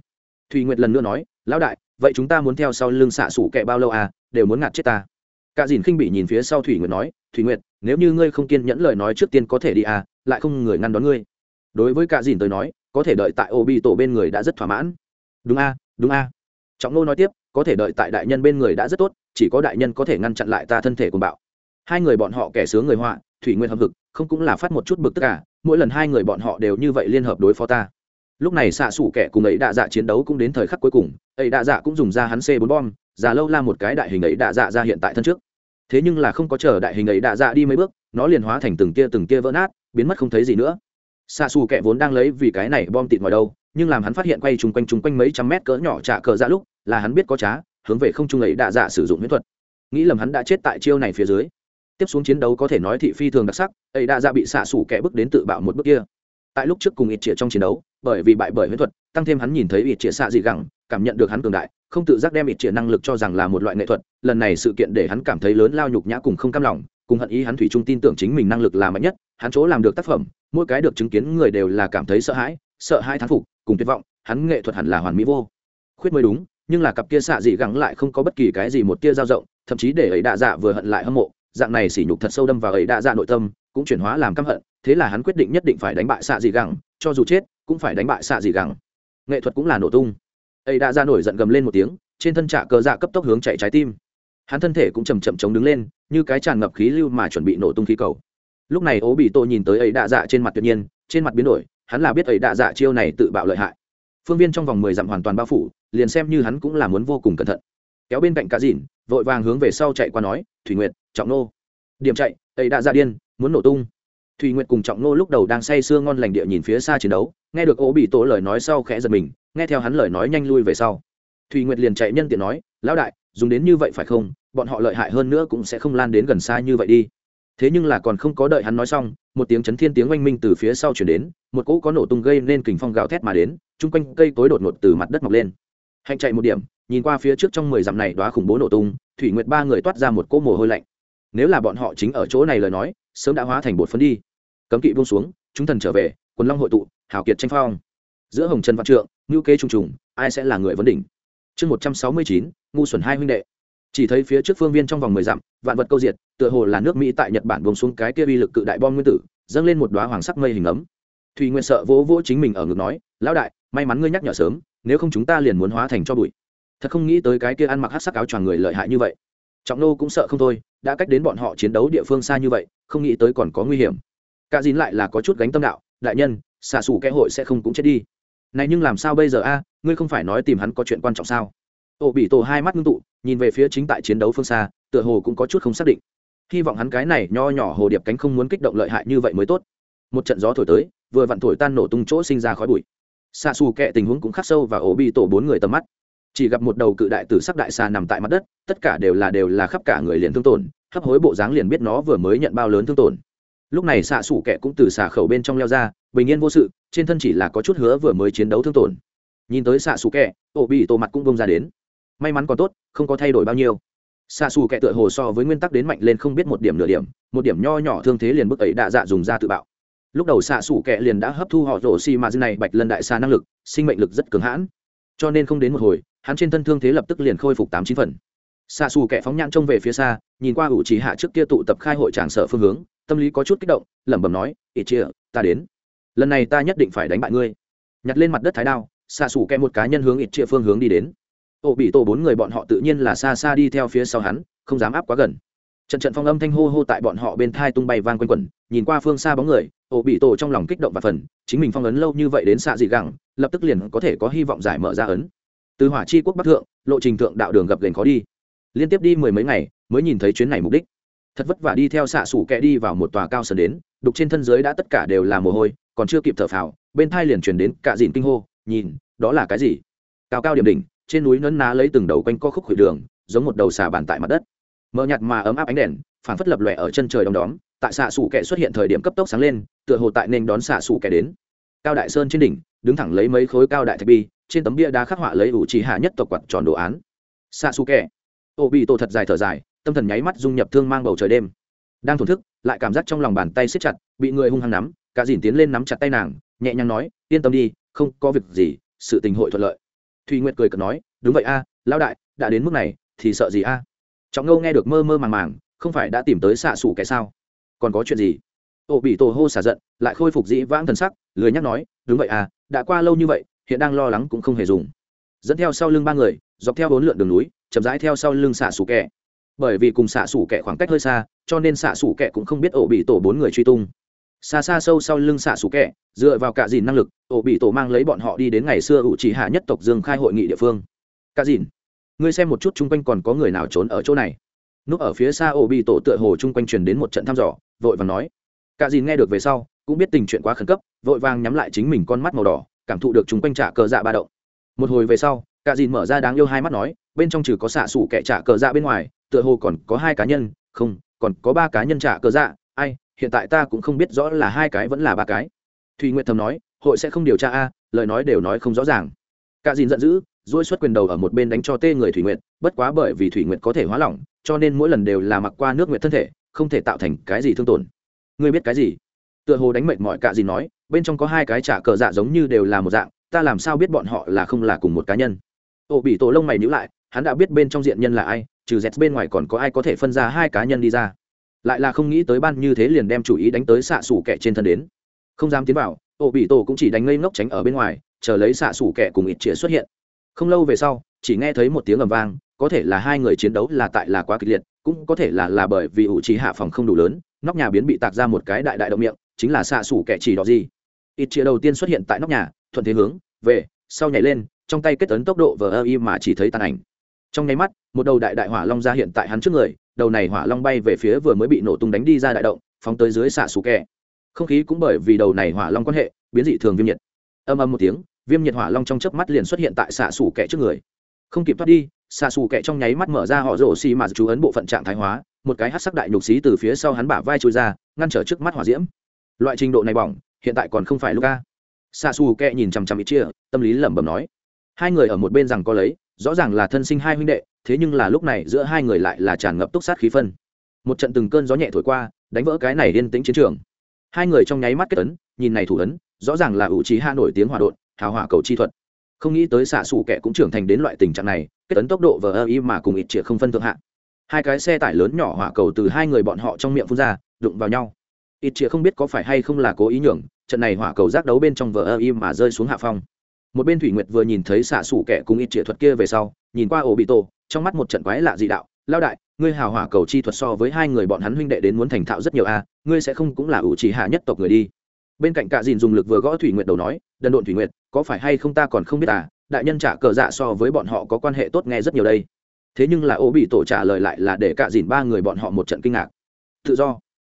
Thùy nguyệt lần nữa nói, lão đại, vậy chúng ta muốn theo sau lưng xạ xủ kẻ bao lâu à đều muốn ngạt chết ta. Cả dìn khinh bị nhìn phía sau thủy nguyệt nói thủy nguyệt, nếu như ngươi không kiên nhẫn lời nói trước tiên có thể đi à lại không người ngăn đón ngươi. Đối với cả dìn tới nói, có thể đợi tại ô bị tổ bên người đã rất thỏa mãn. Đúng a đúng a. Trọng nô nói tiếp, có thể đợi tại đại nhân bên người đã rất tốt, chỉ có đại nhân có thể ngăn chặn lại ta thân thể của bạo. Hai người bọn họ kẻ sướng người họa, thủy nguyên hâm hực, không cũng là phát một chút bực tất cả à, mỗi lần hai người bọn họ đều như vậy liên hợp đối phó ta. Lúc này xạ xủ kẻ cùng ấy đạ dạ chiến đấu cũng đến thời khắc cuối cùng, ấy đạ dạ cũng dùng ra hắn c bốn bom, già lâu la một cái đại hình ấy đạ dạ ra hiện tại thân trước. Thế nhưng là không có chờ đại hình ấy đạ dạ đi mấy bước, nó liền hóa thành từng tia từng tia vỡ nát biến mất không thấy gì nữa. Xa xù kẹ vốn đang lấy vì cái này bom tịt ngoài đâu, nhưng làm hắn phát hiện quay chung quanh chung quanh mấy trăm mét cỡ nhỏ trả cờ ra lúc, là hắn biết có trá, hướng về không trung ấy đạ dạ sử dụng huyễn thuật. Nghĩ lầm hắn đã chết tại chiêu này phía dưới. Tiếp xuống chiến đấu có thể nói thị phi thường đặc sắc, ấy đạ dạ bị xạ xủ kẹ bước đến tự bạo một bước kia. Tại lúc trước cùng ít chĩa trong chiến đấu, bởi vì bại bởi huyễn thuật, tăng thêm hắn nhìn thấy ít chĩa xạ dị gẳng, cảm nhận được hắn cường đại, không tự giác đem ít chĩa năng lực cho rằng là một loại nghệ thuật, lần này sự kiện để hắn cảm thấy lớn lao nhục nhã cùng không cam lòng cùng hận ý hắn thủy trung tin tưởng chính mình năng lực là mạnh nhất, hắn chỗ làm được tác phẩm, mỗi cái được chứng kiến người đều là cảm thấy sợ hãi sợ hãi thán phục, cùng tuyệt vọng, hắn nghệ thuật hẳn là hoàn mỹ vô. Khuyết mới đúng, nhưng là cặp kia xạ dị gắng lại không có bất kỳ cái gì một tia dao rộng thậm chí để ấy đạ dạ vừa hận lại hâm mộ, dạng này sỉ nhục thật sâu đâm vào ấy đạ dạ nội tâm, cũng chuyển hóa làm căm hận, thế là hắn quyết định nhất định phải đánh bại xạ dị gắng, cho dù chết, cũng phải đánh bại xạ dị gắng. Nghệ thuật cũng là nổ tung. Ấy đạ dạ nổi giận gầm lên một tiếng, trên thân trạ cờ dạ cấp tốc hướng chạy trái tim. Hắn thân thể cũng chầm chậm chống đứng lên như cái tràn ngập khí lưu mà chuẩn bị nổ tung khí cầu. Lúc này ố bị tô nhìn tới ấy đạ dạ trên mặt tuyệt nhiên, trên mặt biến đổi, hắn là biết ấy đạ dạ chiêu này tự bạo lợi hại. Phương viên trong vòng mười dặm hoàn toàn bao phủ, liền xem như hắn cũng là muốn vô cùng cẩn thận. Kéo bên cạnh cá dìn, vội vàng hướng về sau chạy qua nói, thủy nguyệt, trọng nô. Điểm chạy, ấy đã dạ điên, muốn nổ tung. Thủy nguyệt cùng trọng nô lúc đầu đang say sưa ngon lành địa nhìn phía xa chiến đấu, nghe được ố bị tổ lời nói sau khẽ giật mình, nghe theo hắn lời nói nhanh lui về sau. Thủy nguyệt liền chạy nhân tiện nói, lão đại, dùng đến như vậy phải không? Bọn họ lợi hại hơn nữa cũng sẽ không lan đến gần xa như vậy đi. Thế nhưng là còn không có đợi hắn nói xong, một tiếng chấn thiên tiếng oanh minh từ phía sau chuyển đến, một cỗ có nổ tung gây nên kình phong gạo thét mà đến, chung quanh cây tối đột ngột từ mặt đất mọc lên. Hạnh chạy một điểm, nhìn qua phía trước trong mười dặm này đoá khủng bố nổ tung, thủy nguyệt ba người toát ra một cỗ mồ hôi lạnh. Nếu là bọn họ chính ở chỗ này lời nói, sớm đã hóa thành bột phấn đi. Cấm kỵ buông xuống, chúng thần trở về, quần long hội tụ, hào kiệt tranh phong. Giữa hồng trần văn trượng ngữ kế trùng trùng, ai sẽ là người vấn đỉnh? Chương một trăm sáu mươi chín, ngu xuẩn hai huynh đệ chỉ thấy phía trước phương viên trong vòng mười dặm, vạn vật câu diệt, tựa hồ là nước mỹ tại nhật bản buông xuống cái kia uy lực cự đại bom nguyên tử, dâng lên một đoá hoàng sắc mây hình ấm. Thùy nguyện sợ vỗ vỗ chính mình ở ngực nói, lão đại, may mắn ngươi nhắc nhở sớm, nếu không chúng ta liền muốn hóa thành cho bụi. Thật không nghĩ tới cái kia ăn mặc hát sắc áo choàng người lợi hại như vậy. Trọng nô cũng sợ không thôi, đã cách đến bọn họ chiến đấu địa phương xa như vậy, không nghĩ tới còn có nguy hiểm. Cả dín lại là có chút gánh tâm đạo, đại nhân xạ xù kẽ hội sẽ không cũng chết đi. Này nhưng làm sao bây giờ a? Ngươi không phải nói tìm hắn có chuyện quan trọng sao? Ô bị tổ hai mắt ngưng tụ nhìn về phía chính tại chiến đấu phương xa, tựa hồ cũng có chút không xác định. Hy vọng hắn cái này nho nhỏ hồ điệp cánh không muốn kích động lợi hại như vậy mới tốt. Một trận gió thổi tới, vừa vặn thổi tan nổ tung chỗ sinh ra khói bụi. Xa xù kẹ tình huống cũng khắc sâu và ổ bị tổ bốn người tầm mắt. Chỉ gặp một đầu cự đại tử sắc đại xà nằm tại mặt đất, tất cả đều là đều là khắp cả người liền thương tổn, hấp hối bộ dáng liền biết nó vừa mới nhận bao lớn thương tổn. Lúc này xạ xù kẹ cũng từ xà khẩu bên trong leo ra, bình yên vô sự, trên thân chỉ là có chút hứa vừa mới chiến đấu thương tổn. Nhìn tới xạ xù kẹ ổ bị tổ mặt cũng bông ra đến may mắn còn tốt, không có thay đổi bao nhiêu. Xa xù kẻ tựa hồ so với nguyên tắc đến mạnh lên không biết một điểm nửa điểm, một điểm nho nhỏ thương thế liền bức ấy đạ dạ dùng ra tự bạo. Lúc đầu xạ xù kẹ liền đã hấp thu họ rổ xi mà dư này bạch lân đại xa năng lực, sinh mệnh lực rất cứng hãn. Cho nên không đến một hồi, hắn trên thân thương thế lập tức liền khôi phục tám chín phần. Xạ xù kẹ phóng nhãn trông về phía xa, nhìn qua ủ trí hạ trước kia tụ tập khai hội tràng sở phương hướng, tâm lý có chút kích động, lẩm bẩm nói ít chia ta đến. Lần này ta nhất định phải đánh bại ngươi. Nhặt lên mặt đất thái đao xạ xù kẹ một cá nhân hướng ít chia phương hướng đi đến ô bị tổ bốn người bọn họ tự nhiên là xa xa đi theo phía sau hắn, không dám áp quá gần. Trận trận phong âm thanh hô hô tại bọn họ bên thai tung bay vang quanh quẩn, nhìn qua phương xa bóng người ổ bị tổ trong lòng kích động và phần, chính mình phong ấn lâu như vậy đến xạ dị gẳng, lập tức liền có thể có hy vọng giải mở ra ấn. Từ hỏa chi quốc bắc thượng, lộ trình thượng đạo đường gập gành khó đi. Liên tiếp đi mười mấy ngày, mới nhìn thấy chuyến này mục đích. Thật vất vả đi theo xạ sủ kẹ đi vào một tòa cao sơn đến, đục trên thân giới đã tất cả đều là mồ hôi, còn chưa kịp thở phào, bên thai liền chuyển đến cả dìn kinh hô, nhìn, đó là cái gì? Cao cao điểm đỉnh trên núi nấn ná lấy từng đầu quanh co khúc khuỷu đường, giống một đầu xà bàn tại mặt đất. Mờ nhạt mà ấm áp ánh đèn phản phất lập lòe ở chân trời đom đóm, tại xạ xủ kẻ xuất hiện thời điểm cấp tốc sáng lên, tựa hồ tại nên đón xạ xủ kẻ đến. Cao đại sơn trên đỉnh, đứng thẳng lấy mấy khối cao đại thạch bi, trên tấm bia đá khắc họa lấy ủ trì hạ nhất tộc quạt tròn đồ án. Xạ xù kẻ. Ô bị tổ thật dài thở dài, tâm thần nháy mắt dung nhập thương mang bầu trời đêm. Đang thổn thức, lại cảm giác trong lòng bàn tay siết chặt, bị người hung hăng nắm, cả dìn tiến lên nắm chặt tay nàng, nhẹ nhàng nói, yên tâm đi, không có việc gì, sự tình hội thuận lợi thùy nguyệt cười cợt nói, đúng vậy a, lão đại, đã đến mức này, thì sợ gì a? Trọng ngâu nghe được mơ mơ màng màng, không phải đã tìm tới xạ xủ cái sao? Còn có chuyện gì? Ô bị tổ hô xả giận, lại khôi phục dĩ vãng thần sắc, lười nhắc nói, đúng vậy à đã qua lâu như vậy, hiện đang lo lắng cũng không hề dùng. Dẫn theo sau lưng ba người, dọc theo bốn lượn đường núi, chậm rãi theo sau lưng xạ xủ kẹ bởi vì cùng xạ xủ kẹ khoảng cách hơi xa, cho nên xạ xủ kẹ cũng không biết ổ bị tổ bốn người truy tung xa xa sâu sau lưng xạ xù kẹ, dựa vào cả dìn năng lực, ổ bị tổ mang lấy bọn họ đi đến ngày xưa ủ chỉ hạ nhất tộc dương khai hội nghị địa phương. Cả dìn, ngươi xem một chút chung quanh còn có người nào trốn ở chỗ này. Núp ở phía xa ổ bị tổ tựa hồ chung quanh truyền đến một trận thăm dò, vội vàng nói. Cả dìn nghe được về sau, cũng biết tình chuyện quá khẩn cấp, vội vàng nhắm lại chính mình con mắt màu đỏ, cảm thụ được chung quanh trả cờ dạ ba động. Một hồi về sau cả dìn mở ra đáng yêu hai mắt nói, bên trong trừ có xạ xù kẻ trả cờ dạ bên ngoài, tựa hồ còn có hai cá nhân, không, còn có ba cá nhân trả cờ dạ ai hiện tại ta cũng không biết rõ là hai cái vẫn là ba cái. Thùy nguyệt thầm nói, hội sẽ không điều tra a, lời nói đều nói không rõ ràng. Cả dìn giận dữ dỗi xuất quyền đầu ở một bên đánh cho tê người thủy nguyệt, bất quá bởi vì thủy nguyệt có thể hóa lỏng, cho nên mỗi lần đều là mặc qua nước nguyệt thân thể, không thể tạo thành cái gì thương tổn. Ngươi biết cái gì? Tựa hồ đánh mệt mọi cạ dìn nói, bên trong có hai cái trả cờ dạ giống như đều là một dạng, ta làm sao biết bọn họ là không là cùng một cá nhân? Ô bị tổ lông mày nhữ lại, hắn đã biết bên trong diện nhân là ai, trừ dẹt bên ngoài còn có ai có thể phân ra hai cá nhân đi ra lại là không nghĩ tới ban như thế liền đem chủ ý đánh tới xạ xủ kẻ trên thân đến. Không dám tiến vào, ô bị tổ cũng chỉ đánh ngây ngốc tránh ở bên ngoài, chờ lấy xạ xủ kẻ cùng ít chĩa xuất hiện. Không lâu về sau, chỉ nghe thấy một tiếng ầm vang, có thể là hai người chiến đấu là tại là quá kịch liệt, cũng có thể là là bởi vì ủ trì hạ phòng không đủ lớn, nóc nhà biến bị tạc ra một cái đại đại động miệng, chính là xạ xủ kẻ chỉ đó gì. Ít chia đầu tiên xuất hiện tại nóc nhà, thuận thế hướng, về, sau nhảy lên, trong tay kết tấn tốc độ vờ ơ y mà chỉ thấy tàn ảnh. Trong nháy mắt, một đầu đại đại hỏa long ra hiện tại hắn trước người đầu này hỏa long bay về phía vừa mới bị nổ tung đánh đi ra đại động, phóng tới dưới xạ xù kẹ. Không khí cũng bởi vì đầu này hỏa long quan hệ, biến dị thường viêm nhiệt. Âm âm một tiếng, viêm nhiệt hỏa long trong chớp mắt liền xuất hiện tại xạ xù kẹ trước người. Không kịp thoát đi, xạ xù kẹ trong nháy mắt mở ra họ rổ xì mà chú ấn bộ phận trạng thái hóa, một cái hát sắc đại nhục xí từ phía sau hắn bả vai trôi ra, ngăn trở trước mắt hỏa diễm. Loại trình độ này bỏng, hiện tại còn không phải lúc ca xạ xù kẹ nhìn chằm chằm ít chia, tâm lý lẩm bẩm nói. Hai người ở một bên rằng có lấy rõ ràng là thân sinh hai huynh đệ, thế nhưng là lúc này giữa hai người lại là tràn ngập túc sát khí phân. Một trận từng cơn gió nhẹ thổi qua, đánh vỡ cái này yên tĩnh chiến trường. Hai người trong nháy mắt kết ấn, nhìn này thủ ấn, rõ ràng là ủ trí hạ nổi tiếng hòa đột hào hỏa cầu chi thuật. Không nghĩ tới xạ xù kẻ cũng trưởng thành đến loại tình trạng này, kết ấn tốc độ vờ ơ y mà cùng ít chĩa không phân thượng hạ. Hai cái xe tải lớn nhỏ hỏa cầu từ hai người bọn họ trong miệng phun ra, đụng vào nhau. Ít chĩa không biết có phải hay không là cố ý nhường, trận này hỏa cầu giác đấu bên trong vờ ơ y mà rơi xuống hạ phong một bên thủy nguyệt vừa nhìn thấy xạ xủ kẻ cùng ít chĩa thuật kia về sau, nhìn qua ổ bị tổ, trong mắt một trận quái lạ dị đạo. Lao đại, ngươi hào hỏa cầu chi thuật so với hai người bọn hắn huynh đệ đến muốn thành thạo rất nhiều a, ngươi sẽ không cũng là ủ chỉ hạ nhất tộc người đi. Bên cạnh cạ dìn dùng lực vừa gõ thủy nguyệt đầu nói, đần độn thủy nguyệt, có phải hay không ta còn không biết à đại nhân trả cờ dạ so với bọn họ có quan hệ tốt nghe rất nhiều đây. Thế nhưng là ô bị tổ trả lời lại là để cạ dìn ba người bọn họ một trận kinh ngạc. Tự do?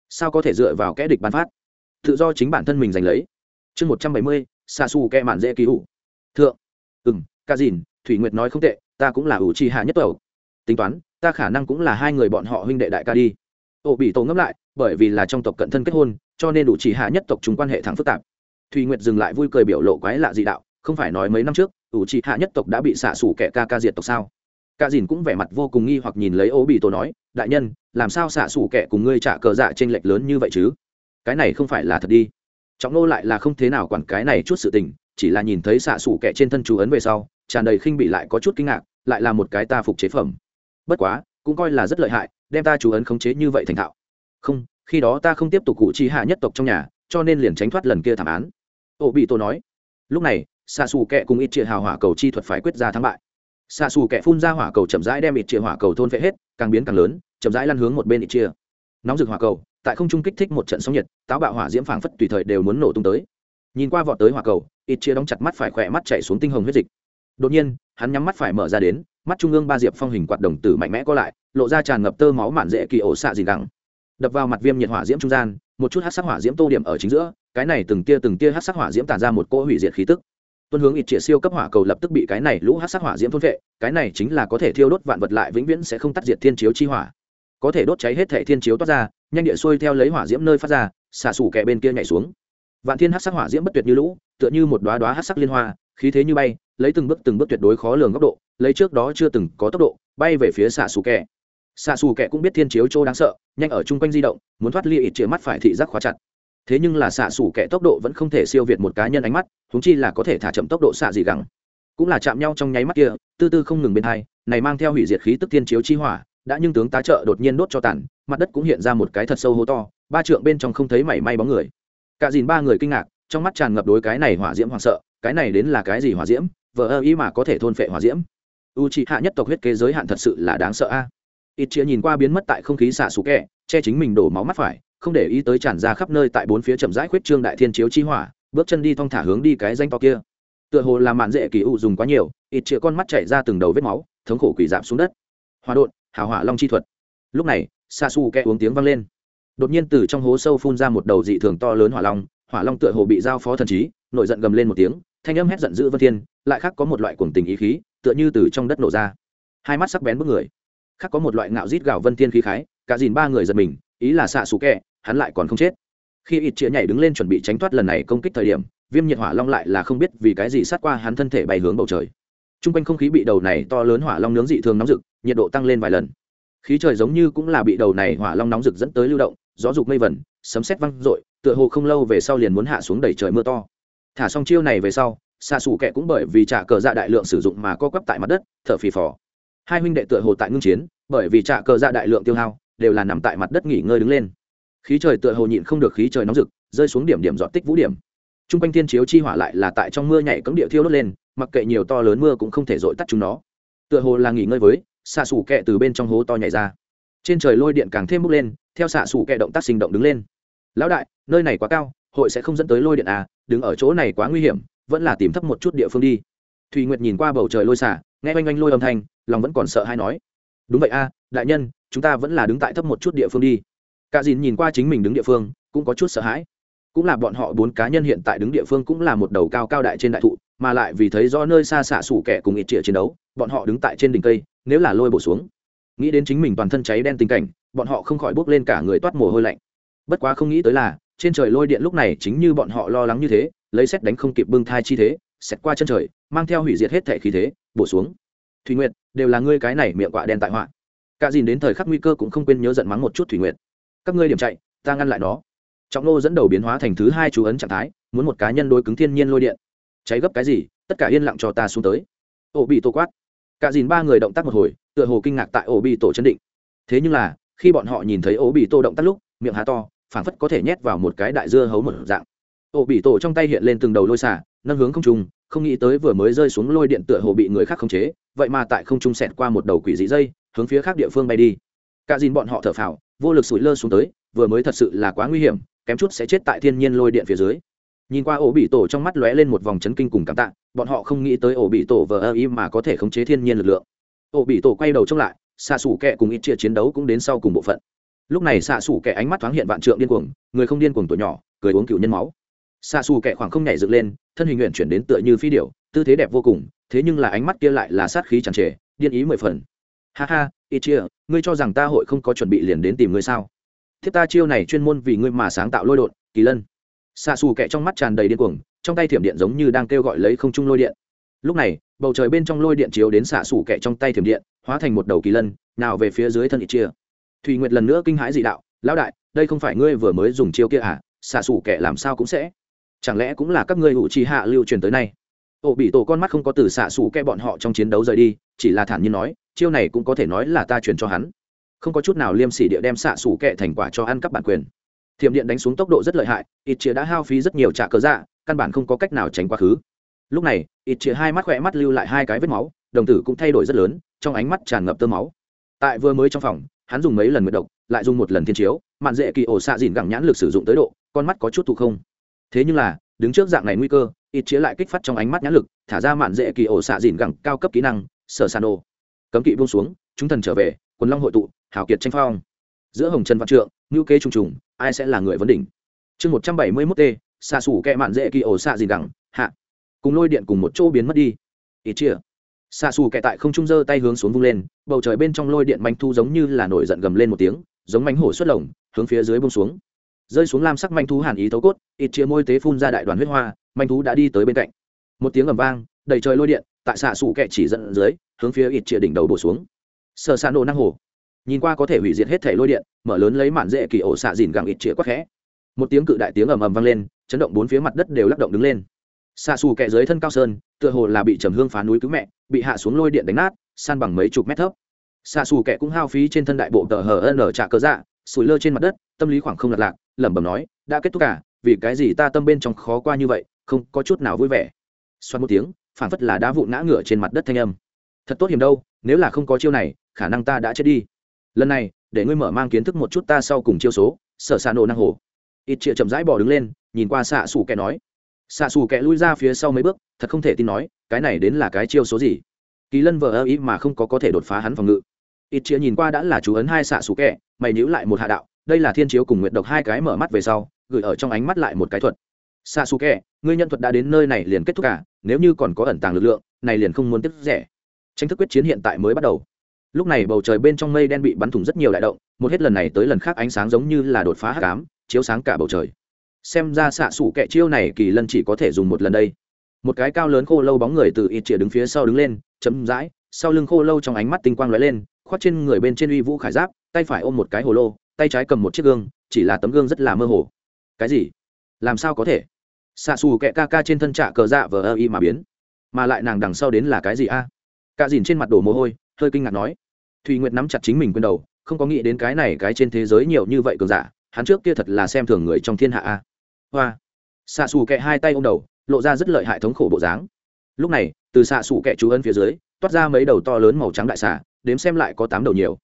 Sao có thể dựa vào kẽ địch ban phát? Tự do chính bản thân mình giành lấy. Chương một trăm bảy mươi xa xù kẹ mạn dễ ký ủ thượng. Ừ m ca dìn, thủy nguyệt nói không tệ, ta cũng là ủ trì hạ nhất tẩu. Tính toán, ta khả năng cũng là hai người bọn họ huynh đệ đại ca đi. Ô bị tổ ngẫm lại, bởi vì là trong tộc cận thân kết hôn, cho nên đủ trì hạ nhất tộc chúng quan hệ thẳng phức tạp. Thùy nguyệt dừng lại vui cười biểu lộ quái lạ dị đạo, không phải nói mấy năm trước, ủ trì hạ nhất tộc đã bị xả xủ kẻ ca ca diệt tộc sao? Ca dìn cũng vẻ mặt vô cùng nghi hoặc nhìn lấy ô bị tổ nói, đại nhân, làm sao xả xủ kẻ cùng ngươi trả cờ dạ t r ê n lệch lớn như vậy chứ? Cái này không phải là thật đi. Trọng nô lại là không thế nào quản cái này chút sự tình chỉ là nhìn thấy xạ xủ kẻ trên thân chú ấn về sau, tràn đầy khinh bị lại có chút kinh ngạc, lại là một cái ta phục chế phẩm. Bất quá, cũng coi là rất lợi hại, đem ta chú ấn khống chế như vậy thành thạo. Không, khi đó ta không tiếp tục cụ chi hạ nhất tộc trong nhà, cho nên liền tránh thoát lần kia thảm án. Ô bị tôi nói. Lúc này, xạ xù kẹ cùng ít chia hào hỏa cầu chi thuật phải quyết ra thắng bại. Xạ xù kẹ phun ra hỏa cầu chậm rãi đem ít chia hỏa cầu thôn phệ hết, càng biến càng lớn, chậm rãi lăn hướng một bên ít chia nóng rực hỏa cầu, tại không trung kích thích một trận sóng nhiệt, táo bạo hỏa diễm phảng phất tùy thời đều muốn nổ tung tới. Nhìn qua vọt tới hỏa cầu ít chia đóng chặt mắt phải khỏe mắt chạy xuống tinh hồng huyết dịch. Đột nhiên, hắn nhắm mắt phải mở ra đến, mắt trung ương ba diệp phong hình quạt đồng tử mạnh mẽ có lại, lộ ra tràn ngập tơ máu mạn dễ kỳ ổ xạ gì đằng. Đập vào mặt viêm nhiệt hỏa diễm trung gian, một chút hát sắc hỏa diễm tô điểm ở chính giữa, cái này từng tia từng tia hát sắc hỏa diễm tàn ra một cỗ hủy diệt khí tức. Tuân hướng ít triệt siêu cấp hỏa cầu lập tức bị cái này lũ hát sắc hỏa diễm thôn vệ, cái này chính là có thể thiêu đốt vạn vật lại vĩnh viễn sẽ không tắt diệt thiên chiếu chi hỏa. Có thể đốt cháy hết thể thiên chiếu toát ra, nhanh địa xuôi theo lấy hỏa diễm nơi phát ra xả sủ kẹ bên kia nhảy xuống vạn thiên hát sắc hỏa diễm bất tuyệt như lũ, tựa như một đoá đoá hát sắc liên hoa, khí thế như bay, lấy từng bước từng bước tuyệt đối khó lường góc độ, lấy trước đó chưa từng có tốc độ, bay về phía xạ xù kẹ xạ xù kẹ cũng biết thiên chiếu chỗ đáng sợ, nhanh ở chung quanh di động, muốn thoát ly ít chĩa mắt phải thị giác khóa chặt. Thế nhưng là xạ xù kẹ tốc độ vẫn không thể siêu việt một cá nhân ánh mắt thúng chi là có thể thả chậm tốc độ xạ gì gắng cũng là chạm nhau trong nháy mắt kia, tư tư không ngừng bên hai, này mang theo hủy diệt khí tức thiên chiếu chi hỏa, đã nhưng tướng tá trợ đột nhiên đốt cho tàn, mặt đất cũng hiện ra một cái thật sâu hố to, ba trượng bên trong không thấy mảy may bóng người cả dìn ba người kinh ngạc, trong mắt tràn ngập đối cái này hỏa diễm hoảng sợ, cái này đến là cái gì hỏa diễm? Vờ ơ ý mà có thể thôn phệ hỏa diễm. U c h ị hạ nhất tộc huyết kế giới hạn thật sự là đáng sợ a. Ít chia nhìn qua biến mất tại không khí xả xú kẹ, che chính mình đổ máu mắt phải, không để ý tới tràn ra khắp nơi tại bốn phía chậm rãi khuyết trương đại thiên chiếu chi hỏa, bước chân đi thong thả hướng đi cái danh to kia. Tựa hồ làm mạn dễ kỳ u dùng quá nhiều, ít chia con mắt chảy ra từng đầu vết máu, thống khổ quỷ giảm xuống đất. Hòa đột hào hỏa long chi thuật. Lúc này xa xù kẹ uống tiếng vang lên đột nhiên từ trong hố sâu phun ra một đầu dị thường to lớn hỏa long hỏa long tựa hồ bị giao phó thần trí nội giận gầm lên một tiếng, thanh âm hét giận dữ vân thiên, lại khác có một loại cuồng tình ý khí, tựa như từ trong đất nổ ra. Hai mắt sắc bén bức người, khác có một loại ngạo rít gào vân thiên khí khái, cả dìn ba người giật mình, ý là xạ xù kẹ hắn lại còn không chết. Khi ít chĩa nhảy đứng lên chuẩn bị tránh thoát lần này công kích thời điểm, viêm nhiệt hỏa long lại là không biết vì cái gì sát qua hắn thân thể bay hướng bầu trời. T r u n g quanh không khí bị đầu này to lớn hỏa long nướng dị thường nóng rực, nhiệt độ tăng lên vài lần. Khí trời giống như cũng là bị đầu này hỏa long nóng rực dẫn tới lưu động gió dục mây vẩn sấm sét văng r ộ i tựa hồ không lâu về sau liền muốn hạ xuống đẩy trời mưa to. Thả xong chiêu này về sau xạ xù kẹ cũng bởi vì trả cờ dạ đại lượng sử dụng mà co quắp tại mặt đất, thở phì phò. Hai huynh đệ tựa hồ tại ngưng chiến, bởi vì trả cờ dạ đại lượng tiêu hao, đều là nằm tại mặt đất nghỉ ngơi đứng lên. Khí trời tựa hồ nhịn không được khí trời nóng rực, rơi xuống điểm điểm dọn tích vũ điểm. T r u n g quanh thiên chiếu chi hỏa lại là tại trong mưa nhảy cấm địa thiêu đốt lên, mặc kệ nhiều to lớn mưa cũng không thể dội tắt chúng nó. Tựa hồ là nghỉ ngơi với xạ xù kẹ từ bên trong hố to nhảy ra trên trời lôi điện càng thêm bốc lên, theo xạ xù kẹ động tác sinh động đứng lên. Lão đại, nơi này quá cao, hội sẽ không dẫn tới lôi điện à đứng ở chỗ này quá nguy hiểm, vẫn là tìm thấp một chút địa phương đi. Thùy nguyệt nhìn qua bầu trời lôi xả, nghe oanh oanh lôi âm thanh, lòng vẫn còn sợ hay nói. Đúng vậy a đại nhân, chúng ta vẫn là đứng tại thấp một chút địa phương đi. Cả dìn nhìn qua chính mình đứng địa phương, cũng có chút sợ hãi. Cũng là bọn họ bốn cá nhân hiện tại đứng địa phương cũng là một đầu cao cao đại trên đại thụ, mà lại vì thấy do nơi xa xả sủ kẻ cùng ít trịa chiến đấu, bọn họ đứng tại trên đỉnh cây, nếu là lôi bổ xuống nghĩ đến chính mình toàn thân cháy đen tình cảnh, bọn họ không khỏi bốc lên cả người toát mồ hôi lạnh. Bất quá không nghĩ tới là, trên trời lôi điện lúc này chính như bọn họ lo lắng như thế, lấy xét đánh không kịp bưng thai chi thế, xét qua chân trời, mang theo hủy diệt hết thể khí thế, bổ xuống. Thủy nguyệt, đều là ngươi cái này miệng quạ đen tại họa. Cả dìn đến thời khắc nguy cơ cũng không quên nhớ giận mắng một chút thủy nguyệt. Các ngươi điểm chạy, ta ngăn lại nó. Trọng nô dẫn đầu biến hóa thành thứ hai chú ấn trạng thái, muốn một cá nhân đối cứng thiên nhiên lôi điện. Cháy gấp cái gì, tất cả yên lặng cho ta xuống tới. Ổ bị tô quát cả dìn ba người động tác một hồi, tựa hồ kinh ngạc tại ổ bị tổ chân định. Thế nhưng là, khi bọn họ nhìn thấy ổ bị tổ động tác lúc, miệng há to, phảng phất có thể nhét vào một cái đại dưa hấu một dạng. Ổ bị tổ trong tay hiện lên từng đầu lôi xả, nâng hướng không trung, không nghĩ tới vừa mới rơi xuống lôi điện tựa hồ bị người khác khống chế, vậy mà tại không trung xẹt qua một đầu quỷ dị dây, hướng phía khác địa phương bay đi. Cả dìn bọn họ thở phào, vô lực sủi lơ xuống tới, vừa mới thật sự là quá nguy hiểm, kém chút sẽ chết tại thiên nhiên lôi điện phía dưới nhìn qua ổ bị tổ trong mắt lóe lên một vòng chấn kinh cùng cảm tạ, bọn họ không nghĩ tới ổ bị tổ vờ ơ ý mà có thể khống chế thiên nhiên lực lượng. Ổ bị tổ quay đầu trông lại, xạ xủ kẹ cùng ít chia chiến đấu cũng đến sau cùng bộ phận. Lúc này xạ xủ kẹ ánh mắt thoáng hiện vạn trượng điên cuồng, người không điên cuồng tuổi nhỏ, cười uống cựu nhân máu. Xạ xù kẹ khoảng không nhảy dựng lên, thân hình nguyện chuyển đến tựa như phi điệu tư thế đẹp vô cùng, thế nhưng là ánh mắt kia lại là sát khí chẳng trề, điên ý mười phần. Ha ha, ít chia, ngươi cho rằng ta hội không có chuẩn bị liền đến tìm ngươi sao? Thiếp ta chiêu này chuyên môn vì ngươi mà sáng tạo lôi đột kỳ lân xạ xù kẹ trong mắt tràn đầy điên cuồng, trong tay thiểm điện giống như đang kêu gọi lấy không trung lôi điện. Lúc này, bầu trời bên trong lôi điện chiếu đến xạ xù kẹ trong tay thiểm điện, hóa thành một đầu kỳ lân, nào về phía dưới thân ít chia. Thùy nguyệt lần nữa kinh hãi dị đạo, lão đại, đây không phải ngươi vừa mới dùng chiêu kia à? Xạ xù kẹ làm sao cũng sẽ? Chẳng lẽ cũng là các ngươi ủ trì hạ lưu truyền tới nay? Ổ bị tổ con mắt không có từ xạ xù kẹ bọn họ trong chiến đấu rời đi, chỉ là thản nhiên nói, chiêu này cũng có thể nói là ta truyền cho hắn. Không có chút nào liêm sỉ địa đem xạ xù kẹ thành quả cho ăn cắp bản quyền thiểm điện đánh xuống tốc độ rất lợi hại, ít chĩa đã hao phí rất nhiều trả cờ dạ căn bản không có cách nào tránh quá khứ. Lúc này, ít chĩa hai mắt khỏe mắt lưu lại hai cái vết máu, đồng tử cũng thay đổi rất lớn, trong ánh mắt tràn ngập tơ máu. Tại vừa mới trong phòng, hắn dùng mấy lần nguyệt độc, lại dùng một lần thiên chiếu, mạn dễ kỳ ổ xạ dìn gẳng nhãn lực sử dụng tới độ, con mắt có chút thụ không. Thế nhưng là, đứng trước dạng này nguy cơ, ít chĩa lại kích phát trong ánh mắt nhãn lực, thả ra mạn dễ kỳ ổ xạ dìn gẳng cao cấp kỹ năng, sở sàn đồ cấm kỵ buông xuống, chúng thần trở về, quần long hội tụ, hào kiệt tranh phong. Giữa hồng trần văn trượng ngữ kế trùng trùng ai sẽ là người vấn đỉnh? Chương một trăm bảy mươi mốt t xạ xủ kẹ mạn dễ kỳ ổ xạ dìn gẳng hạ. Cùng lôi điện cùng một chỗ biến mất đi. Ít chia xạ xù kẹ tại không trung giơ tay hướng xuống vung lên, bầu trời bên trong lôi điện manh thu giống như là nổi giận gầm lên một tiếng, giống mánh hổ xuất lồng, hướng phía dưới bông xuống. Rơi xuống lam sắc manh thú hàn ý thấu cốt, ít chia môi tế phun ra đại đoàn huyết hoa, manh thú đã đi tới bên cạnh. Một tiếng ầm vang, đầy trời lôi điện, tại xạ xù kẹ chỉ dẫn dưới, hướng phía ít chia đỉnh đầu bổ xuống. Sợ xạ nổ năng hổ nhìn qua có thể hủy diệt hết thể lôi điện, mở lớn lấy mạn dễ kỳ ổ xạ dìn gẳng ít chĩa quắc khẽ. Một tiếng cự đại tiếng ầm ầm vang lên, chấn động bốn phía mặt đất đều lắc động đứng lên. Xạ xù kẹ dưới thân cao sơn, tựa hồ là bị trầm hương phá núi cứu mẹ, bị hạ xuống lôi điện đánh nát, san bằng mấy chục mét thấp. Xạ xù kẹ cũng hao phí trên thân đại bộ tờ hờ ân ở trạ cớ dạ sủi lơ trên mặt đất, tâm lý khoảng không lạc lạc, lẩm bẩm nói, đã kết thúc cả vì cái gì ta tâm bên trong khó qua như vậy, không có chút nào vui vẻ. Xoắn một tiếng phản phất là đá vụ ngã ngửa trên mặt đất thanh âm. Thật tốt hiểm đâu, nếu là không có chiêu này, khả năng ta đã chết đi lần này, để ngươi mở mang kiến thức một chút ta sau cùng chiêu số, sở xạ nổ năng hồ. Ít chĩa chậm rãi bỏ đứng lên, nhìn qua xạ xù kẻ nói. Xạ xù kẻ lui ra phía sau mấy bước, thật không thể tin nói, cái này đến là cái chiêu số gì? Kỳ lân vờ ơ ý mà không có có thể đột phá hắn phòng ngự. Ít chĩa nhìn qua đã là chú ấn hai xạ xù kẻ, mày nhữ lại một hạ đạo, đây là thiên chiếu cùng nguyệt độc hai cái mở mắt về sau, gửi ở trong ánh mắt lại một cái thuật. Xạ xù kẻ, ngươi nhân thuật đã đến nơi này liền kết thúc cả nếu như còn có ẩn tàng lực lượng, này liền không muốn tiếp rẻ. Tranh thức quyết chiến hiện tại mới bắt đầu lúc này bầu trời bên trong mây đen bị bắn thủng rất nhiều đại động, một hết lần này tới lần khác ánh sáng giống như là đột phá hát cám chiếu sáng cả bầu trời. Xem ra xạ xủ kẹ chiêu này kỳ lân chỉ có thể dùng một lần đây. Một cái cao lớn khô lâu bóng người từ ít chĩa đứng phía sau đứng lên chấm dãi sau lưng khô lâu trong ánh mắt tinh quang lóe lên, khoác trên người bên trên uy vũ khải giáp, tay phải ôm một cái hồ lô, tay trái cầm một chiếc gương, chỉ là tấm gương rất là mơ hồ. Cái gì? Làm sao có thể? Xạ xù kẹ ca ca trên thân trạ cờ dạ vờ ơ y mà biến. Mà lại nàng đằng sau đến là cái gì a? À? cả dìn trên mặt đổ mồ hôi, hơi kinh ngạc nói thùy nguyệt nắm chặt chính mình quên đầu, không có nghĩ đến cái này cái trên thế giới nhiều như vậy cường giả, hắn trước kia thật là xem thường người trong thiên hạ a. Hoa. Xạ xù kẹ hai tay ô m đầu, lộ ra rất lợi hại thống khổ bộ dáng. Lúc này, từ xạ xù kẹ chú ân phía dưới, toát ra mấy đầu to lớn màu trắng đại xà, đếm xem lại có tám đầu nhiều.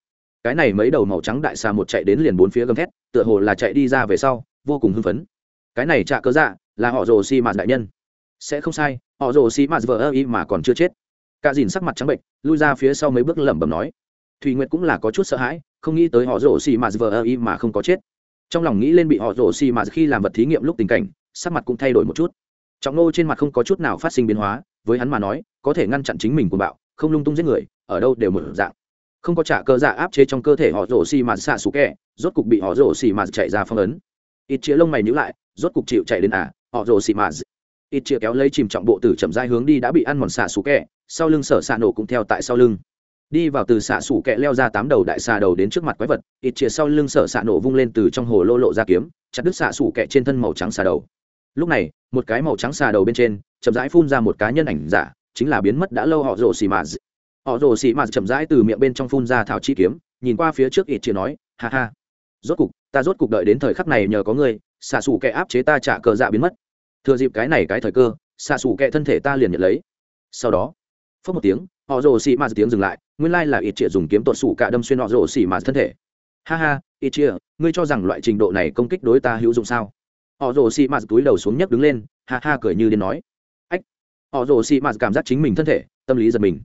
Cái này mấy đầu màu trắng đại xà một chạy đến liền bốn phía gầm thét, tựa hồ là chạy đi ra về sau, vô cùng hưng phấn. Cái này trạ cớ dạ là họ rồ xi mạt đại nhân. Sẽ không sai, họ rồ xi mạt vờ ơ y mà còn chưa chết. Cả dìn sắc mặt trắng bệnh, lui ra phía sau mấy bước lẩm bẩm nói thùy nguyệt cũng là có chút sợ hãi, không nghĩ tới họ rổ xì mạt vờ ơ y mà không có chết. Trong lòng nghĩ lên bị họ rổ xì mạt khi làm vật thí nghiệm lúc tình cảnh, sắc mặt cũng thay đổi một chút. Trọng nô trên mặt không có chút nào phát sinh biến hóa, với hắn mà nói, có thể ngăn chặn chính mình của bạo, không lung tung giết người, ở đâu đều một dạng. Không có trả cơ dạ áp chế trong cơ thể họ rổ xì mạt xạ xù kẹ rốt cục bị họ rổ xì mạt chạy ra phong ấn. Ít chĩa lông mày nhữ lại, rốt cục chịu chạy đến à họ rổ xì mạt ít chĩa kéo lấy chìm trọng bộ tử chậm dai hướng đi đã bị ăn mòn xạ xù kẹ sau lưng sở xạ nổ cũng theo tại sau lưng đi vào từ xạ sủ kẹ leo ra tám đầu đại xà đầu đến trước mặt quái vật, ít chia sau lưng sở xạ nổ vung lên từ trong hồ lô lộ ra kiếm, chặt đứt xạ sủ kẹ trên thân màu trắng xà đầu. Lúc này, một cái màu trắng xà đầu bên trên, chậm rãi phun ra một cá nhân ảnh giả, chính là biến mất đã lâu họ rồ xì mạt. Họ rồ xì mạt chậm rãi từ miệng bên trong phun ra thảo chi kiếm, nhìn qua phía trước ít chia nói, ha ha, rốt cục, ta rốt cục đợi đến thời khắc này nhờ có ngươi, xạ sủ kẹ áp chế ta trả cờ dạ biến mất. Thừa dịp cái này cái thời cơ, xạ sủ kẹ thân thể ta liền nhận lấy. Sau đó phớt một tiếng họ rồ xì mà tiếng dừng lại, nguyên lai là ít chia dùng kiếm tuột xù cả đâm xuyên họ rồ xì mà thân thể. Ha ha ít chia ngươi cho rằng loại trình độ này công kích đối ta hữu dụng sao? Họ rồ xì mạt túi đầu xuống nhấc đứng lên, ha ha cười như đến nói. Ách họ rồ xì mà cảm giác chính mình thân thể, tâm lý giật mình.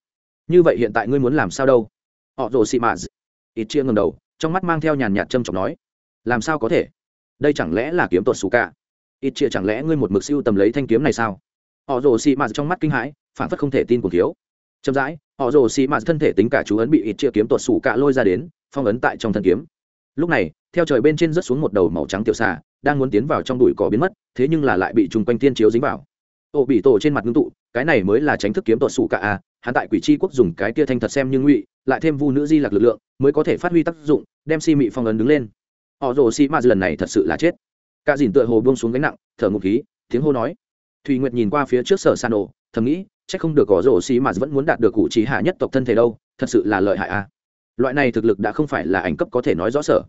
Như vậy hiện tại ngươi muốn làm sao đâu? Họ rồ xì mà ít chia ngầm đầu, trong mắt mang theo nhàn nhạt trâm trọng nói. Làm sao có thể? Đây chẳng lẽ là kiếm tuột xù cả? Ít chia chẳng lẽ ngươi một mực siêu tầm lấy thanh kiếm này sao? Họ rồ xì mà trong mắt kinh hãi, phản phất không thể tin của thiếu chậm rãi, họ rồ xì mạt thân thể tính cả chú ấn bị ít chia kiếm tuột xù cả lôi ra đến, phong ấn tại trong thân kiếm. Lúc này, theo trời bên trên rớt xuống một đầu màu trắng tiểu xà, đang muốn tiến vào trong đùi cỏ biến mất, thế nhưng là lại bị chung quanh tiên chiếu dính vào. Ô bị tổ trên mặt ngưng tụ, cái này mới là tránh thức kiếm tuột xù cả a hắn tại quỷ c quốc dùng cái kia thanh thật xem như ngụy, lại thêm vu nữ di lạc lực lượng, mới có thể phát huy tác dụng, đem si mị phong ấn đứng lên. Họ rồ xì mạt lần này thật sự là chết. Cả dìn tựa hồ buông xuống gánh nặng, thở ngục khí, tiếng hô nói. Thùy nguyệt nhìn qua phía trước sở san ổ thầm nghĩ, chắc không được có rổ si mà vẫn muốn đạt được cụ trí hạ nhất tộc thân thể đâu, thật sự là lợi hại a loại này thực lực đã không phải là ảnh cấp có thể nói rõ sở.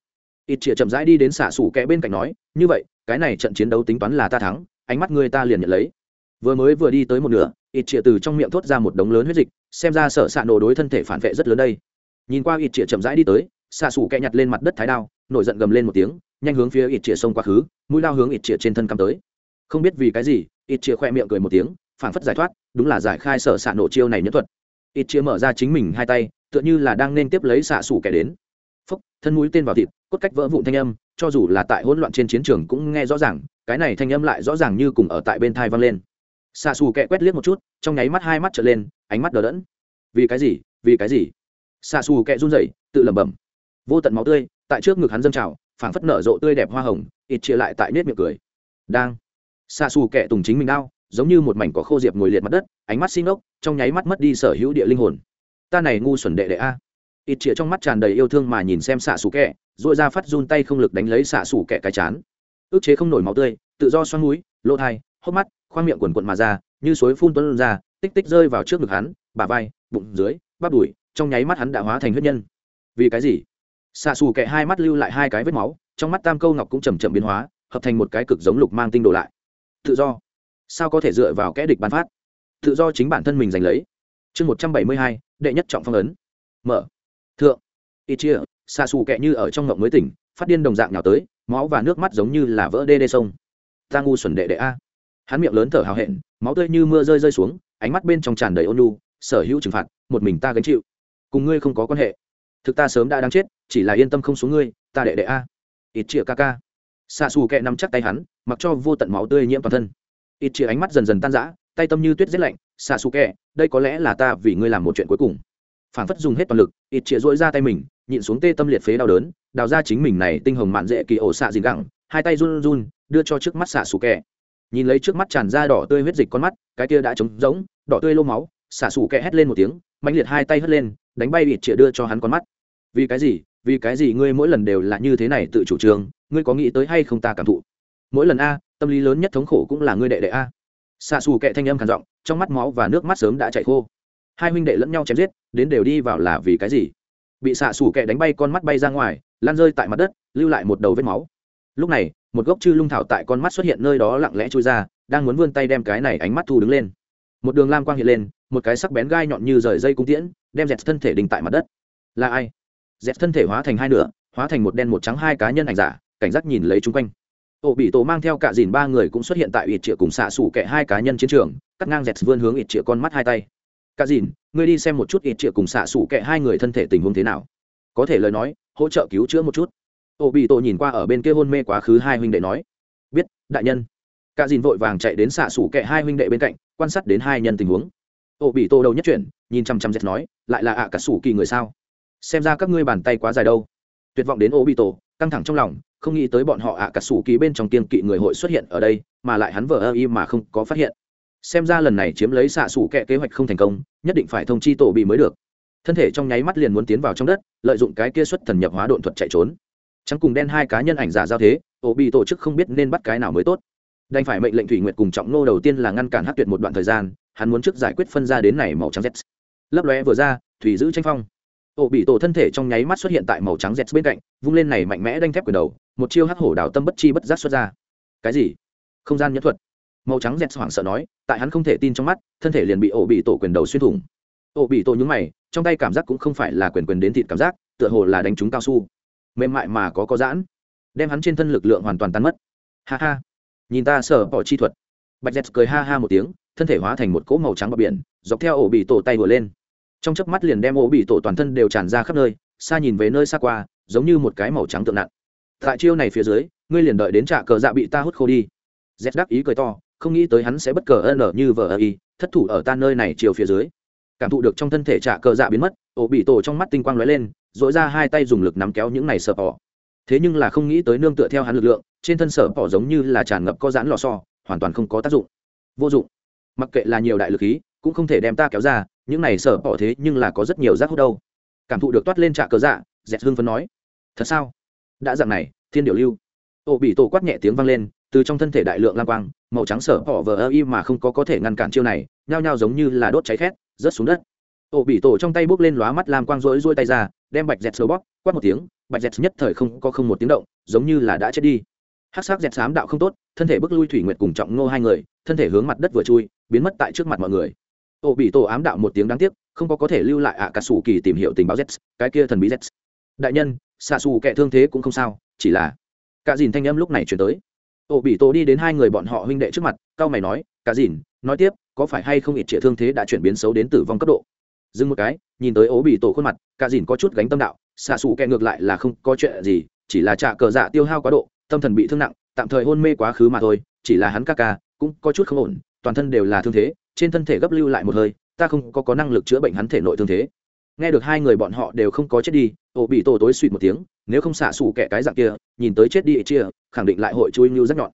Ít chĩa chậm rãi đi đến xả sủ kẽ bên cạnh nói, như vậy, cái này trận chiến đấu tính toán là ta thắng, ánh mắt ngươi ta liền nhận lấy. Vừa mới vừa đi tới một nửa, ít chĩa từ trong miệng thốt ra một đống lớn huyết dịch, xem ra sợ xạ nổ đối thân thể phản vệ rất lớn đây. Nhìn qua ít chĩa chậm rãi đi tới xạ sủ kẽ nhặt lên mặt đất thái đao, nổi giận gầm lên một tiếng, nhanh hướng phía ít chĩa sông quá khứ, mũi lao hướng ít chĩa trên thân cắm tới. Không biết vì cái gì, ít chĩa khoe miệng cười một tiếng phản phất giải thoát, đúng là giải khai sở xạ nổ chiêu này nhất thuật. Ít chia mở ra chính mình hai tay, tựa như là đang nên tiếp lấy xạ xủ kẻ đến. Phốc thân mũi tên vào thịt, cốt cách vỡ vụn thanh âm, cho dù là tại hỗn loạn trên chiến trường cũng nghe rõ ràng, cái này thanh âm lại rõ ràng như cùng ở tại bên thai vang lên. Xạ xù kẹ quét liếc một chút, trong nháy mắt hai mắt trở lên, ánh mắt đờ đẫn. Vì cái gì? Vì cái gì? Xạ xù kẹ run rẩy, tự lẩm bẩm. Vô tận máu tươi, tại trước ngực hắn dâng trào, phảng phất nở rộ tươi đẹp hoa hồng, ít chia lại tại nết miệng cười. Đang. Xạ xù kẹ tùng chính mình đau giống như một mảnh cỏ khô diệp ngồi liệt mặt đất, ánh mắt xin ốc, trong nháy mắt mất đi sở hữu địa linh hồn. Ta này ngu xuẩn đệ đệ a. Ít chĩa trong mắt tràn đầy yêu thương mà nhìn xem xạ xù kẹ dội ra phát run tay không lực đánh lấy xạ xù kẹ cái chán. Ước chế không nổi máu tươi, tự do xoắn núi, lỗ thai, hốc mắt, khoang miệng quần quận mà ra, như suối phun tuấn ra, tích tích rơi vào trước ngực hắn, bả vai, bụng dưới, bắp đùi, trong nháy mắt hắn đã hóa thành huyết nhân. Vì cái gì? Xạ xù kẹ hai mắt lưu lại hai cái vết máu, trong mắt tam câu ngọc cũng chầm chậm biến hóa, hợp thành một cái cực giống lục mang tinh đồ lại. Tự do sao có thể dựa vào kẽ địch bán phát? Tự do chính bản thân mình giành lấy. Chương một trăm bảy mươi hai, đệ nhất trọng phong ấn. Mở. Thượng. Ít chia xa xù kẹ như ở trong ngộng mới tỉnh, phát điên đồng dạng nào tới, máu và nước mắt giống như là vỡ đê đê sông. Ta ngu xuẩn đệ đệ a. Hắn miệng lớn thở hào hẹn, máu tươi như mưa rơi rơi xuống, ánh mắt bên trong tràn đầy ôn lu sở hữu trừng phạt, một mình ta gánh chịu. Cùng ngươi không có quan hệ. Thực ta sớm đã đáng chết, chỉ là yên tâm không xuống ngươi, ta đệ đệ a. Ít chĩa ca ca. Xa xù kẹ nằm chắc tay hắn, mặc cho vô tận máu tươi nhiễm toàn thân ít chia ánh mắt dần dần tan rã, tay tâm như tuyết rét lạnh xa xù kẹ đây có lẽ là ta vì ngươi làm một chuyện cuối cùng. Phản phất dùng hết toàn lực, ít chia dỗi ra tay mình, nhịn xuống tê tâm liệt phế đau đớn, đào ra chính mình này tinh hồng mạn dễ kỳ ổ xạ dìn gẳng, hai tay run run, đưa cho trước mắt xạ xù kẹ nhìn lấy trước mắt tràn ra đỏ tươi huyết dịch con mắt, cái kia đã trống rỗng, đỏ tươi lô máu, xạ xù kẹ hét lên một tiếng mạnh liệt hai tay hất lên, đánh bay ít chia đưa cho hắn con mắt. Vì cái gì? Vì cái gì ngươi mỗi lần đều là như thế này tự chủ trương? Ngươi có nghĩ tới hay không ta cảm thụ? Mỗi lần a tâm lý lớn nhất thống khổ cũng là ngươi đệ đệ a. Xạ xù kệ thanh âm khản giọng, trong mắt máu và nước mắt sớm đã chạy khô. Hai huynh đệ lẫn nhau chém giết, đến đều đi vào là vì cái gì? Bị xạ xù kệ đánh bay con mắt bay ra ngoài lan rơi tại mặt đất, lưu lại một đầu vết máu. Lúc này, một gốc chư lung thảo tại con mắt xuất hiện nơi đó lặng lẽ trôi ra, đang muốn vươn tay đem cái này ánh mắt thu đứng lên. Một đường lam quang hiện lên, một cái sắc bén gai nhọn như rời dây cung tiễn, đem dẹt thân thể đình tại mặt đất. Là ai? Dẹt thân thể hóa thành hai nửa, hóa thành một đen một trắng hai cá nhân ảnh giả, cảnh giác nhìn lấy chung quanh ổ bị tổ mang theo cả dìn ba người cũng xuất hiện tại ít triệu cùng xạ xủ kẻ hai cá nhân chiến trường, cắt ngang dẹt vươn hướng ít triệu con mắt hai tay. Cả dìn, ngươi đi xem một chút ít triệu cùng xạ xủ kẻ hai người thân thể tình huống thế nào. Có thể lời nói, hỗ trợ cứu chữa một chút. Ổ bị tổ nhìn qua ở bên kia hôn mê quá khứ hai huynh đệ nói, biết, đại nhân. Cả dìn vội vàng chạy đến xạ xủ kẻ hai huynh đệ bên cạnh, quan sát đến hai nhân tình huống. Ổ bị tổ đầu nhất chuyển, nhìn chăm chăm dẹt nói, lại là ạ cả sủ kỳ người sao? Xem ra các ngươi bàn tay quá dài đâu. Tuyệt vọng đến ổ bị tổ, căng thẳng trong lòng không nghĩ tới bọn họ ạ, cả sủ kỳ bên trong kiên kỵ người hội xuất hiện ở đây, mà lại hắn vờ ơ y mà không có phát hiện. Xem ra lần này chiếm lấy xạ sủ kẹ kế hoạch không thành công, nhất định phải thông chi tổ bị mới được. Thân thể trong nháy mắt liền muốn tiến vào trong đất, lợi dụng cái kia xuất thần nhập hóa độn thuật chạy trốn. Trắng cùng đen hai cá nhân ảnh giả giao thế ổ bị tổ chức không biết nên bắt cái nào mới tốt. Đành phải mệnh lệnh thủy nguyệt cùng trọng nô đầu tiên là ngăn cản hát tuyệt một đoạn thời gian, hắn muốn trước giải quyết phân ra đến này màu trắng z. Lấp lóe vừa ra, thủy giữ tranh phong. Ổ bị tổ thân thể trong nháy mắt xuất hiện tại màu trắng z bên cạnh, vung lên này mạnh mẽ đanh thép quyền đầu một chiêu hắc hổ đào tâm bất chi bất giác xuất ra. Cái gì? Không gian nhẫn thuật. Màu trắng dẹt hoảng sợ nói, tại hắn không thể tin trong mắt, thân thể liền bị ổ bị tổ quyền đầu xuyên thủng. Ổ bị tổ nhúng mày, trong tay cảm giác cũng không phải là quyền quyền đến thịt cảm giác, tựa hồ là đánh trúng cao su. Mềm mại mà có có giãn, đem hắn trên thân lực lượng hoàn toàn tan mất. Ha ha. Nhìn ta sợ bỏ chi thuật. Bạch dẹt cười ha ha một tiếng, thân thể hóa thành một cỗ màu trắng bờ biển, dọc theo ổ bị tổ tay vừa lên. Trong chớp mắt liền đem ổ bị tổ toàn thân đều tràn ra khắp nơi, xa nhìn về nơi xa qua, giống như một cái màu trắng tượng nặng tại chiêu này phía dưới, ngươi liền đợi đến trạ cờ dạ bị ta hút khô đi. Z đắc ý cười to, không nghĩ tới hắn sẽ bất cờ ân ở như vờ ơ y thất thủ ở ta nơi này chiều phía dưới. Cảm thụ được trong thân thể trạ cờ dạ biến mất, ổ bị tổ trong mắt tinh quang lóe lên dội ra hai tay dùng lực nắm kéo những này sợ bỏ. Thế nhưng là không nghĩ tới nương tựa theo hắn lực lượng, trên thân sở bỏ giống như là tràn ngập có giãn lò xo, hoàn toàn không có tác dụng. Vô dụng. Mặc kệ là nhiều đại lực khí, cũng không thể đem ta kéo ra, những này sở bỏ thế nhưng là có rất nhiều rác hút đâu. Cảm thụ được toát lên trạ cờ dạ dẹt hương phấn nói. Thật sao? Đã dạng này, thiên điệu lưu. Ô bị tổ quát nhẹ tiếng vang lên, từ trong thân thể đại lượng lam quang, màu trắng sở họ vờ ơ y mà không có có thể ngăn cản chiêu này, nhao nhao giống như là đốt cháy khét, rớt xuống đất. Ô bị tổ trong tay bốc lên lóa mắt lam quang rỗi rôi tay ra, đem bạch dẹt sờ bóp, quát một tiếng, bạch dẹt nhất thời không có không một tiếng động, giống như là đã chết đi. Hát sắc dẹt xám đạo không tốt, thân thể bước lui thủy nguyệt cùng trọng ngô hai người, thân thể hướng mặt đất vừa chui, biến mất tại trước mặt mọi người. Ô bị tổ ám đạo một tiếng đáng tiếc, không có có thể lưu lại ạ cả sủ kỳ tìm hiểu tình báo z cái kia thần bí z đại nhân xạ xù kẻ thương thế cũng không sao, chỉ là cả dìn thanh âm lúc này chuyển tới. Ổ bị tổ đi đến hai người bọn họ huynh đệ trước mặt cao mày nói, cả dìn, nói tiếp, có phải hay không ít trịa thương thế đã chuyển biến xấu đến tử vong cấp độ? Dừng một cái, nhìn tới ố bị tổ khuôn mặt, cả dìn có chút gánh tâm đạo xạ xù kẻ ngược lại là không có chuyện gì, chỉ là trạ cờ dạ tiêu hao quá độ, tâm thần bị thương nặng, tạm thời hôn mê quá khứ mà thôi, chỉ là hắn ca ca, cũng có chút không ổn, toàn thân đều là thương thế, trên thân thể gấp lưu lại một hơi, ta không có có năng lực chữa bệnh hắn thể nội thương thế nghe được hai người bọn họ đều không có chết đi, ổ bị tổ tối suỵt một tiếng, nếu không xả xù kẻ cái dạng kia, nhìn tới chết đi chia, khẳng định lại hội chui như rất nhọn.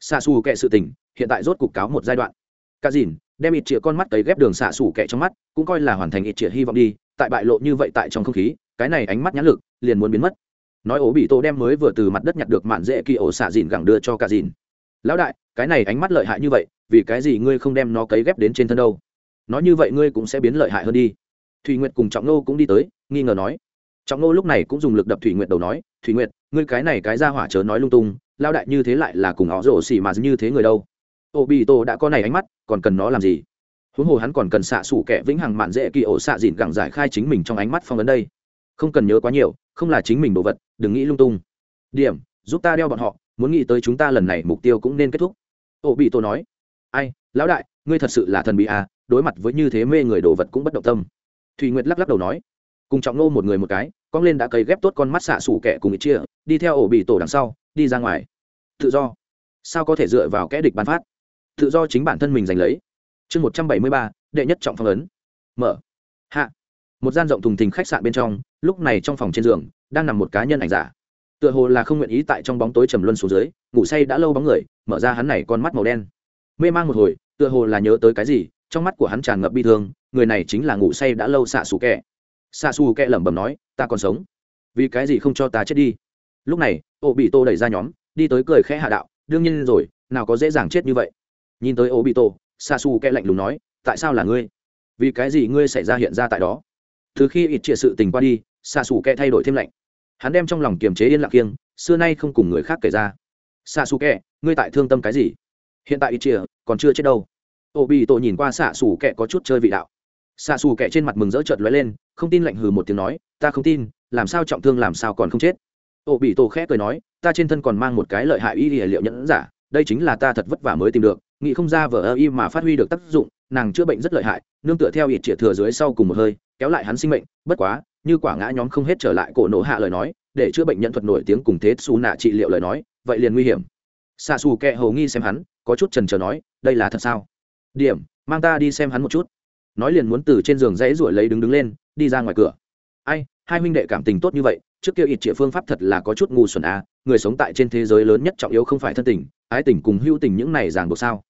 Xả xù kẻ sự tình, hiện tại rốt cục cáo một giai đoạn. Cả dìn, đem ít chia con mắt cấy ghép đường xả xù kẻ trong mắt, cũng coi là hoàn thành ít chia hy vọng đi, tại bại lộ như vậy tại trong không khí, cái này ánh mắt nhãn lực, liền muốn biến mất. Nói ổ bị tổ đem mới vừa từ mặt đất nhặt được mạn dễ kỳ ổ xả dìn gẳng đưa cho cả dìn. Lão đại, cái này ánh mắt lợi hại như vậy, vì cái gì ngươi không đem nó cấy ghép đến trên thân đâu? Nói như vậy ngươi cũng sẽ biến lợi hại hơn đi thùy nguyệt cùng trọng nô cũng đi tới, nghi ngờ nói. Trọng nô lúc này cũng dùng lực đập thủy nguyệt đầu nói, thủy nguyệt, ngươi cái này cái ra hỏa chớ nói lung tung lao đại như thế lại là cùng họ rổ xỉ mà như thế người đâu. Ô bị tổ đã có này ánh mắt, còn cần nó làm gì? Huống hồ hắn còn cần xạ xủ kẻ vĩnh hằng mạn dễ kỳ ổ xạ dịn gẳng giải khai chính mình trong ánh mắt phong ấn đây. Không cần nhớ quá nhiều, không là chính mình đồ vật, đừng nghĩ lung tung. Điểm, giúp ta đeo bọn họ, muốn nghĩ tới chúng ta lần này mục tiêu cũng nên kết thúc. Ô bị tổ nói. Ai, lão đại, ngươi thật sự là thần bị à đối mặt với như thế mê người đồ vật cũng bất động tâm thùy nguyệt lắc lắc đầu nói, cùng trọng nô một người một cái, cong lên đã cấy ghép tốt con mắt xạ xủ kẻ cùng ít chia, đi theo ổ bị tổ đằng sau, đi ra ngoài. Tự do. Sao có thể dựa vào kẽ địch bán phát? Tự do chính bản thân mình giành lấy. Chương một trăm bảy mươi ba, đệ nhất trọng phong ấn. Mở. Hạ. Một gian rộng thùng thình khách sạn bên trong, lúc này trong phòng trên giường, đang nằm một cá nhân ảnh giả. Tựa hồ là không nguyện ý tại trong bóng tối trầm luân xuống dưới, ngủ say đã lâu bóng người, mở ra hắn này con mắt màu đen. Mê man một hồi, tựa hồ là nhớ tới cái gì, trong mắt của hắn tràn ngập bi thương người này chính là ngủ say đã lâu xạ xù kẹ. Xạ xù kẹ lẩm bẩm nói, ta còn sống. Vì cái gì không cho ta chết đi? Lúc này ô bị tô đẩy ra nhóm, đi tới cười khẽ hạ đạo, đương nhiên rồi, nào có dễ dàng chết như vậy. Nhìn tới ô bị tô xạ xù kẹ lạnh lùng nói, tại sao là ngươi? Vì cái gì ngươi xảy ra hiện ra tại đó? Từ khi ít trịa sự tình qua đi, xạ xù kẹ thay đổi thêm lạnh. Hắn đem trong lòng kiềm chế yên lặng kiêng, xưa nay không cùng người khác kể ra. Xạ xù kẹ, ngươi tại thương tâm cái gì? Hiện tại ít trịa còn chưa chết đâu. Ô bị tô nhìn qua xạ xù kẹ có chút chơi vị đạo xạ xù kẹ trên mặt mừng rỡ trợt lóe lên, không tin lạnh hừ một tiếng nói, ta không tin, làm sao trọng thương làm sao còn không chết? Ô bị tổ khẽ cười nói, ta trên thân còn mang một cái lợi hại y liệu nhẫn giả, đây chính là ta thật vất vả mới tìm được, nghĩ không ra vở ơ y mà phát huy được tác dụng, nàng chữa bệnh rất lợi hại, nương tựa theo ít trịa thừa dưới sau cùng một hơi, kéo lại hắn sinh mệnh, bất quá, như quả ngã nhóm không hết trở lại cổ nổ hạ lời nói, để chữa bệnh nhân thuật nổi tiếng cùng thế xù nạ trị liệu lời nói, vậy liền nguy hiểm. Xa xù kẹ hầu nghi xem hắn, có chút trần trờ nói, đây là thật sao? Điểm, mang ta đi xem hắn một chút nói liền muốn từ trên giường dãy ruổi lấy đứng đứng lên, đi ra ngoài cửa. Ai, hai huynh đệ cảm tình tốt như vậy, trước kia ít trịa phương pháp thật là có chút ngu xuẩn à người sống tại trên thế giới lớn nhất trọng yếu không phải thân tình, ái tình cùng hữu tình những này ràng buộc sao?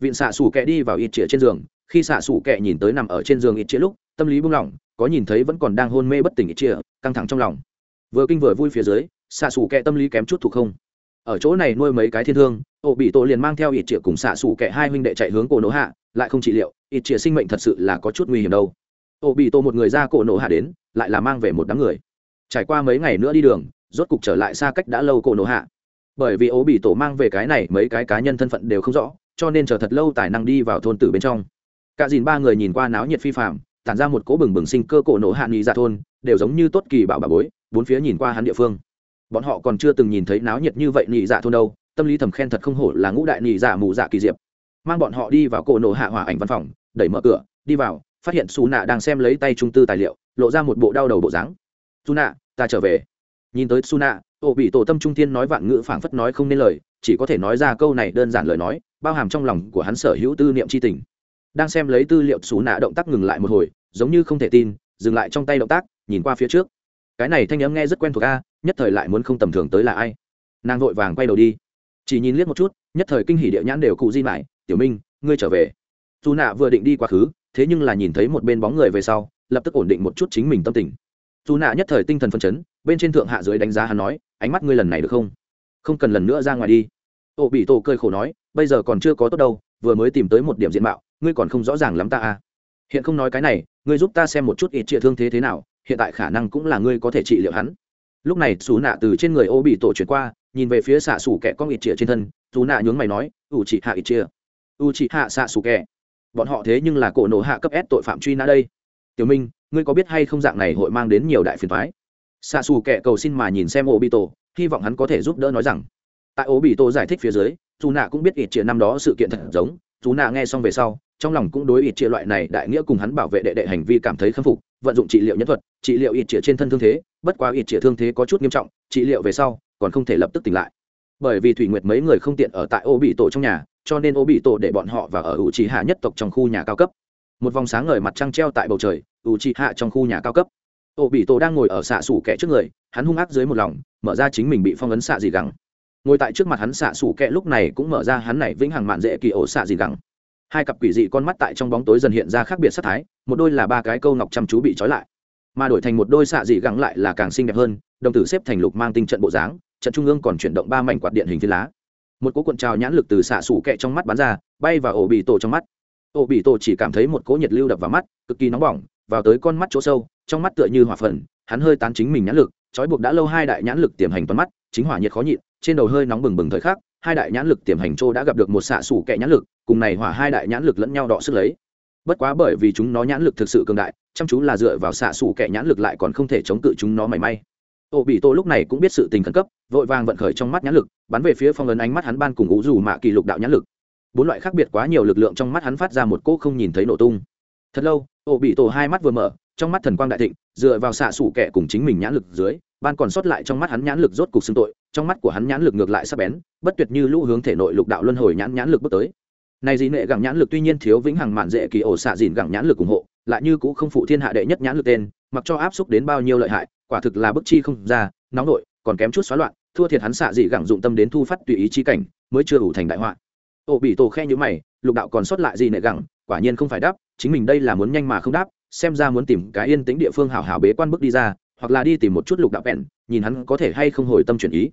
Viện xạ xù kẹ đi vào ít trịa trên giường, khi xạ xù kẹ nhìn tới nằm ở trên giường ít trịa lúc, tâm lý buông lỏng, có nhìn thấy vẫn còn đang hôn mê bất tỉnh ít trịa căng thẳng trong lòng. Vừa kinh vừa vui phía dưới, xạ xù kẹ tâm lý kém chút thuộc không. Ở chỗ này nuôi mấy cái thiên thương, ổ bị tổ liền mang theo ít trịa cùng xạ xù kẹ hai huynh đệ chạy hướng cổ nỗ hạ, lại không trị liệu ít trịa sinh mệnh thật sự là có chút nguy hiểm đâu. Ô bị Tô một người ra cổ nổ hạ đến, lại là mang về một đám người. Trải qua mấy ngày nữa đi đường, rốt cục trở lại xa cách đã lâu cổ nổ hạ. Bởi vì ố bị tổ mang về cái này, mấy cái cá nhân thân phận đều không rõ, cho nên chờ thật lâu tài năng đi vào thôn tử bên trong. Cả dìn ba người nhìn qua náo nhiệt phi phạm tản ra một cỗ bừng bừng sinh cơ cổ nổ hạ nghị ra dạ thôn, đều giống như tốt kỳ bảo bà bối, bốn phía nhìn qua hắn địa phương. Bọn họ còn chưa từng nhìn thấy náo nhiệt như vậy nhị dạ thôn đâu, tâm lý thầm khen thật không hổ là ngũ đại nhị dạ mù dạ kỳ diệp. Mang bọn họ đi vào cổ nổ hạ hỏa ảnh văn phòng đẩy mở cửa, đi vào, phát hiện xù nạ đang xem lấy tay trung tư tài liệu, lộ ra một bộ đau đầu bộ dáng. Xù nạ ta trở về. Nhìn tới xù nạ ô bị tổ tâm trung tiên nói vạn ngữ phảng phất nói không nên lời, chỉ có thể nói ra câu này đơn giản lời nói, bao hàm trong lòng của hắn sở hữu tư niệm c h i tình. Đang xem lấy tư liệu xù nạ động tác ngừng lại một hồi, giống như không thể tin, dừng lại trong tay động tác, nhìn qua phía trước. Cái này thanh âm nghe rất quen thuộc a, nhất thời lại muốn không tầm thường tới là ai? Nàng vội vàng quay đầu đi. Chỉ nhìn liếc một chút, nhất thời kinh hỉ địa nhãn đều cụ di mải, tiểu minh, ngươi trở về dù nạ vừa định đi quá khứ, thế nhưng là nhìn thấy một bên bóng người về sau, lập tức ổn định một chút chính mình tâm tình. Dù nạ nhất thời tinh thần phân chấn, bên trên thượng hạ dưới đánh giá hắn nói, ánh mắt ngươi lần này được không? Không cần lần nữa ra ngoài đi. Ô bị tổ cười khổ nói, bây giờ còn chưa có tốt đâu, vừa mới tìm tới một điểm diện mạo, ngươi còn không rõ ràng lắm ta à. Hiện không nói cái này, ngươi giúp ta xem một chút ít trịa thương thế thế nào, hiện tại khả năng cũng là ngươi có thể trị liệu hắn. Lúc này xù nạ từ trên người ô bị tổ chuyển qua, nhìn về phía xạ xù kẻ con ít trịa trên thân dù nạ nhướng mày nói, ủ chị hạ ít chia u chị hạ xạ xù kẻ bọn họ thế nhưng là cổ nổ hạ cấp s tội phạm truy nã đây. Tiểu minh, ngươi có biết hay không dạng này hội mang đến nhiều đại phiền thoái Sa xù kẻ cầu xin mà nhìn xem ô bị tổ hy vọng hắn có thể giúp đỡ nói rằng. Tại ô bị tổ giải thích phía dưới, dù nạ cũng biết ít chia năm đó sự kiện thật giống. Dù nạ nghe xong về sau, trong lòng cũng đối ít chia loại này đại nghĩa cùng hắn bảo vệ đệ đệ hành vi cảm thấy khâm phục, vận dụng trị liệu nhân thuật, trị liệu ít chia trên thân thương thế, bất quá ít chia thương thế có chút nghiêm trọng, trị liệu về sau còn không thể lập tức tỉnh lại bởi vì thủy nguyệt mấy người không tiện ở tại ô bị tổ trong nhà, cho nên ô bị tổ để bọn họ và ở ủ trì hạ nhất tộc trong khu nhà cao cấp. Một vòng sáng ngời mặt trăng treo tại bầu trời, ủ trì hạ trong khu nhà cao cấp. Ô bị tổ đang ngồi ở xạ sủ kẻ trước người, hắn hung ác dưới một lòng, mở ra chính mình bị phong ấn xạ gì gắng ngồi tại trước mặt hắn xạ sủ kẹ lúc này cũng mở ra hắn này vĩnh hằng mạn dễ kỳ ổ xạ gì gắng hai cặp quỷ dị con mắt tại trong bóng tối dần hiện ra khác biệt sắc thái, một đôi là ba cái câu ngọc chăm chú bị trói lại, mà đổi thành một đôi xạ dị gắng lại là càng xinh đẹp hơn, đồng tử xếp thành lục mang tinh trận bộ dáng trận trung ương còn chuyển động ba mảnh quạt điện hình phi lá. Một cỗ cuộn trào nhãn lực từ xạ sủ kẹ trong mắt bắn ra, bay vào ổ bị tổ trong mắt. Ổ bị tổ chỉ cảm thấy một cỗ nhiệt lưu đập vào mắt, cực kỳ nóng bỏng, vào tới con mắt chỗ sâu, trong mắt tựa như hỏa phần hắn hơi tán chính mình nhãn lực, trói buộc đã lâu hai đại nhãn lực tiềm hành toàn mắt, chính hỏa nhiệt khó nhịn, trên đầu hơi nóng bừng bừng thời khắc, hai đại nhãn lực tiềm hành trô đã gặp được một xạ sủ kẹ nhãn lực, cùng này hỏa hai đại nhãn lực lẫn nhau đọ sức lấy. Bất quá bởi vì chúng nó nhãn lực thực sự cường đại, chăm chú là dựa vào xạ sủ kẹ nhãn lực lại còn không thể chống cự chúng nó mảy may ô bị tô lúc này cũng biết sự tình khẩn cấp, vội vàng vận khởi trong mắt nhãn lực, bắn về phía phong ấn ánh mắt hắn ban cùng ngũ dù mạ kỳ lục đạo nhãn lực. Bốn loại khác biệt quá nhiều lực lượng trong mắt hắn phát ra một cỗ không nhìn thấy nổ tung. Thật lâu, ô bị tổ hai mắt vừa mở, trong mắt thần quang đại thịnh, dựa vào xạ sủ kẹ cùng chính mình nhãn lực dưới, ban còn sót lại trong mắt hắn nhãn lực rốt cục xưng tội, trong mắt của hắn nhãn lực ngược lại sắp bén, bất tuyệt như lũ hướng thể nội lục đạo luân hồi nhãn nhãn lực bước tới. Này dị nệ gẳng nhãn lực tuy nhiên thiếu vĩnh hằng mạn dễ kỳ ổ xạ dìn gẳng nhãn lực ủng hộ, lại như cũng không phụ thiên hạ đệ nhất nhãn lực tên, mặc cho áp xúc đến bao nhiêu lợi hại quả thực là bức chi không ra, nóng nội, còn kém chút xóa loạn, thua thiệt hắn xạ dị gẳng dụng tâm đến thu phát tùy ý chi cảnh, mới chưa đủ thành đại họa. Ô bị tổ khe như mày, lục đạo còn sót lại gì nệ gẳng, quả nhiên không phải đáp, chính mình đây là muốn nhanh mà không đáp, xem ra muốn tìm cái yên tĩnh địa phương hảo hảo bế quan bước đi ra, hoặc là đi tìm một chút lục đạo bèn nhìn hắn có thể hay không hồi tâm chuyển ý.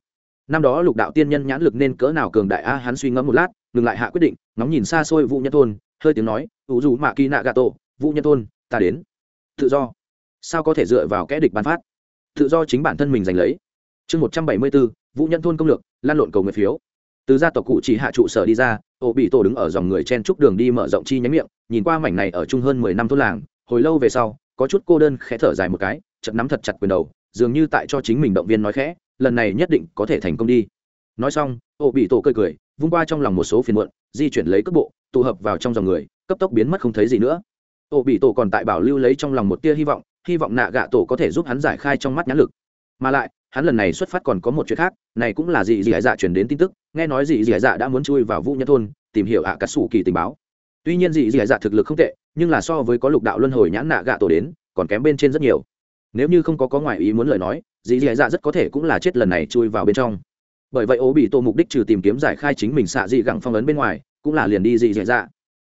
Năm đó lục đạo tiên nhân nhãn lực nên cỡ nào cường đại a, hắn suy ngẫm một lát, ngừng lại hạ quyết định, ngóng nhìn xa xôi vũ nhân thôn, hơi tiếng nói, ủ dù mạ kỳ nạ gà tổ, vũ nhân thôn, ta đến. Tự do. Sao có thể dựa vào kẽ địch ban phát? Tự do chính bản thân mình giành lấy. Chương một trăm bảy mươi bốn vũ nhân thôn công lược, lan lộn cầu nguyện phiếu. Từ gia tộc cụ chỉ hạ trụ sở đi ra ô bị tổ đứng ở dòng người chen trúc đường đi mở rộng chi nhánh miệng, nhìn qua mảnh này ở chung hơn mười năm thôn làng, hồi lâu về sau, có chút cô đơn khẽ thở dài một cái chật nắm thật chặt quyền đầu, dường như tại cho chính mình động viên nói khẽ, lần này nhất định có thể thành công đi. Nói xong ô bị tổ cười cười, vung qua trong lòng một số phiền muộn, di chuyển lấy cước bộ, tụ hợp vào trong dòng người, cấp tốc biến mất không thấy gì nữa. Ô bị tổ còn tại bảo lưu lấy trong lòng một tia hy vọng hy vọng nạ gạ tổ có thể giúp hắn giải khai trong mắt nhãn lực. Mà lại, hắn lần này xuất phát còn có một chuyện khác, này cũng là dì dị dạ chuyển đến tin tức, nghe nói dì dị dạ đã muốn chui vào vũ nhân thôn, tìm hiểu ạ à cà sủ kỳ tình báo. Tuy nhiên dị dị dạ thực lực không tệ, nhưng là so với có lục đạo luân hồi nhãn nạ gạ tổ đến, còn kém bên trên rất nhiều. Nếu như không có có ngoại ý muốn lời nói, dị dị dạ rất có thể cũng là chết lần này chui vào bên trong. Bởi vậy, ố bị tổ mục đích trừ tìm kiếm giải khai chính mình xạ dị gẳng phong ấn bên ngoài, cũng là liền đi dị dị dạ.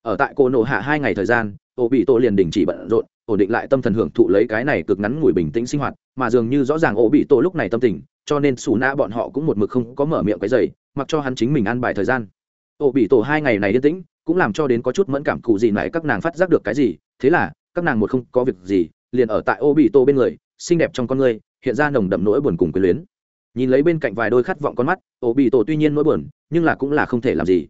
Ở tại cô nộ hạ hai ngày thời gian, ố bị tổ liền đình chỉ bận rộn ổn định lại tâm thần hưởng thụ lấy cái này cực ngắn ngủi bình tĩnh sinh hoạt, mà dường như rõ ràng ổ bị tổ lúc này tâm tình, cho nên xù nã bọn họ cũng một mực không có mở miệng cái giày, mặc cho hắn chính mình ăn bài thời gian. Ổ bị tổ hai ngày này yên tĩnh, cũng làm cho đến có chút mẫn cảm cụ gì lại các nàng phát giác được cái gì, thế là, các nàng một không có việc gì, liền ở tại ổ bị tổ bên người, xinh đẹp trong con người, hiện ra nồng đậm nỗi buồn cùng quyến luyến. Nhìn lấy bên cạnh vài đôi khát vọng con mắt, ổ bị tổ tuy nhiên nỗi buồn, nhưng là cũng là không thể làm gì.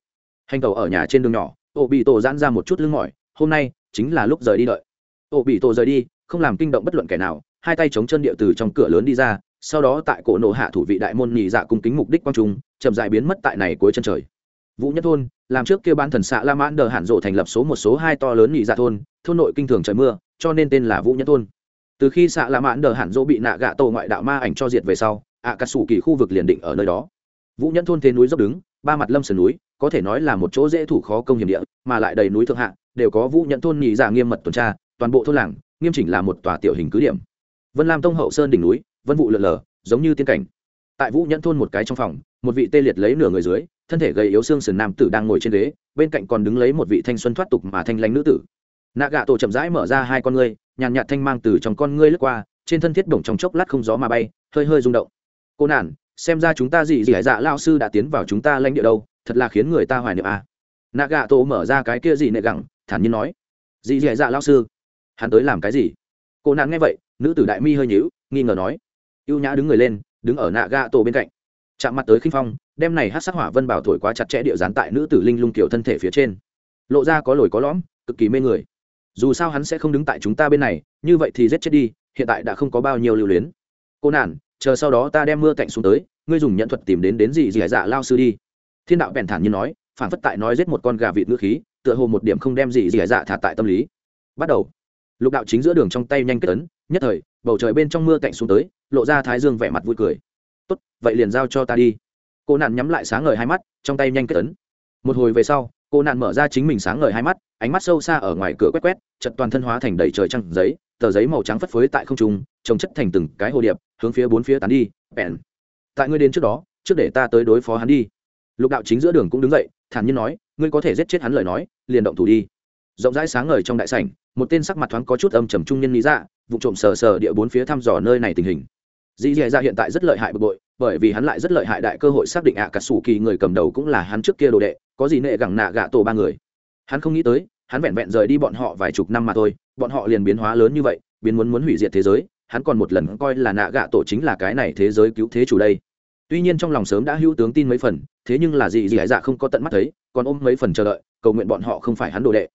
Hành tàu ở nhà trên đường nhỏ, ổ bị tổ giãn ra một chút lưng mỏi, hôm nay chính là lúc rời đi đợi ổ bị tổ rời đi, không làm kinh động bất luận kẻ nào, hai tay chống chân địa từ trong cửa lớn đi ra, sau đó tại cổ nộ hạ thủ vị đại môn nhị dạ cung kính mục đích quang trung, chậm dại biến mất tại này cuối chân trời. Vũ nhất thôn, làm trước kia ban thần xạ la mãn đờ hạn rộ thành lập số một số hai to lớn nhị dạ thôn thôn nội kinh thường trời mưa, cho nên tên là vũ nhất thôn. Từ khi xạ la mãn đờ hạn rộ bị nạ gạ tổ ngoại đạo ma ảnh cho diệt về sau, ạ cà sủ kỳ khu vực liền định ở nơi đó. Vũ nhất thôn thế núi dốc đứng, ba mặt lâm sườn núi, có thể nói là một chỗ dễ thủ khó công hiểm địa, mà lại đầy núi thượng hạ, đều có vũ nhận thôn nhị dạ nghiêm mật tuần tra toàn bộ thôn làng, nghiêm chỉnh là một tòa tiểu hình cứ điểm. Vân lam tông hậu sơn đỉnh núi, vân vụ lượn lờ giống như tiên cảnh. Tại vũ nhẫn thôn một cái trong phòng, một vị tê liệt lấy nửa người dưới, thân thể gầy yếu xương sườn nam tử đang ngồi trên ghế, bên cạnh còn đứng lấy một vị thanh xuân thoát tục mà thanh lãnh nữ tử. Nạ gạ tổ chậm rãi mở ra hai con ngươi, nhàn nhạt thanh mang từ trong con ngươi lướt qua, trên thân thiết bổng trong chốc lát không gió mà bay, hơi hơi rung động. Cô nản, xem ra chúng ta gì gì hải dạ lao sư đã tiến vào chúng ta lãnh địa đâu, thật là khiến người ta hoài niệm à. nạ gạ tổ mở ra cái kia gì nệ gẳng, thản nhiên nói. Dị dị hải dạ lao sư hắn tới làm cái gì? Cô nạn nghe vậy, nữ tử đại mi hơi nhíu, nghi ngờ nói. Y ê u nhã đứng người lên, đứng ở nạ ga tổ bên cạnh. Chạm mặt tới khinh phong, đem này hát sắc hỏa vân bảo thổi quá chặt chẽ địa dán tại nữ tử linh lung kiểu thân thể phía trên. Lộ ra có lồi có lõm, cực kỳ mê người. Dù sao hắn sẽ không đứng tại chúng ta bên này, như vậy thì giết chết đi, hiện tại đã không có bao nhiêu lưu luyến. Cô nản chờ sau đó ta đem mưa cạnh xuống tới, ngươi dùng nhận thuật tìm đến đến gì gì hải dạ lao sư đi. Thiên đạo bèn thản như nói, phản phất tại nói giết một con gà vịt ngữ khí, tựa hồ một điểm không đem gì gì hải dạ thả tại tâm lý. Bắt đầu lục đạo chính giữa đường trong tay nhanh kết ấn, nhất thời, bầu trời bên trong mưa cạnh xuống tới, lộ ra thái dương vẻ mặt vui cười. Tốt, vậy liền giao cho ta đi. Cô nạn nhắm lại sáng ngời hai mắt, trong tay nhanh kết ấn. Một hồi về sau, cô nạn mở ra chính mình sáng ngời hai mắt, ánh mắt sâu xa ở ngoài cửa quét quét chật toàn thân hóa thành đầy trời trăng giấy, tờ giấy màu trắng phất phới tại không trung trồng chất thành từng cái hồ điệp, hướng phía bốn phía tán đi, bèn. Tại ngươi đến trước đó, trước để ta tới đối phó hắn đi. Lục đạo chính giữa đường cũng đứng dậy, thản nhiên nói, ngươi có thể giết chết hắn lời nói, liền động thủ đi. Rộng rãi sáng ngời trong đại sảnh một tên sắc mặt thoáng có chút âm trầm trung nhân lý dạ vụ trộm sờ sờ địa bốn phía thăm dò nơi này tình hình. Dì dì dạ, dạ hiện tại rất lợi hại bực bội, bởi vì hắn lại rất lợi hại đại cơ hội xác định ạ à cả sủ kỳ người cầm đầu cũng là hắn trước kia đồ đệ, có gì nệ gẳng nạ gạ tổ ba người. Hắn không nghĩ tới, hắn vẹn vẹn rời đi bọn họ vài chục năm mà thôi, bọn họ liền biến hóa lớn như vậy, biến muốn muốn hủy diệt thế giới, hắn còn một lần coi là nạ gạ tổ chính là cái này thế giới cứu thế chủ đây. Tuy nhiên trong lòng sớm đã hữu tướng tin mấy phần, thế nhưng là gì gì dạ, dạ không có tận mắt thấy, còn ôm mấy phần chờ đợi, cầu nguyện bọn họ không phải hắn đồ đệ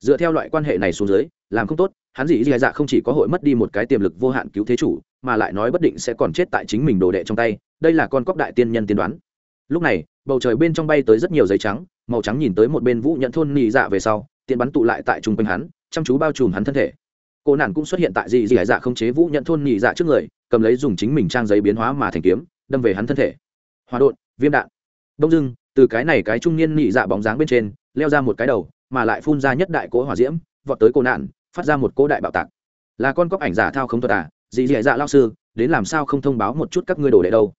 dựa theo loại quan hệ này xuống dưới, làm không tốt, hắn dĩ dị dạ không chỉ có hội mất đi một cái tiềm lực vô hạn cứu thế chủ, mà lại nói bất định sẽ còn chết tại chính mình đồ đệ trong tay, đây là con cóc đại tiên nhân tiên đoán. Lúc này, bầu trời bên trong bay tới rất nhiều giấy trắng, màu trắng nhìn tới một bên vũ nhận thôn nị dạ về sau tiên bắn tụ lại tại chung quanh hắn, chăm chú bao trùm hắn thân thể. Cô nản cũng xuất hiện tại dị dị dạ không chế vũ nhận thôn nị dạ trước người, cầm lấy dùng chính mình trang giấy biến hóa mà thành kiếm, đâm về hắn thân thể. Hòa đột viêm đạn. Đông dưng từ cái này cái trung niên nị dạ bóng dáng bên trên, leo ra một cái đầu mà lại phun ra nhất đại cỗ hỏa diễm, vọt tới cô nạn, phát ra một cỗ đại bạo tạc. Là con cóc ảnh giả thao không thuật à? Dị dị dạ lao sư, đến làm sao không thông báo một chút các ngươi đồ đệ đâu?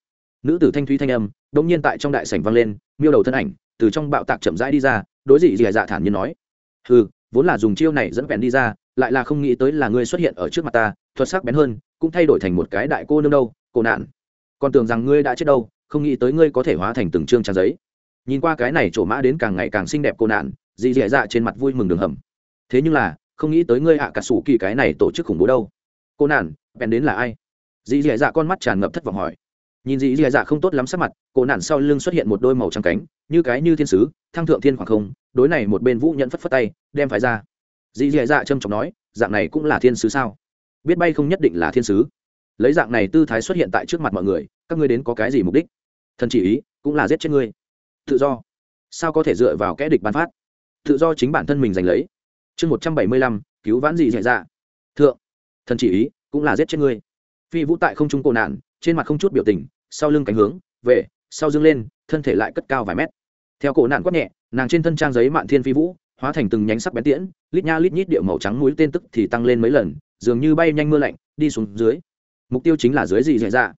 Nữ tử thanh thúy thanh âm đông nhiên tại trong đại sảnh vang lên, miêu đầu thân ảnh, từ trong bạo tạc chậm rãi đi ra, đối dị dị dạ thản nhiên nói. Ừ vốn là dùng chiêu này dẫn vẹn đi ra, lại là không nghĩ tới là ngươi xuất hiện ở trước mặt ta, thuật sắc bén hơn, cũng thay đổi thành một cái đại cô nương đâu, cô nạn. Còn tưởng rằng ngươi đã chết đâu, không nghĩ tới ngươi có thể hóa thành từng chương trang giấy. Nhìn qua cái này trổ mã đến càng ngày càng xinh đẹp cô nạn dì dì dạ trên mặt vui mừng đường hầm. Thế nhưng là, không nghĩ tới ngươi hạ cả sủ kỳ cái này tổ chức khủng bố đâu. Cô nản, bèn đến là ai? Dì dì dạ con mắt tràn ngập thất vọng hỏi. Nhìn dì dì dạ không tốt lắm sắc mặt, cô nản sau lưng xuất hiện một đôi màu trắng cánh, như cái như thiên sứ, thăng thượng thiên khoảng không, đối này một bên vũ nhận phất phất tay, đem phải ra. Dì dì dạ trâm trọng nói, dạng này cũng là thiên sứ sao? Biết bay không nhất định là thiên sứ. Lấy dạng này tư thái xuất hiện tại trước mặt mọi người, các ngươi đến có cái gì mục đích? Thần chỉ ý, cũng là giết chết ngươi. Tự do. Sao có thể dựa vào kẽ địch ban phát? Tự do chính bản thân mình giành lấy. Chương một trăm bảy mươi lăm, cứu vãn gì xảy ra dạ. thượng, thần chỉ ý, cũng là giết chết ngươi. Phi vũ tại không trung cổ nạn, trên mặt không chút biểu tình, sau lưng cánh hướng, về, sau dương lên, thân thể lại cất cao vài mét. Theo cổ nạn quát nhẹ, nàng trên thân trang giấy mạn thiên phi vũ, hóa thành từng nhánh sắc bén tiễn, lít nha lít nhít điệu màu trắng mũi tên tức thì tăng lên mấy lần, dường như bay nhanh mưa lạnh, đi xuống dưới. Mục tiêu chính là dưới dị dạy dạ.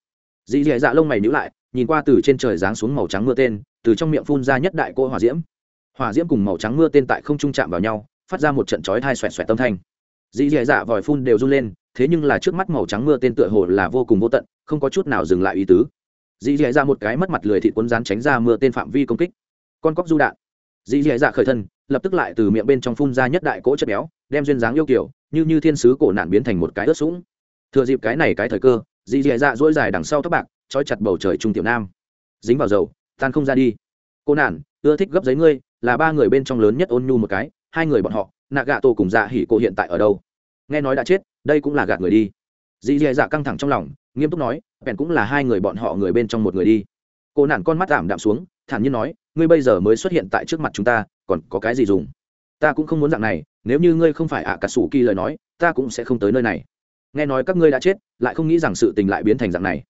Dị dạy dạ lông mày nhữ lại, nhìn qua từ trên trời giáng xuống màu trắng mưa tên, từ trong miệng phun ra nhất đại cô hỏa diễm hỏa diễm cùng màu trắng mưa tên tại không trung chạm vào nhau, phát ra một trận chói thai xoẹt xoẹt tâm thanh. Dị dạy dạ vòi phun đều run lên, thế nhưng là trước mắt màu trắng mưa tên tựa hồ là vô cùng vô tận, không có chút nào dừng lại ý tứ. Dị dạy dạ một cái mất mặt lười thị cuốn rán tránh ra mưa tên phạm vi công kích. Con cóc du đạn. Dị dạy dạ khởi thân, lập tức lại từ miệng bên trong phun ra nhất đại cỗ chất béo, đem duyên dáng yêu kiểu như như thiên sứ cổ nạn biến thành một cái ướt sũng. Thừa dịp cái này cái thời cơ dị dạy dạ dỗi dài đằng sau tóc bạc, trói chặt bầu trời trung tiểu nam. Dính vào dầu, tan không ra đi. Cô nản ưa thích gấp giấy ngươi là ba người bên trong lớn nhất ôn nhu một cái, hai người bọn họ nạ gạ tổ cùng dạ hỉ cô hiện tại ở đâu? Nghe nói đã chết, đây cũng là gạt người đi. Dì dì dạ căng thẳng trong lòng, nghiêm túc nói, bèn cũng là hai người bọn họ người bên trong một người đi. Cô nản con mắt ảm đạm xuống, thản nhiên nói, ngươi bây giờ mới xuất hiện tại trước mặt chúng ta, còn có cái gì dùng? Ta cũng không muốn dạng này, nếu như ngươi không phải ạ à cà sủ kỳ lời nói, ta cũng sẽ không tới nơi này. Nghe nói các ngươi đã chết, lại không nghĩ rằng sự tình lại biến thành dạng này.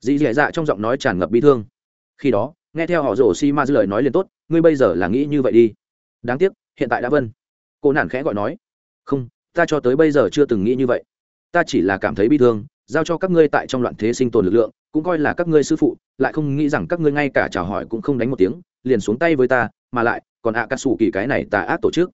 Dì dì dạ trong giọng nói tràn ngập bi thương. Khi đó nghe theo họ rổ xi ma dư lời nói liền tốt, ngươi bây giờ là nghĩ như vậy đi. Đáng tiếc, hiện tại đã vân. Cô nản khẽ gọi nói. Không, ta cho tới bây giờ chưa từng nghĩ như vậy. Ta chỉ là cảm thấy bi thương, giao cho các ngươi tại trong loạn thế sinh tồn lực lượng, cũng coi là các ngươi sư phụ, lại không nghĩ rằng các ngươi ngay cả chào hỏi cũng không đánh một tiếng, liền xuống tay với ta, mà lại, còn ạ à cà sủ kỳ cái này tà ác tổ chức.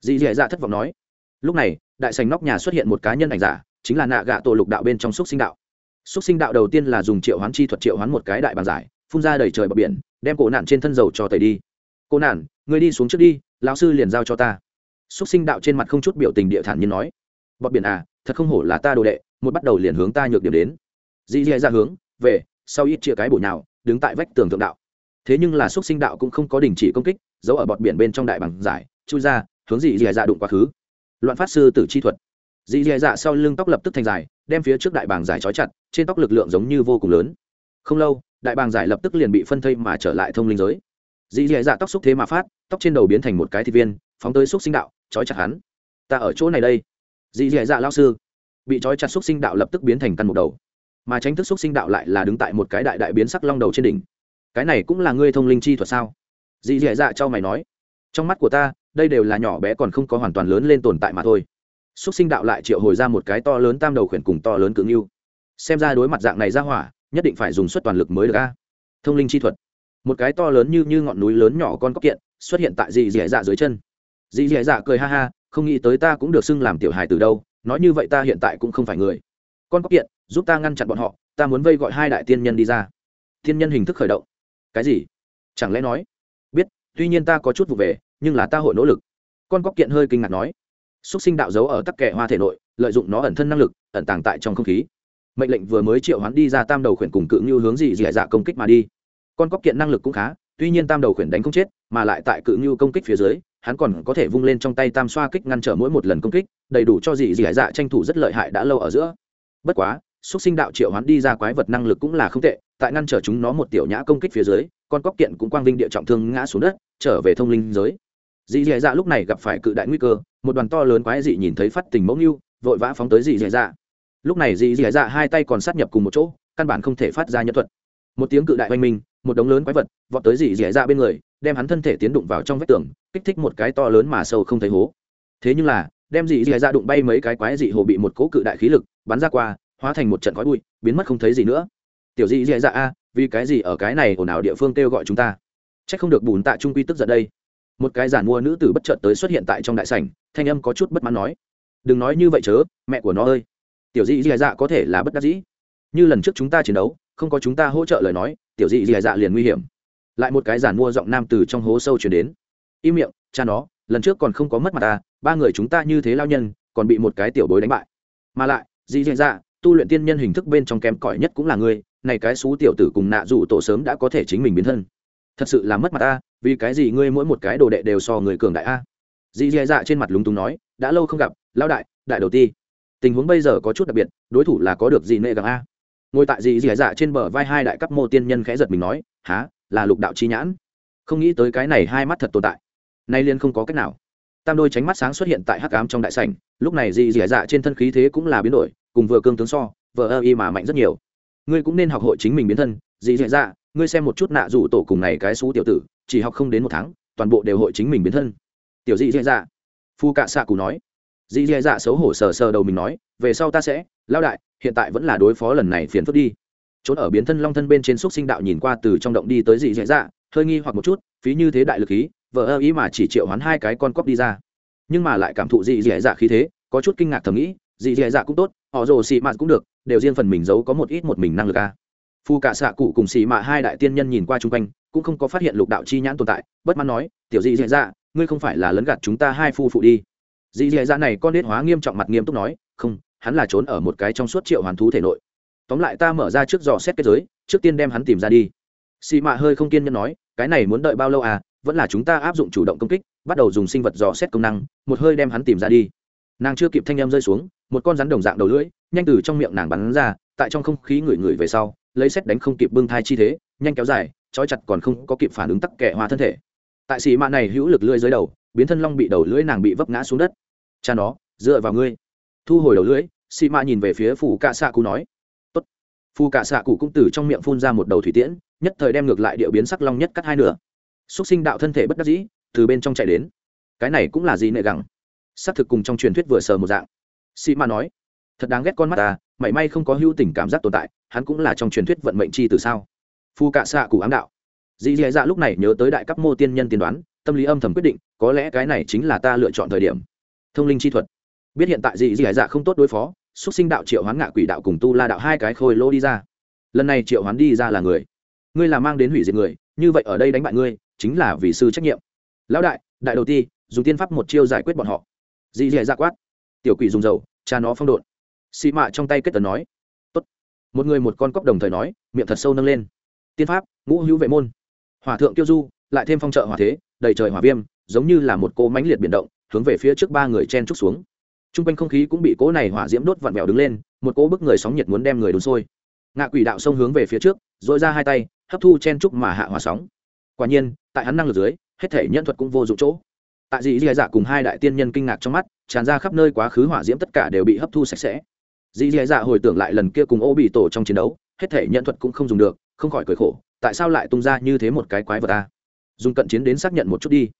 Dì dì dạ thất vọng nói. Lúc này, đại sành nóc nhà xuất hiện một cá nhân ảnh giả, chính là nạ gạ tổ lục đạo bên trong xúc sinh đạo. Xúc sinh đạo đầu tiên là dùng triệu hoán chi thuật triệu hoán một cái đại bàn giải phun ra đầy trời bờ biển đem cổ nạn trên thân dầu cho tẩy đi. Cô nạn người đi xuống trước đi lão sư liền giao cho ta. Xúc sinh đạo trên mặt không chút biểu tình địa thản nhiên nói. Bọt biển à thật không hổ là ta đồ đệ một bắt đầu liền hướng ta nhược điểm đến. Dì dì ra hướng về sau ít chia cái bổ nào, đứng tại vách tường thượng đạo. Thế nhưng là xúc sinh đạo cũng không có đình chỉ công kích giấu ở bọt biển bên trong đại bằng giải chui ra hướng dì dì dạ đụng quá khứ loạn phát sư tử chi thuật. Dì dì dạ sau lưng tóc lập tức thành dài đem phía trước đại bàng giải trói chặt trên tóc lực lượng giống như vô cùng lớn. Không lâu đại bàng giải lập tức liền bị phân thây mà trở lại thông linh giới. Dì dì dạ tóc xúc thế mà phát, tóc trên đầu biến thành một cái thị viên, phóng tới xúc sinh đạo, trói chặt hắn. Ta ở chỗ này đây. Dì dì dạ lao sư. Bị trói chặt xúc sinh đạo lập tức biến thành căn một đầu. Mà tránh thức xúc sinh đạo lại là đứng tại một cái đại đại biến sắc long đầu trên đỉnh. Cái này cũng là ngươi thông linh chi thuật sao? Dì dì dạ cho mày nói. Trong mắt của ta, đây đều là nhỏ bé còn không có hoàn toàn lớn lên tồn tại mà thôi. Xúc sinh đạo lại triệu hồi ra một cái to lớn tam đầu khuyển cùng to lớn cứng yêu xem ra đối mặt dạng này ra hỏa nhất định phải dùng suất toàn lực mới được a. Thông linh chi thuật. Một cái to lớn như như ngọn núi lớn nhỏ con cóc kiện xuất hiện tại dì dì dạ dưới chân. Dì dì dạ cười ha ha, không nghĩ tới ta cũng được xưng làm tiểu hài từ đâu, nói như vậy ta hiện tại cũng không phải người. Con cóc kiện, giúp ta ngăn chặn bọn họ, ta muốn vây gọi hai đại tiên nhân đi ra. Tiên nhân hình thức khởi động. Cái gì? Chẳng lẽ nói? Biết, tuy nhiên ta có chút vụ về, nhưng là ta hội nỗ lực. Con cóc kiện hơi kinh ngạc nói. Xúc sinh đạo dấu ở tắc kệ hoa thể nội, lợi dụng nó ẩn thân năng lực, ẩn tàng tại trong không khí mệnh lệnh vừa mới triệu hoán đi ra tam đầu khuyển cùng cự như hướng gì dị dạ công kích mà đi. Con cóc kiện năng lực cũng khá, tuy nhiên tam đầu khuyển đánh không chết, mà lại tại cự như công kích phía dưới, hắn còn có thể vung lên trong tay tam xoa kích ngăn trở mỗi một lần công kích, đầy đủ cho dị dị dạ tranh thủ rất lợi hại đã lâu ở giữa. Bất quá, xúc sinh đạo triệu hoán đi ra quái vật năng lực cũng là không tệ, tại ngăn trở chúng nó một tiểu nhã công kích phía dưới, con cóc kiện cũng quang vinh địa trọng thương ngã xuống đất, trở về thông linh giới. Dị dị dạ lúc này gặp phải cự đại nguy cơ, một đoàn to lớn quái dị nhìn thấy phát tình mẫu nhưu vội vã phóng tới dị dị dạ lúc này dì dì dạ hai tay còn sát nhập cùng một chỗ, căn bản không thể phát ra nhân thuật. Một tiếng cự đại oanh minh, một đống lớn quái vật vọt tới dì dì dạ bên người, đem hắn thân thể tiến đụng vào trong vách tường, kích thích một cái to lớn mà sâu không thấy hố. Thế nhưng là, đem dì dì dạ đụng bay mấy cái quái dị hồ bị một cố cự đại khí lực bắn ra qua, hóa thành một trận khói bụi, biến mất không thấy gì nữa. Tiểu dì dì dạ a, vì cái gì ở cái này ồn ào địa phương kêu gọi chúng ta? Chắc không được bùn tạ trung quy tức giận đây. Một cái giản mua nữ tử bất chợt tới xuất hiện tại trong đại sảnh, thanh âm có chút bất mãn nói. Đừng nói như vậy chớ, mẹ của nó ơi tiểu dị dị dạ có thể là bất đắc dĩ. Như lần trước chúng ta chiến đấu, không có chúng ta hỗ trợ lời nói, tiểu dị dị dạ liền nguy hiểm. Lại một cái giản mua giọng nam từ trong hố sâu chuyển đến. Im miệng, cha nó, lần trước còn không có mất mặt ta, ba người chúng ta như thế lao nhân, còn bị một cái tiểu bối đánh bại. Mà lại dị dị dạ tu luyện tiên nhân hình thức bên trong kém cỏi nhất cũng là ngươi, này cái xú tiểu tử cùng nạ dụ tổ sớm đã có thể chính mình biến thân. Thật sự là mất mặt ta, vì cái gì ngươi mỗi một cái đồ đệ đều so người cường đại a? Dị dì dạ trên mặt lúng túng nói, đã lâu không gặp, lão đại đại đầu ti tình huống bây giờ có chút đặc biệt, đối thủ là có được gì nệ gặng a. Ngồi tại dì dì dạ trên bờ vai hai đại cấp mô tiên nhân khẽ giật mình nói há là lục đạo chi nhãn? Không nghĩ tới cái này hai mắt thật tồn tại. Nay liên không có cách nào. Tam đôi tránh mắt sáng xuất hiện tại hắc ám trong đại sảnh, lúc này dì dì dạ trên thân khí thế cũng là biến đổi, cùng vừa cương tướng so, vừa ơ y mà mạnh rất nhiều. Ngươi cũng nên học hội chính mình biến thân dì dì dạ ngươi xem một chút nạ rủ tổ cùng này cái xú tiểu tử, chỉ học không đến một tháng, toàn bộ đều hội chính mình biến thân. Tiểu dì dì dạ? Phu cạ xạ cù nói dị dị dạ xấu hổ sờ sờ đầu mình nói, về sau ta sẽ lao đại, hiện tại vẫn là đối phó lần này phiền phức đi. Trốn ở biến thân long thân bên trên xúc sinh đạo nhìn qua từ trong động đi tới dị dị dạ hơi nghi hoặc một chút, phí như thế đại lực khí, vợ ơ ý mà chỉ triệu hoán hai cái con cóc đi ra. Nhưng mà lại cảm thụ dị dị dạ khí thế, có chút kinh ngạc thầm nghĩ dị dị dạ cũng tốt, họ rồ xị mạt cũng được, đều riêng phần mình giấu có một ít một mình năng lực a. À. phu cả xạ cụ cùng xị mạ hai đại tiên nhân nhìn qua chung quanh, cũng không có phát hiện lục đạo chi nhãn tồn tại, bất mãn nói, tiểu dị dị dạ ngươi không phải là lấn gạt chúng ta hai phu phụ đi dì dì dạ này con nết hóa nghiêm trọng mặt nghiêm túc nói, không, hắn là trốn ở một cái trong suốt triệu hoàn thú thể nội. Tóm lại ta mở ra trước dò xét kết giới, trước tiên đem hắn tìm ra đi. Xì mạ hơi không kiên nhẫn nói, cái này muốn đợi bao lâu à? Vẫn là chúng ta áp dụng chủ động công kích, bắt đầu dùng sinh vật dò xét công năng, một hơi đem hắn tìm ra đi. Nàng chưa kịp thanh em rơi xuống, một con rắn đồng dạng đầu lưỡi, nhanh từ trong miệng nàng bắn ra, tại trong không khí ngửi ngửi về sau, lấy xét đánh không kịp bưng thai chi thế, nhanh kéo dài, trói chặt còn không có kịp phản ứng tắc kẻ hoa thân thể tại xì mạ này hữu lực lưỡi dưới đầu, biến thân long bị đầu lưỡi nàng bị vấp ngã xuống đất. Cha nó, dựa vào ngươi. Thu hồi đầu lưỡi, xì mạ nhìn về phía phù cạ xạ cụ nói. Tốt. Phù cạ xạ cụ cũng từ trong miệng phun ra một đầu thủy tiễn, nhất thời đem ngược lại điệu biến sắc long nhất cắt hai nửa. Xúc sinh đạo thân thể bất đắc dĩ, từ bên trong chạy đến. Cái này cũng là gì nệ gẳng? Xác thực cùng trong truyền thuyết vừa sờ một dạng. Sĩ ma nói. Thật đáng ghét con mắt ta, mảy may không có hữu tình cảm giác tồn tại, hắn cũng là trong truyền thuyết vận mệnh chi từ sao? Phu cạ xạ cụ ám đạo dì dì dạ lúc này nhớ tới đại cấp mô tiên nhân tiên đoán, tâm lý âm thầm quyết định, có lẽ cái này chính là ta lựa chọn thời điểm. Thông linh chi thuật. Biết hiện tại dì dì dạ không tốt đối phó, xúc sinh đạo triệu hoán ngạ quỷ đạo cùng tu la đạo hai cái khôi lô đi ra. Lần này triệu hoán đi ra là người. Ngươi là mang đến hủy diệt người, như vậy ở đây đánh bại ngươi, chính là vì sư trách nhiệm. Lão đại đại đầu ti, dùng tiên pháp một chiêu giải quyết bọn họ. Dì dì dạ quát. Tiểu quỷ dùng dầu, cha nó phong độn. Xị mạ trong tay kết tờ nói. Tốt. một người một con cóc đồng thời nói, miệng thật sâu nâng lên. Tiên pháp, ngũ hữu vệ môn hòa thượng tiêu du, lại thêm phong trợ hỏa thế, đầy trời hỏa viêm, giống như là một cỗ mánh liệt biển động, hướng về phía trước ba người chen trúc xuống. T r u n g quanh không khí cũng bị cỗ này hỏa diễm đốt vặn vẹo đứng lên, một cỗ bức người sóng nhiệt muốn đem người đun sôi. Ngạ quỷ đạo sông hướng về phía trước dội ra hai tay, hấp thu chen trúc mà hạ hỏa sóng. Quả nhiên, tại hắn năng lực dưới, hết thể nhân thuật cũng vô dụng chỗ. Tại dị dì dạ cùng hai đại tiên nhân kinh ngạc trong mắt, tràn ra khắp nơi quá khứ hỏa diễm tất cả đều bị hấp thu sạch sẽ. Dị dì dạ hồi tưởng lại lần kia cùng ô bị tổ trong chiến đấu, hết thể nhận thuật cũng không dùng được, không khỏi cười khổ tại sao lại tung ra như thế một cái quái vật ta dùng cận chiến đến xác nhận một chút đi.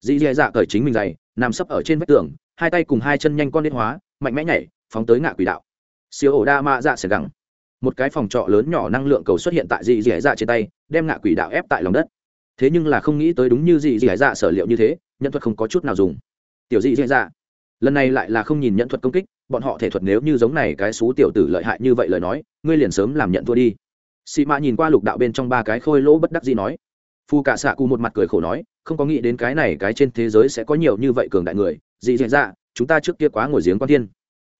Dì dì dạ cởi chính mình dày nằm sấp ở trên vách tường, hai tay cùng hai chân nhanh con đ hóa, mạnh mẽ nhảy, phóng tới ngạ quỷ đạo. Siêu ổ đa ma dạ sẽ gẳng. Một cái phòng trọ lớn nhỏ năng lượng cầu xuất hiện tại dì dì dạ trên tay, đem ngạ quỷ đạo ép tại lòng đất. Thế nhưng là không nghĩ tới đúng như dì dì dạ sở liệu như thế, nhân thuật không có chút nào dùng. Tiểu dì dì dạ lần này lại là không nhìn nhận thuật công kích, bọn họ thể thuật nếu như giống này cái xú tiểu tử lợi hại như vậy lời nói, ngươi liền sớm làm nhận thua đi. Sĩ mạ nhìn qua lục đạo bên trong ba cái khôi lỗ bất đắc dĩ nói. Phu cả xạ cụ một mặt cười khổ nói, không có nghĩ đến cái này, cái trên thế giới sẽ có nhiều như vậy cường đại người. Dị dạ dạ chúng ta trước kia quá ngồi giếng quan thiên.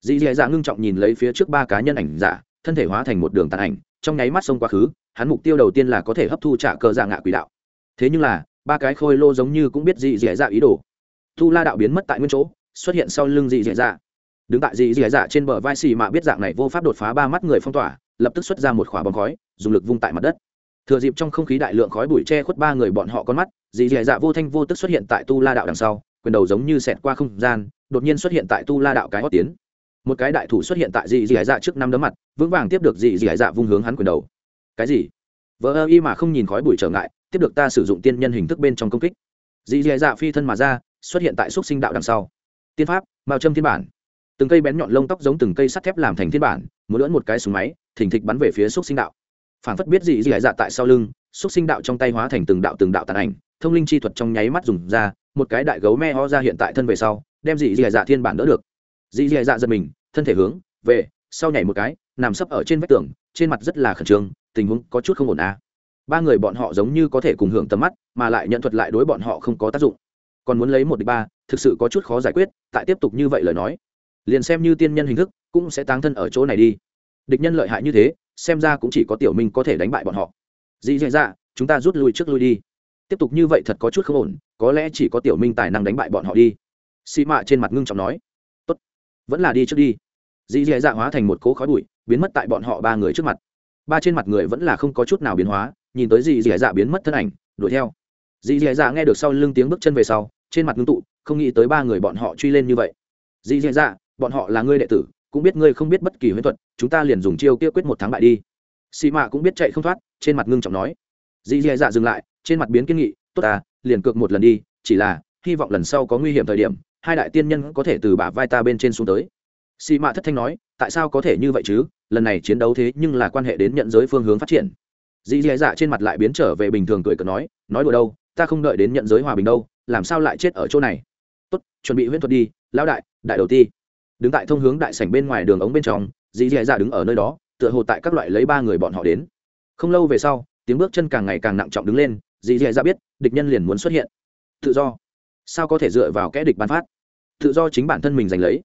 Dị dạ dạ ngưng trọng nhìn lấy phía trước ba cá nhân ảnh giả, thân thể hóa thành một đường tàn ảnh, trong nháy mắt xông quá khứ, hắn mục tiêu đầu tiên là có thể hấp thu trả cờ dạ ngạ quỷ đạo. Thế nhưng là, ba cái khôi lô giống như cũng biết dị dạ dạ ý đồ. Thu la đạo biến mất tại nguyên chỗ, xuất hiện sau lưng dị dạ dạ. Đứng tại dị dạ dạ trên bờ vai xì mạ biết dạng này vô pháp đột phá ba mắt người phong tỏa lập tức xuất ra một khỏa bóng khói, dùng lực vung tại mặt đất. Thừa dịp trong không khí đại lượng khói bụi che khuất ba người bọn họ con mắt, dì dì dạ vô thanh vô tức xuất hiện tại tu la đạo đằng sau, quyền đầu giống như xẹt qua không gian, đột nhiên xuất hiện tại tu la đạo cái hót tiến. Một cái đại thủ xuất hiện tại dì dì dạ trước năm đấm mặt, vững vàng tiếp được dì dì dạ vung hướng hắn quyền đầu. Cái gì? Vỡ ơ y mà không nhìn khói bụi trở ngại, tiếp được ta sử dụng tiên nhân hình thức bên trong công kích. Dì dì dạ phi thân mà ra, xuất hiện tại xúc sinh đạo đằng sau. Tiên pháp, mao châm thiên bản. Từng cây bén nhọn lông tóc giống từng cây sắt thép làm thành thiên bản, muốn lưỡn một cái súng máy thình thịch bắn về phía xúc sinh đạo. Phản phất biết gì gì dạ tại sau lưng xúc sinh đạo trong tay hóa thành từng đạo từng đạo tàn ảnh, thông linh chi thuật trong nháy mắt dùng ra, một cái đại gấu me ho ra hiện tại thân về sau, đem dị dị dạ thiên bản đỡ được. Dị dị dạ giật mình, thân thể hướng về, sau nhảy một cái, nằm sấp ở trên vách tường, trên mặt rất là khẩn trương, tình huống có chút không ổn à. Ba người bọn họ giống như có thể cùng hưởng tầm mắt, mà lại nhận thuật lại đối bọn họ không có tác dụng. Còn muốn lấy một đ ba, thực sự có chút khó giải quyết, tại tiếp tục như vậy lời nói, liền xem như tiên nhân hình thức, cũng sẽ táng thân ở chỗ này đi địch nhân lợi hại như thế, xem ra cũng chỉ có tiểu minh có thể đánh bại bọn họ. Dĩ dạ dạ chúng ta rút lui trước lui đi. Tiếp tục như vậy thật có chút không ổn, có lẽ chỉ có tiểu minh tài năng đánh bại bọn họ đi. Xị mạ trên mặt ngưng trọng nói. Tốt, vẫn là đi trước đi. Dĩ dạ dạ hóa thành một cỗ khói bụi, biến mất tại bọn họ ba người trước mặt. Ba trên mặt người vẫn là không có chút nào biến hóa, nhìn tới dì dì dạ biến mất thân ảnh, đuổi theo. Dì dì dạ nghe được sau lưng tiếng bước chân về sau, trên mặt ngưng tụ, không nghĩ tới ba người bọn họ truy lên như vậy. Dì dì dạ bọn họ là ngươi đệ tử, cũng biết ngươi không biết bất kỳ huyễn thuật chúng ta liền dùng chiêu kia quyết một tháng bại đi. Xì mạ cũng biết chạy không thoát, trên mặt ngưng trọng nói. Dì dì dạ dừng lại, trên mặt biến kiên nghị, tốt à liền cược một lần đi, chỉ là, hy vọng lần sau có nguy hiểm thời điểm, hai đại tiên nhân có thể từ bả vai ta bên trên xuống tới. Xì mạ thất thanh nói, tại sao có thể như vậy chứ? Lần này chiến đấu thế nhưng là quan hệ đến nhận giới phương hướng phát triển. Dì dì dạ trên mặt lại biến trở về bình thường cười cợt nói nói đùa đâu, ta không đợi đến nhận giới hòa bình đâu, làm sao lại chết ở chỗ này? Tốt, chuẩn bị huyễn thuật đi, lão đại đại đầu ti. Đứng tại thông hướng đại sảnh bên ngoài đường ống bên trong dì dì dạ đứng ở nơi đó, tựa hồ tại các loại lấy ba người bọn họ đến. Không lâu về sau, tiếng bước chân càng ngày càng nặng trọng đứng lên, dì dì dạ biết, địch nhân liền muốn xuất hiện. Tự do. Sao có thể dựa vào kẽ địch bán phát? Tự do chính bản thân mình giành lấy.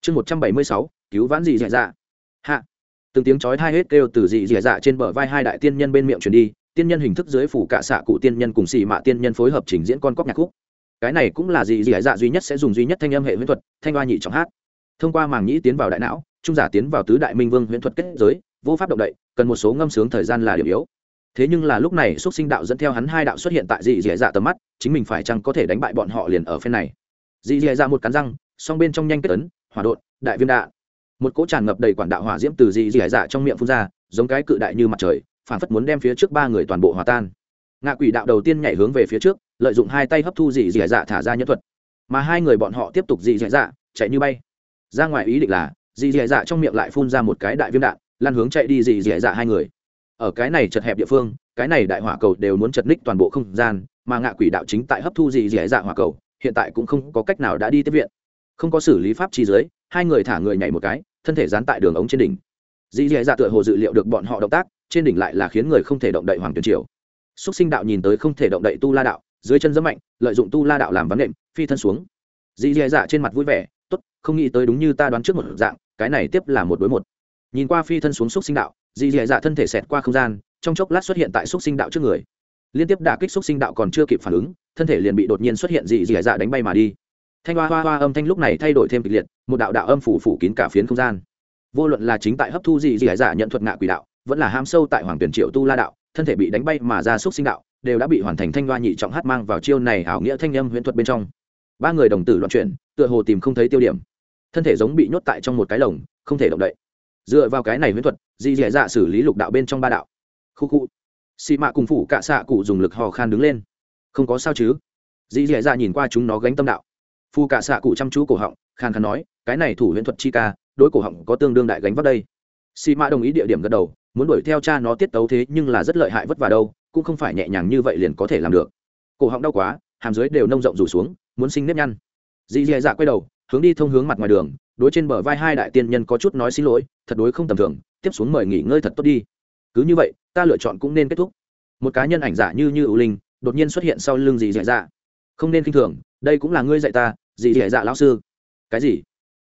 Chương một trăm bảy mươi sáu, cứu vãn dì dì dạ. Hạ. Từng tiếng chói thai hết kêu từ dì dì dạ trên bờ vai hai đại tiên nhân bên miệng truyền đi, tiên nhân hình thức dưới phủ cạ xạ cụ tiên nhân cùng xì mạ tiên nhân phối hợp trình diễn con cóc nhạc khúc. Cái này cũng là dì dì dạ duy nhất sẽ dùng duy nhất thanh âm hệ viễn thuật, thanh oa nhị trọng hát. Thông qua màng nhĩ tiến vào đại não trung giả tiến vào tứ đại minh vương huyễn thuật kết giới, vô pháp động đậy, cần một số ngâm sướng thời gian là điểm yếu. Thế nhưng là lúc này xúc sinh đạo dẫn theo hắn hai đạo xuất hiện tại dị dì dạ tầm mắt, chính mình phải chăng có thể đánh bại bọn họ liền ở phen này. Dị dì dạ một cắn răng, song bên trong nhanh kết ấn, hỏa đột đại viêm đạn. Một cỗ tràn ngập đầy quản đạo hỏa diễm từ dị dì dạ trong miệng phun ra, giống cái cự đại như mặt trời, phản phất muốn đem phía trước ba người toàn bộ hòa tan. Ngạ quỷ đạo đầu tiên nhảy hướng về phía trước, lợi dụng hai tay hấp thu dị dì dạ thả ra nhân thuật. Mà hai người bọn họ tiếp tục dị dì dạ chạy như bay. Ra ngoài ý định là dì dì dạ trong miệng lại phun ra một cái đại viêm đạn lan hướng chạy đi dì dì dạ hai người. Ở cái này chật hẹp địa phương, cái này đại hỏa cầu đều muốn chật ních toàn bộ không gian, mà ngạ quỷ đạo chính tại hấp thu dì dì dạ hỏa cầu, hiện tại cũng không có cách nào đã đi tiếp viện. Không có xử lý pháp chi dưới hai người thả người nhảy một cái, thân thể dán tại đường ống trên đỉnh. Dì dì dạ tựa hồ dự liệu được bọn họ động tác, trên đỉnh lại là khiến người không thể động đậy hoàng tuyền triều. Xúc sinh đạo nhìn tới không thể động đậy tu la đạo, dưới chân rất mạnh, lợi dụng tu la đạo làm vắng nệm, phi thân xuống. Dì dì dạ trên mặt vui vẻ, tốt, không nghĩ tới đúng như ta đoán trước một dạng cái này tiếp là một đối một. Nhìn qua phi thân xuống xúc sinh đạo dì dì dạ thân thể xẹt qua không gian, trong chốc lát xuất hiện tại xúc sinh đạo trước người. Liên tiếp đả kích xúc sinh đạo còn chưa kịp phản ứng, thân thể liền bị đột nhiên xuất hiện dì dì dạ đánh bay mà đi. Thanh hoa hoa hoa âm thanh lúc này thay đổi thêm kịch liệt, một đạo đạo âm phủ phủ kín cả phiến không gian. Vô luận là chính tại hấp thu dì dì dạ nhận thuật ngạ quỷ đạo, vẫn là ham sâu tại hoàng tuyển triệu tu la đạo, thân thể bị đánh bay mà ra xúc sinh đạo, đều đã bị hoàn thành thanh hoa nhị trọng hát mang vào chiêu này ảo nghĩa thanh âm huyễn thuật bên trong. Ba người đồng tử loạn chuyển, tựa hồ tìm không thấy tiêu điểm thân thể giống bị nhốt tại trong một cái lồng, không thể động đậy. Dựa vào cái này huyễn thuật dì dẻ dạ xử lý lục đạo bên trong ba đạo. Khu khu. Xị mạ cùng phủ cạ xạ cụ dùng lực hò khan đứng lên. Không có sao chứ? Dì dẻ dạ nhìn qua chúng nó gánh tâm đạo. Phu cạ xạ cụ chăm chú cổ họng, khan khan nói, cái này thủ huyễn thuật chi ca, đối cổ họng có tương đương đại gánh vác đây. Xị mạ đồng ý địa điểm gật đầu, muốn đuổi theo cha nó tiết tấu thế nhưng là rất lợi hại vất vả đâu, cũng không phải nhẹ nhàng như vậy liền có thể làm được. Cổ họng đau quá, hàm dưới đều nông rộng rủ xuống, muốn sinh nếp nhăn. Dì dì dạ quay đầu hướng đi thông hướng mặt ngoài đường, đối trên bờ vai hai đại tiên nhân có chút nói xin lỗi, thật đối không tầm thường, tiếp xuống mời nghỉ ngơi thật tốt đi. Cứ như vậy, ta lựa chọn cũng nên kết thúc. Một cá nhân ảnh giả như như ưu linh, đột nhiên xuất hiện sau lưng dì dạy dạ. Không nên k i n h thường, đây cũng là ngươi dạy ta, dì dạy dạ lão sư. Cái gì?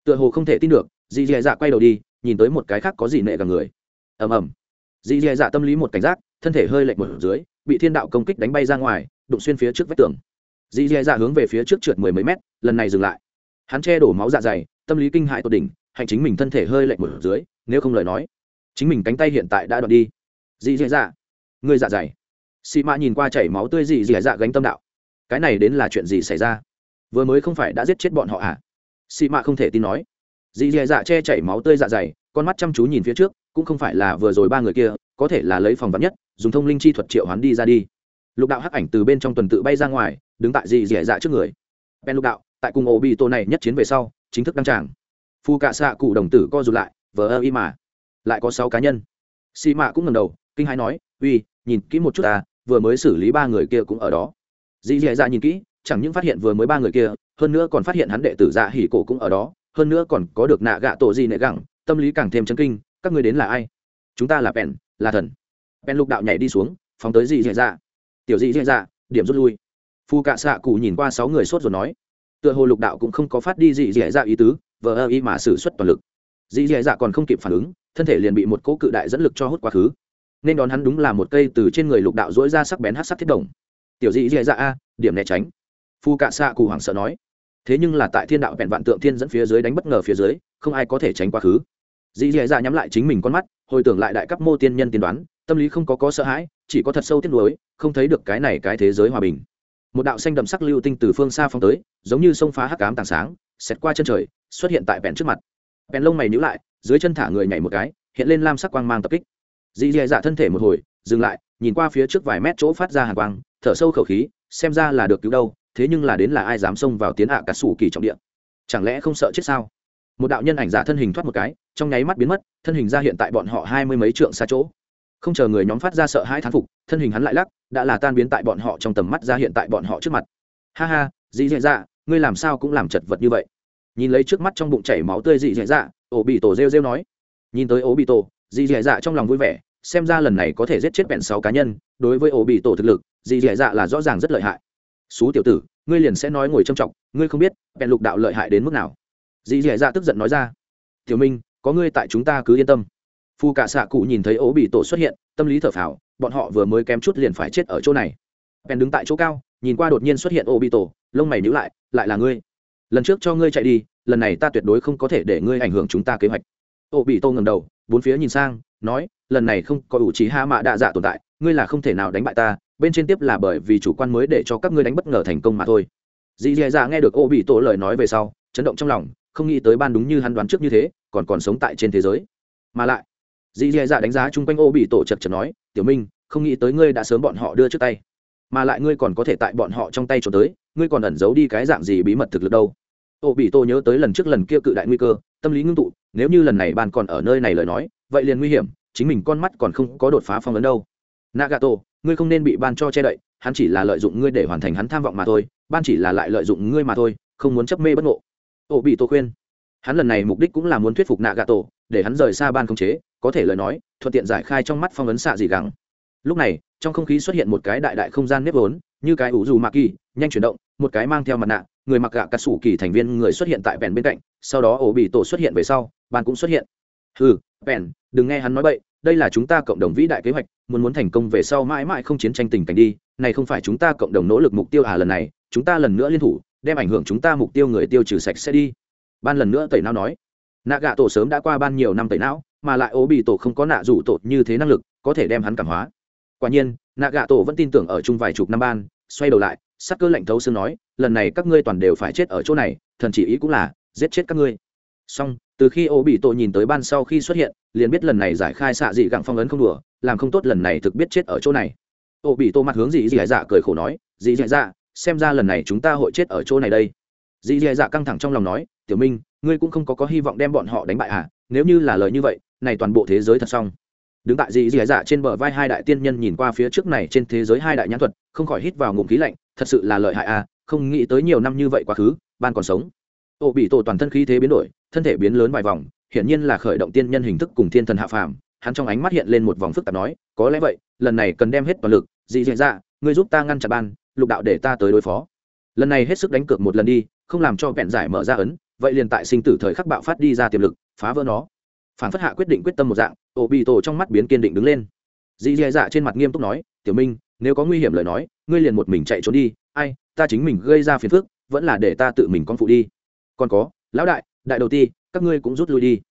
Tựa hồ không thể tin được, dì dạy dạ quay đầu đi, nhìn tới một cái khác có gì nệ cả người. Ầm ầm. Dì dạy dạ tâm lý một cảnh giác, thân thể hơi lệch một dưới, bị thiên đạo công kích đánh bay ra ngoài, đụng xuyên phía trước vách tường. Dì dạy dạ hướng về phía trước trượt mười mấy mét, lần này dừng lại hắn che đổ máu dạ dày, tâm lý kinh hại tột đỉnh hành chính mình thân thể hơi lệch một dưới, nếu không lời nói, chính mình cánh tay hiện tại đã đoạn đi. Dì dì dạ. Người dạ dày. Xị mạ nhìn qua chảy máu tươi dì dì dạ gánh tâm đạo. Cái này đến là chuyện gì xảy ra? Vừa mới không phải đã giết chết bọn họ à? Xị mạ không thể tin nói. Dì dì dạ che chảy máu tươi dạ dày, con mắt chăm chú nhìn phía trước, cũng không phải là vừa rồi ba người kia, có thể là lấy phòng vắn nhất, dùng thông linh chi thuật triệu hoán đi ra đi. Lục đạo hắc ảnh từ bên trong tuần tự bay ra ngoài, đứng tại dì dì dạ trước người. Ben lục đạo tại cùng ổ bị này nhất chiến về sau, chính thức đăng tràng. Phu cạ xạ cụ đồng tử co rụt lại, vờ ơ y mà. Lại có sáu cá nhân. Xì mạ cũng ngầm đầu, kinh hãi nói, uy, nhìn kỹ một chút ta, vừa mới xử lý ba người kia cũng ở đó. Dì dì dạ nhìn kỹ, chẳng những phát hiện vừa mới ba người kia, hơn nữa còn phát hiện hắn đệ tử dạ hỉ cổ cũng ở đó, hơn nữa còn có được nạ gạ tổ gì nệ gẳng, tâm lý càng thêm chấn kinh, các người đến là ai? Chúng ta là pèn là thần. Pèn lục đạo nhảy đi xuống, phóng tới dì dì dạ. Tiểu dì dì dạ điểm rút lui. Phu cạ xạ cụ nhìn qua sáu người sốt rồi nói tựa hồ lục đạo cũng không có phát đi dị dì dạ, dạ ý tứ, vờ ơ y mà xử suất toàn lực. Dị dì dạ, dạ còn không kịp phản ứng, thân thể liền bị một cỗ cự đại dẫn lực cho hút quá khứ. Nên đón hắn đúng là một cây từ trên người lục đạo dỗi ra sắc bén hát sắc thiết đồng tiểu dị dì dạ a điểm né tránh. Phu cạ xạ cụ hoảng sợ nói. Thế nhưng là tại thiên đạo vẹn vạn tượng thiên dẫn phía dưới đánh bất ngờ phía dưới, không ai có thể tránh quá khứ. Dị dì dạ nhắm lại chính mình con mắt, hồi tưởng lại đại cấp mô tiên nhân tiên đoán, tâm lý không có có sợ hãi, chỉ có thật sâu tiếc nuối, không thấy được cái này cái thế giới hòa bình một đạo xanh đậm sắc lưu tinh từ phương xa phong tới, giống như sông phá hắc ám tàng sáng, xẹt qua chân trời, xuất hiện tại bèn trước mặt. Bèn lông mày nhíu lại, dưới chân thả người nhảy một cái, hiện lên lam sắc quang mang tập kích. Dì dì dạ thân thể một hồi, dừng lại, nhìn qua phía trước vài mét chỗ phát ra hàng quang, thở sâu khẩu khí, xem ra là được cứu đâu, thế nhưng là đến là ai dám xông vào tiến hạ cả sủ kỳ trọng địa? Chẳng lẽ không sợ chết sao? Một đạo nhân ảnh giả thân hình thoát một cái, trong nháy mắt biến mất, thân hình ra hiện tại bọn họ hai mươi mấy trượng xa chỗ không chờ người nhóm phát ra sợ hãi thán phục, thân hình hắn lại lắc, đã là tan biến tại bọn họ trong tầm mắt ra hiện tại bọn họ trước mặt. Ha ha dị dạ dạ ngươi làm sao cũng làm chật vật như vậy. Nhìn lấy trước mắt trong bụng chảy máu tươi dị dạ dạ ổ bị tổ rêu rêu nói. Nhìn tới ổ bị tổ dị dạ dạ trong lòng vui vẻ, xem ra lần này có thể giết chết bẹn sáu cá nhân, đối với ổ bị tổ thực lực dị dạ dạ là rõ ràng rất lợi hại. Xú tiểu tử, ngươi liền sẽ nói ngồi trầm trọng ngươi không biết bẹn lục đạo lợi hại đến mức nào. Dị dạ dạ tức giận nói ra. Tiểu minh, có ngươi tại chúng ta cứ yên tâm phu cả xạ cụ nhìn thấy ố bị tổ xuất hiện, tâm lý thở phào, bọn họ vừa mới kém chút liền phải chết ở chỗ này. Bèn đứng tại chỗ cao, nhìn qua đột nhiên xuất hiện ố bị tổ, lông mày nhữ lại lại là ngươi. Lần trước cho ngươi chạy đi, lần này ta tuyệt đối không có thể để ngươi ảnh hưởng chúng ta kế hoạch. Ố bị tổ ngầm đầu, bốn phía nhìn sang, nói, lần này không có ủ trí hạ mạ đạ dạ tồn tại, ngươi là không thể nào đánh bại ta, bên trên tiếp là bởi vì chủ quan mới để cho các ngươi đánh bất ngờ thành công mà thôi. Dì dì dạ nghe được ô bị tổ lời nói về sau, chấn động trong lòng, không nghĩ tới ban đúng như hắn đoán trước như thế, còn còn sống tại trên thế giới. Mà lại dì dì dạ đánh giá chung quanh ô bị tổ chật chật nói, tiểu minh, không nghĩ tới ngươi đã sớm bọn họ đưa trước tay, mà lại ngươi còn có thể tại bọn họ trong tay cho tới, ngươi còn ẩn giấu đi cái dạng gì bí mật thực lực đâu? Ô bị tổ nhớ tới lần trước lần kia cự đại nguy cơ, tâm lý ngưng tụ, nếu như lần này ban còn ở nơi này lời nói, vậy liền nguy hiểm, chính mình con mắt còn không có đột phá phong ấn đâu. Nagato, ngươi không nên bị ban cho che đậy, hắn chỉ là lợi dụng ngươi để hoàn thành hắn tham vọng mà thôi, ban chỉ là lại lợi dụng ngươi mà thôi, không muốn chấp mê bất ngộ. Ô bị tổ khuyên. Hắn lần này mục đích cũng là muốn thuyết phục nagato để hắn rời xa ban không chế, có thể lời nói, thuận tiện giải khai trong mắt phong ấn xạ gì gắng lúc này, trong không khí xuất hiện một cái đại đại không gian nếp vốn, như cái ủ dù mạ kỳ, nhanh chuyển động, một cái mang theo mặt nạ, người mặc gạ cà sủ kỳ thành viên người xuất hiện tại vẹn bên cạnh, sau đó ổ bị tổ xuất hiện về sau ban cũng xuất hiện. Ừ vẹn, đừng nghe hắn nói bậy, đây là chúng ta cộng đồng vĩ đại kế hoạch, muốn muốn thành công về sau mãi mãi không chiến tranh tình cảnh đi, này không phải chúng ta cộng đồng nỗ lực mục tiêu à lần này, chúng ta lần nữa liên thủ, đem ảnh hưởng chúng ta mục tiêu người tiêu trừ sạch sẽ đi. Ban lần nữa tẩy não nói nạ gạ tổ sớm đã qua ban nhiều năm tẩy não, mà lại ố bị tổ không có nạ rủ tổ như thế năng lực, có thể đem hắn cảm hóa. Quả nhiên, nạ gạ tổ vẫn tin tưởng ở chung vài chục năm ban, xoay đầu lại, sắc cơ lạnh thấu xương nói, lần này các ngươi toàn đều phải chết ở chỗ này, thần chỉ ý cũng là, giết chết các ngươi. Song từ khi ô bị tổ nhìn tới ban sau khi xuất hiện, liền biết lần này giải khai xạ dị gặng phong ấn không đùa, làm không tốt lần này thực biết chết ở chỗ này. Ô bị tổ mặt hướng dị dị dạ cười khổ nói, dị dị dạ xem ra lần này chúng ta hội chết ở chỗ này đây. Dị dị dạ căng thẳng trong lòng nói, tiểu minh ngươi cũng không có có hy vọng đem bọn họ đánh bại à? Nếu như là lời như vậy, này toàn bộ thế giới thật xong. Đứng tại dị dị dạ trên bờ vai hai đại tiên nhân nhìn qua phía trước này trên thế giới hai đại nhãn thuật, không khỏi hít vào ngụm khí lạnh, thật sự là lợi hại à? Không nghĩ tới nhiều năm như vậy quá khứ, ban còn sống. Ô bị tổ toàn thân khí thế biến đổi, thân thể biến lớn vài vòng, hiển nhiên là khởi động tiên nhân hình thức cùng thiên thần hạ phàm. Hắn trong ánh mắt hiện lên một vòng phức tạp nói, có lẽ vậy, lần này cần đem hết toàn lực. Dị dị dạ ngươi giúp ta ngăn chặn ban, lục đạo để ta tới đối phó. Lần này hết sức đánh cược một lần đi, không làm cho vẹn giải mở ra ấn vậy liền tại sinh tử thời khắc bạo phát đi ra tiềm lực, phá vỡ nó. Phản phất hạ quyết định quyết tâm một dạng ổ bị tổ trong mắt biến kiên định đứng lên. Dì dì dạ trên mặt nghiêm túc nói, tiểu minh, nếu có nguy hiểm lời nói, ngươi liền một mình chạy trốn đi. Ai, ta chính mình gây ra phiền phức, vẫn là để ta tự mình con phụ đi. Còn có, lão đại đại đầu ti, các ngươi cũng rút lui đi.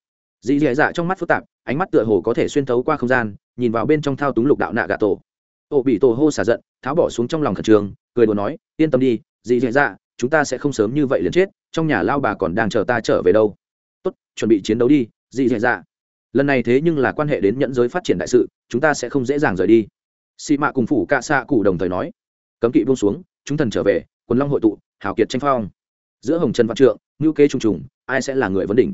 Dì dì dạ trong mắt phức tạp, ánh mắt tựa hồ có thể xuyên thấu qua không gian, nhìn vào bên trong thao túng lục đạo nạ gà tổ ổ bị tổ hô xả giận, tháo bỏ xuống trong lòng khẩn trường cười đùa nói, yên tâm đi, dì dì dạ chúng ta sẽ không sớm như vậy liền chết trong nhà lao bà còn đang chờ ta trở về đâu. Tốt, chuẩn bị chiến đấu đi, dì dạy dạ. Lần này thế nhưng là quan hệ đến nhẫn giới phát triển đại sự, chúng ta sẽ không dễ dàng rời đi. Xị mạ cùng phủ cạ xạ cụ đồng thời nói. Cấm kỵ buông xuống, chúng thần trở về, quần long hội tụ, hào kiệt tranh phong. Giữa hồng trần văn trượng ngữ kế trung trùng, ai sẽ là người vấn đỉnh?